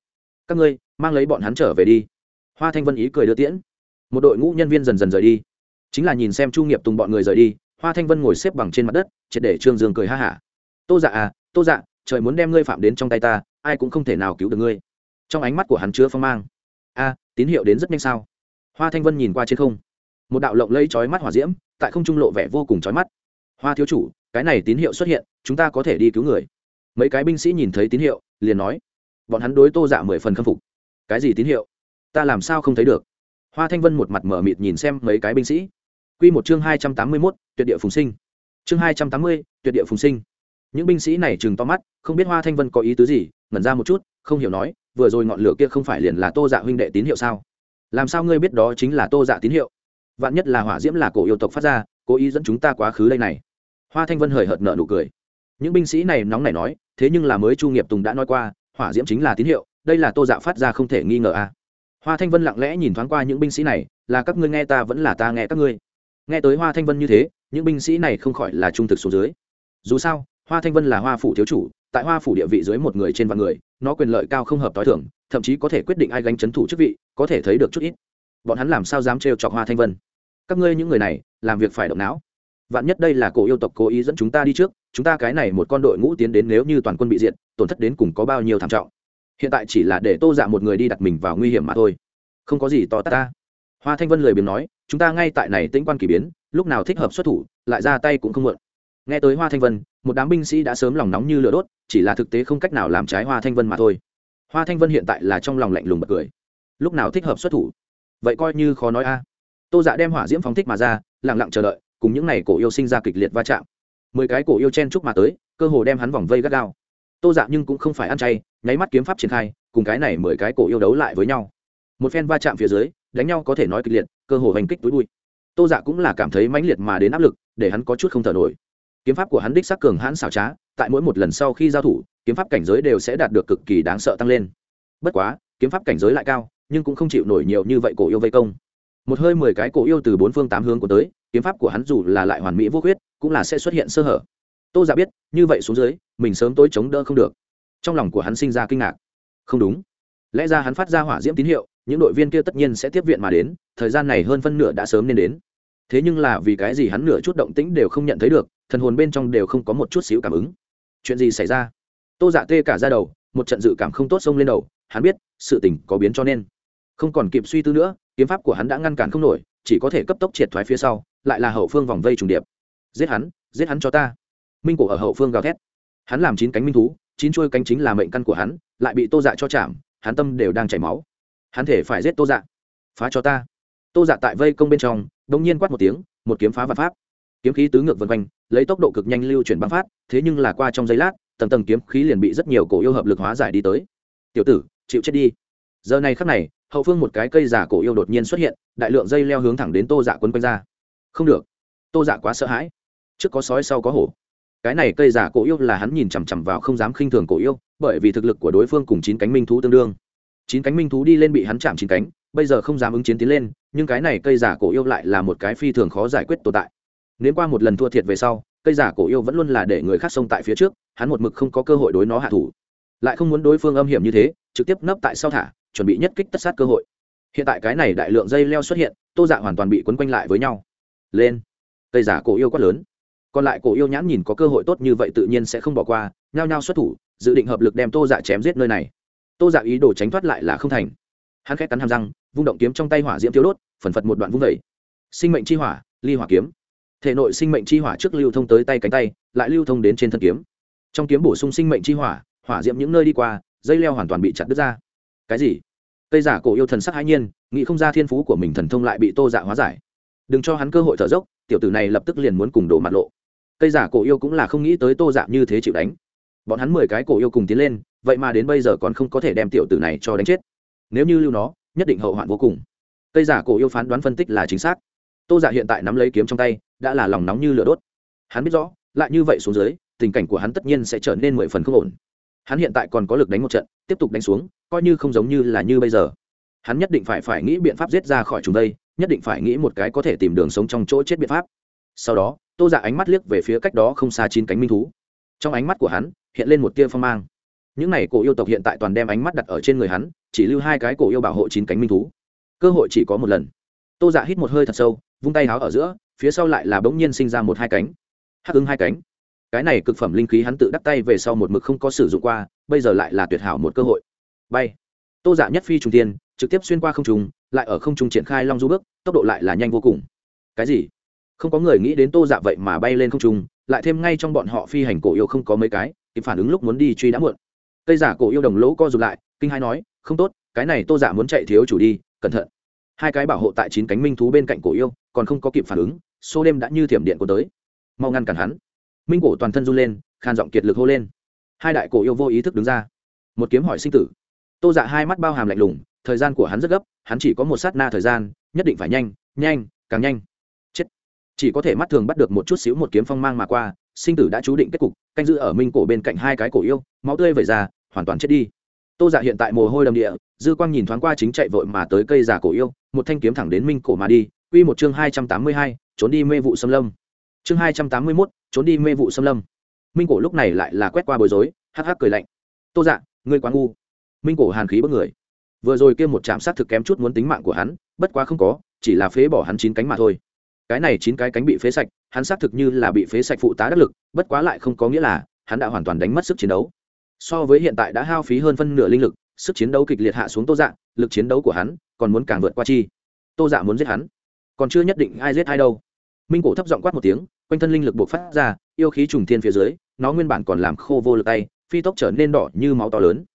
Các ngươi mang lấy bọn hắn trở về đi. Hoa thanh vân ý cười đưa tiễn. Một đội ngũ nhân viên dần dần rời đi. Chính là nhìn xem chu nghiệp tùng bọn người rời đi, hoa thanh vân ngồi xếp bằng trên mặt đất, triệt để trương dương cười ha hả. Tô dạ à tô dạ trời muốn đem ngươi phạm đến trong tay ta, ai cũng không thể nào cứu được ngươi. Trong ánh mắt của hắn chứa phong mang. A, tín hiệu đến rất nhanh sao? Hoa thanh vân nhìn qua trên không. Một đạo lộng lây trói mắt hỏa diễm, tại không trung lộ vẻ vô cùng trói mắt. Hoa thiếu chủ, cái này tín hiệu xuất hiện, chúng ta có thể đi cứu người. Mấy cái binh sĩ nhìn thấy tín hiệu, liền nói. Bọn hắn đối tô dạ mười phần khâm phục cái gì tín hiệu? Ta làm sao không thấy được? Hoa thanh vân một mặt mở mịt nhìn xem mấy cái binh sĩ. Q một chương hai trăm tám mươi mốt, tuyệt địa phùng sinh. Chương hai trăm tám mươi, tuyệt địa phùng sinh. Những binh sĩ này chừng to mắt, không biết hoa thanh vân có ý tứ gì, ngẩn ra một chút, không hiểu nói, vừa rồi ngọn lửa kia không phải liền là tô dạ huynh đệ tín hiệu sao? Làm sao ngươi biết đó chính là tô dạ tín hiệu? Vạn nhất là hỏa diễm là cổ yêu tộc phát ra, cố ý dẫn chúng ta quá khứ đây này. Hoa thanh vân hời hợt nợ nụ cười. Những binh sĩ này nóng này nói, thế nhưng là mới chu nghiệp tùng đã nói qua, hỏa diễm chính là tín hiệu đây là tô dạ phát ra không thể nghi ngờ à. hoa thanh vân lặng lẽ nhìn thoáng qua những binh sĩ này, là các ngươi nghe ta vẫn là ta nghe các ngươi. Nghe tới hoa thanh vân như thế, những binh sĩ này không khỏi là trung thực số dưới. Dù sao, hoa thanh vân là hoa phủ thiếu chủ, tại hoa phủ địa vị dưới một người trên vạn người, nó quyền lợi cao không hợp t h i thưởng thậm chí có thể quyết định ai gánh c h ấ n thủ chức vị, có thể thấy được chút ít. Bọn hắn làm sao dám trêu chọc hoa thanh vân? Các ngươi những người này, làm việc phải động não. Vạn nhất đây là cổ yêu tộc cố ý dẫn chúng ta đi trước, chúng ta cái này một con đội ngũ tiến đến nếu như toàn quân bị diện tổn thất đến cùng có bao nhiêu thảm trọng hiện tại chỉ là để tô dạ một người đi đặt mình vào nguy hiểm mà thôi. Không có gì to tát ta. Hoa thanh vân lười biếng nói, chúng ta ngay tại này tĩnh quan k ỳ biến, lúc nào thích hợp xuất thủ, lại ra tay cũng không mượn nghe tới hoa thanh vân, một đám binh sĩ đã sớm lòng nóng như lửa đốt, chỉ là thực tế không cách nào làm trái hoa thanh vân mà thôi. Hoa thanh vân hiện tại là trong lòng lạnh lùng bật cười. Lúc nào thích hợp xuất thủ? Vậy coi như khó nói a. Tô dạ đem hỏa diễm phóng thích mà ra lẳng lặng chờ đợi, cùng những n à y cổ yêu sinh ra kịch liệt va chạm. Mười cái cổ yêu chen chúc mà tới, cơ hồ đem hắn vòng vây gắt gao tô dạ nhưng cũng không phải ăn chay, nháy mắt kiếm pháp triển khai, cùng cái này mười cái cổ yêu đấu lại với nhau. Một phen va chạm phía dưới, đánh nhau có thể nói kịch liệt, cơ hồ hành kích túi bụi. Tô dạ cũng là cảm thấy mãnh liệt mà đến áp lực, để hắn có chút không thở nổi. Kiếm pháp của hắn đích sắc cường hãn xảo trá, tại mỗi một lần sau khi giao thủ, kiếm pháp cảnh giới đều sẽ đạt được cực kỳ đáng sợ tăng lên. Bất quá, kiếm pháp cảnh giới lại cao, nhưng cũng không chịu nổi nhiều như vậy cổ yêu vây công. Một hơi mười cái cổ yêu từ bốn phương tám hướng của tới, kiếm pháp của hắn dù là lại hoàn mỹ vô khuyết, cũng là sẽ xuất hiện sơ hở tô giả biết, như vậy xuống dưới, mình sớm tối chống đỡ không được. Trong lòng của hắn sinh ra kinh ngạc. Không đúng. Lẽ ra hắn phát ra hỏa diễm tín hiệu, những đội viên kia tất nhiên sẽ tiếp viện mà đến, thời gian này hơn phân nửa đã sớm nên đến. Thế nhưng là vì cái gì hắn nửa chút động tĩnh đều không nhận thấy được, thần hồn bên trong đều không có một chút xíu cảm ứng. Chuyện gì xảy ra? Tô giả tê cả ra đầu, một trận dự cảm không tốt xông lên đầu, hắn biết, sự tình có biến cho nên. Không còn kịp suy tư nữa, kiếm pháp của hắn đã ngăn cản không nổi, chỉ có thể cấp tốc triệt thoái phía sau, lại là hậu phương vòng vây trùng điệp. Giết hắn giết hắn cho ta minh cổ ở hậu phương gào thét. Hắn làm chín cánh minh thú, chín chuôi cánh chính là mệnh căn của hắn, lại bị tô dạ cho chạm, hắn tâm đều đang chảy máu. Hắn thể phải giết tô dạ. Phá cho ta. Tô dạ tại vây công bên trong đông nhiên quát một tiếng, một kiếm phá vật pháp. Kiếm khí tứ ngược vân quanh, lấy tốc độ cực nhanh lưu chuyển băng phát thế nhưng là qua trong giây lát, tầng tầng kiếm khí liền bị rất nhiều cổ yêu hợp lực hóa giải đi tới. Tiểu tử, chịu chết đi. Giờ này khắc này, hậu phương một cái cây giả cổ yêu đột nhiên xuất hiện, đại lượng dây leo hướng thẳng đến tô dạ quấn quanh ra. Không được. Tô dạ quá sợ hãi. Trước có sói sau có hổ cái này cây giả cổ yêu là hắn nhìn chằm chằm vào không dám khinh thường cổ yêu, bởi vì thực lực của đối phương cùng chín cánh minh thú tương đương. Chín cánh minh thú đi lên bị hắn chạm chín cánh, bây giờ không dám ứng chiến tiến lên, nhưng cái này cây giả cổ yêu lại là một cái phi thường khó giải quyết tồn tại. Nếu qua một lần thua thiệt về sau, cây giả cổ yêu vẫn luôn là để người khác xông tại phía trước, hắn một mực không có cơ hội đối nó hạ thủ. Lại không muốn đối phương âm hiểm như thế, trực tiếp nấp tại sau thả, chuẩn bị nhất kích tất sát cơ hội. Hiện tại cái này đại lượng dây leo xuất hiện, tô dạ hoàn toàn bị quấn quanh lại với nhau. Lên. Cây giả cổ yêu quát lớn còn lại cổ yêu nhãn nhìn có cơ hội tốt như vậy tự nhiên sẽ không bỏ qua, nhao nhao xuất thủ, dự định hợp lực đem tô dạ chém giết nơi này. Tô dạ ý đồ tránh thoát lại là không thành. Hắn khét cắn hàm răng, vung động kiếm trong tay hỏa diễm thiếu đốt, phần phật một đoạn vung vẩy sinh mệnh chi hỏa, ly hỏa kiếm. Thể nội sinh mệnh chi hỏa trước lưu thông tới tay cánh tay, lại lưu thông đến trên thân kiếm. Trong kiếm bổ sung sinh mệnh chi hỏa hỏa diễm những nơi đi qua, dây leo hoàn toàn bị chặt đứt ra. Cái gì? Cây giả cổ yêu thần sắc hãi nhiên, nghĩ không ra thiên phú của mình thần thông lại bị tô dạ hóa giải. Đừng cho hắn cơ hội thở dốc, tiểu tử này lập tức liền muốn cùng đổ mặt lộ cây giả cổ yêu cũng là không nghĩ tới tô dạ như thế chịu đánh. Bọn hắn mười cái cổ yêu cùng tiến lên, vậy mà đến bây giờ còn không có thể đem tiểu tử này cho đánh chết. Nếu như lưu nó, nhất định hậu hoạn vô cùng. Cây giả cổ yêu phán đoán phân tích là chính xác. Tô giả hiện tại nắm lấy kiếm trong tay, đã là lòng nóng như lửa đốt. Hắn biết rõ, lại như vậy xuống dưới, tình cảnh của hắn tất nhiên sẽ trở nên mười phần không ổn. Hắn hiện tại còn có lực đánh một trận, tiếp tục đánh xuống, coi như không giống như là như bây giờ. Hắn nhất định phải phải nghĩ biện pháp giết ra khỏi chúng đây, nhất định phải nghĩ một cái có thể tìm đường sống trong chỗ chết biện pháp. Sau đó tô dạ ánh mắt liếc về phía cách đó không xa chín cánh minh thú. Trong ánh mắt của hắn, hiện lên một tia phong mang. Những n à y cổ yêu tộc hiện tại toàn đem ánh mắt đặt ở trên người hắn, chỉ lưu hai cái cổ yêu bảo hộ chín cánh minh thú. Cơ hội chỉ có một lần. Tô dạ hít một hơi thật sâu, vung tay háo ở giữa, phía sau lại là bỗng nhiên sinh ra một hai cánh. Hắc ứng hai cánh. Cái này cực phẩm linh khí hắn tự đắp tay về sau một mực không có sử dụng qua, bây giờ lại là tuyệt hảo một cơ hội. Bay. Tô dạ nhất phi trùng tiên trực tiếp xuyên qua không trùng lại ở không trùng triển khai long du bước, tốc độ lại là nhanh vô cùng. Cái gì? Không có người nghĩ đến tô dạ vậy mà bay lên không trung, lại thêm ngay trong bọn họ phi hành cổ yêu không có mấy cái thì phản ứng lúc muốn đi truy đã muộn. Cây giả cổ yêu đồng lỗ co rụt lại kinh hai nói không tốt cái này tô dạ muốn chạy thiếu chủ đi cẩn thận. Hai cái bảo hộ tại chín cánh minh thú bên cạnh cổ yêu còn không có kịp phản ứng số đêm đã như thiểm điện của tới. Mau ngăn cản hắn. Minh cổ toàn thân run lên khan giọng kiệt lực hô lên. Hai đại cổ yêu vô ý thức đứng ra. Một kiếm hỏi sinh tử. Tô dạ hai mắt bao hàm lạnh lùng thời gian của hắn rất gấp hắn chỉ có một sát na thời gian nhất định phải nhanh nhanh càng nhanh chỉ có thể mắt thường bắt được một chút xíu một kiếm phong mang mà qua, sinh tử đã chú định kết cục, canh giữ ở minh cổ bên cạnh hai cái cổ yêu, máu tươi vẩy ra, hoàn toàn chết đi. Tô giả hiện tại mồ hôi đầm địa, dư quang nhìn thoáng qua chính chạy vội mà tới cây giả cổ yêu, một thanh kiếm thẳng đến minh cổ mà đi, Quy một chương hai trăm tám mươi hai, trốn đi mê vụ xâm lâm. Chương hai trăm tám mươi mốt, trốn đi mê vụ xâm lâm. Minh cổ lúc này lại là quét qua bối rối, hắc hắc cười lạnh. Tô dạ ngươi quá ngu. Minh cổ hàn khí bất người. Vừa rồi kia một chạm sát thực kém chút muốn tính mạng của hắn, bất quá không có, chỉ là phế bỏ hắn chín cánh mà thôi cái này chín cái cánh bị phế sạch, hắn xác thực như là bị phế sạch phụ tá đắc lực, bất quá lại không có nghĩa là hắn đã hoàn toàn đánh mất sức chiến đấu. So với hiện tại đã hao phí hơn phân nửa linh lực, sức chiến đấu kịch liệt hạ xuống tô dạ lực chiến đấu của hắn còn muốn càng vượt qua chi. Tô dạ muốn giết hắn, còn chưa nhất định ai giết ai đâu. Minh cổ thấp giọng quát một tiếng, quanh thân linh lực buộc phát ra, yêu khí trùng thiên phía dưới, nó nguyên bản còn làm khô vô lực tay, phi tốc trở nên đỏ như máu to lớn.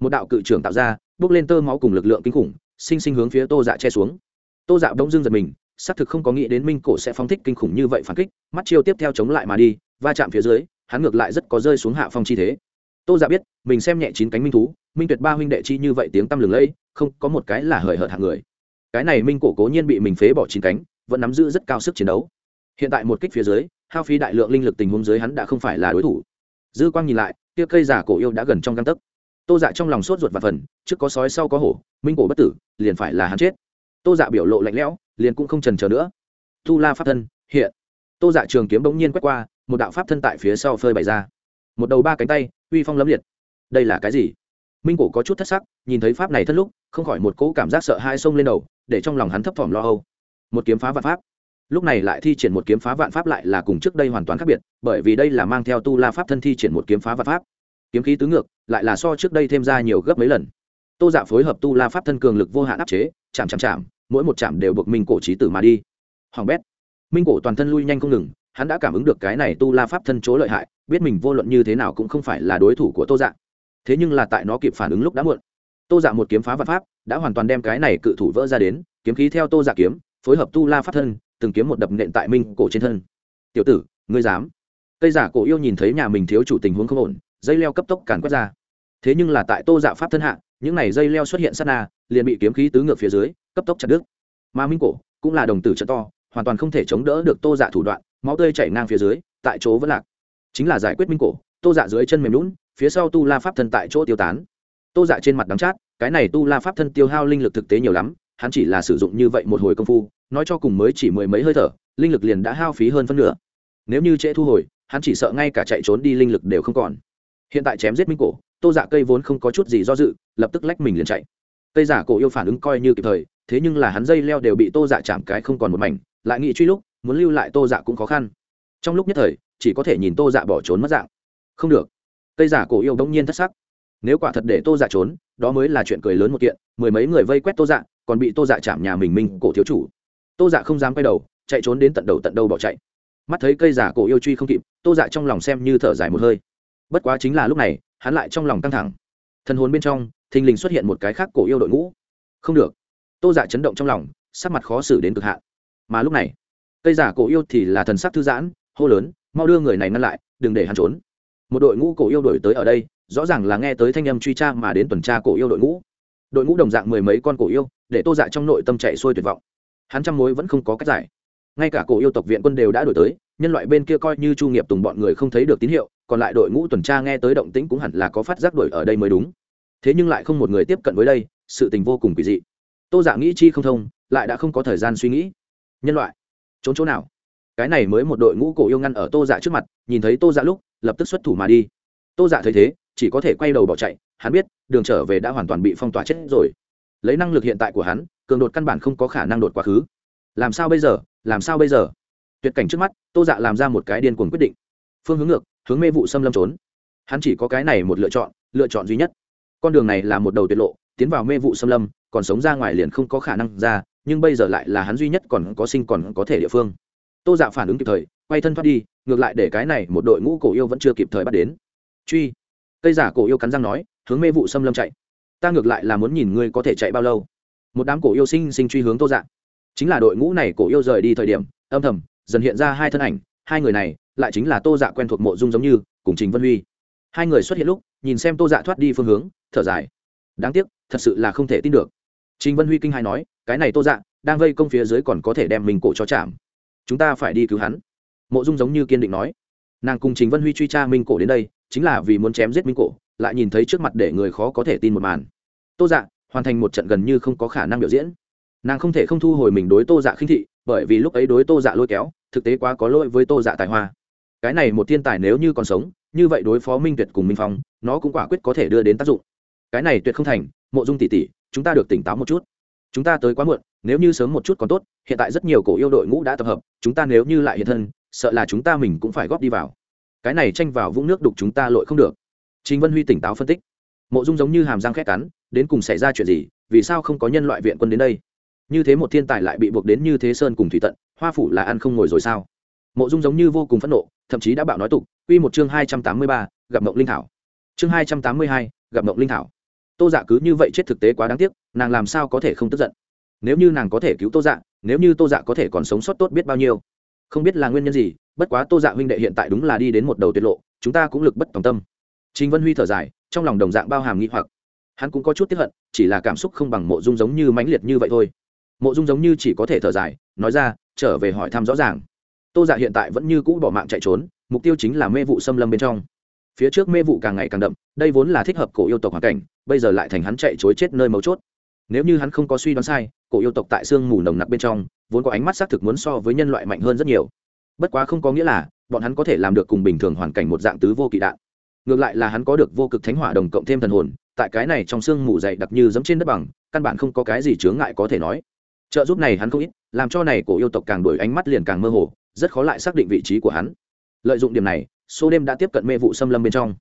Một đạo cự trưởng tạo ra bước lên tơ máu cùng lực lượng kinh khủng, sinh sinh hướng phía tô dạ che xuống. Tô dạ bỗng dưng giật mình xác thực không có nghĩ đến minh cổ sẽ phóng thích kinh khủng như vậy phản kích, mắt chiêu tiếp theo chống lại mà đi, va chạm phía dưới, hắn ngược lại rất có rơi xuống hạ phong chi thế. Tô giả biết, mình xem nhẹ chín cánh minh thú, minh tuyệt ba huynh đệ chi như vậy tiếng tăm lừng lẫy, không có một cái là hời hợt hạng người. Cái này minh cổ cố nhiên bị mình phế bỏ chín cánh, vẫn nắm giữ rất cao sức chiến đấu. Hiện tại một kích phía dưới, hao phí đại lượng linh lực tình huống dưới hắn đã không phải là đối thủ. Dư quang nhìn lại tia cây giả cổ yêu đã gần trong găng tấc. Tô dạ trong lòng sốt ruột và phần trước có sói sau có hổ, minh cổ bất tử, liền phải là hắn chết tô dạ biểu lộ lạnh lẽo, liền cũng không trần chờ nữa. Tu la pháp thân, hiện. Tô dạ trường kiếm bỗng nhiên quét qua, một đạo pháp thân tại phía sau phơi bày ra. Một đầu ba cánh tay, uy phong lấm liệt. Đây là cái gì? Minh cổ có chút thất sắc, nhìn thấy pháp này thất lúc, không khỏi một cỗ cảm giác sợ hai sông lên đầu, để trong lòng hắn thấp thỏm lo âu. Một kiếm phá vạn pháp. Lúc này lại thi triển một kiếm phá vạn pháp lại là cùng trước đây hoàn toàn khác biệt, bởi vì đây là mang theo tu la pháp thân thi triển một kiếm phá vạn pháp. Kiếm khí tứ ngược, lại là so trước đây thêm ra nhiều gấp mấy lần tô dạ phối hợp tu la pháp thân cường lực vô hạn áp chế, chạm chạm chạm, mỗi một chạm đều buộc minh cổ trí tử mà đi. Hoàng bét. Minh cổ toàn thân lui nhanh không ngừng, hắn đã cảm ứng được cái này tu la pháp thân chỗ lợi hại, biết mình vô luận như thế nào cũng không phải là đối thủ của tô dạ. Thế nhưng là tại nó kịp phản ứng lúc đã muộn, tô dạ một kiếm phá vạn pháp, đã hoàn toàn đem cái này cự thủ vỡ ra đến, kiếm khí theo tô dạ kiếm, phối hợp tu la pháp thân, từng kiếm một đập nện tại minh cổ trên thân. Tiểu tử, ngươi dám? Cây giả cổ yêu nhìn thấy nhà mình thiếu chủ tình huống không ổn, dây leo cấp tốc càn quét ra. Thế nhưng là tại tô dạ pháp thân hạ những này dây leo xuất hiện sát na, liền bị kiếm khí tứ ngược phía dưới, cấp tốc chặt đứt. Mà minh cổ cũng là đồng tử trận to, hoàn toàn không thể chống đỡ được tô dạ thủ đoạn, máu tươi chảy ngang phía dưới, tại chỗ vẫn lạc. Chính là giải quyết minh cổ, tô dạ dưới chân mềm lún phía sau tu la pháp thân tại chỗ tiêu tán. Tô dạ trên mặt đắng chát, cái này tu la pháp thân tiêu hao linh lực thực tế nhiều lắm, hắn chỉ là sử dụng như vậy một hồi công phu, nói cho cùng mới chỉ mười mấy hơi thở, linh lực liền đã hao phí hơn phân nửa. Nếu như trễ thu hồi, hắn chỉ sợ ngay cả chạy trốn đi linh lực đều không còn. Hiện tại chém giết minh cổ tô dạ cây vốn không có chút gì do dự lập tức lách mình liền chạy. Cây giả cổ yêu phản ứng coi như kịp thời thế nhưng là hắn dây leo đều bị tô dạ chạm cái không còn một mảnh lại nghĩ truy lúc muốn lưu lại tô dạ cũng khó khăn. Trong lúc nhất thời chỉ có thể nhìn tô dạ bỏ trốn mất dạng. Không được. Cây giả cổ yêu bỗng nhiên thất sắc. Nếu quả thật để tô dạ trốn đó mới là chuyện cười lớn một kiện mười mấy người vây quét tô dạ còn bị tô dạ chạm nhà mình mình, cổ thiếu chủ. Tô dạ không dám quay đầu chạy trốn đến tận đầu tận đâu bỏ chạy. Mắt thấy cây giả cổ yêu truy không kịp tô dạ trong lòng xem như thở dài một hơi. Bất quá chính là lúc này hắn lại trong lòng căng thẳng. Thân hồn bên trong, thình lình xuất hiện một cái khác cổ yêu đội ngũ. Không được. Tô giả chấn động trong lòng, sắc mặt khó xử đến cực hạn. Mà lúc này, cây giả cổ yêu thì là thần sắc thư giãn, hô lớn, mau đưa người này ngăn lại, đừng để hắn trốn. Một đội ngũ cổ yêu đổi tới ở đây, rõ ràng là nghe tới thanh âm truy tra mà đến tuần tra cổ yêu đội ngũ. Đội ngũ đồng dạng mười mấy con cổ yêu, để tô dạ trong nội tâm chạy xuôi tuyệt vọng. Hắn trăm mối vẫn không có cách giải. Ngay cả cổ yêu tộc viện quân đều đã đổi tới, nhân loại bên kia coi như chu nghiệp tùng bọn người không thấy được tín hiệu còn lại đội ngũ tuần tra nghe tới động tĩnh cũng hẳn là có phát giác đổi ở đây mới đúng. Thế nhưng lại không một người tiếp cận với đây, sự tình vô cùng kỳ dị. Tô giả nghĩ chi không thông, lại đã không có thời gian suy nghĩ. Nhân loại, trốn chỗ nào? Cái này mới một đội ngũ cổ yêu ngăn ở tô giả trước mặt, nhìn thấy tô giả lúc, lập tức xuất thủ mà đi. Tô giả thấy thế, chỉ có thể quay đầu bỏ chạy, hắn biết, đường trở về đã hoàn toàn bị phong tỏa chết rồi. Lấy năng lực hiện tại của hắn, cường đột căn bản không có khả năng đột quá khứ. Làm sao bây giờ? Làm sao bây giờ? Tuyệt cảnh trước mắt, tô dạ làm ra một cái điên cuồng quyết định. Phương hướng ngược hướng mê vụ xâm lâm trốn. Hắn chỉ có cái này một lựa chọn lựa chọn duy nhất. Con đường này là một đầu tiết lộ, tiến vào mê vụ xâm lâm, còn sống ra ngoài liền không có khả năng ra, nhưng bây giờ lại là hắn duy nhất còn có sinh còn có thể địa phương. Tô dạ phản ứng kịp thời, quay thân thoát đi, ngược lại để cái này một đội ngũ cổ yêu vẫn chưa kịp thời bắt đến. Truy. Cây giả cổ yêu cắn răng nói, hướng mê vụ xâm lâm chạy. Ta ngược lại là muốn nhìn ngươi có thể chạy bao lâu. Một đám cổ yêu sinh sinh truy hướng tô dạ. Chính là đội ngũ này cổ yêu rời đi thời điểm, âm thầm, dần hiện ra hai thân ảnh, hai người này lại chính là tô dạ quen thuộc mộ dung giống như, cùng trình vân huy. Hai người xuất hiện lúc, nhìn xem tô dạ thoát đi phương hướng, thở dài. Đáng tiếc, thật sự là không thể tin được. Trình vân huy kinh hai nói, cái này tô dạ đang vây công phía dưới còn có thể đem mình cổ cho chạm. Chúng ta phải đi cứu hắn. Mộ dung giống như kiên định nói. Nàng cùng trình vân huy truy tra minh cổ đến đây, chính là vì muốn chém giết minh cổ, lại nhìn thấy trước mặt để người khó có thể tin một màn. Tô dạ hoàn thành một trận gần như không có khả năng biểu diễn. Nàng không thể không thu hồi mình đối tô dạ khinh thị, bởi vì lúc ấy đối tô dạ lôi kéo, thực tế quá có lỗi với tô dạ tài hoa cái này một thiên tài nếu như còn sống, như vậy đối phó minh tuyệt cùng minh phong, nó cũng quả quyết có thể đưa đến tác dụng. Cái này tuyệt không thành, mộ dung tỷ tỷ, chúng ta được tỉnh táo một chút. Chúng ta tới quá muộn, nếu như sớm một chút còn tốt, hiện tại rất nhiều cổ yêu đội ngũ đã tập hợp, chúng ta nếu như lại hiện thân, sợ là chúng ta mình cũng phải góp đi vào. Cái này tranh vào vũng nước đục chúng ta lội không được. Chính vân huy tỉnh táo phân tích. Mộ dung giống như hàm răng khét cắn, đến cùng xảy ra chuyện gì, vì sao không có nhân loại viện quân đến đây? Như thế một thiên tài lại bị buộc đến như thế sơn cùng thủy tận, hoa phủ là ăn không ngồi rồi sao? Mộ dung giống như vô cùng phẫn nộ, thậm chí đã bạo nói tục, quy một chương hai trăm tám mươi ba, gặp mộng linh thảo. Chương hai trăm tám mươi hai, gặp mộng linh thảo. Tô dạ cứ như vậy chết thực tế quá đáng tiếc, nàng làm sao có thể không tức giận? Nếu như nàng có thể cứu tô dạ nếu như tô dạ có thể còn sống sót tốt biết bao nhiêu? Không biết là nguyên nhân gì, bất quá tô dạ huynh đệ hiện tại đúng là đi đến một đầu tiết lộ, chúng ta cũng lực bất tòng tâm. Chính vân huy thở dài, trong lòng đồng dạng bao hàm nghĩ hoặc. Hắn cũng có chút tiếp hận, chỉ là cảm xúc không bằng mộ dung giống như mãnh liệt như vậy thôi. Mộ dung giống như chỉ có thể thở dài, nói ra, trở về hỏi thăm rõ ràng tô dạ hiện tại vẫn như cũ bỏ mạng chạy trốn, mục tiêu chính là mê vụ xâm lâm bên trong. Phía trước mê vụ càng ngày càng đậm, đây vốn là thích hợp cổ yêu tộc hoàn cảnh, bây giờ lại thành hắn chạy chối chết nơi mấu chốt. Nếu như hắn không có suy đoán sai, cổ yêu tộc tại sương mù nồng nặc bên trong, vốn có ánh mắt xác thực muốn so với nhân loại mạnh hơn rất nhiều. Bất quá không có nghĩa là, bọn hắn có thể làm được cùng bình thường hoàn cảnh một dạng tứ vô kỵ đạn. Ngược lại là hắn có được vô cực thánh hỏa đồng cộng thêm thần hồn, tại cái này trong sương mù dày đặc như giống trên đất bằng, căn bản không có cái gì chướng ngại có thể nói. Trợ giúp này hắn không ít, làm cho này cổ yêu tộc càng đổi ánh mắt liền càng mơ hồ rất khó lại xác định vị trí của hắn. Lợi dụng điểm này số đêm đã tiếp cận mê vụ xâm lâm bên trong.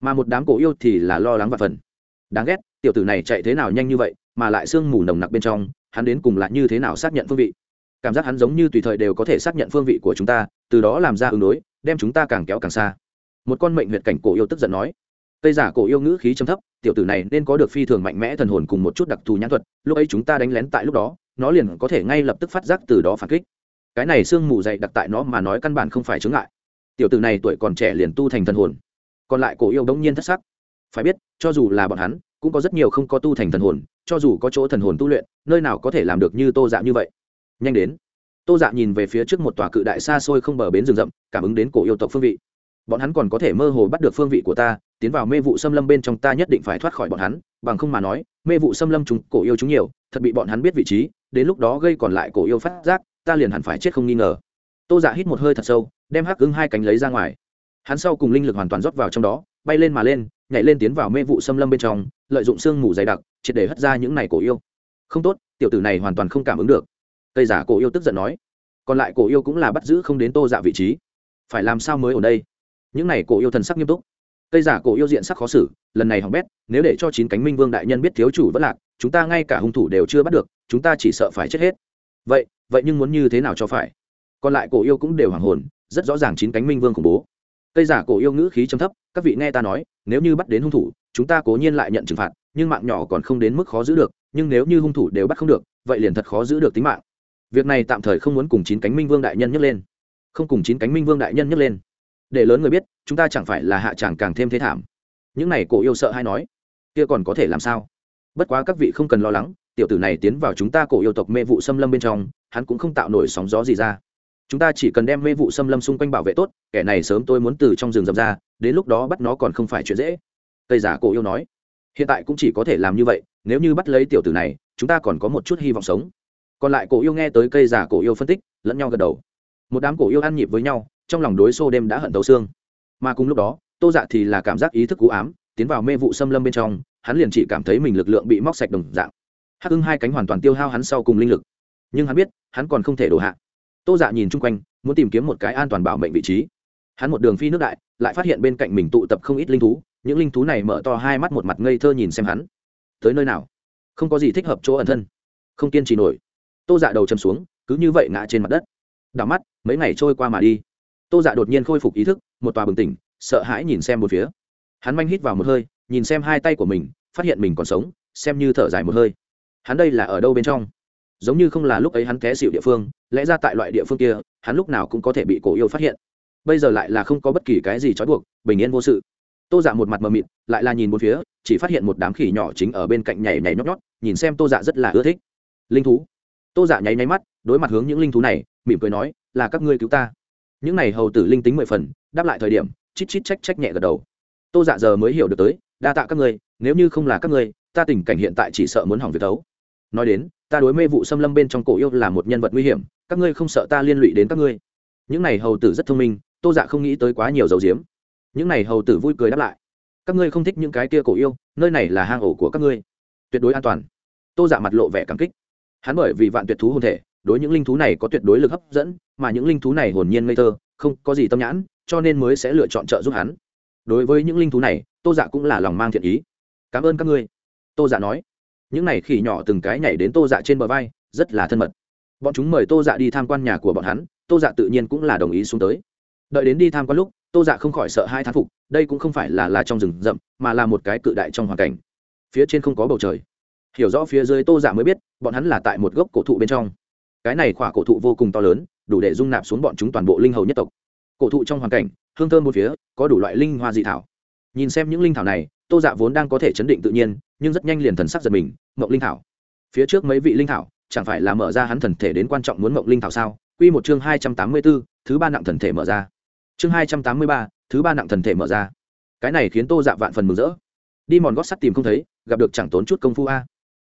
Mà một đám cổ yêu thì là lo lắng và phần. Đáng ghét, tiểu tử này chạy thế nào nhanh như vậy, mà lại sương mù nồng nặc bên trong, hắn đến cùng lại như thế nào xác nhận phương vị? Cảm giác hắn giống như tùy thời đều có thể xác nhận phương vị của chúng ta, từ đó làm ra ứng đối, đem chúng ta càng kéo càng xa. Một con mệnh huyệt cảnh cổ yêu tức giận nói. Cây giả cổ yêu ngữ khí chấm thấp, tiểu tử này nên có được phi thường mạnh mẽ thần hồn cùng một chút đặc thù nhãn thuật, lúc ấy chúng ta đánh lén tại lúc đó, nó liền có thể ngay lập tức phát giác từ đó phản kích cái này sương mù dày đặc tại nó mà nói căn bản không phải chướng ngại. Tiểu tử này tuổi còn trẻ liền tu thành thần hồn, còn lại cổ yêu đống nhiên thất sắc. Phải biết, cho dù là bọn hắn, cũng có rất nhiều không có tu thành thần hồn, cho dù có chỗ thần hồn tu luyện, nơi nào có thể làm được như tô dạ như vậy. Nhanh đến. Tô dạ nhìn về phía trước một tòa cự đại xa xôi không bờ bến rừng rậm, cảm ứng đến cổ yêu tộc phương vị. Bọn hắn còn có thể mơ hồ bắt được phương vị của ta, tiến vào mê vụ xâm lâm bên trong ta nhất định phải thoát khỏi bọn hắn, bằng không mà nói, mê vụ xâm lâm chúng cổ yêu chúng nhiều, thật bị bọn hắn biết vị trí, đến lúc đó gây còn lại cổ yêu phát giác ta liền hẳn phải chết không nghi ngờ. Tô giả hít một hơi thật sâu, đem hắc ứng hai cánh lấy ra ngoài. Hắn sau cùng linh lực hoàn toàn rót vào trong đó, bay lên mà lên, nhảy lên tiến vào mê vụ xâm lâm bên trong, lợi dụng sương mù dày đặc, triệt để hất ra những này cổ yêu. Không tốt, tiểu tử này hoàn toàn không cảm ứng được. Cây giả cổ yêu tức giận nói, còn lại cổ yêu cũng là bắt giữ không đến tô dạ vị trí. Phải làm sao mới ở đây? Những này cổ yêu thần sắc nghiêm túc. Cây giả cổ yêu diện sắc khó xử, lần này hỏng bét, nếu để cho chín cánh minh vương đại nhân biết thiếu chủ vất lạc, chúng ta ngay cả hung thủ đều chưa bắt được, chúng ta chỉ sợ phải chết hết. Vậy vậy nhưng muốn như thế nào cho phải? Còn lại cổ yêu cũng đều hoàng hồn, rất rõ ràng chín cánh minh vương khủng bố. Cây giả cổ yêu ngữ khí chấm thấp, các vị nghe ta nói, nếu như bắt đến hung thủ, chúng ta cố nhiên lại nhận trừng phạt, nhưng mạng nhỏ còn không đến mức khó giữ được, nhưng nếu như hung thủ đều bắt không được, vậy liền thật khó giữ được tính mạng. Việc này tạm thời không muốn cùng chín cánh minh vương đại nhân nhấc lên. Không cùng chín cánh minh vương đại nhân nhấc lên. Để lớn người biết, chúng ta chẳng phải là hạ tràng càng thêm thế thảm. Những này cổ yêu sợ hay nói, kia còn có thể làm sao? Bất quá các vị không cần lo lắng, tiểu tử này tiến vào chúng ta cổ yêu tộc mê vụ xâm lâm bên trong hắn cũng không tạo nổi sóng gió gì ra. Chúng ta chỉ cần đem mê vụ xâm lâm xung quanh bảo vệ tốt, kẻ này sớm tôi muốn từ trong rừng dập ra, đến lúc đó bắt nó còn không phải chuyện dễ. Tây giả cổ yêu nói. Hiện tại cũng chỉ có thể làm như vậy, nếu như bắt lấy tiểu tử này, chúng ta còn có một chút hy vọng sống. Còn lại cổ yêu nghe tới cây giả cổ yêu phân tích, lẫn nhau gật đầu. Một đám cổ yêu ăn nhịp với nhau, trong lòng đối xô đêm đã hận tấu xương. Mà cùng lúc đó, tô dạ thì là cảm giác ý thức cú ám, tiến vào mê vụ xâm lâm bên trong, hắn liền chỉ cảm thấy mình lực lượng bị móc sạch đồng dạng. Hắc hưng hai cánh hoàn toàn tiêu hao hắn sau cùng linh lực nhưng hắn biết, hắn còn không thể đổ hạ. Tô dạ nhìn chung quanh, muốn tìm kiếm một cái an toàn bảo mệnh vị trí. Hắn một đường phi nước đại, lại phát hiện bên cạnh mình tụ tập không ít linh thú, những linh thú này mở to hai mắt một mặt ngây thơ nhìn xem hắn. Tới nơi nào? Không có gì thích hợp chỗ ẩn thân. Không kiên trì nổi. Tô dạ đầu chầm xuống, cứ như vậy ngã trên mặt đất. Đảo mắt, mấy ngày trôi qua mà đi. Tô dạ đột nhiên khôi phục ý thức, một tòa bừng tỉnh, sợ hãi nhìn xem một phía. Hắn manh hít vào một hơi, nhìn xem hai tay của mình, phát hiện mình còn sống, xem như thở dài một hơi. Hắn đây là ở đâu bên trong? Giống như không là lúc ấy hắn té xịu địa phương, lẽ ra tại loại địa phương kia, hắn lúc nào cũng có thể bị cổ yêu phát hiện. Bây giờ lại là không có bất kỳ cái gì trói buộc, bình yên vô sự. Tô dạ một mặt mờ mịt, lại là nhìn một phía, chỉ phát hiện một đám khỉ nhỏ chính ở bên cạnh nhảy nhảy nhót nhót, nhìn xem tô dạ rất là ưa thích. Linh thú. Tô dạ nháy nháy mắt, đối mặt hướng những linh thú này, mỉm cười nói, là các ngươi cứu ta. Những này hầu tử linh tính mười phần, đáp lại thời điểm, chít chít trách trách nhẹ gật đầu. Tô dạ giờ mới hiểu được tới, đa tạ các ngươi, nếu như không là các ngươi, ta tình cảnh hiện tại chỉ sợ muốn hỏng việc tấu nói đến, ta đối mê vụ xâm lâm bên trong cổ yêu là một nhân vật nguy hiểm, các ngươi không sợ ta liên lụy đến các ngươi. Những này hầu tử rất thông minh, tô dạ không nghĩ tới quá nhiều dầu diếm những này hầu tử vui cười đáp lại. Các ngươi không thích những cái kia cổ yêu, nơi này là hang ổ của các ngươi. Tuyệt đối an toàn. Tô dạ mặt lộ vẻ cảm kích. Hắn bởi vì vạn tuyệt thú hồn thể, đối những linh thú này có tuyệt đối lực hấp dẫn, mà những linh thú này hồn nhiên ngây thơ, không có gì tâm nhãn, cho nên mới sẽ lựa chọn trợ giúp hắn. Đối với những linh thú này, tô dạ cũng là lòng mang thiện ý. Cảm ơn các ngươi, tô dạ nói những này khỉ nhỏ từng cái nhảy đến tô dạ trên bờ vai, rất là thân mật. Bọn chúng mời tô dạ đi tham quan nhà của bọn hắn, tô dạ tự nhiên cũng là đồng ý xuống tới. Đợi đến đi tham quan lúc, tô dạ không khỏi sợ hai thán phục, đây cũng không phải là là trong rừng rậm, mà là một cái cự đại trong hoàn cảnh. Phía trên không có bầu trời. Hiểu rõ phía dưới tô dạ mới biết, bọn hắn là tại một gốc cổ thụ bên trong. Cái này khỏa cổ thụ vô cùng to lớn, đủ để dung nạp xuống bọn chúng toàn bộ linh hầu nhất tộc. Cổ thụ trong hoàn cảnh, hương thơm một phía, có đủ loại linh hoa dị thảo. Nhìn xem những linh thảo này tô dạ vốn đang có thể chấn định tự nhiên nhưng rất nhanh liền thần sắc giật mình mộng linh thảo phía trước mấy vị linh thảo chẳng phải là mở ra hắn thần thể đến quan trọng muốn mộng linh thảo sao Quy một chương hai trăm tám mươi 284, thứ ba nặng thần thể mở ra. Chương hai trăm tám mươi ba, thứ ba nặng thần thể mở ra. Cái này khiến Tô Dạ vạn phần mừng rỡ. Đi mòn gót sắt tìm không thấy, gặp được chẳng tốn chút công phu a.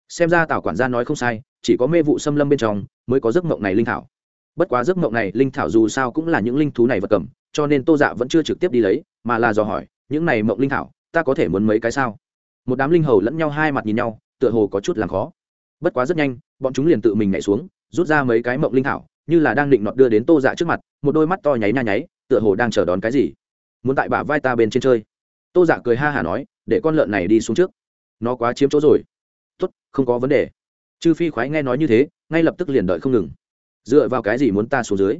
Xem ra Tào quản gia nói không sai, chỉ có mê vụ xâm lâm bên trong mới có giấc mộng này linh thảo. Bất quá giấc mộng này linh thảo dù sao cũng là những linh thú này vật cầm, cho nên Tô Dạ vẫn chưa trực tiếp đi lấy, mà là dò hỏi, những này mộng linh thảo, ta có thể muốn mấy cái sao? Một đám linh hầu lẫn nhau hai mặt nhìn nhau, tựa hồ có chút làm khó. Bất quá rất nhanh, bọn chúng liền tự mình nhảy xuống, rút ra mấy cái mộng linh thảo, như là đang định nọt đưa đến tô dạ trước mặt một đôi mắt to nháy nha nháy tựa hồ đang chờ đón cái gì. Muốn tại bả vai ta bên trên chơi. Tô dạ cười ha hả nói để con lợn này đi xuống trước. Nó quá chiếm chỗ rồi. Tốt không có vấn đề. Chư phi khoái nghe nói như thế ngay lập tức liền đợi không ngừng. Dựa vào cái gì muốn ta xuống dưới?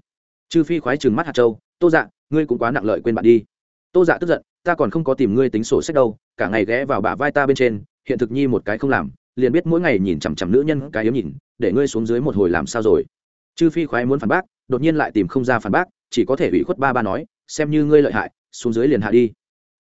Chư phi khoái trừng mắt hạt châu tô dạ ngươi cũng quá nặng lợi quên bạn đi. Tô dạ tức giận ta còn không có tìm ngươi tính sổ sách đâu, cả ngày ghé vào bả vai ta bên trên, hiện thực nhi một cái không làm, liền biết mỗi ngày nhìn chằm chằm nữ nhân cái yếu nhìn, để ngươi xuống dưới một hồi làm sao rồi. Chư phi khoái muốn phản bác, đột nhiên lại tìm không ra phản bác, chỉ có thể ủy khuất ba ba nói, xem như ngươi lợi hại, xuống dưới liền hạ đi.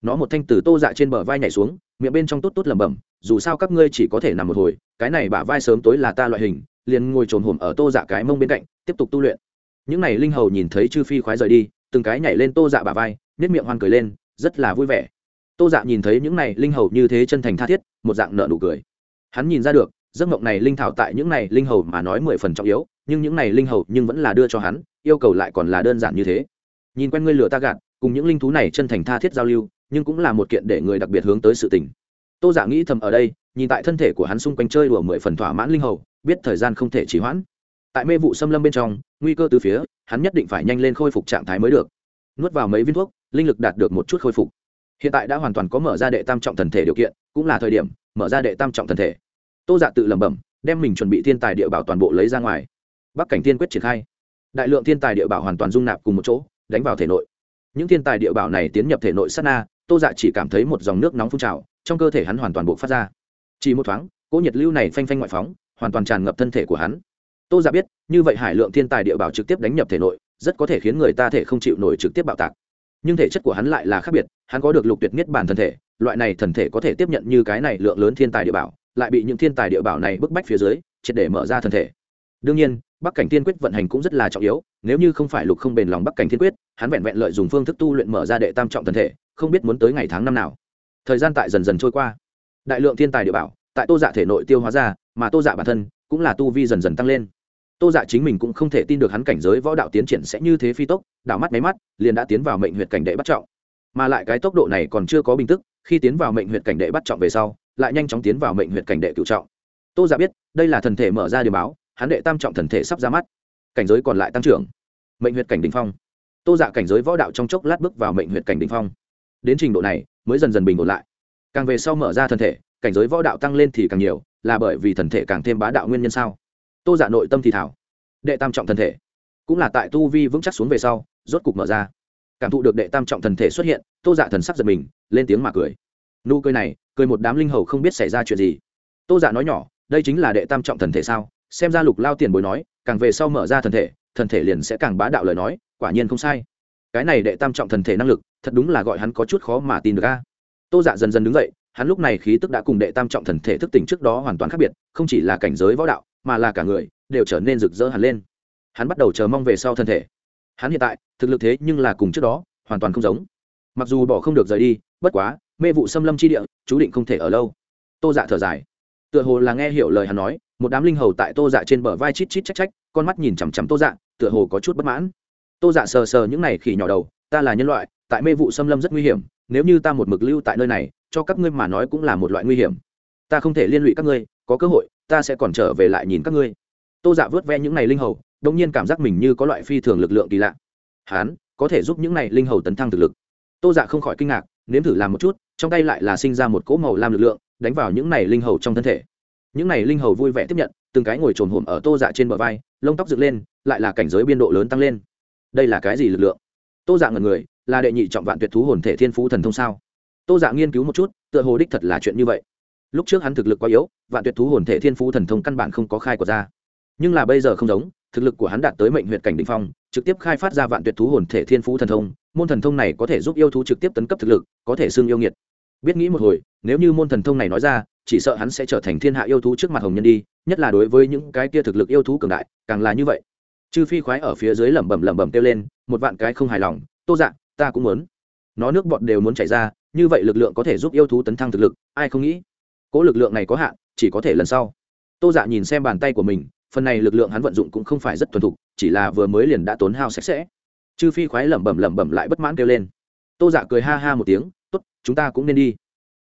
Nó một thanh từ tô dạ trên bờ vai nhảy xuống, miệng bên trong tốt tốt lẩm bẩm, dù sao các ngươi chỉ có thể nằm một hồi, cái này bả vai sớm tối là ta loại hình, liền ngồi trồn hổm ở tô dạ cái mông bên cạnh, tiếp tục tu luyện. Những n à y linh hầu nhìn thấy chư phi khoái rời đi, từng cái nhảy lên tô dạ bả vai nếp miệng hoan cười lên rất là vui vẻ. Tô dạ nhìn thấy những này linh hầu như thế chân thành tha thiết, một dạng nợ nụ cười. Hắn nhìn ra được, giấc mộng này linh thảo tại những này linh hầu mà nói mười phần trọng yếu, nhưng những này linh hầu nhưng vẫn là đưa cho hắn, yêu cầu lại còn là đơn giản như thế. Nhìn quen ngươi lừa ta gạt, cùng những linh thú này chân thành tha thiết giao lưu, nhưng cũng là một kiện để người đặc biệt hướng tới sự tình. Tô giả dạ nghĩ thầm ở đây, nhìn tại thân thể của hắn xung quanh chơi đùa mười phần thỏa mãn linh hầu, biết thời gian không thể trì hoãn. Tại mê vụ xâm lâm bên trong, nguy cơ từ phía, hắn nhất định phải nhanh lên khôi phục trạng thái mới được nuốt vào mấy viên thuốc, linh lực đạt được một chút khôi phục. Hiện tại đã hoàn toàn có mở ra đệ tam trọng thần thể điều kiện, cũng là thời điểm mở ra đệ tam trọng thần thể. Tô dạ tự lẩm bẩm, đem mình chuẩn bị thiên tài địa bảo toàn bộ lấy ra ngoài. Bắc cảnh tiên quyết triển khai. Đại lượng thiên tài địa bảo hoàn toàn dung nạp cùng một chỗ, đánh vào thể nội. Những thiên tài địa bảo này tiến nhập thể nội sát na, tô dạ chỉ cảm thấy một dòng nước nóng phun trào, trong cơ thể hắn hoàn toàn buộc phát ra. Chỉ một thoáng, cỗ nhiệt lưu này phanh phanh ngoại phóng, hoàn toàn tràn ngập thân thể của hắn. Tô dạ biết, như vậy hải lượng thiên tài địa bảo trực tiếp đánh nhập thể nội rất có thể khiến người ta thể không chịu nổi trực tiếp bạo tạc. Nhưng thể chất của hắn lại là khác biệt, hắn có được lục tuyệt niết bản thân thể, loại này thần thể có thể tiếp nhận như cái này lượng lớn thiên tài địa bảo, lại bị những thiên tài địa bảo này bức bách phía dưới, triệt để mở ra thân thể. Đương nhiên, bắc cảnh tiên quyết vận hành cũng rất là trọng yếu, nếu như không phải lục không bền lòng bắc cảnh thiên quyết, hắn vẹn vẹn lợi dùng phương thức tu luyện mở ra đệ tam trọng thần thể, không biết muốn tới ngày tháng năm nào. Thời gian tại dần dần trôi qua. Đại lượng thiên tài địa bảo, tại tô dạ thể nội tiêu hóa ra, mà tô dạ bản thân cũng là tu vi dần dần tăng lên tô dạ chính mình cũng không thể tin được hắn cảnh giới võ đạo tiến triển sẽ như thế phi tốc, đảo mắt máy mắt, liền đã tiến vào mệnh huyện cảnh đệ bắt trọng. Mà lại cái tốc độ này còn chưa có bình tức, khi tiến vào mệnh huyện cảnh đệ bắt trọng về sau, lại nhanh chóng tiến vào mệnh huyện cảnh đệ cựu trọng. Tô dạ biết, đây là thần thể mở ra điều báo, hắn đệ tam trọng thần thể sắp ra mắt. Cảnh giới còn lại tăng trưởng. Mệnh huyện cảnh đỉnh phong. Tô dạ cảnh giới võ đạo trong chốc lát bước vào mệnh huyện cảnh đỉnh phong. Đến trình độ này, mới dần dần bình ổn lại. Càng về sau mở ra thần thể, cảnh giới võ đạo tăng lên thì càng nhiều, là bởi vì thần thể càng thêm bá đạo nguyên nhân sao? Tô dạ nội tâm thì thảo. Đệ tam trọng thần thể. Cũng là tại tu vi vững chắc xuống về sau, rốt cục mở ra. Cảm thụ được đệ tam trọng thần thể xuất hiện, tô dạ thần sắc giật mình, lên tiếng mà cười. Nụ cười này, cười một đám linh hầu không biết xảy ra chuyện gì. Tô dạ nói nhỏ, đây chính là đệ tam trọng thần thể sao? Xem ra lục lao tiền bối nói, càng về sau mở ra thần thể thần thể liền sẽ càng bá đạo lời nói, quả nhiên không sai. Cái này đệ tam trọng thần thể năng lực, thật đúng là gọi hắn có chút khó mà tin được a. Tô dạ dần dần đứng dậy, hắn lúc này khí tức đã cùng đệ tam trọng thần thể thức tỉnh trước đó hoàn toàn khác biệt, không chỉ là cảnh giới võ đạo mà là cả người đều trở nên rực rỡ hẳn lên. Hắn bắt đầu chờ mong về sau thân thể. Hắn hiện tại, thực lực thế nhưng là cùng trước đó, hoàn toàn không giống. Mặc dù bỏ không được rời đi, bất quá, mê vụ xâm lâm chi địa, chú định không thể ở lâu. Tô dạ thở dài. Tựa hồ là nghe hiểu lời hắn nói, một đám linh hầu tại tô dạ trên bờ vai chít chít trách trách con mắt nhìn chằm chằm tô dạ tựa hồ có chút bất mãn. Tô dạ sờ sờ những này khỉ nhỏ đầu, ta là nhân loại, tại mê vụ xâm lâm rất nguy hiểm, nếu như ta một mực lưu tại nơi này, cho các ngươi mà nói cũng là một loại nguy hiểm. Ta không thể liên lụy các ngươi có cơ hội, ta sẽ còn trở về lại nhìn các ngươi. Tô dạ vớt ve những này linh hầu đông nhiên cảm giác mình như có loại phi thường lực lượng kỳ lạ. Hán có thể giúp những này linh hầu tấn thăng thực lực. Tô dạ không khỏi kinh ngạc, nếm thử làm một chút, trong tay lại là sinh ra một cỗ màu lam lực lượng, đánh vào những này linh hầu trong thân thể. Những này linh hầu vui vẻ tiếp nhận, từng cái ngồi trồn hổm ở tô dạ trên bờ vai, lông tóc dựng lên, lại là cảnh giới biên độ lớn tăng lên. Đây là cái gì lực lượng? Tô dạ ngần người, là đệ nhị trọng vạn tuyệt thú hồn thể thiên phú thần thông sao? Tô dạ nghiên cứu một chút, tựa hồ đích thật là chuyện như vậy lúc trước hắn thực lực quá yếu, vạn tuyệt thú hồn thể thiên phú thần thông căn bản không có khai của ra. Nhưng là bây giờ không giống, thực lực của hắn đạt tới mệnh huyện cảnh định phong, trực tiếp khai phát ra vạn tuyệt thú hồn thể thiên phú thần thông, môn thần thông này có thể giúp yêu thú trực tiếp tấn cấp thực lực, có thể xưng yêu nghiệt. Biết nghĩ một hồi, nếu như môn thần thông này nói ra, chỉ sợ hắn sẽ trở thành thiên hạ yêu thú trước mặt hồng nhân đi, nhất là đối với những cái kia thực lực yêu thú cường đại, càng là như vậy. Chư phi khoái ở phía dưới lẩm bẩm lẩm bẩm kêu lên, một vạn cái không hài lòng, tô dạng ta cũng muốn. Nó nước bọt đều muốn chảy ra, như vậy lực lượng có thể giúp yêu thú tấn thăng thực lực, ai không nghĩ? Cỗ lực lượng này có hạn, chỉ có thể lần sau. Tô dạ nhìn xem bàn tay của mình, phần này lực lượng hắn vận dụng cũng không phải rất thuần thục, chỉ là vừa mới liền đã tốn hao sạch sẽ. Chư phi khoái lẩm bẩm lẩm bẩm lại bất mãn kêu lên. Tô dạ cười ha ha một tiếng, tốt, chúng ta cũng nên đi.